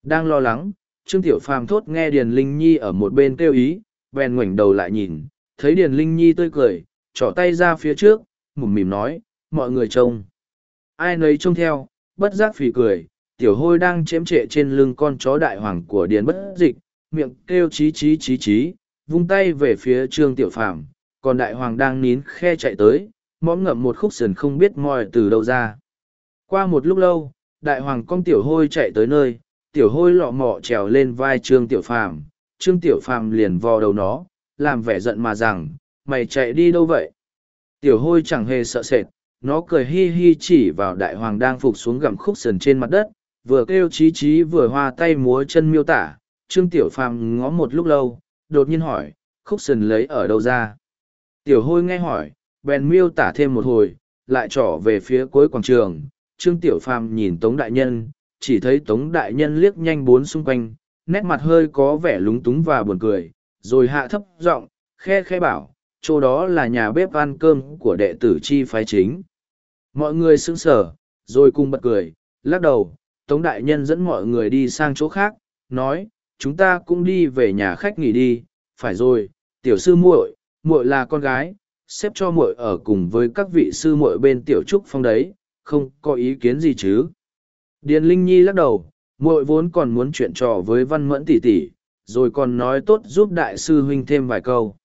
Speaker 1: Đang lo lắng, Trương Tiểu Phàm thốt nghe Điền Linh Nhi ở một bên kêu ý, bèn ngoảnh đầu lại nhìn, thấy Điền Linh Nhi tươi cười, trỏ tay ra phía trước, mủm mỉm nói, mọi người trông. Ai nấy trông theo, bất giác phì cười, tiểu hôi đang chém trệ trên lưng con chó đại hoàng của điền bất dịch, miệng kêu chí chí chí chí, vung tay về phía trương tiểu Phạm. còn đại hoàng đang nín khe chạy tới, mõm ngậm một khúc sườn không biết moi từ đâu ra. Qua một lúc lâu, đại hoàng con tiểu hôi chạy tới nơi, tiểu hôi lọ mọ trèo lên vai trương tiểu Phạm, trương tiểu Phạm liền vò đầu nó, làm vẻ giận mà rằng, mày chạy đi đâu vậy? Tiểu hôi chẳng hề sợ sệt, nó cười hi hi chỉ vào đại hoàng đang phục xuống gầm khúc sườn trên mặt đất, vừa kêu chí chí vừa hoa tay múa chân miêu tả, Trương Tiểu Phàm ngó một lúc lâu, đột nhiên hỏi, khúc sườn lấy ở đâu ra? Tiểu hôi nghe hỏi, bèn miêu tả thêm một hồi, lại trỏ về phía cuối quảng trường, Trương Tiểu Phàm nhìn Tống Đại Nhân, chỉ thấy Tống Đại Nhân liếc nhanh bốn xung quanh, nét mặt hơi có vẻ lúng túng và buồn cười, rồi hạ thấp giọng, khe khe bảo, chỗ đó là nhà bếp ăn cơm của đệ tử chi phái chính. Mọi người sững sở rồi cùng bật cười, lắc đầu, Tống Đại Nhân dẫn mọi người đi sang chỗ khác, nói, chúng ta cũng đi về nhà khách nghỉ đi, phải rồi, tiểu sư muội, muội là con gái, xếp cho muội ở cùng với các vị sư muội bên tiểu trúc phong đấy, không có ý kiến gì chứ. Điền Linh Nhi lắc đầu, muội vốn còn muốn chuyện trò với văn mẫn tỷ tỷ, rồi còn nói tốt giúp đại sư huynh thêm vài câu.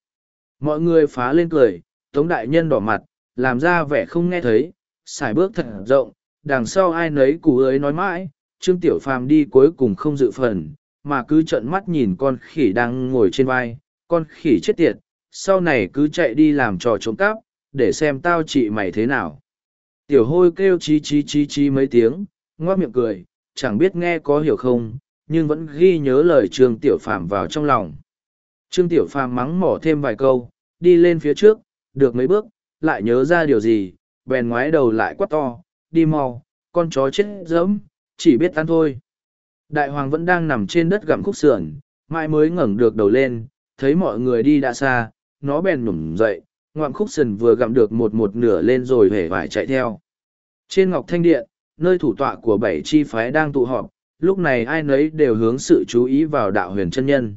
Speaker 1: Mọi người phá lên cười, Tống Đại Nhân đỏ mặt, làm ra vẻ không nghe thấy, xài bước thật rộng, đằng sau ai nấy cú ấy nói mãi, Trương Tiểu Phàm đi cuối cùng không dự phần, mà cứ trợn mắt nhìn con khỉ đang ngồi trên vai, con khỉ chết tiệt, sau này cứ chạy đi làm trò trộm cắp, để xem tao chị mày thế nào. Tiểu hôi kêu chí chí chí chí mấy tiếng, ngoác miệng cười, chẳng biết nghe có hiểu không, nhưng vẫn ghi nhớ lời Trương Tiểu Phàm vào trong lòng. Trương Tiểu Phàm mắng mỏ thêm vài câu, đi lên phía trước, được mấy bước, lại nhớ ra điều gì, bèn ngoái đầu lại quát to, đi mau, con chó chết dẫm, chỉ biết tan thôi. Đại hoàng vẫn đang nằm trên đất gặm khúc sườn, mãi mới ngẩng được đầu lên, thấy mọi người đi đã xa, nó bèn nhổm dậy, ngoạm khúc sườn vừa gặm được một một nửa lên rồi hề vải chạy theo. Trên ngọc thanh điện, nơi thủ tọa của bảy chi phái đang tụ họp, lúc này ai nấy đều hướng sự chú ý vào đạo huyền chân nhân.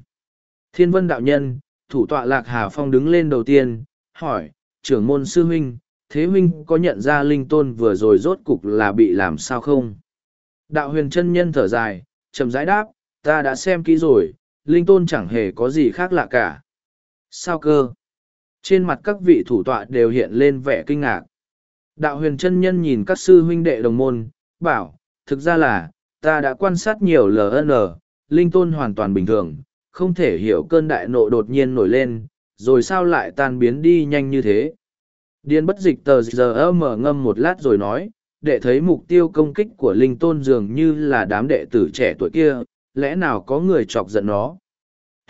Speaker 1: Thiên vân đạo nhân, thủ tọa Lạc Hà Phong đứng lên đầu tiên, hỏi, trưởng môn sư huynh, thế huynh có nhận ra linh tôn vừa rồi rốt cục là bị làm sao không? Đạo huyền chân nhân thở dài, chậm rãi đáp, ta đã xem kỹ rồi, linh tôn chẳng hề có gì khác lạ cả. Sao cơ? Trên mặt các vị thủ tọa đều hiện lên vẻ kinh ngạc. Đạo huyền chân nhân nhìn các sư huynh đệ đồng môn, bảo, thực ra là, ta đã quan sát nhiều LN, linh tôn hoàn toàn bình thường, không thể hiểu cơn đại nộ đột nhiên nổi lên, rồi sao lại tan biến đi nhanh như thế. Điên bất dịch tờ giờ mở ngâm một lát rồi nói, để thấy mục tiêu công kích của linh tôn dường như là đám đệ tử trẻ tuổi kia, lẽ nào có người chọc giận nó.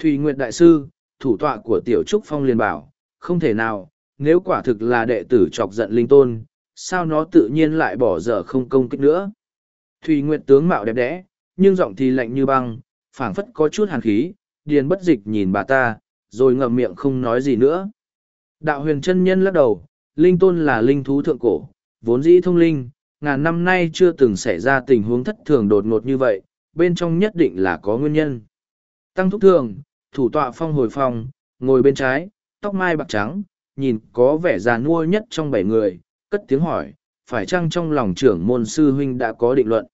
Speaker 1: Thùy Nguyệt Đại Sư, thủ tọa của Tiểu Trúc Phong liền bảo, không thể nào, nếu quả thực là đệ tử chọc giận linh tôn, sao nó tự nhiên lại bỏ giờ không công kích nữa. Thùy Nguyệt tướng mạo đẹp đẽ, nhưng giọng thì lạnh như băng, phảng phất có chút hàn khí, điền bất dịch nhìn bà ta, rồi ngậm miệng không nói gì nữa. Đạo huyền chân nhân lắc đầu, linh tôn là linh thú thượng cổ, vốn dĩ thông linh, ngàn năm nay chưa từng xảy ra tình huống thất thường đột ngột như vậy, bên trong nhất định là có nguyên nhân. Tăng thúc thường, thủ tọa phong hồi phòng, ngồi bên trái, tóc mai bạc trắng, nhìn có vẻ già nua nhất trong bảy người, cất tiếng hỏi, phải chăng trong lòng trưởng môn sư huynh đã có định luận.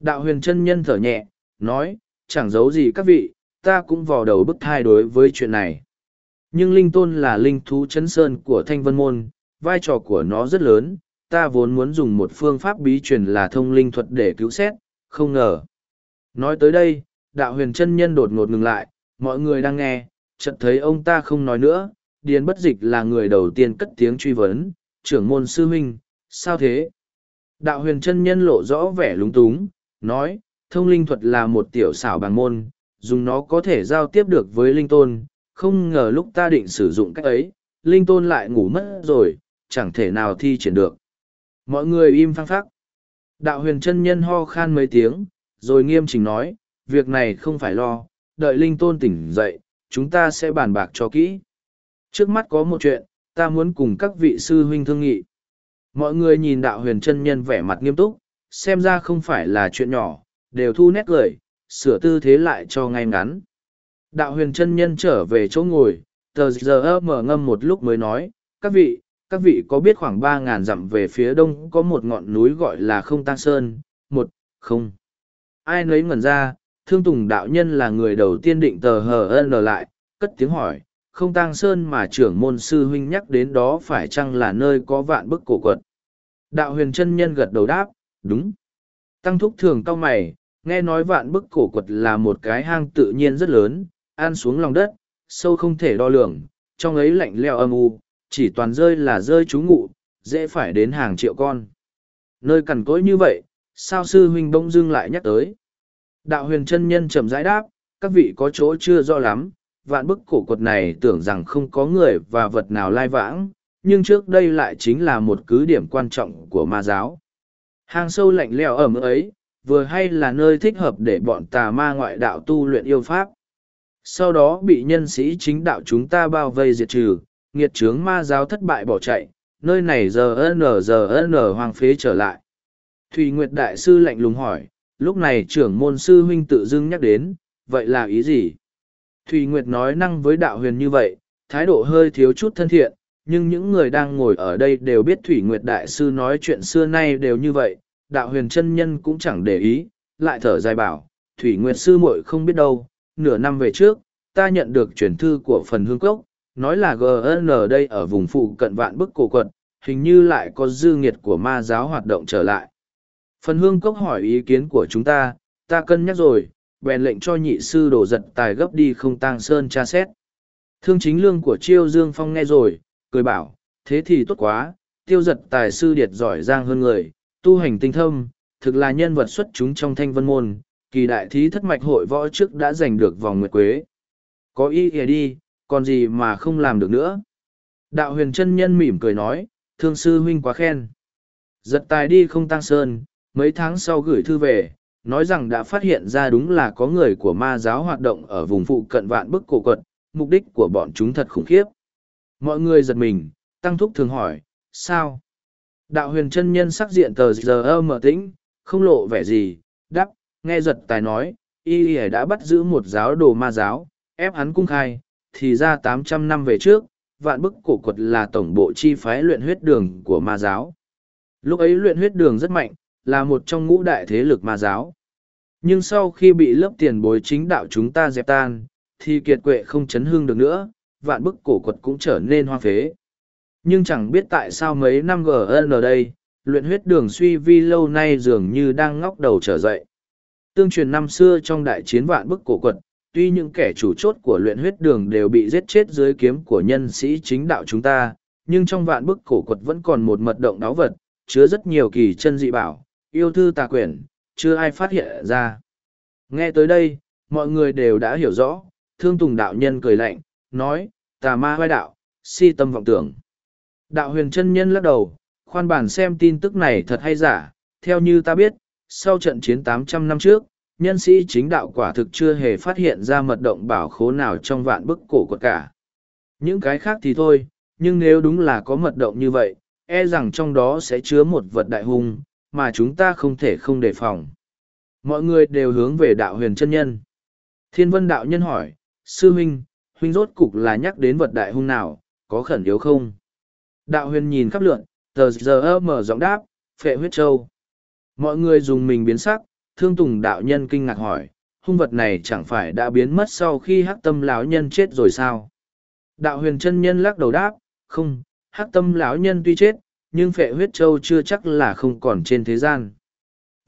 Speaker 1: Đạo huyền chân nhân thở nhẹ, nói, chẳng giấu gì các vị, ta cũng vò đầu bức thai đối với chuyện này. Nhưng Linh Tôn là linh thú chấn sơn của Thanh Vân Môn, vai trò của nó rất lớn, ta vốn muốn dùng một phương pháp bí truyền là thông linh thuật để cứu xét, không ngờ. Nói tới đây, đạo huyền chân nhân đột ngột ngừng lại, mọi người đang nghe, chợt thấy ông ta không nói nữa, Điền Bất Dịch là người đầu tiên cất tiếng truy vấn, trưởng môn sư huynh, sao thế? Đạo huyền chân nhân lộ rõ vẻ lúng túng, nói, thông linh thuật là một tiểu xảo bằng môn, dùng nó có thể giao tiếp được với linh tôn, không ngờ lúc ta định sử dụng cách ấy, linh tôn lại ngủ mất rồi, chẳng thể nào thi triển được. Mọi người im phăng phắc. Đạo huyền chân nhân ho khan mấy tiếng, rồi nghiêm chỉnh nói, việc này không phải lo, đợi linh tôn tỉnh dậy, chúng ta sẽ bàn bạc cho kỹ. Trước mắt có một chuyện, ta muốn cùng các vị sư huynh thương nghị. Mọi người nhìn đạo huyền chân nhân vẻ mặt nghiêm túc, xem ra không phải là chuyện nhỏ, đều thu nét cười, sửa tư thế lại cho ngay ngắn. Đạo huyền chân nhân trở về chỗ ngồi, tờ giờ mở ngâm một lúc mới nói, các vị, các vị có biết khoảng ba ngàn dặm về phía đông có một ngọn núi gọi là không tăng sơn, một, không. Ai nấy ngẩn ra, thương tùng đạo nhân là người đầu tiên định tờ hờ n lại, cất tiếng hỏi, không tăng sơn mà trưởng môn sư huynh nhắc đến đó phải chăng là nơi có vạn bức cổ quật. Đạo huyền chân nhân gật đầu đáp, đúng. Tăng thúc thường cao mày, nghe nói vạn bức cổ quật là một cái hang tự nhiên rất lớn an xuống lòng đất sâu không thể đo lường trong ấy lạnh leo âm u chỉ toàn rơi là rơi chú ngụ dễ phải đến hàng triệu con nơi cằn cỗi như vậy sao sư huynh bông dưng lại nhắc tới đạo huyền chân nhân trầm rãi đáp các vị có chỗ chưa rõ lắm vạn bức cổ quật này tưởng rằng không có người và vật nào lai vãng nhưng trước đây lại chính là một cứ điểm quan trọng của ma giáo hang sâu lạnh leo ẩm ấy vừa hay là nơi thích hợp để bọn tà ma ngoại đạo tu luyện yêu pháp. Sau đó bị nhân sĩ chính đạo chúng ta bao vây diệt trừ, nghiệt trướng ma giáo thất bại bỏ chạy, nơi này giờ n giờ n hoang phế trở lại. Thùy Nguyệt Đại Sư lạnh lùng hỏi, lúc này trưởng môn sư huynh tự dưng nhắc đến, vậy là ý gì? Thùy Nguyệt nói năng với đạo huyền như vậy, thái độ hơi thiếu chút thân thiện, nhưng những người đang ngồi ở đây đều biết Thủy Nguyệt Đại Sư nói chuyện xưa nay đều như vậy, đạo huyền chân nhân cũng chẳng để ý, lại thở dài bảo, Thủy Nguyệt Sư muội không biết đâu, nửa năm về trước, ta nhận được truyền thư của phần hương cốc, nói là GN đây ở vùng phụ cận vạn bức cổ quận, hình như lại có dư nghiệt của ma giáo hoạt động trở lại. Phần hương cốc hỏi ý kiến của chúng ta, ta cân nhắc rồi, bèn lệnh cho nhị sư đổ giật tài gấp đi không tang sơn tra xét. Thương chính lương của Chiêu Dương Phong nghe rồi, cười bảo, thế thì tốt quá, tiêu giật tài sư điệt giỏi giang hơn người, tu hành tinh thâm, thực là nhân vật xuất chúng trong thanh vân môn, kỳ đại thí thất mạch hội võ trước đã giành được vòng nguyệt quế. Có ý kìa đi, còn gì mà không làm được nữa. Đạo huyền chân nhân mỉm cười nói, thương sư huynh quá khen. Giật tài đi không tăng sơn, mấy tháng sau gửi thư về, nói rằng đã phát hiện ra đúng là có người của ma giáo hoạt động ở vùng phụ cận vạn bức cổ quận, mục đích của bọn chúng thật khủng khiếp. Mọi người giật mình, tăng thúc thường hỏi, sao? Đạo huyền chân nhân sắc diện tờ giờ mở tĩnh, không lộ vẻ gì, đắp, nghe giật tài nói, y y đã bắt giữ một giáo đồ ma giáo, ép hắn cung khai, thì ra tám trăm năm về trước, vạn bức cổ quật là tổng bộ chi phái luyện huyết đường của ma giáo. Lúc ấy luyện huyết đường rất mạnh, là một trong ngũ đại thế lực ma giáo. Nhưng sau khi bị lớp tiền bối chính đạo chúng ta dẹp tan, thì kiệt quệ không chấn hương được nữa, vạn bức cổ quật cũng trở nên hoang phế nhưng chẳng biết tại sao mấy năm gn ở đây luyện huyết đường suy vi lâu nay dường như đang ngóc đầu trở dậy tương truyền năm xưa trong đại chiến vạn bức cổ quật tuy những kẻ chủ chốt của luyện huyết đường đều bị giết chết dưới kiếm của nhân sĩ chính đạo chúng ta nhưng trong vạn bức cổ quật vẫn còn một mật động đáo vật chứa rất nhiều kỳ chân dị bảo yêu thư tà quyển chưa ai phát hiện ra nghe tới đây mọi người đều đã hiểu rõ thương tùng đạo nhân cười lạnh nói tà ma hoai đạo si tâm vọng tưởng Đạo huyền chân nhân lắc đầu, khoan bản xem tin tức này thật hay giả, theo như ta biết, sau trận chiến 800 năm trước, nhân sĩ chính đạo quả thực chưa hề phát hiện ra mật động bảo khố nào trong vạn bức cổ quật cả. Những cái khác thì thôi, nhưng nếu đúng là có mật động như vậy, e rằng trong đó sẽ chứa một vật đại hung, mà chúng ta không thể không đề phòng. Mọi người đều hướng về đạo huyền chân nhân. Thiên vân đạo nhân hỏi, sư huynh, huynh rốt cục là nhắc đến vật đại hung nào, có khẩn yếu không? Đạo huyền nhìn khắp lượn, tờ giờ mở giọng đáp, phệ huyết châu. Mọi người dùng mình biến sắc, thương tùng đạo nhân kinh ngạc hỏi, hung vật này chẳng phải đã biến mất sau khi hắc tâm lão nhân chết rồi sao? Đạo huyền chân nhân lắc đầu đáp, không, hắc tâm lão nhân tuy chết, nhưng phệ huyết châu chưa chắc là không còn trên thế gian.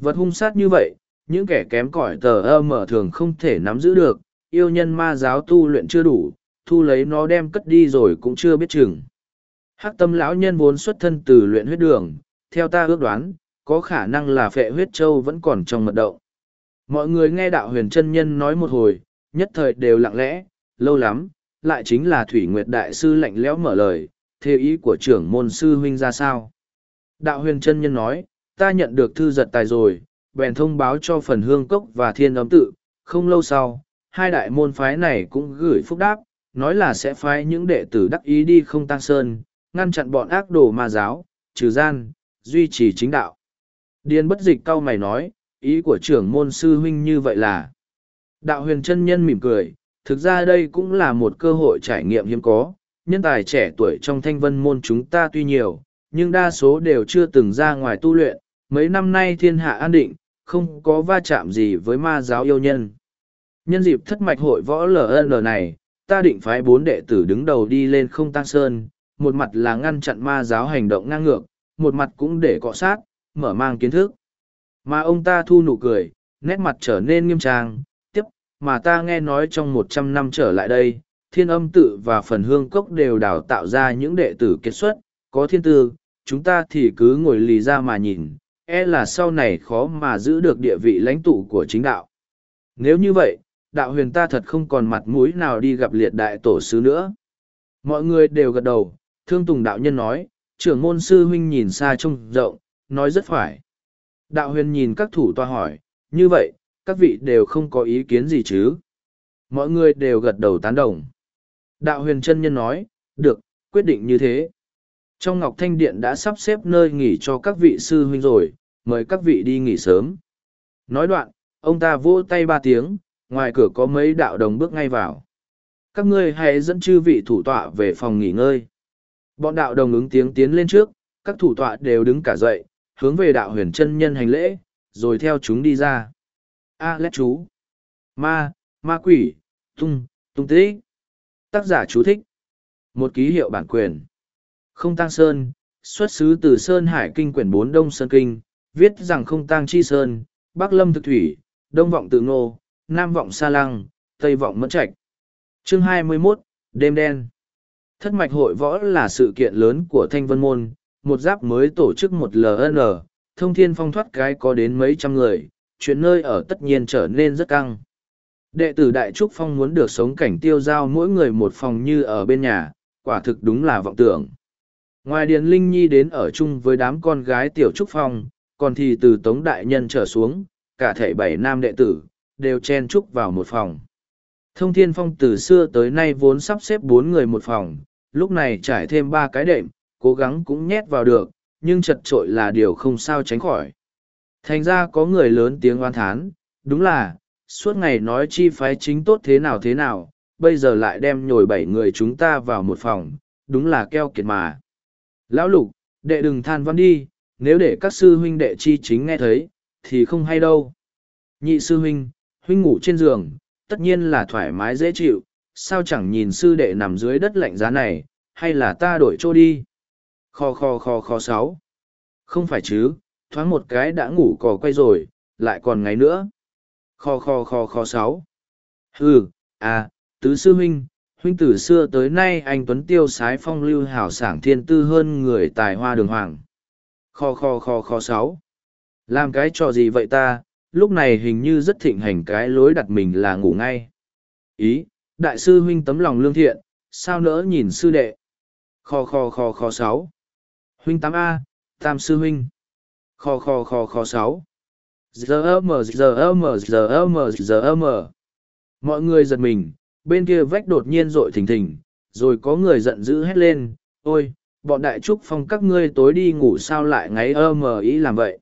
Speaker 1: Vật hung sát như vậy, những kẻ kém cỏi tờ ơ mở thường không thể nắm giữ được, yêu nhân ma giáo tu luyện chưa đủ, thu lấy nó đem cất đi rồi cũng chưa biết chừng. Hắc tâm lão nhân vốn xuất thân từ luyện huyết đường, theo ta ước đoán, có khả năng là phệ huyết châu vẫn còn trong mật động. Mọi người nghe đạo huyền chân nhân nói một hồi, nhất thời đều lặng lẽ, lâu lắm, lại chính là Thủy Nguyệt Đại Sư lạnh lẽo mở lời, thế ý của trưởng môn sư huynh ra sao. Đạo huyền chân nhân nói, ta nhận được thư giật tài rồi, bèn thông báo cho phần hương cốc và thiên ấm tự, không lâu sau, hai đại môn phái này cũng gửi phúc đáp, nói là sẽ phái những đệ tử đắc ý đi không tăng sơn, ngăn chặn bọn ác đồ ma giáo, trừ gian, duy trì chính đạo. điên bất dịch cao mày nói, ý của trưởng môn sư huynh như vậy là. Đạo huyền chân nhân mỉm cười, thực ra đây cũng là một cơ hội trải nghiệm hiếm có, nhân tài trẻ tuổi trong thanh vân môn chúng ta tuy nhiều, nhưng đa số đều chưa từng ra ngoài tu luyện, mấy năm nay thiên hạ an định, không có va chạm gì với ma giáo yêu nhân. Nhân dịp thất mạch hội võ LN này, ta định phái bốn đệ tử đứng đầu đi lên không tăng sơn, một mặt là ngăn chặn ma giáo hành động ngang ngược, một mặt cũng để cọ sát, mở mang kiến thức. Mà ông ta thu nụ cười, nét mặt trở nên nghiêm trang, tiếp, mà ta nghe nói trong một trăm năm trở lại đây, thiên âm tự và phần hương cốc đều đào tạo ra những đệ tử kết xuất, có thiên tư, chúng ta thì cứ ngồi lì ra mà nhìn, e là sau này khó mà giữ được địa vị lãnh tụ của chính đạo. Nếu như vậy, đạo huyền ta thật không còn mặt mũi nào đi gặp liệt đại tổ sứ nữa. Mọi người đều gật đầu, Thương Tùng đạo nhân nói, trưởng môn sư huynh nhìn xa trông rộng, nói rất phải. Đạo huyền nhìn các thủ tòa hỏi, như vậy, các vị đều không có ý kiến gì chứ? Mọi người đều gật đầu tán đồng. Đạo huyền chân nhân nói, được, quyết định như thế. Trong Ngọc Thanh Điện đã sắp xếp nơi nghỉ cho các vị sư huynh rồi, mời các vị đi nghỉ sớm. Nói đoạn, ông ta vỗ tay ba tiếng, ngoài cửa có mấy đạo đồng bước ngay vào. Các ngươi hãy dẫn chư vị thủ tọa về phòng nghỉ ngơi. Bọn đạo đồng ứng tiếng tiến lên trước, các thủ tọa đều đứng cả dậy, hướng về đạo huyền chân nhân hành lễ, rồi theo chúng đi ra. A lét chú. Ma, ma quỷ, tung, tung tích. Tác giả chú thích. Một ký hiệu bản quyền. Không tăng sơn, xuất xứ từ Sơn Hải Kinh quyển 4 Đông Sơn Kinh, viết rằng không tăng chi sơn, Bắc Lâm thực thủy, Đông vọng tự ngô, Nam vọng sa lăng, Tây vọng mẫn trạch. Chương 21, đêm đen. Thất mạch hội võ là sự kiện lớn của Thanh Vân Môn, một giáp mới tổ chức một LN, thông thiên phong thoát cái có đến mấy trăm người, chuyện nơi ở tất nhiên trở nên rất căng. Đệ tử Đại Trúc Phong muốn được sống cảnh tiêu giao mỗi người một phòng như ở bên nhà, quả thực đúng là vọng tưởng. Ngoài Điền Linh Nhi đến ở chung với đám con gái tiểu Trúc Phong, còn thì từ Tống Đại Nhân trở xuống, cả thể bảy nam đệ tử, đều chen trúc vào một phòng. Thông Thiên Phong từ xưa tới nay vốn sắp xếp bốn người một phòng, lúc này trải thêm ba cái đệm, cố gắng cũng nhét vào được, nhưng chật trội là điều không sao tránh khỏi. Thành ra có người lớn tiếng oan thán, đúng là, suốt ngày nói chi phái chính tốt thế nào thế nào, bây giờ lại đem nhồi bảy người chúng ta vào một phòng, đúng là keo kiệt mà. Lão lục, đệ đừng than văn đi, nếu để các sư huynh đệ chi chính nghe thấy, thì không hay đâu. Nhị sư huynh, huynh ngủ trên giường, tất nhiên là thoải mái dễ chịu, sao chẳng nhìn sư đệ nằm dưới đất lạnh giá này, hay là ta đổi chỗ đi. Kho kho kho kho sáu. Không phải chứ, thoáng một cái đã ngủ cò quay rồi, lại còn ngày nữa. Kho kho kho kho sáu. Hừ, à, tứ sư huynh, huynh từ xưa tới nay anh Tuấn Tiêu sái phong lưu hảo sảng thiên tư hơn người tài hoa đường hoàng. Kho kho kho kho sáu. Làm cái trò gì vậy ta, lúc này hình như rất thịnh hành cái lối đặt mình là ngủ ngay. Ý, đại sư huynh tấm lòng lương thiện, sao nỡ nhìn sư đệ. Kho kho kho kho sáu. Huynh tám a tam sư huynh. Kho kho kho kho sáu. Giờ mờ giờ mờ giờ mờ giờ mờ. Mọi người giật mình, bên kia vách đột nhiên rội thình thình, rồi có người giận dữ hét lên, ôi, bọn đại trúc phong các ngươi tối đi ngủ sao lại ngáy ơ mờ ý làm vậy.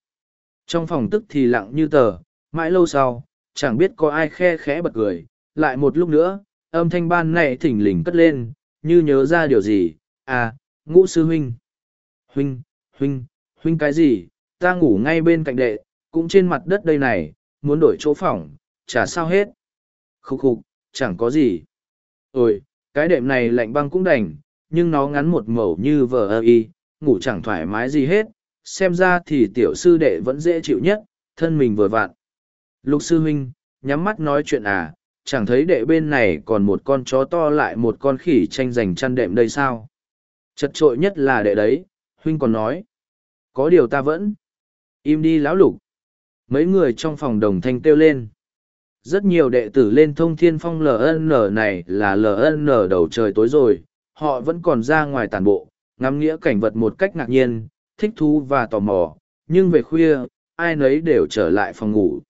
Speaker 1: Trong phòng tức thì lặng như tờ, mãi lâu sau, chẳng biết có ai khe khẽ bật cười, lại một lúc nữa, âm thanh ban này thỉnh lình cất lên, như nhớ ra điều gì, à, ngũ sư huynh. Huynh, huynh, huynh cái gì, ta ngủ ngay bên cạnh đệ, cũng trên mặt đất đây này, muốn đổi chỗ phòng, chả sao hết. Khúc khục, chẳng có gì. Ôi, cái đệm này lạnh băng cũng đành, nhưng nó ngắn một mẩu như vờ ơ y, ngủ chẳng thoải mái gì hết, xem ra thì tiểu sư đệ vẫn dễ chịu nhất, thân mình vừa vặn. Lục sư huynh, nhắm mắt nói chuyện à, chẳng thấy đệ bên này còn một con chó to lại một con khỉ tranh giành chăn đệm đây sao? Chật trội nhất là đệ đấy, huynh còn nói. Có điều ta vẫn. Im đi lão lục. Mấy người trong phòng đồng thanh kêu lên. Rất nhiều đệ tử lên thông thiên phong LN này là LN đầu trời tối rồi, họ vẫn còn ra ngoài tàn bộ, ngắm nghĩa cảnh vật một cách ngạc nhiên, thích thú và tò mò, nhưng về khuya, ai nấy đều trở lại phòng ngủ.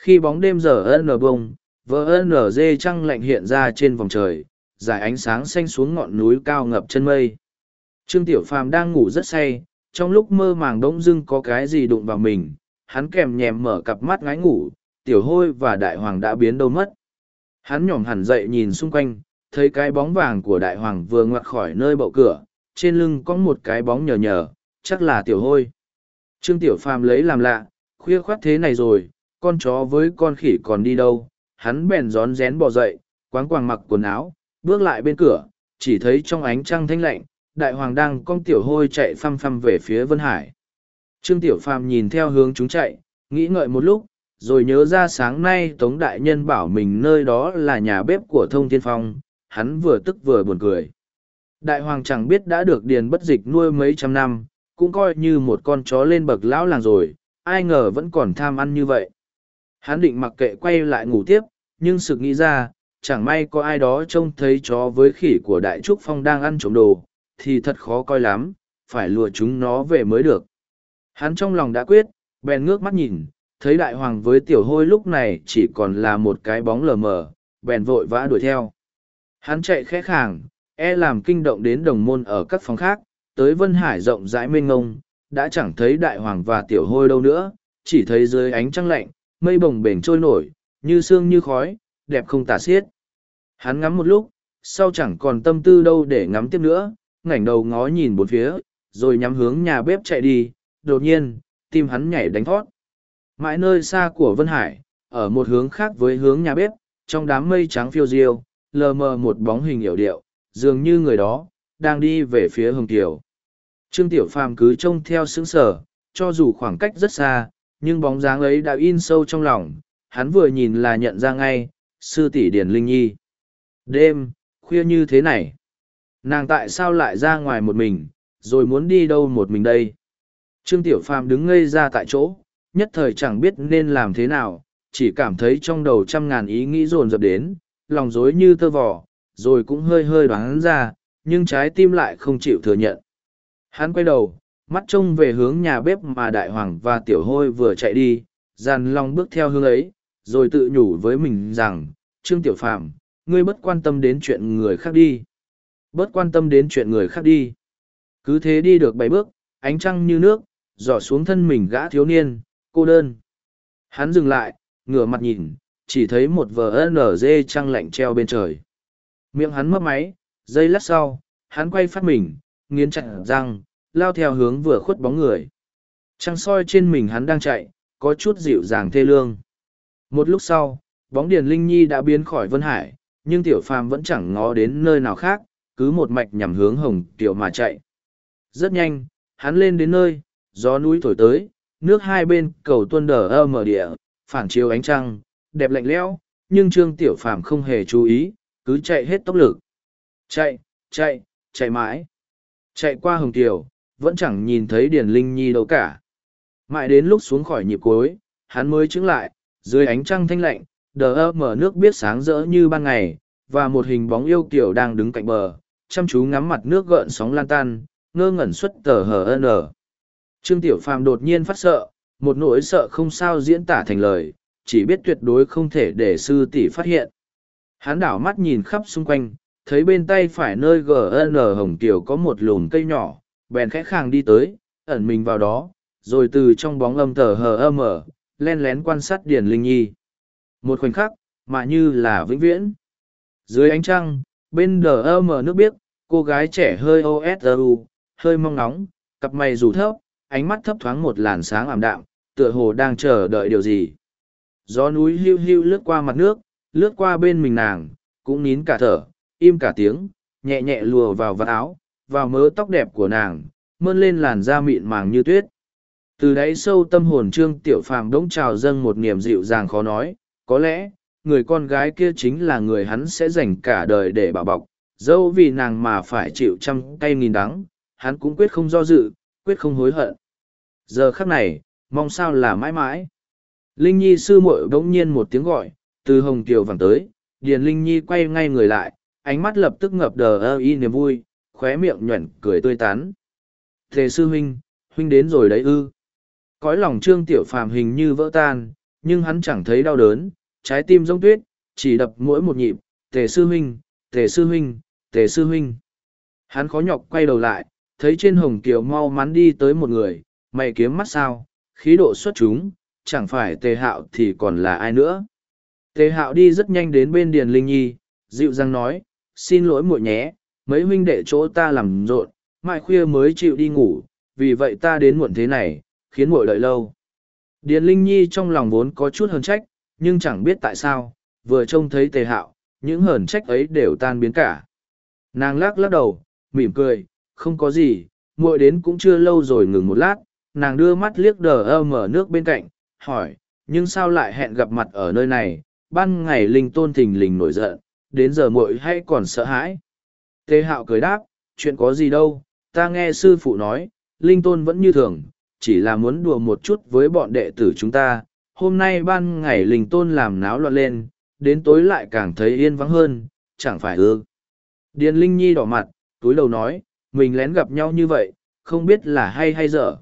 Speaker 1: Khi bóng đêm giờ nở bông, vỡ nở dê trăng lạnh hiện ra trên vòng trời, dải ánh sáng xanh xuống ngọn núi cao ngập chân mây. Trương Tiểu Phàm đang ngủ rất say, trong lúc mơ màng bỗng dưng có cái gì đụng vào mình, hắn kèm nhèm mở cặp mắt ngái ngủ, Tiểu Hôi và Đại Hoàng đã biến đâu mất. Hắn nhỏm hẳn dậy nhìn xung quanh, thấy cái bóng vàng của Đại Hoàng vừa ngoặt khỏi nơi bậu cửa, trên lưng có một cái bóng nhờ nhờ, chắc là tiểu hôi. Trương Tiểu Phàm lấy làm lạ, khuya khoát thế này rồi, con chó với con khỉ còn đi đâu, hắn bèn rón rén bỏ dậy, quáng quàng mặc quần áo, bước lại bên cửa, chỉ thấy trong ánh trăng thanh lạnh, đại hoàng đang con tiểu hôi chạy phăm phăm về phía Vân Hải. Trương Tiểu Phàm nhìn theo hướng chúng chạy, nghĩ ngợi một lúc, rồi nhớ ra sáng nay Tống Đại Nhân bảo mình nơi đó là nhà bếp của Thông Thiên Phong, hắn vừa tức vừa buồn cười. Đại hoàng chẳng biết đã được điền bất dịch nuôi mấy trăm năm, cũng coi như một con chó lên bậc lão làng rồi, ai ngờ vẫn còn tham ăn như vậy. Hắn định mặc kệ quay lại ngủ tiếp, nhưng sự nghĩ ra, chẳng may có ai đó trông thấy chó với khỉ của Đại Trúc Phong đang ăn trộm đồ, thì thật khó coi lắm, phải lùa chúng nó về mới được. Hắn trong lòng đã quyết, bèn ngước mắt nhìn, thấy Đại Hoàng với Tiểu Hôi lúc này chỉ còn là một cái bóng lờ mờ, bèn vội vã đuổi theo. Hắn chạy khẽ khàng, e làm kinh động đến đồng môn ở các phòng khác, tới Vân Hải rộng rãi mênh ngông, đã chẳng thấy đại hoàng và tiểu hôi đâu nữa, chỉ thấy dưới ánh trăng lạnh, mây bồng bềnh trôi nổi, như sương như khói, đẹp không tả xiết. Hắn ngắm một lúc, sau chẳng còn tâm tư đâu để ngắm tiếp nữa, ngẩng đầu ngó nhìn bốn phía, rồi nhắm hướng nhà bếp chạy đi, đột nhiên, tim hắn nhảy đánh thót. Mãi nơi xa của Vân Hải, ở một hướng khác với hướng nhà bếp, trong đám mây trắng phiêu diêu, lờ mờ một bóng hình hiểu điệu, dường như người đó, đang đi về phía Hồng Kiều. Trương Tiểu Phàm cứ trông theo sững sở, cho dù khoảng cách rất xa, nhưng bóng dáng ấy đã in sâu trong lòng, hắn vừa nhìn là nhận ra ngay, sư tỷ Điền Linh Nhi. Đêm, khuya như thế này. Nàng tại sao lại ra ngoài một mình, rồi muốn đi đâu một mình đây? Trương Tiểu Phàm đứng ngây ra tại chỗ, nhất thời chẳng biết nên làm thế nào, chỉ cảm thấy trong đầu trăm ngàn ý nghĩ dồn dập đến, lòng rối như tơ vò, rồi cũng hơi hơi đoán ra, nhưng trái tim lại không chịu thừa nhận. Hắn quay đầu, mắt trông về hướng nhà bếp mà đại hoàng và tiểu hôi vừa chạy đi, dàn Long bước theo hướng ấy, rồi tự nhủ với mình rằng, Trương Tiểu Phàm ngươi bất quan tâm đến chuyện người khác đi. Bớt quan tâm đến chuyện người khác đi. Cứ thế đi được bảy bước, ánh trăng như nước, dò xuống thân mình gã thiếu niên, cô đơn. Hắn dừng lại, ngửa mặt nhìn, chỉ thấy một vờ NG trăng lạnh treo bên trời. Miệng hắn mấp máy, giây lát sau, hắn quay phát mình, nghiến chặt răng, lao theo hướng vừa khuất bóng người. Trăng soi trên mình hắn đang chạy, có chút dịu dàng thê lương. Một lúc sau, bóng Điền Linh Nhi đã biến khỏi Vân Hải, nhưng Tiểu Phàm vẫn chẳng ngó đến nơi nào khác, cứ một mạch nhằm hướng Hồng Tiểu mà chạy. Rất nhanh, hắn lên đến nơi, gió núi thổi tới, nước hai bên cầu tuân đờ ơ mở địa, phản chiếu ánh trăng, đẹp lạnh lẽo, nhưng Trương Tiểu Phàm không hề chú ý, cứ chạy hết tốc lực. Chạy, chạy, chạy mãi chạy qua hồng kiều vẫn chẳng nhìn thấy điền linh nhi đâu cả mãi đến lúc xuống khỏi nhịp cối hắn mới chứng lại dưới ánh trăng thanh lạnh đờ ơ mở nước biết sáng rỡ như ban ngày và một hình bóng yêu kiểu đang đứng cạnh bờ chăm chú ngắm mặt nước gợn sóng lan tan ngơ ngẩn xuất tờ hờ n trương tiểu phàm đột nhiên phát sợ một nỗi sợ không sao diễn tả thành lời chỉ biết tuyệt đối không thể để sư tỷ phát hiện hắn đảo mắt nhìn khắp xung quanh thấy bên tay phải nơi gn hồng kiều có một lùm cây nhỏ bèn khẽ khàng đi tới ẩn mình vào đó rồi từ trong bóng âm thờ hờ âm ở len lén quan sát điền linh nhi một khoảnh khắc mà như là vĩnh viễn dưới ánh trăng bên đờ ơ mờ nước biếc cô gái trẻ hơi osu hơi mong nóng cặp mày rủ thấp ánh mắt thấp thoáng một làn sáng ảm đạm tựa hồ đang chờ đợi điều gì gió núi hiu hiu lướt qua mặt nước lướt qua bên mình nàng cũng nín cả thở im cả tiếng, nhẹ nhẹ lùa vào vạt áo, vào mớ tóc đẹp của nàng, mơn lên làn da mịn màng như tuyết. Từ đáy sâu tâm hồn Trương Tiểu Phàm đống trào dâng một niềm dịu dàng khó nói, có lẽ, người con gái kia chính là người hắn sẽ dành cả đời để bảo bọc, dẫu vì nàng mà phải chịu trăm cây nghìn đắng, hắn cũng quyết không do dự, quyết không hối hận. Giờ khắc này, mong sao là mãi mãi. Linh Nhi sư muội bỗng nhiên một tiếng gọi, từ Hồng Kiều vẳng tới, Điền Linh Nhi quay ngay người lại, ánh mắt lập tức ngập đờ ơ y niềm vui, khóe miệng nhuẩn cười tươi tán. Thề sư huynh, huynh đến rồi đấy ư. Cõi lòng trương tiểu phàm hình như vỡ tan, nhưng hắn chẳng thấy đau đớn, trái tim giống tuyết, chỉ đập mỗi một nhịp, tề sư huynh, tề sư huynh, tề sư huynh. Hắn khó nhọc quay đầu lại, thấy trên hồng kiều mau mắn đi tới một người, mày kiếm mắt sao, khí độ xuất chúng, chẳng phải tề hạo thì còn là ai nữa. Tề hạo đi rất nhanh đến bên Điền Linh Nhi, dịu dàng nói, xin lỗi muội nhé, mấy huynh đệ chỗ ta làm rộn, mai khuya mới chịu đi ngủ, vì vậy ta đến muộn thế này, khiến muội đợi lâu. Điền Linh Nhi trong lòng vốn có chút hờn trách, nhưng chẳng biết tại sao, vừa trông thấy tề hạo, những hờn trách ấy đều tan biến cả. Nàng lắc lắc đầu, mỉm cười, không có gì, muội đến cũng chưa lâu rồi ngừng một lát, nàng đưa mắt liếc đờ ơ mở nước bên cạnh, hỏi, nhưng sao lại hẹn gặp mặt ở nơi này, ban ngày Linh Tôn Thình lình nổi giận, đến giờ muội hay còn sợ hãi tề hạo cười đáp chuyện có gì đâu ta nghe sư phụ nói linh tôn vẫn như thường chỉ là muốn đùa một chút với bọn đệ tử chúng ta hôm nay ban ngày linh tôn làm náo loạn lên đến tối lại càng thấy yên vắng hơn chẳng phải ư điền linh nhi đỏ mặt túi đầu nói mình lén gặp nhau như vậy không biết là hay hay dở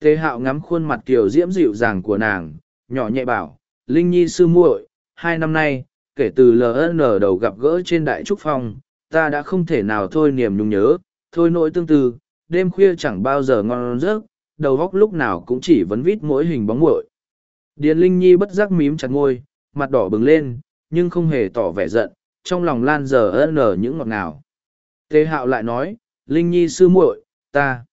Speaker 1: tề hạo ngắm khuôn mặt kiều diễm dịu dàng của nàng nhỏ nhẹ bảo linh nhi sư muội hai năm nay kể từ LN đầu gặp gỡ trên Đại Trúc Phong, ta đã không thể nào thôi niềm nhung nhớ, thôi nỗi tương tư, đêm khuya chẳng bao giờ ngon giấc, đầu góc lúc nào cũng chỉ vấn vít mỗi hình bóng muội. Điền Linh Nhi bất giác mím chặt ngôi, mặt đỏ bừng lên, nhưng không hề tỏ vẻ giận, trong lòng lan giờ ân nở những ngọt ngào. Tề Hạo lại nói, Linh Nhi sư muội, ta.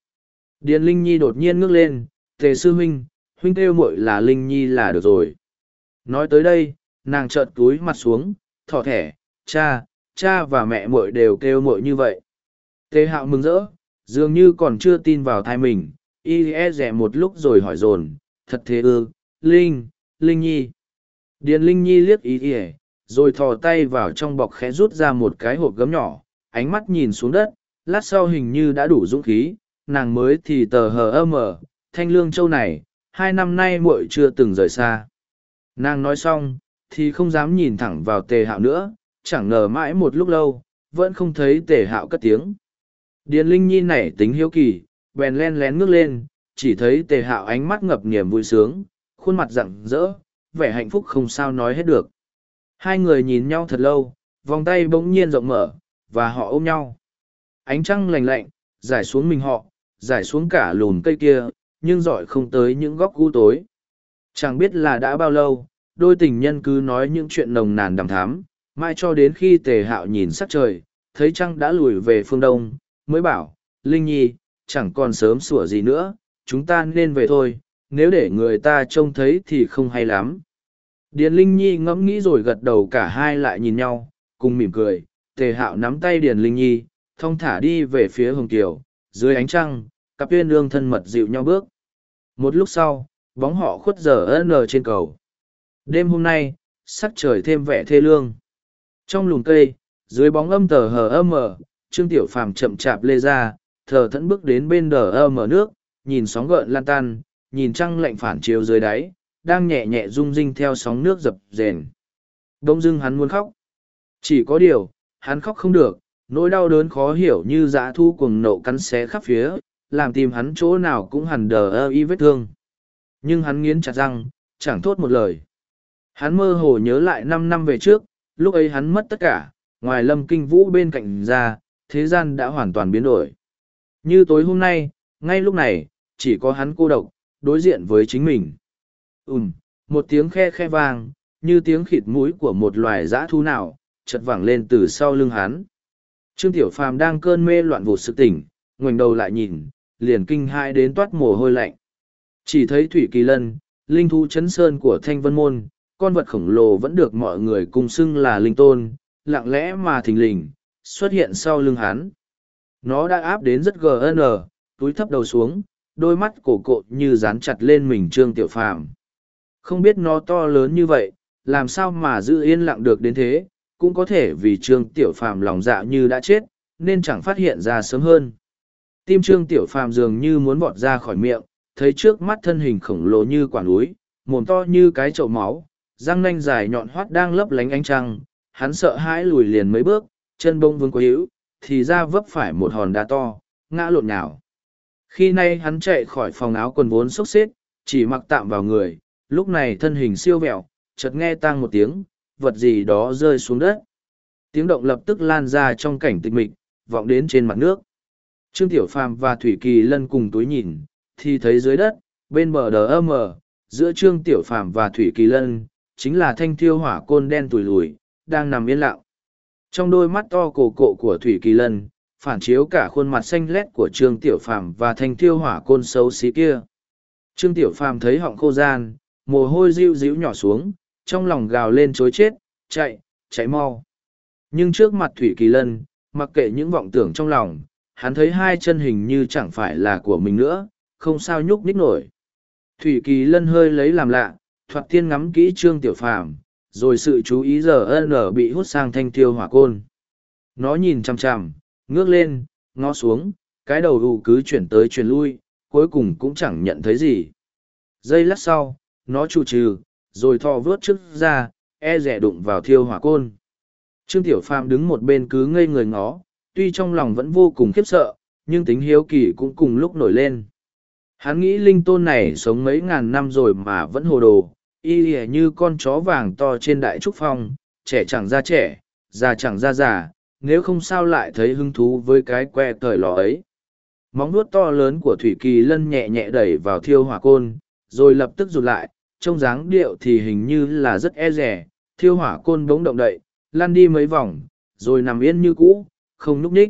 Speaker 1: Điền Linh Nhi đột nhiên ngước lên, Tề sư huynh, huynh kêu muội là Linh Nhi là được rồi. Nói tới đây, nàng chợt túi mặt xuống thỏ thẻ cha cha và mẹ muội đều kêu muội như vậy tề hạo mừng rỡ dường như còn chưa tin vào thai mình y e rẻ một lúc rồi hỏi dồn thật thế ư linh linh nhi điền linh nhi liếc y ỉa rồi thò tay vào trong bọc khẽ rút ra một cái hộp gấm nhỏ ánh mắt nhìn xuống đất lát sau hình như đã đủ dũng khí nàng mới thì tờ hờ ơ mờ thanh lương châu này hai năm nay muội chưa từng rời xa nàng nói xong thì không dám nhìn thẳng vào tề hạo nữa, chẳng ngờ mãi một lúc lâu, vẫn không thấy tề hạo cất tiếng. Điền Linh Nhi nảy tính hiếu kỳ, bèn len lén ngước lên, chỉ thấy tề hạo ánh mắt ngập niềm vui sướng, khuôn mặt rặng rỡ, vẻ hạnh phúc không sao nói hết được. Hai người nhìn nhau thật lâu, vòng tay bỗng nhiên rộng mở, và họ ôm nhau. Ánh trăng lành lạnh, giải xuống mình họ, giải xuống cả lùn cây kia, nhưng dọi không tới những góc gu tối. Chẳng biết là đã bao lâu, đôi tình nhân cứ nói những chuyện nồng nàn đàm thám, mai cho đến khi tề hạo nhìn sắc trời, thấy trăng đã lùi về phương đông, mới bảo, Linh Nhi, chẳng còn sớm sủa gì nữa, chúng ta nên về thôi, nếu để người ta trông thấy thì không hay lắm. Điền Linh Nhi ngẫm nghĩ rồi gật đầu cả hai lại nhìn nhau, cùng mỉm cười, tề hạo nắm tay Điền Linh Nhi, thong thả đi về phía Hồng Kiều, dưới ánh trăng, cặp tuyên ương thân mật dịu nhau bước. Một lúc sau, bóng họ khuất dở ơn trên cầu đêm hôm nay sắc trời thêm vẻ thê lương trong lùm cây dưới bóng âm tờ hờ âm mờ trương tiểu phàm chậm chạp lê ra thờ thẫn bước đến bên đờ âm mờ nước nhìn sóng gợn lan tan nhìn trăng lạnh phản chiếu dưới đáy đang nhẹ nhẹ rung rinh theo sóng nước dập dền đông dưng hắn muốn khóc chỉ có điều hắn khóc không được nỗi đau đớn khó hiểu như dã thu cuồng nộ cắn xé khắp phía làm tìm hắn chỗ nào cũng hẳn đờ ơ y vết thương nhưng hắn nghiến chặt răng chẳng thốt một lời Hắn mơ hồ nhớ lại năm năm về trước, lúc ấy hắn mất tất cả, ngoài lâm kinh vũ bên cạnh ra, thế gian đã hoàn toàn biến đổi. Như tối hôm nay, ngay lúc này, chỉ có hắn cô độc, đối diện với chính mình. Ừm, một tiếng khe khe vang, như tiếng khịt mũi của một loài dã thú nào, chật vẳng lên từ sau lưng hắn. Trương Tiểu Phàm đang cơn mê loạn vụt sự tỉnh, ngoảnh đầu lại nhìn, liền kinh hai đến toát mồ hôi lạnh. Chỉ thấy Thủy Kỳ Lân, linh thú chấn sơn của Thanh Vân Môn, con vật khổng lồ vẫn được mọi người cùng xưng là linh tôn, lặng lẽ mà thình lình, xuất hiện sau lưng hắn. Nó đã áp đến rất GN, túi thấp đầu xuống, đôi mắt cổ cột như dán chặt lên mình Trương Tiểu Phàm. Không biết nó to lớn như vậy, làm sao mà giữ yên lặng được đến thế, cũng có thể vì Trương Tiểu Phàm lòng dạ như đã chết, nên chẳng phát hiện ra sớm hơn. Tim Trương Tiểu Phàm dường như muốn vọt ra khỏi miệng, thấy trước mắt thân hình khổng lồ như quả núi, mồm to như cái chậu máu, răng nanh dài nhọn hoắt đang lấp lánh ánh trăng, hắn sợ hãi lùi liền mấy bước, chân bông vương quấy hữu, thì ra vấp phải một hòn đá to, ngã lộn nhào. Khi nay hắn chạy khỏi phòng áo quần vốn xốc xếp, chỉ mặc tạm vào người, lúc này thân hình siêu vẹo, chợt nghe tang một tiếng, vật gì đó rơi xuống đất. Tiếng động lập tức lan ra trong cảnh tịch mịch, vọng đến trên mặt nước. Trương Tiểu Phàm và Thủy Kỳ Lân cùng túi nhìn, thì thấy dưới đất, bên bờ đờ mờ, giữa Trương Tiểu Phàm và Thủy Kỳ Lân, chính là thanh thiêu hỏa côn đen tùi lùi, đang nằm yên lặng. Trong đôi mắt to cổ cộ của Thủy Kỳ Lân, phản chiếu cả khuôn mặt xanh lét của Trương Tiểu Phàm và thanh thiêu hỏa côn xấu xí kia. Trương Tiểu Phàm thấy họng khô gian, mồ hôi riu riu nhỏ xuống, trong lòng gào lên chối chết, chạy, chạy mau. Nhưng trước mặt Thủy Kỳ Lân, mặc kệ những vọng tưởng trong lòng, hắn thấy hai chân hình như chẳng phải là của mình nữa, không sao nhúc nhích nổi. Thủy Kỳ Lân hơi lấy làm lạ, thoạt tiên ngắm kỹ trương tiểu phàm rồi sự chú ý giờ ân ở bị hút sang thanh thiêu hỏa côn nó nhìn chằm chằm ngước lên ngó xuống cái đầu ù cứ chuyển tới chuyển lui cuối cùng cũng chẳng nhận thấy gì giây lát sau nó trụ trừ rồi thò vớt trước ra e rẻ đụng vào thiêu hỏa côn trương tiểu phàm đứng một bên cứ ngây người ngó tuy trong lòng vẫn vô cùng khiếp sợ nhưng tính hiếu kỳ cũng cùng lúc nổi lên hắn nghĩ linh tôn này sống mấy ngàn năm rồi mà vẫn hồ đồ y ỉa như con chó vàng to trên đại trúc phong trẻ chẳng ra trẻ già chẳng ra già nếu không sao lại thấy hứng thú với cái que cởi lò ấy móng nuốt to lớn của thủy kỳ lân nhẹ nhẹ đẩy vào thiêu hỏa côn rồi lập tức rụt lại trông dáng điệu thì hình như là rất e rẻ thiêu hỏa côn bỗng động đậy lăn đi mấy vòng rồi nằm yên như cũ không núp ních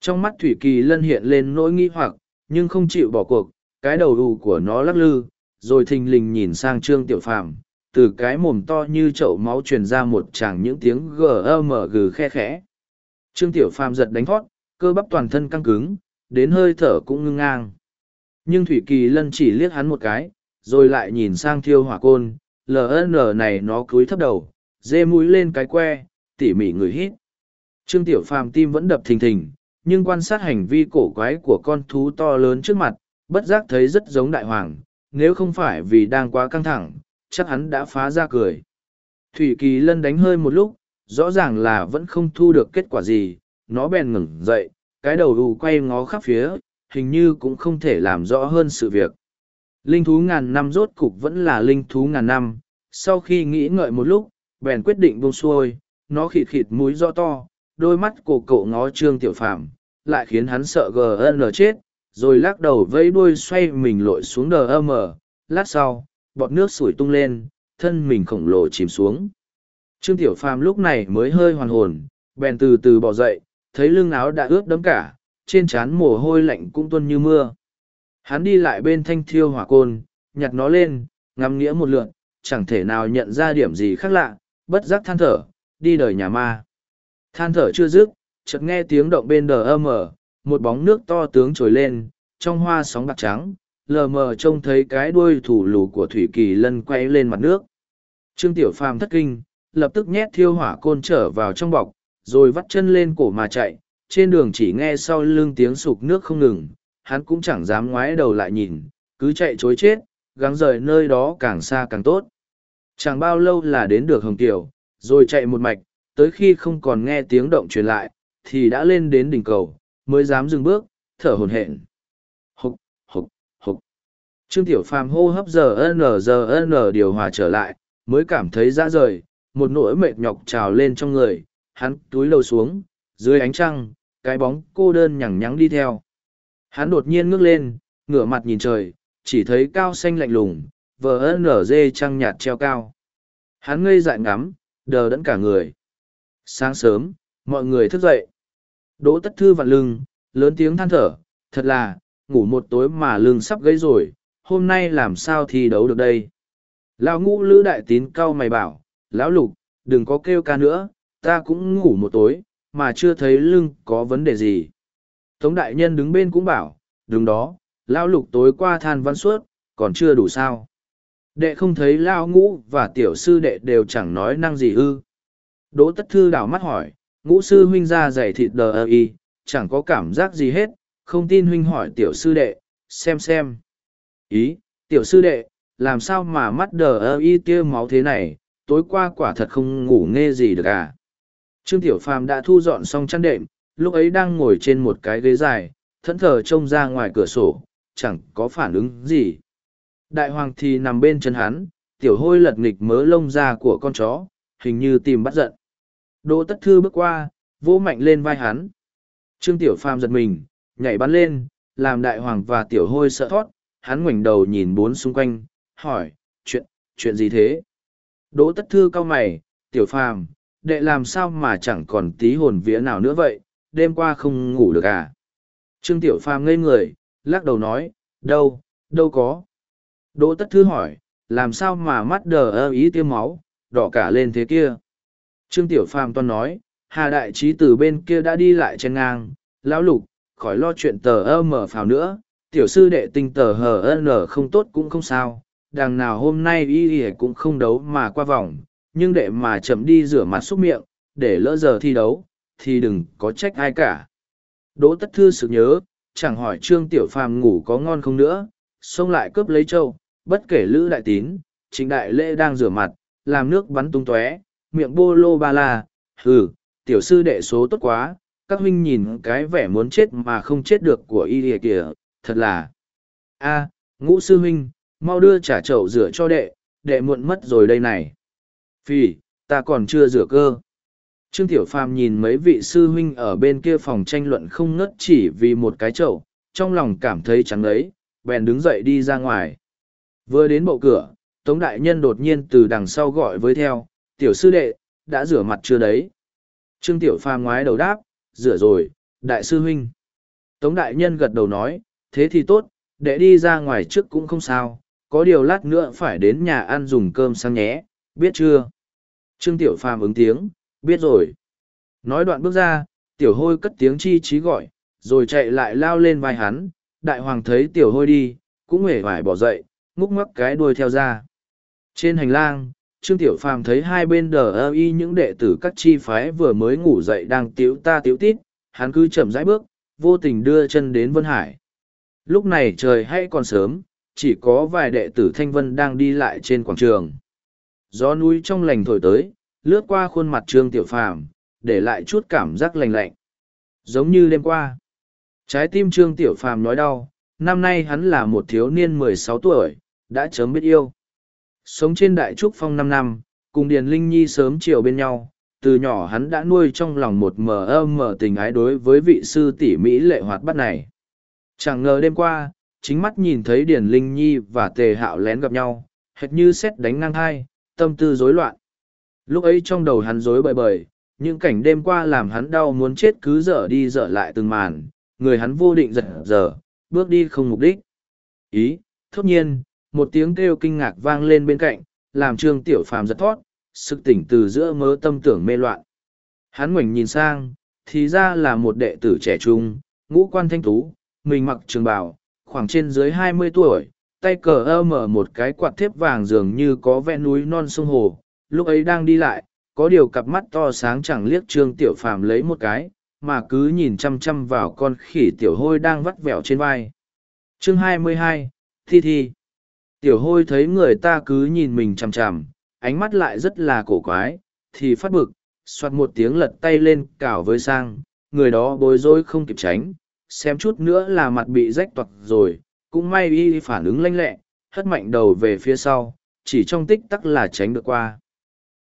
Speaker 1: trong mắt thủy kỳ lân hiện lên nỗi nghi hoặc nhưng không chịu bỏ cuộc cái đầu ù của nó lắc lư rồi thình lình nhìn sang trương tiểu phàm từ cái mồm to như chậu máu truyền ra một chàng những tiếng gmg khe khẽ trương tiểu phàm giật đánh thót cơ bắp toàn thân căng cứng đến hơi thở cũng ngưng ngang nhưng thủy kỳ lân chỉ liếc hắn một cái rồi lại nhìn sang thiêu hỏa côn ln này nó cúi thấp đầu dê mũi lên cái que tỉ mỉ người hít trương tiểu phàm tim vẫn đập thình thình nhưng quan sát hành vi cổ quái của con thú to lớn trước mặt bất giác thấy rất giống đại hoàng nếu không phải vì đang quá căng thẳng, chắc hắn đã phá ra cười. Thủy Kỳ Lân đánh hơi một lúc, rõ ràng là vẫn không thu được kết quả gì, nó bèn ngừng dậy, cái đầu đù quay ngó khắp phía, hình như cũng không thể làm rõ hơn sự việc. Linh thú ngàn năm rốt cục vẫn là linh thú ngàn năm, sau khi nghĩ ngợi một lúc, bèn quyết định buông xuôi, nó khịt khịt mũi rõ to, đôi mắt cổ cổ ngó trương tiểu phạm, lại khiến hắn sợ gn chết rồi lắc đầu vẫy đuôi xoay mình lội xuống đờ âm ở lát sau bọt nước sủi tung lên thân mình khổng lồ chìm xuống trương tiểu phàm lúc này mới hơi hoàn hồn bèn từ từ bỏ dậy thấy lưng áo đã ướt đẫm cả trên trán mồ hôi lạnh cũng tuân như mưa hắn đi lại bên thanh thiêu hỏa côn nhặt nó lên ngắm nghĩa một lượn chẳng thể nào nhận ra điểm gì khác lạ bất giác than thở đi đời nhà ma than thở chưa dứt chợt nghe tiếng động bên đờ ơ ở một bóng nước to tướng trồi lên, trong hoa sóng bạc trắng, lờ mờ trông thấy cái đuôi thủ lù của Thủy Kỳ Lân quay lên mặt nước. Trương Tiểu Phàm thất kinh, lập tức nhét thiêu hỏa côn trở vào trong bọc, rồi vắt chân lên cổ mà chạy, trên đường chỉ nghe sau lưng tiếng sụp nước không ngừng, hắn cũng chẳng dám ngoái đầu lại nhìn, cứ chạy chối chết, gắng rời nơi đó càng xa càng tốt. Chẳng bao lâu là đến được Hồng Tiểu, rồi chạy một mạch, tới khi không còn nghe tiếng động truyền lại, thì đã lên đến đỉnh cầu, mới dám dừng bước, thở hổn hển. Hục, hục, hục. Trương Tiểu Phàm hô hấp giờ n giờ n điều hòa trở lại, mới cảm thấy ra rời, một nỗi mệt nhọc trào lên trong người, hắn túi lầu xuống, dưới ánh trăng, cái bóng cô đơn nhẳng nhắng đi theo. Hắn đột nhiên ngước lên, ngửa mặt nhìn trời, chỉ thấy cao xanh lạnh lùng, vờ nở dê trăng nhạt treo cao. Hắn ngây dại ngắm, đờ đẫn cả người. Sáng sớm, mọi người thức dậy. Đỗ tất thư vặn lưng, lớn tiếng than thở, thật là, ngủ một tối mà lưng sắp gãy rồi, hôm nay làm sao thi đấu được đây. Lão ngũ lữ đại tín cau mày bảo, lão lục, đừng có kêu ca nữa, ta cũng ngủ một tối, mà chưa thấy lưng có vấn đề gì. Tống đại nhân đứng bên cũng bảo, đúng đó, lão lục tối qua than văn suốt, còn chưa đủ sao. Đệ không thấy lão ngũ và tiểu sư đệ đều chẳng nói năng gì ư. Đỗ tất thư đảo mắt hỏi, ngũ sư huynh ra dày thịt đờ ơ y chẳng có cảm giác gì hết không tin huynh hỏi tiểu sư đệ xem xem ý tiểu sư đệ làm sao mà mắt đờ ơ y tia máu thế này tối qua quả thật không ngủ nghe gì được à trương tiểu phàm đã thu dọn xong chăn đệm lúc ấy đang ngồi trên một cái ghế dài thẫn thờ trông ra ngoài cửa sổ chẳng có phản ứng gì đại hoàng thì nằm bên chân hắn tiểu hôi lật nghịch mớ lông da của con chó hình như tìm bắt giận Đỗ Tất Thư bước qua, vỗ mạnh lên vai hắn. Trương Tiểu Phàm giật mình, nhảy bắn lên, làm đại hoàng và tiểu hôi sợ thoát, hắn ngoảnh đầu nhìn bốn xung quanh, hỏi, chuyện, chuyện gì thế? Đỗ Tất Thư cau mày, Tiểu Phàm, đệ làm sao mà chẳng còn tí hồn vía nào nữa vậy, đêm qua không ngủ được à? Trương Tiểu Phàm ngây người, lắc đầu nói, đâu, đâu có. Đỗ Tất Thư hỏi, làm sao mà mắt đờ ơ ý tiêm máu, đỏ cả lên thế kia? Trương Tiểu Phàm toan nói, Hà Đại Trí từ bên kia đã đi lại trên ngang, lão lục, khỏi lo chuyện tờ ơ mở phào nữa, tiểu sư đệ tinh tờ hờ ơ nở không tốt cũng không sao, đằng nào hôm nay y y cũng không đấu mà qua vòng, nhưng đệ mà chậm đi rửa mặt xúc miệng, để lỡ giờ thi đấu, thì đừng có trách ai cả. Đỗ Tất Thư sự nhớ, chẳng hỏi Trương Tiểu Phàm ngủ có ngon không nữa, xông lại cướp lấy châu, bất kể Lữ Đại Tín, chính đại lễ đang rửa mặt, làm nước bắn tung tóe, miệng bô lô ba la, ừ tiểu sư đệ số tốt quá, các huynh nhìn cái vẻ muốn chết mà không chết được của y địa kìa, thật là. a ngũ sư huynh, mau đưa trả chậu rửa cho đệ, đệ muộn mất rồi đây này. Phì, ta còn chưa rửa cơ. Trương Tiểu Phàm nhìn mấy vị sư huynh ở bên kia phòng tranh luận không ngớt chỉ vì một cái chậu, trong lòng cảm thấy chẳng ấy, bèn đứng dậy đi ra ngoài. Vừa đến bộ cửa, Tống Đại Nhân đột nhiên từ đằng sau gọi với theo, tiểu sư đệ, đã rửa mặt chưa đấy? Trương Tiểu Phàm ngoái đầu đáp, rửa rồi, đại sư huynh. Tống đại nhân gật đầu nói, thế thì tốt, để đi ra ngoài trước cũng không sao, có điều lát nữa phải đến nhà ăn dùng cơm sang nhé, biết chưa? Trương Tiểu Phàm ứng tiếng, biết rồi. Nói đoạn bước ra, Tiểu Hôi cất tiếng chi chí gọi, rồi chạy lại lao lên vai hắn, đại hoàng thấy Tiểu Hôi đi, cũng hề vải bỏ dậy, ngúc ngoắc cái đuôi theo ra. Trên hành lang, Trương Tiểu Phàm thấy hai bên đờ y những đệ tử các chi phái vừa mới ngủ dậy đang tiếu ta tiếu tít, hắn cứ chậm rãi bước, vô tình đưa chân đến Vân Hải. Lúc này trời hay còn sớm, chỉ có vài đệ tử Thanh Vân đang đi lại trên quảng trường. Gió núi trong lành thổi tới, lướt qua khuôn mặt Trương Tiểu Phàm, để lại chút cảm giác lành lạnh. Giống như đêm qua. Trái tim Trương Tiểu Phàm nói đau, năm nay hắn là một thiếu niên mười sáu tuổi, đã chớm biết yêu sống trên đại trúc phong năm năm, cùng Điền Linh Nhi sớm chiều bên nhau, từ nhỏ hắn đã nuôi trong lòng một mờ ơ mờ tình ái đối với vị sư tỷ Mỹ lệ hoạt bát này. Chẳng ngờ đêm qua, chính mắt nhìn thấy Điền Linh Nhi và Tề Hạo lén gặp nhau, hệt như xét đánh ngang hai, tâm tư rối loạn. Lúc ấy trong đầu hắn rối bời bời, những cảnh đêm qua làm hắn đau muốn chết cứ dở đi dở lại từng màn, người hắn vô định giật dở, bước đi không mục đích. Ý, thốt nhiên, một tiếng kêu kinh ngạc vang lên bên cạnh, làm Trương Tiểu Phàm giật thót, sực tỉnh từ giữa mớ tâm tưởng mê loạn. Hắn ngoảnh nhìn sang, thì ra là một đệ tử trẻ trung, ngũ quan thanh tú, mình mặc trường bào, khoảng trên dưới hai mươi tuổi, tay cờ ơ mở một cái quạt thép vàng dường như có vẽ núi non sông hồ, lúc ấy đang đi lại, có điều cặp mắt to sáng chẳng liếc Trương Tiểu Phàm lấy một cái, mà cứ nhìn chăm chăm vào con khỉ tiểu hôi đang vắt vẻo trên vai. Chương hai mươi hai Thi Thi Tiểu hôi thấy người ta cứ nhìn mình chằm chằm, ánh mắt lại rất là cổ quái, thì phát bực, soạt một tiếng lật tay lên cào với sang, người đó bối rối không kịp tránh, xem chút nữa là mặt bị rách toạc rồi, cũng may y phản ứng lanh lẹ, hất mạnh đầu về phía sau, chỉ trong tích tắc là tránh được qua.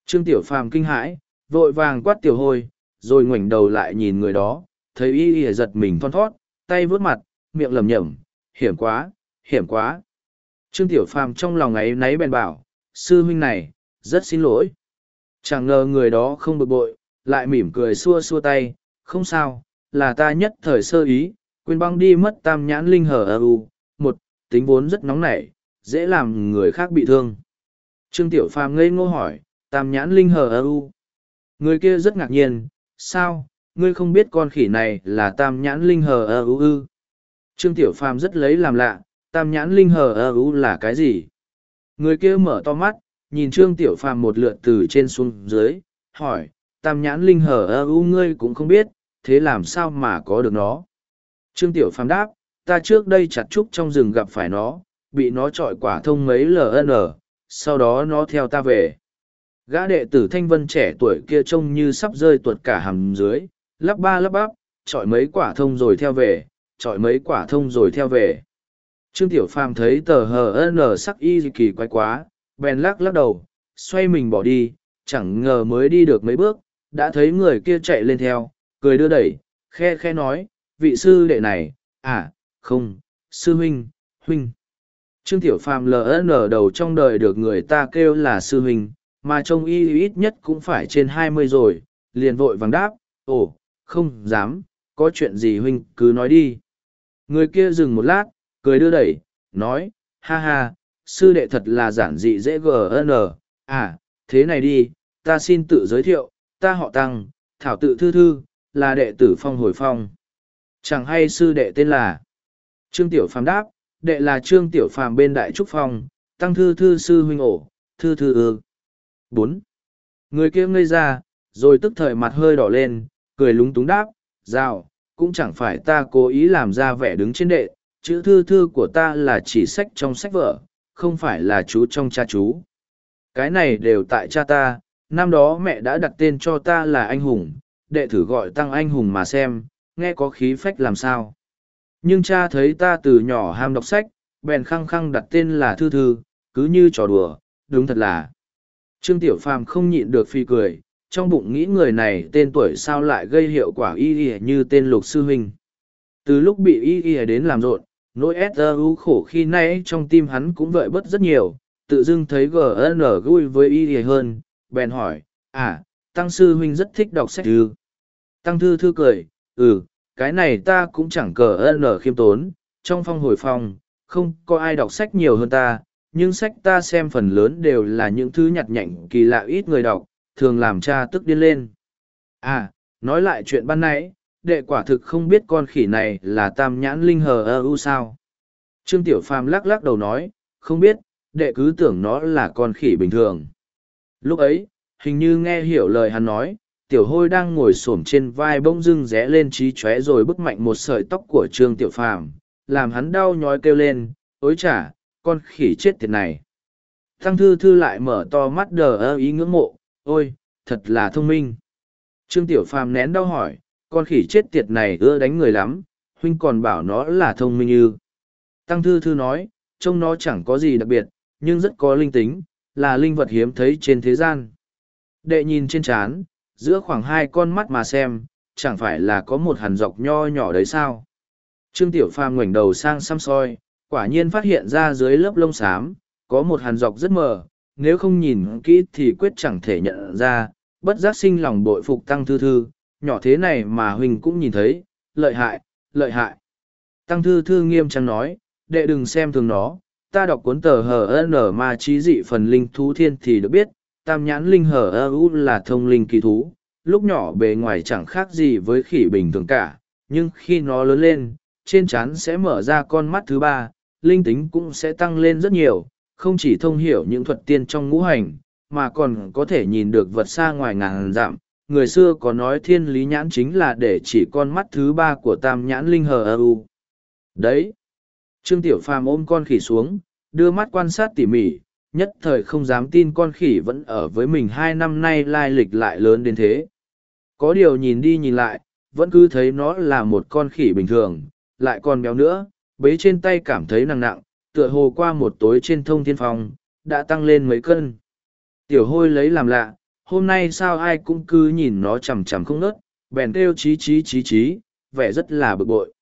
Speaker 1: Trương Tiểu Phàm kinh hãi, vội vàng quát tiểu hôi, rồi ngoảnh đầu lại nhìn người đó, thấy y y giật mình thon thót, tay vướt mặt, miệng lẩm nhẩm, hiểm quá, hiểm quá. Trương Tiểu Phàm trong lòng ấy nấy bèn bảo, sư huynh này, rất xin lỗi. Chẳng ngờ người đó không bực bội, lại mỉm cười xua xua tay, không sao, là ta nhất thời sơ ý, quên băng đi mất tam nhãn linh hở ở một, tính vốn rất nóng nảy, dễ làm người khác bị thương. Trương Tiểu Phàm ngây ngô hỏi, tam nhãn linh hở ở Người kia rất ngạc nhiên, sao, ngươi không biết con khỉ này là tam nhãn linh hở ơ ư. Trương Tiểu Phàm rất lấy làm lạ, tam nhãn linh hờ ơ u là cái gì người kia mở to mắt nhìn trương tiểu phàm một lượt từ trên xuống dưới hỏi tam nhãn linh hờ ơ u ngươi cũng không biết thế làm sao mà có được nó trương tiểu phàm đáp ta trước đây chặt trúc trong rừng gặp phải nó bị nó trọi quả thông mấy ln sau đó nó theo ta về gã đệ tử thanh vân trẻ tuổi kia trông như sắp rơi tuột cả hàm dưới lắp ba lắp bắp trọi mấy quả thông rồi theo về trọi mấy quả thông rồi theo về Trương Tiểu Phàm thấy tờ hờ HN sắc y kỳ quái quá, bèn lắc lắc đầu, xoay mình bỏ đi, chẳng ngờ mới đi được mấy bước, đã thấy người kia chạy lên theo, cười đưa đẩy, khe khe nói, vị sư đệ này, à, không, sư huynh, huynh. Trương Tiểu Phàm LN đầu trong đời được người ta kêu là sư huynh, mà trông y ít nhất cũng phải trên hai mươi rồi, liền vội vàng đáp, ồ, không dám, có chuyện gì huynh cứ nói đi. Người kia dừng một lát, cười đưa đẩy, nói, ha ha, sư đệ thật là giản dị dễ gn, à, thế này đi, ta xin tự giới thiệu, ta họ Tăng, Thảo tự Thư Thư, là đệ tử Phong Hồi Phong. Chẳng hay sư đệ tên là Trương Tiểu Phàm đáp, đệ là Trương Tiểu Phàm bên Đại Trúc Phong, Tăng Thư Thư Sư Huynh Ổ, Thư Thư Ư. bốn Người kia ngây ra, rồi tức thời mặt hơi đỏ lên, cười lúng túng đáp, rào, cũng chẳng phải ta cố ý làm ra vẻ đứng trên đệ, chữ thư thư của ta là chỉ sách trong sách vở không phải là chú trong cha chú cái này đều tại cha ta năm đó mẹ đã đặt tên cho ta là anh hùng đệ thử gọi tăng anh hùng mà xem nghe có khí phách làm sao nhưng cha thấy ta từ nhỏ ham đọc sách bèn khăng khăng đặt tên là thư thư cứ như trò đùa đúng thật là trương tiểu phàm không nhịn được phi cười trong bụng nghĩ người này tên tuổi sao lại gây hiệu quả y ỉa như tên lục sư huynh từ lúc bị y ỉa đến làm rộn nỗi su khổ khi nãy trong tim hắn cũng vợi bớt rất nhiều tự dưng thấy gn vui với y hề hơn bèn hỏi à tăng sư huynh rất thích đọc sách thư tăng thư thư cười ừ cái này ta cũng chẳng cờ n khiêm tốn trong phong hồi phong không có ai đọc sách nhiều hơn ta nhưng sách ta xem phần lớn đều là những thứ nhặt nhạnh kỳ lạ ít người đọc thường làm cha tức điên lên à nói lại chuyện ban nãy đệ quả thực không biết con khỉ này là tam nhãn linh hờ ơ u sao trương tiểu phàm lắc lắc đầu nói không biết đệ cứ tưởng nó là con khỉ bình thường lúc ấy hình như nghe hiểu lời hắn nói tiểu hôi đang ngồi s ổ m trên vai bỗng dưng rẽ lên trí chóe rồi bức mạnh một sợi tóc của trương tiểu phàm làm hắn đau nhói kêu lên ối chả con khỉ chết tiệt này thăng thư thư lại mở to mắt đờ ơ ý ngưỡng mộ ôi thật là thông minh trương tiểu phàm nén đau hỏi con khỉ chết tiệt này ưa đánh người lắm, huynh còn bảo nó là thông minh ư. Tăng Thư Thư nói, trông nó chẳng có gì đặc biệt, nhưng rất có linh tính, là linh vật hiếm thấy trên thế gian. Đệ nhìn trên trán, giữa khoảng hai con mắt mà xem, chẳng phải là có một hàn dọc nho nhỏ đấy sao. Trương Tiểu Phàm ngoảnh đầu sang xăm soi, quả nhiên phát hiện ra dưới lớp lông xám, có một hàn dọc rất mờ, nếu không nhìn kỹ thì quyết chẳng thể nhận ra, bất giác sinh lòng bội phục Tăng Thư Thư, nhỏ thế này mà huynh cũng nhìn thấy, lợi hại, lợi hại. Tăng thư thư nghiêm trang nói, đệ đừng xem thường nó, ta đọc cuốn tờ n mà trí dị phần linh thú thiên thì được biết, tam nhãn linh u là thông linh kỳ thú, lúc nhỏ bề ngoài chẳng khác gì với khỉ bình thường cả, nhưng khi nó lớn lên, trên trán sẽ mở ra con mắt thứ ba, linh tính cũng sẽ tăng lên rất nhiều, không chỉ thông hiểu những thuật tiên trong ngũ hành, mà còn có thể nhìn được vật xa ngoài ngàn dặm, người xưa có nói thiên lý nhãn chính là để chỉ con mắt thứ ba của tam nhãn linh hờ ơ u đấy trương tiểu phàm ôm con khỉ xuống đưa mắt quan sát tỉ mỉ nhất thời không dám tin con khỉ vẫn ở với mình hai năm nay lai lịch lại lớn đến thế có điều nhìn đi nhìn lại vẫn cứ thấy nó là một con khỉ bình thường lại còn béo nữa bấy trên tay cảm thấy nặng nặng tựa hồ qua một tối trên thông thiên phong đã tăng lên mấy cân tiểu hôi lấy làm lạ hôm nay sao ai cũng cứ nhìn nó chằm chằm không nớt, bèn kêu chí chí chí chí, vẻ rất là bực bội.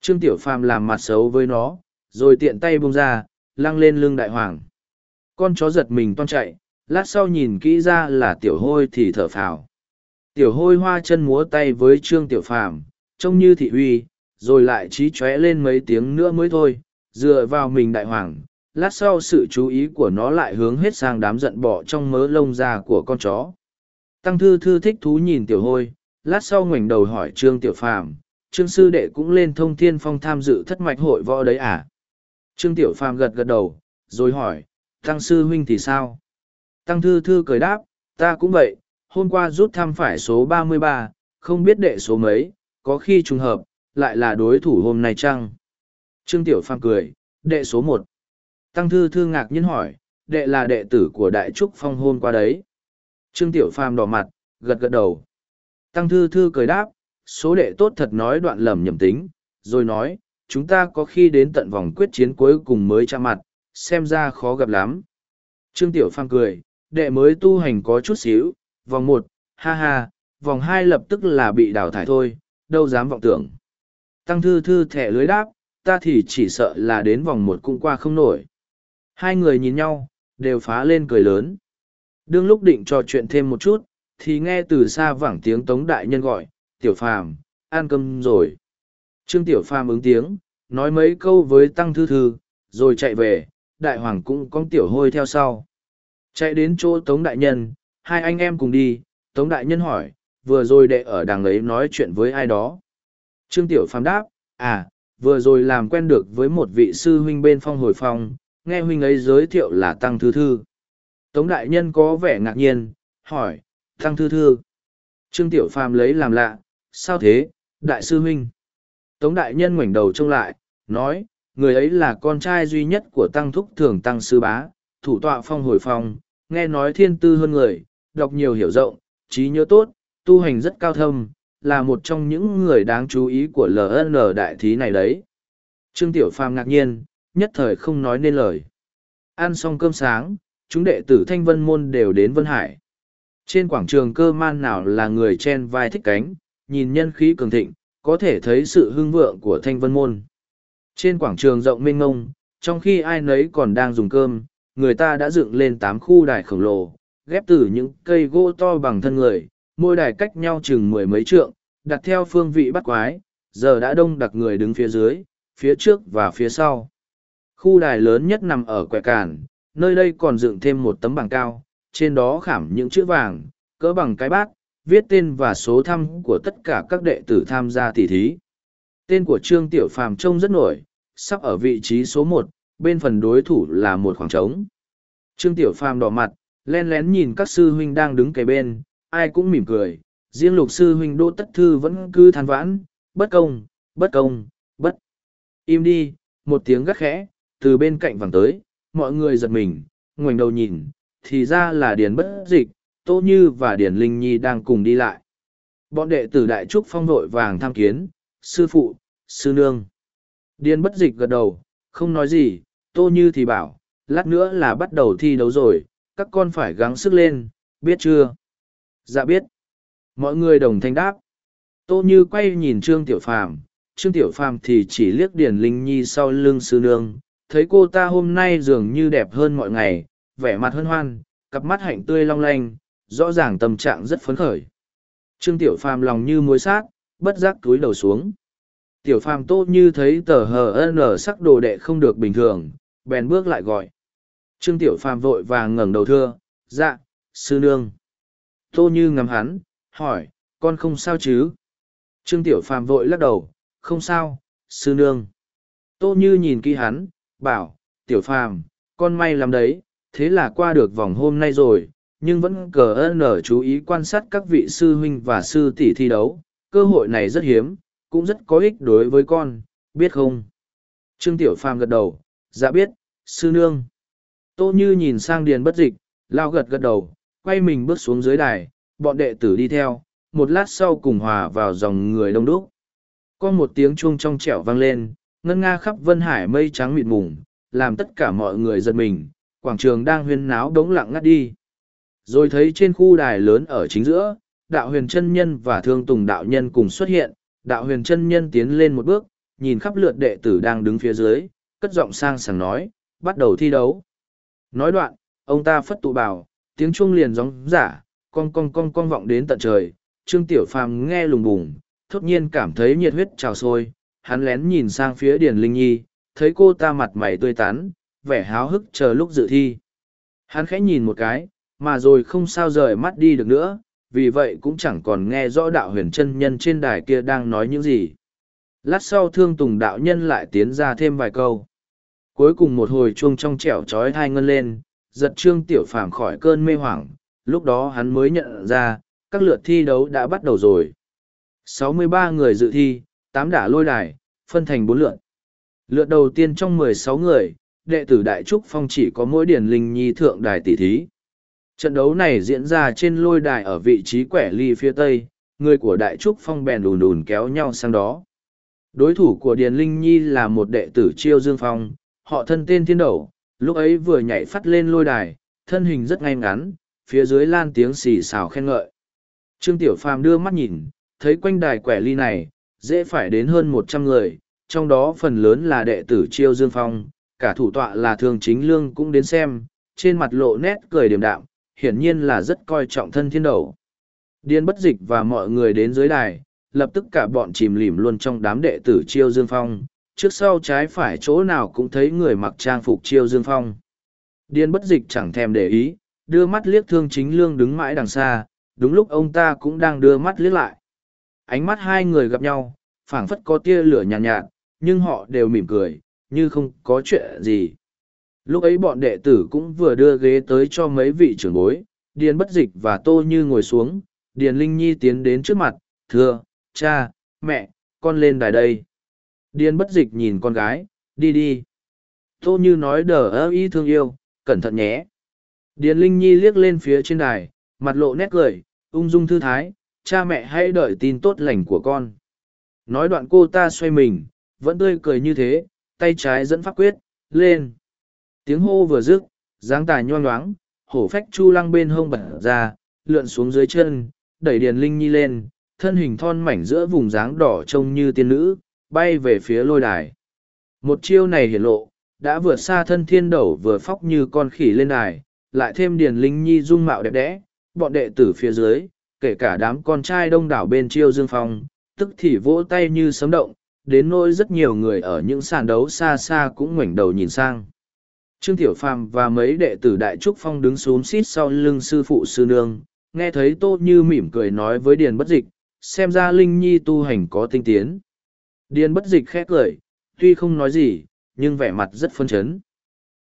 Speaker 1: Trương Tiểu Phàm làm mặt xấu với nó, rồi tiện tay buông ra, lăng lên lưng đại hoàng. Con chó giật mình toan chạy, lát sau nhìn kỹ ra là tiểu hôi thì thở phào. Tiểu hôi hoa chân múa tay với Trương Tiểu Phàm, trông như thị uy, rồi lại trí chóe lên mấy tiếng nữa mới thôi, dựa vào mình đại hoàng, lát sau sự chú ý của nó lại hướng hết sang đám giận bỏ trong mớ lông da của con chó tăng thư thư thích thú nhìn tiểu hôi lát sau ngoảnh đầu hỏi trương tiểu phàm trương sư đệ cũng lên thông thiên phong tham dự thất mạch hội võ đấy à trương tiểu phàm gật gật đầu rồi hỏi tăng sư huynh thì sao tăng thư thư cười đáp ta cũng vậy hôm qua rút thăm phải số ba mươi ba không biết đệ số mấy có khi trùng hợp lại là đối thủ hôm nay chăng trương tiểu phàm cười đệ số một Tăng Thư Thư ngạc nhiên hỏi, đệ là đệ tử của Đại Trúc Phong hôn qua đấy. Trương Tiểu Phàm đỏ mặt, gật gật đầu. Tăng Thư Thư cười đáp, số đệ tốt thật nói đoạn lầm nhầm tính, rồi nói, chúng ta có khi đến tận vòng quyết chiến cuối cùng mới chạm mặt, xem ra khó gặp lắm. Trương Tiểu Phàm cười, đệ mới tu hành có chút xíu, vòng một, ha ha, vòng hai lập tức là bị đào thải thôi, đâu dám vọng tưởng. Tăng Thư Thư thẻ lưới đáp, ta thì chỉ sợ là đến vòng một cũng qua không nổi. Hai người nhìn nhau, đều phá lên cười lớn. Đương lúc định trò chuyện thêm một chút, thì nghe từ xa vẳng tiếng Tống Đại Nhân gọi, Tiểu Phàm, ăn cơm rồi. Trương Tiểu Phàm ứng tiếng, nói mấy câu với Tăng Thư Thư, rồi chạy về, Đại Hoàng cũng con Tiểu Hôi theo sau. Chạy đến chỗ Tống Đại Nhân, hai anh em cùng đi, Tống Đại Nhân hỏi, vừa rồi đệ ở đàng ấy nói chuyện với ai đó. Trương Tiểu Phàm đáp, à, vừa rồi làm quen được với một vị sư huynh bên phong hồi phong, nghe huynh ấy giới thiệu là Tăng Thư Thư. Tống Đại Nhân có vẻ ngạc nhiên, hỏi, Tăng Thư Thư. Trương Tiểu Phàm lấy làm lạ, sao thế, Đại sư huynh. Tống Đại Nhân ngoảnh đầu trông lại, nói, người ấy là con trai duy nhất của Tăng Thúc Thường Tăng Sư Bá, thủ tọa phong hồi phòng, nghe nói thiên tư hơn người, đọc nhiều hiểu rộng, trí nhớ tốt, tu hành rất cao thâm, là một trong những người đáng chú ý của LN đại thí này đấy. Trương Tiểu Phàm ngạc nhiên, nhất thời không nói nên lời. Ăn xong cơm sáng, chúng đệ tử thanh vân môn đều đến Vân Hải. Trên quảng trường cơ man nào là người chen vai thích cánh, nhìn nhân khí cường thịnh, có thể thấy sự hưng vượng của thanh vân môn. Trên quảng trường rộng mênh mông, trong khi ai nấy còn đang dùng cơm, người ta đã dựng lên tám khu đài khổng lồ, ghép từ những cây gỗ to bằng thân người, mỗi đài cách nhau chừng mười mấy trượng, đặt theo phương vị bắt quái, giờ đã đông đặc người đứng phía dưới, phía trước và phía sau. Khu đài lớn nhất nằm ở quẻ Càn, nơi đây còn dựng thêm một tấm bảng cao, trên đó khảm những chữ vàng, cỡ bằng cái bát, viết tên và số thăm của tất cả các đệ tử tham gia tỷ thí. Tên của Trương Tiểu Phàm trông rất nổi, sắp ở vị trí số một, bên phần đối thủ là một khoảng trống. Trương Tiểu Phàm đỏ mặt, len lén nhìn các sư huynh đang đứng kề bên, ai cũng mỉm cười, riêng lục sư huynh Đỗ Tất Thư vẫn cứ than vãn, bất công, bất công, bất. Im đi, một tiếng gắt khẽ, từ bên cạnh vàng tới, mọi người giật mình, ngoảnh đầu nhìn, thì ra là Điền bất dịch, Tô Như và Điền Linh Nhi đang cùng đi lại. Bọn đệ tử Đại Trúc Phong vội vàng tham kiến, sư phụ, sư nương. Điền bất dịch gật đầu, không nói gì, Tô Như thì bảo, lát nữa là bắt đầu thi đấu rồi, các con phải gắng sức lên, biết chưa? Dạ biết. Mọi người đồng thanh đáp. Tô Như quay nhìn Trương Tiểu Phàm, Trương Tiểu Phàm thì chỉ liếc Điền Linh Nhi sau lưng sư nương, thấy cô ta hôm nay dường như đẹp hơn mọi ngày vẻ mặt hân hoan cặp mắt hạnh tươi long lanh rõ ràng tâm trạng rất phấn khởi trương tiểu phàm lòng như muối sát bất giác túi đầu xuống tiểu phàm tô như thấy tờ hờ ân lờ sắc đồ đệ không được bình thường bèn bước lại gọi trương tiểu phàm vội và ngẩng đầu thưa dạ sư nương tô như ngắm hắn hỏi con không sao chứ trương tiểu phàm vội lắc đầu không sao sư nương tô như nhìn kỹ hắn bảo, tiểu phàm, con may lắm đấy, thế là qua được vòng hôm nay rồi, nhưng vẫn cờ ơn ở chú ý quan sát các vị sư huynh và sư tỷ thi đấu, cơ hội này rất hiếm, cũng rất có ích đối với con, biết không? Trương Tiểu Phàm gật đầu, dạ biết, sư nương. Tô Như nhìn sang điền bất dịch, lao gật gật đầu, quay mình bước xuống dưới đài, bọn đệ tử đi theo, một lát sau cùng hòa vào dòng người đông đúc. Có một tiếng chuông trong trẻo vang lên, ngân nga khắp vân hải mây trắng mịt mùng, làm tất cả mọi người giật mình, quảng trường đang huyên náo đống lặng ngắt đi. Rồi thấy trên khu đài lớn ở chính giữa, đạo huyền chân nhân và thương tùng đạo nhân cùng xuất hiện, đạo huyền chân nhân tiến lên một bước, nhìn khắp lượt đệ tử đang đứng phía dưới, cất giọng sang sảng nói, bắt đầu thi đấu. Nói đoạn, ông ta phất tụ bảo, tiếng chuông liền gióng giả, Con con con con vọng đến tận trời, Trương Tiểu Phàm nghe lùng bùng, thốt nhiên cảm thấy nhiệt huyết trào sôi, hắn lén nhìn sang phía Điền Linh Nhi, thấy cô ta mặt mày tươi tắn, vẻ háo hức chờ lúc dự thi. Hắn khẽ nhìn một cái, mà rồi không sao rời mắt đi được nữa, vì vậy cũng chẳng còn nghe rõ đạo huyền chân nhân trên đài kia đang nói những gì. Lát sau thương tùng đạo nhân lại tiến ra thêm vài câu. Cuối cùng một hồi chuông trong trẻo trói thai ngân lên, giật trương tiểu phàm khỏi cơn mê hoảng, lúc đó hắn mới nhận ra, các lượt thi đấu đã bắt đầu rồi. 63 người dự thi, tám đả lôi đài, phân thành bốn lượn. Lượt đầu tiên trong mười sáu người, đệ tử Đại Trúc Phong chỉ có mỗi điển linh nhi thượng đài tỷ thí. Trận đấu này diễn ra trên lôi đài ở vị trí quẻ ly phía tây, người của Đại Trúc Phong bèn đùn đùn kéo nhau sang đó. Đối thủ của Điền Linh Nhi là một đệ tử Chiêu Dương Phong, họ thân tên Thiên Đầu, lúc ấy vừa nhảy phát lên lôi đài, thân hình rất ngay ngắn, phía dưới lan tiếng xì xào khen ngợi. Trương Tiểu Phàm đưa mắt nhìn, thấy quanh đài quẻ ly này, dễ phải đến hơn một trăm người, trong đó phần lớn là đệ tử Chiêu Dương Phong, cả thủ tọa là Thường Chính Lương cũng đến xem, trên mặt lộ nét cười điềm đạm, hiển nhiên là rất coi trọng thân thiên đầu. Điên bất dịch và mọi người đến dưới đài, lập tức cả bọn chìm lìm luôn trong đám đệ tử Chiêu Dương Phong, trước sau trái phải chỗ nào cũng thấy người mặc trang phục Chiêu Dương Phong. Điên bất dịch chẳng thèm để ý, đưa mắt liếc Thương Chính Lương đứng mãi đằng xa, đúng lúc ông ta cũng đang đưa mắt liếc lại ánh mắt hai người gặp nhau, phảng phất có tia lửa nhàn nhạt, nhạt, nhưng họ đều mỉm cười, như không có chuyện gì. Lúc ấy bọn đệ tử cũng vừa đưa ghế tới cho mấy vị trưởng bối, Điền Bất Dịch và Tô Như ngồi xuống, Điền Linh Nhi tiến đến trước mặt, thưa, cha, mẹ, con lên đài đây. Điền Bất Dịch nhìn con gái, đi đi. Tô Như nói đờ ơ y thương yêu, cẩn thận nhé. Điền Linh Nhi liếc lên phía trên đài, mặt lộ nét cười, ung dung thư thái, cha mẹ hãy đợi tin tốt lành của con nói đoạn cô ta xoay mình vẫn tươi cười như thế tay trái dẫn pháp quyết lên tiếng hô vừa dứt dáng tài nhoang nhoáng hổ phách chu lăng bên hông bật ra lượn xuống dưới chân đẩy điền linh nhi lên thân hình thon mảnh giữa vùng dáng đỏ trông như tiên nữ bay về phía lôi đài một chiêu này hiển lộ đã vượt xa thân thiên đẩu vừa phóc như con khỉ lên đài lại thêm điền linh nhi dung mạo đẹp đẽ bọn đệ tử phía dưới kể cả đám con trai đông đảo bên chiêu dương phong tức thì vỗ tay như sấm động đến nỗi rất nhiều người ở những sàn đấu xa xa cũng ngoảnh đầu nhìn sang trương tiểu phàm và mấy đệ tử đại trúc phong đứng xuống xít sau lưng sư phụ sư nương nghe thấy tô như mỉm cười nói với điền bất dịch xem ra linh nhi tu hành có tinh tiến điền bất dịch khét cười tuy không nói gì nhưng vẻ mặt rất phân chấn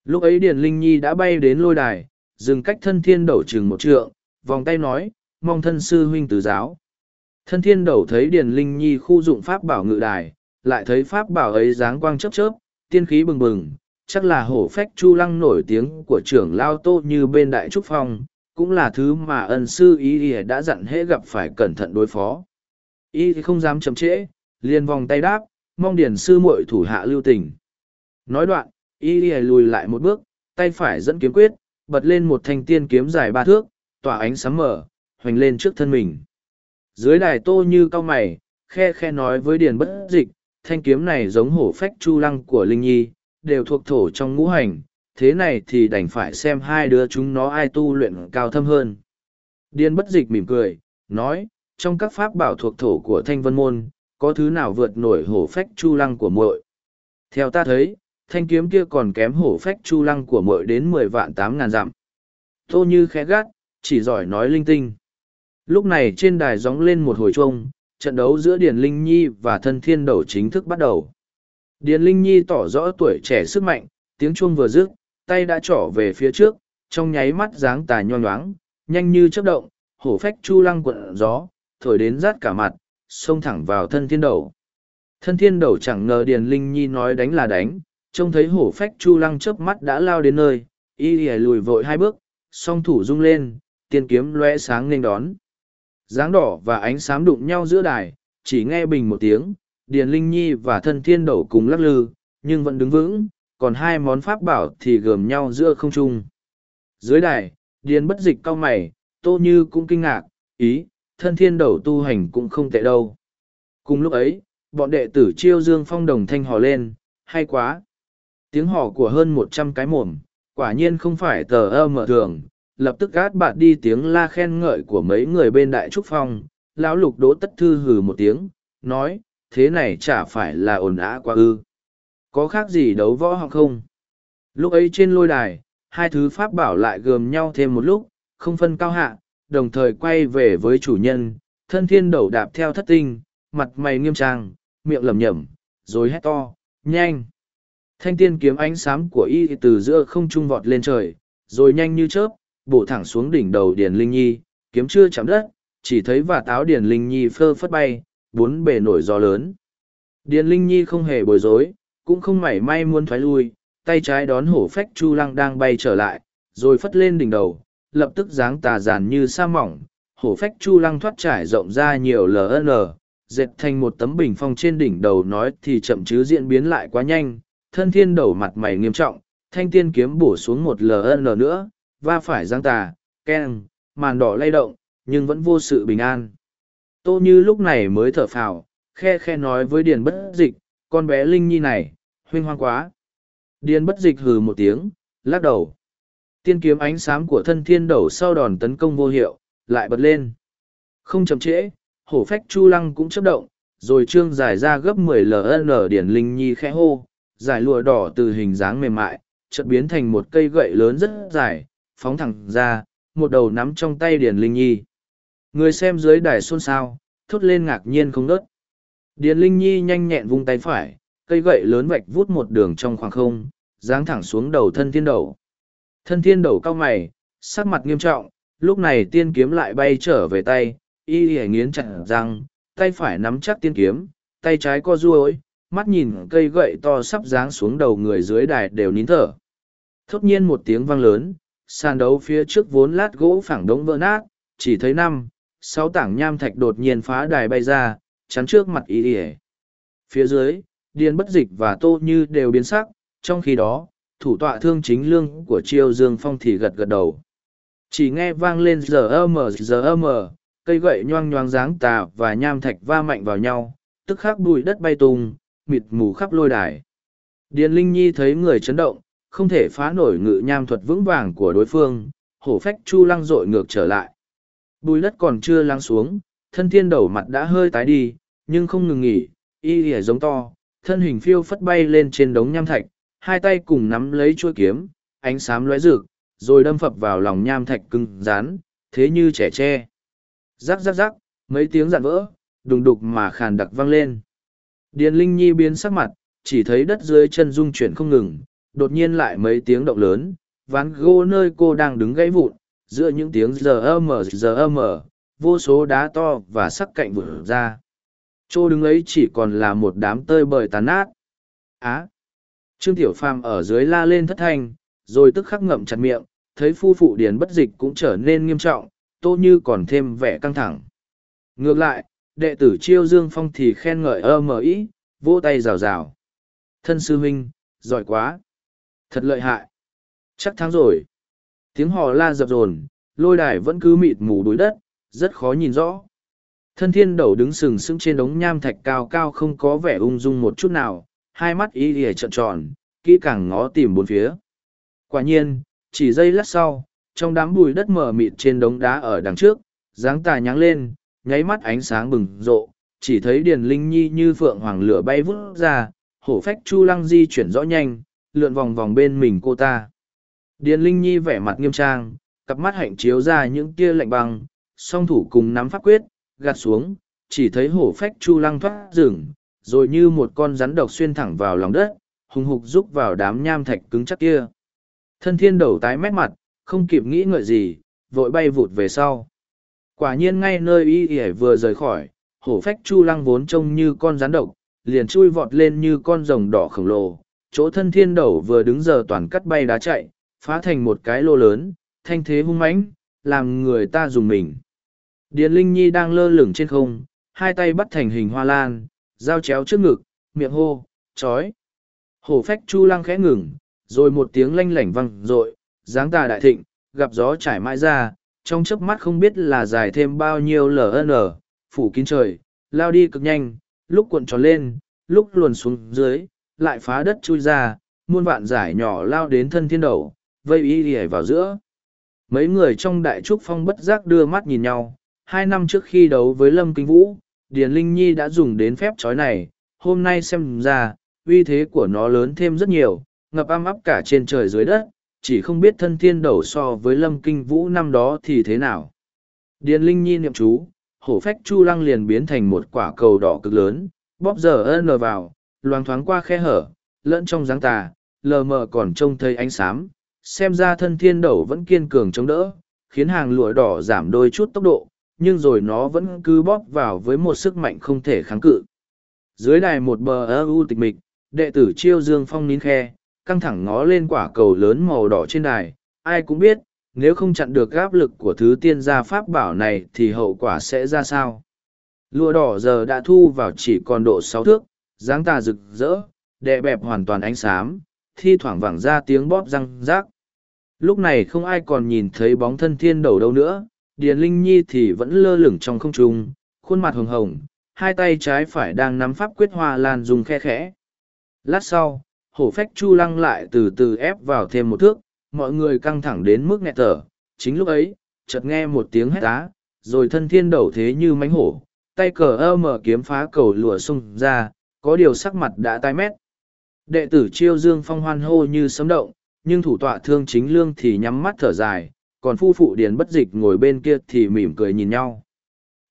Speaker 1: lúc ấy điền linh nhi đã bay đến lôi đài dừng cách thân thiên đổ chừng một trượng vòng tay nói mong thân sư huynh tứ giáo. Thân thiên đầu thấy Điền Linh Nhi khu dụng pháp bảo ngự đài, lại thấy pháp bảo ấy dáng quang chớp chớp, tiên khí bừng bừng, chắc là hổ phách chu lăng nổi tiếng của trưởng Lao Tô như bên Đại Trúc Phong, cũng là thứ mà ân sư ý đã dặn hễ gặp phải cẩn thận đối phó. y không dám chậm trễ, liền vòng tay đáp, mong Điền sư muội thủ hạ lưu tình. Nói đoạn, ý lùi lại một bước, tay phải dẫn kiếm quyết, bật lên một thanh tiên kiếm dài ba thước, tỏa ánh sáng mở, hoành lên trước thân mình. Dưới đài tô như cao mày, khe khe nói với điền bất dịch, thanh kiếm này giống hổ phách chu lăng của Linh Nhi, đều thuộc thổ trong ngũ hành, thế này thì đành phải xem hai đứa chúng nó ai tu luyện cao thâm hơn. Điền bất dịch mỉm cười, nói, trong các pháp bảo thuộc thổ của thanh vân môn, có thứ nào vượt nổi hổ phách chu lăng của muội Theo ta thấy, thanh kiếm kia còn kém hổ phách chu lăng của muội đến mười vạn tám ngàn dặm. Tô như khẽ gắt, chỉ giỏi nói linh tinh. Lúc này trên đài gióng lên một hồi chuông, trận đấu giữa Điền Linh Nhi và thân thiên đầu chính thức bắt đầu. Điền Linh Nhi tỏ rõ tuổi trẻ sức mạnh, tiếng chuông vừa dứt, tay đã trỏ về phía trước, trong nháy mắt dáng tà nhoang nhoáng, nhanh như chớp động, hổ phách chu lăng quận gió, thổi đến rát cả mặt, xông thẳng vào thân thiên đầu. Thân thiên đầu chẳng ngờ Điền Linh Nhi nói đánh là đánh, trông thấy hổ phách chu lăng chớp mắt đã lao đến nơi, y lùi vội hai bước, song thủ rung lên, tiên kiếm lóe sáng nên đón dáng đỏ và ánh xám đụng nhau giữa đài, chỉ nghe bình một tiếng, Điền Linh Nhi và thân thiên đổ cùng lắc lư, nhưng vẫn đứng vững, còn hai món pháp bảo thì gồm nhau giữa không trung. Dưới đài, Điền bất dịch cao mày, Tô Như cũng kinh ngạc, ý, thân thiên đổ tu hành cũng không tệ đâu. Cùng lúc ấy, bọn đệ tử chiêu dương phong đồng thanh hò lên, hay quá. Tiếng hò của hơn một trăm cái mồm, quả nhiên không phải tờ ơ mở thường, lập tức gát bạt đi tiếng la khen ngợi của mấy người bên đại trúc phong lão lục đỗ tất thư hừ một tiếng nói thế này chả phải là ồn ã quá ư có khác gì đấu võ họ không lúc ấy trên lôi đài hai thứ pháp bảo lại gườm nhau thêm một lúc không phân cao hạ đồng thời quay về với chủ nhân thân thiên đầu đạp theo thất tinh mặt mày nghiêm trang miệng lẩm nhẩm rồi hét to nhanh thanh tiên kiếm ánh sáng của y từ giữa không trung vọt lên trời rồi nhanh như chớp bổ thẳng xuống đỉnh đầu Điền Linh Nhi, kiếm chưa chạm đất, chỉ thấy và táo Điền Linh Nhi phơ phất bay, bốn bề nổi gió lớn. Điền Linh Nhi không hề bối rối, cũng không mảy may muốn thoái lui, tay trái đón hổ phách Chu Lăng đang bay trở lại, rồi phất lên đỉnh đầu, lập tức dáng tà giàn như sa mỏng, hổ phách Chu Lăng thoát trải rộng ra nhiều LN, dệt thành một tấm bình phong trên đỉnh đầu nói thì chậm chứ diễn biến lại quá nhanh, thân thiên đầu mặt mày nghiêm trọng, thanh tiên kiếm bổ xuống một LN nữa, va phải giang tà, keng, màn đỏ lay động, nhưng vẫn vô sự bình an. Tô Như lúc này mới thở phào, khe khe nói với Điền Bất Dịch, con bé Linh Nhi này, huynh hoang quá. Điền Bất Dịch hừ một tiếng, lắc đầu. Tiên kiếm ánh sáng của thân thiên đầu sau đòn tấn công vô hiệu, lại bật lên. Không chậm trễ, hổ phách Chu Lăng cũng chấp động, rồi trương giải ra gấp 10 ln Điền Linh Nhi khẽ hô, giải lụa đỏ từ hình dáng mềm mại, chợt biến thành một cây gậy lớn rất dài, phóng thẳng ra, một đầu nắm trong tay Điền Linh Nhi. Người xem dưới đài xôn xao, thốt lên ngạc nhiên không ngớt. Điền Linh Nhi nhanh nhẹn vung tay phải, cây gậy lớn vạch vút một đường trong khoảng không, giáng thẳng xuống đầu thân thiên đầu. Thân thiên đầu cao mày, sắc mặt nghiêm trọng, lúc này tiên kiếm lại bay trở về tay, y hề nghiến chặt răng, tay phải nắm chắc tiên kiếm, tay trái co ruôi, mắt nhìn cây gậy to sắp giáng xuống đầu người dưới đài đều nín thở. Thốt nhiên một tiếng vang lớn, sàn đấu phía trước vốn lát gỗ phẳng đống vỡ nát chỉ thấy năm sáu tảng nham thạch đột nhiên phá đài bay ra chắn trước mặt ý ỉa phía dưới điền bất dịch và tô như đều biến sắc trong khi đó thủ tọa thương chính lương của triều dương phong thì gật gật đầu chỉ nghe vang lên giờ ơ mờ giờ ơ mờ cây gậy nhoang nhoang dáng tà và nham thạch va mạnh vào nhau tức khắc bụi đất bay tung mịt mù khắp lôi đài điền linh nhi thấy người chấn động không thể phá nổi ngự nham thuật vững vàng của đối phương, hổ phách chu lăng dội ngược trở lại. Bùi đất còn chưa lăng xuống, thân thiên đầu mặt đã hơi tái đi, nhưng không ngừng nghỉ, y lìa giống to, thân hình phiêu phất bay lên trên đống nham thạch, hai tay cùng nắm lấy chuôi kiếm, ánh xám lóe rực, rồi đâm phập vào lòng nham thạch cứng rán, thế như trẻ tre. Rắc rắc rắc, mấy tiếng giạn vỡ, đùng đục mà khàn đặc vang lên. Điền Linh Nhi biến sắc mặt, chỉ thấy đất dưới chân rung chuyển không ngừng, đột nhiên lại mấy tiếng động lớn, ván gô nơi cô đang đứng gãy vụn, giữa những tiếng giờ âm giờ âm vô số đá to và sắc cạnh vụn ra. Chỗ đứng ấy chỉ còn là một đám tơi bời tàn nát. Á! Trương Tiểu Phàm ở dưới la lên thất thanh, rồi tức khắc ngậm chặt miệng, thấy phu phụ điền bất dịch cũng trở nên nghiêm trọng, tô như còn thêm vẻ căng thẳng. Ngược lại, đệ tử Chiêu Dương Phong thì khen ngợi ơ mờ ý, vỗ tay rào rào. Thân sư huynh, giỏi quá! Thật lợi hại. Chắc thắng rồi. Tiếng hò la dập dồn, lôi đài vẫn cứ mịt mù đuối đất, rất khó nhìn rõ. Thân thiên đầu đứng sừng sững trên đống nham thạch cao cao không có vẻ ung dung một chút nào, hai mắt y lìa trợn tròn, kỹ càng ngó tìm bốn phía. Quả nhiên, chỉ giây lát sau, trong đám bùi đất mờ mịt trên đống đá ở đằng trước, dáng tà nháng lên, nháy mắt ánh sáng bừng rộ, chỉ thấy Điền Linh Nhi như phượng hoàng lửa bay vút ra, hổ phách chu lăng di chuyển rõ nhanh, lượn vòng vòng bên mình cô ta. Điền Linh Nhi vẻ mặt nghiêm trang, cặp mắt hạnh chiếu ra những tia lạnh băng, song thủ cùng nắm pháp quyết, gạt xuống, chỉ thấy hổ phách chu lăng thoát rừng, rồi như một con rắn độc xuyên thẳng vào lòng đất, hùng hục rúc vào đám nham thạch cứng chắc kia. Thân thiên đầu tái mét mặt, không kịp nghĩ ngợi gì, vội bay vụt về sau. Quả nhiên ngay nơi y ỉa vừa rời khỏi, hổ phách chu lăng vốn trông như con rắn độc, liền chui vọt lên như con rồng đỏ khổng lồ, chỗ thân thiên đẩu vừa đứng giờ toàn cắt bay đá chạy, phá thành một cái lô lớn, thanh thế hung mãnh, làm người ta dùng mình. Điền Linh Nhi đang lơ lửng trên không, hai tay bắt thành hình hoa lan, dao chéo trước ngực, miệng hô, chói. Hổ phách chu lăng khẽ ngừng, rồi một tiếng lanh lảnh vang rội, dáng tà đại thịnh, gặp gió trải mãi ra, trong chớp mắt không biết là dài thêm bao nhiêu LN, phủ kín trời, lao đi cực nhanh, lúc cuộn tròn lên, lúc luồn xuống dưới, lại phá đất chui ra, muôn vạn giải nhỏ lao đến thân thiên đầu, vây y lìa vào giữa. Mấy người trong đại trúc phong bất giác đưa mắt nhìn nhau, hai năm trước khi đấu với Lâm Kinh Vũ, Điền Linh Nhi đã dùng đến phép trói này, hôm nay xem ra, uy thế của nó lớn thêm rất nhiều, ngập am ấp cả trên trời dưới đất, chỉ không biết thân thiên đầu so với Lâm Kinh Vũ năm đó thì thế nào. Điền Linh Nhi niệm chú, hổ phách chu lăng liền biến thành một quả cầu đỏ cực lớn, bóp giờ ơn vào, loang thoáng qua khe hở, lẫn trong dáng tà, lờ mờ còn trông thấy ánh xám, xem ra thân thiên đầu vẫn kiên cường chống đỡ, khiến hàng lụa đỏ giảm đôi chút tốc độ, nhưng rồi nó vẫn cứ bóp vào với một sức mạnh không thể kháng cự. Dưới đài một bờ u tịch mịch, đệ tử chiêu dương phong nín khe, căng thẳng ngó lên quả cầu lớn màu đỏ trên đài, ai cũng biết, nếu không chặn được áp lực của thứ tiên gia pháp bảo này thì hậu quả sẽ ra sao. Lụa đỏ giờ đã thu vào chỉ còn độ sáu thước, dáng tà rực rỡ, đè bẹp hoàn toàn ánh xám, thi thoảng vẳng ra tiếng bóp răng rác. Lúc này không ai còn nhìn thấy bóng thân thiên đầu đâu nữa, Điền Linh Nhi thì vẫn lơ lửng trong không trung, khuôn mặt hồng hồng, hai tay trái phải đang nắm pháp quyết hoa lan dùng khe khẽ. Lát sau, hổ phách chu lăng lại từ từ ép vào thêm một thước, mọi người căng thẳng đến mức nghẹt thở. Chính lúc ấy, chợt nghe một tiếng hét á, rồi thân thiên đầu thế như mánh hổ, tay cờ ơ mở kiếm phá cầu lụa xung ra, có điều sắc mặt đã tai mét. Đệ tử Chiêu Dương Phong hoan hô như sấm động, nhưng thủ tọa thương chính lương thì nhắm mắt thở dài, còn phu phụ điền bất dịch ngồi bên kia thì mỉm cười nhìn nhau.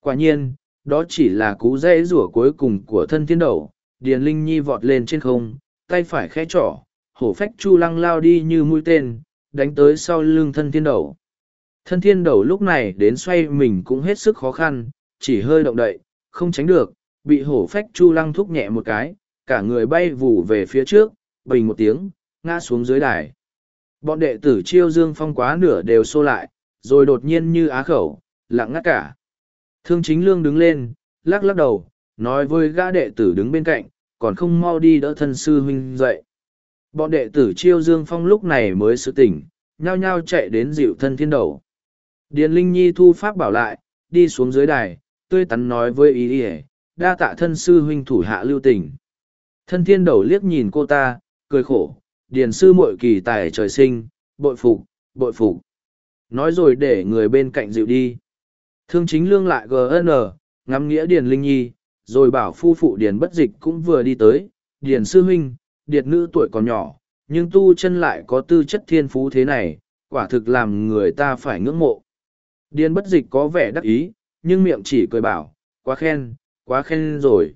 Speaker 1: Quả nhiên, đó chỉ là cú dây rủa cuối cùng của thân thiên đầu, điền linh nhi vọt lên trên không, tay phải khẽ trỏ, hổ phách chu lăng lao đi như mũi tên, đánh tới sau lưng thân thiên đầu. Thân thiên đầu lúc này đến xoay mình cũng hết sức khó khăn, chỉ hơi động đậy, không tránh được, bị hổ phách chu lăng thúc nhẹ một cái, cả người bay vù về phía trước, bình một tiếng, ngã xuống dưới đài. Bọn đệ tử chiêu dương phong quá nửa đều xô lại, rồi đột nhiên như á khẩu, lặng ngắt cả. Thương chính lương đứng lên, lắc lắc đầu, nói với gã đệ tử đứng bên cạnh, còn không mau đi đỡ thân sư huynh dậy. Bọn đệ tử chiêu dương phong lúc này mới sự tỉnh, nhao nhao chạy đến dịu thân thiên đầu. Điền Linh Nhi thu pháp bảo lại, đi xuống dưới đài, tươi tắn nói với ý ý đa tạ thân sư huynh thủ hạ lưu tình. Thân thiên đầu liếc nhìn cô ta, cười khổ, điền sư muội kỳ tài trời sinh, bội phục, bội phục. Nói rồi để người bên cạnh dịu đi. Thương chính lương lại GN, ngắm nghĩa điền linh nhi, rồi bảo phu phụ điền bất dịch cũng vừa đi tới, điền sư huynh, điệt nữ tuổi còn nhỏ, nhưng tu chân lại có tư chất thiên phú thế này, quả thực làm người ta phải ngưỡng mộ. Điền bất dịch có vẻ đắc ý, nhưng miệng chỉ cười bảo, quá khen, quá khen rồi.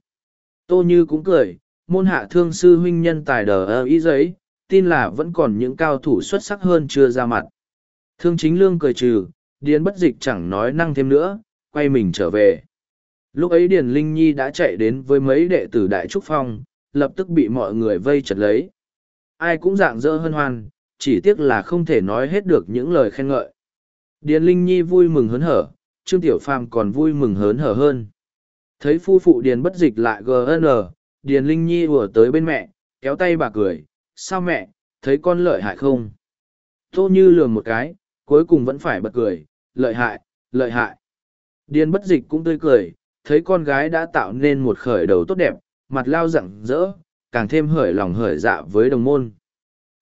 Speaker 1: Tô Như cũng cười, môn hạ thương sư huynh nhân tài đờ ơ ý giấy, tin là vẫn còn những cao thủ xuất sắc hơn chưa ra mặt. Thương chính lương cười trừ, điền bất dịch chẳng nói năng thêm nữa, quay mình trở về. Lúc ấy Điền Linh Nhi đã chạy đến với mấy đệ tử Đại Trúc Phong, lập tức bị mọi người vây chật lấy. Ai cũng dạng dỡ hân hoan, chỉ tiếc là không thể nói hết được những lời khen ngợi. Điền Linh Nhi vui mừng hớn hở, Trương Tiểu Phàm còn vui mừng hớn hở hơn thấy phu phụ điền bất dịch lại gn điền linh nhi ùa tới bên mẹ kéo tay bà cười sao mẹ thấy con lợi hại không tô như lường một cái cuối cùng vẫn phải bật cười lợi hại lợi hại điền bất dịch cũng tươi cười thấy con gái đã tạo nên một khởi đầu tốt đẹp mặt lao rặng rỡ càng thêm hởi lòng hởi dạ với đồng môn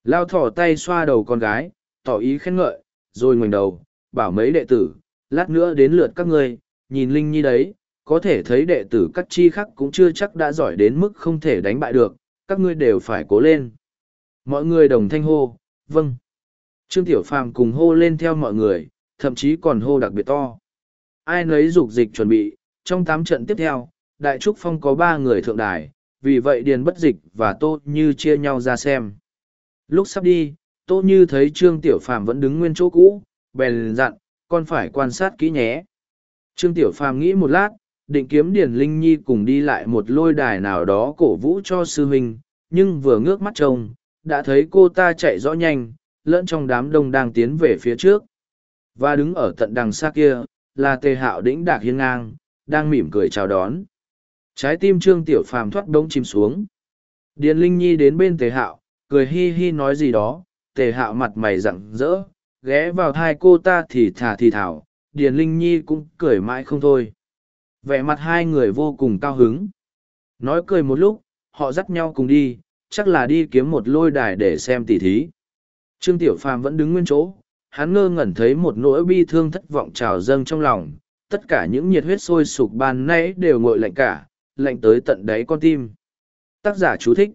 Speaker 1: lao thỏ tay xoa đầu con gái tỏ ý khen ngợi rồi ngoảnh đầu bảo mấy đệ tử lát nữa đến lượt các ngươi nhìn linh nhi đấy có thể thấy đệ tử các chi khác cũng chưa chắc đã giỏi đến mức không thể đánh bại được, các ngươi đều phải cố lên. Mọi người đồng thanh hô, vâng. Trương Tiểu Phàm cùng hô lên theo mọi người, thậm chí còn hô đặc biệt to. Ai nấy dục dịch chuẩn bị, trong tám trận tiếp theo, Đại Trúc Phong có ba người thượng đài, vì vậy Điền Bất Dịch và Tô Như chia nhau ra xem. Lúc sắp đi, Tô Như thấy Trương Tiểu Phàm vẫn đứng nguyên chỗ cũ, bèn dặn, con phải quan sát kỹ nhé. Trương Tiểu Phàm nghĩ một lát, định kiếm Điền Linh Nhi cùng đi lại một lôi đài nào đó cổ vũ cho sư huynh, nhưng vừa ngước mắt trông, đã thấy cô ta chạy rõ nhanh, lẫn trong đám đông đang tiến về phía trước. Và đứng ở tận đằng xa kia, là tề hạo đĩnh đạc hiên ngang, đang mỉm cười chào đón. Trái tim Trương Tiểu Phàm thoát đống chìm xuống. Điền Linh Nhi đến bên tề hạo, cười hi hi nói gì đó, tề hạo mặt mày rặng rỡ, ghé vào hai cô ta thì thà thì thảo, Điền Linh Nhi cũng cười mãi không thôi. Vẻ mặt hai người vô cùng cao hứng. Nói cười một lúc, họ dắt nhau cùng đi, chắc là đi kiếm một lôi đài để xem tỉ thí. Trương Tiểu Phàm vẫn đứng nguyên chỗ, hắn ngơ ngẩn thấy một nỗi bi thương thất vọng trào dâng trong lòng, tất cả những nhiệt huyết sôi sục ban nãy đều ngội lạnh cả, lạnh tới tận đáy con tim. Tác giả chú thích.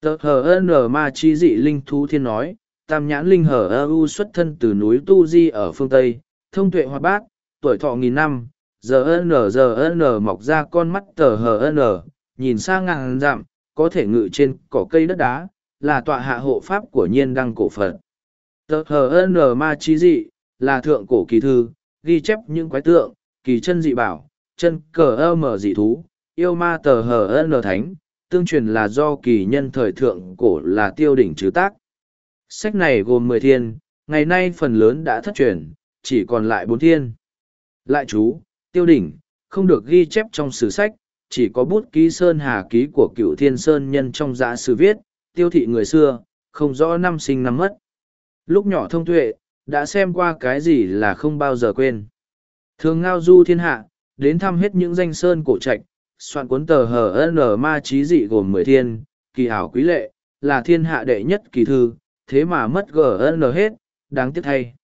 Speaker 1: Tờ hờ n ma chi dị linh thú thiên nói, tam nhãn linh hờ e u xuất thân từ núi Tu Di ở phương Tây, thông tuệ hoạt bát, tuổi thọ nghìn năm, giờ n giờ n mọc ra con mắt tờ hờ n nhìn xa ngàn dặm có thể ngự trên cỏ cây đất đá là tọa hạ hộ pháp của nhiên đăng cổ phật tờ hờ n ma trí dị là thượng cổ kỳ thư ghi chép những quái tượng kỳ chân dị bảo chân cờ ơ mờ dị thú yêu ma tờ hờ n thánh tương truyền là do kỳ nhân thời thượng cổ là tiêu đỉnh trứ tác sách này gồm mười thiên ngày nay phần lớn đã thất truyền chỉ còn lại bốn thiên lại chú tiêu đỉnh, không được ghi chép trong sử sách, chỉ có bút ký Sơn Hà ký của cựu thiên Sơn nhân trong giã sử viết, tiêu thị người xưa, không rõ năm sinh năm mất. Lúc nhỏ thông tuệ, đã xem qua cái gì là không bao giờ quên. Thường ngao du thiên hạ, đến thăm hết những danh sơn cổ trạch, soạn cuốn tờ hờ HN ma trí dị gồm mười thiên, kỳ hảo quý lệ, là thiên hạ đệ nhất kỳ thư, thế mà mất GN hết, đáng tiếc thay.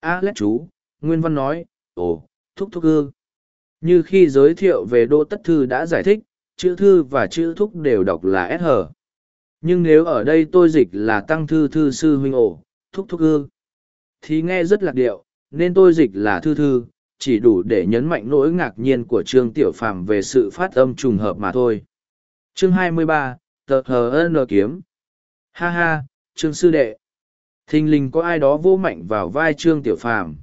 Speaker 1: A lét chú, Nguyên Văn nói, ồ, thúc thúc ư. Như khi giới thiệu về Đỗ Tất Thư đã giải thích, chữ thư và chữ thúc đều đọc là SH. Nhưng nếu ở đây tôi dịch là tăng thư thư sư huynh ổ, thúc thúc ư, thì nghe rất lạc điệu, nên tôi dịch là thư thư, chỉ đủ để nhấn mạnh nỗi ngạc nhiên của Trương Tiểu Phàm về sự phát âm trùng hợp mà thôi. Chương 23, Tờ Hờ N Kiếm Ha ha, Trương Sư Đệ Thình lình có ai đó vô mạnh vào vai Trương Tiểu Phàm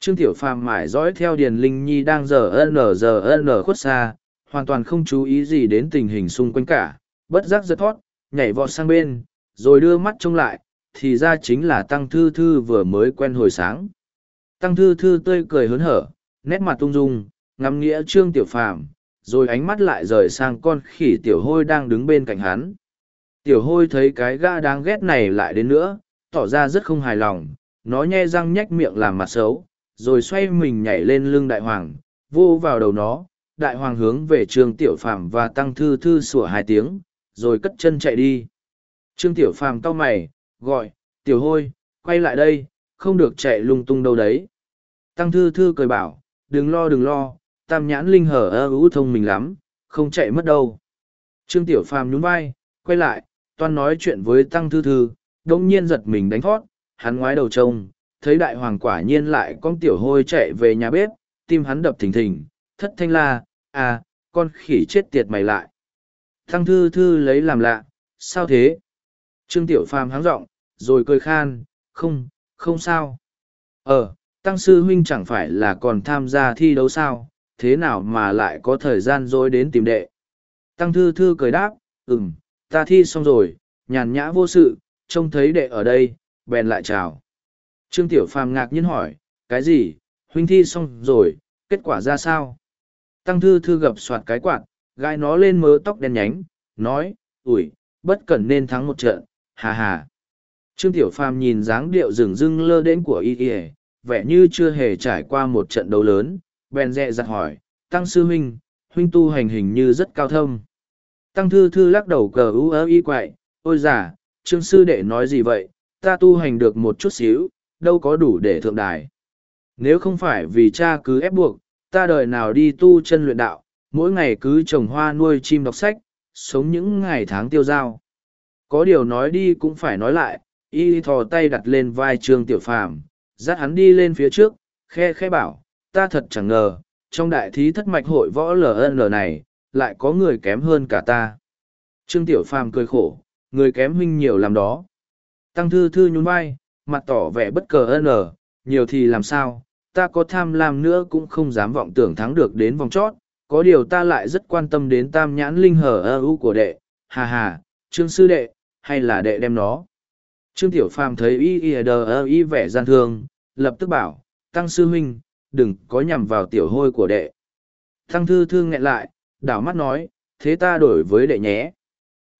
Speaker 1: Trương Tiểu Phàm mải dõi theo Điền Linh Nhi đang giờ n giờ ở khuất xa, hoàn toàn không chú ý gì đến tình hình xung quanh cả, bất giác giật thoát, nhảy vọt sang bên, rồi đưa mắt trông lại, thì ra chính là Tăng Thư Thư vừa mới quen hồi sáng. Tăng Thư Thư tươi cười hớn hở, nét mặt tung dung, ngắm nghĩa Trương Tiểu Phàm, rồi ánh mắt lại rời sang con khỉ Tiểu Hôi đang đứng bên cạnh hắn. Tiểu Hôi thấy cái gã đáng ghét này lại đến nữa, tỏ ra rất không hài lòng, nó nhe răng nhách miệng làm mặt xấu, rồi xoay mình nhảy lên lưng đại hoàng, vô vào đầu nó, đại hoàng hướng về trương tiểu phàm và tăng thư thư sủa hai tiếng, rồi cất chân chạy đi. Trương tiểu phàm cau mày, gọi, tiểu hôi, quay lại đây, không được chạy lung tung đâu đấy. Tăng thư thư cười bảo, đừng lo đừng lo, tam nhãn linh hở ơ ú thông mình lắm, không chạy mất đâu. Trương tiểu phàm nhún vai, quay lại, toan nói chuyện với tăng thư thư, đông nhiên giật mình đánh thoát, hắn ngoái đầu trông, thấy đại hoàng quả nhiên lại con tiểu hôi chạy về nhà bếp, tim hắn đập thình thình, thất thanh la, à, con khỉ chết tiệt mày lại. Thăng thư thư lấy làm lạ, sao thế? Trương Tiểu Phàm háng rộng, rồi cười khan, không, không sao. Ờ, Tăng Sư Huynh chẳng phải là còn tham gia thi đấu sao, thế nào mà lại có thời gian dối đến tìm đệ. Tăng Thư Thư cười đáp, ừm, ta thi xong rồi, nhàn nhã vô sự, trông thấy đệ ở đây, bèn lại chào. Trương Tiểu Phàm ngạc nhiên hỏi, cái gì, huynh thi xong rồi, kết quả ra sao? Tăng Thư Thư gập soạt cái quạt, gai nó lên mớ tóc đen nhánh, nói, ủi, bất cẩn nên thắng một trận, hà hà. Trương Tiểu Phàm nhìn dáng điệu rừng rưng lơ đến của y y, vẻ như chưa hề trải qua một trận đấu lớn, bèn dẹ dặt hỏi, Tăng Sư Huynh, huynh tu hành hình như rất cao thâm. Tăng Thư Thư lắc đầu cờ ú ớ y quậy, ôi giả, Trương Sư Đệ nói gì vậy, ta tu hành được một chút xíu, đâu có đủ để thượng đài. Nếu không phải vì cha cứ ép buộc, ta đời nào đi tu chân luyện đạo, mỗi ngày cứ trồng hoa nuôi chim đọc sách, sống những ngày tháng tiêu dao. Có điều nói đi cũng phải nói lại, y thò tay đặt lên vai trương tiểu phàm, dắt hắn đi lên phía trước, khe khe bảo, ta thật chẳng ngờ, trong đại thí thất mạch hội võ LN này, lại có người kém hơn cả ta. Trương tiểu phàm cười khổ, người kém huynh nhiều làm đó. Tăng thư thư nhún vai, mặt tỏ vẻ bất cờ ân ở, nhiều thì làm sao, ta có tham lam nữa cũng không dám vọng tưởng thắng được đến vòng chót, có điều ta lại rất quan tâm đến tam nhãn linh hở ơ u của đệ, hà hà, trương sư đệ, hay là đệ đem nó. Trương Tiểu Phàm thấy y y đờ y vẻ gian thương, lập tức bảo, tăng sư huynh, đừng có nhằm vào tiểu hôi của đệ. Tăng thư thương nghẹn lại, đảo mắt nói, thế ta đổi với đệ nhé.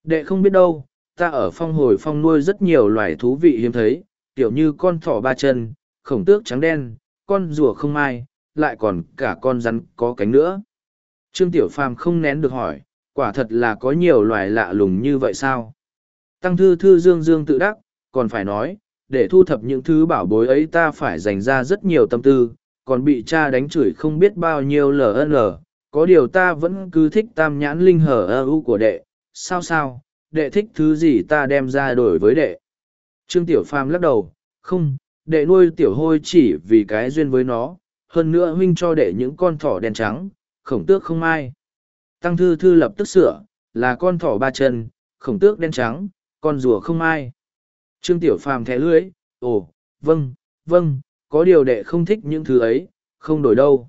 Speaker 1: Đệ không biết đâu, ta ở phong hồi phong nuôi rất nhiều loài thú vị hiếm thấy, kiểu như con thỏ ba chân, khổng tước trắng đen, con rùa không ai, lại còn cả con rắn có cánh nữa. Trương Tiểu Phàm không nén được hỏi, quả thật là có nhiều loài lạ lùng như vậy sao? Tăng thư thư dương dương tự đắc, còn phải nói, để thu thập những thứ bảo bối ấy ta phải dành ra rất nhiều tâm tư, còn bị cha đánh chửi không biết bao nhiêu LN, có điều ta vẫn cứ thích tam nhãn linh hở ưu của đệ, sao sao, đệ thích thứ gì ta đem ra đổi với đệ. Trương Tiểu Phàm lắc đầu, không, đệ nuôi Tiểu Hôi chỉ vì cái duyên với nó, hơn nữa huynh cho đệ những con thỏ đen trắng, khổng tước không ai. Tăng Thư Thư lập tức sửa, là con thỏ ba chân, khổng tước đen trắng, con rùa không ai. Trương Tiểu Phàm thẻ lưỡi, ồ, vâng, vâng, có điều đệ không thích những thứ ấy, không đổi đâu.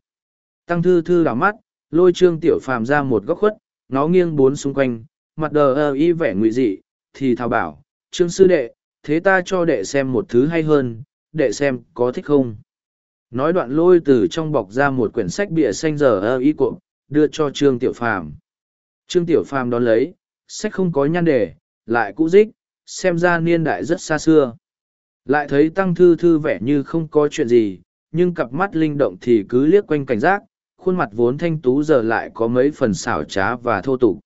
Speaker 1: Tăng Thư Thư đảo mắt, lôi Trương Tiểu Phàm ra một góc khuất, nó nghiêng bốn xung quanh, mặt đờ ơ y vẻ ngụy dị, thì thảo bảo, Trương Sư Đệ, thế ta cho đệ xem một thứ hay hơn, đệ xem có thích không. Nói đoạn lôi từ trong bọc ra một quyển sách bìa xanh giờ ơ y cộm, đưa cho Trương Tiểu Phàm Trương Tiểu Phàm đón lấy, sách không có nhan đề, lại cũ dích, xem ra niên đại rất xa xưa. Lại thấy Tăng Thư Thư vẻ như không có chuyện gì, nhưng cặp mắt linh động thì cứ liếc quanh cảnh giác, khuôn mặt vốn thanh tú giờ lại có mấy phần xảo trá và thô tục.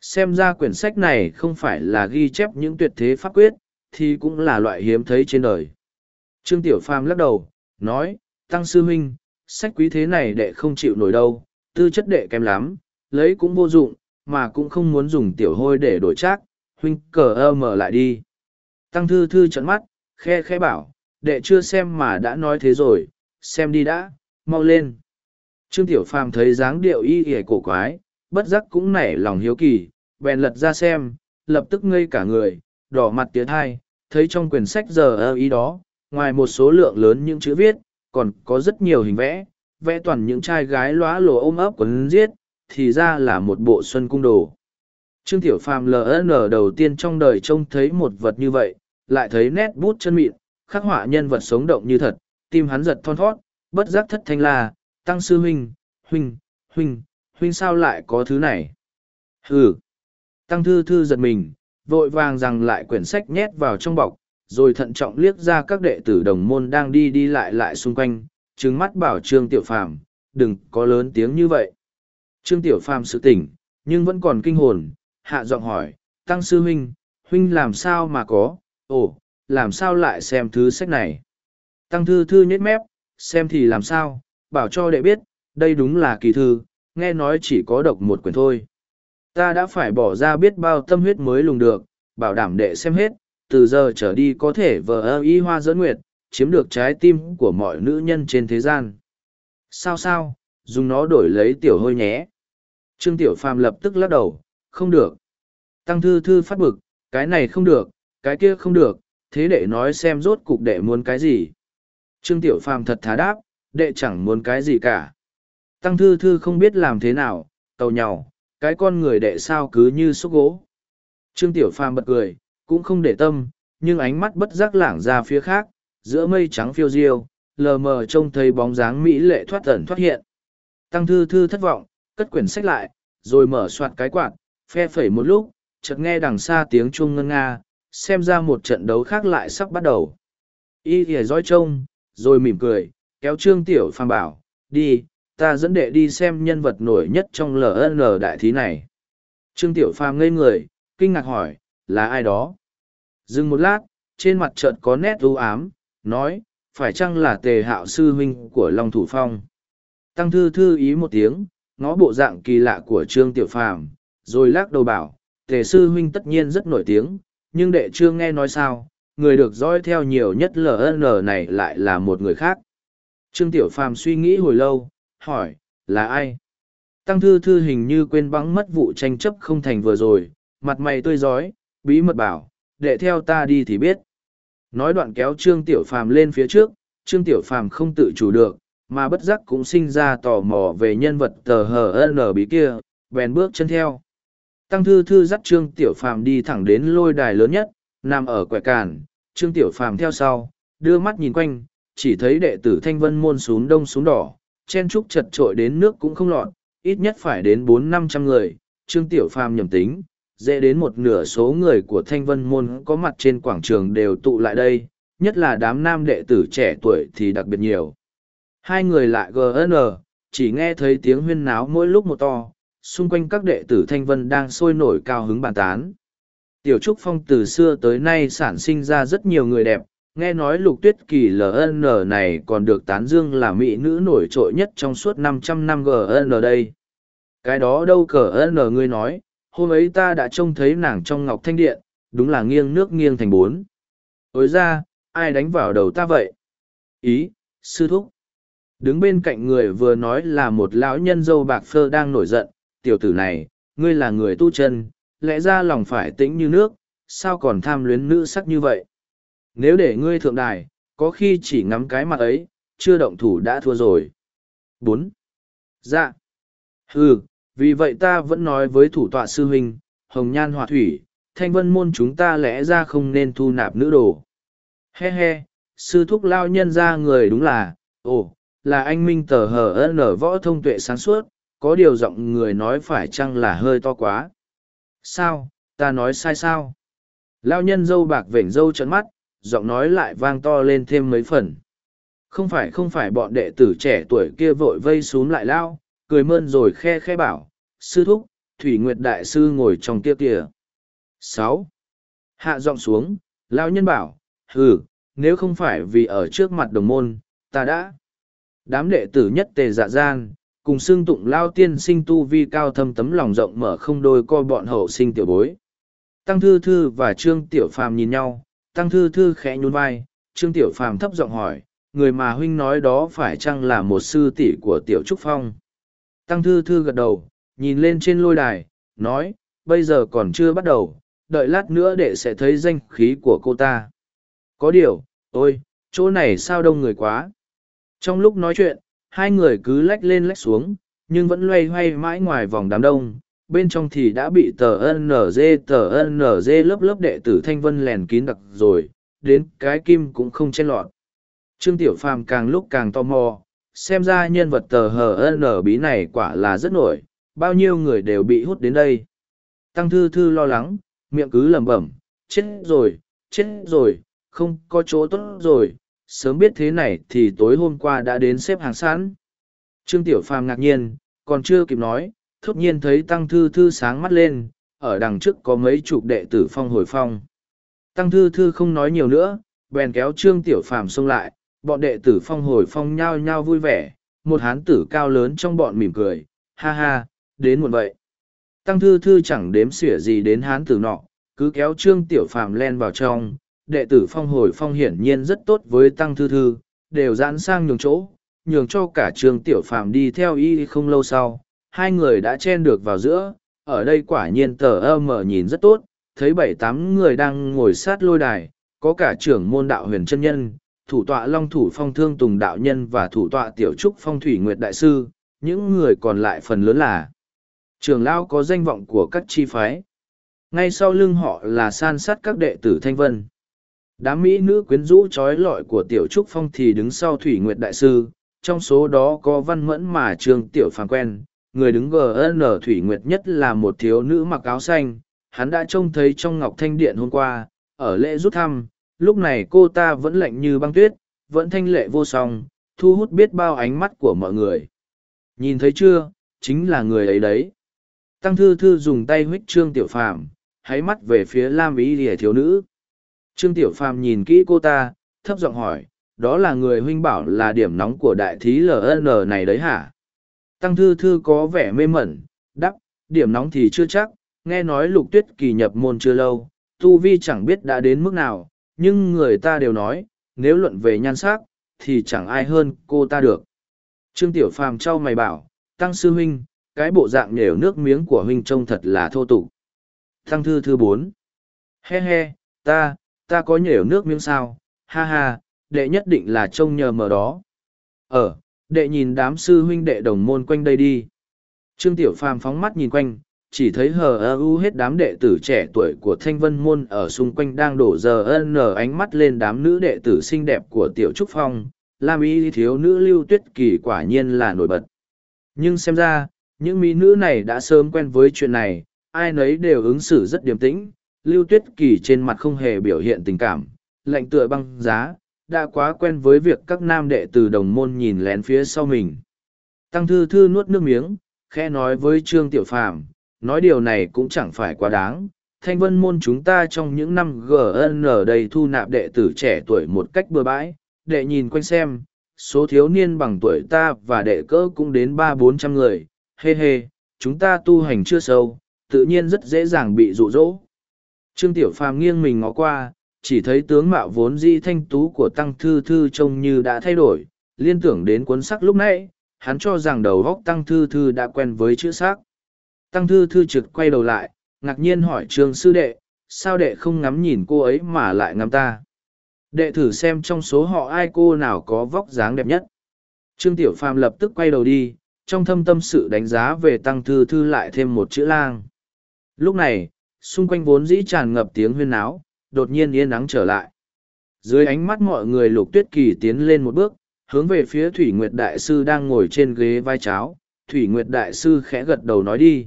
Speaker 1: Xem ra quyển sách này không phải là ghi chép những tuyệt thế pháp quyết, thì cũng là loại hiếm thấy trên đời. Trương Tiểu Phàm lắc đầu, nói, Tăng Sư Minh, sách quý thế này đệ không chịu nổi đâu, tư chất đệ kém lắm, lấy cũng vô dụng, mà cũng không muốn dùng tiểu hôi để đổi trác, huynh cờ ơ mở lại đi. Tăng Thư Thư trận mắt, khe khe bảo, đệ chưa xem mà đã nói thế rồi, xem đi đã, mau lên. Trương Tiểu Phàm thấy dáng điệu y y cổ quái, bất giác cũng nảy lòng hiếu kỳ, bèn lật ra xem, lập tức ngây cả người, đỏ mặt tía thai, thấy trong quyển sách giờ ơ ý đó, ngoài một số lượng lớn những chữ viết, còn có rất nhiều hình vẽ, vẽ toàn những trai gái lóa lồ ôm ấp quấn giết, thì ra là một bộ xuân cung đồ. Trương Tiểu Phàm LN đầu tiên trong đời trông thấy một vật như vậy, lại thấy nét bút chân mịn, khắc họa nhân vật sống động như thật, tim hắn giật thon thót, bất giác thất thanh la, tăng sư huynh, huynh, huynh, huynh sao lại có thứ này? ừ Tăng thư thư giật mình, vội vàng rằng lại quyển sách nhét vào trong bọc, rồi thận trọng liếc ra các đệ tử đồng môn đang đi đi lại lại xung quanh, trừng mắt bảo Trương Tiểu Phàm, đừng có lớn tiếng như vậy. Trương Tiểu Phàm sự tỉnh, nhưng vẫn còn kinh hồn, hạ giọng hỏi, Tăng Sư Huynh, Huynh làm sao mà có, ồ, làm sao lại xem thứ sách này? Tăng Thư Thư nhếch mép, xem thì làm sao, bảo cho đệ biết, đây đúng là kỳ thư, nghe nói chỉ có độc một quyển thôi. Ta đã phải bỏ ra biết bao tâm huyết mới lùng được, bảo đảm đệ xem hết, từ giờ trở đi có thể vờ ơ y hoa dẫn nguyệt, chiếm được trái tim của mọi nữ nhân trên thế gian. Sao sao, dùng nó đổi lấy tiểu hôi nhé. Trương Tiểu Phàm lập tức lắc đầu, không được. Tăng Thư Thư phát bực, cái này không được, cái kia không được, thế đệ nói xem rốt cục đệ muốn cái gì. Trương Tiểu Phàm thật thà đáp, đệ chẳng muốn cái gì cả. Tăng Thư Thư không biết làm thế nào, tàu nhào, cái con người đệ sao cứ như xúc gỗ. Trương Tiểu Phàm bật cười, cũng không để tâm, nhưng ánh mắt bất giác lảng ra phía khác, giữa mây trắng phiêu diêu, lờ mờ trông thấy bóng dáng mỹ lệ thoát ẩn thoát hiện. Tăng thư thư thất vọng, cất quyển sách lại, rồi mở soạt cái quạt, phe phẩy một lúc, chợt nghe đằng xa tiếng chuông ngân nga, xem ra một trận đấu khác lại sắp bắt đầu. Y thìa dõi trông, rồi mỉm cười, kéo Trương Tiểu Phàm bảo, đi, ta dẫn đệ đi xem nhân vật nổi nhất trong LN đại thí này. Trương Tiểu Phàm ngây người, kinh ngạc hỏi, là ai đó? Dừng một lát, trên mặt chợt có nét u ám, nói, phải chăng là tề hạo sư huynh của Long Thủ Phong? Tăng thư thư ý một tiếng, ngó bộ dạng kỳ lạ của Trương Tiểu Phàm rồi lắc đầu bảo, tề sư huynh tất nhiên rất nổi tiếng, nhưng đệ chưa nghe nói sao, người được dõi theo nhiều nhất LN này lại là một người khác. Trương Tiểu Phàm suy nghĩ hồi lâu, hỏi, là ai? Tăng thư thư hình như quên bắn mất vụ tranh chấp không thành vừa rồi, mặt mày tươi giói, bí mật bảo, để theo ta đi thì biết. Nói đoạn kéo Trương Tiểu Phàm lên phía trước, Trương Tiểu Phàm không tự chủ được, mà bất giác cũng sinh ra tò mò về nhân vật tờ hờ HN bí kia, bèn bước chân theo. Tăng Thư Thư dắt Trương Tiểu Phàm đi thẳng đến lôi đài lớn nhất, nằm ở quẻ cản, Trương Tiểu Phàm theo sau, đưa mắt nhìn quanh, chỉ thấy đệ tử Thanh Vân môn xuống đông xuống đỏ, chen trúc chật trội đến nước cũng không lọt, ít nhất phải đến bốn năm trăm người, Trương Tiểu Phàm nhầm tính, dễ đến một nửa số người của Thanh Vân Môn có mặt trên quảng trường đều tụ lại đây, nhất là đám nam đệ tử trẻ tuổi thì đặc biệt nhiều. Hai người lại GN, chỉ nghe thấy tiếng huyên náo mỗi lúc một to, xung quanh các đệ tử Thanh Vân đang sôi nổi cao hứng bàn tán. Tiểu Trúc Phong từ xưa tới nay sản sinh ra rất nhiều người đẹp, nghe nói lục tuyết kỳ ln này còn được tán dương là mỹ nữ nổi trội nhất trong suốt 500 năm gn đây cái đó đâu cờ n ngươi nói hôm ấy ta đã trông thấy nàng trong ngọc thanh điện đúng là nghiêng nước nghiêng thành bốn ối ra ai đánh vào đầu ta vậy ý sư thúc đứng bên cạnh người vừa nói là một lão nhân dâu bạc phơ đang nổi giận tiểu tử này ngươi là người tu chân lẽ ra lòng phải tĩnh như nước sao còn tham luyến nữ sắc như vậy nếu để ngươi thượng đài, có khi chỉ ngắm cái mặt ấy, chưa động thủ đã thua rồi. bốn Dạ. Ừ, vì vậy ta vẫn nói với thủ tọa sư huynh, hồng nhan hòa thủy, thanh vân môn chúng ta lẽ ra không nên thu nạp nữ đồ. He he, sư thúc lao nhân ra người đúng là, ồ, là anh Minh tờ hờ ơn ở võ thông tuệ sáng suốt, có điều giọng người nói phải chăng là hơi to quá. Sao, ta nói sai sao? Lao nhân dâu bạc vểnh dâu trận mắt, giọng nói lại vang to lên thêm mấy phần không phải không phải bọn đệ tử trẻ tuổi kia vội vây xuống lại lao cười mơn rồi khe khe bảo sư thúc thủy nguyệt đại sư ngồi trong kia kìa sáu hạ giọng xuống lao nhân bảo hừ nếu không phải vì ở trước mặt đồng môn ta đã đám đệ tử nhất tề dạ gian cùng xương tụng lao tiên sinh tu vi cao thâm tấm lòng rộng mở không đôi coi bọn hậu sinh tiểu bối tăng thư thư và trương tiểu phàm nhìn nhau Tăng Thư Thư khẽ nhún vai, Trương Tiểu Phàm thấp giọng hỏi, người mà huynh nói đó phải chăng là một sư tỷ của Tiểu Trúc Phong? Tăng Thư Thư gật đầu, nhìn lên trên lôi đài, nói, bây giờ còn chưa bắt đầu, đợi lát nữa để sẽ thấy danh khí của cô ta. Có điều, ôi, chỗ này sao đông người quá. Trong lúc nói chuyện, hai người cứ lách lên lách xuống, nhưng vẫn loay hoay mãi ngoài vòng đám đông, bên trong thì đã bị tờ NG tờ NG lớp lớp đệ tử Thanh Vân lèn kín đặc rồi, đến cái kim cũng không chen lọt. Trương Tiểu Phàm càng lúc càng tò mò, xem ra nhân vật tờ HN bí này quả là rất nổi, bao nhiêu người đều bị hút đến đây. Tăng Thư Thư lo lắng, miệng cứ lẩm bẩm, chết rồi, chết rồi, không có chỗ tốt rồi, sớm biết thế này thì tối hôm qua đã đến xếp hàng sẵn. Trương Tiểu Phàm ngạc nhiên, còn chưa kịp nói, thốt nhiên thấy Tăng Thư Thư sáng mắt lên, ở đằng trước có mấy chục đệ tử phong hồi phong. Tăng Thư Thư không nói nhiều nữa, bèn kéo Trương Tiểu Phàm xông lại, bọn đệ tử phong hồi phong nhao nhao vui vẻ, một hán tử cao lớn trong bọn mỉm cười, ha ha, đến muộn vậy. Tăng Thư Thư chẳng đếm xỉa gì đến hán tử nọ, cứ kéo Trương Tiểu Phàm len vào trong, đệ tử phong hồi phong hiển nhiên rất tốt với Tăng Thư Thư, đều giãn sang nhường chỗ, nhường cho cả Trương Tiểu Phàm đi theo y không lâu sau hai người đã chen được vào giữa, ở đây quả nhiên tờ ơ mờ nhìn rất tốt, thấy bảy tám người đang ngồi sát lôi đài, có cả trưởng môn đạo huyền chân nhân, thủ tọa long thủ phong thương tùng đạo nhân và thủ tọa tiểu trúc phong thủy nguyệt đại sư, những người còn lại phần lớn là trường lao có danh vọng của các chi phái. Ngay sau lưng họ là san sát các đệ tử Thanh Vân. Đám mỹ nữ quyến rũ trói lọi của Tiểu Trúc Phong thì đứng sau Thủy Nguyệt Đại Sư, trong số đó có văn mẫn mà Trương Tiểu Phàng quen, người đứng gn thủy nguyệt nhất là một thiếu nữ mặc áo xanh hắn đã trông thấy trong ngọc thanh điện hôm qua ở lễ rút thăm lúc này cô ta vẫn lạnh như băng tuyết vẫn thanh lệ vô song thu hút biết bao ánh mắt của mọi người nhìn thấy chưa chính là người ấy đấy tăng thư thư dùng tay huých trương tiểu phàm hãy mắt về phía lam ý lìa thiếu nữ trương tiểu phàm nhìn kỹ cô ta thấp giọng hỏi đó là người huynh bảo là điểm nóng của đại thí ln này đấy hả Tăng Thư Thư có vẻ mê mẩn, đắc điểm nóng thì chưa chắc, nghe nói lục tuyết kỳ nhập môn chưa lâu, tu vi chẳng biết đã đến mức nào, nhưng người ta đều nói, nếu luận về nhan sắc, thì chẳng ai hơn cô ta được. Trương Tiểu Phàm trao mày bảo, Tăng Sư Huynh, cái bộ dạng nều nước miếng của Huynh trông thật là thô tục. Tăng Thư Thư bốn, He he, ta, ta có nhểu nước miếng sao, ha ha, đệ nhất định là trông nhờ mờ đó. Ở, ờ, đệ nhìn đám sư huynh đệ đồng môn quanh đây đi. Trương Tiểu Phàm phóng mắt nhìn quanh, chỉ thấy hờ ơ hết đám đệ tử trẻ tuổi của Thanh Vân Môn ở xung quanh đang đổ giờ ân nở ánh mắt lên đám nữ đệ tử xinh đẹp của Tiểu Trúc Phong, Lam Y thiếu nữ Lưu Tuyết Kỳ quả nhiên là nổi bật. Nhưng xem ra, những mỹ nữ này đã sớm quen với chuyện này, ai nấy đều ứng xử rất điềm tĩnh, Lưu Tuyết Kỳ trên mặt không hề biểu hiện tình cảm, lạnh tựa băng giá, đã quá quen với việc các nam đệ từ đồng môn nhìn lén phía sau mình. Tăng Thư Thư nuốt nước miếng, khẽ nói với Trương Tiểu Phàm nói điều này cũng chẳng phải quá đáng. Thanh vân môn chúng ta trong những năm GN ở đây thu nạp đệ tử trẻ tuổi một cách bừa bãi, đệ nhìn quanh xem, số thiếu niên bằng tuổi ta và đệ cỡ cũng đến ba bốn trăm người, hê hê, chúng ta tu hành chưa sâu, tự nhiên rất dễ dàng bị rụ rỗ. Trương Tiểu Phàm nghiêng mình ngó qua, chỉ thấy tướng mạo vốn dĩ thanh tú của tăng thư thư trông như đã thay đổi liên tưởng đến cuốn sắc lúc nãy hắn cho rằng đầu góc tăng thư thư đã quen với chữ s ắ c tăng thư thư trực quay đầu lại ngạc nhiên hỏi trương sư đệ sao đệ không ngắm nhìn cô ấy mà lại ngắm ta đệ thử xem trong số họ ai cô nào có vóc dáng đẹp nhất trương tiểu phàm lập tức quay đầu đi trong thâm tâm sự đánh giá về tăng thư thư lại thêm một chữ lang lúc này xung quanh vốn dĩ tràn ngập tiếng huyên náo đột nhiên yên nắng trở lại. Dưới ánh mắt mọi người lục tuyết kỳ tiến lên một bước, hướng về phía Thủy Nguyệt Đại Sư đang ngồi trên ghế vai cháo, Thủy Nguyệt Đại Sư khẽ gật đầu nói đi.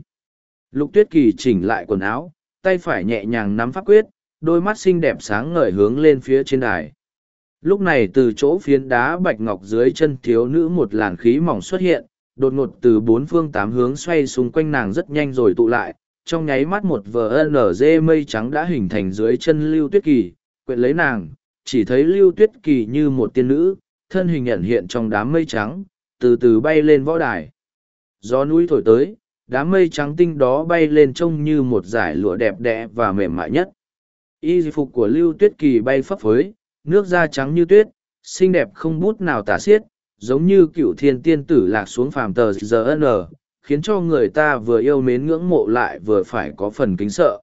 Speaker 1: Lục tuyết kỳ chỉnh lại quần áo, tay phải nhẹ nhàng nắm pháp quyết, đôi mắt xinh đẹp sáng ngời hướng lên phía trên đài. Lúc này từ chỗ phiến đá bạch ngọc dưới chân thiếu nữ một làn khí mỏng xuất hiện, đột ngột từ bốn phương tám hướng xoay xung quanh nàng rất nhanh rồi tụ lại, trong nháy mắt một vnz mây trắng đã hình thành dưới chân lưu tuyết kỳ quyện lấy nàng chỉ thấy lưu tuyết kỳ như một tiên nữ thân hình nhận hiện trong đám mây trắng từ từ bay lên võ đài gió núi thổi tới đám mây trắng tinh đó bay lên trông như một dải lụa đẹp đẽ và mềm mại nhất y phục của lưu tuyết kỳ bay phấp phới nước da trắng như tuyết xinh đẹp không bút nào tả xiết giống như cựu thiên tiên tử lạc xuống phàm tờ giờ n khiến cho người ta vừa yêu mến ngưỡng mộ lại vừa phải có phần kính sợ.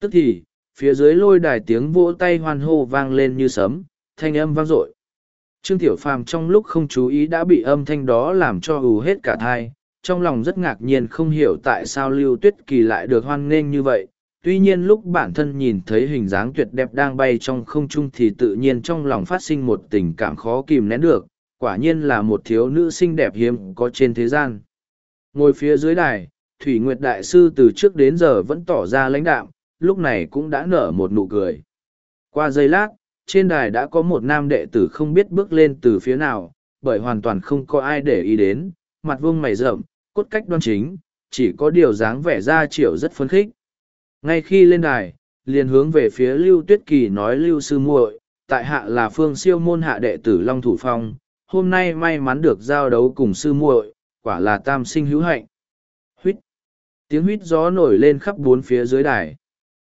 Speaker 1: Tức thì, phía dưới lôi đài tiếng vỗ tay hoan hô vang lên như sấm, thanh âm vang dội. Trương Tiểu Phàm trong lúc không chú ý đã bị âm thanh đó làm cho hù hết cả thai, trong lòng rất ngạc nhiên không hiểu tại sao Lưu Tuyết Kỳ lại được hoan nghênh như vậy. Tuy nhiên lúc bản thân nhìn thấy hình dáng tuyệt đẹp đang bay trong không trung thì tự nhiên trong lòng phát sinh một tình cảm khó kìm nén được, quả nhiên là một thiếu nữ xinh đẹp hiếm có trên thế gian. Ngồi phía dưới đài, Thủy Nguyệt Đại Sư từ trước đến giờ vẫn tỏ ra lãnh đạm, lúc này cũng đã nở một nụ cười. Qua giây lát, trên đài đã có một nam đệ tử không biết bước lên từ phía nào, bởi hoàn toàn không có ai để ý đến, mặt vuông mày rậm, cốt cách đoan chính, chỉ có điều dáng vẻ ra chiều rất phấn khích. Ngay khi lên đài, liền hướng về phía Lưu Tuyết Kỳ nói Lưu Sư muội tại hạ là phương siêu môn hạ đệ tử Long Thủ Phong, hôm nay may mắn được giao đấu cùng sư muội quả là tam sinh hữu hạnh. Huýt! Tiếng huýt gió nổi lên khắp bốn phía dưới đài.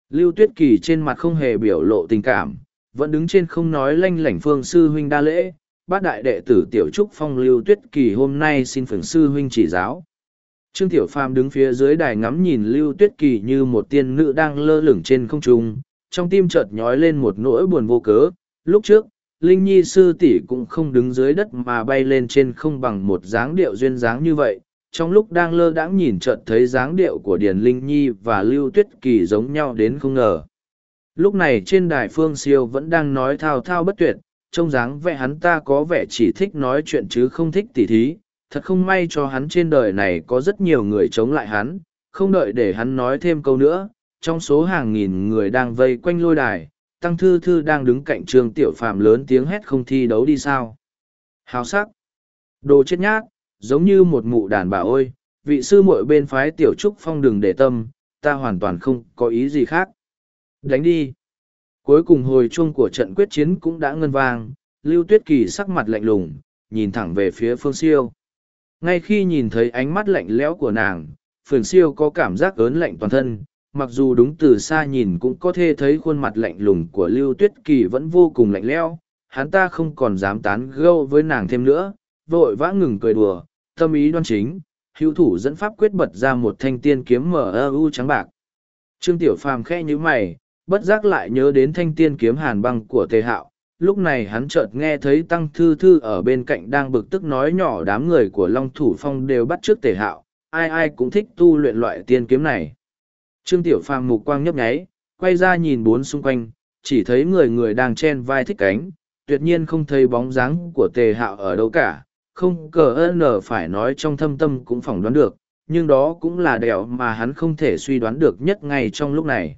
Speaker 1: Lưu Tuyết Kỳ trên mặt không hề biểu lộ tình cảm, vẫn đứng trên không nói lanh lảnh phương sư huynh đa lễ, bát đại đệ tử Tiểu Trúc Phong Lưu Tuyết Kỳ hôm nay xin phường sư huynh chỉ giáo. Trương Tiểu Phàm đứng phía dưới đài ngắm nhìn Lưu Tuyết Kỳ như một tiên nữ đang lơ lửng trên không trung, trong tim chợt nhói lên một nỗi buồn vô cớ, lúc trước, Linh Nhi sư tỷ cũng không đứng dưới đất mà bay lên trên không bằng một dáng điệu duyên dáng như vậy. Trong lúc đang lơ đãng nhìn chợt thấy dáng điệu của Điền Linh Nhi và Lưu Tuyết Kỳ giống nhau đến không ngờ. Lúc này trên đài Phương Siêu vẫn đang nói thao thao bất tuyệt, trông dáng vẻ hắn ta có vẻ chỉ thích nói chuyện chứ không thích tỉ thí. Thật không may cho hắn trên đời này có rất nhiều người chống lại hắn, không đợi để hắn nói thêm câu nữa. Trong số hàng nghìn người đang vây quanh lôi đài, Tăng Thư Thư đang đứng cạnh trường Tiểu Phàm lớn tiếng hét không thi đấu đi sao. Hào sắc. Đồ chết nhát, giống như một mụ đàn bà ôi, vị sư muội bên phái Tiểu Trúc Phong đừng để tâm, ta hoàn toàn không có ý gì khác. Đánh đi. Cuối cùng hồi chuông của trận quyết chiến cũng đã ngân vang, Lưu Tuyết Kỳ sắc mặt lạnh lùng, nhìn thẳng về phía Phương Siêu. Ngay khi nhìn thấy ánh mắt lạnh lẽo của nàng, Phương Siêu có cảm giác ớn lạnh toàn thân, mặc dù đúng từ xa nhìn cũng có thể thấy khuôn mặt lạnh lùng của lưu tuyết kỳ vẫn vô cùng lạnh lẽo hắn ta không còn dám tán gâu với nàng thêm nữa vội vã ngừng cười đùa tâm ý đoan chính hữu thủ dẫn pháp quyết bật ra một thanh tiên kiếm mở ơ u trắng bạc trương tiểu phàm khe nhữ mày bất giác lại nhớ đến thanh tiên kiếm hàn băng của tề hạo lúc này hắn chợt nghe thấy tăng thư thư ở bên cạnh đang bực tức nói nhỏ đám người của long thủ phong đều bắt t r ư ớ c tề hạo ai ai cũng thích tu luyện loại tiên kiếm này Trương Tiểu Phàm mục quang nhấp nháy, quay ra nhìn bốn xung quanh, chỉ thấy người người đang chen vai thích cánh, tuyệt nhiên không thấy bóng dáng của tề hạo ở đâu cả, không cờ nở phải nói trong thâm tâm cũng phỏng đoán được, nhưng đó cũng là đèo mà hắn không thể suy đoán được nhất ngay trong lúc này.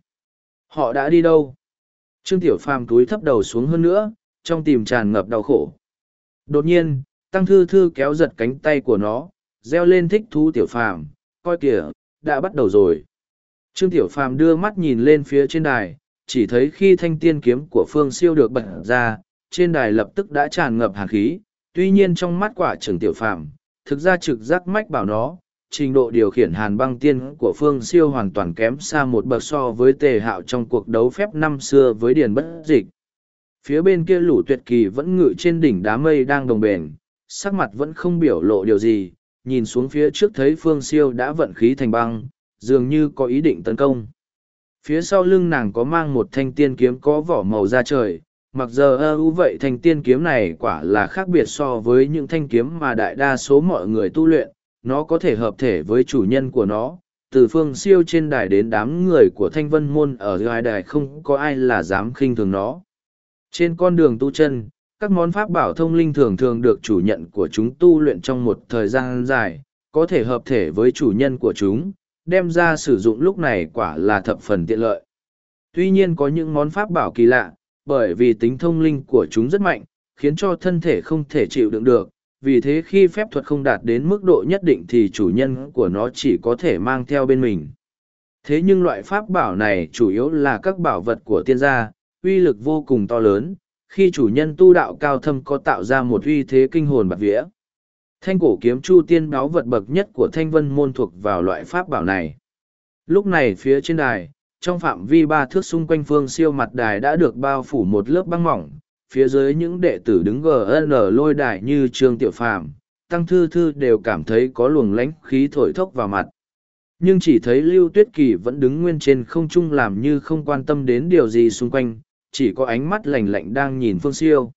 Speaker 1: Họ đã đi đâu? Trương Tiểu Phàm túi thấp đầu xuống hơn nữa, trong tìm tràn ngập đau khổ. Đột nhiên, Tăng Thư Thư kéo giật cánh tay của nó, reo lên thích thú Tiểu Phàm coi kìa, đã bắt đầu rồi. Trương Tiểu Phàm đưa mắt nhìn lên phía trên đài, chỉ thấy khi thanh tiên kiếm của Phương Siêu được bật ra, trên đài lập tức đã tràn ngập hàn khí, tuy nhiên trong mắt quả Trương Tiểu Phàm, thực ra trực giác mách bảo nó, trình độ điều khiển hàn băng tiên của Phương Siêu hoàn toàn kém xa một bậc so với tề hạo trong cuộc đấu phép năm xưa với Điền Bất Dịch. Phía bên kia lũ tuyệt kỳ vẫn ngự trên đỉnh đá mây đang đồng bền, sắc mặt vẫn không biểu lộ điều gì, nhìn xuống phía trước thấy Phương Siêu đã vận khí thành băng, dường như có ý định tấn công phía sau lưng nàng có mang một thanh tiên kiếm có vỏ màu da trời mặc giờ ơ u vậy thanh tiên kiếm này quả là khác biệt so với những thanh kiếm mà đại đa số mọi người tu luyện nó có thể hợp thể với chủ nhân của nó từ phương siêu trên đài đến đám người của thanh vân môn ở ngoài đài không có ai là dám khinh thường nó trên con đường tu chân các món pháp bảo thông linh thường thường được chủ nhận của chúng tu luyện trong một thời gian dài có thể hợp thể với chủ nhân của chúng đem ra sử dụng lúc này quả là thập phần tiện lợi. Tuy nhiên có những món pháp bảo kỳ lạ, bởi vì tính thông linh của chúng rất mạnh, khiến cho thân thể không thể chịu đựng được, vì thế khi phép thuật không đạt đến mức độ nhất định thì chủ nhân của nó chỉ có thể mang theo bên mình. Thế nhưng loại pháp bảo này chủ yếu là các bảo vật của tiên gia, uy lực vô cùng to lớn, khi chủ nhân tu đạo cao thâm có tạo ra một uy thế kinh hồn bạc vía. Thanh cổ kiếm chu tiên báo vật bậc nhất của thanh vân môn thuộc vào loại pháp bảo này. Lúc này phía trên đài, trong phạm vi ba thước xung quanh phương siêu mặt đài đã được bao phủ một lớp băng mỏng, phía dưới những đệ tử đứng GN lôi đài như Trương Tiểu Phàm, Tăng Thư Thư đều cảm thấy có luồng lánh khí thổi thốc vào mặt. Nhưng chỉ thấy Lưu Tuyết Kỳ vẫn đứng nguyên trên không trung làm như không quan tâm đến điều gì xung quanh, chỉ có ánh mắt lạnh lạnh đang nhìn Phương Siêu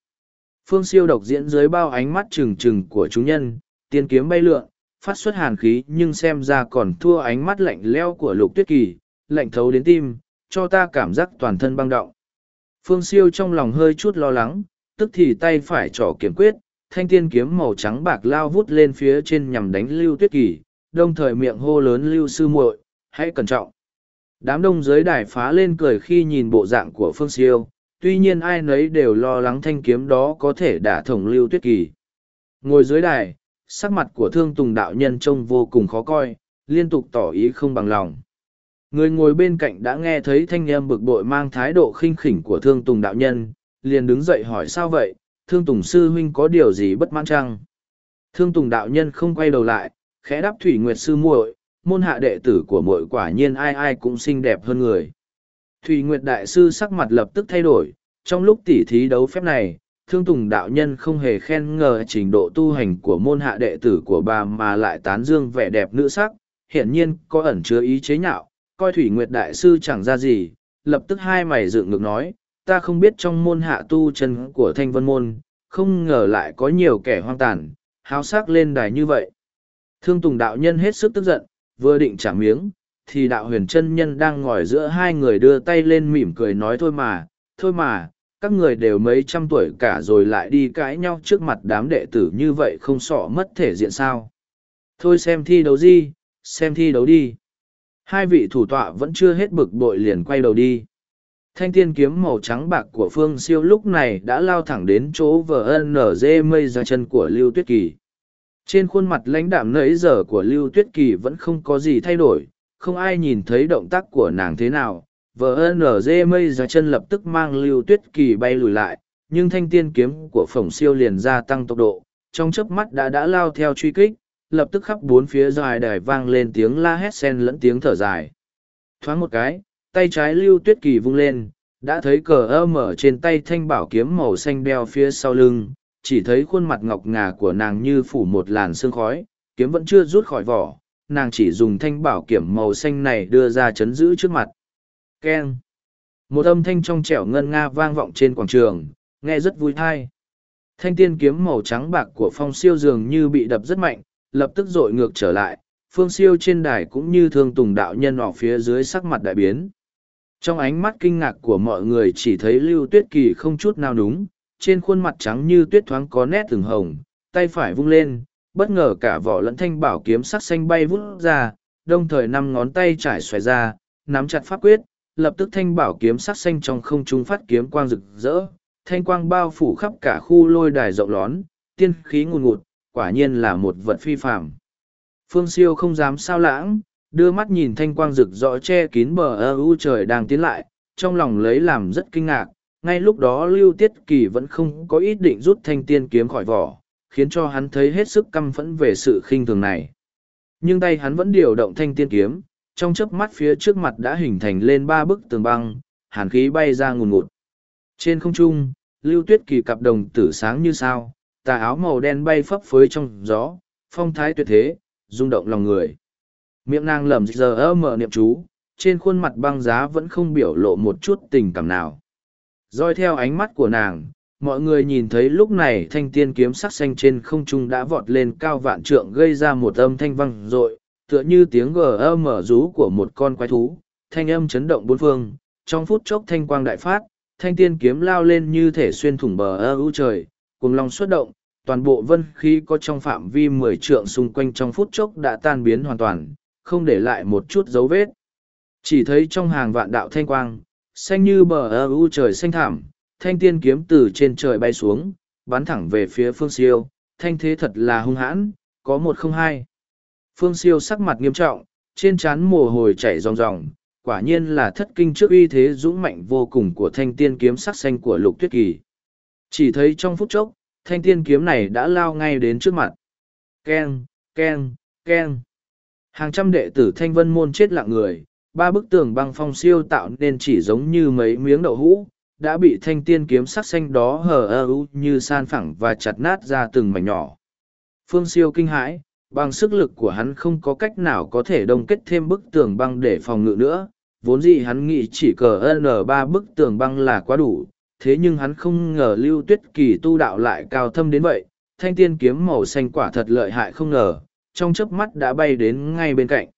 Speaker 1: phương siêu độc diễn dưới bao ánh mắt trừng trừng của chúng nhân, tiên kiếm bay lượn, phát xuất hàn khí nhưng xem ra còn thua ánh mắt lạnh leo của lục tuyết kỳ, lạnh thấu đến tim, cho ta cảm giác toàn thân băng động. Phương siêu trong lòng hơi chút lo lắng, tức thì tay phải trỏ kiểm quyết, thanh tiên kiếm màu trắng bạc lao vút lên phía trên nhằm đánh lưu tuyết kỳ, đồng thời miệng hô lớn lưu sư muội, hãy cẩn trọng. Đám đông dưới đài phá lên cười khi nhìn bộ dạng của Phương Siêu, tuy nhiên ai nấy đều lo lắng thanh kiếm đó có thể đả thổng lưu tuyết kỳ. Ngồi dưới đài, sắc mặt của thương tùng đạo nhân trông vô cùng khó coi, liên tục tỏ ý không bằng lòng. Người ngồi bên cạnh đã nghe thấy thanh âm bực bội mang thái độ khinh khỉnh của thương tùng đạo nhân, liền đứng dậy hỏi sao vậy, thương tùng sư huynh có điều gì bất mãn chăng? Thương tùng đạo nhân không quay đầu lại, khẽ đáp thủy nguyệt sư muội, môn hạ đệ tử của muội quả nhiên ai ai cũng xinh đẹp hơn người. Thủy Nguyệt Đại Sư sắc mặt lập tức thay đổi, trong lúc tỉ thí đấu phép này, Thương Tùng Đạo Nhân không hề khen ngờ trình độ tu hành của môn hạ đệ tử của bà mà lại tán dương vẻ đẹp nữ sắc, hiển nhiên có ẩn chứa ý chế nhạo, coi Thủy Nguyệt Đại Sư chẳng ra gì, lập tức hai mày dựng ngược nói, ta không biết trong môn hạ tu chân của Thanh Vân Môn, không ngờ lại có nhiều kẻ hoang tàn, háo sắc lên đài như vậy. Thương Tùng Đạo Nhân hết sức tức giận, vừa định trả miếng, thì đạo huyền chân nhân đang ngồi giữa hai người đưa tay lên mỉm cười nói thôi mà, thôi mà, các người đều mấy trăm tuổi cả rồi lại đi cãi nhau trước mặt đám đệ tử như vậy không sợ mất thể diện sao. Thôi xem thi đấu gì, xem thi đấu đi. Hai vị thủ tọa vẫn chưa hết bực bội liền quay đầu đi. Thanh tiên kiếm màu trắng bạc của Phương Siêu lúc này đã lao thẳng đến chỗ VNZ mây ra chân của Lưu Tuyết Kỳ. Trên khuôn mặt lãnh đạm nãy giờ của Lưu Tuyết Kỳ vẫn không có gì thay đổi, không ai nhìn thấy động tác của nàng thế nào vnz mây ra chân lập tức mang lưu tuyết kỳ bay lùi lại nhưng thanh tiên kiếm của phổng siêu liền gia tăng tốc độ trong chớp mắt đã đã lao theo truy kích lập tức khắp bốn phía dài đài vang lên tiếng la hét sen lẫn tiếng thở dài thoáng một cái tay trái lưu tuyết kỳ vung lên đã thấy cờ ơ mở trên tay thanh bảo kiếm màu xanh đeo phía sau lưng chỉ thấy khuôn mặt ngọc ngà của nàng như phủ một làn sương khói kiếm vẫn chưa rút khỏi vỏ nàng chỉ dùng thanh bảo kiểm màu xanh này đưa ra chấn giữ trước mặt. Keng! Một âm thanh trong trẻo ngân nga vang vọng trên quảng trường, nghe rất vui thai. Thanh tiên kiếm màu trắng bạc của phong siêu dường như bị đập rất mạnh, lập tức dội ngược trở lại, phương siêu trên đài cũng như thương tùng đạo nhân ở phía dưới sắc mặt đại biến. Trong ánh mắt kinh ngạc của mọi người chỉ thấy lưu tuyết kỳ không chút nào đúng, trên khuôn mặt trắng như tuyết thoáng có nét từng hồng, tay phải vung lên, bất ngờ cả vỏ lẫn thanh bảo kiếm sắc xanh bay vút ra đồng thời năm ngón tay trải xoài ra nắm chặt pháp quyết lập tức thanh bảo kiếm sắc xanh trong không trung phát kiếm quang rực rỡ thanh quang bao phủ khắp cả khu lôi đài rộng lón tiên khí ngùn ngụt quả nhiên là một vật phi phạm phương siêu không dám sao lãng đưa mắt nhìn thanh quang rực rỡ che kín bờ ơ u trời đang tiến lại trong lòng lấy làm rất kinh ngạc ngay lúc đó lưu tiết kỳ vẫn không có ý định rút thanh tiên kiếm khỏi vỏ khiến cho hắn thấy hết sức căm phẫn về sự khinh thường này. Nhưng tay hắn vẫn điều động thanh tiên kiếm, trong chớp mắt phía trước mặt đã hình thành lên ba bức tường băng, hàn khí bay ra ngùn ngụt. Trên không trung, lưu tuyết kỳ cặp đồng tử sáng như sao, tà áo màu đen bay phấp phới trong gió, phong thái tuyệt thế, rung động lòng người. Miệng nàng lẩm giờ ơ mở niệm chú, trên khuôn mặt băng giá vẫn không biểu lộ một chút tình cảm nào. Doi theo ánh mắt của nàng, mọi người nhìn thấy lúc này thanh tiên kiếm sắc xanh trên không trung đã vọt lên cao vạn trượng gây ra một âm thanh văng r ộ i tựa như tiếng gờ ơ mở rú của một con quái thú thanh âm chấn động bốn phương trong phút chốc thanh quang đại phát thanh tiên kiếm lao lên như thể xuyên thủng bờ ơ ưu trời cùng lòng xuất động toàn bộ vân khí có trong phạm vi mười trượng xung quanh trong phút chốc đã tan biến hoàn toàn không để lại một chút dấu vết chỉ thấy trong hàng vạn đạo thanh quang xanh như bờ ơ ưu trời xanh thảm thanh tiên kiếm từ trên trời bay xuống, bắn thẳng về phía phương siêu, thanh thế thật là hung hãn, có một không hai. Phương siêu sắc mặt nghiêm trọng, trên trán mồ hôi chảy ròng ròng, quả nhiên là thất kinh trước uy thế dũng mạnh vô cùng của thanh tiên kiếm sắc xanh của lục tuyết kỳ. Chỉ thấy trong phút chốc, thanh tiên kiếm này đã lao ngay đến trước mặt. Keng, keng, keng. Hàng trăm đệ tử thanh vân môn chết lặng người, ba bức tường băng phong siêu tạo nên chỉ giống như mấy miếng đậu hũ, đã bị thanh tiên kiếm sắc xanh đó hờ ơ u như san phẳng và chặt nát ra từng mảnh nhỏ. Phương siêu kinh hãi, bằng sức lực của hắn không có cách nào có thể đông kết thêm bức tường băng để phòng ngự nữa, vốn dĩ hắn nghĩ chỉ cờ n ba bức tường băng là quá đủ, thế nhưng hắn không ngờ lưu tuyết kỳ tu đạo lại cao thâm đến vậy, thanh tiên kiếm màu xanh quả thật lợi hại không ngờ, trong chớp mắt đã bay đến ngay bên cạnh.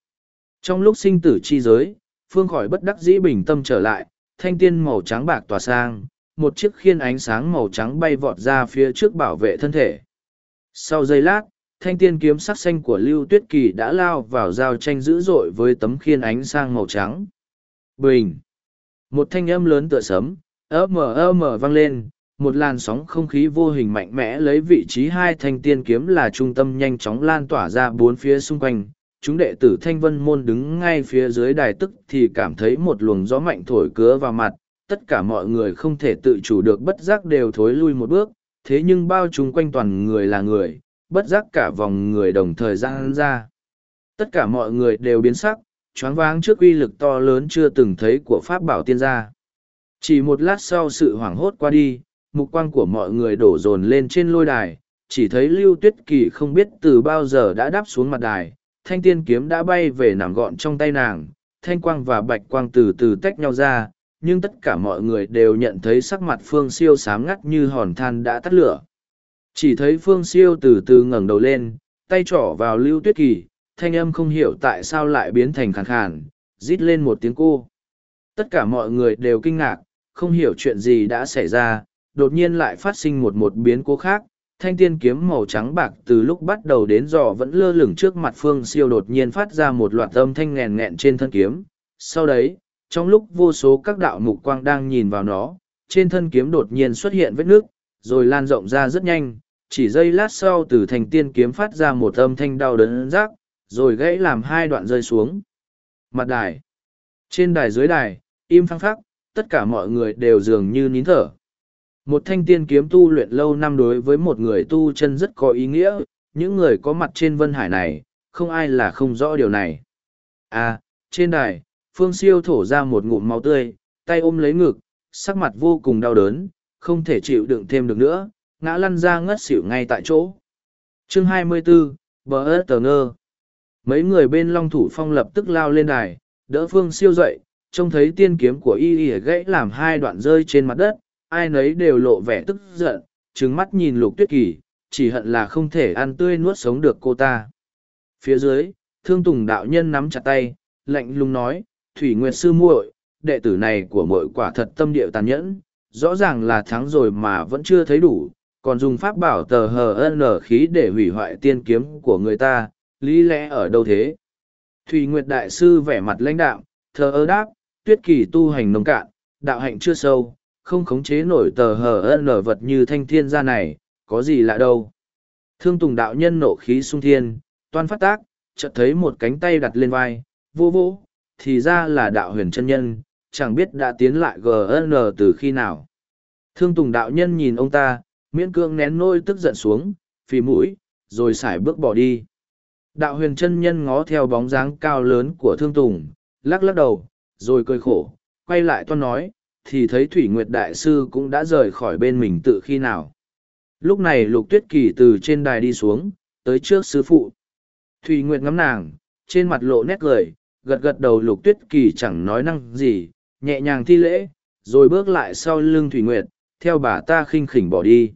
Speaker 1: Trong lúc sinh tử chi giới, Phương khỏi bất đắc dĩ bình tâm trở lại, thanh tiên màu trắng bạc tỏa sang, một chiếc khiên ánh sáng màu trắng bay vọt ra phía trước bảo vệ thân thể. Sau giây lát, thanh tiên kiếm sắc xanh của Lưu Tuyết Kỳ đã lao vào giao tranh dữ dội với tấm khiên ánh sang màu trắng. Bình! Một thanh âm lớn tựa sấm, ơ mở ơ mở vang lên, một làn sóng không khí vô hình mạnh mẽ lấy vị trí hai thanh tiên kiếm là trung tâm nhanh chóng lan tỏa ra bốn phía xung quanh chúng đệ tử thanh vân môn đứng ngay phía dưới đài tức thì cảm thấy một luồng gió mạnh thổi cứa vào mặt, tất cả mọi người không thể tự chủ được bất giác đều thối lui một bước, thế nhưng bao chúng quanh toàn người là người, bất giác cả vòng người đồng thời gian ra. Tất cả mọi người đều biến sắc, choáng váng trước uy lực to lớn chưa từng thấy của pháp bảo tiên gia. Chỉ một lát sau sự hoảng hốt qua đi, mục quang của mọi người đổ dồn lên trên lôi đài, chỉ thấy lưu tuyết kỳ không biết từ bao giờ đã đáp xuống mặt đài, thanh tiên kiếm đã bay về nằm gọn trong tay nàng, thanh quang và bạch quang từ từ tách nhau ra, nhưng tất cả mọi người đều nhận thấy sắc mặt phương siêu sám ngắt như hòn than đã tắt lửa. Chỉ thấy phương siêu từ từ ngẩng đầu lên, tay trỏ vào lưu tuyết kỳ, thanh âm không hiểu tại sao lại biến thành khàn khàn, rít lên một tiếng cô. Tất cả mọi người đều kinh ngạc, không hiểu chuyện gì đã xảy ra, đột nhiên lại phát sinh một một biến cố khác, thanh tiên kiếm màu trắng bạc từ lúc bắt đầu đến giờ vẫn lơ lửng trước mặt phương siêu đột nhiên phát ra một loạt âm thanh nghèn nghẹn trên thân kiếm. Sau đấy, trong lúc vô số các đạo mục quang đang nhìn vào nó, trên thân kiếm đột nhiên xuất hiện vết nước, rồi lan rộng ra rất nhanh, chỉ giây lát sau từ thanh tiên kiếm phát ra một âm thanh đau đớn rác, rồi gãy làm hai đoạn rơi xuống. Mặt đài. Trên đài dưới đài, im phăng phắc, tất cả mọi người đều dường như nín thở, một thanh tiên kiếm tu luyện lâu năm đối với một người tu chân rất có ý nghĩa, những người có mặt trên vân hải này, không ai là không rõ điều này. À, trên đài, Phương Siêu thổ ra một ngụm máu tươi, tay ôm lấy ngực, sắc mặt vô cùng đau đớn, không thể chịu đựng thêm được nữa, ngã lăn ra ngất xỉu ngay tại chỗ. Chương 24, Bờ ớt tờ ngơ. Mấy người bên Long Thủ Phong lập tức lao lên đài, đỡ Phương Siêu dậy, trông thấy tiên kiếm của y y gãy làm hai đoạn rơi trên mặt đất, ai nấy đều lộ vẻ tức giận, trừng mắt nhìn lục tuyết kỳ, chỉ hận là không thể ăn tươi nuốt sống được cô ta. Phía dưới, thương tùng đạo nhân nắm chặt tay, lạnh lùng nói, Thủy Nguyệt sư muội, đệ tử này của muội quả thật tâm địa tàn nhẫn, rõ ràng là thắng rồi mà vẫn chưa thấy đủ, còn dùng pháp bảo tờ hờ nở khí để hủy hoại tiên kiếm của người ta, lý lẽ ở đâu thế? Thủy Nguyệt đại sư vẻ mặt lãnh đạo, thờ ơ đáp, tuyết kỳ tu hành nông cạn, đạo hạnh chưa sâu, không khống chế nổi tờ hờ ân nở vật như thanh thiên gia này, có gì lạ đâu. Thương Tùng đạo nhân nộ khí sung thiên, toan phát tác, chợt thấy một cánh tay đặt lên vai, vô vỗ, thì ra là đạo huyền chân nhân, chẳng biết đã tiến lại GN từ khi nào. Thương Tùng đạo nhân nhìn ông ta, miễn cương nén nôi tức giận xuống, phì mũi, rồi xải bước bỏ đi. Đạo huyền chân nhân ngó theo bóng dáng cao lớn của Thương Tùng, lắc lắc đầu, rồi cười khổ, quay lại toan nói, thì thấy Thủy Nguyệt Đại Sư cũng đã rời khỏi bên mình tự khi nào. Lúc này Lục Tuyết Kỳ từ trên đài đi xuống, tới trước sư phụ. Thủy Nguyệt ngắm nàng, trên mặt lộ nét cười, gật gật đầu Lục Tuyết Kỳ chẳng nói năng gì, nhẹ nhàng thi lễ, rồi bước lại sau lưng Thủy Nguyệt, theo bà ta khinh khỉnh bỏ đi.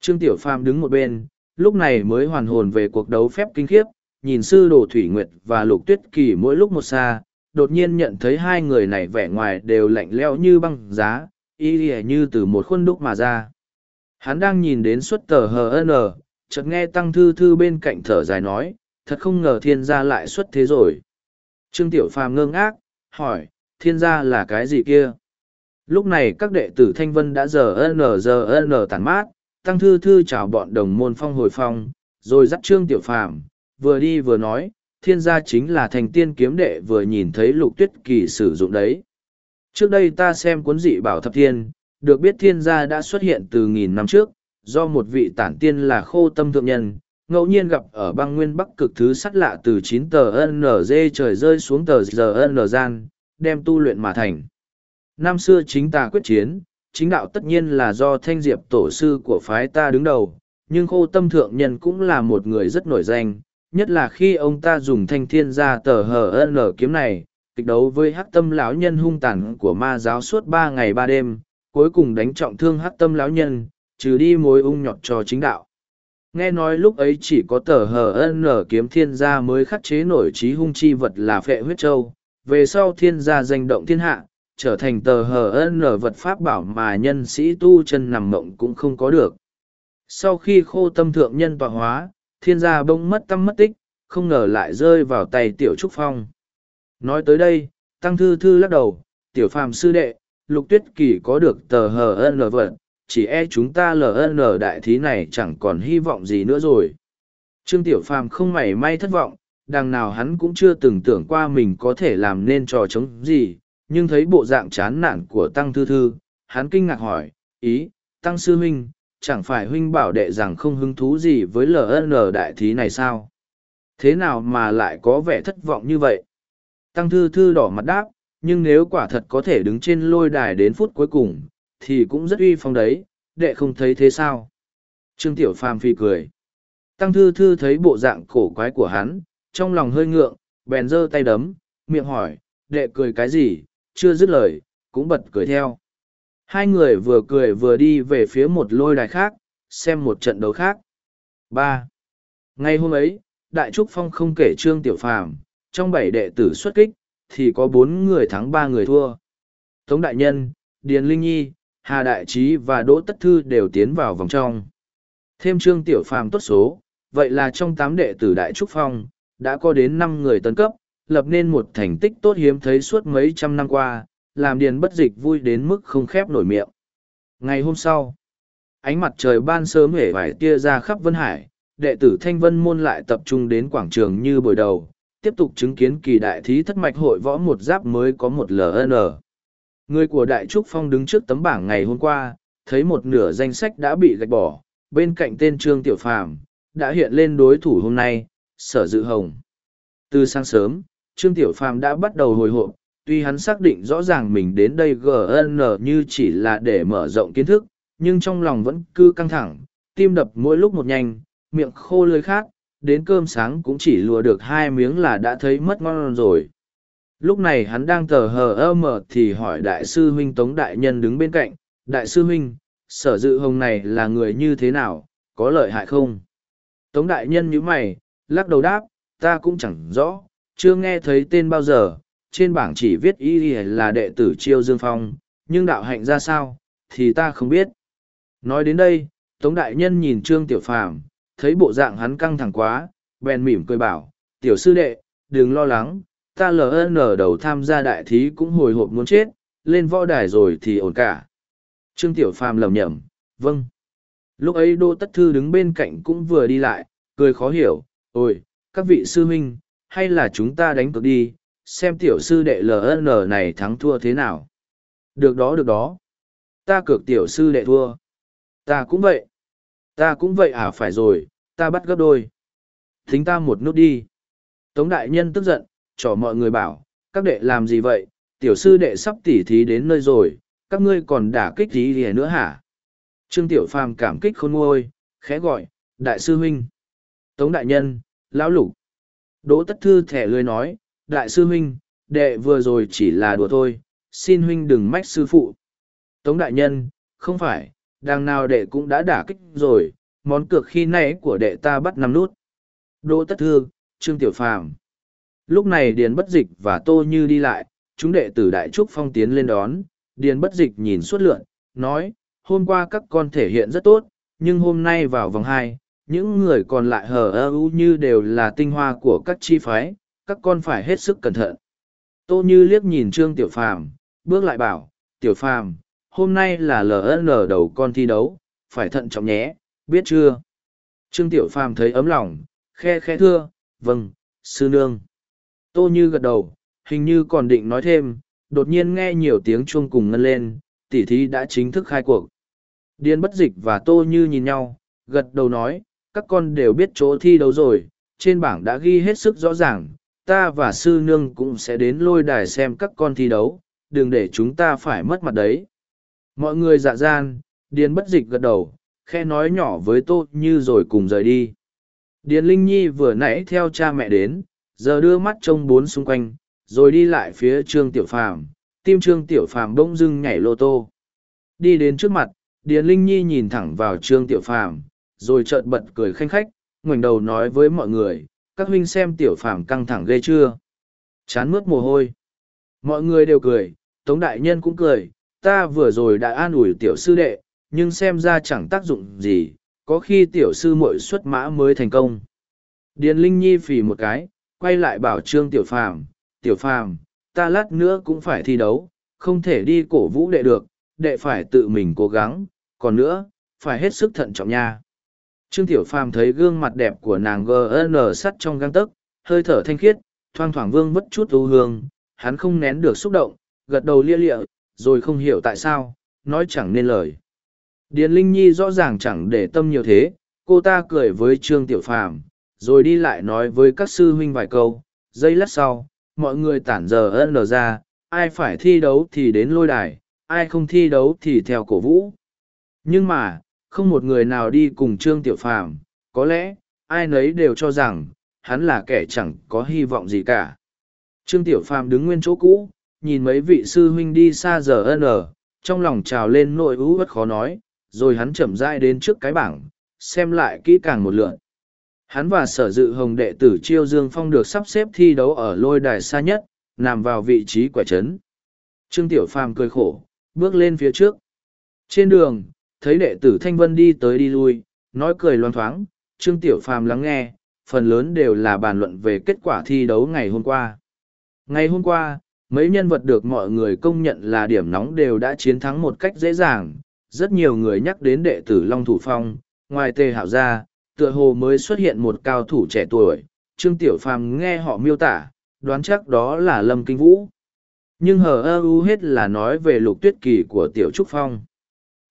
Speaker 1: Trương Tiểu Phàm đứng một bên, lúc này mới hoàn hồn về cuộc đấu phép kinh khiếp, nhìn sư đồ Thủy Nguyệt và Lục Tuyết Kỳ mỗi lúc một xa, đột nhiên nhận thấy hai người này vẻ ngoài đều lạnh lẽo như băng giá, y y như từ một khuôn đúc mà ra. Hắn đang nhìn đến suất tờ HN, chợt nghe Tăng Thư Thư bên cạnh thở dài nói, thật không ngờ thiên gia lại xuất thế rồi. Trương Tiểu Phàm ngơ ngác, hỏi, thiên gia là cái gì kia? Lúc này các đệ tử Thanh Vân đã giờ n giờ n tản mát, Tăng Thư Thư chào bọn đồng môn phong hồi phong, rồi dắt Trương Tiểu Phàm vừa đi vừa nói, thiên gia chính là thành tiên kiếm đệ vừa nhìn thấy lục tuyết kỳ sử dụng đấy. Trước đây ta xem cuốn dị bảo thập thiên, được biết thiên gia đã xuất hiện từ nghìn năm trước, do một vị tản tiên là khô tâm thượng nhân, ngẫu nhiên gặp ở băng nguyên bắc cực thứ sắt lạ từ 9 tờ NZ trời rơi xuống tờ giờ gian, đem tu luyện mà thành. Năm xưa chính ta quyết chiến, chính đạo tất nhiên là do thanh diệp tổ sư của phái ta đứng đầu, nhưng khô tâm thượng nhân cũng là một người rất nổi danh, nhất là khi ông ta dùng thanh thiên ra tờ hờ lở kiếm này kịch đấu với hắc tâm lão nhân hung tàn của ma giáo suốt ba ngày ba đêm cuối cùng đánh trọng thương hắc tâm lão nhân trừ đi mối ung nhọt cho chính đạo nghe nói lúc ấy chỉ có tờ hờ lở kiếm thiên gia mới khắc chế nổi trí hung chi vật là phệ huyết châu về sau thiên gia danh động thiên hạ trở thành tờ hờ lở vật pháp bảo mà nhân sĩ tu chân nằm mộng cũng không có được sau khi khô tâm thượng nhân tọa hóa thiên gia bỗng mất tâm mất tích, không ngờ lại rơi vào tay tiểu trúc phong. Nói tới đây, tăng thư thư lắc đầu, tiểu phàm sư đệ, lục tuyết kỳ có được tờ hờ lờ vật, chỉ e chúng ta LN đại thí này chẳng còn hy vọng gì nữa rồi. Trương Tiểu Phàm không mảy may thất vọng, đằng nào hắn cũng chưa từng tưởng qua mình có thể làm nên trò chống gì, nhưng thấy bộ dạng chán nản của Tăng Thư Thư, hắn kinh ngạc hỏi, ý, Tăng Sư huynh? chẳng phải huynh bảo đệ rằng không hứng thú gì với LN đại thí này sao? Thế nào mà lại có vẻ thất vọng như vậy? Tăng thư thư đỏ mặt đáp, nhưng nếu quả thật có thể đứng trên lôi đài đến phút cuối cùng, thì cũng rất uy phong đấy, đệ không thấy thế sao? Trương Tiểu Phàm phi cười. Tăng thư thư thấy bộ dạng cổ quái của hắn, trong lòng hơi ngượng, bèn giơ tay đấm, miệng hỏi, đệ cười cái gì, chưa dứt lời, cũng bật cười theo. Hai người vừa cười vừa đi về phía một lôi đài khác, xem một trận đấu khác. ba ngày hôm ấy, Đại Trúc Phong không kể Trương Tiểu Phàm trong bảy đệ tử xuất kích, thì có bốn người thắng ba người thua. Tống Đại Nhân, Điền Linh Nhi, Hà Đại Trí và Đỗ Tất Thư đều tiến vào vòng trong. Thêm Trương Tiểu Phàm tốt số, vậy là trong tám đệ tử Đại Trúc Phong, đã có đến năm người tấn cấp, lập nên một thành tích tốt hiếm thấy suốt mấy trăm năm qua, làm điền bất dịch vui đến mức không khép nổi miệng. Ngày hôm sau, ánh mặt trời ban sớm hể vải tia ra khắp Vân Hải, đệ tử Thanh Vân Môn lại tập trung đến quảng trường như buổi đầu, tiếp tục chứng kiến kỳ đại thí thất mạch hội võ một giáp mới có một LN. Người của Đại Trúc Phong đứng trước tấm bảng ngày hôm qua, thấy một nửa danh sách đã bị gạch bỏ, bên cạnh tên Trương Tiểu Phàm đã hiện lên đối thủ hôm nay, Sở Dự Hồng. Từ sáng sớm, Trương Tiểu Phàm đã bắt đầu hồi hộp, tuy hắn xác định rõ ràng mình đến đây gn như chỉ là để mở rộng kiến thức nhưng trong lòng vẫn cứ căng thẳng tim đập mỗi lúc một nhanh miệng khô lưới khát đến cơm sáng cũng chỉ lùa được hai miếng là đã thấy mất ngon rồi lúc này hắn đang tờ hờ ơ mờ thì hỏi đại sư huynh tống đại nhân đứng bên cạnh đại sư huynh sở dự hồng này là người như thế nào có lợi hại không tống đại nhân nhíu mày lắc đầu đáp ta cũng chẳng rõ chưa nghe thấy tên bao giờ trên bảng chỉ viết y là đệ tử chiêu dương phong nhưng đạo hạnh ra sao thì ta không biết nói đến đây tống đại nhân nhìn trương tiểu phàm thấy bộ dạng hắn căng thẳng quá bèn mỉm cười bảo tiểu sư đệ đừng lo lắng ta ln đầu tham gia đại thí cũng hồi hộp muốn chết lên võ đài rồi thì ổn cả trương tiểu phàm lẩm nhẩm vâng lúc ấy đô tất thư đứng bên cạnh cũng vừa đi lại cười khó hiểu ôi các vị sư huynh hay là chúng ta đánh cược đi xem tiểu sư đệ LN này thắng thua thế nào. Được đó được đó. Ta cược tiểu sư đệ thua. Ta cũng vậy. Ta cũng vậy à phải rồi, ta bắt gấp đôi. Thính ta một nút đi. Tống đại nhân tức giận, cho mọi người bảo, các đệ làm gì vậy, tiểu sư đệ sắp tỉ thí đến nơi rồi, các ngươi còn đả kích thí gì nữa hả? Trương Tiểu Phàm cảm kích khôn nguôi, khẽ gọi, đại sư huynh. Tống đại nhân, lão lục. Đỗ Tất Thư thẻ lười nói, đại sư huynh, đệ vừa rồi chỉ là đùa thôi, xin huynh đừng mách sư phụ. Tống đại nhân, không phải, đằng nào đệ cũng đã đả kích rồi, món cược khi nãy của đệ ta bắt năm nút. Đỗ Tất Thư, Trương Tiểu Phàm. Lúc này Điền Bất Dịch và Tô Như đi lại, chúng đệ tử Đại Trúc Phong tiến lên đón, Điền Bất Dịch nhìn suốt lượn, nói, hôm qua các con thể hiện rất tốt, nhưng hôm nay vào vòng hai, những người còn lại hờ ơ như đều là tinh hoa của các chi phái, các con phải hết sức cẩn thận. Tô Như liếc nhìn Trương Tiểu Phàm, bước lại bảo, Tiểu Phàm, hôm nay là LN đầu con thi đấu, phải thận trọng nhé, biết chưa? Trương Tiểu Phàm thấy ấm lòng, khe khe thưa, vâng, sư nương. Tô Như gật đầu, hình như còn định nói thêm, đột nhiên nghe nhiều tiếng chuông cùng ngân lên, tỉ thí đã chính thức khai cuộc. Điên bất dịch và Tô Như nhìn nhau, gật đầu nói, các con đều biết chỗ thi đấu rồi, trên bảng đã ghi hết sức rõ ràng, ta và sư nương cũng sẽ đến lôi đài xem các con thi đấu, đừng để chúng ta phải mất mặt đấy. Mọi người dạ gian, Điền bất dịch gật đầu, khe nói nhỏ với Tô Như rồi cùng rời đi. Điền Linh Nhi vừa nãy theo cha mẹ đến, giờ đưa mắt trông bốn xung quanh, rồi đi lại phía Trương Tiểu Phàm tim Trương Tiểu Phàm bỗng dưng nhảy lô tô. Đi đến trước mặt, Điền Linh Nhi nhìn thẳng vào Trương Tiểu Phàm rồi chợt bật cười khanh khách, ngoảnh đầu nói với mọi người, các huynh xem tiểu phàm căng thẳng ghê chưa chán mướt mồ hôi mọi người đều cười tống đại nhân cũng cười ta vừa rồi đã an ủi tiểu sư đệ nhưng xem ra chẳng tác dụng gì có khi tiểu sư mội xuất mã mới thành công điền linh nhi phì một cái quay lại bảo trương tiểu phàm tiểu phàm ta lát nữa cũng phải thi đấu không thể đi cổ vũ đệ được đệ phải tự mình cố gắng còn nữa phải hết sức thận trọng nha Trương Tiểu Phàm thấy gương mặt đẹp của nàng GN sắt trong găng tấc, hơi thở thanh khiết, thoang thoảng vương vất chút ưu hương, hắn không nén được xúc động, gật đầu lia lịa, rồi không hiểu tại sao, nói chẳng nên lời. Điền Linh Nhi rõ ràng chẳng để tâm nhiều thế, cô ta cười với Trương Tiểu Phàm, rồi đi lại nói với các sư huynh vài câu, giây lát sau, mọi người tản giờ ân ra, ai phải thi đấu thì đến lôi đài, ai không thi đấu thì theo cổ vũ. Nhưng mà, không một người nào đi cùng Trương Tiểu Phàm, có lẽ, ai nấy đều cho rằng, hắn là kẻ chẳng có hy vọng gì cả. Trương Tiểu Phàm đứng nguyên chỗ cũ, nhìn mấy vị sư huynh đi xa giờ ân ở, trong lòng trào lên nội ưu bất khó nói, rồi hắn chậm rãi đến trước cái bảng, xem lại kỹ càng một lượt. Hắn và sở dự hồng đệ tử Chiêu Dương Phong được sắp xếp thi đấu ở lôi đài xa nhất, nằm vào vị trí quẻ trấn. Trương Tiểu Phàm cười khổ, bước lên phía trước. Trên đường, thấy đệ tử Thanh Vân đi tới đi lui, nói cười loan thoáng, Trương Tiểu Phàm lắng nghe, phần lớn đều là bàn luận về kết quả thi đấu ngày hôm qua. Ngày hôm qua, mấy nhân vật được mọi người công nhận là điểm nóng đều đã chiến thắng một cách dễ dàng, rất nhiều người nhắc đến đệ tử Long Thủ Phong, ngoài Tề Hạo ra, tựa hồ mới xuất hiện một cao thủ trẻ tuổi, Trương Tiểu Phàm nghe họ miêu tả, đoán chắc đó là Lâm Kinh Vũ. Nhưng hờ ơ u hết là nói về lục tuyết kỳ của Tiểu Trúc Phong.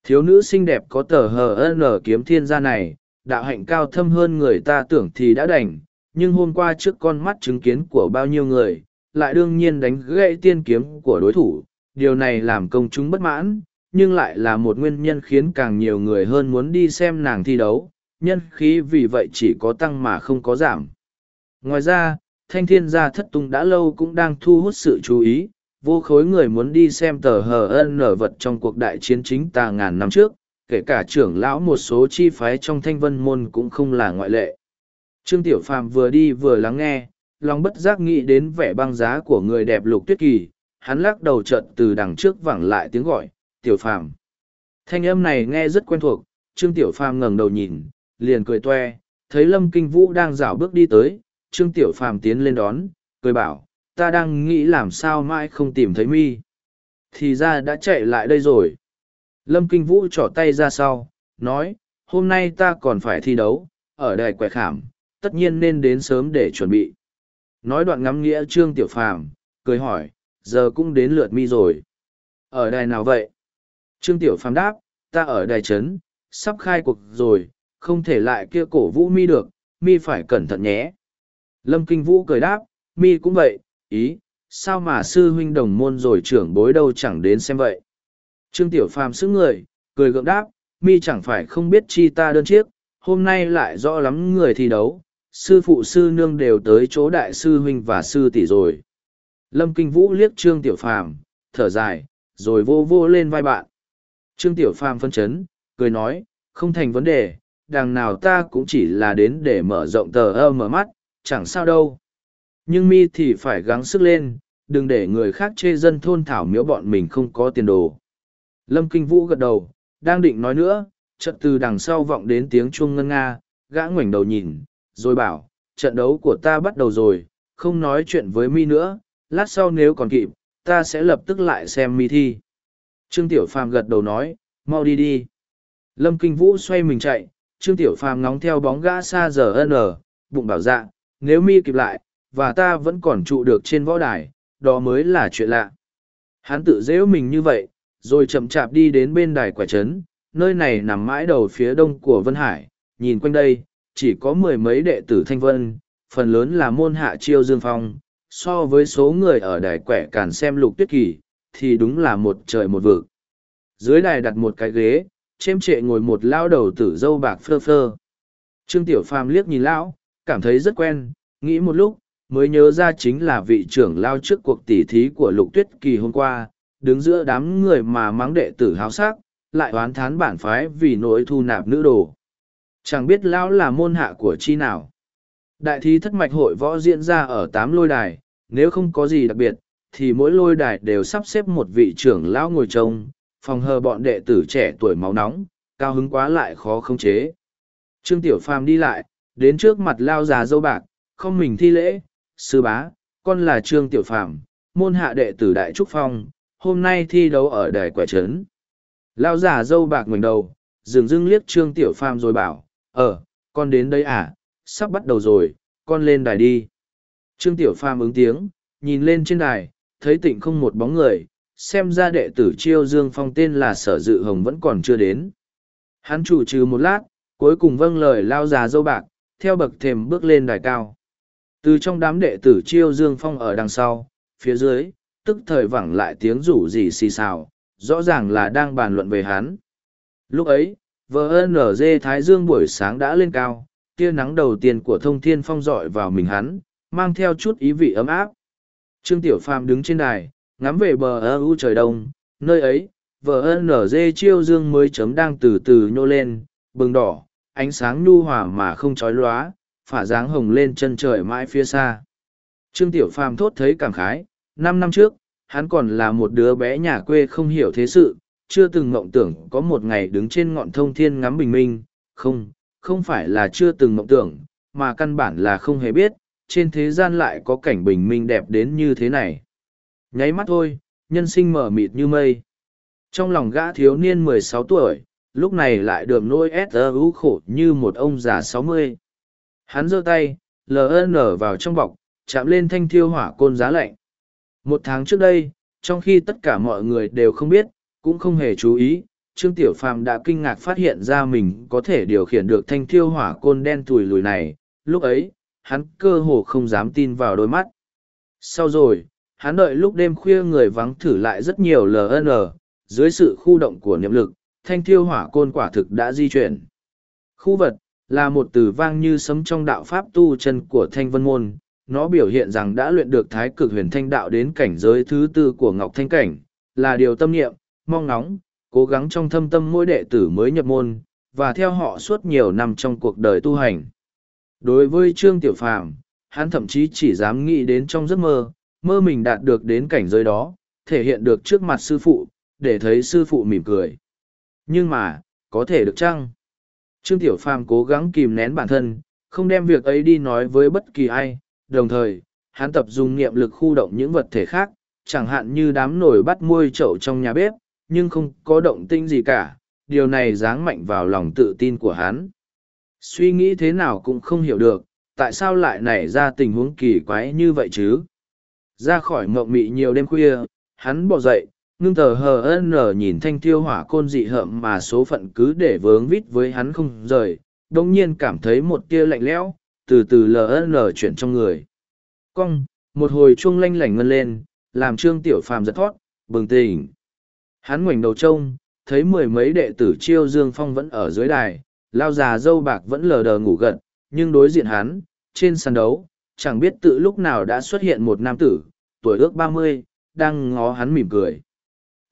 Speaker 1: Thiếu nữ xinh đẹp có tờ hờ ở kiếm thiên gia này, đạo hạnh cao thâm hơn người ta tưởng thì đã đành, nhưng hôm qua trước con mắt chứng kiến của bao nhiêu người, lại đương nhiên đánh gãy tiên kiếm của đối thủ, điều này làm công chúng bất mãn, nhưng lại là một nguyên nhân khiến càng nhiều người hơn muốn đi xem nàng thi đấu, nhân khí vì vậy chỉ có tăng mà không có giảm. Ngoài ra, thanh thiên gia thất tung đã lâu cũng đang thu hút sự chú ý, vô khối người muốn đi xem tờ hờ ân nở vật trong cuộc đại chiến chính ta ngàn năm trước kể cả trưởng lão một số chi phái trong thanh vân môn cũng không là ngoại lệ trương tiểu phàm vừa đi vừa lắng nghe lòng bất giác nghĩ đến vẻ băng giá của người đẹp lục tuyết kỳ hắn lắc đầu trận từ đằng trước vẳng lại tiếng gọi tiểu phàm thanh âm này nghe rất quen thuộc trương tiểu phàm ngẩng đầu nhìn liền cười toe thấy lâm kinh vũ đang rảo bước đi tới trương tiểu phàm tiến lên đón cười bảo ta đang nghĩ làm sao mãi không tìm thấy mi thì ra đã chạy lại đây rồi lâm kinh vũ trỏ tay ra sau nói hôm nay ta còn phải thi đấu ở đài quẻ khảm tất nhiên nên đến sớm để chuẩn bị nói đoạn ngắm nghĩa trương tiểu phàm cười hỏi giờ cũng đến lượt mi rồi ở đài nào vậy trương tiểu phàm đáp ta ở đài trấn sắp khai cuộc rồi không thể lại kia cổ vũ mi được mi phải cẩn thận nhé lâm kinh vũ cười đáp mi cũng vậy ý, sao mà sư huynh đồng môn rồi trưởng bối đâu chẳng đến xem vậy. Trương Tiểu Phàm sững người, cười gượng đáp, mi chẳng phải không biết chi ta đơn chiếc, hôm nay lại rõ lắm người thi đấu, sư phụ sư nương đều tới chỗ đại sư huynh và sư tỷ rồi. Lâm Kinh Vũ liếc Trương Tiểu Phàm, thở dài, rồi vô vô lên vai bạn. Trương Tiểu Phàm phân chấn, cười nói, không thành vấn đề, đằng nào ta cũng chỉ là đến để mở rộng tờ ơ mở mắt, chẳng sao đâu nhưng mi thì phải gắng sức lên đừng để người khác chê dân thôn thảo miếu bọn mình không có tiền đồ lâm kinh vũ gật đầu đang định nói nữa trận từ đằng sau vọng đến tiếng chuông ngân nga gã ngoảnh đầu nhìn rồi bảo trận đấu của ta bắt đầu rồi không nói chuyện với mi nữa lát sau nếu còn kịp ta sẽ lập tức lại xem mi thi trương tiểu phàm gật đầu nói mau đi đi lâm kinh vũ xoay mình chạy trương tiểu phàm ngóng theo bóng gã xa giờ ân ở bụng bảo dạ nếu mi kịp lại và ta vẫn còn trụ được trên võ đài, đó mới là chuyện lạ. Hắn tự dễu mình như vậy, rồi chậm chạp đi đến bên đài quả trấn, nơi này nằm mãi đầu phía đông của Vân Hải, nhìn quanh đây, chỉ có mười mấy đệ tử Thanh Vân, phần lớn là môn hạ chiêu dương phong, so với số người ở đài quẻ càn xem lục tuyết kỳ, thì đúng là một trời một vực. Dưới đài đặt một cái ghế, chêm trệ ngồi một lao đầu tử dâu bạc phơ phơ. Trương Tiểu Phàm liếc nhìn lão, cảm thấy rất quen, nghĩ một lúc, mới nhớ ra chính là vị trưởng lao trước cuộc tỉ thí của lục tuyết kỳ hôm qua đứng giữa đám người mà mắng đệ tử háo s á c lại oán thán bản phái vì nỗi thu nạp nữ đồ chẳng biết lão là môn hạ của chi nào đại thí thất mạch hội võ diễn ra ở tám lôi đài nếu không có gì đặc biệt thì mỗi lôi đài đều sắp xếp một vị trưởng lão ngồi trông phòng hờ bọn đệ tử trẻ tuổi máu nóng cao hứng quá lại khó khống chế trương tiểu phàm đi lại đến trước mặt lao già dâu bạc không mình thi lễ sư bá, con là Trương Tiểu Phạm, môn hạ đệ tử Đại Trúc Phong, hôm nay thi đấu ở đài quẻ trấn. Lao giả dâu bạc ngoảnh đầu, dừng dưng liếc Trương Tiểu Phạm rồi bảo, ờ, con đến đây à, sắp bắt đầu rồi, con lên đài đi. Trương Tiểu Phạm ứng tiếng, nhìn lên trên đài, thấy tịnh không một bóng người, xem ra đệ tử Chiêu Dương Phong tên là Sở Dự Hồng vẫn còn chưa đến. Hắn chủ trừ một lát, cuối cùng vâng lời lao già dâu bạc, theo bậc thềm bước lên đài cao. Từ trong đám đệ tử chiêu dương phong ở đằng sau, phía dưới, tức thời vẳng lại tiếng rủ gì xì xào, rõ ràng là đang bàn luận về hắn. Lúc ấy, vợ dê Thái Dương buổi sáng đã lên cao, tia nắng đầu tiên của thông thiên phong dọi vào mình hắn, mang theo chút ý vị ấm áp. Trương Tiểu Phàm đứng trên đài, ngắm về bờ u trời đông, nơi ấy, vợ dê chiêu dương mới chấm đang từ từ nhô lên, bừng đỏ, ánh sáng nhu hòa mà không chói lóa, phả dáng hồng lên chân trời mãi phía xa. Trương Tiểu Phàm thốt thấy cảm khái, năm năm trước, hắn còn là một đứa bé nhà quê không hiểu thế sự, chưa từng mộng tưởng có một ngày đứng trên ngọn thông thiên ngắm bình minh, không, không phải là chưa từng mộng tưởng, mà căn bản là không hề biết, trên thế gian lại có cảnh bình minh đẹp đến như thế này. Nháy mắt thôi, nhân sinh mở mịt như mây. Trong lòng gã thiếu niên mười sáu tuổi, lúc này lại được nỗi S.U. khổ như một ông già sáu mươi. Hắn giơ tay, ln vào trong bọc, chạm lên thanh thiêu hỏa côn giá lạnh. Một tháng trước đây, trong khi tất cả mọi người đều không biết, cũng không hề chú ý, Trương Tiểu Phàm đã kinh ngạc phát hiện ra mình có thể điều khiển được thanh thiêu hỏa côn đen tùi lùi này. Lúc ấy, hắn cơ hồ không dám tin vào đôi mắt. Sau rồi, hắn đợi lúc đêm khuya người vắng thử lại rất nhiều LN, dưới sự khu động của niệm lực, thanh thiêu hỏa côn quả thực đã di chuyển. Khu vật, là một từ vang như sấm trong đạo pháp tu chân của thanh vân môn nó biểu hiện rằng đã luyện được thái cực huyền thanh đạo đến cảnh giới thứ tư của ngọc thanh cảnh là điều tâm niệm mong ngóng cố gắng trong thâm tâm mỗi đệ tử mới nhập môn và theo họ suốt nhiều năm trong cuộc đời tu hành đối với trương tiểu phàm hắn thậm chí chỉ dám nghĩ đến trong giấc mơ mơ mình đạt được đến cảnh giới đó thể hiện được trước mặt sư phụ để thấy sư phụ mỉm cười nhưng mà có thể được chăng Trương Tiểu Phàm cố gắng kìm nén bản thân, không đem việc ấy đi nói với bất kỳ ai, đồng thời, hắn tập dùng niệm lực khu động những vật thể khác, chẳng hạn như đám nổi bắt muôi chậu trong nhà bếp, nhưng không có động tinh gì cả, điều này dáng mạnh vào lòng tự tin của hắn. Suy nghĩ thế nào cũng không hiểu được, tại sao lại nảy ra tình huống kỳ quái như vậy chứ? Ra khỏi mộng mị nhiều đêm khuya, hắn bỏ dậy, ngưng tờ hờ n nhìn thanh tiêu hỏa côn dị hợm mà số phận cứ để vướng vít với hắn không rời đông nhiên cảm thấy một tia lạnh lẽo từ từ lờ ln chuyển trong người cong một hồi chuông lanh lảnh ngân lên làm trương tiểu phàm giật thót, bừng tỉnh hắn ngoảnh đầu trông thấy mười mấy đệ tử chiêu dương phong vẫn ở dưới đài lao già dâu bạc vẫn lờ đờ ngủ gật nhưng đối diện hắn trên sàn đấu chẳng biết tự lúc nào đã xuất hiện một nam tử tuổi ước ba mươi đang ngó hắn mỉm cười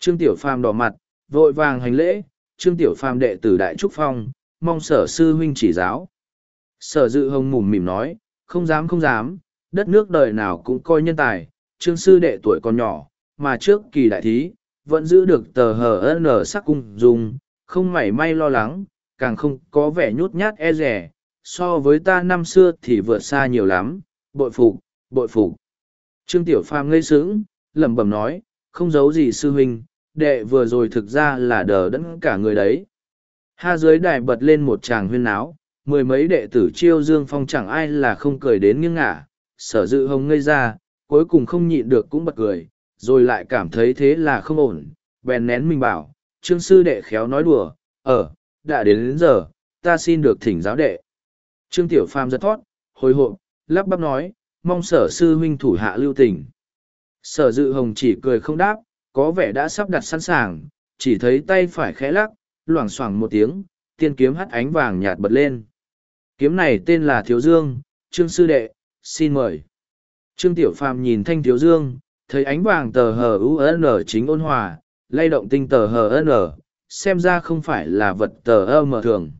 Speaker 1: Trương Tiểu Phàm đỏ mặt, vội vàng hành lễ, Trương Tiểu Phàm đệ tử Đại Trúc Phong, mong sở sư huynh chỉ giáo. Sở dự hồng mùm mỉm nói, không dám không dám, đất nước đời nào cũng coi nhân tài, Trương sư đệ tuổi còn nhỏ, mà trước kỳ đại thí, vẫn giữ được tờ hờ nở sắc cung dùng, không mảy may lo lắng, càng không có vẻ nhút nhát e rẻ, so với ta năm xưa thì vượt xa nhiều lắm, bội phục, bội phục. Trương Tiểu Phàm ngây sững, lẩm bẩm nói, không giấu gì sư huynh, đệ vừa rồi thực ra là đờ đẫn cả người đấy. Ha dưới đài bật lên một chàng huyên náo, mười mấy đệ tử chiêu dương phong chẳng ai là không cười đến nghiêng ngả, sở dự hồng ngây ra, cuối cùng không nhịn được cũng bật cười, rồi lại cảm thấy thế là không ổn, bèn nén mình bảo, trương sư đệ khéo nói đùa, ở, ờ, đã đến đến giờ, ta xin được thỉnh giáo đệ. Trương Tiểu Phàm giật thót, hồi hộp, lắp bắp nói, mong sở sư huynh thủ hạ lưu tình. Sở dự hồng chỉ cười không đáp, có vẻ đã sắp đặt sẵn sàng, chỉ thấy tay phải khẽ lắc, loảng xoảng một tiếng, tiên kiếm hắt ánh vàng nhạt bật lên. Kiếm này tên là Thiếu Dương, Trương Sư Đệ, xin mời. Trương Tiểu Phàm nhìn thanh Thiếu Dương, thấy ánh vàng tờ hờ UN chính ôn hòa, lay động tinh tờ hờ UN, xem ra không phải là vật tờ ơ mờ thường.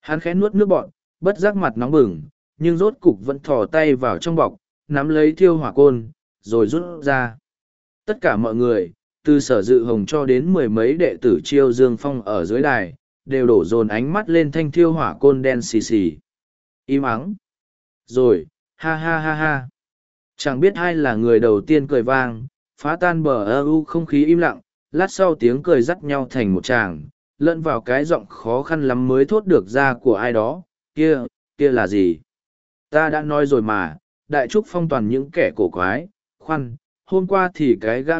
Speaker 1: Hắn khẽ nuốt nước bọn, bất giác mặt nóng bừng, nhưng rốt cục vẫn thò tay vào trong bọc, nắm lấy thiêu hỏa côn, rồi rút ra. Tất cả mọi người, từ sở dự hồng cho đến mười mấy đệ tử chiêu dương phong ở dưới đài, đều đổ dồn ánh mắt lên thanh thiêu hỏa côn đen xì xì. Im ắng. Rồi, ha ha ha ha. Chẳng biết ai là người đầu tiên cười vang, phá tan bờ ơ u không khí im lặng, lát sau tiếng cười dắt nhau thành một tràng, lẫn vào cái giọng khó khăn lắm mới thốt được ra của ai đó, kia, kia là gì? Ta đã nói rồi mà, đại trúc phong toàn những kẻ cổ quái, khoăn, hôm qua thì cái gã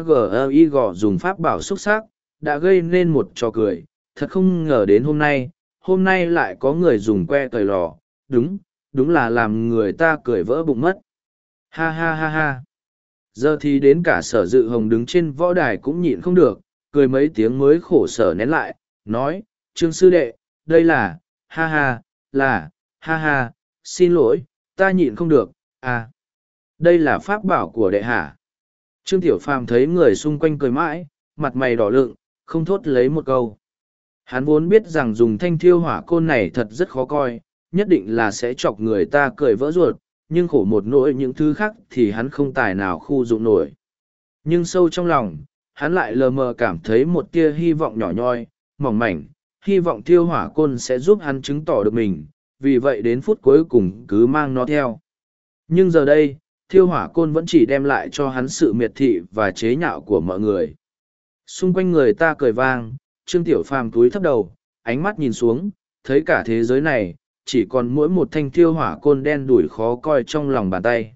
Speaker 1: gi gò dùng pháp bảo xúc xác đã gây nên một trò cười thật không ngờ đến hôm nay hôm nay lại có người dùng que cởi lò đúng đúng là làm người ta cười vỡ bụng mất ha ha ha ha giờ thì đến cả sở dự hồng đứng trên võ đài cũng nhịn không được cười mấy tiếng mới khổ sở nén lại nói trương sư đệ đây là ha ha là ha ha xin lỗi ta nhịn không được à đây là pháp bảo của đệ hạ Trương Tiểu Phàm thấy người xung quanh cười mãi, mặt mày đỏ lượng, không thốt lấy một câu. Hắn vốn biết rằng dùng thanh thiêu hỏa côn này thật rất khó coi, nhất định là sẽ chọc người ta cười vỡ ruột, nhưng khổ một nỗi những thứ khác thì hắn không tài nào khu dụng nổi. Nhưng sâu trong lòng, hắn lại lờ mờ cảm thấy một tia hy vọng nhỏ nhoi, mỏng mảnh, hy vọng thiêu hỏa côn sẽ giúp hắn chứng tỏ được mình, vì vậy đến phút cuối cùng cứ mang nó theo. Nhưng giờ đây, thiêu hỏa côn vẫn chỉ đem lại cho hắn sự miệt thị và chế nhạo của mọi người. Xung quanh người ta cười vang, Trương Tiểu Phàm túi thấp đầu, ánh mắt nhìn xuống, thấy cả thế giới này, chỉ còn mỗi một thanh thiêu hỏa côn đen đủi khó coi trong lòng bàn tay.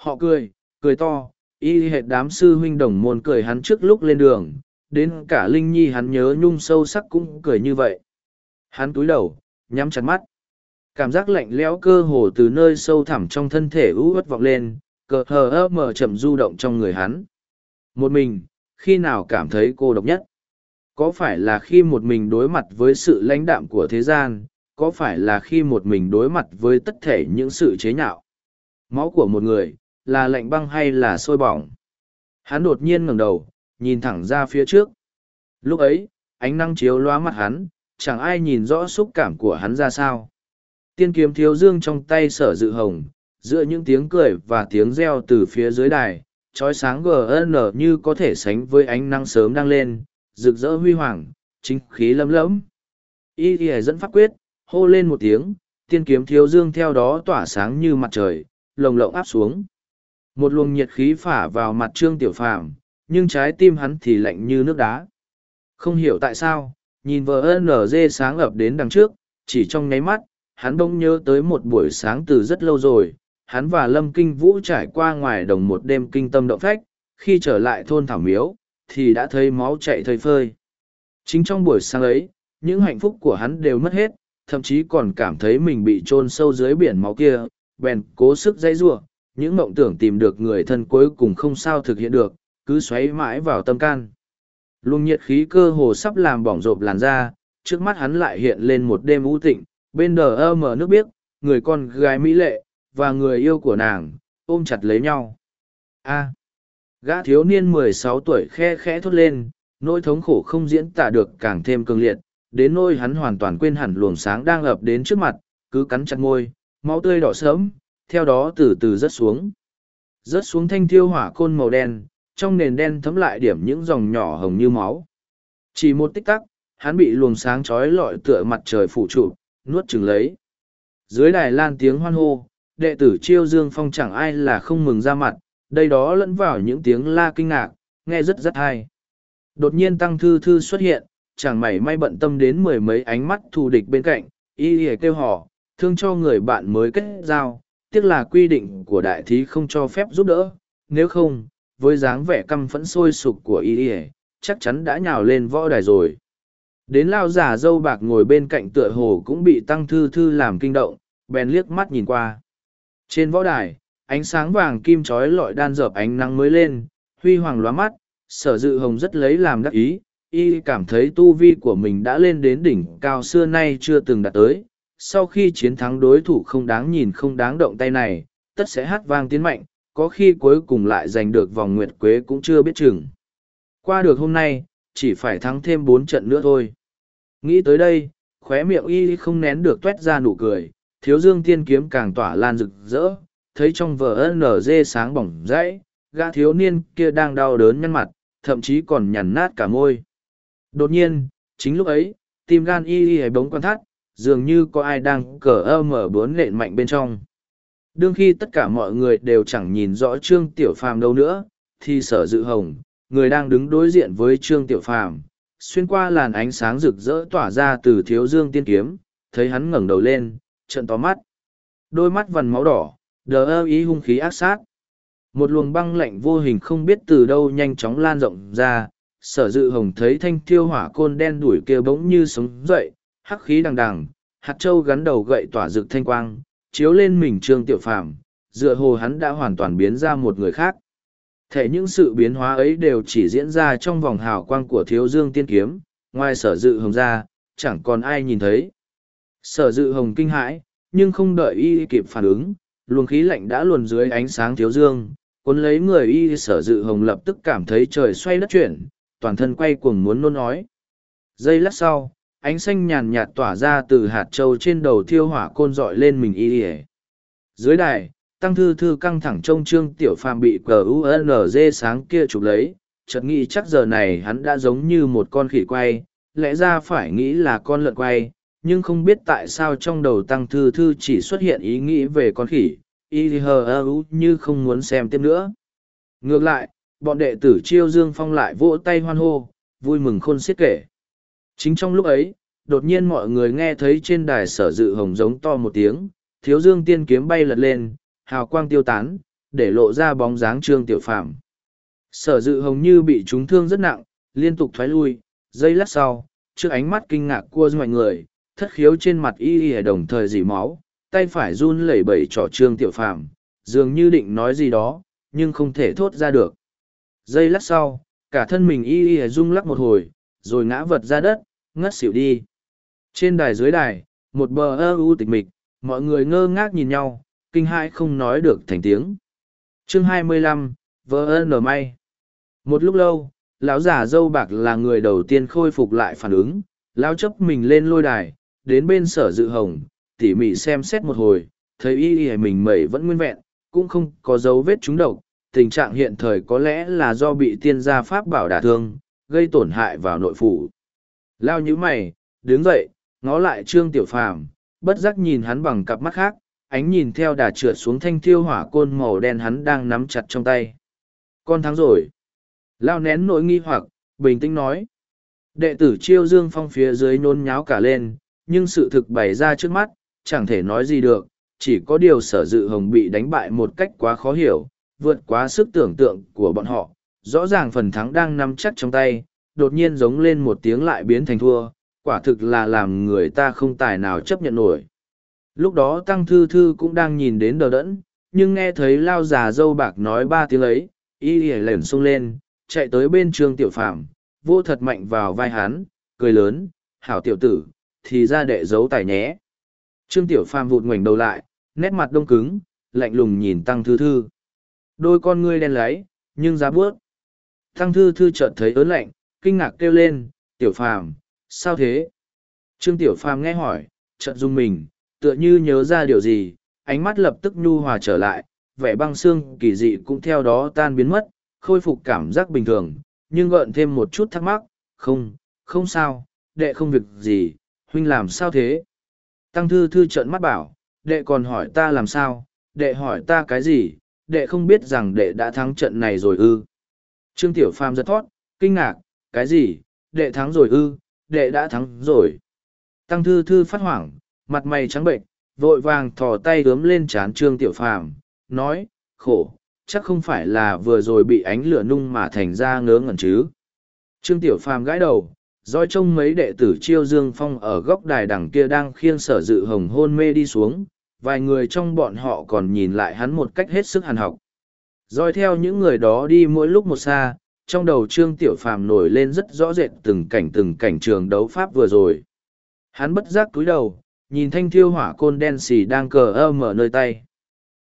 Speaker 1: Họ cười, cười to, y hệt đám sư huynh đồng môn cười hắn trước lúc lên đường, đến cả Linh Nhi hắn nhớ nhung sâu sắc cũng cười như vậy. Hắn túi đầu, nhắm chặt mắt cảm giác lạnh lẽo cơ hồ từ nơi sâu thẳm trong thân thể ú ớt vọng lên cờ hờ ơ mờ chậm du động trong người hắn một mình khi nào cảm thấy cô độc nhất có phải là khi một mình đối mặt với sự lãnh đạm của thế gian có phải là khi một mình đối mặt với tất thể những sự chế nhạo máu của một người là lạnh băng hay là sôi bỏng hắn đột nhiên ngẩng đầu nhìn thẳng ra phía trước lúc ấy ánh nắng chiếu loa mắt hắn chẳng ai nhìn rõ xúc cảm của hắn ra sao Tiên kiếm thiếu dương trong tay sở dự hồng, giữa những tiếng cười và tiếng reo từ phía dưới đài, trói sáng GN như có thể sánh với ánh nắng sớm đang lên, rực rỡ huy hoàng, chính khí lấm lẫm. Y Y dẫn pháp quyết, hô lên một tiếng, tiên kiếm thiếu dương theo đó tỏa sáng như mặt trời, lồng lộng áp xuống. Một luồng nhiệt khí phả vào mặt Trương Tiểu Phàm, nhưng trái tim hắn thì lạnh như nước đá. Không hiểu tại sao, nhìn vờ NG sáng ập đến đằng trước, chỉ trong nháy mắt, hắn bỗng nhớ tới một buổi sáng từ rất lâu rồi hắn và lâm kinh vũ trải qua ngoài đồng một đêm kinh tâm động phách khi trở lại thôn thảo miếu thì đã thấy máu chạy thơi phơi chính trong buổi sáng ấy những hạnh phúc của hắn đều mất hết thậm chí còn cảm thấy mình bị chôn sâu dưới biển máu kia bèn cố sức dãy giụa những mộng tưởng tìm được người thân cuối cùng không sao thực hiện được cứ xoáy mãi vào tâm can luồng nhiệt khí cơ hồ sắp làm bỏng rộp làn da trước mắt hắn lại hiện lên một đêm ưu tịnh bên đờ ơ mở nước biếc người con gái mỹ lệ và người yêu của nàng ôm chặt lấy nhau a gã thiếu niên mười sáu tuổi khe khẽ thốt lên nỗi thống khổ không diễn tả được càng thêm cường liệt đến nỗi hắn hoàn toàn quên hẳn luồng sáng đang ập đến trước mặt cứ cắn chặt ngôi máu tươi đỏ sớm theo đó từ từ rớt xuống rớt xuống thanh thiêu hỏa côn màu đen trong nền đen thấm lại điểm những dòng nhỏ hồng như máu chỉ một tích tắc hắn bị luồng sáng trói lọi tựa mặt trời phủ trụ nuốt chừng lấy. Dưới đài lan tiếng hoan hô, đệ tử chiêu dương phong chẳng ai là không mừng ra mặt, đây đó lẫn vào những tiếng la kinh ngạc, nghe rất rất hay. Đột nhiên tăng thư thư xuất hiện, chẳng mảy may bận tâm đến mười mấy ánh mắt thù địch bên cạnh, y hề kêu hò, thương cho người bạn mới kết giao, tiếc là quy định của đại thí không cho phép giúp đỡ, nếu không, với dáng vẻ căm phẫn sôi sục của y hề, chắc chắn đã nhào lên võ đài rồi. Đến lao giả dâu bạc ngồi bên cạnh tựa hồ cũng bị tăng thư thư làm kinh động, bèn liếc mắt nhìn qua. Trên võ đài, ánh sáng vàng kim trói lọi đan dợp ánh nắng mới lên, huy hoàng lóa mắt, sở dự hồng rất lấy làm đắc ý, y cảm thấy tu vi của mình đã lên đến đỉnh cao xưa nay chưa từng đạt tới. Sau khi chiến thắng đối thủ không đáng nhìn không đáng động tay này, tất sẽ hát vang tiến mạnh, có khi cuối cùng lại giành được vòng nguyệt quế cũng chưa biết chừng. Qua được hôm nay, chỉ phải thắng thêm bốn trận nữa thôi. Nghĩ tới đây, khóe miệng y không nén được tuét ra nụ cười, thiếu dương tiên kiếm càng tỏa lan rực rỡ, thấy trong nở NG sáng bỏng rãy, gã thiếu niên kia đang đau đớn nhăn mặt, thậm chí còn nhằn nát cả môi. Đột nhiên, chính lúc ấy, tim gan y y ấy bóng quan thắt, dường như có ai đang cờ ơ mở bướn lện mạnh bên trong. Đương khi tất cả mọi người đều chẳng nhìn rõ Trương Tiểu Phàm đâu nữa, thì sở dự hồng, người đang đứng đối diện với Trương Tiểu Phàm xuyên qua làn ánh sáng rực rỡ tỏa ra từ thiếu dương tiên kiếm, thấy hắn ngẩng đầu lên, trận to mắt. Đôi mắt vằn máu đỏ, đờ ơ ý hung khí ác sát. Một luồng băng lạnh vô hình không biết từ đâu nhanh chóng lan rộng ra, sở dự hồng thấy thanh thiêu hỏa côn đen đuổi kia bỗng như sống dậy, hắc khí đằng đằng, hạt trâu gắn đầu gậy tỏa rực thanh quang, chiếu lên mình trương tiểu phàm, dựa hồ hắn đã hoàn toàn biến ra một người khác. Thể những sự biến hóa ấy đều chỉ diễn ra trong vòng hào quang của thiếu dương tiên kiếm, ngoài sở dự hồng ra, chẳng còn ai nhìn thấy. Sở dự hồng kinh hãi, nhưng không đợi y kịp phản ứng, luồng khí lạnh đã luồn dưới ánh sáng thiếu dương, cuốn lấy người y sở dự hồng lập tức cảm thấy trời xoay đất chuyển, toàn thân quay cuồng muốn nôn nói Giây lát sau, ánh xanh nhàn nhạt tỏa ra từ hạt trâu trên đầu thiêu hỏa côn dọi lên mình y ỉa dưới đài tăng thư thư căng thẳng trông trương tiểu phàm bị cờ unz sáng kia chụp lấy chợt nghĩ chắc giờ này hắn đã giống như một con khỉ quay lẽ ra phải nghĩ là con lợn quay nhưng không biết tại sao trong đầu tăng thư thư chỉ xuất hiện ý nghĩ về con khỉ y hờ ơ u như không muốn xem tiếp nữa ngược lại bọn đệ tử chiêu dương phong lại vỗ tay hoan hô vui mừng khôn xiết kể chính trong lúc ấy đột nhiên mọi người nghe thấy trên đài sở dự hồng giống to một tiếng thiếu dương tiên kiếm bay lật lên hào quang tiêu tán, để lộ ra bóng dáng Trương Tiểu phạm. Sở Dự Hồng như bị trúng thương rất nặng, liên tục thoái lui, dây lát sau, trước ánh mắt kinh ngạc của mọi người, thất khiếu trên mặt y y đồng thời dỉ máu, tay phải run lẩy bẩy trỏ Trương Tiểu phạm, dường như định nói gì đó, nhưng không thể thốt ra được. Dây lát sau, cả thân mình y y rung lắc một hồi, rồi ngã vật ra đất, ngất xỉu đi. Trên đài dưới đài, một bờ ơ u tịch mịch, mọi người ngơ ngác nhìn nhau, kinh hãi không nói được thành tiếng chương 25, vỡ ơn nở may một lúc lâu lão giả dâu bạc là người đầu tiên khôi phục lại phản ứng lão chấp mình lên lôi đài đến bên sở dự hồng tỉ mỉ xem xét một hồi thấy y y mình mẩy vẫn nguyên vẹn cũng không có dấu vết trúng độc tình trạng hiện thời có lẽ là do bị tiên gia pháp bảo đả thương gây tổn hại vào nội phủ lao nhữ mày đứng dậy ngó lại trương tiểu phàm bất giác nhìn hắn bằng cặp mắt khác ánh nhìn theo đà trượt xuống thanh thiêu hỏa côn màu đen hắn đang nắm chặt trong tay. Con thắng rồi. Lao nén nỗi nghi hoặc, bình tĩnh nói. Đệ tử chiêu dương phong phía dưới nôn nháo cả lên, nhưng sự thực bày ra trước mắt, chẳng thể nói gì được, chỉ có điều sở dự hồng bị đánh bại một cách quá khó hiểu, vượt quá sức tưởng tượng của bọn họ. Rõ ràng phần thắng đang nắm chắc trong tay, đột nhiên giống lên một tiếng lại biến thành thua, quả thực là làm người ta không tài nào chấp nhận nổi, lúc đó tăng thư thư cũng đang nhìn đến đờ đẫn nhưng nghe thấy lao già dâu bạc nói ba tiếng ấy y ỉa lẻn xông lên chạy tới bên trương tiểu phạm vô thật mạnh vào vai hắn cười lớn hảo tiểu tử thì ra đệ giấu tài nhé trương tiểu phàm vụt ngoảnh đầu lại nét mặt đông cứng lạnh lùng nhìn tăng thư thư đôi con ngươi đen láy nhưng giá bước tăng thư thư chợt thấy ớn lạnh kinh ngạc kêu lên tiểu phàm sao thế trương tiểu phàm nghe hỏi chợt dung mình tựa như nhớ ra điều gì, ánh mắt lập tức nhu hòa trở lại, vẻ băng xương kỳ dị cũng theo đó tan biến mất, khôi phục cảm giác bình thường, nhưng gợn thêm một chút thắc mắc, không, không sao, đệ không việc gì, huynh làm sao thế? Tăng thư thư trợn mắt bảo, đệ còn hỏi ta làm sao, đệ hỏi ta cái gì, đệ không biết rằng đệ đã thắng trận này rồi ư. Trương Tiểu Phàm giật thót, kinh ngạc, cái gì, đệ thắng rồi ư, đệ đã thắng rồi. Tăng thư thư phát hoảng, mặt mày trắng bệnh, vội vàng thò tay ướm lên trán Trương Tiểu Phàm, nói, khổ, chắc không phải là vừa rồi bị ánh lửa nung mà thành ra ngớ ngẩn chứ. Trương Tiểu Phàm gãi đầu, doi trông mấy đệ tử chiêu dương phong ở góc đài đằng kia đang khiêng sở dự hồng hôn mê đi xuống, vài người trong bọn họ còn nhìn lại hắn một cách hết sức hàn học. Doi theo những người đó đi mỗi lúc một xa, trong đầu Trương Tiểu Phàm nổi lên rất rõ rệt từng cảnh từng cảnh trường đấu pháp vừa rồi. Hắn bất giác cúi đầu, nhìn thanh thiêu hỏa côn đen xì đang cờ ơ mở nơi tay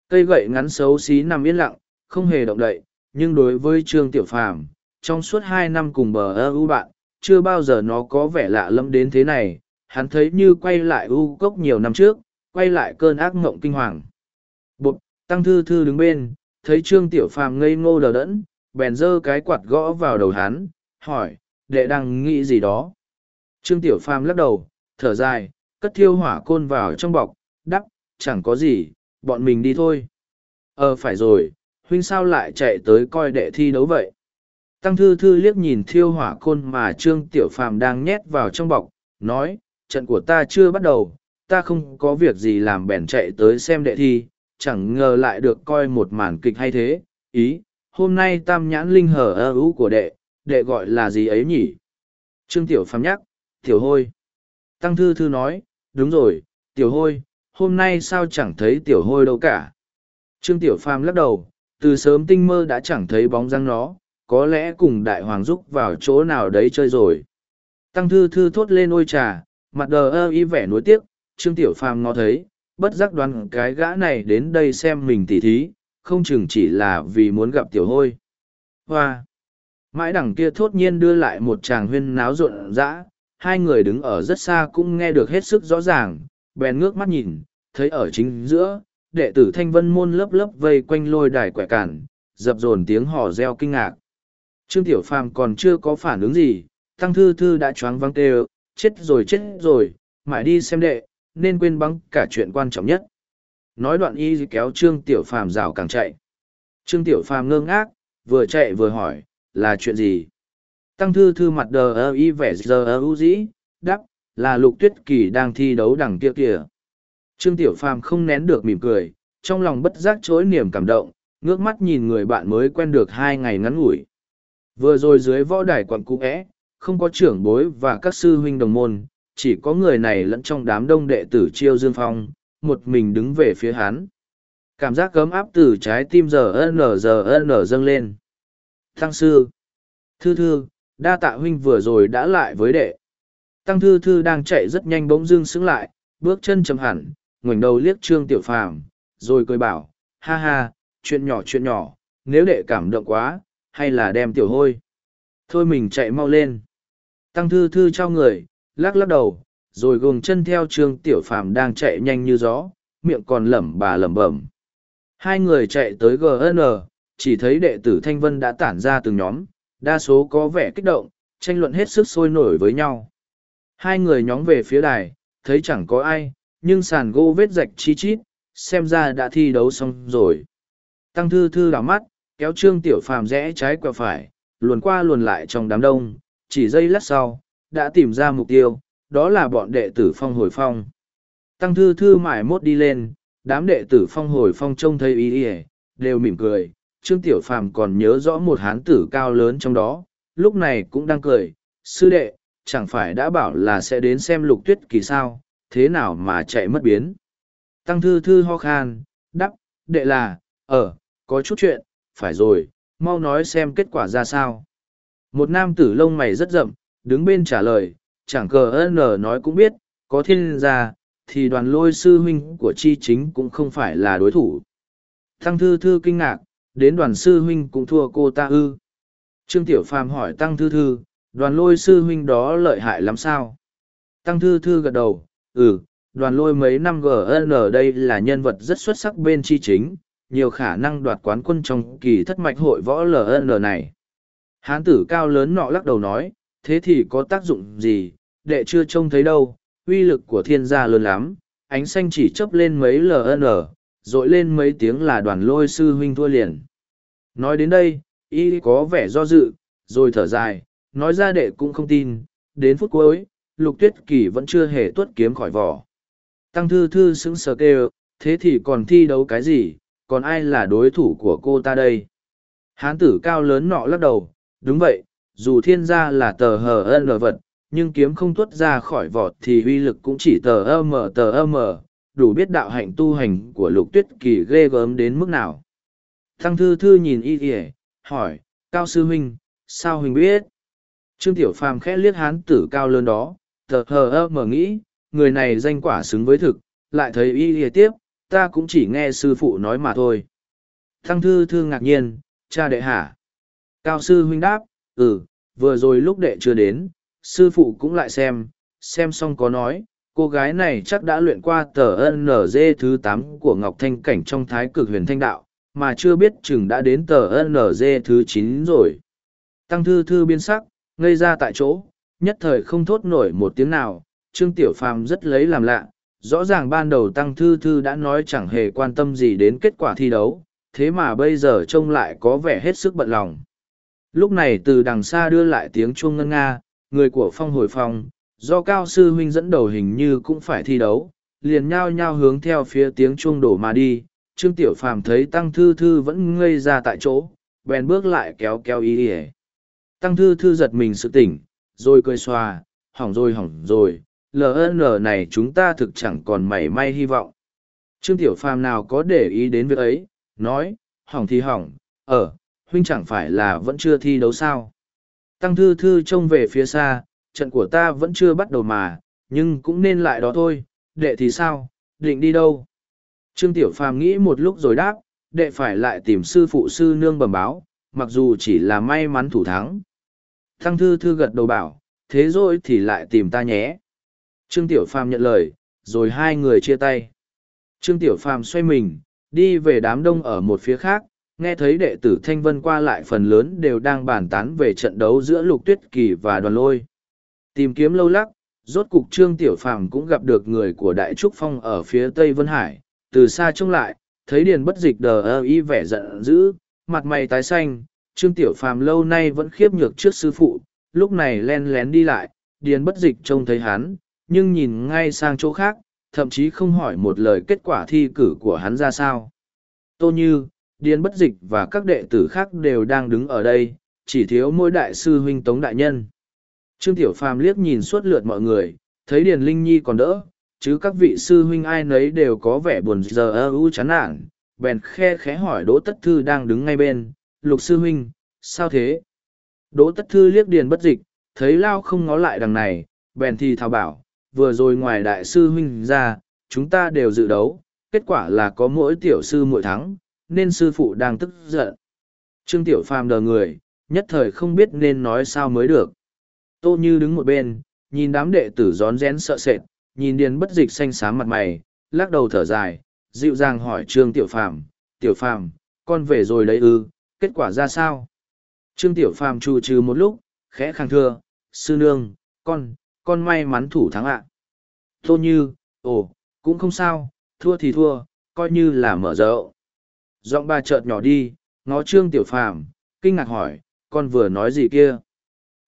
Speaker 1: cây gậy ngắn xấu xí nằm yên lặng không hề động đậy nhưng đối với trương tiểu phàm trong suốt hai năm cùng bờ ơ u bạn chưa bao giờ nó có vẻ lạ lẫm đến thế này hắn thấy như quay lại u cốc nhiều năm trước quay lại cơn ác ngộng kinh hoàng bụt tăng thư thư đứng bên thấy trương tiểu phàm ngây ngô đờ đẫn bèn giơ cái quạt gõ vào đầu hắn hỏi đệ đang nghĩ gì đó trương tiểu phàm lắc đầu thở dài cất thiêu hỏa côn vào trong bọc, đắp, chẳng có gì, bọn mình đi thôi. Ờ phải rồi, huynh sao lại chạy tới coi đệ thi đấu vậy? Tăng thư thư liếc nhìn thiêu hỏa côn mà Trương Tiểu Phàm đang nhét vào trong bọc, nói, trận của ta chưa bắt đầu, ta không có việc gì làm bèn chạy tới xem đệ thi, chẳng ngờ lại được coi một màn kịch hay thế, ý, hôm nay tam nhãn linh hở ơ ú của đệ, đệ gọi là gì ấy nhỉ? Trương Tiểu Phàm nhắc, Tiểu Hôi. Tăng Thư Thư nói, đúng rồi tiểu hôi hôm nay sao chẳng thấy tiểu hôi đâu cả trương tiểu phàm lắc đầu từ sớm tinh mơ đã chẳng thấy bóng răng nó có lẽ cùng đại hoàng giúp vào chỗ nào đấy chơi rồi tăng thư thư thốt lên ôi trà mặt đờ ơ y vẻ nuối tiếc trương tiểu phàm ngó thấy bất giác đoán cái gã này đến đây xem mình tỉ thí không chừng chỉ là vì muốn gặp tiểu hôi hoa mãi đằng kia thốt nhiên đưa lại một chàng huyên náo rộn rã hai người đứng ở rất xa cũng nghe được hết sức rõ ràng, bèn ngước mắt nhìn, thấy ở chính giữa, đệ tử thanh vân môn lớp lớp vây quanh lôi đài quẻ cản, dập dồn tiếng hò reo kinh ngạc. Trương Tiểu Phàm còn chưa có phản ứng gì, Tăng Thư Thư đã choáng văng tê chết rồi chết rồi, mãi đi xem đệ, nên quên băng cả chuyện quan trọng nhất. Nói đoạn y kéo Trương Tiểu Phàm rào càng chạy. Trương Tiểu Phàm ngơ ngác, vừa chạy vừa hỏi, là chuyện gì? Tăng thư thư mặt đờ ơ y vẻ giờ ơ u dĩ, đắp, là lục tuyết kỳ đang thi đấu đằng kia kìa. Trương Tiểu Phàm không nén được mỉm cười, trong lòng bất giác chối niềm cảm động, ngước mắt nhìn người bạn mới quen được hai ngày ngắn ngủi. Vừa rồi dưới võ đài quặng cũ é, không có trưởng bối và các sư huynh đồng môn, chỉ có người này lẫn trong đám đông đệ tử Chiêu Dương Phong, một mình đứng về phía hắn. Cảm giác cấm áp từ trái tim giờ ơ nở giờ ơ nở dâng lên. Thăng sư, thư thư, đa tạ huynh vừa rồi đã lại với đệ. Tăng thư thư đang chạy rất nhanh bỗng dưng sững lại, bước chân chầm hẳn, ngoảnh đầu liếc trương tiểu phàm, rồi cười bảo, ha ha, chuyện nhỏ chuyện nhỏ, nếu đệ cảm động quá, hay là đem tiểu hôi. Thôi mình chạy mau lên. Tăng thư thư trao người, lắc lắc đầu, rồi gồng chân theo trương tiểu phàm đang chạy nhanh như gió, miệng còn lẩm bà lẩm bẩm. Hai người chạy tới GN, chỉ thấy đệ tử Thanh Vân đã tản ra từng nhóm, đa số có vẻ kích động, tranh luận hết sức sôi nổi với nhau. Hai người nhóm về phía đài, thấy chẳng có ai, nhưng sàn gỗ vết rạch chi chít, xem ra đã thi đấu xong rồi. Tăng thư thư đảo mắt, kéo trương tiểu phàm rẽ trái qua phải, luồn qua luồn lại trong đám đông, chỉ giây lát sau, đã tìm ra mục tiêu, đó là bọn đệ tử phong hồi phong. Tăng thư thư mải mốt đi lên, đám đệ tử phong hồi phong trông thấy ý ý đều mỉm cười, Trương Tiểu Phàm còn nhớ rõ một hán tử cao lớn trong đó, lúc này cũng đang cười, sư đệ, chẳng phải đã bảo là sẽ đến xem lục tuyết kỳ sao, thế nào mà chạy mất biến. Tăng thư thư ho khan, đắp, đệ là, ở, ờ, có chút chuyện, phải rồi, mau nói xem kết quả ra sao. Một nam tử lông mày rất rậm, đứng bên trả lời, chẳng cờ n nói cũng biết, có thiên gia, thì đoàn lôi sư huynh của chi chính cũng không phải là đối thủ. Tăng thư thư kinh ngạc, đến đoàn sư huynh cũng thua cô ta ư trương tiểu phàm hỏi tăng thư thư đoàn lôi sư huynh đó lợi hại lắm sao tăng thư thư gật đầu ừ đoàn lôi mấy năm gn đây là nhân vật rất xuất sắc bên chi chính nhiều khả năng đoạt quán quân trong kỳ thất mạch hội võ ln này hán tử cao lớn nọ lắc đầu nói thế thì có tác dụng gì đệ chưa trông thấy đâu uy lực của thiên gia lớn lắm ánh xanh chỉ chấp lên mấy ln dội lên mấy tiếng là đoàn lôi sư huynh thua liền. Nói đến đây, y có vẻ do dự, rồi thở dài, nói ra đệ cũng không tin, đến phút cuối, lục tuyết kỳ vẫn chưa hề tuất kiếm khỏi vỏ. Tăng thư thư sững sờ kêu, thế thì còn thi đấu cái gì, còn ai là đối thủ của cô ta đây? Hán tử cao lớn nọ lắc đầu, đúng vậy, dù thiên gia là tờ hờ ân lờ vật, nhưng kiếm không tuất ra khỏi vỏ thì uy lực cũng chỉ tờ ơ mờ tờ ơ mờ, đủ biết đạo hạnh tu hành của lục tuyết kỳ ghê gớm đến mức nào. Thăng thư thư nhìn y kìa, hỏi, cao sư huynh, sao huynh biết? Trương Tiểu Phàm khẽ liếc hán tử cao lớn đó, thờ hờ ơ mở nghĩ, người này danh quả xứng với thực, lại thấy y kìa tiếp, ta cũng chỉ nghe sư phụ nói mà thôi. Thăng thư thư ngạc nhiên, cha đệ hả? Cao sư huynh đáp, ừ, vừa rồi lúc đệ chưa đến, sư phụ cũng lại xem, xem xong có nói, cô gái này chắc đã luyện qua tờ nz thứ tám của ngọc thanh cảnh trong thái cực huyền thanh đạo mà chưa biết chừng đã đến tờ nz thứ chín rồi tăng thư thư biên sắc ngây ra tại chỗ nhất thời không thốt nổi một tiếng nào trương tiểu phàm rất lấy làm lạ rõ ràng ban đầu tăng thư thư đã nói chẳng hề quan tâm gì đến kết quả thi đấu thế mà bây giờ trông lại có vẻ hết sức bận lòng lúc này từ đằng xa đưa lại tiếng chuông ngân nga người của phong hồi phong do cao sư huynh dẫn đầu hình như cũng phải thi đấu liền nhao nhao hướng theo phía tiếng chuông đổ mà đi trương tiểu phàm thấy tăng thư thư vẫn ngây ra tại chỗ bèn bước lại kéo kéo ý ỉa tăng thư thư giật mình sự tỉnh rồi cười xòa hỏng rồi hỏng rồi ln này chúng ta thực chẳng còn mảy may hy vọng trương tiểu phàm nào có để ý đến việc ấy nói hỏng thì hỏng ở ờ, huynh chẳng phải là vẫn chưa thi đấu sao tăng thư thư trông về phía xa trận của ta vẫn chưa bắt đầu mà, nhưng cũng nên lại đó thôi, đệ thì sao, định đi đâu? Trương Tiểu Phàm nghĩ một lúc rồi đáp, đệ phải lại tìm sư phụ sư nương bẩm báo, mặc dù chỉ là may mắn thủ thắng. Thăng Thư Thư gật đầu bảo, thế rồi thì lại tìm ta nhé. Trương Tiểu Phàm nhận lời, rồi hai người chia tay. Trương Tiểu Phàm xoay mình, đi về đám đông ở một phía khác, nghe thấy đệ tử Thanh Vân qua lại phần lớn đều đang bàn tán về trận đấu giữa Lục Tuyết Kỳ và Đoàn Lôi. Tìm kiếm lâu lắc, rốt cục Trương Tiểu Phàm cũng gặp được người của Đại Trúc Phong ở phía Tây Vân Hải, từ xa trông lại, thấy điền bất dịch đờ ơ y vẻ giận dữ, mặt mày tái xanh, Trương Tiểu Phàm lâu nay vẫn khiếp nhược trước sư phụ, lúc này len lén đi lại, điền bất dịch trông thấy hắn, nhưng nhìn ngay sang chỗ khác, thậm chí không hỏi một lời kết quả thi cử của hắn ra sao. Tô Như, Điền Bất Dịch và các đệ tử khác đều đang đứng ở đây, chỉ thiếu mỗi đại sư huynh Tống Đại Nhân. Trương Tiểu Phàm liếc nhìn suốt lượt mọi người, thấy Điền Linh Nhi còn đỡ, chứ các vị sư huynh ai nấy đều có vẻ buồn giờ ơ chán nản, bèn khe khẽ hỏi Đỗ Tất Thư đang đứng ngay bên, lục sư huynh, sao thế? Đỗ Tất Thư liếc Điền bất dịch, thấy Lao không ngó lại đằng này, bèn thì thào bảo, vừa rồi ngoài đại sư huynh ra, chúng ta đều dự đấu, kết quả là có mỗi tiểu sư muội thắng, nên sư phụ đang tức giận. Trương Tiểu Phàm đờ người, nhất thời không biết nên nói sao mới được. Tô Như đứng một bên, nhìn đám đệ tử rón rén sợ sệt, nhìn điền bất dịch xanh xám mặt mày, lắc đầu thở dài, dịu dàng hỏi Trương Tiểu Phàm Tiểu Phàm con về rồi đấy ư, kết quả ra sao? Trương Tiểu Phàm trù trừ một lúc, khẽ khàng thưa, sư nương, con, con may mắn thủ thắng ạ. Tô Như, ồ, cũng không sao, thua thì thua, coi như là mở rộng. Giọng bà chợt nhỏ đi, ngó Trương Tiểu Phàm kinh ngạc hỏi, con vừa nói gì kia?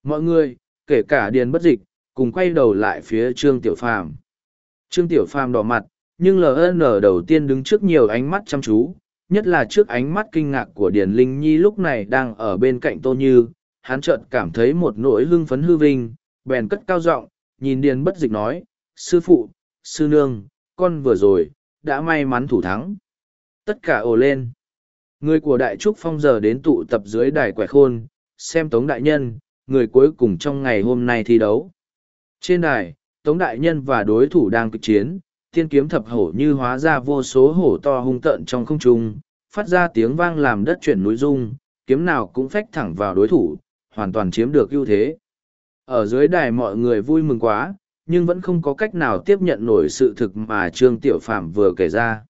Speaker 1: Mọi người, kể cả điền bất dịch, cùng quay đầu lại phía Trương Tiểu Phàm. Trương Tiểu Phàm đỏ mặt, nhưng LN đầu tiên đứng trước nhiều ánh mắt chăm chú, nhất là trước ánh mắt kinh ngạc của Điền Linh Nhi lúc này đang ở bên cạnh Tô Như, hắn chợt cảm thấy một nỗi hưng phấn hư vinh, bèn cất cao giọng, nhìn Điền bất dịch nói, sư phụ, sư nương, con vừa rồi, đã may mắn thủ thắng. Tất cả ồ lên. Người của Đại Trúc Phong giờ đến tụ tập dưới đài quẻ khôn, xem Tống Đại Nhân, người cuối cùng trong ngày hôm nay thi đấu. Trên đài, Tống Đại Nhân và đối thủ đang kịch chiến, tiên kiếm thập hổ như hóa ra vô số hổ to hung tận trong không trung, phát ra tiếng vang làm đất chuyển núi rung, kiếm nào cũng phách thẳng vào đối thủ, hoàn toàn chiếm được ưu thế. Ở dưới đài mọi người vui mừng quá, nhưng vẫn không có cách nào tiếp nhận nổi sự thực mà Trương Tiểu Phạm vừa kể ra.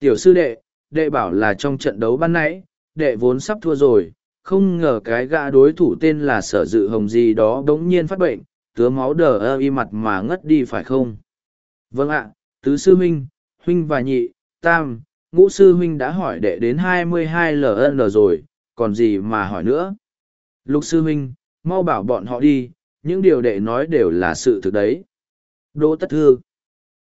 Speaker 1: Tiểu sư đệ, đệ bảo là trong trận đấu ban nãy, đệ vốn sắp thua rồi, không ngờ cái gã đối thủ tên là sở dự hồng gì đó bỗng nhiên phát bệnh tứa máu đờ ơ y mặt mà ngất đi phải không vâng ạ tứ sư huynh huynh và nhị tam ngũ sư huynh đã hỏi đệ đến hai mươi hai ln rồi còn gì mà hỏi nữa lục sư huynh mau bảo bọn họ đi những điều đệ nói đều là sự thực đấy đỗ tất thư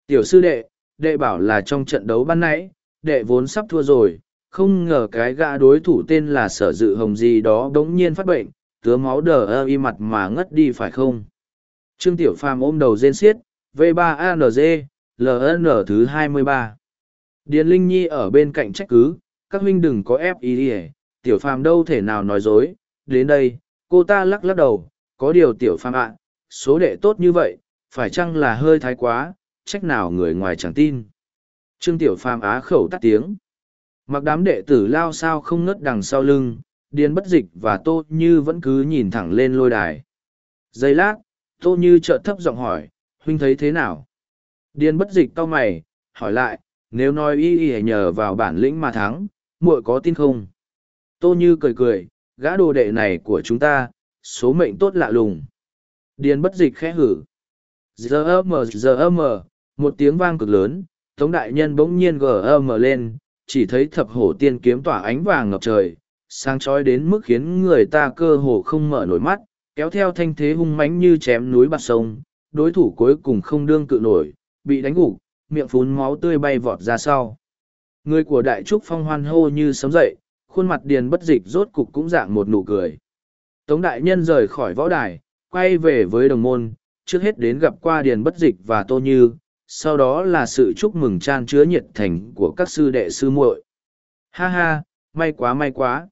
Speaker 1: tiểu sư đệ đệ bảo là trong trận đấu ban nãy đệ vốn sắp thua rồi không ngờ cái gã đối thủ tên là sở dự hồng gì đó đ ố n g nhiên phát bệnh tứa máu đờ ơ y mặt mà ngất đi phải không trương tiểu phàm ôm đầu rên xiết v 3 ang ln thứ 23. điền linh nhi ở bên cạnh trách cứ các huynh đừng có ép ý ỉa tiểu phàm đâu thể nào nói dối đến đây cô ta lắc lắc đầu có điều tiểu phàm ạ số đệ tốt như vậy phải chăng là hơi thái quá trách nào người ngoài chẳng tin trương tiểu phàm á khẩu tắt tiếng mặc đám đệ tử lao sao không ngớt đằng sau lưng điền bất dịch và tô như vẫn cứ nhìn thẳng lên lôi đài giây lát tô như trợ thấp giọng hỏi huynh thấy thế nào điền bất dịch cau mày hỏi lại nếu nói y y nhờ vào bản lĩnh mà thắng muội có tin không tô như cười cười gã đồ đệ này của chúng ta số mệnh tốt lạ lùng điền bất dịch khẽ hử giờ ơ mờ giờ ơ mờ một tiếng vang cực lớn tống đại nhân bỗng nhiên gờ gm lên chỉ thấy thập hổ tiên kiếm tỏa ánh vàng ngập trời, sáng chói đến mức khiến người ta cơ hồ không mở nổi mắt, kéo theo thanh thế hung mãnh như chém núi bạc sông, đối thủ cuối cùng không đương cự nổi, bị đánh gục, miệng phun máu tươi bay vọt ra sau. Người của đại trúc phong hoan hô như sấm dậy, khuôn mặt điền bất dịch rốt cục cũng dạng một nụ cười. Tống đại nhân rời khỏi võ đài, quay về với đồng môn, trước hết đến gặp qua điền bất dịch và tô như, sau đó là sự chúc mừng tràn chứa nhiệt thành của các sư đệ sư muội ha ha may quá may quá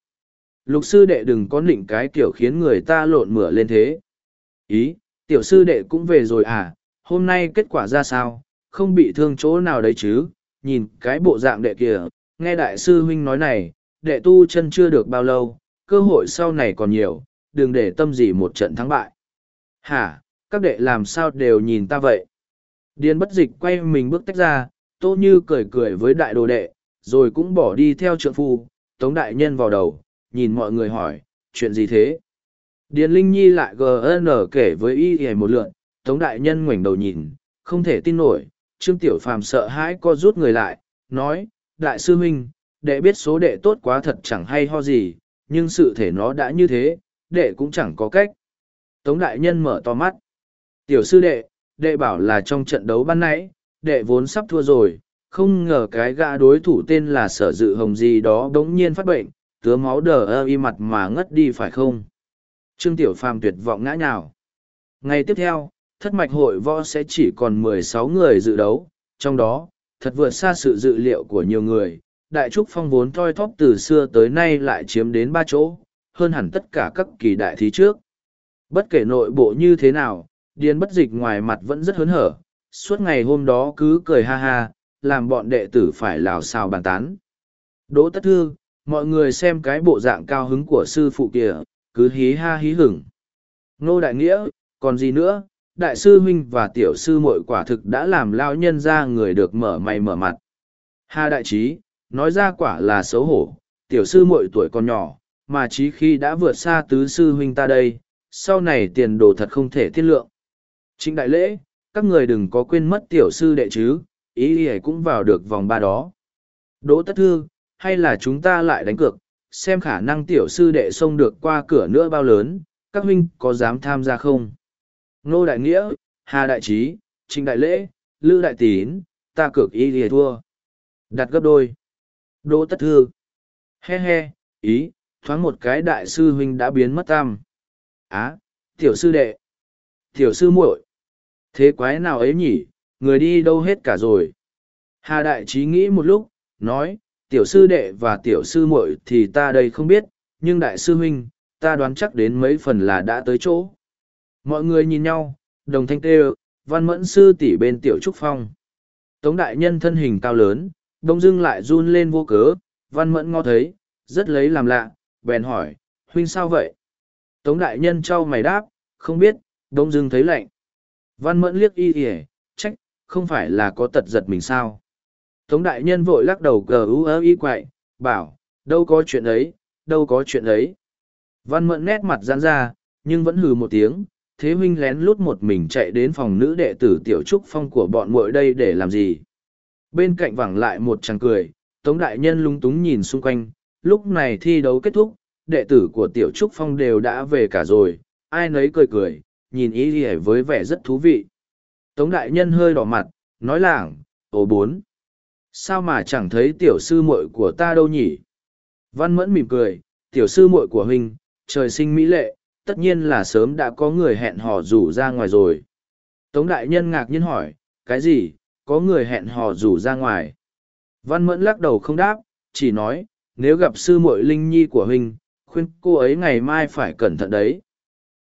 Speaker 1: lục sư đệ đừng có nịnh cái kiểu khiến người ta lộn mửa lên thế ý tiểu sư đệ cũng về rồi à hôm nay kết quả ra sao không bị thương chỗ nào đấy chứ nhìn cái bộ dạng đệ kìa nghe đại sư huynh nói này đệ tu chân chưa được bao lâu cơ hội sau này còn nhiều đừng để tâm gì một trận thắng bại hả các đệ làm sao đều nhìn ta vậy Điền bất dịch quay mình bước tách ra, tô như cười cười với đại đồ đệ, rồi cũng bỏ đi theo trượng phu, tống đại nhân vào đầu, nhìn mọi người hỏi, chuyện gì thế? Điền Linh Nhi lại GN kể với y hề một lượn, tống đại nhân ngoảnh đầu nhìn, không thể tin nổi, trương tiểu phàm sợ hãi co rút người lại, nói, đại sư huynh, đệ biết số đệ tốt quá thật chẳng hay ho gì, nhưng sự thể nó đã như thế, đệ cũng chẳng có cách. Tống đại nhân mở to mắt. Tiểu sư đệ, đệ bảo là trong trận đấu ban nãy, đệ vốn sắp thua rồi, không ngờ cái gã đối thủ tên là sở dự hồng gì đó bỗng nhiên phát bệnh, tứa máu đờ ơ y mặt mà ngất đi phải không? Trương Tiểu Phàm tuyệt vọng ngã nhào. Ngày tiếp theo, thất mạch hội võ sẽ chỉ còn mười sáu người dự đấu, trong đó, thật vượt xa sự dự liệu của nhiều người, Đại Trúc Phong vốn thoi thóp từ xưa tới nay lại chiếm đến ba chỗ, hơn hẳn tất cả các kỳ đại thí trước. Bất kể nội bộ như thế nào, điền bất dịch ngoài mặt vẫn rất hớn hở, suốt ngày hôm đó cứ cười ha ha, làm bọn đệ tử phải lào xào bàn tán. Đỗ tất thư, mọi người xem cái bộ dạng cao hứng của sư phụ kìa, cứ hí ha hí hửng. Nô Đại Nghĩa, còn gì nữa, đại sư huynh và tiểu sư mội quả thực đã làm lao nhân ra người được mở mày mở mặt. Hà Đại Trí, nói ra quả là xấu hổ, tiểu sư mội tuổi còn nhỏ, mà trí khi đã vượt xa tứ sư huynh ta đây, sau này tiền đồ thật không thể tiết lượng. Trịnh đại lễ, các người đừng có quên mất tiểu sư đệ chứ, ý ý cũng vào được vòng ba đó. Đỗ tất thư, hay là chúng ta lại đánh cược, xem khả năng tiểu sư đệ xông được qua cửa nữa bao lớn, các huynh có dám tham gia không? Nô Đại Nghĩa, Hà Đại Trí, Trịnh Đại Lễ, Lữ Đại Tín, ta cược ý lìa thua. Đặt gấp đôi. Đỗ tất thư. He he, ý, thoáng một cái đại sư huynh đã biến mất tam. Á, à, tiểu sư đệ. Tiểu sư muội Thế quái nào ấy nhỉ, người đi đâu hết cả rồi. Hà Đại Trí nghĩ một lúc, nói, tiểu sư đệ và tiểu sư muội thì ta đây không biết, nhưng đại sư huynh, ta đoán chắc đến mấy phần là đã tới chỗ. Mọi người nhìn nhau, đồng thanh tê văn mẫn sư tỷ bên tiểu trúc phong. Tống đại nhân thân hình cao lớn, đông dưng lại run lên vô cớ, văn mẫn ngó thấy, rất lấy làm lạ, bèn hỏi, huynh sao vậy? Tống đại nhân trao mày đáp, không biết, đông dưng thấy lạnh. Văn mẫn liếc y y trách, không phải là có tật giật mình sao. Tống đại nhân vội lắc đầu cờ ú ớ y quậy, bảo, đâu có chuyện ấy, đâu có chuyện ấy. Văn mẫn nét mặt giãn ra, nhưng vẫn hừ một tiếng, thế huynh lén lút một mình chạy đến phòng nữ đệ tử tiểu trúc phong của bọn muội đây để làm gì. Bên cạnh vẳng lại một chàng cười, Tống đại nhân lung túng nhìn xung quanh, lúc này thi đấu kết thúc, đệ tử của tiểu trúc phong đều đã về cả rồi, ai nấy cười cười, nhìn ý ỉa với vẻ rất thú vị tống đại nhân hơi đỏ mặt nói lảng ồ bốn sao mà chẳng thấy tiểu sư muội của ta đâu nhỉ văn mẫn mỉm cười tiểu sư muội của huynh trời sinh mỹ lệ tất nhiên là sớm đã có người hẹn hò rủ ra ngoài rồi tống đại nhân ngạc nhiên hỏi cái gì có người hẹn hò rủ ra ngoài văn mẫn lắc đầu không đáp chỉ nói nếu gặp sư muội linh nhi của huynh khuyên cô ấy ngày mai phải cẩn thận đấy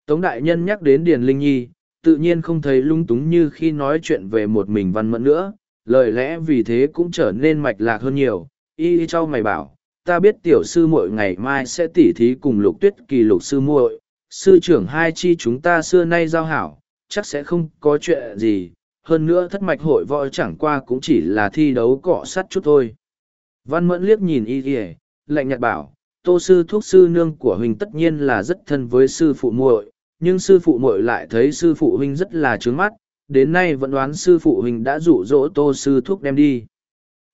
Speaker 1: Tống Đại Nhân nhắc đến Điền Linh Nhi, tự nhiên không thấy lung túng như khi nói chuyện về một mình văn mẫn nữa, lời lẽ vì thế cũng trở nên mạch lạc hơn nhiều. Y cho mày bảo, ta biết tiểu sư muội ngày mai sẽ tỉ thí cùng lục tuyết kỳ lục sư muội, sư trưởng hai chi chúng ta xưa nay giao hảo, chắc sẽ không có chuyện gì, hơn nữa thất mạch hội võ chẳng qua cũng chỉ là thi đấu cọ sắt chút thôi. Văn mẫn liếc nhìn y kìa, lạnh nhạt bảo, tô sư thuốc sư nương của huynh tất nhiên là rất thân với sư phụ muội, nhưng sư phụ muội lại thấy sư phụ huynh rất là trướng mắt, đến nay vẫn đoán sư phụ huynh đã dụ dỗ tô sư thuốc đem đi.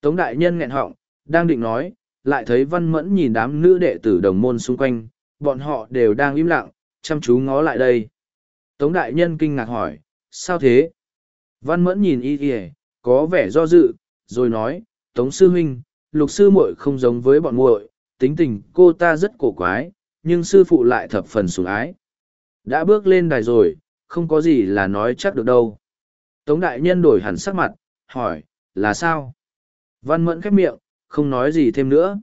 Speaker 1: Tống đại nhân nghẹn họng, đang định nói, lại thấy văn mẫn nhìn đám nữ đệ tử đồng môn xung quanh, bọn họ đều đang im lặng, chăm chú ngó lại đây. Tống đại nhân kinh ngạc hỏi, sao thế? Văn mẫn nhìn y kìa, có vẻ do dự, rồi nói, Tống sư huynh, lục sư muội không giống với bọn muội, tính tình cô ta rất cổ quái, nhưng sư phụ lại thập phần sủng ái đã bước lên đài rồi không có gì là nói chắc được đâu tống đại nhân đổi hẳn sắc mặt hỏi là sao văn mẫn khép miệng không nói gì thêm nữa